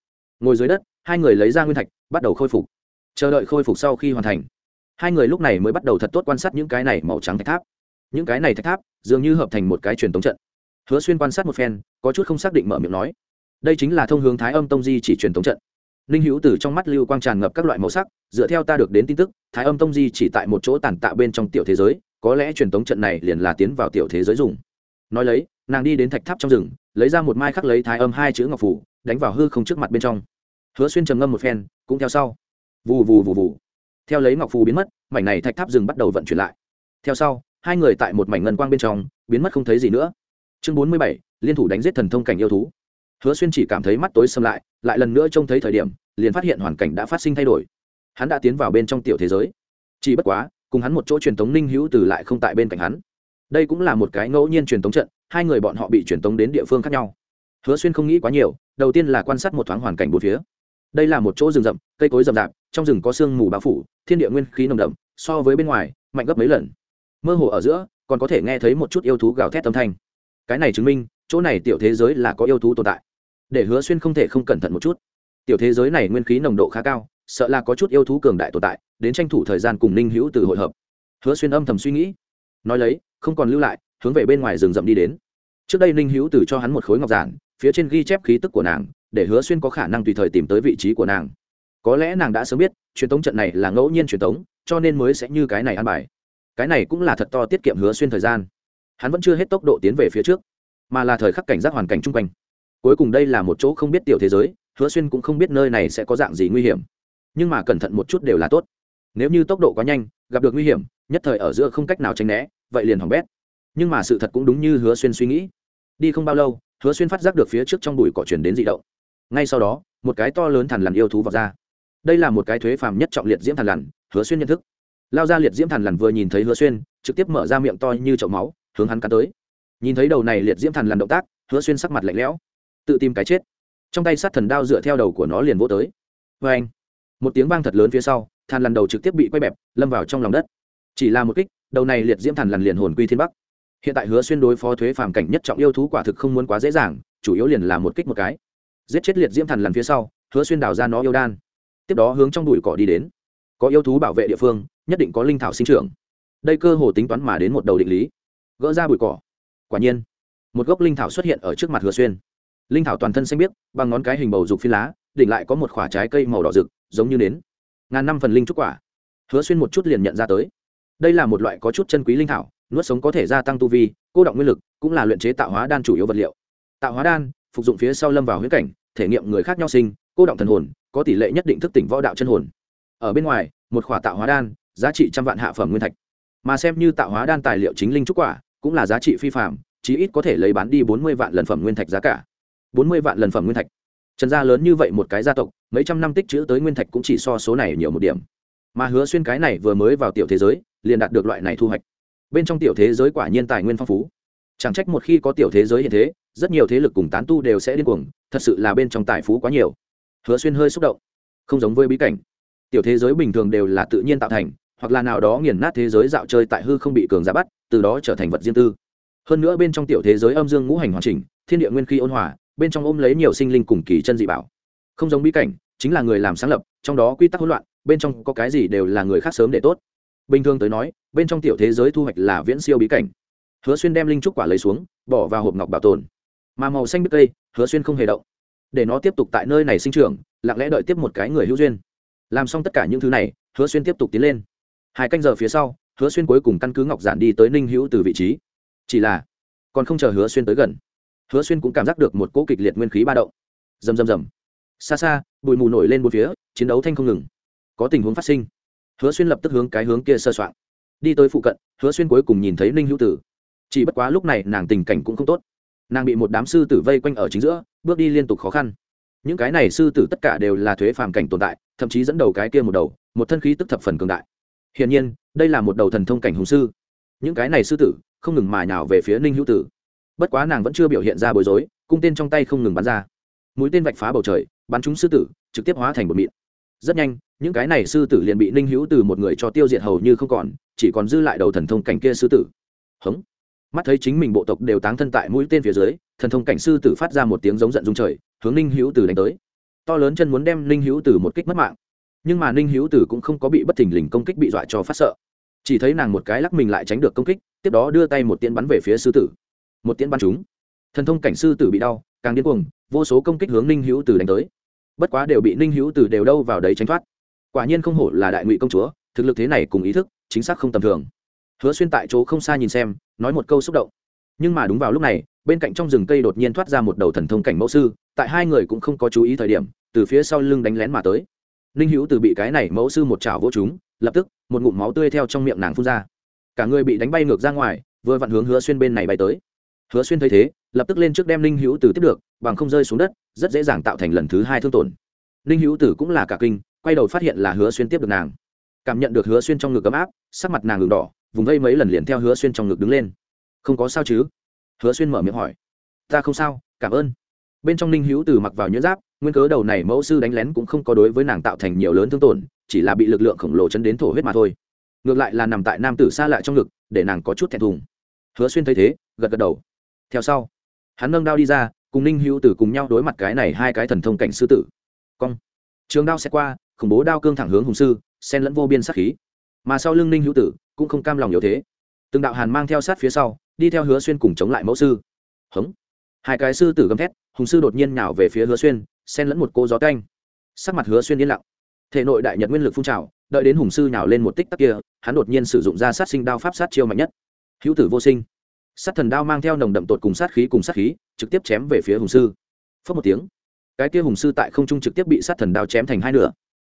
Ngồi dưới đất, hai người lấy ra nguyên thạch, bắt đầu khôi phục. Chờ đợi khôi phục sau khi hoàn thành, hai người lúc này mới bắt đầu thật tốt quan sát những cái này màu trắng thạch tháp. Những cái này thạch tháp, dường như hợp thành một cái truyền tống trận. Hứa xuyên quan sát một phen, có chút không xác định mở miệng nói, đây chính là thông hướng thái âm tông di chỉ truyền tống trận ninh hữu từ trong mắt lưu quang tràn ngập các loại màu sắc, dựa theo ta được đến tin tức, thái âm tông di chỉ tại một chỗ tàn tạ bên trong tiểu thế giới, có lẽ truyền tống trận này liền là tiến vào tiểu thế giới dùng. Nói lấy, nàng đi đến thạch tháp trong rừng, lấy ra một mai khắc lấy thái âm hai chữ ngọc phủ, đánh vào hư không trước mặt bên trong. Hứa xuyên trầm ngâm một phen, cũng theo sau. Vù vù vù vù. Theo lấy ngọc phù biến mất, mảnh này thạch tháp rừng bắt đầu vận chuyển lại. Theo sau, hai người tại một mảnh ngân quang bên trong, biến mất không thấy gì nữa. Chương bốn mươi bảy, liên thủ đánh giết thần thông cảnh yêu thú. Hứa xuyên chỉ cảm thấy mắt tối xâm lại lại lần nữa trông thấy thời điểm liền phát hiện hoàn cảnh đã phát sinh thay đổi. Hắn đã tiến vào bên trong tiểu thế giới. Chỉ bất quá, cùng hắn một chỗ truyền thống ninh hữu từ lại không tại bên cạnh hắn. Đây cũng là một cái ngẫu nhiên truyền thống trận, hai người bọn họ bị truyền thống đến địa phương khác nhau. Hứa xuyên không nghĩ quá nhiều, đầu tiên là quan sát một thoáng hoàn cảnh bốn phía. Đây là một chỗ rừng rậm, cây cối rậm rạp, trong rừng có sương mù bao phủ, thiên địa nguyên khí nồng đậm, so với bên ngoài, mạnh gấp mấy lần. Mơ hồ ở giữa, còn có thể nghe thấy một chút yêu thú gào thét âm thanh. Cái này chứng minh, chỗ này tiểu thế giới là có yêu thú tồn tại. Để hứa xuyên không thể không cẩn thận một chút tiểu thế giới này nguyên khí nồng độ khá cao, sợ là có chút yêu thú cường đại tồn tại, đến tranh thủ thời gian cùng ninh hữu từ hội hợp. Hứa xuyên âm thầm suy nghĩ. Nói lấy, không còn lưu lại, hướng về bên ngoài rừng rậm đi đến. Trước đây ninh hữu từ cho hắn một khối ngọc giản, phía trên ghi chép khí tức của nàng, để hứa xuyên có khả năng tùy thời tìm tới vị trí của nàng. Có lẽ nàng đã sớm biết, truyền thống trận này là ngẫu nhiên truyền thống cho nên mới sẽ như cái này ăn bài. Cái này cũng là thật to tiết kiệm hứa xuyên thời gian. Hắn vẫn chưa hết tốc độ tiến về phía trước, mà là thời khắc cảnh giác hoàn cảnh chung quanh. Cuối cùng đây là một chỗ không biết tiểu thế giới hứa xuyên cũng không biết nơi này sẽ có dạng gì nguy hiểm. Nhưng mà cẩn thận một chút đều là tốt. Nếu như tốc độ quá nhanh, gặp được nguy hiểm, nhất thời ở giữa không cách nào tránh né, vậy liền hỏng bét. Nhưng mà sự thật cũng đúng như hứa xuyên suy nghĩ. Đi không bao lâu, hứa xuyên phát giác được phía trước trong bụi cỏ chuyển đến dị động. Ngay sau đó, một cái to lớn thằn lằn yêu thú vọt ra. Đây là một cái thuế phàm nhất trọng liệt diễm thằn lằn, hứa xuyên nhận thức. Lao ra liệt diễm thằn lằn vừa nhìn thấy hứa xuyên, trực tiếp mở ra miệng to như chậu máu, hướng hắn cắn tới. Nhìn thấy đầu này liệt diễm thằn lằn động tác, hứa xuyên sắc mặt lạnh lẽo. Tự tìm cái chết trong tay sát thần đao dựa theo đầu của nó liền vỗ tới. Vê anh, một tiếng vang thật lớn phía sau than lần đầu trực tiếp bị quay bẹp, lâm vào trong lòng đất. Chỉ là một kích, đầu này liệt diễm thằn lần liền hồn quy thiên bắc. Hiện tại hứa xuyên đối phó thuế phàm cảnh nhất trọng yêu thú quả thực không muốn quá dễ dàng, chủ yếu liền là một kích một cái. Giết chết liệt diễm thằn lần phía sau, hứa xuyên đào ra nó yêu đan. Tiếp đó hướng trong đùi cỏ đi đến. Có yêu thú bảo vệ địa phương, nhất định có linh thảo sinh trưởng. Đây cơ hồ tính toán mà đến một đầu định lý. Gỡ ra bụi cỏ. Quả nhiên, một gốc linh thảo xuất hiện ở trước mặt hứa xuyên linh thảo toàn thân xanh biếc, bằng ngón cái hình bầu dục phi lá, đỉnh lại có một khoả trái cây màu đỏ rực, giống như nến. Ngàn năm phần linh trúc quả. Hứa xuyên một chút liền nhận ra tới. Đây là một loại có chút chân quý linh thảo, nuốt sống có thể gia tăng tu vi, cô động nguyên lực, cũng là luyện chế tạo hóa đan chủ yếu vật liệu. Tạo hóa đan, phục dụng phía sau lâm vào huyết cảnh, thể nghiệm người khác nhau sinh, cô động thần hồn, có tỷ lệ nhất định thức tỉnh võ đạo chân hồn. Ở bên ngoài, một khỏa tạo hóa đan, giá trị trăm vạn hạ phẩm nguyên thạch. Mà xem như tạo hóa đan tài liệu chính linh trúc quả, cũng là giá trị phi phạm chí ít có thể lấy bán đi bốn mươi vạn lần phẩm nguyên thạch giá cả bốn mươi vạn lần phẩm nguyên thạch. Trần gia lớn như vậy một cái gia tộc, mấy trăm năm tích chữ tới nguyên thạch cũng chỉ so số này nhiều một điểm. Mà hứa xuyên cái này vừa mới vào tiểu thế giới, liền đạt được loại này thu hoạch. Bên trong tiểu thế giới quả nhiên tài nguyên phong phú. Chẳng trách một khi có tiểu thế giới hiện thế, rất nhiều thế lực cùng tán tu đều sẽ điên cuồng, thật sự là bên trong tài phú quá nhiều. Hứa xuyên hơi xúc động. Không giống với bí cảnh. Tiểu thế giới bình thường đều là tự nhiên tạo thành, hoặc là nào đó nghiền nát thế giới dạo chơi tại hư không bị cường giá bắt, từ đó trở thành vật riêng tư. Hơn nữa bên trong tiểu thế giới âm dương ngũ hành hoàn chỉnh, thiên địa nguyên khí ôn hòa bên trong ôm lấy nhiều sinh linh cùng kỳ chân dị bảo. Không giống bí cảnh, chính là người làm sáng lập, trong đó quy tắc hỗn loạn, bên trong có cái gì đều là người khác sớm để tốt. Bình thường tới nói, bên trong tiểu thế giới thu hoạch là viễn siêu bí cảnh. Hứa xuyên đem linh trúc quả lấy xuống, bỏ vào hộp ngọc bảo tồn. Mà màu xanh bít cây, hứa xuyên không hề động. Để nó tiếp tục tại nơi này sinh trưởng, lặng lẽ đợi tiếp một cái người hữu duyên. Làm xong tất cả những thứ này, hứa xuyên tiếp tục tiến lên. Hai canh giờ phía sau, hứa xuyên cuối cùng căn cứ ngọc giản đi tới ninh hữu từ vị trí. Chỉ là, còn không chờ hứa xuyên tới gần hứa xuyên cũng cảm giác được một cỗ kịch liệt nguyên khí ba động. Rầm rầm rầm. Xa xa, bụi mù nổi lên bốn phía, chiến đấu thanh không ngừng. Có tình huống phát sinh. Hứa xuyên lập tức hướng cái hướng kia sơ soạn. Đi tới phụ cận, hứa xuyên cuối cùng nhìn thấy ninh hữu tử. Chỉ bất quá lúc này nàng tình cảnh cũng không tốt. Nàng bị một đám sư tử vây quanh ở chính giữa, bước đi liên tục khó khăn. Những cái này sư tử tất cả đều là thuế phàm cảnh tồn tại, thậm chí dẫn đầu cái kia một đầu, một thân khí tức thập phần cường đại. Hiển nhiên, đây là một đầu thần thông cảnh hùng sư. Những cái này sư tử, không ngừng mài nào về phía ninh hữu tử bất quá nàng vẫn chưa biểu hiện ra bối rối, cung tên trong tay không ngừng bắn ra. Mũi tên vạch phá bầu trời, bắn chúng sư tử, trực tiếp hóa thành bột mịn. Rất nhanh, những cái này sư tử liền bị ninh hữu từ một người cho tiêu diệt hầu như không còn, chỉ còn dư lại đầu thần thông cảnh kia sư tử. Hống. Mắt thấy chính mình bộ tộc đều táng thân tại mũi tên phía dưới, thần thông cảnh sư tử phát ra một tiếng giống giận dung trời, hướng ninh hữu từ đánh tới. To lớn chân muốn đem ninh hữu từ một kích mất mạng. Nhưng mà ninh hữu từ cũng không có bị bất thình lình công kích bị dọa cho phát sợ. Chỉ thấy nàng một cái lắc mình lại tránh được công kích, tiếp đó đưa tay một tiên bắn về phía sư tử một tiễn bắn chúng. Thần thông cảnh sư tử bị đau, càng điên cuồng, vô số công kích hướng ninh hữu tử đánh tới. Bất quá đều bị ninh hữu tử đều đâu vào đấy tránh thoát. Quả nhiên không hổ là đại ngụy công chúa, thực lực thế này cùng ý thức, chính xác không tầm thường. Hứa xuyên tại chỗ không xa nhìn xem, nói một câu xúc động. Nhưng mà đúng vào lúc này, bên cạnh trong rừng cây đột nhiên thoát ra một đầu thần thông cảnh mẫu sư, tại hai người cũng không có chú ý thời điểm, từ phía sau lưng đánh lén mà tới. Ninh hữu từ bị cái này mẫu sư một chảo vỗ chúng lập tức, một ngụm máu tươi theo trong miệng nàng phun ra. Cả người bị đánh bay ngược ra ngoài, vừa vặn hướng hứa xuyên bên này bay tới hứa xuyên thấy thế, lập tức lên trước đem ninh hữu tử tiếp được, bằng không rơi xuống đất, rất dễ dàng tạo thành lần thứ hai thương tổn. Ninh hữu tử cũng là cả kinh, quay đầu phát hiện là hứa xuyên tiếp được nàng. Cảm nhận được hứa xuyên trong ngực ấm áp, sắc mặt nàng ngừng đỏ, vùng vây mấy lần liền theo hứa xuyên trong ngực đứng lên. Không có sao chứ? Hứa xuyên mở miệng hỏi. Ta không sao, cảm ơn. Bên trong ninh hữu tử mặc vào nhuyễn giáp, nguyên cớ đầu này mẫu sư đánh lén cũng không có đối với nàng tạo thành nhiều lớn thương tổn, chỉ là bị lực lượng khổng lồ chấn đến thổ huyết mà thôi. Ngược lại là nằm tại nam tử xa lại trong ngực, để nàng có chút thẹn thùng. Hứa xuyên thấy thế, gật gật đầu theo sau, hắn nâng đao đi ra, cùng ninh hữu tử cùng nhau đối mặt cái này hai cái thần thông cảnh sư tử. Cong. Trường đao sẽ qua, khủng bố đao cương thẳng hướng hùng sư sen lẫn vô biên sát khí. Mà sau lưng ninh hữu tử cũng không cam lòng yếu thế. Từng đạo hàn mang theo sát phía sau, đi theo hứa xuyên cùng chống lại mẫu sư. Hống. Hai cái sư tử gầm thét, hùng sư đột nhiên nhào về phía hứa xuyên sen lẫn một cô gió canh sắc mặt hứa xuyên yên lặng. Thể nội đại nhật nguyên lực phun trào, đợi đến hùng sư nhào lên một tích tắc kia, hắn đột nhiên sử dụng ra sát sinh đao pháp sát chiêu mạnh nhất. Hữu tử vô sinh sát thần đao mang theo nồng đậm tột cùng sát khí cùng sát khí, trực tiếp chém về phía hùng sư. Phớt một tiếng, cái kia hùng sư tại không trung trực tiếp bị sát thần đao chém thành hai nửa.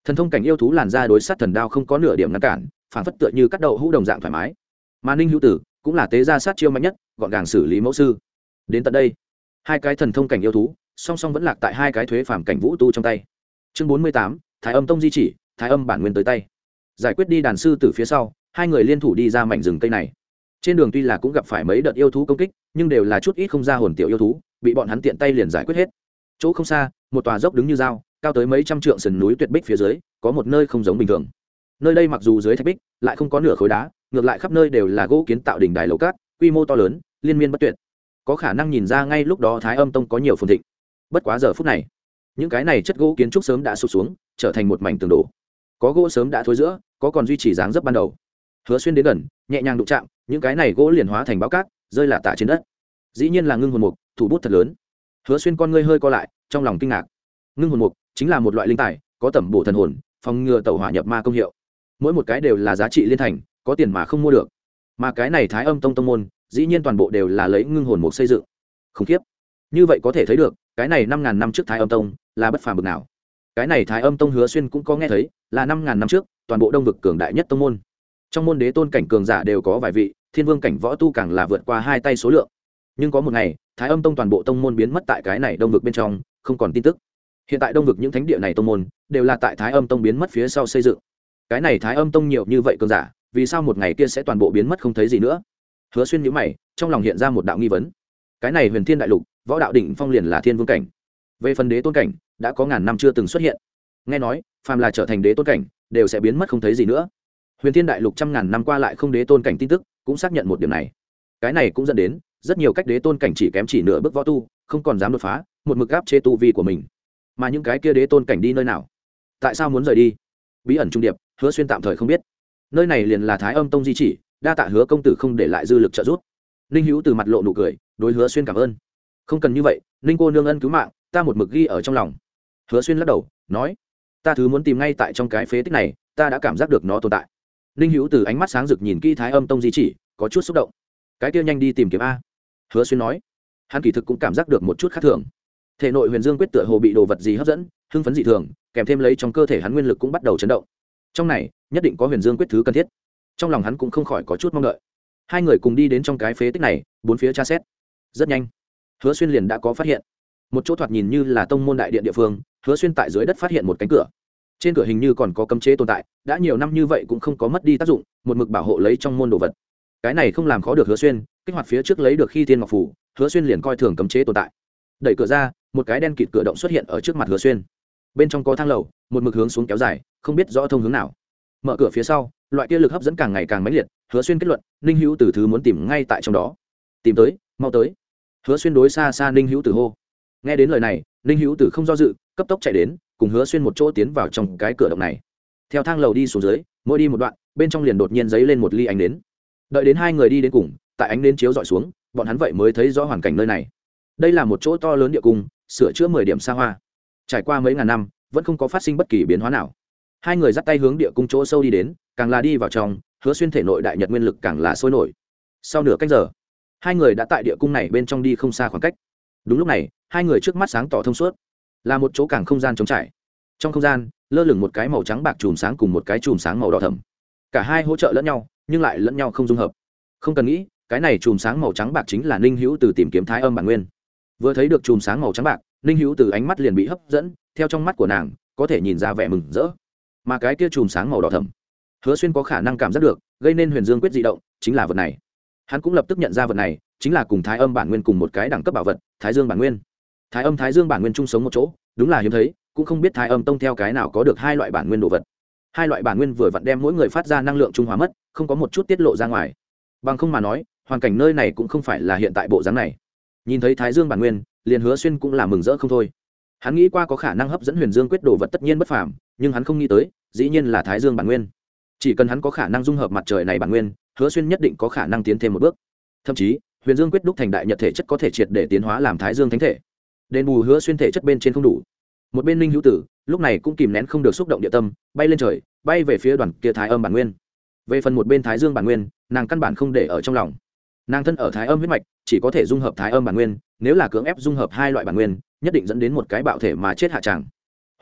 Thần thông cảnh yêu thú làn ra đối sát thần đao không có nửa điểm ngăn cản, phản phất tựa như cắt đậu hũ đồng dạng thoải mái. Mà ninh hữu tử cũng là tế gia sát chiêu mạnh nhất, gọn gàng xử lý mẫu sư. Đến tận đây, hai cái thần thông cảnh yêu thú, song song vẫn lạc tại hai cái thuế phàm cảnh vũ tu trong tay. Chương bốn mươi tám, thái âm tông di chỉ, thái âm bản nguyên tới tay. Giải quyết đi đàn sư từ phía sau, hai người liên thủ đi ra mảnh rừng cây này trên đường tuy là cũng gặp phải mấy đợt yêu thú công kích, nhưng đều là chút ít không ra hồn tiểu yêu thú, bị bọn hắn tiện tay liền giải quyết hết. Chỗ không xa, một tòa dốc đứng như dao, cao tới mấy trăm trượng sườn núi tuyệt bích phía dưới, có một nơi không giống bình thường. Nơi đây mặc dù dưới thạch bích, lại không có nửa khối đá, ngược lại khắp nơi đều là gỗ kiến tạo đỉnh đài lầu cát, quy mô to lớn, liên miên bất tuyệt. Có khả năng nhìn ra ngay lúc đó thái âm tông có nhiều phồn thịnh. Bất quá giờ phút này, những cái này chất gỗ kiến trúc sớm đã sụt xuống, trở thành một mảnh tường đổ. Có gỗ sớm đã thối giữa, có còn duy trì dáng dấp ban đầu hứa xuyên đến gần, nhẹ nhàng đụng chạm, những cái này gỗ liền hóa thành báo cát, rơi là tả trên đất. Dĩ nhiên là ngưng hồn mục, thủ bút thật lớn. Hứa xuyên con ngươi hơi co lại, trong lòng kinh ngạc. Ngưng hồn mục chính là một loại linh tài, có tẩm bổ thần hồn, phòng ngừa tẩu hỏa nhập ma công hiệu. Mỗi một cái đều là giá trị liên thành, có tiền mà không mua được. Mà cái này thái âm tông tông môn, dĩ nhiên toàn bộ đều là lấy ngưng hồn mục xây dựng. Khủng khiếp. Như vậy có thể thấy được, cái này năm ngàn năm trước thái âm tông là bất phàm bực nào. Cái này thái âm tông hứa xuyên cũng có nghe thấy, là năm ngàn năm trước, toàn bộ đông vực cường đại nhất tông môn trong môn đế tôn cảnh cường giả đều có vài vị, thiên vương cảnh võ tu càng là vượt qua hai tay số lượng. Nhưng có một ngày, thái âm tông toàn bộ tông môn biến mất tại cái này đông vực bên trong, không còn tin tức. Hiện tại đông vực những thánh địa này tông môn, đều là tại thái âm tông biến mất phía sau xây dựng. Cái này thái âm tông nhiều như vậy cường giả, vì sao một ngày kia sẽ toàn bộ biến mất không thấy gì nữa? Hứa xuyên nhữ mày, trong lòng hiện ra một đạo nghi vấn. Cái này huyền thiên đại lục, võ đạo đỉnh phong liền là thiên vương cảnh. Về phần đế tôn cảnh, đã có ngàn năm chưa từng xuất hiện. Nghe nói, phàm là trở thành đế tôn cảnh, đều sẽ biến mất không thấy gì nữa huyền thiên đại lục trăm ngàn năm qua lại không đế tôn cảnh tin tức, cũng xác nhận một điểm này. Cái này cũng dẫn đến, rất nhiều cách đế tôn cảnh chỉ kém chỉ nửa bước võ tu, không còn dám đột phá, một mực gáp chế tu vi của mình. Mà những cái kia đế tôn cảnh đi nơi nào? Tại sao muốn rời đi? Bí ẩn trung điệp, hứa xuyên tạm thời không biết. Nơi này liền là thái âm tông di chỉ, đa tạ hứa công tử không để lại dư lực trợ giúp. Ninh hữu từ mặt lộ nụ cười, đối hứa xuyên cảm ơn. Không cần như vậy, ninh cô nương ân cứu mạng, ta một mực ghi ở trong lòng. Hứa xuyên lắc đầu, nói, ta thứ muốn tìm ngay tại trong cái phế tích này, ta đã cảm giác được nó tồn tại ninh hữu từ ánh mắt sáng rực nhìn kỹ thái âm tông di chỉ, có chút xúc động. Cái kia nhanh đi tìm kiếm a. Hứa xuyên nói. Hắn kỳ thực cũng cảm giác được một chút khác thường. Thể nội huyền dương quyết tựa hồ bị đồ vật gì hấp dẫn, hưng phấn dị thường, kèm thêm lấy trong cơ thể hắn nguyên lực cũng bắt đầu chấn động. Trong này, nhất định có huyền dương quyết thứ cần thiết. Trong lòng hắn cũng không khỏi có chút mong đợi. Hai người cùng đi đến trong cái phế tích này, bốn phía tra xét. Rất nhanh, hứa xuyên liền đã có phát hiện. Một chỗ thoạt nhìn như là tông môn đại điện địa phương, hứa xuyên tại dưới đất phát hiện một cánh cửa trên cửa hình như còn có cấm chế tồn tại, đã nhiều năm như vậy cũng không có mất đi tác dụng, một mực bảo hộ lấy trong môn đồ vật. Cái này không làm khó được hứa xuyên, kích hoạt phía trước lấy được khi thiên ngọc phủ, hứa xuyên liền coi thường cấm chế tồn tại. Đẩy cửa ra, một cái đen kịt cửa động xuất hiện ở trước mặt hứa xuyên. Bên trong có thang lầu, một mực hướng xuống kéo dài, không biết rõ thông hướng nào. Mở cửa phía sau, loại kia lực hấp dẫn càng ngày càng mãnh liệt, hứa xuyên kết luận, ninh hữu từ thứ muốn tìm ngay tại trong đó. Tìm tới, mau tới. Hứa xuyên đối xa xa ninh hữu từ hô. Nghe đến lời này, ninh hữu từ không do dự, cấp tốc chạy đến cùng hứa xuyên một chỗ tiến vào trong cái cửa động này. Theo thang lầu đi xuống dưới, mỗi đi một đoạn, bên trong liền đột nhiên dấy lên một ly ánh nến. Đợi đến hai người đi đến cùng, tại ánh nến chiếu dọi xuống, bọn hắn vậy mới thấy rõ hoàn cảnh nơi này. Đây là một chỗ to lớn địa cung, sửa chữa mười điểm xa hoa. Trải qua mấy ngàn năm, vẫn không có phát sinh bất kỳ biến hóa nào. Hai người dắt tay hướng địa cung chỗ sâu đi đến, càng là đi vào trong, hứa xuyên thể nội đại nhật nguyên lực càng là sôi nổi. Sau nửa cách giờ, hai người đã tại địa cung này bên trong đi không xa khoảng cách. Đúng lúc này, hai người trước mắt sáng tỏ thông suốt là một chỗ càng không gian trống trải. Trong không gian lơ lửng một cái màu trắng bạc chùm sáng cùng một cái chùm sáng màu đỏ thẫm. cả hai hỗ trợ lẫn nhau nhưng lại lẫn nhau không dung hợp. Không cần nghĩ cái này chùm sáng màu trắng bạc chính là ninh hữu từ tìm kiếm thái âm bản nguyên. Vừa thấy được chùm sáng màu trắng bạc ninh hữu từ ánh mắt liền bị hấp dẫn theo trong mắt của nàng có thể nhìn ra vẻ mừng rỡ. Mà cái kia chùm sáng màu đỏ thẫm, hứa xuyên có khả năng cảm giác được gây nên huyền dương quyết di động chính là vật này. Hắn cũng lập tức nhận ra vật này chính là cùng thái âm bản nguyên cùng một cái đẳng cấp bảo vật thái dương bản nguyên thái âm, thái dương bản nguyên chung sống một chỗ, đúng là hiếm thấy, cũng không biết thái âm tông theo cái nào có được hai loại bản nguyên đồ vật. Hai loại bản nguyên vừa vặn đem mỗi người phát ra năng lượng trung hòa mất, không có một chút tiết lộ ra ngoài. Bằng không mà nói, hoàn cảnh nơi này cũng không phải là hiện tại bộ dáng này. Nhìn thấy thái dương bản nguyên, liền hứa xuyên cũng là mừng rỡ không thôi. Hắn nghĩ qua có khả năng hấp dẫn huyền dương quyết đồ vật tất nhiên bất phàm, nhưng hắn không nghĩ tới, dĩ nhiên là thái dương bản nguyên. Chỉ cần hắn có khả năng dung hợp mặt trời này bản nguyên, hứa xuyên nhất định có khả năng tiến thêm một bước. Thậm chí, huyền dương quyết đúc thành đại nhật thể chất có thể triệt để tiến hóa làm thái dương thánh thể đền bù hứa xuyên thể chất bên trên không đủ. Một bên ninh hữu tử, lúc này cũng kìm nén không được xúc động địa tâm, bay lên trời, bay về phía đoàn kia thái âm bản nguyên. Về phần một bên thái dương bản nguyên, nàng căn bản không để ở trong lòng. Nàng thân ở thái âm huyết mạch, chỉ có thể dung hợp thái âm bản nguyên, nếu là cưỡng ép dung hợp hai loại bản nguyên, nhất định dẫn đến một cái bạo thể mà chết hạ tràng.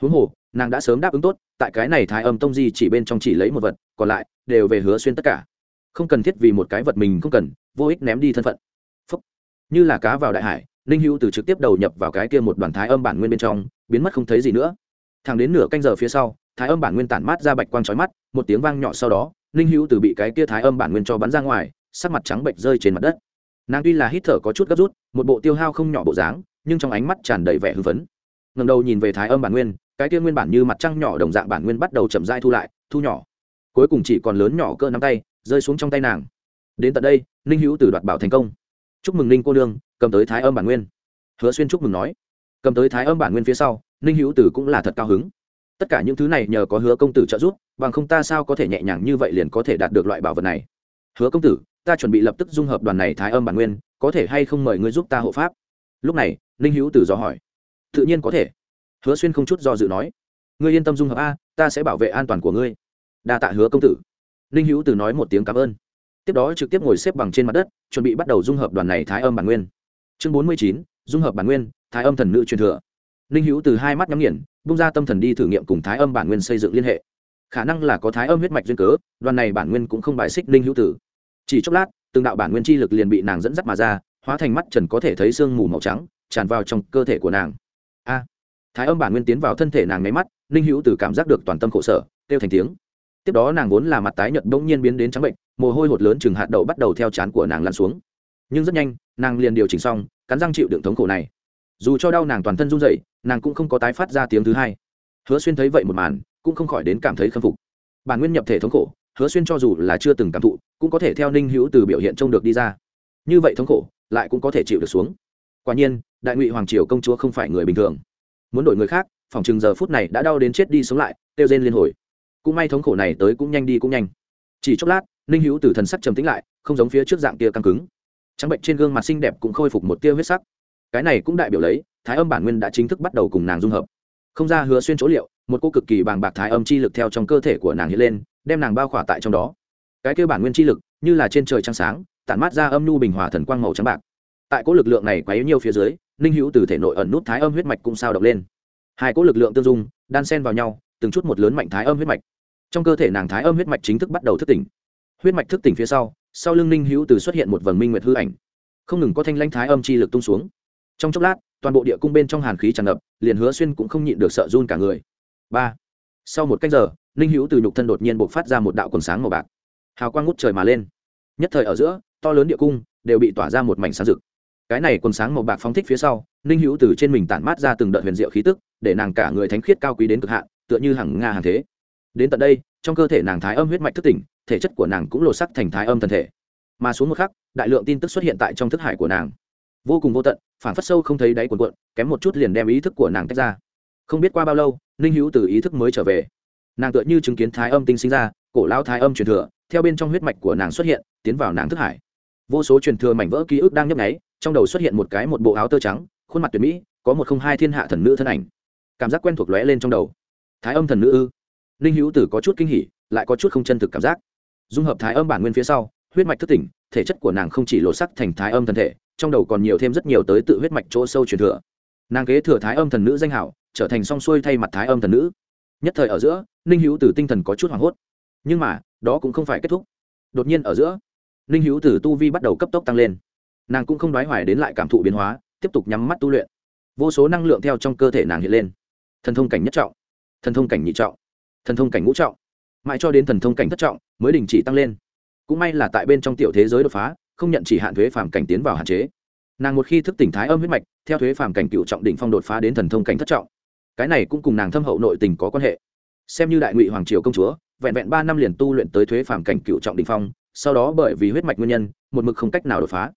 Huống hồ, nàng đã sớm đáp ứng tốt, tại cái này thái âm tông di chỉ bên trong chỉ lấy một vật, còn lại, đều về hứa xuyên tất cả. Không cần thiết vì một cái vật mình không cần, vô ích ném đi thân phận. Phúc. như là cá vào đại hải ninh hữu từ trực tiếp đầu nhập vào cái kia một đoàn thái âm bản nguyên bên trong, biến mất không thấy gì nữa. Thẳng đến nửa canh giờ phía sau, thái âm bản nguyên tản mát ra bạch quang trói mắt, một tiếng vang nhỏ sau đó ninh hữu từ bị cái kia thái âm bản nguyên cho bắn ra ngoài, sắc mặt trắng bệnh rơi trên mặt đất. Nàng tuy là hít thở có chút gấp rút, một bộ tiêu hao không nhỏ bộ dáng, nhưng trong ánh mắt tràn đầy vẻ hưng phấn. Ngầm đầu nhìn về thái âm bản nguyên, cái kia nguyên bản như mặt trăng nhỏ đồng dạng bản nguyên bắt đầu chậm dai thu lại, thu nhỏ. Cuối cùng chỉ còn lớn nhỏ cỡ nắm tay, rơi xuống trong tay nàng. Đến tận đây ninh hữu từ đoạt bảo thành công. Chúc mừng ninh cô đương cầm tới thái âm bản nguyên. Hứa xuyên chúc mừng nói, cầm tới thái âm bản nguyên phía sau, ninh hữu tử cũng là thật cao hứng. Tất cả những thứ này nhờ có hứa công tử trợ giúp, bằng không ta sao có thể nhẹ nhàng như vậy liền có thể đạt được loại bảo vật này? Hứa công tử, ta chuẩn bị lập tức dung hợp đoàn này thái âm bản nguyên, có thể hay không mời ngươi giúp ta hộ pháp? Lúc này, ninh hữu tử dò hỏi. Tự nhiên có thể. Hứa xuyên không chút do dự nói. Ngươi yên tâm dung hợp a, ta sẽ bảo vệ an toàn của ngươi. Đa tạ hứa công tử. Ninh hữu tử nói một tiếng cảm ơn. Tiếp đó trực tiếp ngồi xếp bằng trên mặt đất, chuẩn bị bắt đầu dung hợp đoàn này thái âm bản nguyên chương bốn mươi chín, dung hợp bản nguyên, thái âm thần nữ truyền thừa. Ninh hữu từ hai mắt nhắm nghiền, bung ra tâm thần đi thử nghiệm cùng thái âm bản nguyên xây dựng liên hệ. Khả năng là có thái âm huyết mạch duyên cớ, đoàn này bản nguyên cũng không bài xích ninh hữu tử chỉ chốc lát, từng đạo bản nguyên chi lực liền bị nàng dẫn dắt mà ra, hóa thành mắt trần có thể thấy sương mù màu trắng, tràn vào trong cơ thể của nàng. A! Thái âm bản nguyên tiến vào thân thể nàng nháy mắt, ninh hữu tử cảm giác được toàn tâm khổ sở, kêu thành tiếng. Tiếp đó nàng vốn là mặt tái nhợt bỗng nhiên biến đến trắng bệnh, mồ hôi hột lớn chừng hạt đậu bắt đầu theo chán của nàng lăn xuống. Nhưng rất nhanh nàng liền điều chỉnh xong, cắn răng chịu đựng thống khổ này. Dù cho đau nàng toàn thân run rẩy, nàng cũng không có tái phát ra tiếng thứ hai. Hứa xuyên thấy vậy một màn, cũng không khỏi đến cảm thấy khâm phục. Bản nguyên nhập thể thống khổ, hứa xuyên cho dù là chưa từng cảm thụ, cũng có thể theo ninh hữu từ biểu hiện trông được đi ra. Như vậy thống khổ, lại cũng có thể chịu được xuống. Quả nhiên, đại ngụy hoàng triều công chúa không phải người bình thường. Muốn đổi người khác, phòng chừng giờ phút này đã đau đến chết đi sống lại, kêu rên liên hồi. Cũng may thống khổ này tới cũng nhanh đi cũng nhanh. Chỉ chốc lát, ninh hữu từ thần sắc trầm tĩnh lại, không giống phía trước dạng kia căng cứng trắng bệnh trên gương mặt xinh đẹp cũng khôi phục một tia huyết sắc. Cái này cũng đại biểu lấy, thái âm bản nguyên đã chính thức bắt đầu cùng nàng dung hợp. Không ra hứa xuyên chỗ liệu, một cô cực kỳ bàng bạc thái âm chi lực theo trong cơ thể của nàng hiện lên, đem nàng bao khỏa tại trong đó. Cái kêu bản nguyên chi lực, như là trên trời trăng sáng, tản mát ra âm nhu bình hòa thần quang màu trắng bạc. Tại cỗ lực lượng này quá yếu nhiều phía dưới, ninh hữu từ thể nội ẩn nút thái âm huyết mạch cũng sao động lên. Hai cỗ lực lượng tương dung, đan sen vào nhau, từng chút một lớn mạnh thái âm huyết mạch. Trong cơ thể nàng thái âm huyết mạch chính thức bắt đầu thức tỉnh. Huyết mạch thức tỉnh phía sau sau lưng ninh hữu từ xuất hiện một vầng minh nguyệt hư ảnh. Không ngừng có thanh lãnh thái âm chi lực tung xuống. Trong chốc lát, toàn bộ địa cung bên trong hàn khí tràn ngập, liền hứa xuyên cũng không nhịn được sợ run cả người. Ba. Sau một cách giờ, ninh hữu từ nhục thân đột nhiên b ộ c phát ra một đạo quần sáng màu bạc. Hào quang ngút trời mà lên. Nhất thời ở giữa, to lớn địa cung đều bị tỏa ra một mảnh sáng rực. Cái này quần sáng màu bạc phóng thích phía sau, ninh hữu từ trên mình tản mát ra từng đợt huyền diệu khí tức, để nàng cả người thánh khiết cao quý đến cực hạn, tựa như hàng nga hàng thế. Đến tận đây, trong cơ thể nàng thái âm huyết mạch thức tỉnh thể chất của nàng cũng lột sắc thành thái âm thân thể. Mà xuống một khắc, đại lượng tin tức xuất hiện tại trong thức hải của nàng. Vô cùng vô tận phản phất sâu không thấy đáy cuộn cuộn, kém một chút liền đem ý thức của nàng tách ra. Không biết qua bao lâu, ninh hữu từ ý thức mới trở về. Nàng tựa như chứng kiến thái âm tinh sinh ra, cổ lao thái âm truyền thừa, theo bên trong huyết mạch của nàng xuất hiện, tiến vào nàng thức hải. Vô số truyền thừa mảnh vỡ ký ức đang nhấp nháy, trong đầu xuất hiện một cái một bộ áo tơ trắng, khuôn mặt tuyệt mỹ, có một không hai thiên hạ thần nữ thân ảnh. Cảm giác quen thuộc lóe lên trong đầu. Thái âm thần nữ ư? Ninh hữu tử có chút kinh hỉ, lại có chút không chân thực cảm giác dung hợp thái âm bản nguyên phía sau, huyết mạch thức tỉnh, thể chất của nàng không chỉ lộ sắc thành thái âm thần thể, trong đầu còn nhiều thêm rất nhiều tới tự huyết mạch chỗ sâu truyền thừa. Nàng kế thừa thái âm thần nữ danh hảo, trở thành song xuôi thay mặt thái âm thần nữ. Nhất thời ở giữa, ninh hữu tử tinh thần có chút hoảng hốt. Nhưng mà, đó cũng không phải kết thúc. Đột nhiên ở giữa, ninh hữu tử tu vi bắt đầu cấp tốc tăng lên. Nàng cũng không đoái hoài đến lại cảm thụ biến hóa, tiếp tục nhắm mắt tu luyện. Vô số năng lượng theo trong cơ thể nàng hiện lên. Thần thông cảnh nhất trọng, thần thông cảnh nhị trọng, thần thông cảnh ngũ trọng mãi cho đến thần thông cảnh thất trọng mới đình chỉ tăng lên. Cũng may là tại bên trong tiểu thế giới đột phá, không nhận chỉ hạn thuế phàm cảnh tiến vào hạn chế. Nàng một khi thức tỉnh thái âm huyết mạch, theo thuế phàm cảnh cựu trọng đỉnh phong đột phá đến thần thông cảnh thất trọng. Cái này cũng cùng nàng thâm hậu nội tình có quan hệ. Xem như đại ngụy hoàng triều công chúa, vẹn vẹn ba năm liền tu luyện tới thuế phàm cảnh cựu trọng đỉnh phong, sau đó bởi vì huyết mạch nguyên nhân, một mực không cách nào đột phá.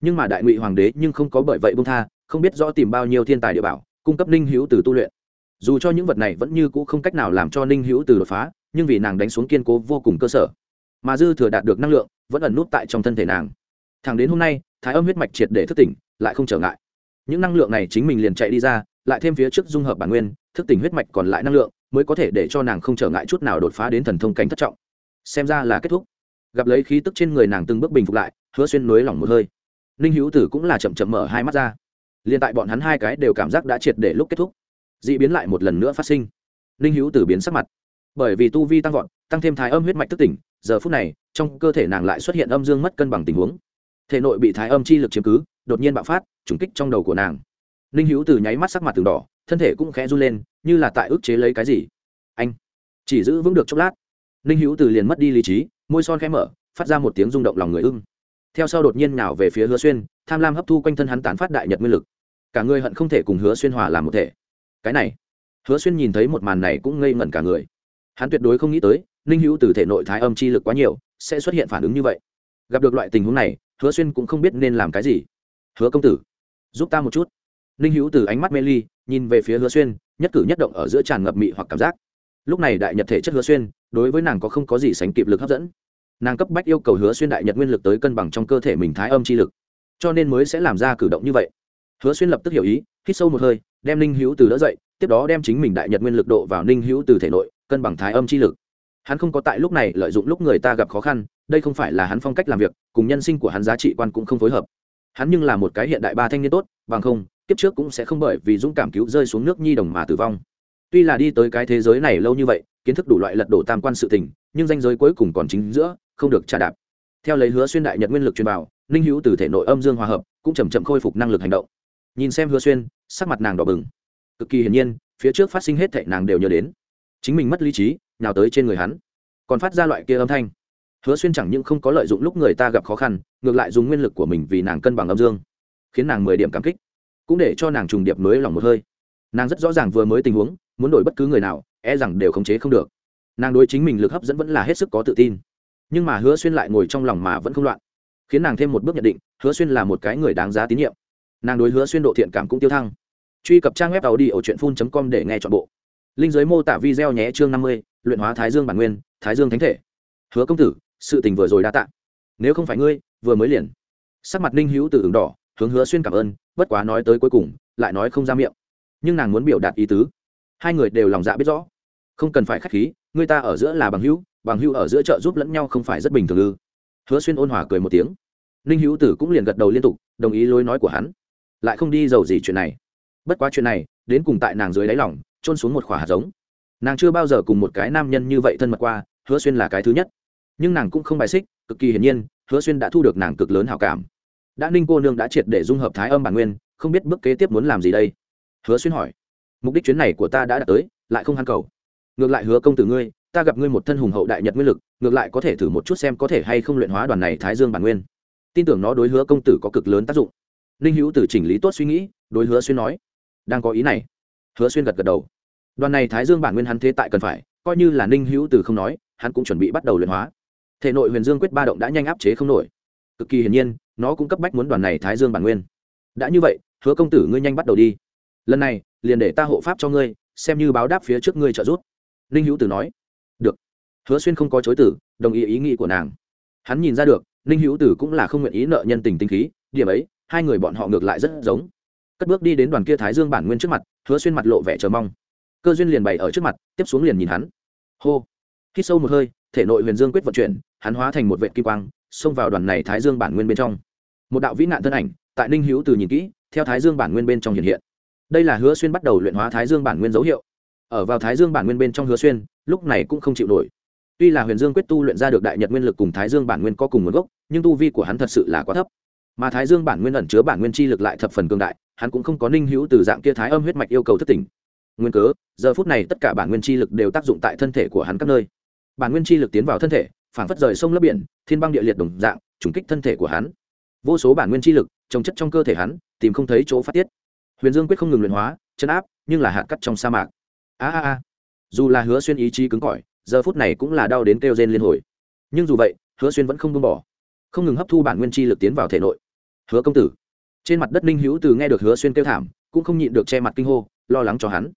Nhưng mà đại ngụy hoàng đế nhưng không có bởi vậy bông tha, không biết rõ tìm bao nhiêu thiên tài địa bảo, cung cấp ninh hữu từ tu luyện. Dù cho những vật này vẫn như cũ không cách nào làm cho ninh hữu từ đột phá nhưng vì nàng đánh xuống kiên cố vô cùng cơ sở, mà dư thừa đạt được năng lượng vẫn ẩn nút tại trong thân thể nàng. Thẳng đến hôm nay, thái âm huyết mạch triệt để thức tỉnh, lại không trở ngại. Những năng lượng này chính mình liền chạy đi ra, lại thêm phía trước dung hợp bản nguyên, thức tỉnh huyết mạch còn lại năng lượng, mới có thể để cho nàng không trở ngại chút nào đột phá đến thần thông cảnh thất trọng. Xem ra là kết thúc. Gặp lấy khí tức trên người nàng từng bước bình phục lại, hứa xuyên nối lỏng một hơi. Ninh hữu tử cũng là chậm chậm mở hai mắt ra. Liền tại bọn hắn hai cái đều cảm giác đã triệt để lúc kết thúc. D ị biến lại một lần nữa phát sinh. Ninh hữu tử biến sắc mặt bởi vì tu vi tăng vọt, tăng thêm thái âm huyết mạch thức tỉnh, giờ phút này, trong cơ thể nàng lại xuất hiện âm dương mất cân bằng tình huống. Thể nội bị thái âm chi lực chiếm cứ, đột nhiên bạo phát, trùng kích trong đầu của nàng. Ninh hữu từ nháy mắt sắc mặt từng đỏ, thân thể cũng khẽ run lên, như là tại ức chế lấy cái gì. Anh, chỉ giữ vững được chốc lát. Ninh hữu từ liền mất đi lý trí, môi son khẽ mở, phát ra một tiếng rung động lòng người ưng. Theo sau đột nhiên nào về phía hứa xuyên, tham lam hấp thu quanh thân hắn tán phát đại nhật nguyên lực. Cả người hận không thể cùng hứa xuyên hòa làm một thể. Cái này, hứa xuyên nhìn thấy một màn này cũng ngây ngẩn cả người hắn tuyệt đối không nghĩ tới, ninh hữu từ thể nội thái âm chi lực quá nhiều, sẽ xuất hiện phản ứng như vậy. Gặp được loại tình huống này, hứa xuyên cũng không biết nên làm cái gì. Hứa công tử, giúp ta một chút. Ninh hữu từ ánh mắt mê ly, nhìn về phía hứa xuyên, nhất cử nhất động ở giữa tràn ngập mị hoặc cảm giác. Lúc này đại nhật thể chất hứa xuyên, đối với nàng có không có gì sánh kịp lực hấp dẫn. Nàng cấp bách yêu cầu hứa xuyên đại nhật nguyên lực tới cân bằng trong cơ thể mình thái âm chi lực, cho nên mới sẽ làm ra cử động như vậy. Hứa xuyên lập tức hiểu ý, hít sâu một hơi, đem ninh hữu từ đỡ dậy tiếp đó đem chính mình đại nhật nguyên lực độ vào ninh hữu từ thể nội, cân bằng thái âm chi lực. Hắn không có tại lúc này lợi dụng lúc người ta gặp khó khăn, đây không phải là hắn phong cách làm việc, cùng nhân sinh của hắn giá trị quan cũng không phối hợp. Hắn nhưng là một cái hiện đại ba thanh niên tốt, bằng không, kiếp trước cũng sẽ không bởi vì dũng cảm cứu rơi xuống nước nhi đồng mà tử vong. Tuy là đi tới cái thế giới này lâu như vậy, kiến thức đủ loại lật đổ tam quan sự tình, nhưng danh giới cuối cùng còn chính giữa, không được trả đạp. Theo lấy hứa xuyên đại nhật nguyên lực truyền vào, ninh hữu từ thể nội âm dương hòa hợp, cũng chầm chậm khôi phục năng lực hành động. Nhìn xem hứa xuyên, sắc mặt nàng đỏ bừng cực kỳ hiển nhiên, phía trước phát sinh hết thệ nàng đều nhớ đến. Chính mình mất lý trí nào tới trên người hắn. Còn phát ra loại kia âm thanh. Hứa xuyên chẳng những không có lợi dụng lúc người ta gặp khó khăn, ngược lại dùng nguyên lực của mình vì nàng cân bằng âm dương, khiến nàng mười điểm cảm kích, cũng để cho nàng trùng điệp mới lòng một hơi. Nàng rất rõ ràng vừa mới tình huống, muốn đổi bất cứ người nào e rằng đều khống chế không được. Nàng đối chính mình lực hấp dẫn vẫn là hết sức có tự tin. Nhưng mà hứa xuyên lại ngồi trong lòng mà vẫn không loạn, khiến nàng thêm một bước nhận định, hứa xuyên là một cái người đáng giá tín nhiệm. Nàng đối hứa xuyên độ thiện cảm cũng tiêu thăng truy cập trang web tàu đi ở truyện phun com để nghe t h ọ n bộ. Linh giới mô tả video nhé, chương năm mươi, luyện hóa thái dương bản nguyên, thái dương thánh thể. Hứa công tử, sự tình vừa rồi đã tạ. Nếu không phải ngươi, vừa mới liền. Sắc mặt ninh hữu từ ứng đỏ, hướng hứa xuyên cảm ơn, bất quá nói tới cuối cùng, lại nói không ra miệng. Nhưng nàng muốn biểu đạt ý tứ. Hai người đều lòng dạ biết rõ. Không cần phải k h á c h khí, người ta ở giữa là bằng hữu bằng hữu ở giữa trợ giúp lẫn nhau không phải rất bình thường ư. Hứa xuyên ôn hòa cười một tiếng. Ninh hữu tử cũng liền gật đầu liên tục, đồng ý lối nói của hắn. Lại không đi giàu gì chuyện này bất quá chuyện này, đến cùng tại nàng dưới đáy lỏng trôn xuống một khỏa hạt giống. Nàng chưa bao giờ cùng một cái nam nhân như vậy thân mật qua, hứa xuyên là cái thứ nhất. Nhưng nàng cũng không bài xích, cực kỳ hiển nhiên, hứa xuyên đã thu được nàng cực lớn hảo cảm. Đã ninh cô nương đã triệt để dung hợp thái âm bản nguyên, không biết bước kế tiếp muốn làm gì đây? Hứa xuyên hỏi. Mục đích chuyến này của ta đã đạt tới, lại không hắn cầu. Ngược lại hứa công tử ngươi, ta gặp ngươi một thân hùng hậu đại nhật nguyên lực, ngược lại có thể thử một chút xem có thể hay không luyện hóa đoàn này thái dương bản nguyên. Tin tưởng nó đối hứa công tử có cực lớn tác dụng. Ninh hữu tử chỉnh lý tốt suy nghĩ, đối hứa xuyên nói đang có ý này. Hứa xuyên gật gật đầu. Đoàn này thái dương bản nguyên hắn thế tại cần phải, coi như là ninh hữu tử không nói, hắn cũng chuẩn bị bắt đầu luyện hóa. Thể nội huyền dương quyết ba động đã nhanh áp chế không nổi. Cực kỳ hiển nhiên, nó cũng cấp bách muốn đoàn này thái dương bản nguyên. Đã như vậy, hứa công tử ngươi nhanh bắt đầu đi. Lần này, liền để ta hộ pháp cho ngươi, xem như báo đáp phía trước ngươi trợ giúp. Ninh hữu tử nói. Được. Hứa xuyên không có chối tử, đồng ý ý nghĩ của nàng. Hắn nhìn ra được, ninh hữu tử cũng là không nguyện ý nợ nhân tình tinh khí, điểm ấy, hai người bọn họ ngược lại rất giống cất bước đi đến đoàn kia thái dương bản nguyên trước mặt, hứa xuyên mặt lộ vẻ chờ mong. Cơ duyên liền bày ở trước mặt, tiếp xuống liền nhìn hắn. Hô. Hít sâu một hơi, thể nội huyền dương quyết vận chuyển, hắn hóa thành một vệ kim quang, xông vào đoàn này thái dương bản nguyên bên trong. Một đạo vĩ nạn thân ảnh, tại ninh hữu từ nhìn kỹ, theo thái dương bản nguyên bên trong hiện hiện. Đây là hứa xuyên bắt đầu luyện hóa thái dương bản nguyên dấu hiệu. Ở vào thái dương bản nguyên bên trong hứa xuyên, lúc này cũng không chịu nổi. Tuy là huyền dương quyết tu luyện ra được đại nhật nguyên lực cùng thái dương bản nguyên có cùng nguồn gốc, nhưng tu vi của hắn thật sự là quá thấp. Mà thái dương bản nguyên ẩn chứa bản nguyên chi lực lại thập phần cương đại hắn cũng không có ninh hữu từ dạng kia thái âm huyết mạch yêu cầu thất tỉnh. Nguyên cớ, giờ phút này tất cả bản nguyên chi lực đều tác dụng tại thân thể của hắn các nơi. Bản nguyên chi lực tiến vào thân thể phản phất rời sông lấp biển, thiên băng địa liệt đồng dạng, trùng kích thân thể của hắn. Vô số bản nguyên chi lực, trồng chất trong cơ thể hắn, tìm không thấy chỗ phát tiết. Huyền dương quyết không ngừng luyện hóa chấn áp, nhưng là hạt cắt trong sa mạc. A a a. Dù là hứa xuyên ý chí cứng cỏi, giờ phút này cũng là đau đến kêu rên liên hồi. Nhưng dù vậy, hứa xuyên vẫn không buông bỏ. Không ngừng hấp thu bản nguyên chi lực tiến vào thể nội. Hứa công tử trên mặt đất ninh hữu từ nghe được hứa xuyên kêu thảm, cũng không nhịn được che mặt kinh hô, lo lắng cho hắn.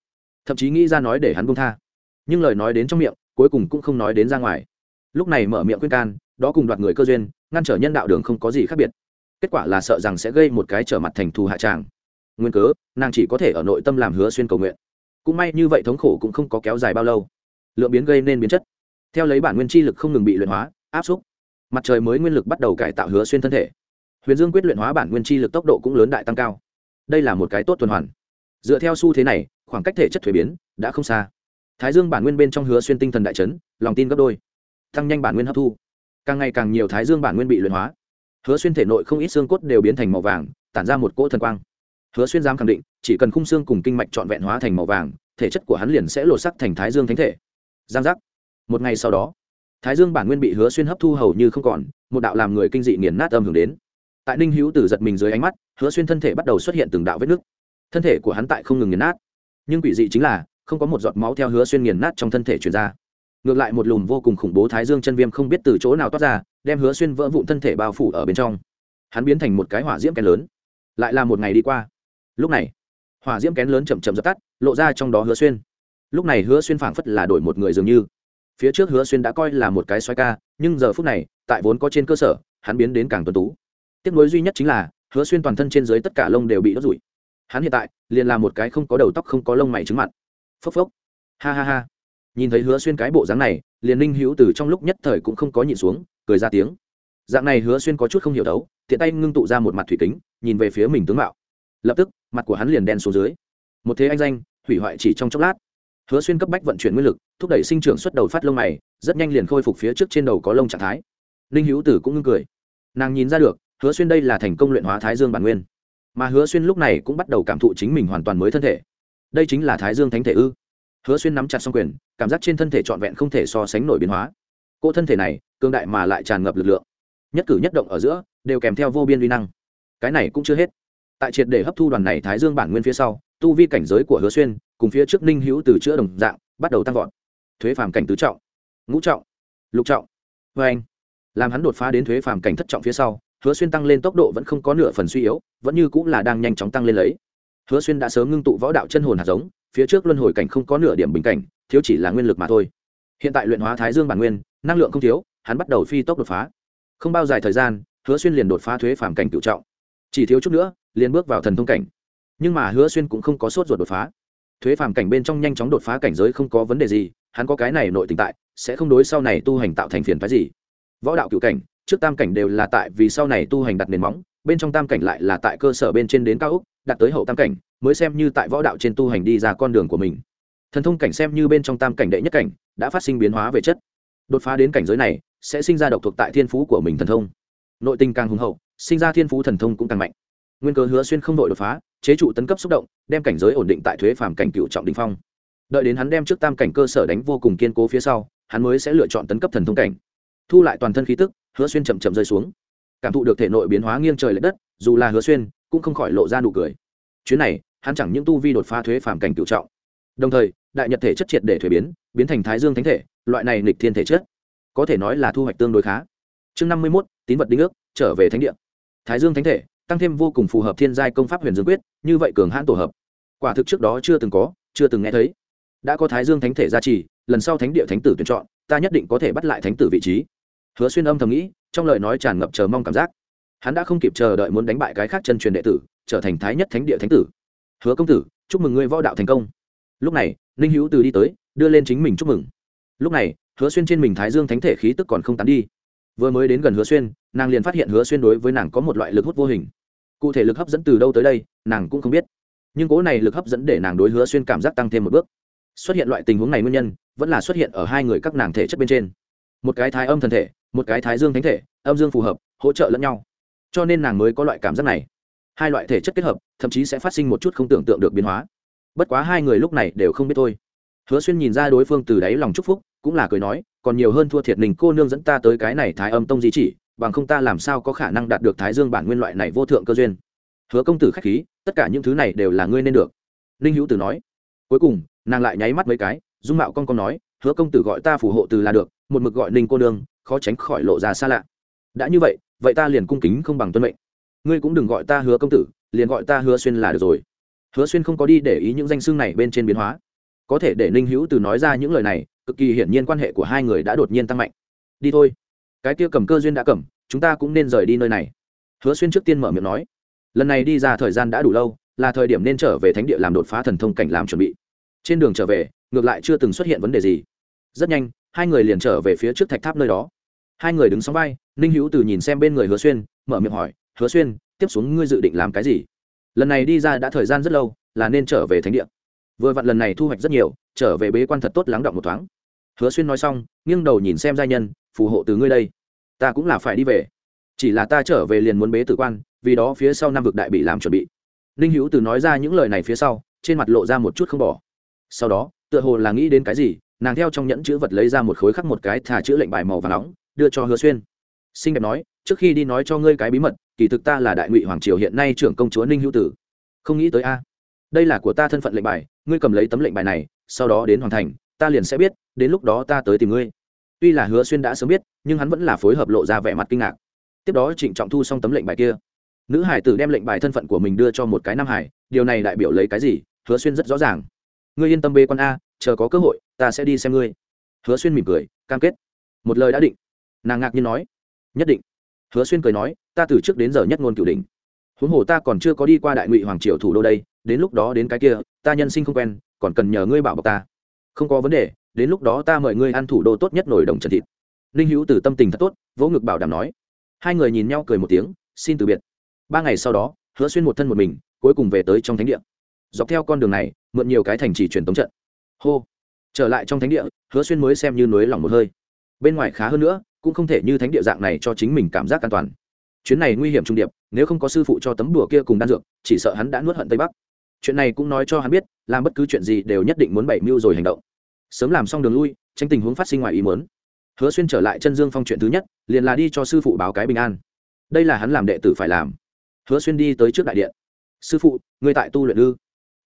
Thậm chí nghĩ ra nói để hắn buông tha. Nhưng lời nói đến trong miệng, cuối cùng cũng không nói đến ra ngoài. Lúc này mở miệng khuyên can, đó cùng đoạt người cơ duyên, ngăn trở nhân đạo đường không có gì khác biệt. Kết quả là sợ rằng sẽ gây một cái trở mặt thành thù hạ tràng. Nguyên cớ, nàng chỉ có thể ở nội tâm làm hứa xuyên cầu nguyện. Cũng may như vậy thống khổ cũng không có kéo dài bao lâu. Lượng biến gây nên biến chất. Theo lấy bản nguyên chi lực không ngừng bị luyện hóa, áp xúc. Mặt trời mới nguyên lực bắt đầu cải tạo hứa xuyên thân thể huyền dương quyết luyện hóa bản nguyên chi lực tốc độ cũng lớn đại tăng cao. Đây là một cái tốt tuần hoàn. Dựa theo xu thế này, khoảng cách thể chất thuế biến đã không xa. Thái dương bản nguyên bên trong hứa xuyên tinh thần đại chấn, lòng tin gấp đôi. Tăng nhanh bản nguyên hấp thu. Càng ngày càng nhiều thái dương bản nguyên bị luyện hóa. Hứa xuyên thể nội không ít xương cốt đều biến thành màu vàng, tản ra một cỗ thần quang. Hứa xuyên dám khẳng định, chỉ cần khung xương cùng kinh mạch trọn vẹn hóa thành màu vàng, thể chất của hắn liền sẽ lột sắc thành thái dương thánh thể. Giang giác. Một ngày sau đó, thái dương bản nguyên bị hứa xuyên hấp thu hầu như không còn, một đạo làm người kinh dị nghiền nát âm hưởng đến tại ninh hữu tử giật mình dưới ánh mắt, hứa xuyên thân thể bắt đầu xuất hiện từng đạo vết nứt thân thể của hắn tại không ngừng nghiền nát. Nhưng quỷ dị chính là, không có một giọt máu theo hứa xuyên nghiền nát trong thân thể chuyển ra. Ngược lại một lùm vô cùng khủng bố thái dương chân viêm không biết từ chỗ nào toát ra, đem hứa xuyên vỡ vụn thân thể bao phủ ở bên trong. Hắn biến thành một cái hỏa diễm kén lớn. Lại là một ngày đi qua. Lúc này, hỏa diễm kén lớn chậm chậm dập tắt, lộ ra trong đó hứa xuyên. Lúc này hứa xuyên phảng phất là đổi một người dường như. Phía trước hứa xuyên đã coi là một cái xoay ca, nhưng giờ phút này, tại vốn có trên cơ sở, hắn biến đến càng tuân tú tiếc nối duy nhất chính là, hứa xuyên toàn thân trên dưới tất cả lông đều bị đốt rủi hắn hiện tại, liền là một cái không có đầu tóc không có lông mày trứng mặt. Phốc phốc. Ha ha ha. Nhìn thấy hứa xuyên cái bộ dáng này, liền ninh hữu từ trong lúc nhất thời cũng không có nhịn xuống, cười ra tiếng. Dạng này hứa xuyên có chút không hiểu đấu, tiện tay ngưng tụ ra một mặt thủy kính, nhìn về phía mình tướng mạo. Lập tức, mặt của hắn liền đen xuống dưới. Một thế anh danh, hủy hoại chỉ trong chốc lát. Hứa xuyên cấp bách vận chuyển nguyên lực, thúc đẩy sinh trưởng xuất đầu phát lông mày, rất nhanh liền khôi phục phía trước trên đầu có lông trạng thái. Ninh hữu tử cũng ngưng cười. Nàng nhìn ra được hứa xuyên đây là thành công luyện hóa thái dương bản nguyên. Mà hứa xuyên lúc này cũng bắt đầu cảm thụ chính mình hoàn toàn mới thân thể. Đây chính là thái dương thánh thể ư? Hứa xuyên nắm chặt xong quyền, cảm giác trên thân thể trọn vẹn không thể so sánh nổi biến hóa. Cô thân thể này cương đại mà lại tràn ngập lực lượng. Nhất cử nhất động ở giữa, đều kèm theo vô biên uy năng. Cái này cũng chưa hết. Tại triệt để hấp thu đoàn này thái dương bản nguyên phía sau, tu vi cảnh giới của hứa xuyên cùng phía trước ninh hữu từ chữa đồng dạng, bắt đầu tăng vọt. Thuế phàm cảnh tứ trọng, ngũ trọng, lục trọng. Vê anh làm hắn đột phá đến thuế phàm cảnh thất trọng phía sau hứa xuyên tăng lên tốc độ vẫn không có nửa phần suy yếu, vẫn như cũng là đang nhanh chóng tăng lên lấy. Hứa xuyên đã sớm ngưng tụ võ đạo chân hồn hạt giống, phía trước luân hồi cảnh không có nửa điểm bình cảnh, thiếu chỉ là nguyên lực mà thôi. Hiện tại luyện hóa thái dương bản nguyên, năng lượng không thiếu, hắn bắt đầu phi tốc đột phá. Không bao dài thời gian, hứa xuyên liền đột phá thuế phàm cảnh cựu trọng. Chỉ thiếu chút nữa, liền bước vào thần thông cảnh. Nhưng mà hứa xuyên cũng không có sốt ruột đột phá. Thuế phàm cảnh bên trong nhanh chóng đột phá cảnh giới không có vấn đề gì, hắn có cái này nội tình tại, sẽ không đối sau này tu hành tạo thành phiền phái gì. Võ đạo cựu cảnh trước tam cảnh đều là tại vì sau này tu hành đặt nền móng, bên trong tam cảnh lại là tại cơ sở bên trên đến cao úc đặt tới hậu tam cảnh, mới xem như tại võ đạo trên tu hành đi ra con đường của mình. Thần thông cảnh xem như bên trong tam cảnh đệ nhất cảnh, đã phát sinh biến hóa về chất. Đột phá đến cảnh giới này, sẽ sinh ra độc thuộc tại thiên phú của mình thần thông. Nội tình càng hùng hậu, sinh ra thiên phú thần thông cũng càng mạnh. Nguyên cớ hứa xuyên không đội đột phá, chế trụ tấn cấp xúc động, đem cảnh giới ổn định tại thuế phàm cảnh cựu trọng đình phong. Đợi đến hắn đem trước tam cảnh cơ sở đánh vô cùng kiên cố phía sau, hắn mới sẽ lựa chọn tấn cấp thần thông cảnh. Thu lại toàn thân khí tức hứa xuyên chậm chậm rơi xuống. Cảm thụ được thể nội biến hóa nghiêng trời l ệ đất, dù là hứa xuyên, cũng không khỏi lộ ra nụ cười. Chuyến này, hắn chẳng những tu vi đột phá thuế phàm cảnh cựu trọng, đồng thời, đại nhật thể chất triệt để thuế biến biến thành thái dương thánh thể, loại này nghịch thiên thể chất, có thể nói là thu hoạch tương đối khá. Chương năm mươi mốt, tín vật đinh ước, trở về thánh địa. Thái dương thánh thể, tăng thêm vô cùng phù hợp thiên giai công pháp huyền dương quyết, như vậy cường hãn tổ hợp. Quả thực trước đó chưa từng có, chưa từng nghe thấy. Đã có thái dương thánh thể gia trì, lần sau thánh địa thánh tử tuyển chọn, ta nhất định có thể bắt lại thánh tử vị trí hứa xuyên âm thầm nghĩ, trong lời nói tràn ngập chờ mong cảm giác. Hắn đã không kịp chờ đợi muốn đánh bại cái khác chân truyền đệ tử, trở thành thái nhất thánh địa thánh tử. Hứa công tử, chúc mừng ngươi võ đạo thành công. Lúc này, ninh hữu từ đi tới, đưa lên chính mình chúc mừng. Lúc này, hứa xuyên trên mình thái dương thánh thể khí tức còn không tán đi. Vừa mới đến gần hứa xuyên, nàng liền phát hiện hứa xuyên đối với nàng có một loại lực hút vô hình. Cụ thể lực hấp dẫn từ đâu tới đây, nàng cũng không biết. Nhưng cố này lực hấp dẫn để nàng đối hứa xuyên cảm giác tăng thêm một bước. Xuất hiện loại tình huống này nguyên nhân, vẫn là xuất hiện ở hai người các nàng thể chất bên trên. Một cái thái âm thần thể một cái thái dương thánh thể, âm dương phù hợp, hỗ trợ lẫn nhau. Cho nên nàng mới có loại cảm giác này. Hai loại thể chất kết hợp, thậm chí sẽ phát sinh một chút không tưởng tượng được biến hóa. Bất quá hai người lúc này đều không biết thôi. Hứa xuyên nhìn ra đối phương từ đáy lòng chúc phúc, cũng là cười nói, còn nhiều hơn thua thiệt mình cô nương dẫn ta tới cái này thái âm tông di chỉ, bằng không ta làm sao có khả năng đạt được thái dương bản nguyên loại này vô thượng cơ duyên. Hứa công tử khách khí, tất cả những thứ này đều là ngươi nên được. Ninh hữu tử nói. Cuối cùng, nàng lại nháy mắt mấy cái, dung mạo con con nói, hứa công tử gọi ta phù hộ từ là được, một mực gọi ninh cô nương khó tránh khỏi lộ ra xa lạ. Đã như vậy vậy ta liền cung kính không bằng tuân mệnh. Ngươi cũng đừng gọi ta hứa công tử, liền gọi ta hứa xuyên là được rồi. Hứa xuyên không có đi để ý những danh xưng này bên trên biến hóa. Có thể để ninh hữu từ nói ra những lời này, cực kỳ hiển nhiên quan hệ của hai người đã đột nhiên tăng mạnh. Đi thôi. Cái kia cầm cơ duyên đã cầm, chúng ta cũng nên rời đi nơi này. Hứa xuyên trước tiên mở miệng nói. Lần này đi ra thời gian đã đủ lâu, là thời điểm nên trở về thánh địa làm đột phá thần thông cảnh làm chuẩn bị. Trên đường trở về, ngược lại chưa từng xuất hiện vấn đề gì. Rất nhanh hai người liền trở về phía trước thạch tháp nơi đó. Hai người đứng sóng vai, ninh hữu từ nhìn xem bên người hứa xuyên, mở miệng hỏi, hứa xuyên, tiếp xuống ngươi dự định làm cái gì? Lần này đi ra đã thời gian rất lâu, là nên trở về thánh địa. Vừa vặn lần này thu hoạch rất nhiều, trở về bế quan thật tốt lắng động một thoáng. Hứa xuyên nói xong, nghiêng đầu nhìn xem giai nhân, phù hộ từ ngươi đây. Ta cũng là phải đi về. Chỉ là ta trở về liền muốn bế tử quan, vì đó phía sau năm vực đại bị làm chuẩn bị. Ninh hữu từ nói ra những lời này phía sau, trên mặt lộ ra một chút không bỏ. Sau đó, tựa hồ là nghĩ đến cái gì nàng theo trong nhẫn chữ vật lấy ra một khối khắc một cái thả chữ lệnh bài màu và nóng, đưa cho hứa xuyên. Xinh đẹp nói, trước khi đi nói cho ngươi cái bí mật, kỳ thực ta là đại ngụy hoàng triều hiện nay trưởng công chúa ninh hữu tử. Không nghĩ tới a. Đây là của ta thân phận lệnh bài, ngươi cầm lấy tấm lệnh bài này, sau đó đến hoàn thành, ta liền sẽ biết, đến lúc đó ta tới tìm ngươi. Tuy là hứa xuyên đã sớm biết, nhưng hắn vẫn là phối hợp lộ ra vẻ mặt kinh ngạc. Tiếp đó trịnh trọng thu xong tấm lệnh bài kia. Nữ hải tử đem lệnh bài thân phận của mình đưa cho một cái nam hải, điều này đại biểu lấy cái gì? Hứa xuyên rất rõ ràng. Ngươi yên tâm bê con a, chờ có cơ hội ta sẽ đi xem ngươi. Hứa xuyên mỉm cười, cam kết. Một lời đã định. Nàng ngạc nhiên nói, nhất định. Hứa xuyên cười nói, ta từ trước đến giờ nhất ngôn cửu đình huống hồ ta còn chưa có đi qua đại ngụy hoàng triều thủ đô đây, đến lúc đó đến cái kia, ta nhân sinh không quen, còn cần nhờ ngươi bảo bọc ta. Không có vấn đề, đến lúc đó ta mời ngươi ăn thủ đô tốt nhất nổi đồng trần thịt. Ninh hữu từ tâm tình thật tốt, vỗ ngực bảo đảm nói. Hai người nhìn nhau cười một tiếng, xin từ biệt. Ba ngày sau đó, hứa xuyên một thân một mình, cuối cùng về tới trong thánh địa. Dọc theo con đường này, mượn nhiều cái thành trì truyền tống trận. Hô trở lại trong thánh địa, hứa xuyên mới xem như nối lòng một hơi. Bên ngoài khá hơn nữa, cũng không thể như thánh địa dạng này cho chính mình cảm giác an toàn. Chuyến này nguy hiểm trung điệp, nếu không có sư phụ cho tấm đùa kia cùng đan dược, chỉ sợ hắn đã nuốt hận tây bắc. Chuyện này cũng nói cho hắn biết, làm bất cứ chuyện gì đều nhất định muốn bảy mưu rồi hành động. Sớm làm xong đường lui, tránh tình huống phát sinh ngoài ý muốn. Hứa xuyên trở lại chân dương phong chuyện thứ nhất, liền là đi cho sư phụ báo cái bình an. Đây là hắn làm đệ tử phải làm. Hứa xuyên đi tới trước đại điện. Sư phụ người tại tu luyện ư?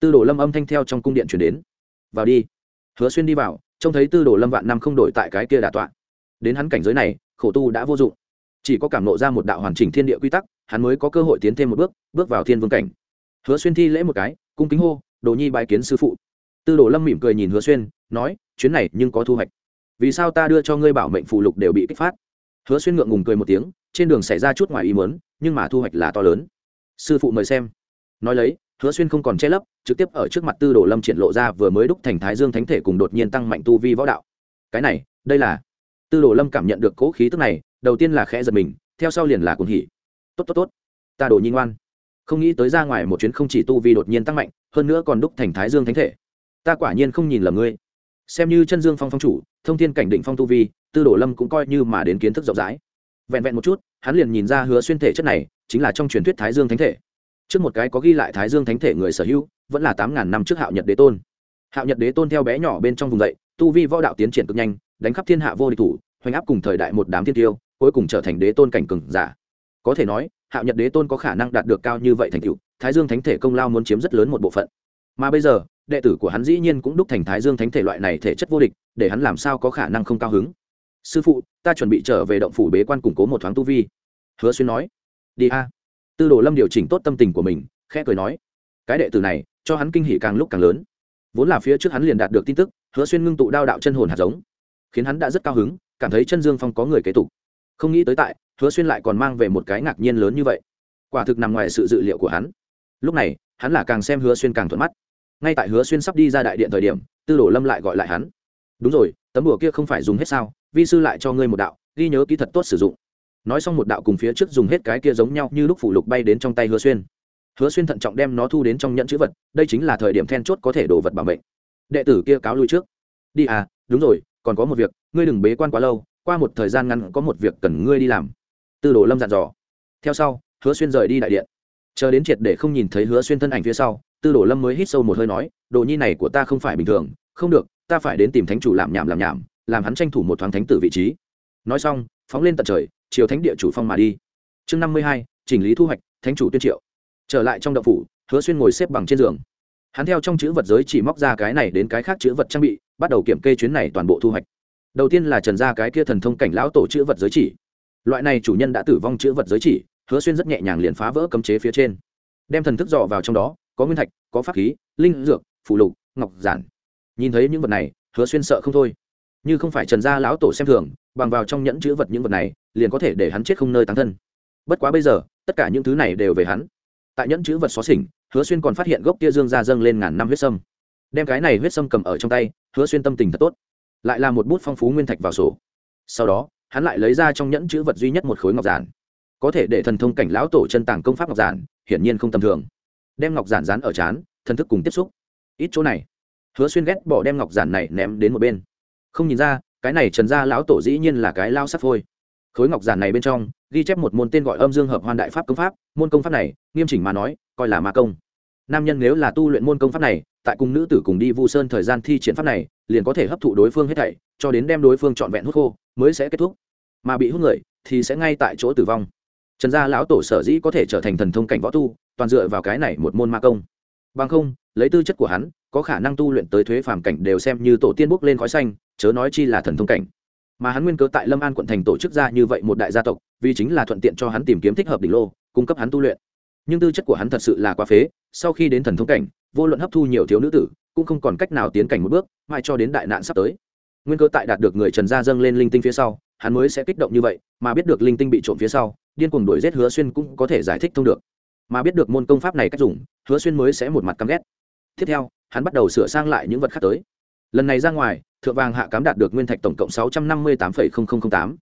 Tư đồ lâm âm thanh theo trong cung điện chuyển đến. Vào đi hứa xuyên đi vào, trông thấy tư đồ lâm vạn năm không đổi tại cái kia đà tọa. Đến hắn cảnh giới này, khổ tu đã vô dụng. Chỉ có cảm nộ ra một đạo hoàn chỉnh thiên địa quy tắc, hắn mới có cơ hội tiến thêm một bước bước vào thiên vương cảnh. Hứa xuyên thi lễ một cái, cung kính hô, đồ nhi bài kiến sư phụ. Tư đồ lâm mỉm cười nhìn hứa xuyên, nói, chuyến này nhưng có thu hoạch. Vì sao ta đưa cho ngươi bảo mệnh phụ lục đều bị kích phát? Hứa xuyên ngượng ngùng cười một tiếng, trên đường xảy ra chút ngoài ý mớn nhưng mà thu hoạch là to lớn. Sư phụ mời xem. Nói lấy hứa xuyên không còn che lấp, trực tiếp ở trước mặt tư đồ lâm triển lộ ra vừa mới đúc thành thái dương thánh thể cùng đột nhiên tăng mạnh tu vi võ đạo. Cái này, đây là tư đồ lâm cảm nhận được cỗ khí tức này, đầu tiên là khẽ giật mình, theo sau liền là cuồng hỉ. Tốt tốt tốt. Ta đồ nhi ngoan. Không nghĩ tới ra ngoài một chuyến không chỉ tu vi đột nhiên tăng mạnh, hơn nữa còn đúc thành thái dương thánh thể. Ta quả nhiên không nhìn lầm ngươi. Xem như chân dương phong phong chủ, thông thiên cảnh định phong tu vi, tư đồ lâm cũng coi như mà đến kiến thức rộng rãi. Vẹn vẹn một chút, hắn liền nhìn ra hứa xuyên thể chất này, chính là trong truyền thuyết thái dương thánh thể trước một cái có ghi lại thái dương thánh thể người sở hữu, vẫn là tám ngàn năm trước hạo nhật đế tôn. Hạo nhật đế tôn theo bé nhỏ bên trong vùng dậy, tu vi võ đạo tiến triển cực nhanh, đánh khắp thiên hạ vô địch thủ, hoành áp cùng thời đại một đám thiên tiêu, cuối cùng trở thành đế tôn cảnh cường giả. Có thể nói, hạo nhật đế tôn có khả năng đạt được cao như vậy thành tựu, thái dương thánh thể công lao muốn chiếm rất lớn một bộ phận. Mà bây giờ, đệ tử của hắn dĩ nhiên cũng đúc thành thái dương thánh thể loại này thể chất vô địch, để hắn làm sao có khả năng không cao hứng? Sư phụ, ta chuẩn bị trở về động phủ bế quan củng cố một thoáng tu vi. Hứa xuyên nói, đi a tư đồ lâm điều chỉnh tốt tâm tình của mình, khẽ cười nói, cái đệ tử này, cho hắn kinh hỉ càng lúc càng lớn. Vốn là phía trước hắn liền đạt được tin tức, hứa xuyên ngưng tụ đao đạo chân hồn hạt giống, khiến hắn đã rất cao hứng, cảm thấy chân dương phong có người kế tục. Không nghĩ tới tại, hứa xuyên lại còn mang về một cái ngạc nhiên lớn như vậy. Quả thực nằm ngoài sự dự liệu của hắn. Lúc này, hắn là càng xem hứa xuyên càng thuận mắt. Ngay tại hứa xuyên sắp đi ra đại điện thời điểm, tư đồ lâm lại gọi lại hắn. Đúng rồi, tấm đùa kia không phải dùng hết sao? Vi sư lại cho ngươi một đạo, ghi nhớ kỹ thật tốt sử dụng nói xong một đạo cùng phía trước dùng hết cái kia giống nhau như lúc phủ lục bay đến trong tay hứa xuyên. Hứa xuyên thận trọng đem nó thu đến trong nhẫn chữ vật, đây chính là thời điểm then chốt có thể đổ vật bảo mệnh. Đệ tử kia cáo lui trước. Đi à đúng rồi, còn có một việc, ngươi đừng bế quan quá lâu, qua một thời gian ngắn có một việc cần ngươi đi làm. Tư đồ lâm dặn dò. Theo sau, hứa xuyên rời đi đại điện. Chờ đến triệt để không nhìn thấy hứa xuyên thân ảnh phía sau, tư đồ lâm mới hít sâu một hơi nói, đồ nhi này của ta không phải bình thường, không được, ta phải đến tìm thánh chủ làm nhảm làm nhảm, làm hắn tranh thủ một thoáng thánh tử vị trí. Nói xong phóng lên tận trời, chiều thánh địa chủ phong mà đi. Chương năm mươi hai, chỉnh lý thu hoạch, thánh chủ tuyên triệu. Trở lại trong đậu phủ, hứa xuyên ngồi xếp bằng trên giường. Hắn theo trong chữ vật giới chỉ móc ra cái này đến cái khác chữ vật trang bị, bắt đầu kiểm kê chuyến này toàn bộ thu hoạch. Đầu tiên là trần ra cái kia thần thông cảnh lão tổ chữ vật giới chỉ. Loại này chủ nhân đã tử vong chữ vật giới chỉ, hứa xuyên rất nhẹ nhàng liền phá vỡ cấm chế phía trên. Đem thần thức dò vào trong đó, có nguyên thạch, có pháp khí, linh dược phụ lục, ngọc giản. Nhìn thấy những vật này, hứa xuyên sợ không thôi. Như không phải trần gia lão tổ xem thường bằng vào trong nhẫn chữ vật những vật này, liền có thể để hắn chết không nơi tán thân. Bất quá bây giờ, tất cả những thứ này đều về hắn. Tại nhẫn chữ vật xóa xỉnh, hứa xuyên còn phát hiện gốc tia dương ra dâng lên ngàn năm huyết sâm. Đem cái này huyết sâm cầm ở trong tay, hứa xuyên tâm tình thật tốt. Lại là một bút phong phú nguyên thạch vào sổ. Sau đó, hắn lại lấy ra trong nhẫn chữ vật duy nhất một khối ngọc giản. Có thể để thần thông cảnh lão tổ chân tàng công pháp ngọc giản, hiển nhiên không tầm thường. Đem ngọc giản dán ở trán thần thức cùng tiếp xúc. Ít chỗ này. Hứa xuyên ghét bỏ đem ngọc giản này ném đến một bên. Không nhìn ra cái này trần gia lão tổ dĩ nhiên là cái lao sắt phôi. Khối ngọc giản này bên trong, ghi chép một môn tên gọi âm dương hợp hoan đại pháp công pháp, môn công pháp này, nghiêm chỉnh mà nói, coi là ma công. Nam nhân nếu là tu luyện môn công pháp này, tại cùng nữ tử cùng đi vu sơn thời gian thi triển pháp này, liền có thể hấp thụ đối phương hết thảy, cho đến đem đối phương trọn vẹn hút khô, mới sẽ kết thúc. Mà bị hút người, thì sẽ ngay tại chỗ tử vong. Trần gia lão tổ sở dĩ có thể trở thành thần thông cảnh võ tu, toàn dựa vào cái này một môn ma công. Bằng không, lấy tư chất của hắn, có khả năng tu luyện tới thuế phàm cảnh đều xem như tổ tiên bốc lên khói xanh chớ nói chi là thần thông cảnh. Mà hắn nguyên cớ tại lâm an quận thành tổ chức ra như vậy một đại gia tộc, vì chính là thuận tiện cho hắn tìm kiếm thích hợp đỉnh lô, cung cấp hắn tu luyện. Nhưng tư chất của hắn thật sự là quá phế, sau khi đến thần thông cảnh, vô luận hấp thu nhiều thiếu nữ tử, cũng không còn cách nào tiến cảnh một bước, mãi cho đến đại nạn sắp tới. Nguyên cơ tại đạt được người trần gia dâng lên linh tinh phía sau, hắn mới sẽ kích động như vậy, mà biết được linh tinh bị trộm phía sau, điên cuồng đuổi giết hứa xuyên cũng có thể giải thích thông được. Mà biết được môn công pháp này cách dùng, hứa xuyên mới sẽ một mặt căm ghét. Tiếp theo, hắn bắt đầu sửa sang lại những vật khác tới lần này ra ngoài, thượng vàng hạ cám đạt được nguyên thạch tổng cộng sáu trăm năm mươi tám tám.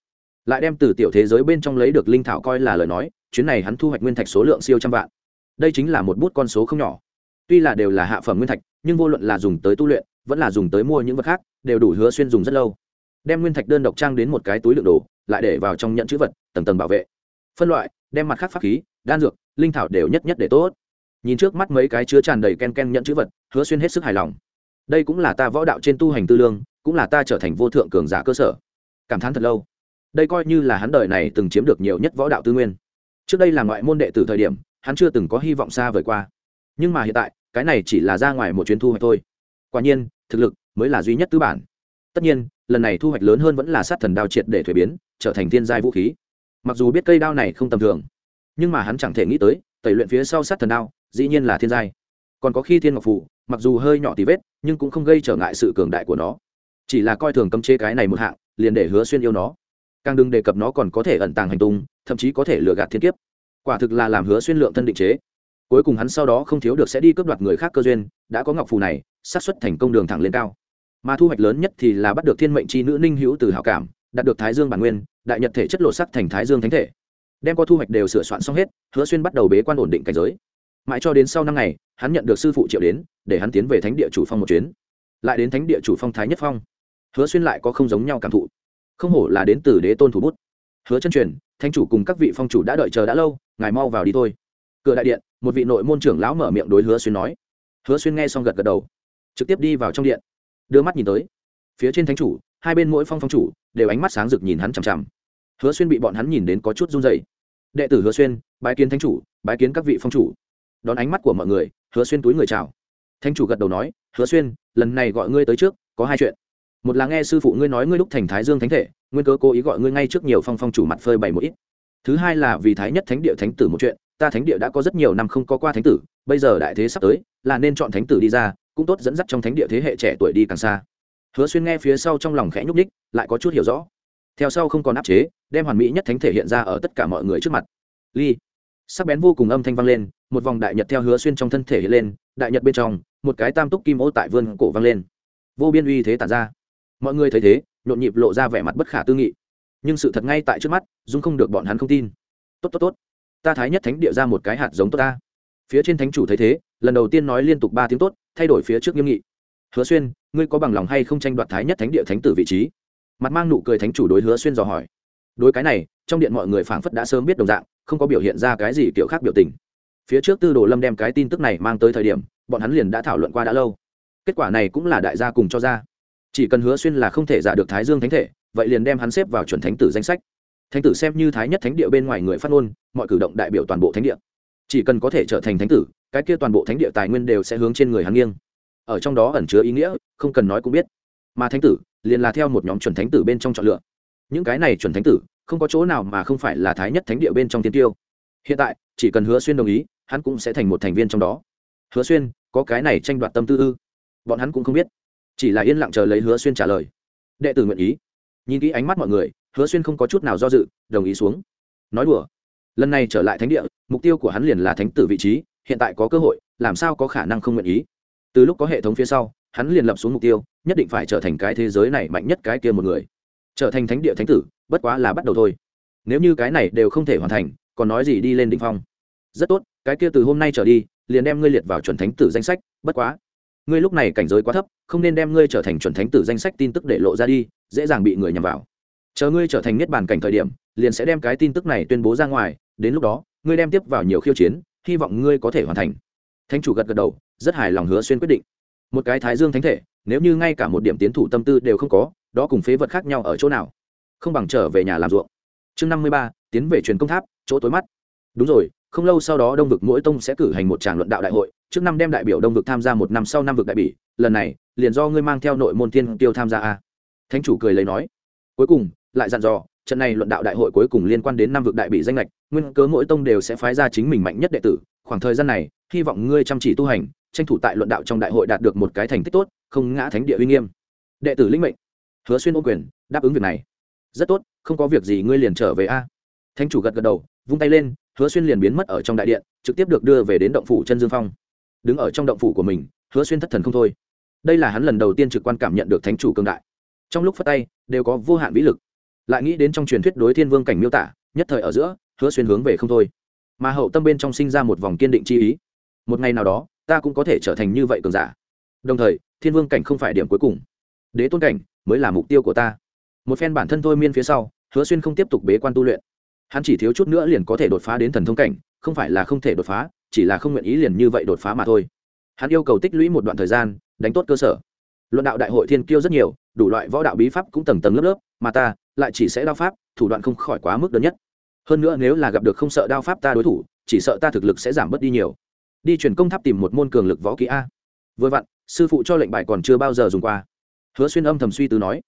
Lại đem từ tiểu thế giới bên trong lấy được linh thảo coi là lời nói, chuyến này hắn thu hoạch nguyên thạch số lượng siêu trăm vạn. Đây chính là một bút con số không nhỏ. Tuy là đều là hạ phẩm nguyên thạch, nhưng vô luận là dùng tới tu luyện, vẫn là dùng tới mua những vật khác, đều đủ hứa xuyên dùng rất lâu. Đem nguyên thạch đơn độc trang đến một cái túi lượng đồ, lại để vào trong nhận chữ vật, tầng tầng bảo vệ. Phân loại, đem mặt khác pháp khí, đan dược, linh thảo đều nhất nhất để tốt. Nhìn trước mắt mấy cái chứa tràn đầy ken ken nhận chữ vật, hứa xuyên hết sức hài lòng đây cũng là ta võ đạo trên tu hành tư lương, cũng là ta trở thành vô thượng cường giả cơ sở. Cảm thán thật lâu. Đây coi như là hắn đời này từng chiếm được nhiều nhất võ đạo tư nguyên. Trước đây là ngoại môn đệ tử thời điểm, hắn chưa từng có hy vọng xa vời qua. Nhưng mà hiện tại, cái này chỉ là ra ngoài một chuyến thu hoạch thôi. Quả nhiên, thực lực mới là duy nhất tư bản. Tất nhiên, lần này thu hoạch lớn hơn vẫn là sát thần đao triệt để thuế biến, trở thành thiên giai vũ khí. Mặc dù biết cây đao này không tầm thường, nhưng mà hắn chẳng thể nghĩ tới, tẩy luyện phía sau sát thần đao, dĩ nhiên là thiên giai. Còn có khi thiên ngọc phủ mặc dù hơi nhỏ tí vết, nhưng cũng không gây trở ngại sự cường đại của nó. Chỉ là coi thường cấm chế cái này một hạng, liền để hứa xuyên yêu nó. Càng đừng đề cập nó còn có thể ẩn tàng hành tung, thậm chí có thể lừa gạt thiên kiếp. Quả thực là làm hứa xuyên lượng thân định chế. Cuối cùng hắn sau đó không thiếu được sẽ đi cướp đoạt người khác cơ duyên, đã có ngọc phù này, xác suất thành công đường thẳng lên cao. Mà thu hoạch lớn nhất thì là bắt được thiên mệnh c h i nữ ninh hữu từ hảo cảm, đạt được thái dương bản nguyên, đại nhật thể chất lộ sắc thành thái dương thánh thể. Đem có thu hoạch đều sửa soạn xong hết, hứa xuyên bắt đầu bế quan ổn định cảnh giới mãi cho đến sau năm ngày, hắn nhận được sư phụ triệu đến, để hắn tiến về thánh địa chủ phong một chuyến. Lại đến thánh địa chủ phong thái nhất phong. Hứa xuyên lại có không giống nhau cảm thụ. Không hổ là đến từ đế tôn thủ bút. Hứa chân truyền thanh chủ cùng các vị phong chủ đã đợi chờ đã lâu, ngài mau vào đi thôi. Cửa đại điện, một vị nội môn trưởng lão mở miệng đối hứa xuyên nói. Hứa xuyên nghe xong gật gật đầu, trực tiếp đi vào trong điện. Đưa mắt nhìn tới, phía trên thánh chủ, hai bên mỗi phong phong chủ đều ánh mắt sáng rực nhìn hắn chằm chằm. Hứa xuyên bị bọn hắn nhìn đến có chút run dày đệ tử hứa xuyên, bái kiến thánh chủ, bái kiến các vị phong chủ đón ánh mắt của mọi người, hứa xuyên túi người chào. Thánh chủ gật đầu nói, hứa xuyên, lần này gọi ngươi tới trước, có hai chuyện. Một là nghe sư phụ ngươi nói ngươi lúc thành thái dương thánh thể, nguyên cơ cố ý gọi ngươi ngay trước nhiều phong phong chủ mặt phơi bày một ít. Thứ hai là vì thái nhất thánh địa thánh tử một chuyện, ta thánh địa đã có rất nhiều năm không có qua thánh tử, bây giờ đại thế sắp tới, là nên chọn thánh tử đi ra, cũng tốt dẫn dắt trong thánh địa thế hệ trẻ tuổi đi càng xa. Hứa xuyên nghe phía sau trong lòng khẽ nhúc ních lại có chút hiểu rõ. Theo sau không còn áp chế, đem hoàn mỹ nhất thánh thể hiện ra ở tất cả mọi người trước mặt. Ly sắc bén vô cùng âm thanh vang lên, một vòng đại nhật theo hứa xuyên trong thân thể hiện lên, đại nhật bên trong, một cái tam túc kim ô tại vươn cổ vang lên. Vô biên uy thế tản ra. Mọi người thấy thế, nhộn nhịp lộ ra vẻ mặt bất khả tư nghị. Nhưng sự thật ngay tại trước mắt, dung không được bọn hắn không tin. Tốt tốt tốt, ta thái nhất thánh địa ra một cái hạt giống tốt ta. Phía trên thánh chủ thấy thế, lần đầu tiên nói liên tục ba tiếng tốt, thay đổi phía trước nghiêm nghị. Hứa xuyên, ngươi có bằng lòng hay không tranh đoạt thái nhất thánh địa thánh tử vị trí? Mặt mang nụ cười thánh chủ đối hứa xuyên dò hỏi. Đối cái này, trong điện mọi người phảng phất đã sớm biết đồng dạng không có biểu hiện ra cái gì kiểu khác biểu tình. Phía trước tư đồ lâm đem cái tin tức này mang tới thời điểm, bọn hắn liền đã thảo luận qua đã lâu. Kết quả này cũng là đại gia cùng cho ra. Chỉ cần hứa xuyên là không thể giả được thái dương thánh thể, vậy liền đem hắn xếp vào chuẩn thánh tử danh sách. Thánh tử xem như thái nhất thánh địa bên ngoài người phát ngôn, mọi cử động đại biểu toàn bộ thánh địa. Chỉ cần có thể trở thành thánh tử, cái kia toàn bộ thánh địa tài nguyên đều sẽ hướng trên người hắn nghiêng. Ở trong đó ẩn chứa ý nghĩa, không cần nói cũng biết. Mà thánh tử liền là theo một nhóm chuẩn thánh tử bên trong chọn lựa. Những cái này chuẩn thánh tử không có chỗ nào mà không phải là thái nhất thánh địa bên trong tiên tiêu. Hiện tại, chỉ cần hứa xuyên đồng ý, hắn cũng sẽ thành một thành viên trong đó. Hứa xuyên, có cái này tranh đoạt tâm tư ư? Bọn hắn cũng không biết. Chỉ là yên lặng chờ lấy hứa xuyên trả lời. Đệ tử nguyện ý. Nhìn kỹ ánh mắt mọi người, hứa xuyên không có chút nào do dự, đồng ý xuống. Nói đùa. Lần này trở lại thánh địa, mục tiêu của hắn liền là thánh tử vị trí, hiện tại có cơ hội, làm sao có khả năng không nguyện ý? Từ lúc có hệ thống phía sau, hắn liền lập xuống mục tiêu, nhất định phải trở thành cái thế giới này mạnh nhất cái kia một người trở thành thánh địa thánh tử, bất quá là bắt đầu thôi. Nếu như cái này đều không thể hoàn thành, còn nói gì đi lên đ ỉ n h phong. Rất tốt, cái kia từ hôm nay trở đi, liền đem ngươi liệt vào chuẩn thánh tử danh sách, bất quá. Ngươi lúc này cảnh giới quá thấp, không nên đem ngươi trở thành chuẩn thánh tử danh sách tin tức để lộ ra đi, dễ dàng bị người nhằm vào. Chờ ngươi trở thành niết bàn cảnh thời điểm, liền sẽ đem cái tin tức này tuyên bố ra ngoài, đến lúc đó, ngươi đem tiếp vào nhiều khiêu chiến, hy vọng ngươi có thể hoàn thành. Thánh chủ gật gật đầu, rất hài lòng hứa xuyên quyết định. Một cái thái dương thánh thể, nếu như ngay cả một điểm tiến thủ tâm tư đều không có đó cùng phế vật khác nhau ở chỗ nào? Không bằng trở về nhà làm ruộng. Chương năm mươi ba, tiến về truyền công tháp, chỗ tối mắt. Đúng rồi, không lâu sau đó đông vực mỗi tông sẽ cử hành một tràng luận đạo đại hội, trước năm đem đại biểu đông vực tham gia một năm sau năm vực đại bỉ, lần này, liền do ngươi mang theo nội môn tiên tiêu tham gia a. Thánh chủ cười lấy nói. Cuối cùng, lại dặn dò, trận này luận đạo đại hội cuối cùng liên quan đến năm vực đại bỉ danh lệch nguyên cớ mỗi tông đều sẽ phái ra chính mình mạnh nhất đệ tử, khoảng thời gian này, hy vọng ngươi chăm chỉ tu hành, tranh thủ tại luận đạo trong đại hội đạt được một cái thành tích tốt, không ngã thánh địa uy nghiêm. Đệ tử linh mệnh hứa xuyên ô quyền, đáp ứng việc này. Rất tốt, không có việc gì ngươi liền trở về a. Thánh chủ gật gật đầu, vung tay lên, hứa xuyên liền biến mất ở trong đại điện, trực tiếp được đưa về đến động phủ chân dương phong. Đứng ở trong động phủ của mình, hứa xuyên thất thần không thôi. Đây là hắn lần đầu tiên trực quan cảm nhận được thánh chủ cương đại. Trong lúc phát tay, đều có vô hạn vĩ lực. Lại nghĩ đến trong truyền thuyết đối thiên vương cảnh miêu tả, nhất thời ở giữa, hứa xuyên hướng về không thôi. Mà hậu tâm bên trong sinh ra một vòng kiên định chi ý. Một ngày nào đó, ta cũng có thể trở thành như vậy cường giả. Đồng thời, thiên vương cảnh không phải điểm cuối cùng đế tôn cảnh mới là mục tiêu của ta. Một phen bản thân thôi miên phía sau, hứa xuyên không tiếp tục bế quan tu luyện. Hắn chỉ thiếu chút nữa liền có thể đột phá đến thần thông cảnh, không phải là không thể đột phá, chỉ là không nguyện ý liền như vậy đột phá mà thôi. Hắn yêu cầu tích lũy một đoạn thời gian, đánh tốt cơ sở. Luận đạo đại hội thiên kiêu rất nhiều, đủ loại võ đạo bí pháp cũng tầng tầng lớp lớp, mà ta lại chỉ sẽ đao pháp, thủ đoạn không khỏi quá mức đơn nhất. Hơn nữa nếu là gặp được không sợ đao pháp ta đối thủ, chỉ sợ ta thực lực sẽ giảm bớt đi nhiều. Đi chuyển công tháp tìm một môn cường lực võ kỹ a. Vừa vặn, sư phụ cho lệnh bài còn chưa bao giờ dùng qua hứa xuyên âm thầm suy tư nói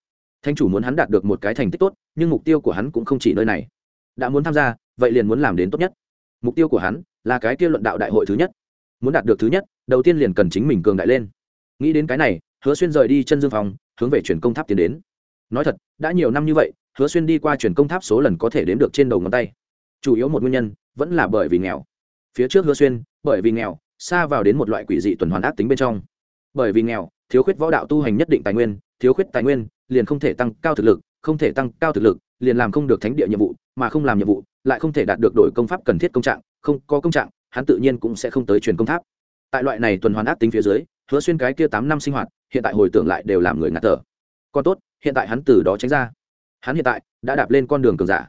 thanh chủ muốn hắn đạt được một cái thành tích tốt, nhưng mục tiêu của hắn cũng không chỉ nơi này. Đã muốn tham gia, vậy liền muốn làm đến tốt nhất. Mục tiêu của hắn là cái kia luận đạo đại hội thứ nhất. Muốn đạt được thứ nhất, đầu tiên liền cần chính mình cường đại lên. Nghĩ đến cái này, hứa xuyên rời đi chân dương phòng, hướng về chuyển công tháp tiến đến. Nói thật, đã nhiều năm như vậy, hứa xuyên đi qua chuyển công tháp số lần có thể đếm được trên đầu ngón tay. Chủ yếu một nguyên nhân, vẫn là bởi vì nghèo. Phía trước hứa xuyên, bởi vì nghèo, xa vào đến một loại quỷ dị tuần hoàn ác tính bên trong. Bởi vì nghèo thiếu khuyết võ đạo tu hành nhất định tài nguyên, thiếu khuyết tài nguyên, liền không thể tăng cao thực lực, không thể tăng cao thực lực, liền làm không được thánh địa nhiệm vụ, mà không làm nhiệm vụ, lại không thể đạt được đổi công pháp cần thiết công trạng, không có công trạng, hắn tự nhiên cũng sẽ không tới truyền công tháp. Tại loại này tuần hoàn ác tính phía dưới, hứa xuyên cái kia tám năm sinh hoạt, hiện tại hồi tưởng lại đều làm người ngạt thở. Còn tốt, hiện tại hắn từ đó tránh ra. Hắn hiện tại đã đạp lên con đường cường giả.